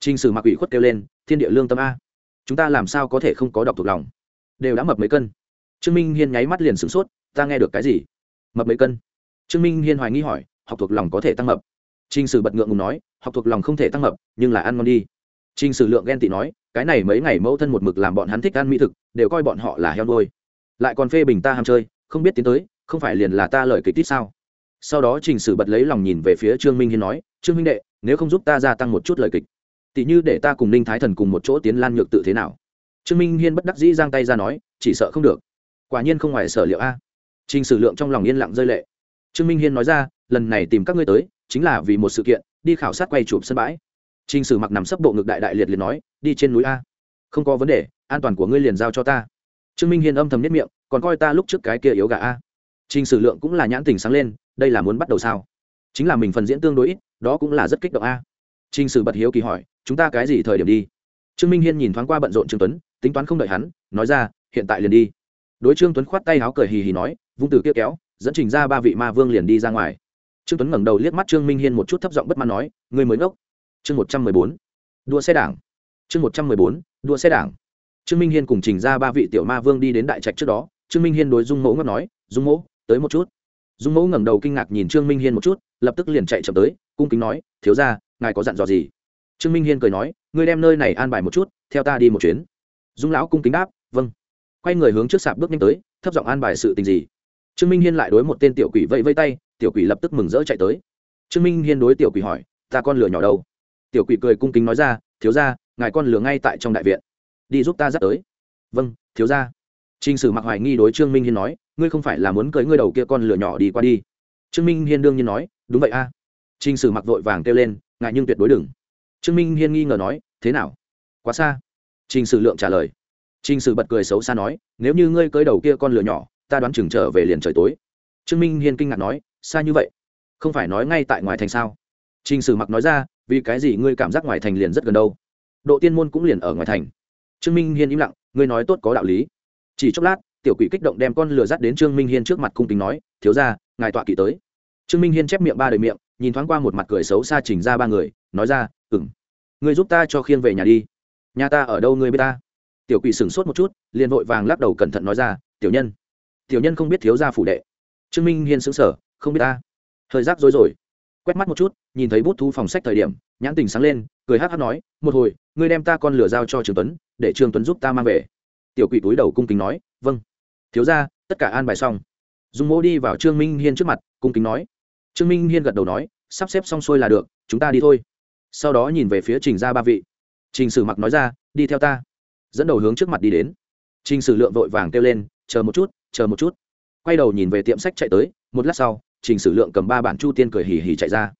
Trình Sử Mặc ủy khuất kêu lên, "Thiên địa lương tâm a, chúng ta làm sao có thể không có đọc thuộc lòng? Đều đã mập mấy cân." Trương Minh Hiên nháy mắt liền sửng sốt, "Ta nghe được cái gì? Mập mấy cân?" Trương Minh Hiên hoài nghi hỏi, "Học thuộc lòng có thể tăng mập?" Trình Sử bật ngượng ngùng nói, "Học thuộc lòng không thể tăng mập, nhưng là ăn ngon đi." Trình Sử lượng ghen tị nói, "Cái này mấy ngày mẫu thân một mực làm bọn hắn thích ăn mỹ thực, đều coi bọn họ là heo nuôi. Lại còn phê bình ta ham chơi, không biết tiến tới, không phải liền là ta lời kịch tít sao?" Sau đó Trình Sử bật lấy lòng nhìn về phía Trương Minh Hiên nói, "Trương huynh đệ, nếu không giúp ta gia tăng một chút lời kịch." tỷ như để ta cùng ninh thái thần cùng một chỗ tiến lan nhược tự thế nào trương minh hiên bất đắc dĩ giang tay ra nói chỉ sợ không được quả nhiên không ngoài sở liệu a trình sử lượng trong lòng yên lặng rơi lệ trương minh hiên nói ra lần này tìm các ngươi tới chính là vì một sự kiện, đi khảo sát quay chụp sân bãi. Trình sử mặc nằm sấp bộ ngực đại đại liệt liền nói, đi trên núi a. Không có vấn đề, an toàn của ngươi liền giao cho ta. Trương minh hiên âm thầm nhất miệng, còn coi ta lúc trước cái kia yếu gà a. Trình sử lượng cũng là nhãn tình sáng lên, đây là muốn bắt đầu sao? Chính là mình phần diễn tương đối ít, đó cũng là rất kích động a. Trình sử bật hiếu kỳ hỏi, chúng ta cái gì thời điểm đi? Trương minh hiên nhìn thoáng qua bận rộn trương tuấn, tính toán không đợi hắn, nói ra, hiện tại liền đi. Đối trương tuấn khoát tay áo cười hì hì nói, vung từ kia kéo, dẫn trình ra ba vị ma vương liền đi ra ngoài trương tuấn ngẩng đầu liếc mắt trương minh hiên một chút thấp giọng bất mãn nói người mới ngốc. Chương một trăm mười bốn. Đua xe đảng. Chương một trăm mười bốn, đua xe đảng. Trương minh hiên cùng trình ra ba vị tiểu ma vương đi đến đại trạch trước đó, trương minh hiên đối dung mẫu ngất nói, dung mẫu tới một chút. Dung mẫu ngẩng đầu kinh ngạc nhìn trương minh hiên một chút, lập tức liền chạy chậm tới, cung kính nói, thiếu ra ngài có dặn dò gì? Trương minh hiên cười nói, ngươi đem nơi này an bài một chút, theo ta đi một chuyến. Dung lão cung kính đáp vâng. Quay người hướng trước sạp bước nhanh tới, thấp giọng an bài sự tình gì. Trương minh hiên lại đối một tên tiểu quỷ vẫy vây tay tiểu quỷ lập tức mừng rỡ chạy tới. Trương minh hiên đối tiểu quỷ hỏi, ta con lửa nhỏ đâu? Tiểu quỷ cười cung kính nói ra, thiếu ra ngài con lửa ngay tại trong đại viện. Đi giúp ta dắt tới. Vâng thiếu ra t r ì n h sử mặc hoài nghi đối trương minh hiên nói, ngươi không phải là muốn cưới ngươi đầu kia con lửa nhỏ đi qua đi? Trương minh hiên đương nhiên nói, đúng vậy a. À. t r ì n h sử mặc vội vàng kêu lên ngại nhưng tuyệt đối đừng. Trương minh hiên nghi ngờ nói, thế nào? Quá xa. Trình sử lượng trả lời. Trình sử bật cười xấu xa nói, nếu như ngươi cưới đầu kia con lửa nhỏ, ta đoán chừng trở về liền trời tối. Trương minh hiên kinh ngạc nói xa như vậy, không phải nói ngay tại ngoài thành sao? Trình sử mặc nói ra, vì cái gì ngươi cảm giác ngoài thành liền rất gần đâu? Độ tiên môn cũng liền ở ngoài thành. Trương minh hiên im lặng, ngươi nói tốt có đạo lý. Chỉ chốc lát, tiểu quỷ kích động đem con lửa dắt đến trương minh hiên trước mặt cung kính nói, thiếu ra ngài tọa kỵ tới. Trương minh hiên chép miệng ba đời miệng, nhìn thoáng qua một mặt cười xấu xa chỉnh ra ba người, nói ra ừng người giúp ta cho khiêng về nhà đi. Nhà ta ở đâu ngươi biết ta? Tiểu quỷ sửng sốt một chút, liền vội vàng lắc đầu cẩn thận nói ra, tiểu nhân. Tiểu nhân không biết thiếu gia phủ đệ. Trương minh hiên xứng sở không biết ta. Thời giác rối rồi. Quét mắt một chút, nhìn thấy bút thu phòng sách thời điểm, nhãn tình sáng lên, cười hát hát nói, một hồi, ngươi đem ta con lửa giao cho trường tuấn, để trường tuấn giúp ta mang về. Tiểu quỷ túi đầu cung kính nói vâng. Thiếu ra tất cả an bài xong. Dùng mô đi vào trương minh hiên trước mặt, cung kính nói. Trương minh hiên gật đầu nói, sắp xếp xong xuôi là được, chúng ta đi thôi. Sau đó nhìn về phía trình ra ba vị. Trình sử mặc nói ra, đi theo ta. Dẫn đầu hướng trước mặt đi đến. Trình sử lượng vội vàng kêu lên, chờ một chút, chờ một chút. Quay đầu nhìn về tiệm sách chạy tới, một lát sau trình sử lượng cầm ba bản chu tiên cười hì hì chạy ra.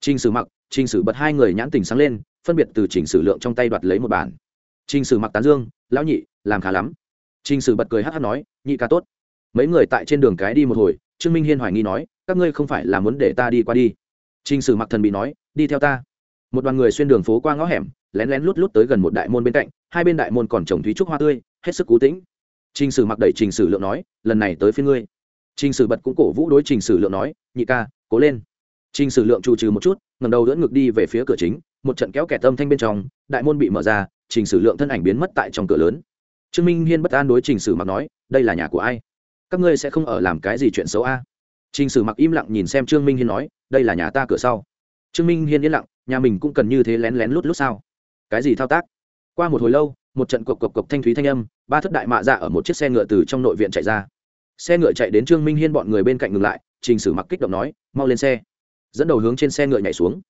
Trình sử mặc, trình sử bật hai người nhãn tình sáng lên, phân biệt từ trình sử lượng trong tay đoạt lấy một bản. Trình sử mặc tán dương, lão nhị, làm khá lắm. Trình sử bật cười hát hát nói, nhị ca tốt. Mấy người tại trên đường cái đi một hồi, trương minh hiên hoài nghi nói, các ngươi không phải là muốn để ta đi qua đi? Trình sử mặc thần bị nói, đi theo ta. Một đoàn người xuyên đường phố qua ngõ hẻm, lén lén lút lút tới gần một đại môn bên cạnh, hai bên đại môn còn trồng thúy trúc hoa tươi, hết sức cú tĩnh. Trình sử mặc đẩy trình sử lượng nói, lần này tới phía ngươi trình sử bật cũng cổ vũ đối trình sử lượng nói, nhị ca, cố lên. Trình sử lượng chủ trừ một chút, ngẩng đầu ưỡn ngực đi về phía cửa chính, một trận kéo kẻ tâm thanh bên trong, đại môn bị mở ra, trình sử lượng thân ảnh biến mất tại trong cửa lớn. Trương minh hiên bất an đối trình sử mặc nói, đây là nhà của ai? Các ngươi sẽ không ở làm cái gì chuyện xấu a? Trình sử mặc im lặng nhìn xem trương minh hiên nói, đây là nhà ta cửa sau. Trương minh hiên yên lặng, nhà mình cũng cần như thế lén lén lút lút sao? Cái gì thao tác? Qua một hồi lâu, một trận cộc cộc cộc thanh thúy thanh âm, ba thất đại mạ dạ ở một chiếc xe ngựa từ trong nội viện chạy ra xe ngựa chạy đến trương minh hiên bọn người bên cạnh ngừng lại, trình sử mặc kích động nói, mau lên xe. Dẫn đầu hướng trên xe ngựa nhảy xuống.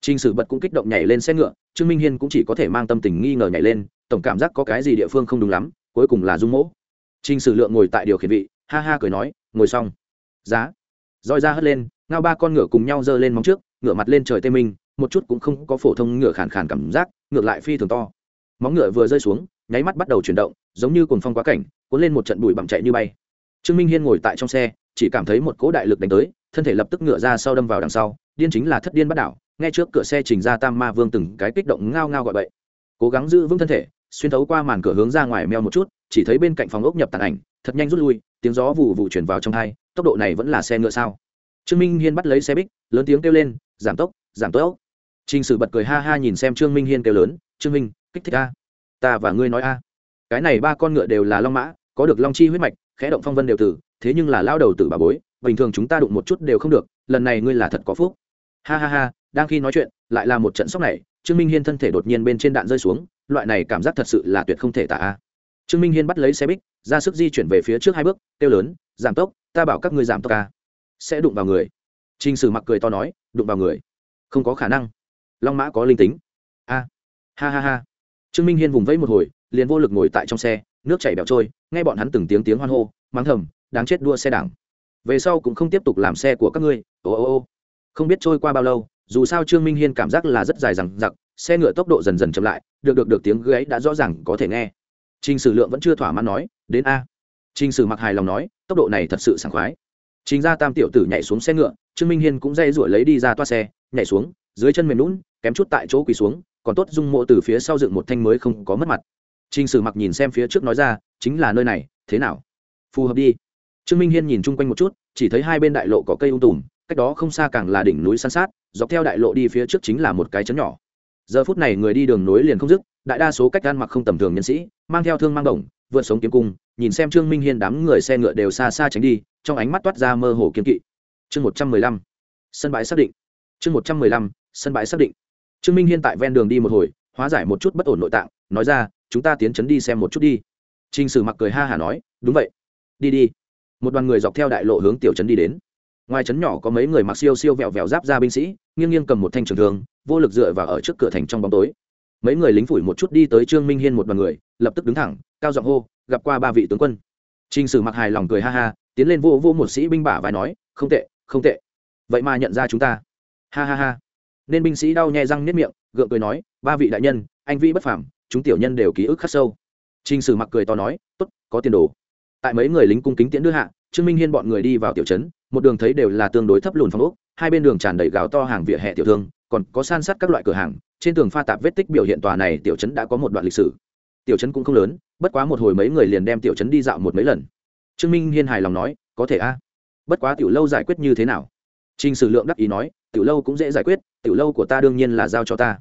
Trình sử bật cũng kích động nhảy lên xe ngựa, trương minh hiên cũng chỉ có thể mang tâm tình nghi ngờ nhảy lên, tổng cảm giác có cái gì địa phương không đúng lắm, cuối cùng là dung mỗ. Trình sử lượng ngồi tại điều khiển vị, ha ha cười nói, ngồi xong. Giá. Roi ra hất lên, ngao ba con ngựa cùng nhau giơ lên móng trước ngựa mặt lên trời tê minh, một chút cũng không có phổ thông ngựa khàn khàn cảm giác, ngược lại phi thường to. Móng ngựa vừa rơi xuống, nháy mắt bắt đầu chuyển động, giống như cồn phong quá cảnh, cuốn lên một trận bụi bặm chạy như bay trương minh hiên ngồi tại trong xe chỉ cảm thấy một cỗ đại lực đánh tới thân thể lập tức ngựa ra sau đâm vào đằng sau điên chính là thất điên bắt đảo nghe trước cửa xe trình ra tam ma vương từng cái kích động ngao ngao gọi bậy cố gắng giữ vững thân thể xuyên thấu qua màn cửa hướng ra ngoài meo một chút chỉ thấy bên cạnh phòng ốc nhập tàn ảnh thật nhanh rút lui tiếng gió vụ vụ chuyển vào trong hai tốc độ này vẫn là xe ngựa sao trương minh hiên bắt lấy xe bích lớn tiếng kêu lên giảm tốc giảm tốc Trình Sử bật cười ha ha nhìn xem Trương Minh Hiên kêu lớn, "Trương Minh, kích thích a. Ta và ngươi nói a. Cái này ba con ngựa đều là long mã, có được long chi huyết mạch, khẽ động phong vân đều tử, thế nhưng là lao đầu tử bà bối, bình thường chúng ta đụng một chút đều không được, lần này ngươi là thật có phúc." Ha ha ha, đang khi nói chuyện, lại là một trận sốc này, Trương Minh Hiên thân thể đột nhiên bên trên đạn rơi xuống, loại này cảm giác thật sự là tuyệt không thể tả. Trương Minh Hiên bắt lấy xe bích, ra sức di chuyển về phía trước hai bước, kêu lớn, "Giảm tốc, ta bảo các ngươi giảm tốc ca Sẽ đụng vào người. Trình Sử mặc cười to nói, "Đụng vào người? Không có khả năng." long mã có linh tính a ha ha ha trương minh hiên vùng vẫy một hồi liền vô lực ngồi tại trong xe nước chảy bẹo trôi, nghe bọn hắn từng tiếng tiếng hoan hô, mắng thầm, đáng chết đua xe đảng. Về sau cũng không tiếp tục làm xe của các ngươi. Ô ô ô. Không biết trôi qua bao lâu, dù sao trương minh hiên cảm giác là rất dài rằng giặc xe ngựa tốc độ dần dần chậm lại, được được được tiếng gáy đã rõ ràng có thể nghe. Trình sử lượng vẫn chưa thỏa mãn nói, đến a. Trình sử mặc hài lòng nói, tốc độ này thật sự sảng khoái. Trình ra tam tiểu tử nhảy xuống xe ngựa, trương minh hiên cũng dây rủi lấy đi ra toa xe, nhảy xuống, dưới chân mềm lún kém chút tại chỗ quỳ xuống, còn tốt dung mộ từ phía sau dựng một thanh mới không có mất mặt. Trình Sử Mặc nhìn xem phía trước nói ra, chính là nơi này, thế nào? Phù hợp đi. Trương Minh Hiên nhìn chung quanh một chút, chỉ thấy hai bên đại lộ có cây um tùm, cách đó không xa càng là đỉnh núi san sát, dọc theo đại lộ đi phía trước chính là một cái trấn nhỏ. Giờ phút này người đi đường núi liền không dứt, đại đa số cách ăn mặc không tầm thường nhân sĩ, mang theo thương mang đồng, vượt sống kiếm cung, nhìn xem Trương Minh Hiên đám người xe ngựa đều xa xa tránh đi, trong ánh mắt toát ra mơ hồ kiên kỵ. Chương một trăm mười lăm, Sân bãi xác định. Chương một trăm mười lăm, Sân bãi xác định trương minh hiên tại ven đường đi một hồi hóa giải một chút bất ổn nội tạng nói ra chúng ta tiến chấn đi xem một chút đi. T r ì n h sử mặc cười ha hả nói, đúng vậy. Đi đi. Một đoàn người dọc theo đại lộ hướng tiểu trấn đi đến. Ngoài trấn nhỏ có mấy người mặc siêu siêu vẹo vẹo giáp ra binh sĩ, nghiêng nghiêng cầm một thanh trường thương, vô lực dựa vào ở trước cửa thành trong bóng tối. Mấy người lính phủi một chút đi tới trương minh hiên một đoàn người, lập tức đứng thẳng, cao giọng hô, gặp qua ba vị tướng quân. T r ì n h sử mặc hài lòng cười ha ha, tiến lên vô vô một sĩ binh bả và nói, không tệ không tệ. Vậy mà nhận ra chúng ta. Ha ha ha. Nên binh sĩ đau nhè răng nếp miệng, gượng cười nói, ba vị đại nhân, anh vi bất phảm chúng tiểu nhân đều ký ức khắc sâu Trình Sử mặc cười to nói, "Tốt, có tiền đồ." Tại mấy người lính cung kính tiễn đưa hạ, Trương Minh Hiên bọn người đi vào tiểu trấn, một đường thấy đều là tương đối thấp lùn phong ốc, hai bên đường tràn đầy gào to hàng vỉa hè tiểu thương, còn có san sát các loại cửa hàng, trên tường pha tạp vết tích biểu hiện tòa này tiểu trấn đã có một đoạn lịch sử. Tiểu trấn cũng không lớn, bất quá một hồi mấy người liền đem tiểu trấn đi dạo một mấy lần. Trương Minh Hiên hài lòng nói, "Có thể a. Bất quá tiểu lâu giải quyết như thế nào?" Trình Sử Lượng đắc ý nói, "Tiểu lâu cũng dễ giải quyết, tiểu lâu của ta đương nhiên là giao cho ta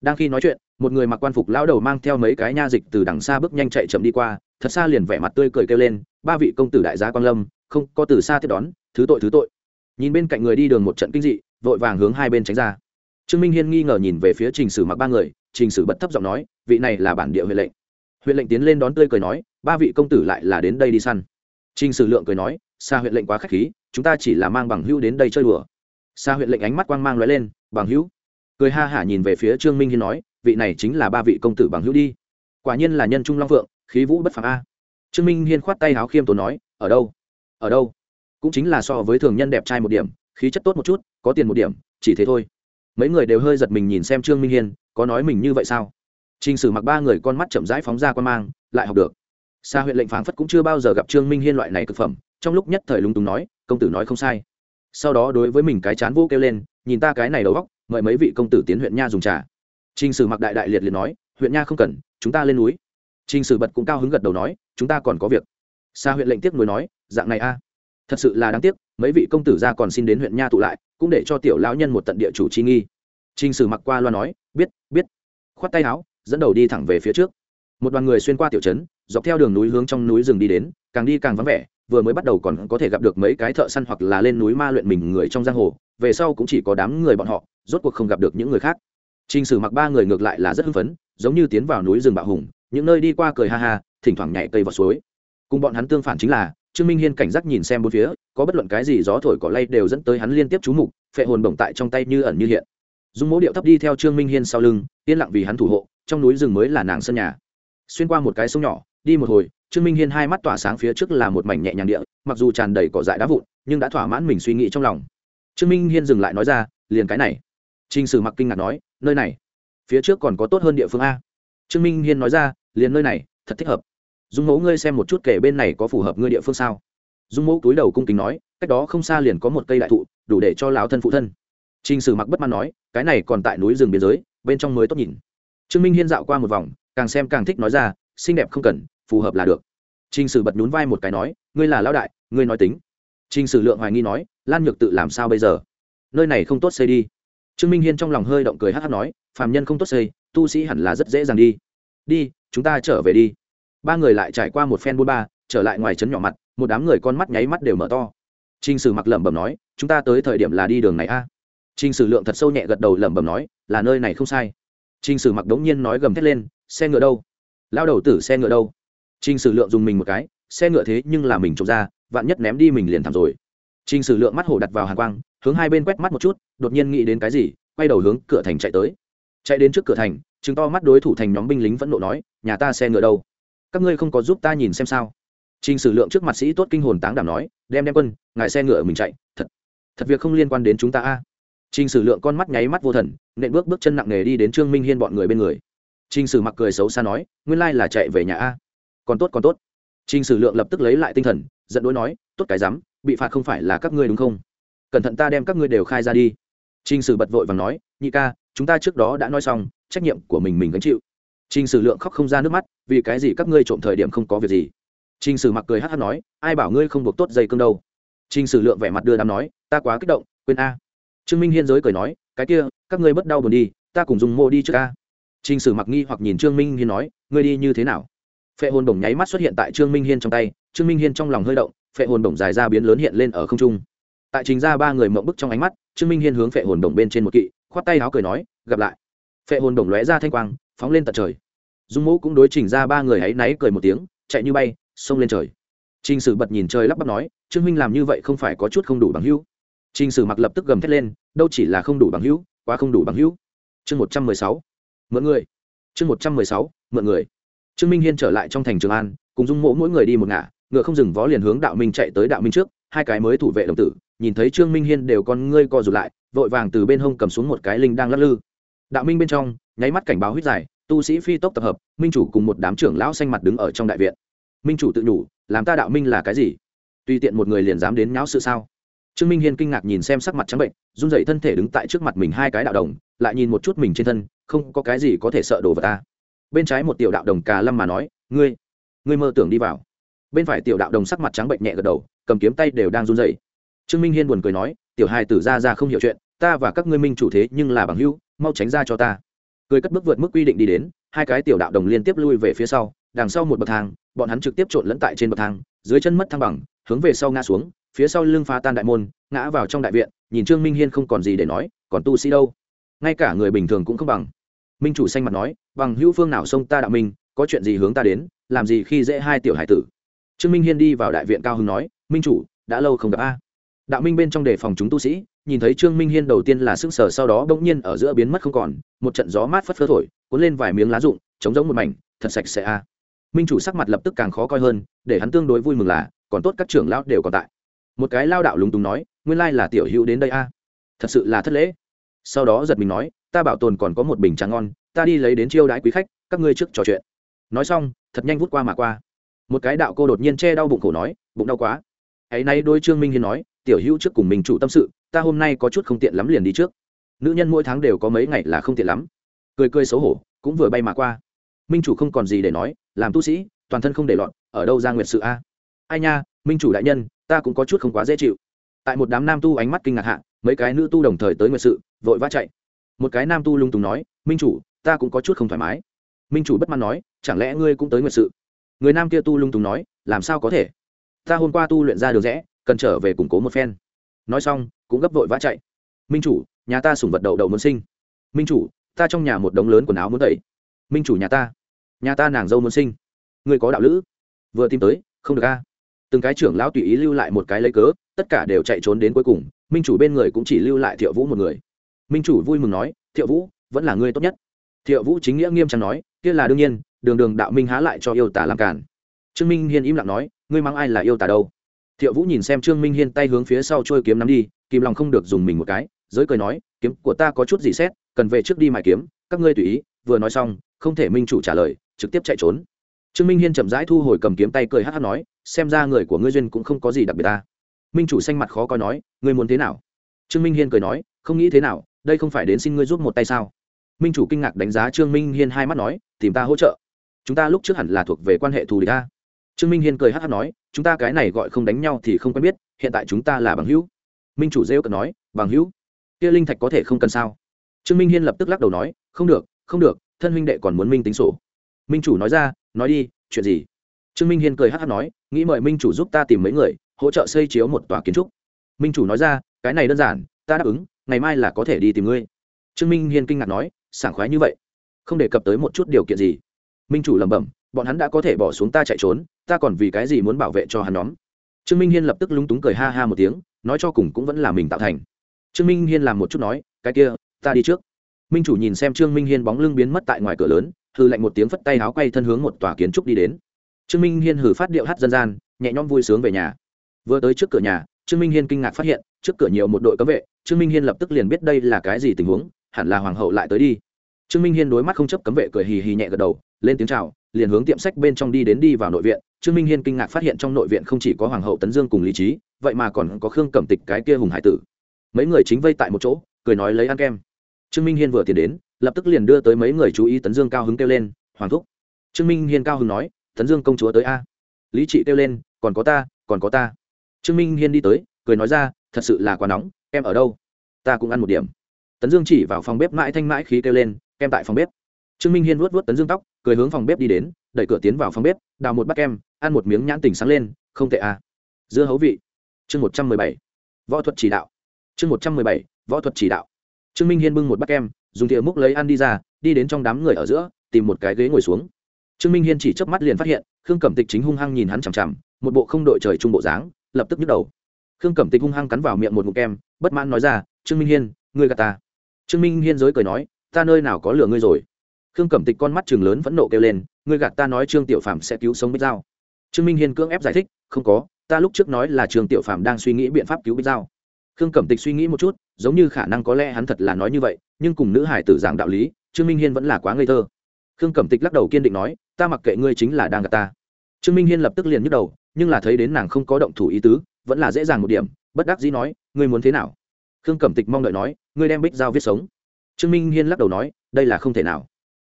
đang khi nói chuyện, một người mặc quan phục lão đầu mang theo mấy cái nha dịch từ đằng xa bước nhanh chạy chậm đi qua, thật xa liền vẻ mặt tươi cười kêu lên, ba vị công tử đại gia quan lâm, không có từ xa tiếp đón, thứ tội thứ tội. Nhìn bên cạnh người đi đường một trận kinh dị, vội vàng hướng hai bên tránh ra. Trương minh hiên nghi ngờ nhìn về phía trình sử mặc ba người, trình sử bật thấp giọng nói, vị này là bản địa huyện lệnh. Huyện lệnh tiến lên đón tươi cười nói, ba vị công tử lại là đến đây đi săn. Trình sử lượng cười nói xa huyện lệnh quá khách khí, chúng ta chỉ là mang bằng hữu đến đây chơi đùa. Xa huyện lệnh ánh mắt quang mang lóe lên, bằng hữu cười ha hả nhìn về phía trương minh hiên nói, vị này chính là ba vị công tử bằng hữu đi. Quả nhiên là nhân trung long phượng, khí vũ bất phàm a. Trương minh hiên khoát tay háo khiêm tốn nói, ở đâu? Ở đâu? Cũng chính là so với thường nhân đẹp trai một điểm, khí chất tốt một chút, có tiền một điểm, chỉ thế thôi. Mấy người đều hơi giật mình nhìn xem trương minh hiên, có nói mình như vậy sao? T r ì n h sử mặc ba người con mắt chậm rãi phóng ra con mang, lại học được. Xa huyện lệnh phán phất cũng chưa bao giờ gặp trương minh hiên loại này thực phẩm, trong lúc nhất thời lúng túng nói, công tử nói không sai sau đó đối với mình cái chán vô kêu lên nhìn ta cái này đầu góc mời mấy vị công tử tiến huyện nha dùng trà Trình Sử mặc đại đại liệt liệt nói, huyện nha không cần, chúng ta lên núi. Trình Sử bật cũng cao hứng gật đầu nói, chúng ta còn có việc. Sa huyện lệnh tiếc nuối nói, dạng này a, thật sự là đáng tiếc, mấy vị công tử ra còn xin đến huyện nha tụ lại, cũng để cho tiểu lão nhân một tận địa chủ chi nghi. Trình Sử mặc qua loa nói, biết, biết. Khoát tay áo, dẫn đầu đi thẳng về phía trước. Một đoàn người xuyên qua tiểu trấn, dọc theo đường núi hướng trong núi rừng đi đến, càng đi càng vắng vẻ, vừa mới bắt đầu còn có thể gặp được mấy cái thợ săn hoặc là lên núi ma luyện mình người trong giang hồ, về sau cũng chỉ có đám người bọn họ, rốt cuộc không gặp được những người khác Trình Sử mặc ba người ngược lại là rất hưng phấn, giống như tiến vào núi rừng bạo hùng, những nơi đi qua cười ha ha, thỉnh thoảng nhảy cây vào suối. Cùng bọn hắn tương phản chính là, Trương Minh Hiên cảnh giác nhìn xem bốn phía, có bất luận cái gì gió thổi cỏ lay đều dẫn tới hắn liên tiếp chú mục, phệ hồn bổng tại trong tay như ẩn như hiện. Dung Mỗ điệu thấp đi theo Trương Minh Hiên sau lưng, yên lặng vì hắn thủ hộ, trong núi rừng mới là nàng sân nhà. Xuyên qua một cái sông nhỏ, đi một hồi, Trương Minh Hiên hai mắt tỏa sáng phía trước là một mảnh nhẹ nhàng địa, mặc dù tràn đầy cỏ dại đá vụn, nhưng đã thỏa mãn mình suy nghĩ trong lòng. Trương Minh Hiên dừng lại nói ra, liền cái này. Trình Sử Mặc kinh ngạc nói, nơi này, phía trước còn có tốt hơn địa phương a. Trương Minh Hiên nói ra, liền nơi này, thật thích hợp. Dung Mẫu ngươi xem một chút kể bên này có phù hợp ngươi địa phương sao? Dung Mẫu túi đầu cung kính nói, cách đó không xa liền có một cây đại thụ, đủ để cho lão thân phụ thân. Trình Sử Mặc bất mãn nói, cái này còn tại núi rừng biên giới, bên trong mới tốt nhìn. Trương Minh Hiên dạo qua một vòng, càng xem càng thích nói ra, xinh đẹp không cần, phù hợp là được. Trình Sử bật nhún vai một cái nói, ngươi là lão đại, ngươi nói tính. Trình Sử Lượng hoài nghi nói, Lan Nhược tự làm sao bây giờ? Nơi này không tốt xây đi. Trương Minh Hiên trong lòng hơi động cười hát hát nói, phàm nhân không tốt xây, tu sĩ hẳn là rất dễ dàng đi. Đi, chúng ta trở về đi. Ba người lại trải qua một phen buôn ba, trở lại ngoài trấn nhỏ mặt, một đám người con mắt nháy mắt đều mở to. Trình Sử mặc lẩm bẩm nói, chúng ta tới thời điểm là đi đường này a. Trình Sử Lượng thật sâu nhẹ gật đầu lẩm bẩm nói, là nơi này không sai. Trình Sử mặc đống nhiên nói gầm thét lên, xe ngựa đâu? Lao đầu tử xe ngựa đâu? Trình Sử Lượng dùng mình một cái, xe ngựa thế nhưng là mình trộm ra, vạn nhất ném đi mình liền thảm rồi Trình Sử Lượng mắt hổ đặt vào hàn quang, hướng hai bên quét mắt một chút, đột nhiên nghĩ đến cái gì, quay đầu hướng cửa thành chạy tới. Chạy đến trước cửa thành, trừng to mắt đối thủ thành nhóm binh lính vẫn nộ nói, nhà ta xe ngựa đâu? Các ngươi không có giúp ta nhìn xem sao? Trình Sử Lượng trước mặt sĩ tốt kinh hồn táng đảm nói, đem đem quân, ngài xe ngựa mình chạy, thật, thật việc không liên quan đến chúng ta a. Trình Sử Lượng con mắt nháy mắt vô thần, nện bước bước chân nặng nề đi đến Trương Minh Hiên bọn người bên người. Trình Sử mặc cười xấu xa nói, nguyên lai là chạy về nhà a. Còn tốt còn tốt. Trình Sử Lượng lập tức lấy lại tinh thần, giận dỗi nói, tốt cái dám, bị phạt không phải là các ngươi đúng không? Cẩn thận ta đem các ngươi đều khai ra đi. Trình Sử bật vội và nói, nhị ca, chúng ta trước đó đã nói xong, trách nhiệm của mình mình gánh chịu. Trình Sử Lượng khóc không ra nước mắt, vì cái gì các ngươi trộm thời điểm không có việc gì. Trình Sử mặc cười hát hát nói, ai bảo ngươi không buộc tốt dây cương đâu. Trình Sử Lượng vẻ mặt đưa đám nói, ta quá kích động, quên a. Trương Minh Hiên giới cười nói, cái kia, các ngươi bất đau buồn đi, ta cùng dùng mô đi trước a. Trình Sử mặc nghi hoặc nhìn Trương Minh Hiên nói, ngươi đi như thế nào? Phệ hồn đồng nháy mắt xuất hiện tại trương minh hiên trong tay, trương minh hiên trong lòng hơi động, phệ hồn đồng dài ra biến lớn hiện lên ở không trung. Tại trình ra ba người mộng bức trong ánh mắt, trương minh hiên hướng phệ hồn đồng bên trên một kỵ, khoát tay áo cười nói, gặp lại. Phệ hồn đồng lóe ra thanh quang, phóng lên tận trời. Dung mũ cũng đối trình ra ba người hãy náy cười một tiếng, chạy như bay, xông lên trời. Trình sử bật nhìn trời lắp bắp nói, trương minh làm như vậy không phải có chút không đủ bằng hữu. Trình sử mặc lập tức gầm thét lên, đâu chỉ là không đủ bằng hữu, quá không đủ bằng hữu. Chương một trăm mười sáu, mượn người. Chương một trăm mười sáu, mượn người trương minh hiên trở lại trong thành trường an, cùng dung mỗ mỗi người đi một ngả, ngựa không dừng vó liền hướng đạo minh chạy tới đạo minh trước, hai cái mới thủ vệ đồng tử, nhìn thấy trương minh hiên đều con ngươi co rụt lại, vội vàng từ bên hông cầm xuống một cái linh đang lắc lư. Đạo minh bên trong, nháy mắt cảnh báo huyết dài tu sĩ phi tốc tập hợp, minh chủ cùng một đám trưởng lão xanh mặt đứng ở trong đại viện. Minh chủ tự nhủ, làm ta đạo minh là cái gì? Tùy tiện một người liền dám đến nháo sự sao? Trương minh hiên kinh ngạc nhìn xem sắc mặt trắng bệnh, run dậy thân thể đứng tại trước mặt mình hai cái đạo đồng, lại nhìn một chút mình trên thân, không có cái gì có thể sợ đồ vật ta bên trái một tiểu đạo đồng cà lâm mà nói, ngươi ngươi mơ tưởng đi vào. Bên phải tiểu đạo đồng sắc mặt trắng bệnh nhẹ gật đầu, cầm kiếm tay đều đang run rẩy. Trương minh hiên buồn cười nói, tiểu hai tử ra ra không hiểu chuyện, ta và các ngươi minh chủ thế nhưng là bằng hữu, mau tránh ra cho ta. Cười cất bước vượt mức quy định đi đến, hai cái tiểu đạo đồng liên tiếp lui về phía sau, đằng sau một bậc thang, bọn hắn trực tiếp trộn lẫn tại trên bậc thang, dưới chân mất thăng bằng, hướng về sau ngã xuống, phía sau lưng phá tan đại môn, ngã vào trong đại viện, nhìn trương minh hiên không còn gì để nói, còn tu sĩ đâu? Ngay cả người bình thường cũng không bằng minh chủ xanh mặt nói, bằng hữu phương nào xông ta đạo minh, có chuyện gì hướng ta đến, làm gì khi dễ hai tiểu hải tử? Trương minh hiên đi vào đại viện cao hưng nói, minh chủ, đã lâu không gặp a. Đạo minh bên trong đề phòng chúng tu sĩ, nhìn thấy trương minh hiên đầu tiên là sững sờ sau đó bỗng nhiên ở giữa biến mất không còn, một trận gió mát phất phơ thổi, cuốn lên vài miếng lá rụng chống giống một mảnh, thật sạch sẽ a. Minh chủ sắc mặt lập tức càng khó coi hơn, để hắn tương đối vui mừng là, còn tốt các trưởng lão đều còn tại. Một cái lao đạo lúng túng nói, nguyên lai là tiểu hữu đến đây a. Thật sự là thất lễ sau đó giật mình nói, ta bảo tồn còn có một bình trà ngon, ta đi lấy đến chiêu đãi quý khách, các ngươi trước trò chuyện. Nói xong, thật nhanh vút qua mà qua. Một cái đạo cô đột nhiên che đau bụng khổ nói, bụng đau quá. Ấy nay đôi trương minh hiên nói, tiểu hữu trước cùng mình chủ tâm sự, ta hôm nay có chút không tiện lắm liền đi trước. Nữ nhân mỗi tháng đều có mấy ngày là không tiện lắm. Cười cười xấu hổ, cũng vừa bay mà qua. Minh chủ không còn gì để nói, làm tu sĩ, toàn thân không để lọt, ở đâu ra nguyệt sự a? Ai nha, minh chủ đại nhân, ta cũng có chút không quá dễ chịu tại một đám nam tu ánh mắt kinh ngạc hạ, mấy cái nữ tu đồng thời tới nguyệt sự, vội vã chạy. Một cái nam tu lung tùng nói, minh chủ, ta cũng có chút không thoải mái. Minh chủ bất mãn nói, chẳng lẽ ngươi cũng tới nguyệt sự? Người nam kia tu lung tùng nói, làm sao có thể? Ta hôm qua tu luyện ra đường rẽ, cần trở về củng cố một phen. Nói xong, cũng gấp vội vã chạy. Minh chủ, nhà ta sủng vật đậu đậu muốn sinh. Minh chủ, ta trong nhà một đống lớn quần áo muốn tẩy. Minh chủ nhà ta nhà ta nàng dâu muốn sinh. Người có đạo lữ? Vừa tìm tới, không được a từng cái trưởng lão tùy ý lưu lại một cái lấy cớ, tất cả đều chạy trốn đến cuối cùng, minh chủ bên người cũng chỉ lưu lại thiệu vũ một người. Minh chủ vui mừng nói, thiệu vũ, vẫn là người tốt nhất. Thiệu vũ chính nghĩa nghiêm trang nói, kia là đương nhiên, đường đường đạo minh há lại cho yêu tả làm cản. Trương minh hiên im lặng nói, ngươi mang ai là yêu tả đâu? Thiệu vũ nhìn xem trương minh hiên tay hướng phía sau trôi kiếm nắm đi, kìm lòng không được dùng mình một cái, giới cười nói, kiếm của ta có chút gì xét, cần về trước đi mài kiếm, các ngươi tùy ý. Vừa nói xong, không thể minh chủ trả lời, trực tiếp chạy trốn trương minh hiên chậm rãi thu hồi cầm kiếm tay cười hát hát nói, xem ra người của ngươi duyên cũng không có gì đặc biệt ta. Minh chủ xanh mặt khó coi nói, ngươi muốn thế nào? Trương minh hiên cười nói, không nghĩ thế nào, đây không phải đến xin ngươi giúp một tay sao? Minh chủ kinh ngạc đánh giá trương minh hiên hai mắt nói, tìm ta hỗ trợ. Chúng ta lúc trước hẳn là thuộc về quan hệ thù địch ta. Trương minh hiên cười hát hát nói, chúng ta cái này gọi không đánh nhau thì không quen biết, hiện tại chúng ta là bằng hữu. Minh chủ rêu cần nói, bằng hữu? Kia linh thạch có thể không cần sao? Trương minh hiên lập tức lắc đầu nói, không được không được, thân huynh đệ còn muốn minh tính sổ. Minh chủ nói ra nói đi, chuyện gì? Trương minh hiên cười hát hát nói, nghĩ mời minh chủ giúp ta tìm mấy người, hỗ trợ xây chiếu một tòa kiến trúc. Minh chủ nói ra, cái này đơn giản, ta đáp ứng, ngày mai là có thể đi tìm ngươi. Trương minh hiên kinh ngạc nói, sảng khoái như vậy. Không đề cập tới một chút điều kiện gì. Minh chủ lẩm bẩm, bọn hắn đã có thể bỏ xuống ta chạy trốn, ta còn vì cái gì muốn bảo vệ cho hắn nhóm? Trương minh hiên lập tức lúng túng cười ha ha một tiếng, nói cho cùng cũng vẫn là mình tạo thành. Trương minh hiên làm một chút nói, cái kia, ta đi trước. Minh chủ nhìn xem trương minh hiên bóng lưng biến mất tại ngoài cửa lớn hư lạnh một tiếng phất tay áo quay thân hướng một tòa kiến trúc đi đến. Trương minh hiên hử phát điệu hát dân gian, nhẹ nhõm vui sướng về nhà. Vừa tới trước cửa nhà, trương minh hiên kinh ngạc phát hiện, trước cửa nhiều một đội cấm vệ, trương minh hiên lập tức liền biết đây là cái gì tình huống, hẳn là hoàng hậu lại tới đi. Trương minh hiên đối mắt không chấp cấm vệ cười hì hì nhẹ gật đầu, lên tiếng chào, liền hướng tiệm sách bên trong đi đến đi vào nội viện. Trương minh hiên kinh ngạc phát hiện trong nội viện không chỉ có hoàng hậu tấn dương cùng lý trí, vậy mà còn có khương cẩm tịch cái kia hùng hải tử. Mấy người chính vây tại một chỗ, cười nói lấy ăn kem. Trương minh hiên vừa tiến đến lập tức liền đưa tới mấy người chú ý tấn dương cao hứng kêu lên, hoàng thúc. Trương minh hiên cao hứng nói, tấn dương công chúa tới a. Lý trị kêu lên, còn có ta, còn có ta. Trương minh hiên đi tới, cười nói ra, thật sự là quá nóng, em ở đâu? Ta cũng ăn một điểm. Tấn dương chỉ vào phòng bếp mãi thanh mãi khí kêu lên kem tại phòng bếp. Trương minh hiên vuốt vuốt tấn dương tóc, cười hướng phòng bếp đi đến, đẩy cửa tiến vào phòng bếp, đào một bát kem, ăn một miếng nhãn tỉnh sáng lên, không tệ à. Dưa hấu vị. Chương một trăm mười bảy. Võ thuật chỉ đạo. Chương một trăm mười bảy. Võ thuật chỉ đạo. Trương minh hiên bưng một bát kem dùng thìa múc lấy ăn đi ra, đi đến trong đám người ở giữa, tìm một cái ghế ngồi xuống. Trương minh hiên chỉ chớp mắt liền phát hiện, khương cẩm tịch chính hung hăng nhìn hắn chằm chằm, một bộ không đội trời chung bộ dáng, lập tức nhức đầu. Khương cẩm tịch hung hăng cắn vào miệng một ngụm kem, bất mãn nói ra, trương minh hiên, ngươi gà ta. Trương minh hiên giới cười nói, ta nơi nào có lừa ngươi rồi? Khương cẩm tịch con mắt chừng lớn vẫn nộ kêu lên, ngươi gạt ta nói trương tiểu phạm sẽ cứu sống bích giao. Trương minh hiên cưỡng ép giải thích, không có, ta lúc trước nói là trương tiểu phạm đang suy nghĩ biện pháp cứu bích giao. Khương cẩm tịch suy nghĩ một chút giống như khả năng có lẽ hắn thật là nói như vậy, nhưng cùng nữ hải tử giảng đạo lý, trương minh hiên vẫn là quá ngây thơ. Khương cẩm tịch lắc đầu kiên định nói, ta mặc kệ ngươi chính là đang gạt ta. Trương minh hiên lập tức liền nhức đầu, nhưng là thấy đến nàng không có động thủ ý tứ, vẫn là dễ dàng một điểm, bất đắc dĩ nói, ngươi muốn thế nào? Khương cẩm tịch mong đợi nói, ngươi đem bích giao viết sống. Trương minh hiên lắc đầu nói, đây là không thể nào.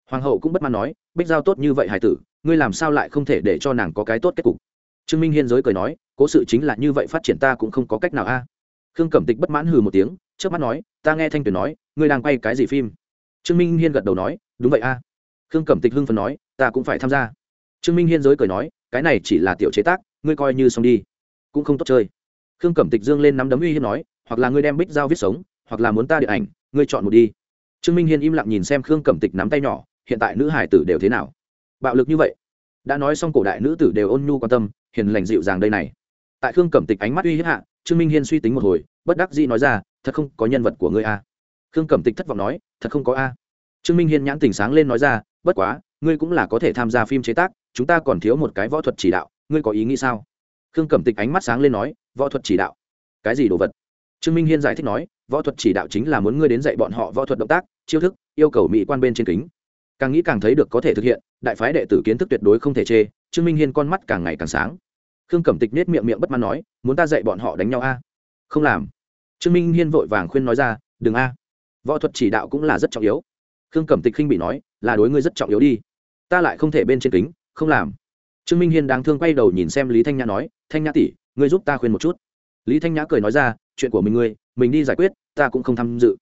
Hoàng hậu cũng bất mãn nói, bích giao tốt như vậy hải tử, ngươi làm sao lại không thể để cho nàng có cái tốt kết cục? Trương minh hiên giới cười nói, cố sự chính là như vậy phát triển ta cũng không có cách nào a. Khương cẩm tịch bất mãn hừ một tiếng trước mắt nói, ta nghe thanh tuyền nói, ngươi đang quay cái gì phim? Trương minh hiên gật đầu nói, đúng vậy a. Khương cẩm tịch hưng phần nói, ta cũng phải tham gia. Trương minh hiên giới cười nói, cái này chỉ là tiểu chế tác, ngươi coi như xong đi. Cũng không tốt chơi. Khương cẩm tịch dương lên nắm đấm uy hiếp nói, hoặc là ngươi đem bích giao viết sống, hoặc là muốn ta điện ảnh, ngươi chọn một đi. Trương minh hiên im lặng nhìn xem khương cẩm tịch nắm tay nhỏ, hiện tại nữ hải tử đều thế nào? Bạo lực như vậy. Đã nói xong cổ đại nữ tử đều ôn nhu quan tâm, hiền lành dịu dàng đây này. Tại khương cẩm tịch ánh mắt uy hiếp hạ, trương minh hiên suy tính một hồi, bất đắc dĩ nói ra thật không có nhân vật của ngươi a. Khương cẩm tịch thất vọng nói, thật không có a. Trương minh hiên nhãn tình sáng lên nói ra, bất quá, ngươi cũng là có thể tham gia phim chế tác, chúng ta còn thiếu một cái võ thuật chỉ đạo, ngươi có ý nghĩ sao? Khương cẩm tịch ánh mắt sáng lên nói, võ thuật chỉ đạo? Cái gì đồ vật? Trương minh hiên giải thích nói, võ thuật chỉ đạo chính là muốn ngươi đến dạy bọn họ võ thuật động tác, chiêu thức, yêu cầu mỹ quan bên trên kính. Càng nghĩ càng thấy được có thể thực hiện, đại phái đệ tử kiến thức tuyệt đối không thể chê, trương minh hiên con mắt càng ngày càng sáng. Khương cẩm tịch nết miệng miệng bất mãn nói, muốn ta dạy bọn họ đánh nhau a? Không làm trương minh hiên vội vàng khuyên nói ra, đừng a, võ thuật chỉ đạo cũng là rất trọng yếu. Khương cẩm tịch khinh bị nói, là đối ngươi rất trọng yếu đi. Ta lại không thể bên trên kính, không làm. Trương minh hiên đáng thương quay đầu nhìn xem lý thanh nhã nói, thanh nhã tỷ, ngươi giúp ta khuyên một chút. Lý thanh nhã cười nói ra, chuyện của mình ngươi, mình đi giải quyết, ta cũng không tham dự.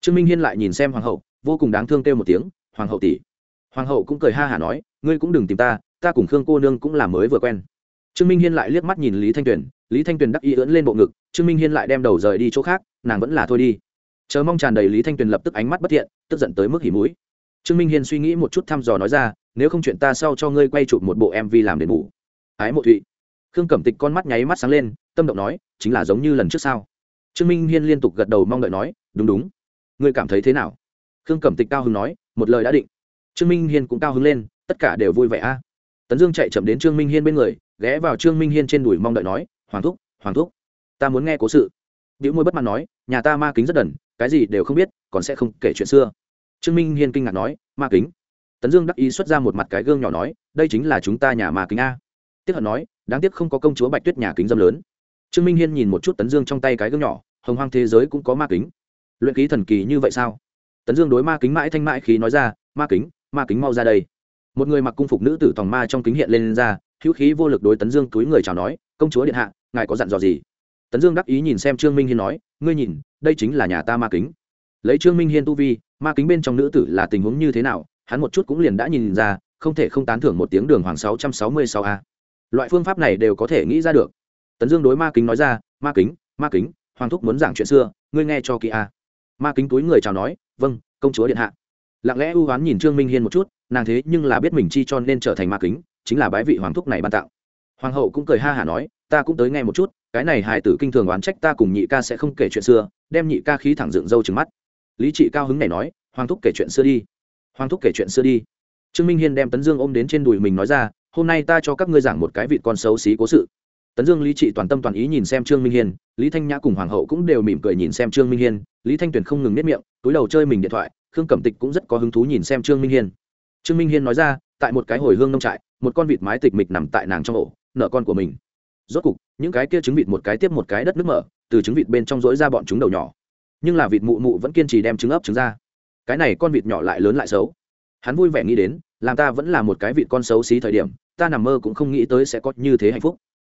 Trương minh hiên lại nhìn xem hoàng hậu, vô cùng đáng thương kêu một tiếng, hoàng hậu tỷ. Hoàng hậu cũng cười ha hả nói, ngươi cũng đừng tìm ta ta cùng khương cô nương cũng là mới vừa quen. Trương minh hiên lại liếc mắt nhìn lý thanh tuyền lý thanh tuyền đắc ý ưỡn lên bộ ngực, trương minh hiên lại đem đầu rời đi chỗ khác, nàng vẫn là thôi đi. Chờ mong tràn đầy lý thanh tuyền lập tức ánh mắt bất thiện, tức giận tới mức hỉ mũi. Trương minh hiên suy nghĩ một chút thăm dò nói ra, nếu không chuyện ta sau cho ngươi quay chụp một bộ mv làm đền bù. Ái mộ thụy. Khương cẩm tịch con mắt nháy mắt sáng lên, tâm động nói, chính là giống như lần trước sau trương minh hiên liên tục gật đầu mong đợi nói, đúng đúng. Ngươi cảm thấy thế nào? Khương cẩm tịch cao hứng nói, một lời đã định. Trương minh hiên cũng cao hứng lên, tất cả đều vui vẻ a. Tấn dương chạy chậm đến trương minh hiên bên người, ghé vào trương minh hiên trên đùi mong đợi nói hoàng thúc hoàng thúc ta muốn nghe cố sự. Điệu môi bất mặt nói nhà ta ma kính rất đần cái gì đều không biết còn sẽ không kể chuyện xưa. Trương minh hiên kinh ngạc nói ma kính. Tấn dương đắc ý xuất ra một mặt cái gương nhỏ nói đây chính là chúng ta nhà ma kính a. Tiếp hận nói đáng tiếc không có công chúa bạch tuyết nhà kính dâm lớn. Trương minh hiên nhìn một chút tấn dương trong tay cái gương nhỏ hồng hoang thế giới cũng có ma kính. Luyện ký thần kỳ như vậy sao? Tấn dương đối ma kính mãi thanh mãi khí nói ra ma kính ma kính mau ra đây. Một người mặc cung phục nữ tử tòng ma trong kính hiện lên, lên ra hữu khí vô lực đối tấn dương túi người chào nói, công chúa điện hạ, ngài có dặn dò gì? Tấn dương đắc ý nhìn xem trương minh hiên nói, ngươi nhìn, đây chính là nhà ta ma kính. Lấy trương minh hiên tu vi, ma kính bên trong nữ tử là tình huống như thế nào, hắn một chút cũng liền đã nhìn ra, không thể không tán thưởng một tiếng đường hoàng sáu trăm sáu mươi sáu a. Loại phương pháp này đều có thể nghĩ ra được. Tấn dương đối ma kính nói ra, ma kính ma kính, hoàng thúc muốn giảng chuyện xưa, ngươi nghe cho kỳ a. Ma kính túi người chào nói vâng công chúa điện hạ. Lặng lẽ ưu oán nhìn trương minh hiên một chút, nàng thế nhưng là biết mình chi cho nên trở thành ma kính chính là bái vị hoàng thúc này ban tặng. Hoàng hậu cũng cười ha hả nói, ta cũng tới nghe một chút, cái này hài tử kinh thường oán trách ta cùng nhị ca sẽ không kể chuyện xưa, đem nhị ca khí thẳng dựng râu trừng mắt. Lý trị cao hứng này nói, hoàng thúc kể chuyện xưa đi. Hoàng thúc kể chuyện xưa đi. Trương minh hiên đem tấn dương ôm đến trên đùi mình nói ra, hôm nay ta cho các ngươi giảng một cái vị con xấu xí cố sự. Tấn dương, lý trị toàn tâm toàn ý nhìn xem trương minh hiên, lý thanh nhã cùng hoàng hậu cũng đều mỉm cười nhìn xem trương minh hiên, lý thanh tuyền không ngừng nếp miệng, túi đầu chơi mình điện thoại, khương cẩm tịch cũng rất có hứng thú nhìn xem trương minh hiên. Trương minh hiên nói ra, tại một cái hồi hương nông trại một con vịt mái tịch mịch nằm tại nàng trong ổ, nợ con của mình. Rốt cục, những cái kia trứng vịt một cái tiếp một cái đất nước mở, từ trứng vịt bên trong rỗi ra bọn chúng đầu nhỏ. Nhưng là vịt mụ mụ vẫn kiên trì đem trứng ấp trứng ra. Cái này con vịt nhỏ lại lớn lại xấu. Hắn vui vẻ nghĩ đến, làm ta vẫn là một cái vịt con xấu xí thời điểm, ta nằm mơ cũng không nghĩ tới sẽ có như thế hạnh phúc.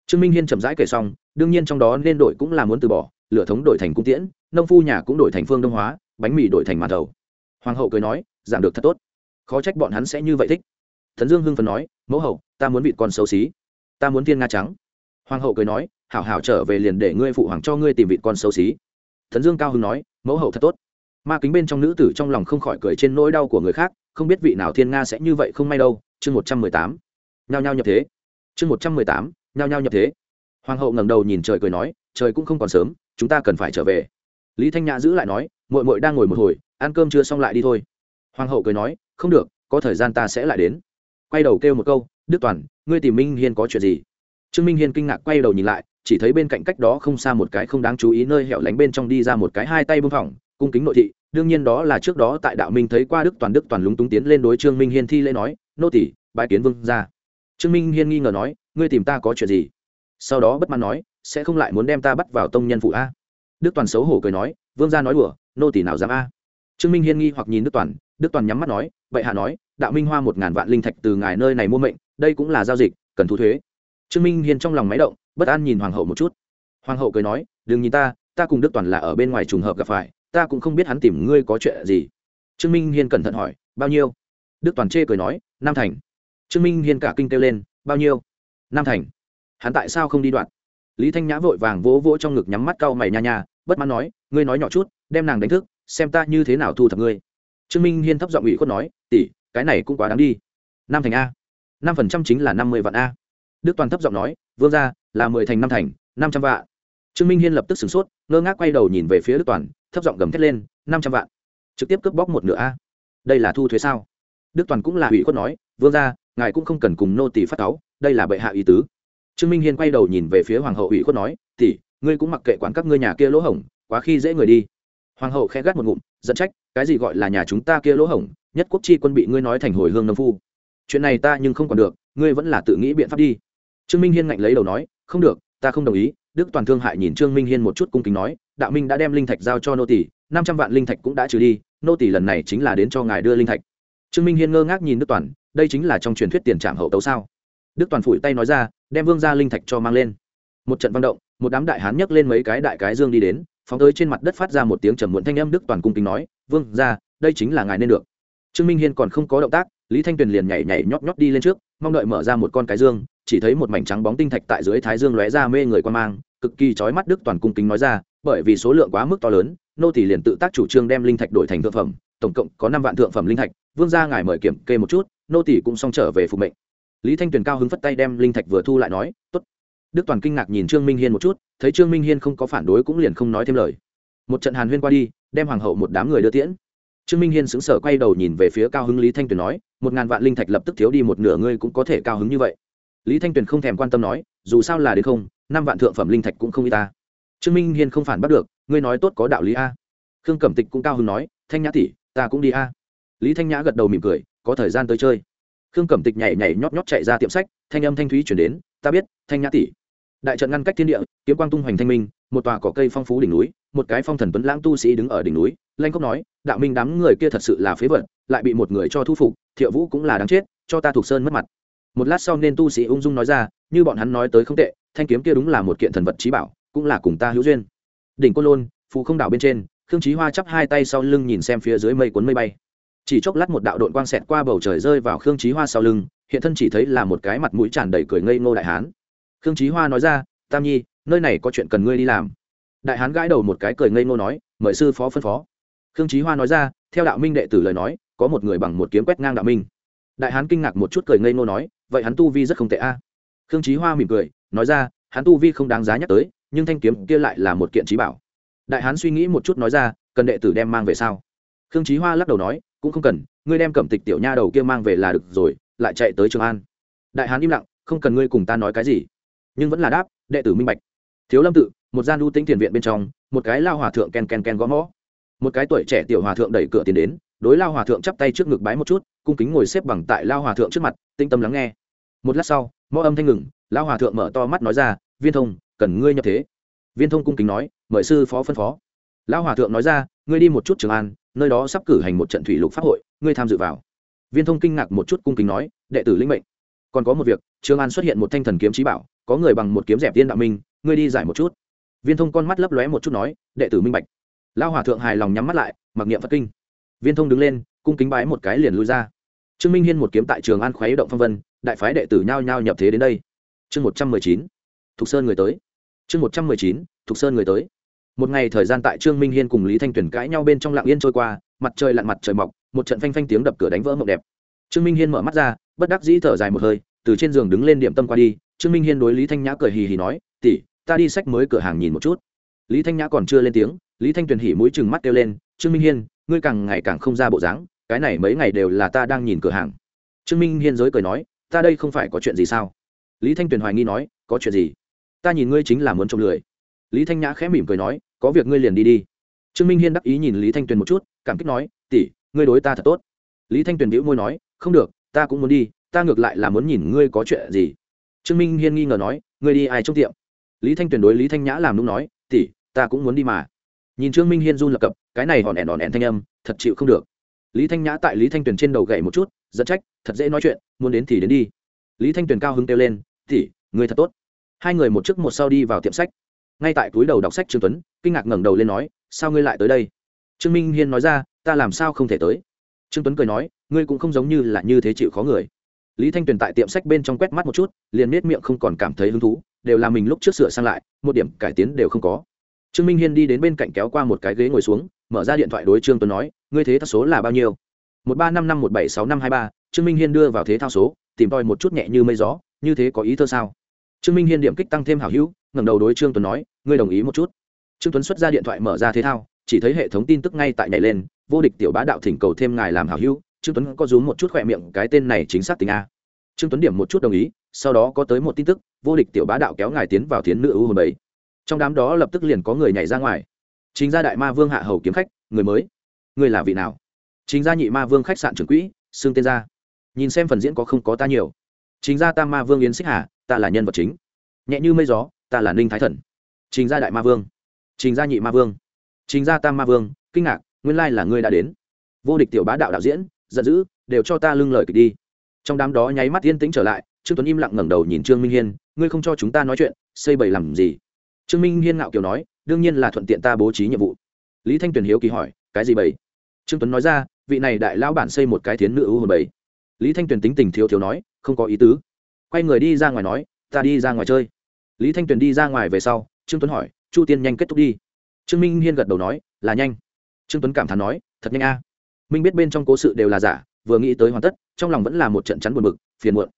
Trương minh hiên chậm rãi kể xong, đương nhiên trong đó nên đổi cũng là muốn từ bỏ, lửa thống đổi thành cung tiễn, nông phu nhà cũng đổi thành phương đông hóa, bánh mì đổi thành màn thầu hoàng hậu cười nói giảm được thật tốt. Khó trách bọn hắn sẽ như vậy thích thần dương hưng phần nói, mẫu hậu, ta muốn vịt con xấu xí. Ta muốn thiên nga trắng. Hoàng hậu cười nói, hảo hảo trở về liền để ngươi phụ hoàng cho ngươi tìm vịt con xấu xí. Thần dương cao hưng nói, mẫu hậu thật tốt. Ma kính bên trong nữ tử trong lòng không khỏi cười trên nỗi đau của người khác, không biết vị nào thiên nga sẽ như vậy không may đâu. Chương một trăm mười tám. Nhao nhao nhập thế. Chương một trăm mười tám. Nhao nhao nhập thế. Hoàng hậu ngẩng đầu nhìn trời cười nói, trời cũng không còn sớm, chúng ta cần phải trở về. Lý thanh nhã giữ lại nói mội mội đang ngồi một hồi, ăn cơm chưa xong lại đi thôi. Hoàng hậu cười nói, không được, có thời gian ta sẽ lại đến quay đầu kêu một câu, đức toàn, ngươi tìm minh hiên có chuyện gì? Trương minh hiên kinh ngạc quay đầu nhìn lại, chỉ thấy bên cạnh cách đó không xa một cái không đáng chú ý nơi hẻo lánh bên trong đi ra một cái hai tay bưng phỏng, cung kính nội thị, đương nhiên đó là trước đó tại đạo minh thấy qua đức toàn đức toàn lúng túng tiến lên đối trương minh hiên thi lễ nói, nô tỷ bãi kiến vương ra trương minh hiên nghi ngờ nói, ngươi tìm ta có chuyện gì? Sau đó bất mãn nói, sẽ không lại muốn đem ta bắt vào tông nhân phụ a? Đức toàn xấu hổ cười nói, vương gia nói đùa, nô tỷ nào dám a? Trương minh hiên nghi hoặc nhìn đức toàn đức toàn nhắm mắt nói, vậy hạ nói, đạo minh hoa một ngàn vạn linh thạch từ ngài nơi này mua mệnh, đây cũng là giao dịch, cần thu thuế. Trương minh hiên trong lòng máy động, bất an nhìn hoàng hậu một chút. Hoàng hậu cười nói, đừng nhìn ta ta cùng đức toàn là ở bên ngoài trùng hợp gặp phải, ta cũng không biết hắn tìm ngươi có chuyện gì. Trương minh hiên cẩn thận hỏi, bao nhiêu? Đức toàn chê cười nói, nam thành. Trương minh hiên cả kinh kêu lên, bao nhiêu? Nam thành. Hắn tại sao không đi đoạn? Lý thanh nhã vội vàng vỗ vỗ trong ngực nhắm mắt cau mày nha nha, bất mãn nói, ngươi nói nhỏ chút, đem nàng đánh thức, xem ta như thế nào thu thập ngươi trương minh hiên thấp giọng ủy khuất nói, tỷ, cái này cũng quá đáng đi. Năm thành a. Năm phần trăm chính là năm mươi vạn a. Đức toàn thấp giọng nói, vương ra là mười thành năm thành, năm trăm vạn. Trương minh hiên lập tức sửng sốt, ngơ ngác quay đầu nhìn về phía đức toàn, thấp giọng gầm thét lên, năm trăm vạn. Trực tiếp cướp bóc một nửa a. Đây là thu thuế sao? Đức toàn cũng là ủy khuất nói, vương ra ngài cũng không cần cùng nô tỷ phát cáu, đây là bệ hạ ý tứ. Trương minh hiên quay đầu nhìn về phía hoàng hậu ủy khuất nói, tỷ, ngươi cũng mặc kệ quản các ngươi nhà kia lỗ hổng, quá khi dễ người đi. Hoàng hậu khẽ gắt một ngụm dẫn trách, cái gì gọi là nhà chúng ta kia lỗ hổng, nhất quốc chi quân bị ngươi nói thành hồi hương nông phu. Chuyện này ta nhưng không còn được, ngươi vẫn là tự nghĩ biện pháp đi. Trương minh hiên ngạnh lấy đầu nói, không được, ta không đồng ý. Đức toàn thương hại nhìn trương minh hiên một chút cung kính nói, đạo minh đã đem linh thạch giao cho nô tỷ năm trăm vạn linh thạch cũng đã trừ đi, nô tỷ lần này chính là đến cho ngài đưa linh thạch. Trương minh hiên ngơ ngác nhìn đức toàn, đây chính là trong truyền thuyết tiền trạm hậu tấu sao? Đức toàn phủi tay nói ra, đem vương gia linh thạch cho mang lên. Một trận văn động, một đám đại hán nhấc lên mấy cái đại cái dương đi đến phóng tới trên mặt đất phát ra một tiếng trầm muộn thanh âm đức toàn cung kính nói, vương gia, đây chính là ngài nên được. Trương minh hiên còn không có động tác, lý thanh tuyền liền nhảy nhảy nhót nhót đi lên trước, mong đợi mở ra một con cái dương, chỉ thấy một mảnh trắng bóng tinh thạch tại dưới thái dương lóe ra mê người quan mang, cực kỳ chói mắt đức toàn cung kính nói ra, bởi vì số lượng quá mức to lớn, nô tỷ liền tự tác chủ trương đem linh thạch đổi thành thượng phẩm, tổng cộng có năm vạn thượng phẩm linh thạch, vương gia ngài mời kiểm kê một chút, nô tỷ cũng xong trở về phục mệnh. Lý thanh tuyền cao hứng phất tay đem linh thạch vừa thu lại nói, tốt đức toàn kinh ngạc nhìn trương minh hiên một chút, thấy trương minh hiên không có phản đối cũng liền không nói thêm lời. Một trận hàn huyên qua đi, đem hoàng hậu một đám người đưa tiễn. Trương minh hiên sững sờ quay đầu nhìn về phía cao hứng lý thanh tuyền nói, một ngàn vạn linh thạch lập tức thiếu đi một nửa, ngươi cũng có thể cao hứng như vậy. Lý thanh tuyền không thèm quan tâm nói, dù sao là đến không, năm vạn thượng phẩm linh thạch cũng không y ta. Trương minh hiên không phản bắt được, ngươi nói tốt có đạo lý a. Khương cẩm tịch cũng cao hứng nói, thanh nhã tỷ, ta cũng đi a. Lý thanh nhã gật đầu mỉm cười, có thời gian tới chơi. Khương cẩm tịch nhảy nhảy nhót nhót chạy ra tiệm sách, thanh âm thanh thúy chuyển đến, ta biết, thanh nhã tỷ đại trận ngăn cách thiên địa, kiếm quang tung hoành thanh minh, một tòa cỏ cây phong phú đỉnh núi, một cái phong thần tuấn lãng tu sĩ đứng ở đỉnh núi, lanh cốc nói, đạo minh đám người kia thật sự là phế vật, lại bị một người cho thu phục, thiệu vũ cũng là đáng chết, cho ta thuộc sơn mất mặt. Một lát sau nên tu sĩ ung dung nói ra, như bọn hắn nói tới không tệ, thanh kiếm kia đúng là một kiện thần vật trí bảo, cũng là cùng ta hữu duyên. Đỉnh côn lôn, phù không đảo bên trên, khương trí hoa chắp hai tay sau lưng nhìn xem phía dưới mây cuốn mây bay. Chỉ chốc lát một đạo đội quang xẹt qua bầu trời rơi vào khương trí hoa sau lưng, hiện thân chỉ thấy là một cái mặt mũi tràn đầy cười ngây ngô đại hán khương trí hoa nói ra, tam nhi, nơi này có chuyện cần ngươi đi làm. Đại hán gãi đầu một cái cười ngây ngô nói, mời sư phó phân phó. Khương trí hoa nói ra, theo đạo minh đệ tử lời nói, có một người bằng một kiếm quét ngang đạo minh. Đại hán kinh ngạc một chút cười ngây ngô nói, vậy hắn tu vi rất không tệ a. Khương trí hoa mỉm cười, nói ra, hắn tu vi không đáng giá nhắc tới, nhưng thanh kiếm kia lại là một kiện trí bảo. Đại hán suy nghĩ một chút nói ra, cần đệ tử đem mang về sao? Khương trí hoa lắc đầu nói, cũng không cần, ngươi đem cẩm tịch tiểu nha đầu kia mang về là được rồi, lại chạy tới trường an. Đại hán im lặng, không cần ngươi cùng ta nói cái gì nhưng vẫn là đáp, đệ tử minh bạch. Thiếu lâm tự, một gian đu tính tiền viện bên trong, một cái lao hòa thượng ken ken ken gõ mõ. Một cái tuổi trẻ tiểu hòa thượng đẩy cửa tiền đến, đối lao hòa thượng chắp tay trước ngực bái một chút, cung kính ngồi xếp bằng tại lao hòa thượng trước mặt tinh tâm lắng nghe. Một lát sau, mõ âm thanh ngừng, lao hòa thượng mở to mắt nói ra, viên thông, cần ngươi nhập thế. Viên thông cung kính nói, mời sư phó phân phó. Lao hòa thượng nói ra, ngươi đi một chút trường an, nơi đó sắp cử hành một trận thủy lục pháp hội, ngươi tham dự vào. Viên thông kinh ngạc một chút cung kính nói, đệ tử linh mệnh. Còn có một việc, trường an xuất hiện một thanh thần kiếm trí bảo có người bằng một kiếm dẹp tiên đạo minh, ngươi đi giải một chút. Viên thông con mắt lấp lóe một chút nói, đệ tử minh bạch. Lao hòa thượng hài lòng nhắm mắt lại, mặc niệm phật kinh. Viên thông đứng lên, cung kính bái một cái liền lui ra. Trương minh hiên một kiếm tại trường an khoái động phong vân, đại phái đệ tử nhao nhao nhập thế đến đây. Chương một trăm mười chín, thục sơn người tới. Chương một trăm mười chín, thục sơn người tới. Một ngày thời gian tại trương minh hiên cùng lý thanh tuyền cãi nhau bên trong lạng yên trôi qua, mặt trời lặn mặt trời mọc, một trận phanh phanh tiếng đập cửa đánh vỡ mộng đẹp. Trương minh hiên mở mắt ra, bất đắc dĩ thở dài một hơi, từ trên giường đứng lên điểm tâm qua đi trương minh hiên đối lý thanh nhã cười hì hì nói tỉ ta đi sách mới cửa hàng nhìn một chút. Lý thanh nhã còn chưa lên tiếng, lý thanh tuyền hỉ mũi chừng mắt kêu lên, trương minh hiên, ngươi càng ngày càng không ra bộ dáng, cái này mấy ngày đều là ta đang nhìn cửa hàng. Trương minh hiên giới cười nói, ta đây không phải có chuyện gì sao? Lý thanh tuyền hoài nghi nói, có chuyện gì? Ta nhìn ngươi chính là muốn trông lười. Lý thanh nhã khẽ mỉm cười nói, có việc ngươi liền đi đi. Trương minh hiên đắc ý nhìn lý thanh tuyền một chút, cảm kích nói, tỷ, ngươi đối ta thật tốt. Lý thanh tuyền đĩu môi nói, không được, ta cũng muốn đi, ta ngược lại là muốn nhìn ngươi có chuyện gì trương minh hiên nghi ngờ nói, ngươi đi ai trong tiệm? Lý thanh tuyền đối lý thanh nhã làm đúng nói, tỷ, ta cũng muốn đi mà. Nhìn trương minh hiên run lập cập, cái này hòn ẻn hòn ẻn thanh âm, thật chịu không được. Lý thanh nhã tại lý thanh tuyền trên đầu gậy một chút dẫn trách, thật dễ nói chuyện, muốn đến thì đến đi. Lý thanh tuyền cao hứng kêu lên, tỷ người thật tốt. Hai người một trước một sau đi vào tiệm sách. Ngay tại túi đầu đọc sách trương tuấn, kinh ngạc ngẩng đầu lên nói, sao ngươi lại tới đây? Trương minh hiên nói ra, ta làm sao không thể tới? Trương tuấn cười nói, ngươi cũng không giống như là như thế chịu khó người lý thanh tuyền tại tiệm sách bên trong quét mắt một chút, liền nết miệng không còn cảm thấy hứng thú, đều là mình lúc trước sửa sang lại, một điểm cải tiến đều không có. Trương minh hiên đi đến bên cạnh kéo qua một cái ghế ngồi xuống, mở ra điện thoại đối trương tuấn nói, ngươi thế thao số là bao nhiêu? Một ba năm năm một bảy sáu năm hai ba. Trương minh hiên đưa vào thế thao số, tìm tòi một chút nhẹ như mây gió, như thế có ý thơ sao? Trương minh hiên điểm kích tăng thêm hảo hữu, ngẩng đầu đối trương tuấn nói, ngươi đồng ý một chút. Trương tuấn xuất ra điện thoại mở ra thế thao, chỉ thấy hệ thống tin tức ngay tại nhảy lên, vô địch tiểu bá đạo thỉnh cầu thêm ngài làm hảo hữu trương tuấn có rúm một chút khỏe miệng, cái tên này chính xác tính a. Trương tuấn điểm một chút đồng ý, sau đó có tới một tin tức, vô địch tiểu bá đạo kéo ngài tiến vào tiến nữ ưu hồn bảy. Trong đám đó lập tức liền có người nhảy ra ngoài. Chính gia đại ma vương hạ hầu kiếm khách, người mới. Người là vị nào? Chính gia nhị ma vương khách sạn trưởng quỹ xương tên gia. Nhìn xem phần diễn có không có ta nhiều. Chính gia tam ma vương yến xích hà, ta là nhân vật chính. Nhẹ như mây gió, ta là ninh thái thần. Chính gia đại ma vương. Chính gia nhị ma vương. Chính gia tam ma vương, kinh ngạc, nguyên lai là ngươi đã đến. Vô địch tiểu bá đạo đạo diễn giận dữ, đều cho ta lưng lời kịch đi. Trong đám đó nháy mắt yên tĩnh trở lại, trương tuấn im lặng ngẩng đầu nhìn trương minh hiên, ngươi không cho chúng ta nói chuyện, xây bầy làm gì? Trương minh hiên ngạo kiều nói, đương nhiên là thuận tiện ta bố trí nhiệm vụ. Lý thanh tuyền hiếu kỳ hỏi, cái gì bầy? Trương tuấn nói ra, vị này đại lão bản xây một cái thiến nữ ưu hồn bầy. Lý thanh tuyền tính tình thiếu thiếu nói, không có ý tứ. Quay người đi ra ngoài nói, ta đi ra ngoài chơi. Lý thanh tuyền đi ra ngoài về sau, trương tuấn hỏi, chu tiên nhanh kết thúc đi. Trương minh hiên gật đầu nói, là nhanh. Trương tuấn cảm thán nói, thật nhanh a minh biết bên trong cố sự đều là giả, vừa nghĩ tới hoàn tất, trong lòng vẫn là một trận chắn buồn bực, phiền muộn.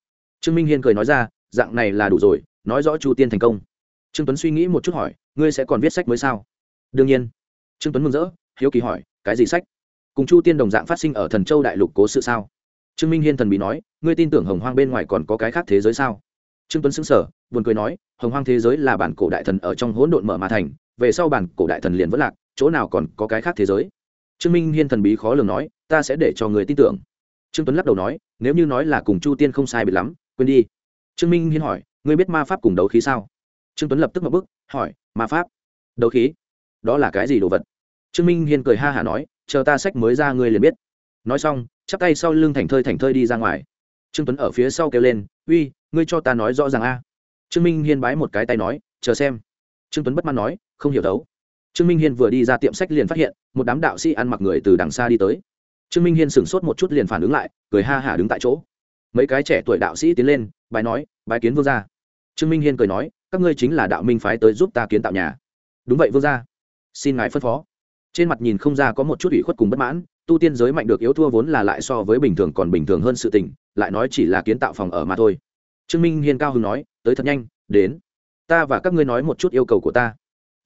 Trương minh hiên cười nói ra, dạng này là đủ rồi, nói rõ chu tiên thành công. Trương tuấn suy nghĩ một chút hỏi, ngươi sẽ còn viết sách mới sao? Đương nhiên. Trương tuấn mừng rỡ, hiếu kỳ hỏi, cái gì sách? Cùng chu tiên đồng dạng phát sinh ở thần châu đại lục cố sự sao? Trương minh hiên thần bí nói, ngươi tin tưởng hồng hoang bên ngoài còn có cái khác thế giới sao? Trương tuấn xứng sở buồn cười nói, hồng hoang thế giới là bản cổ đại thần ở trong hỗn độn mở mà thành, về sau bản cổ đại thần liền vẫn lạc, chỗ nào còn có cái khác thế giới? Trương minh hiên thần bí khó lường nói, ta sẽ để cho người tin tưởng. Trương tuấn lắc đầu nói, nếu như nói là cùng chu tiên không sai bị lắm, quên đi. Trương minh hiên hỏi, ngươi biết ma pháp cùng đấu khí sao? Trương tuấn lập tức mập bức, hỏi, ma pháp, đấu khí, đó là cái gì đồ vật? Trương minh hiên cười ha hả nói, chờ ta sách mới ra ngươi liền biết. Nói xong, chắp tay sau lưng thành thơi thành thơi đi ra ngoài. Trương tuấn ở phía sau kêu lên, uy, ngươi cho ta nói rõ ràng a. Trương minh hiên bái một cái tay nói, chờ xem. Trương tuấn bất mãn nói, không hiểu đấu trương minh hiên vừa đi ra tiệm sách liền phát hiện, một đám đạo sĩ ăn mặc người từ đằng xa đi tới. Trương minh hiên sửng sốt một chút liền phản ứng lại, cười ha hả đứng tại chỗ. Mấy cái trẻ tuổi đạo sĩ tiến lên, bài nói bài kiến vương gia. Trương minh hiên cười nói, các ngươi chính là đạo minh phái tới giúp ta kiến tạo nhà. Đúng vậy vương gia. Xin ngài phân phó. Trên mặt nhìn không ra có một chút ủy khuất cùng bất mãn, tu tiên giới mạnh được yếu thua vốn là lại so với bình thường còn bình thường hơn sự tình, lại nói chỉ là kiến tạo phòng ở mà thôi. Trương minh hiên cao hứng nói, tới thật nhanh, đến. Ta và các ngươi nói một chút yêu cầu của ta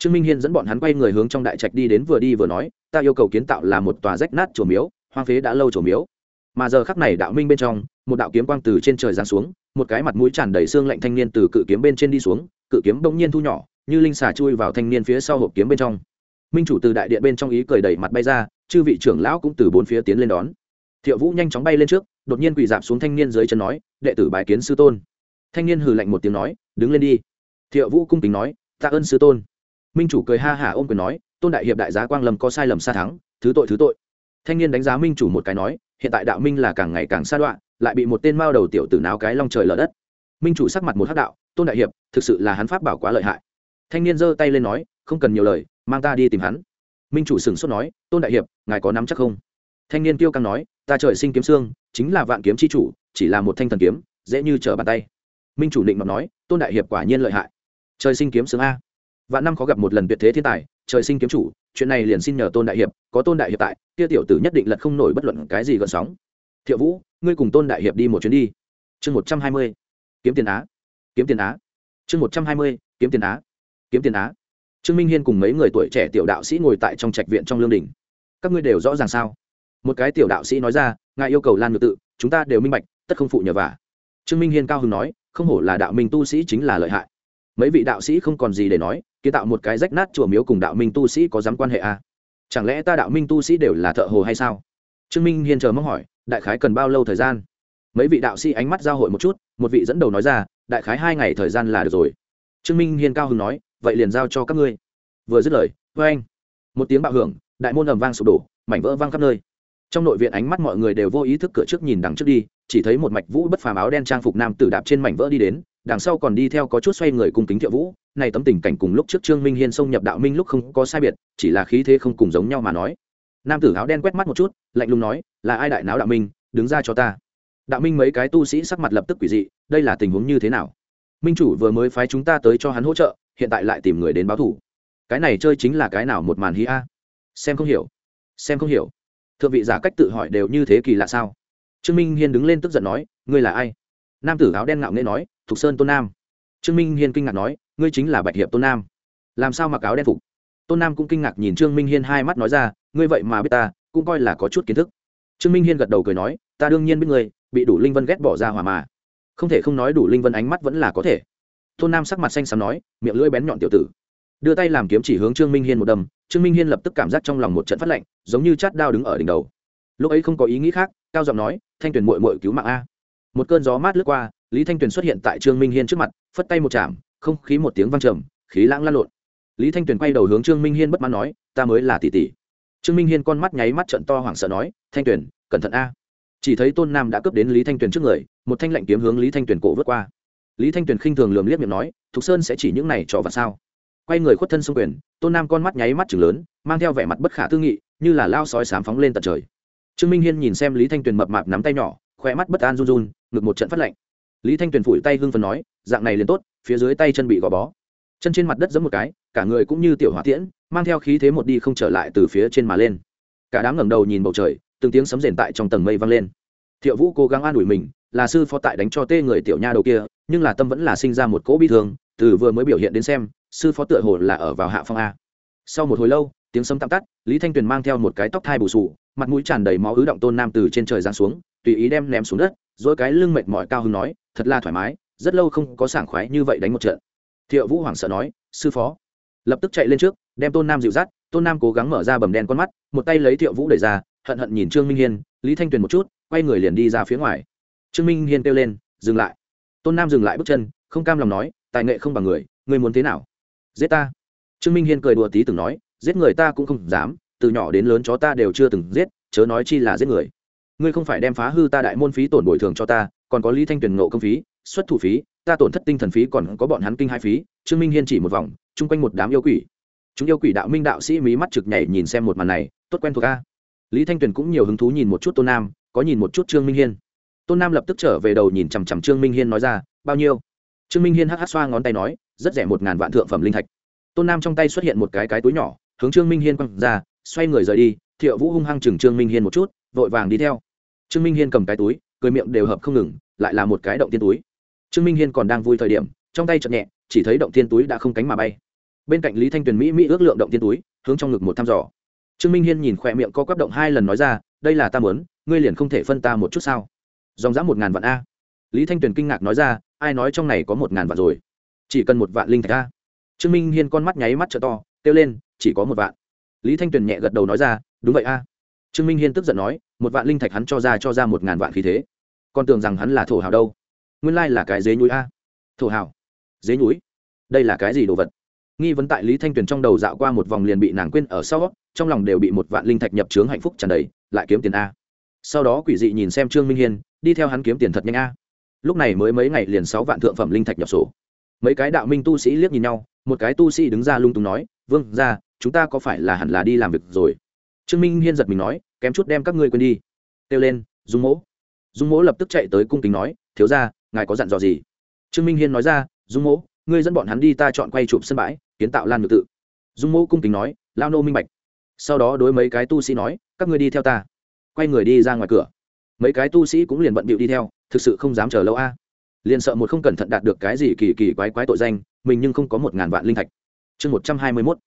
trương minh hiên dẫn bọn hắn quay người hướng trong đại trạch đi đến vừa đi vừa nói, ta yêu cầu kiến tạo là một tòa rách nát chùa miếu, hoang phế đã lâu chùa miếu. Mà giờ khắc này đạo minh bên trong, một đạo kiếm quang từ trên trời giáng xuống, một cái mặt mũi tràn đầy xương lạnh thanh niên từ cự kiếm bên trên đi xuống, cự kiếm bỗng nhiên thu nhỏ, như linh xà chui vào thanh niên phía sau hộp kiếm bên trong. Minh chủ từ đại điện bên trong ý cười đẩy mặt bay ra, chư vị trưởng lão cũng từ bốn phía tiến lên đón. Thiệu vũ nhanh chóng bay lên trước, đột nhiên quỳ dạp xuống thanh niên dưới chân nói, đệ tử bài kiến sư tôn. Thanh niên hừ lạnh một tiếng nói, đứng lên đi. Thiệu vũ cung kính nói tạ ơn sư tôn minh chủ cười ha hả ôm quyền nói, tôn đại hiệp đại giá quang lâm có sai lầm xa thắng, thứ tội thứ tội. Thanh niên đánh giá minh chủ một cái nói, hiện tại đạo minh là càng ngày càng xa đoạn lại bị một tên mao đầu tiểu tử náo cái long trời lở đất. Minh chủ sắc mặt một hắc đạo, tôn đại hiệp, thực sự là hắn pháp bảo quá lợi hại. Thanh niên giơ tay lên nói, không cần nhiều lời, mang ta đi tìm hắn. Minh chủ sửng sốt nói, tôn đại hiệp, ngài có nắm chắc không? Thanh niên kêu căng nói, ta trời sinh kiếm xương, chính là vạn kiếm c h i chủ, chỉ là một thanh thần kiếm, dễ như trở bàn tay. Minh chủ định mà nói, tôn đại hiệp quả nhiên lợi hại. Trời sinh kiếm xương a vạn năm khó gặp một lần tuyệt thế thiên tài, trời sinh kiếm chủ, chuyện này liền xin nhờ tôn đại hiệp, có tôn đại hiệp tại, kia tiểu tử nhất định lật không nổi bất luận cái gì gợn sóng. Thiệu vũ, ngươi cùng tôn đại hiệp đi một chuyến đi. Chương một trăm hai mươi, kiếm tiền á, kiếm tiền á. Chương một trăm hai mươi, kiếm tiền á, kiếm tiền á. Trương minh hiên cùng mấy người tuổi trẻ tiểu đạo sĩ ngồi tại trong trạch viện trong lương đình. Các ngươi đều rõ ràng sao? Một cái tiểu đạo sĩ nói ra, ngài yêu cầu lan ngược tự, chúng ta đều minh bạch, tất không phụ nhờ vả. Trương minh hiên cao hưng nói, không hổ là đạo minh tu sĩ chính là lợi hại. Mấy vị đạo sĩ không còn gì để nói kiến tạo một cái rách nát chùa miếu cùng đạo minh tu sĩ có dám quan hệ à? chẳng lẽ ta đạo minh tu sĩ đều là thợ hồ hay sao? Trương minh hiên chờ mong hỏi, đại khái cần bao lâu thời gian? Mấy vị đạo sĩ ánh mắt giao hội một chút, một vị dẫn đầu nói ra, đại khái hai ngày thời gian là được rồi. Trương minh hiên cao hưng nói, vậy liền giao cho các ngươi. Vừa dứt lời vê anh một tiếng bạo hưởng, đại môn ầm vang sụp đổ, mảnh vỡ vang khắp nơi trong nội viện ánh mắt mọi người đều vô ý thức cửa trước nhìn đằng trước đi, chỉ thấy một mạch vũ bất phàm áo đen trang phục nam tử đạp trên mảnh vỡ đi đến, đằng sau còn đi theo có chút xoay người cùng kính thiệu vũ. Này tấm tình cảnh cùng lúc trước trương minh hiên xông nhập đạo minh lúc không có sai biệt, chỉ là khí thế không cùng giống nhau mà nói. Nam tử áo đen quét mắt một chút, lạnh lùng nói, là ai đại náo đạo minh, đứng ra cho ta. Đạo minh mấy cái tu sĩ sắc mặt lập tức quỷ dị, đây là tình huống như thế nào? Minh chủ vừa mới phái chúng ta tới cho hắn hỗ trợ, hiện tại lại tìm người đến báo thủ. Cái này chơi chính là cái nào một màn hí a? Xem không hiểu. Xem không hiểu thượng vị giả cách tự hỏi đều như thế kỳ lạ sao? Trương minh hiên đứng lên tức giận nói, ngươi là ai? Nam tử áo đen ngạo nghễ nói, thục sơn tôn nam. Trương minh hiên kinh ngạc nói, ngươi chính là bạch hiệp tôn nam. Làm sao mặc áo đen phục? Tôn nam cũng kinh ngạc nhìn trương minh hiên hai mắt nói ra, ngươi vậy mà biết ta, cũng coi là có chút kiến thức. Trương minh hiên gật đầu cười nói, ta đương nhiên biết ngươi, bị đủ linh vân ghét bỏ ra hỏa mà. Không thể không nói đủ linh vân ánh mắt vẫn là có thể. Tôn nam sắc mặt xanh xám nói, miệng lưỡi bén nhọn tiểu tử đưa tay làm kiếm chỉ hướng trương minh hiên một đâm, trương minh hiên lập tức cảm giác trong lòng một trận phát lạnh, giống như chát đao đứng ở đỉnh đầu. Lúc ấy không có ý nghĩ khác, cao giọng nói, thanh tuyền mội mội cứu mạng a. Một cơn gió mát lướt qua, lý thanh tuyền xuất hiện tại trương minh hiên trước mặt, phất tay một chạm, không khí một tiếng văng trầm, khí lãng lan lộn. Lý thanh tuyền quay đầu hướng trương minh hiên bất mãn nói, ta mới là tỷ tỷ. Trương minh hiên con mắt nháy mắt trận to hoảng sợ nói, thanh tuyền, cẩn thận a. Chỉ thấy tôn nam đã cướp đến lý thanh tuyền trước người, một thanh lạnh kiếm hướng lý thanh tuyền cổ vượt qua. Lý thanh tuyền khinh thường lườm liếc miệng nói, thục sơn sẽ chỉ những này trò vặt sao? Quay người khuất thân xung quyền, tôn nam con mắt nháy mắt chừng lớn, mang theo vẻ mặt bất khả tư nghị, như là lao sói sám phóng lên tận trời. Trương minh hiên nhìn xem lý thanh tuyền mập mạp nắm tay nhỏ khoe mắt bất an run run, ngực một trận phát lạnh. Lý thanh tuyền phủi tay hưng phần nói, dạng này liền tốt, phía dưới tay chân bị gò bó. Chân trên mặt đất giẫm một cái, cả người cũng như tiểu hỏa tiễn, mang theo khí thế một đi không trở lại từ phía trên mà lên. Cả đám ngẩng đầu nhìn bầu trời, từng tiếng sấm rền tại trong tầng mây vang lên. Thiệu vũ cố gắng an ủi mình, là sư phó tại đánh cho tê người tiểu nha đầu kia, nhưng là tâm vẫn là sinh ra một cỗ bi thương, từ vừa mới biểu hiện đến xem sư phó tựa hồ là ở vào hạ phong a. Sau một hồi lâu, tiếng sấm tạm tắt, lý thanh tuyền mang theo một cái tóc thai bù sù, mặt mũi tràn đầy máu ứ động tôn nam từ trên trời giáng xuống, tùy ý đem ném xuống đất, rồi cái lưng mệt mỏi cao hứng nói, thật là thoải mái, rất lâu không có sảng khoái như vậy đánh một trận. Thiệu vũ hoảng sợ nói, sư phó. Lập tức chạy lên trước, đem tôn nam dịu dắt, tôn nam cố gắng mở ra bầm đen con mắt, một tay lấy thiệu vũ đẩy ra, hận hận nhìn trương minh hiên, lý thanh tuyền một chút, quay người liền đi ra phía ngoài. Trương minh hiên kêu lên, dừng lại. Tôn nam dừng lại bước chân, không cam lòng nói, tài nghệ không bằng người người muốn thế nào? Giết ta. Trương minh hiên cười đùa tí từng nói, giết người ta cũng không dám, từ nhỏ đến lớn chó ta đều chưa từng giết, chớ nói chi là giết người. Ngươi không phải đem phá hư ta đại môn phí tổn bồi thường cho ta, còn có lý thanh tuyển nộ công phí, xuất thủ phí, ta tổn thất tinh thần phí còn có bọn hắn kinh hai phí, trương minh hiên chỉ một vòng, chung quanh một đám yêu quỷ. Chúng yêu quỷ đạo minh đạo sĩ mí mắt trực nhảy nhìn xem một màn này, tốt quen thuộc a. Lý thanh tuyền cũng nhiều hứng thú nhìn một chút tôn nam, có nhìn một chút trương minh hiên. Tôn nam lập tức trở về đầu nhìn chằm chằm trương minh hiên nói ra, bao nhiêu? Trương minh hiên hắc hắc xoa ngón tay nói rất rẻ một ngàn vạn thượng phẩm linh thạch. Tôn nam trong tay xuất hiện một cái cái túi nhỏ, hướng trương minh hiên quăng ra, xoay người rời đi, thiệu vũ hung hăng chừng trương minh hiên một chút, vội vàng đi theo. Trương minh hiên cầm cái túi, cười miệng đều hợp không ngừng, lại là một cái động tiên túi. Trương minh hiên còn đang vui thời điểm, trong tay chậm nhẹ, chỉ thấy động tiên túi đã không cánh mà bay. Bên cạnh lý thanh tuyền mỹ mỹ ước lượng động tiên túi, hướng trong ngực một thăm dò. Trương minh hiên nhìn khỏe miệng co quắp động hai lần nói ra, đây là ta mớn ngươi liền không thể phân ta một chút sao? Dòng dã một ngàn vạn a. Lý thanh tuyền kinh ngạc nói ra, ai nói trong này có một ngàn vạn rồi? Chỉ cần một vạn linh thạch a trương minh hiên con mắt nháy mắt t to, kêu lên, chỉ có một vạn. Lý thanh tuyền nhẹ gật đầu nói ra, đúng vậy a. Trương minh hiên tức giận nói, một vạn linh thạch hắn cho ra cho ra một ngàn vạn khí thế. Con tưởng rằng hắn là thổ hào đâu. Nguyên lai là cái dế núi a. Thổ hào. Dế núi? Đây là cái gì đồ vật? Nghi vấn tại lý thanh tuyền trong đầu dạo qua một vòng liền bị nàng quên ở sau, trong lòng đều bị một vạn linh thạch nhập trướng hạnh phúc tràn đầy, lại kiếm tiền a. Sau đó quỷ dị nhìn xem trương minh hiên, đi theo hắn kiếm tiền thật nhanh a. Lúc này mới mấy ngày liền sáu vạn thượng phẩm linh thạch nhập sổ mấy cái đạo minh tu sĩ liếc nhìn nhau, một cái tu sĩ đứng ra lung tung nói, vương ra chúng ta có phải là hẳn là đi làm việc rồi? Trương minh hiên giật mình nói, kém chút đem các ngươi quên đi. Kêu lên, dung mỗ. Dung mỗ lập tức chạy tới cung kính nói, thiếu ra ngài có dặn dò gì? Trương minh hiên nói ra, dung mỗ, ngươi dẫn bọn hắn đi ta chọn quay chụp sân bãi, kiến tạo lan ngược tự. Dung mỗ cung kính nói, lao nô minh bạch. Sau đó đối mấy cái tu sĩ nói, các ngươi đi theo ta. Quay người đi ra ngoài cửa. Mấy cái tu sĩ cũng liền bận bịu đi theo, thực sự không dám chờ lâu a liền sợ một không cẩn thận đạt được cái gì kỳ kỳ quái quái tội danh, mình nhưng không có một ngàn vạn linh thạch. Chương một trăm hai mươi mốt,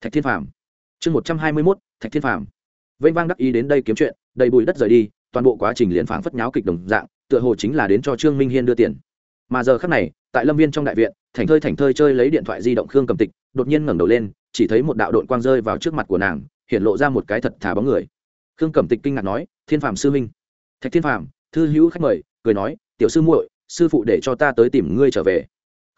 thạch thiên phàm. Chương một trăm hai mươi mốt, thạch thiên phàm. Vênh vang đắc ý đến đây kiếm chuyện, đầy bụi đất rời đi, toàn bộ quá trình liền phảng phất nháo kịch đồng dạng, tựa hồ chính là đến cho trương minh hiên đưa tiền. Mà giờ khắc này, tại lâm viên trong đại viện, thành thơi thành thơi chơi lấy điện thoại di động khương cầm tịch, đột nhiên ngẩng đầu lên, chỉ thấy một đạo đội quang rơi vào trước mặt của nàng, hiện lộ ra một cái thật thả bóng người. Khương cầm tịch kinh ngạc nói, thiên phàm sư minh thạch thiên phàm, thư hữu khách mời, cười nói, tiểu sư muội sư phụ để cho ta tới tìm ngươi trở về.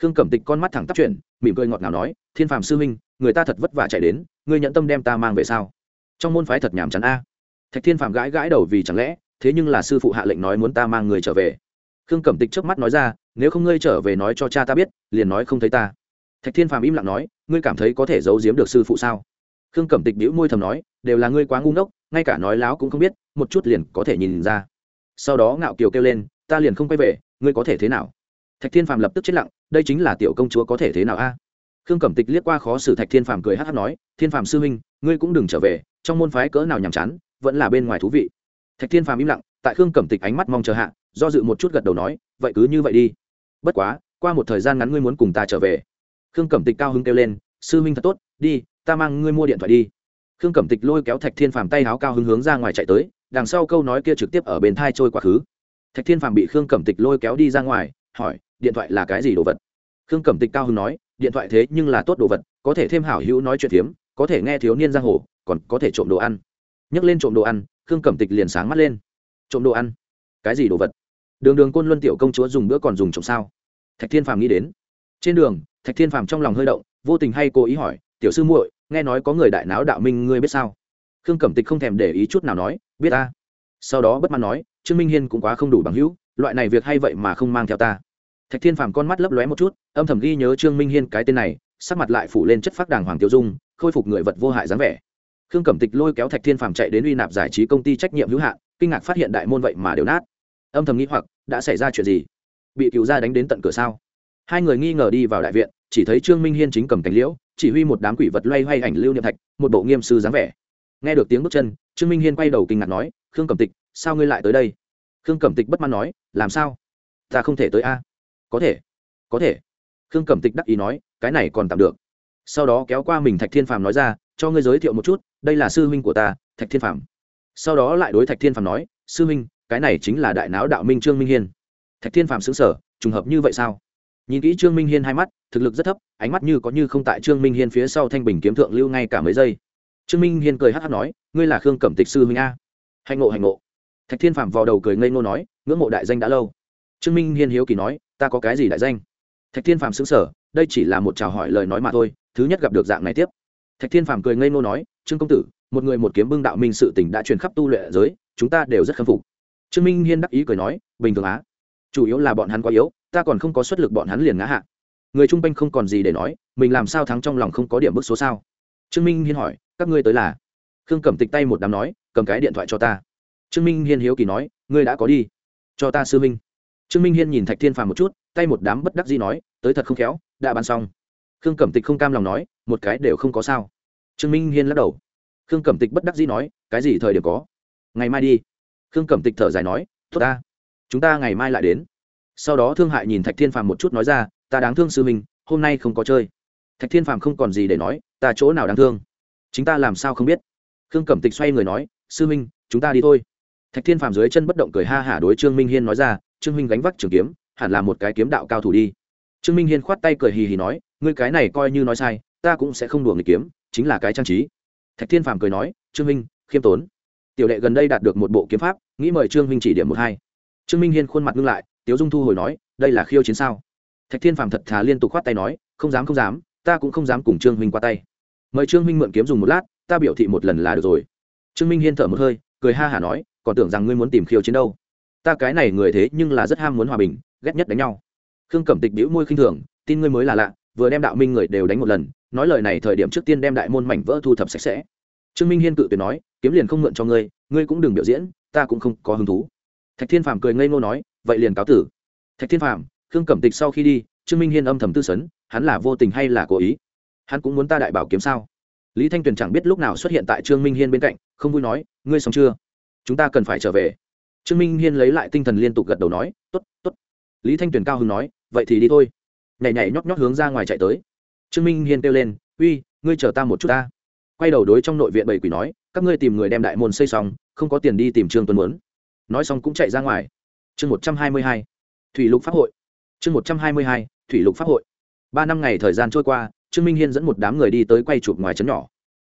Khương cẩm tịch con mắt thẳng tắp chuyển, mỉm cười ngọt ngào nói, thiên phạm sư minh người ta thật vất vả chạy đến, ngươi nhận tâm đem ta mang về sao? Trong môn phái thật nhàm chán a. Thạch thiên phạm gãi gãi đầu vì chẳng lẽ, thế nhưng là sư phụ hạ lệnh nói muốn ta mang người trở về. Khương cẩm tịch trước mắt nói ra, nếu không ngươi trở về nói cho cha ta biết, liền nói không thấy ta. Thạch thiên phàm im lặng nói, ngươi cảm thấy có thể giấu giếm được sư phụ sao? Khương cẩm tịch đĩu môi thầm nói, đều là ngươi quá ngu ngốc, ngay cả nói láo cũng không biết, một chút liền có thể nhìn ra. Sau đó ngạo kiều kêu lên, ta liền không quay về ngươi có thể thế nào? Thạch thiên phàm lập tức chết lặng, đây chính là tiểu công chúa có thể thế nào a? À? Khương cẩm tịch liếc qua khó xử thạch thiên phàm cười hát hát nói, thiên phàm sư huynh, ngươi cũng đừng trở về, trong môn phái cỡ nào nhàm chán, vẫn là bên ngoài thú vị. Thạch thiên phàm im lặng, tại khương cẩm tịch ánh mắt mong chờ hạ, do dự một chút gật đầu nói, vậy cứ như vậy đi. Bất quá, qua một thời gian ngắn ngươi muốn cùng ta trở về. Khương cẩm tịch cao hứng kêu lên, sư huynh thật tốt, đi, ta mang ngươi mua điện thoại đi. Khương cẩm tịch lôi kéo thạch thiên phàm tay áo cao hứng hướng ra ngoài chạy tới, đằng sau câu nói kia trực tiếp ở bên thai trôi quá khứ thạch thiên phàm bị khương cẩm tịch lôi kéo đi ra ngoài, hỏi, điện thoại là cái gì đồ vật? Khương cẩm tịch cao hứng nói, điện thoại thế nhưng là tốt đồ vật, có thể thêm hảo hữu nói chuyện phiếm, có thể nghe thiếu niên giang hồ, còn có thể trộm đồ ăn. Nhấc lên trộm đồ ăn, khương cẩm tịch liền sáng mắt lên. Trộm đồ ăn? Cái gì đồ vật? Đường đường côn luân tiểu công chúa dùng bữa còn dùng trộm sao? Thạch thiên phàm nghĩ đến. Trên đường, thạch thiên phàm trong lòng hơi động, vô tình hay cố ý hỏi, tiểu sư muội, nghe nói có người đại náo đạo minh, ngươi biết sao? Khương cẩm tịch không thèm để ý chút nào nói, biết ta. Sau đó bất mãn nói trương minh hiên cũng quá không đủ bằng hữu, loại này việc hay vậy mà không mang theo ta. Thạch thiên phàm con mắt lấp lóe một chút, âm thầm ghi nhớ trương minh hiên cái tên này, sắc mặt lại phủ lên chất phác đàng hoàng tiêu dung, khôi phục người vật vô hại dáng vẻ. Khương cẩm tịch lôi kéo thạch thiên phàm chạy đến uy nạp giải trí công ty trách nhiệm hữu hạn, kinh ngạc phát hiện đại môn vậy mà đều nát. Âm thầm nghĩ hoặc, đã xảy ra chuyện gì? Bị cựu gia đánh đến tận cửa sao? Hai người nghi ngờ đi vào đại viện, chỉ thấy trương minh hiên chính cầm cánh liễu, chỉ huy một đám quỷ vật loay hoay ảnh lưu niệm thạch, một bộ nghiêm sư dáng vẻ nghe được tiếng bước chân, trương minh hiên quay đầu kinh ngạc nói, khương cẩm tịch, sao ngươi lại tới đây? Khương cẩm tịch bất mãn nói, làm sao? Ta không thể tới a. Có thể có thể. Khương cẩm tịch đắc ý nói, cái này còn tạm được. Sau đó kéo qua mình thạch thiên phàm nói ra, cho ngươi giới thiệu một chút, đây là sư huynh của ta, thạch thiên phàm. Sau đó lại đối thạch thiên phàm nói, sư huynh, cái này chính là đại não đạo minh trương minh hiên. Thạch thiên phàm xứng sở trùng hợp như vậy sao? Nhìn kỹ trương minh hiên hai mắt, thực lực rất thấp, ánh mắt như có như không tại trương minh hiên phía sau thanh bình kiếm thượng lưu ngay cả mấy giây trương minh hiên cười hát hát nói, ngươi là khương cẩm tịch sư huynh a? Hạnh ngộ hạnh ngộ. Thạch thiên phạm vào đầu cười ngây ngô nói, ngưỡng mộ đại danh đã lâu. Trương minh hiên hiếu kỳ nói, ta có cái gì đại danh? Thạch thiên phạm xứng sở đây chỉ là một chào hỏi lời nói mà thôi, thứ nhất gặp được dạng này tiếp. Thạch thiên phạm cười ngây ngô nói, trương công tử, một người một kiếm bưng đạo minh sự tỉnh đã truyền khắp tu lệ giới, chúng ta đều rất khâm phục. Trương minh hiên đắc ý cười nói, bình thường á. Chủ yếu là bọn hắn quá yếu, ta còn không có xuất lực bọn hắn liền ngã hạ. Người trung quanh không còn gì để nói, mình làm sao thắng trong lòng không có điểm bức số sao? Trương minh hiên hỏi các ngươi tới là. Khương cẩm tịch tay một đám nói, cầm cái điện thoại cho ta. Trương minh hiên hiếu kỳ nói, ngươi đã có đi. Cho ta sư minh trương minh hiên nhìn thạch thiên phàm một chút, tay một đám bất đắc gì nói, tới thật không khéo, đã bán xong. Khương cẩm tịch không cam lòng nói, một cái đều không có sao. Trương minh hiên lắc đầu. Khương cẩm tịch bất đắc dĩ nói, cái gì thời điểm có? Ngày mai đi. Khương cẩm tịch thở dài nói, tốt ta. Chúng ta ngày mai lại đến. Sau đó thương hại nhìn thạch thiên phàm một chút nói ra, ta đáng thương sư minh hôm nay không có chơi. Thạch thiên phàm không còn gì để nói, ta chỗ nào đáng thương? Chúng ta làm sao không biết? Khương cẩm tịch xoay người nói, sư minh, chúng ta đi thôi. Thạch thiên phàm dưới chân bất động cười ha hả đối trương minh hiên nói ra, trương minh gánh vác trường kiếm, hẳn là một cái kiếm đạo cao thủ đi. Trương minh hiên khoát tay cười hì hì nói, ngươi cái này coi như nói sai, ta cũng sẽ không đùa người kiếm, chính là cái trang trí. Thạch thiên phàm cười nói, trương minh, khiêm tốn. Tiểu đệ gần đây đạt được một bộ kiếm pháp, nghĩ mời trương minh chỉ điểm một hai. Trương minh hiên khuôn mặt ngưng lại, tiếu dung thu hồi nói, đây là khiêu chiến sao? Thạch thiên phàm thật thà liên tục khoát tay nói, không dám không dám, ta cũng không dám cùng trương minh qua tay mời trương minh mượn kiếm dùng một lát, ta biểu thị một lần là được rồi. Trương minh hiên thở một hơi, cười ha hả nói, còn tưởng rằng ngươi muốn tìm khiêu chiến đâu. Ta cái này người thế nhưng là rất ham muốn hòa bình, ghét nhất đánh nhau. Khương cẩm tịch đĩu môi khinh thường, tin ngươi mới là lạ, vừa đem đạo minh người đều đánh một lần, nói lời này thời điểm trước tiên đem đại môn mảnh vỡ thu thập sạch sẽ. Trương minh hiên cự tuyệt nói, kiếm liền không mượn cho ngươi ngươi cũng đừng biểu diễn, ta cũng không có hứng thú. Thạch thiên phàm cười ngây ngô nói, vậy liền cáo tử. Thạch thiên phàm, khương cẩm tịch sau khi đi, trương minh hiên âm thầm tư sấn, hắn là vô tình hay là cố ý? Hắn cũng muốn ta đại bảo kiếm sao? Lý thanh tuyền chẳng biết lúc nào xuất hiện tại trương minh hiên bên cạnh, không vui nói, ngươi xong chưa? Chúng ta cần phải trở về. Trương minh hiên lấy lại tinh thần liên tục gật đầu nói t ố t t ố t lý thanh tuyền cao hưng nói, vậy thì đi thôi. Nhảy nhảy nhót nhót hướng ra ngoài chạy tới. Trương minh hiên kêu lên, uy, ngươi chờ ta một chút ta. Quay đầu đối trong nội viện bảy quỷ nói, các ngươi tìm người đem đại môn xây xong, không có tiền đi tìm trương tuấn muốn. Nói xong cũng chạy ra ngoài. Chương một trăm hai mươi hai, thủy lục pháp hội. Chương một trăm hai mươi hai, thủy lục pháp hội. Ba năm ngày thời gian trôi qua trương minh hiên dẫn một đám người đi tới quay chụp ngoài trấn nhỏ.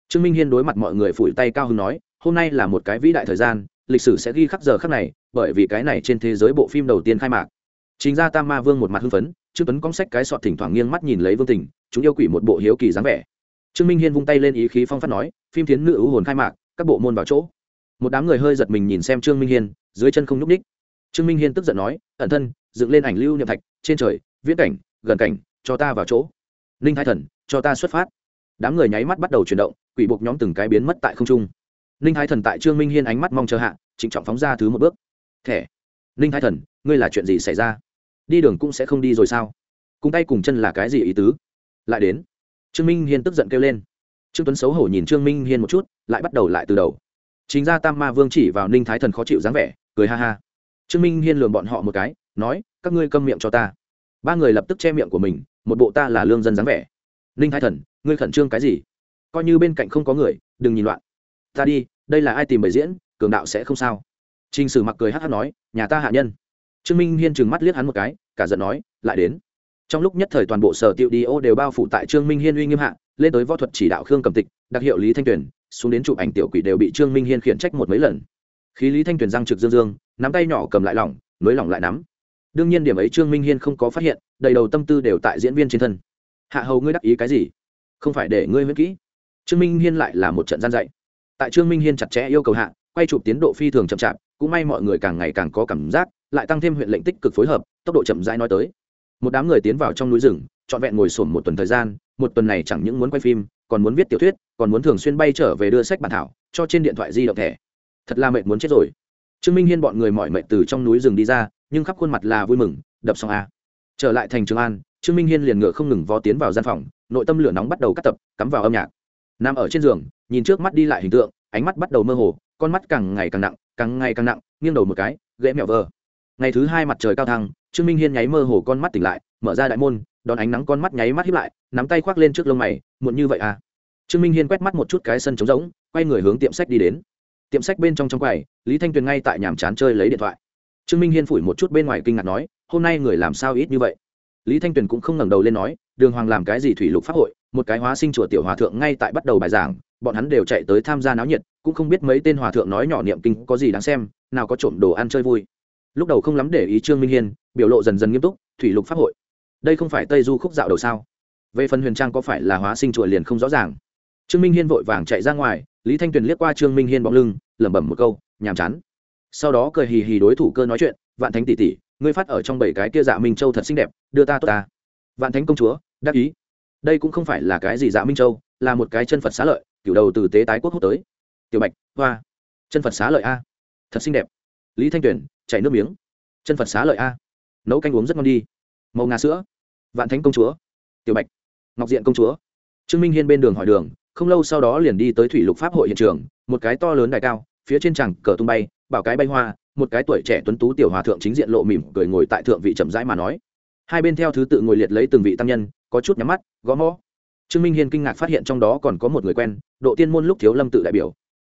Trương minh hiên đối mặt mọi người phủi tay cao hưng nói, hôm nay là một cái vĩ đại thời gian, lịch sử sẽ ghi khắc giờ khắc này, bởi vì cái này trên thế giới bộ phim đầu tiên khai mạc. Chính ra tam ma vương một mặt hưng phấn, trương tuấn cong sách cái sọt thỉnh thoảng nghiêng mắt nhìn lấy vương tình, chúng yêu quỷ một bộ hiếu kỳ dáng vẻ. Trương minh hiên vung tay lên ý khí phong phát nói, phim thiến nữ ưu hồn khai mạc, các bộ môn vào chỗ. Một đám người hơi giật mình nhìn xem trương minh hiên, dưới chân không nhúc ních trương minh hiên tức giận nói, ẩn thân, dựng lên ảnh lưu niệm thạch, trên trời, viễn cảnh, gần cảnh, cho ta vào chỗ. Ninh thái thần cho ta xuất phát. Đám người nháy mắt bắt đầu chuyển động, quỷ buộc nhóm từng cái biến mất tại không trung. Ninh thái thần tại trương minh hiên ánh mắt mong chờ hạ trịnh trọng phóng ra thứ một bước. Thẻ, ninh thái thần, ngươi là chuyện gì xảy ra? Đi đường cũng sẽ không đi rồi sao? Cùng tay cùng chân là cái gì ý tứ? Lại đến, trương minh hiên tức giận kêu lên. Trương tuấn xấu hổ nhìn trương minh hiên một chút, lại bắt đầu lại từ đầu. Chính ra tam ma vương chỉ vào ninh thái thần khó chịu dáng vẻ, cười ha ha. Trương minh hiên lường bọn họ một cái, nói, các ngươi câm miệng cho ta. Ba người lập tức che miệng của mình, một bộ ta là lương dân dáng vẻ ninh thái thần, ngươi khẩn trương cái gì? Coi như bên cạnh không có người, đừng nhìn loạn. Ta đi, đây là ai tìm bày diễn, cường đạo sẽ không sao. T r ì n h sử mặc cười hát hát nói, nhà ta hạ nhân. Trương minh hiên trừng mắt liếc hắn một cái, cả giận nói, lại đến. Trong lúc nhất thời toàn bộ sở tiệu đi ô đều bao phủ tại trương minh hiên uy nghiêm hạ, lên tới võ thuật chỉ đạo khương cầm tịch, đặc hiệu lý thanh tuyền, xuống đến chụp ảnh tiểu quỷ đều bị trương minh hiên khiển trách một mấy lần. Khí lý thanh tuyền răng trực dương dương, nắm tay nhỏ cầm lại lỏng, nới lỏng lại nắm. Đương nhiên điểm ấy trương minh hiên không có phát hiện, đầy đầu tâm tư đều tại diễn viên trên thân hạ hầu ngươi đắc ý cái gì? Không phải để ngươi huyết kỹ. Trương minh hiên lại là một trận gian dạy. Tại trương minh hiên chặt chẽ yêu cầu hạ, quay chụp tiến độ phi thường chậm chạp, cũng may mọi người càng ngày càng có cảm giác, lại tăng thêm huyện lệnh tích cực phối hợp, tốc độ chậm rãi nói tới. Một đám người tiến vào trong núi rừng, trọn vẹn ngồi sổm một tuần thời gian, một tuần này chẳng những muốn quay phim, còn muốn viết tiểu thuyết, còn muốn thường xuyên bay trở về đưa sách bản thảo, cho trên điện thoại di động thẻ. Thật là mệt muốn chết rồi. Trương minh hiên bọn người mọi mệt từ trong núi rừng đi ra, nhưng khắp khuôn mặt là vui mừng, đập xong a. Trở lại thành trường an trương minh hiên liền ngựa không ngừng vó tiến vào gian phòng, nội tâm lửa nóng bắt đầu cắt tập, cắm vào âm nhạc. Nằm ở trên giường, nhìn trước mắt đi lại hình tượng, ánh mắt bắt đầu mơ hồ, con mắt càng ngày càng nặng, càng ngày càng nặng, nghiêng đầu một cái, gãy mẹo vờ. Ngày thứ hai mặt trời cao thăng, trương minh hiên nháy mơ hồ con mắt tỉnh lại, mở ra đại môn, đón ánh nắng con mắt nháy mắt hiếp lại, nắm tay khoác lên trước lông mày, muộn như vậy à? Trương minh hiên quét mắt một chút cái sân trống rỗng, quay người hướng tiệm sách đi đến. Tiệm sách bên trong trong quầy, lý thanh tuyền ngay tại nhàm chán chơi lấy điện thoại. Trương minh hiên phủi một chút bên ngoài kinh ngạc nói, hôm nay người làm sao ít như vậy? Lý thanh tuyền cũng không ngẩng đầu lên nói, đường hoàng làm cái gì thủy lục pháp hội, một cái hóa sinh chùa tiểu hòa thượng ngay tại bắt đầu bài giảng, bọn hắn đều chạy tới tham gia náo nhiệt, cũng không biết mấy tên hòa thượng nói nhỏ niệm kinh có gì đáng xem, nào có trộm đồ ăn chơi vui. Lúc đầu không lắm để ý trương minh hiên, biểu lộ dần dần nghiêm túc, thủy lục pháp hội? Đây không phải tây du khúc dạo đầu sao? Về phần huyền trang có phải là hóa sinh chùa liền không rõ ràng? Trương minh hiên vội vàng chạy ra ngoài, lý thanh tuyền liếc qua trương minh hiên bóng lưng, lẩm bẩm một câu, nhàm chán. Sau đó cười hì hì đối thủ cơ nói chuyện, vạn thánh tỷ tỷ ngươi phát ở trong bảy cái kia dạ minh châu thật xinh đẹp, đưa ta tốt ta. Vạn thánh công chúa, đắc ý. Đây cũng không phải là cái gì dạ minh châu, là một cái chân phật xá lợi, kiểu đầu từ tế tái quốc hốt tới. Tiểu bạch, hoa. Chân phật xá lợi a. Thật xinh đẹp. Lý thanh tuyển chảy nước miếng. Chân phật xá lợi a. Nấu canh uống rất ngon đi. Màu ngà sữa. Vạn thánh công chúa. Tiểu bạch. Ngọc diện công chúa. Trương minh hiên bên đường hỏi đường, không lâu sau đó liền đi tới thủy lục pháp hội hiện trường, một cái to lớn đài cao, phía trên chẳng cờ tung bay, bảo cái bay hoa một cái tuổi trẻ tuấn tú tiểu hòa thượng chính diện lộ mỉm cười ngồi tại thượng vị chậm rãi mà nói. Hai bên theo thứ tự ngồi liệt lấy từng vị tăng nhân, có chút nhắm mắt, gõ mõ. Trương minh hiên kinh ngạc phát hiện trong đó còn có một người quen, độ tiên môn lúc thiếu lâm tự đại biểu.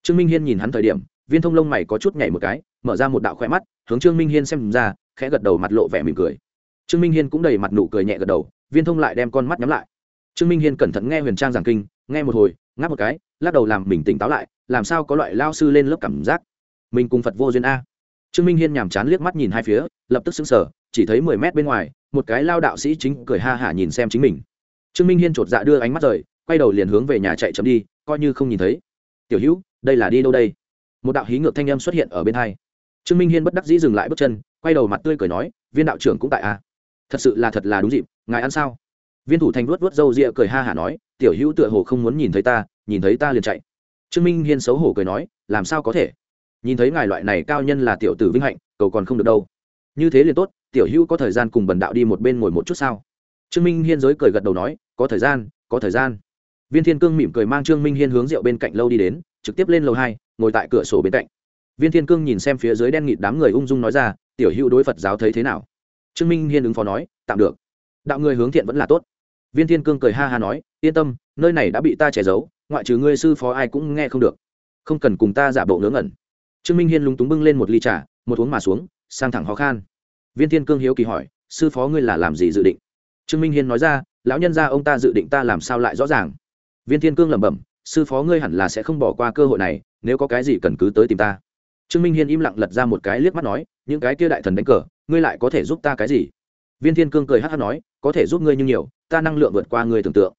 Trương minh hiên nhìn hắn thời điểm, viên thông lông mày có chút nhảy một cái, mở ra một đạo khoe mắt, hướng trương minh hiên xem ra, khẽ gật đầu mặt lộ vẻ mỉm cười. Trương minh hiên cũng đầy mặt nụ cười nhẹ gật đầu, viên thông lại đem con mắt nhắm lại. Trương minh hiên cẩn thận nghe huyền trang giảng kinh, nghe một hồi, ngáp một cái, lắc đầu làm mình tỉnh táo lại, làm sao có loại lao sư lên lớp cảm giác. Mình cùng phật vô duyên a trương minh hiên nhàm chán liếc mắt nhìn hai phía, lập tức xứng sở chỉ thấy mười mét bên ngoài, một cái lao đạo sĩ chính cười ha hả nhìn xem chính mình. Trương minh hiên chột dạ đưa ánh mắt rời, quay đầu liền hướng về nhà chạy chậm đi, coi như không nhìn thấy. Tiểu hữu, đây là đi đâu đây? Một đạo hí ngược thanh âm xuất hiện ở bên hai. Trương minh hiên bất đắc dĩ dừng lại bước chân, quay đầu mặt tươi cười nói, viên đạo trưởng cũng tại a thật sự là thật là đúng dịp, ngài ăn sao? Viên thủ thành vuốt vuốt râu rịa cười ha hả nói, tiểu hữu tựa hồ không muốn nhìn thấy ta, nhìn thấy ta liền chạy. Trương minh hiên xấu hổ cười nói, làm sao có thể? Nhìn thấy ngài loại này cao nhân là tiểu tử vinh hạnh, cầu còn không được đâu. Như thế liền tốt, tiểu hữu có thời gian cùng bần đạo đi một bên ngồi một chút sao? Trương minh hiên giới cười gật đầu nói, có thời gian, có thời gian. Viên thiên cương mỉm cười mang trương minh hiên hướng rượu bên cạnh lâu đi đến, trực tiếp lên lầu hai, ngồi tại cửa sổ bên cạnh. Viên thiên cương nhìn xem phía dưới đen nghịt đám người ung dung nói ra, tiểu hữu đối phật giáo thấy thế nào? Trương minh hiên ứng phó nói, tạm được. Đạo người hướng thiện vẫn là tốt. Viên thiên cương cười ha ha nói, yên tâm, nơi này đã bị ta che giấu, ngoại trừ ngươi sư phó ai cũng nghe không được. Không cần cùng ta giả bộ ngớ ngẩn trương minh hiên lúng túng bưng lên một ly trà, một uống mà xuống, sang thẳng khó khăn viên thiên cương hiếu kỳ hỏi, sư phó ngươi là làm gì dự định? Trương minh hiên nói ra, lão nhân gia ông ta dự định ta làm sao lại rõ ràng. Viên thiên cương lẩm bẩm, sư phó ngươi hẳn là sẽ không bỏ qua cơ hội này, nếu có cái gì cần cứ tới tìm ta. Trương minh hiên im lặng lật ra một cái liếc mắt nói, những cái kia đại thần đánh cờ, ngươi lại có thể giúp ta cái gì? Viên thiên cương cười hát hát nói, có thể giúp ngươi nhưng nhiều, ta năng lượng vượt qua ngươi tưởng tượng.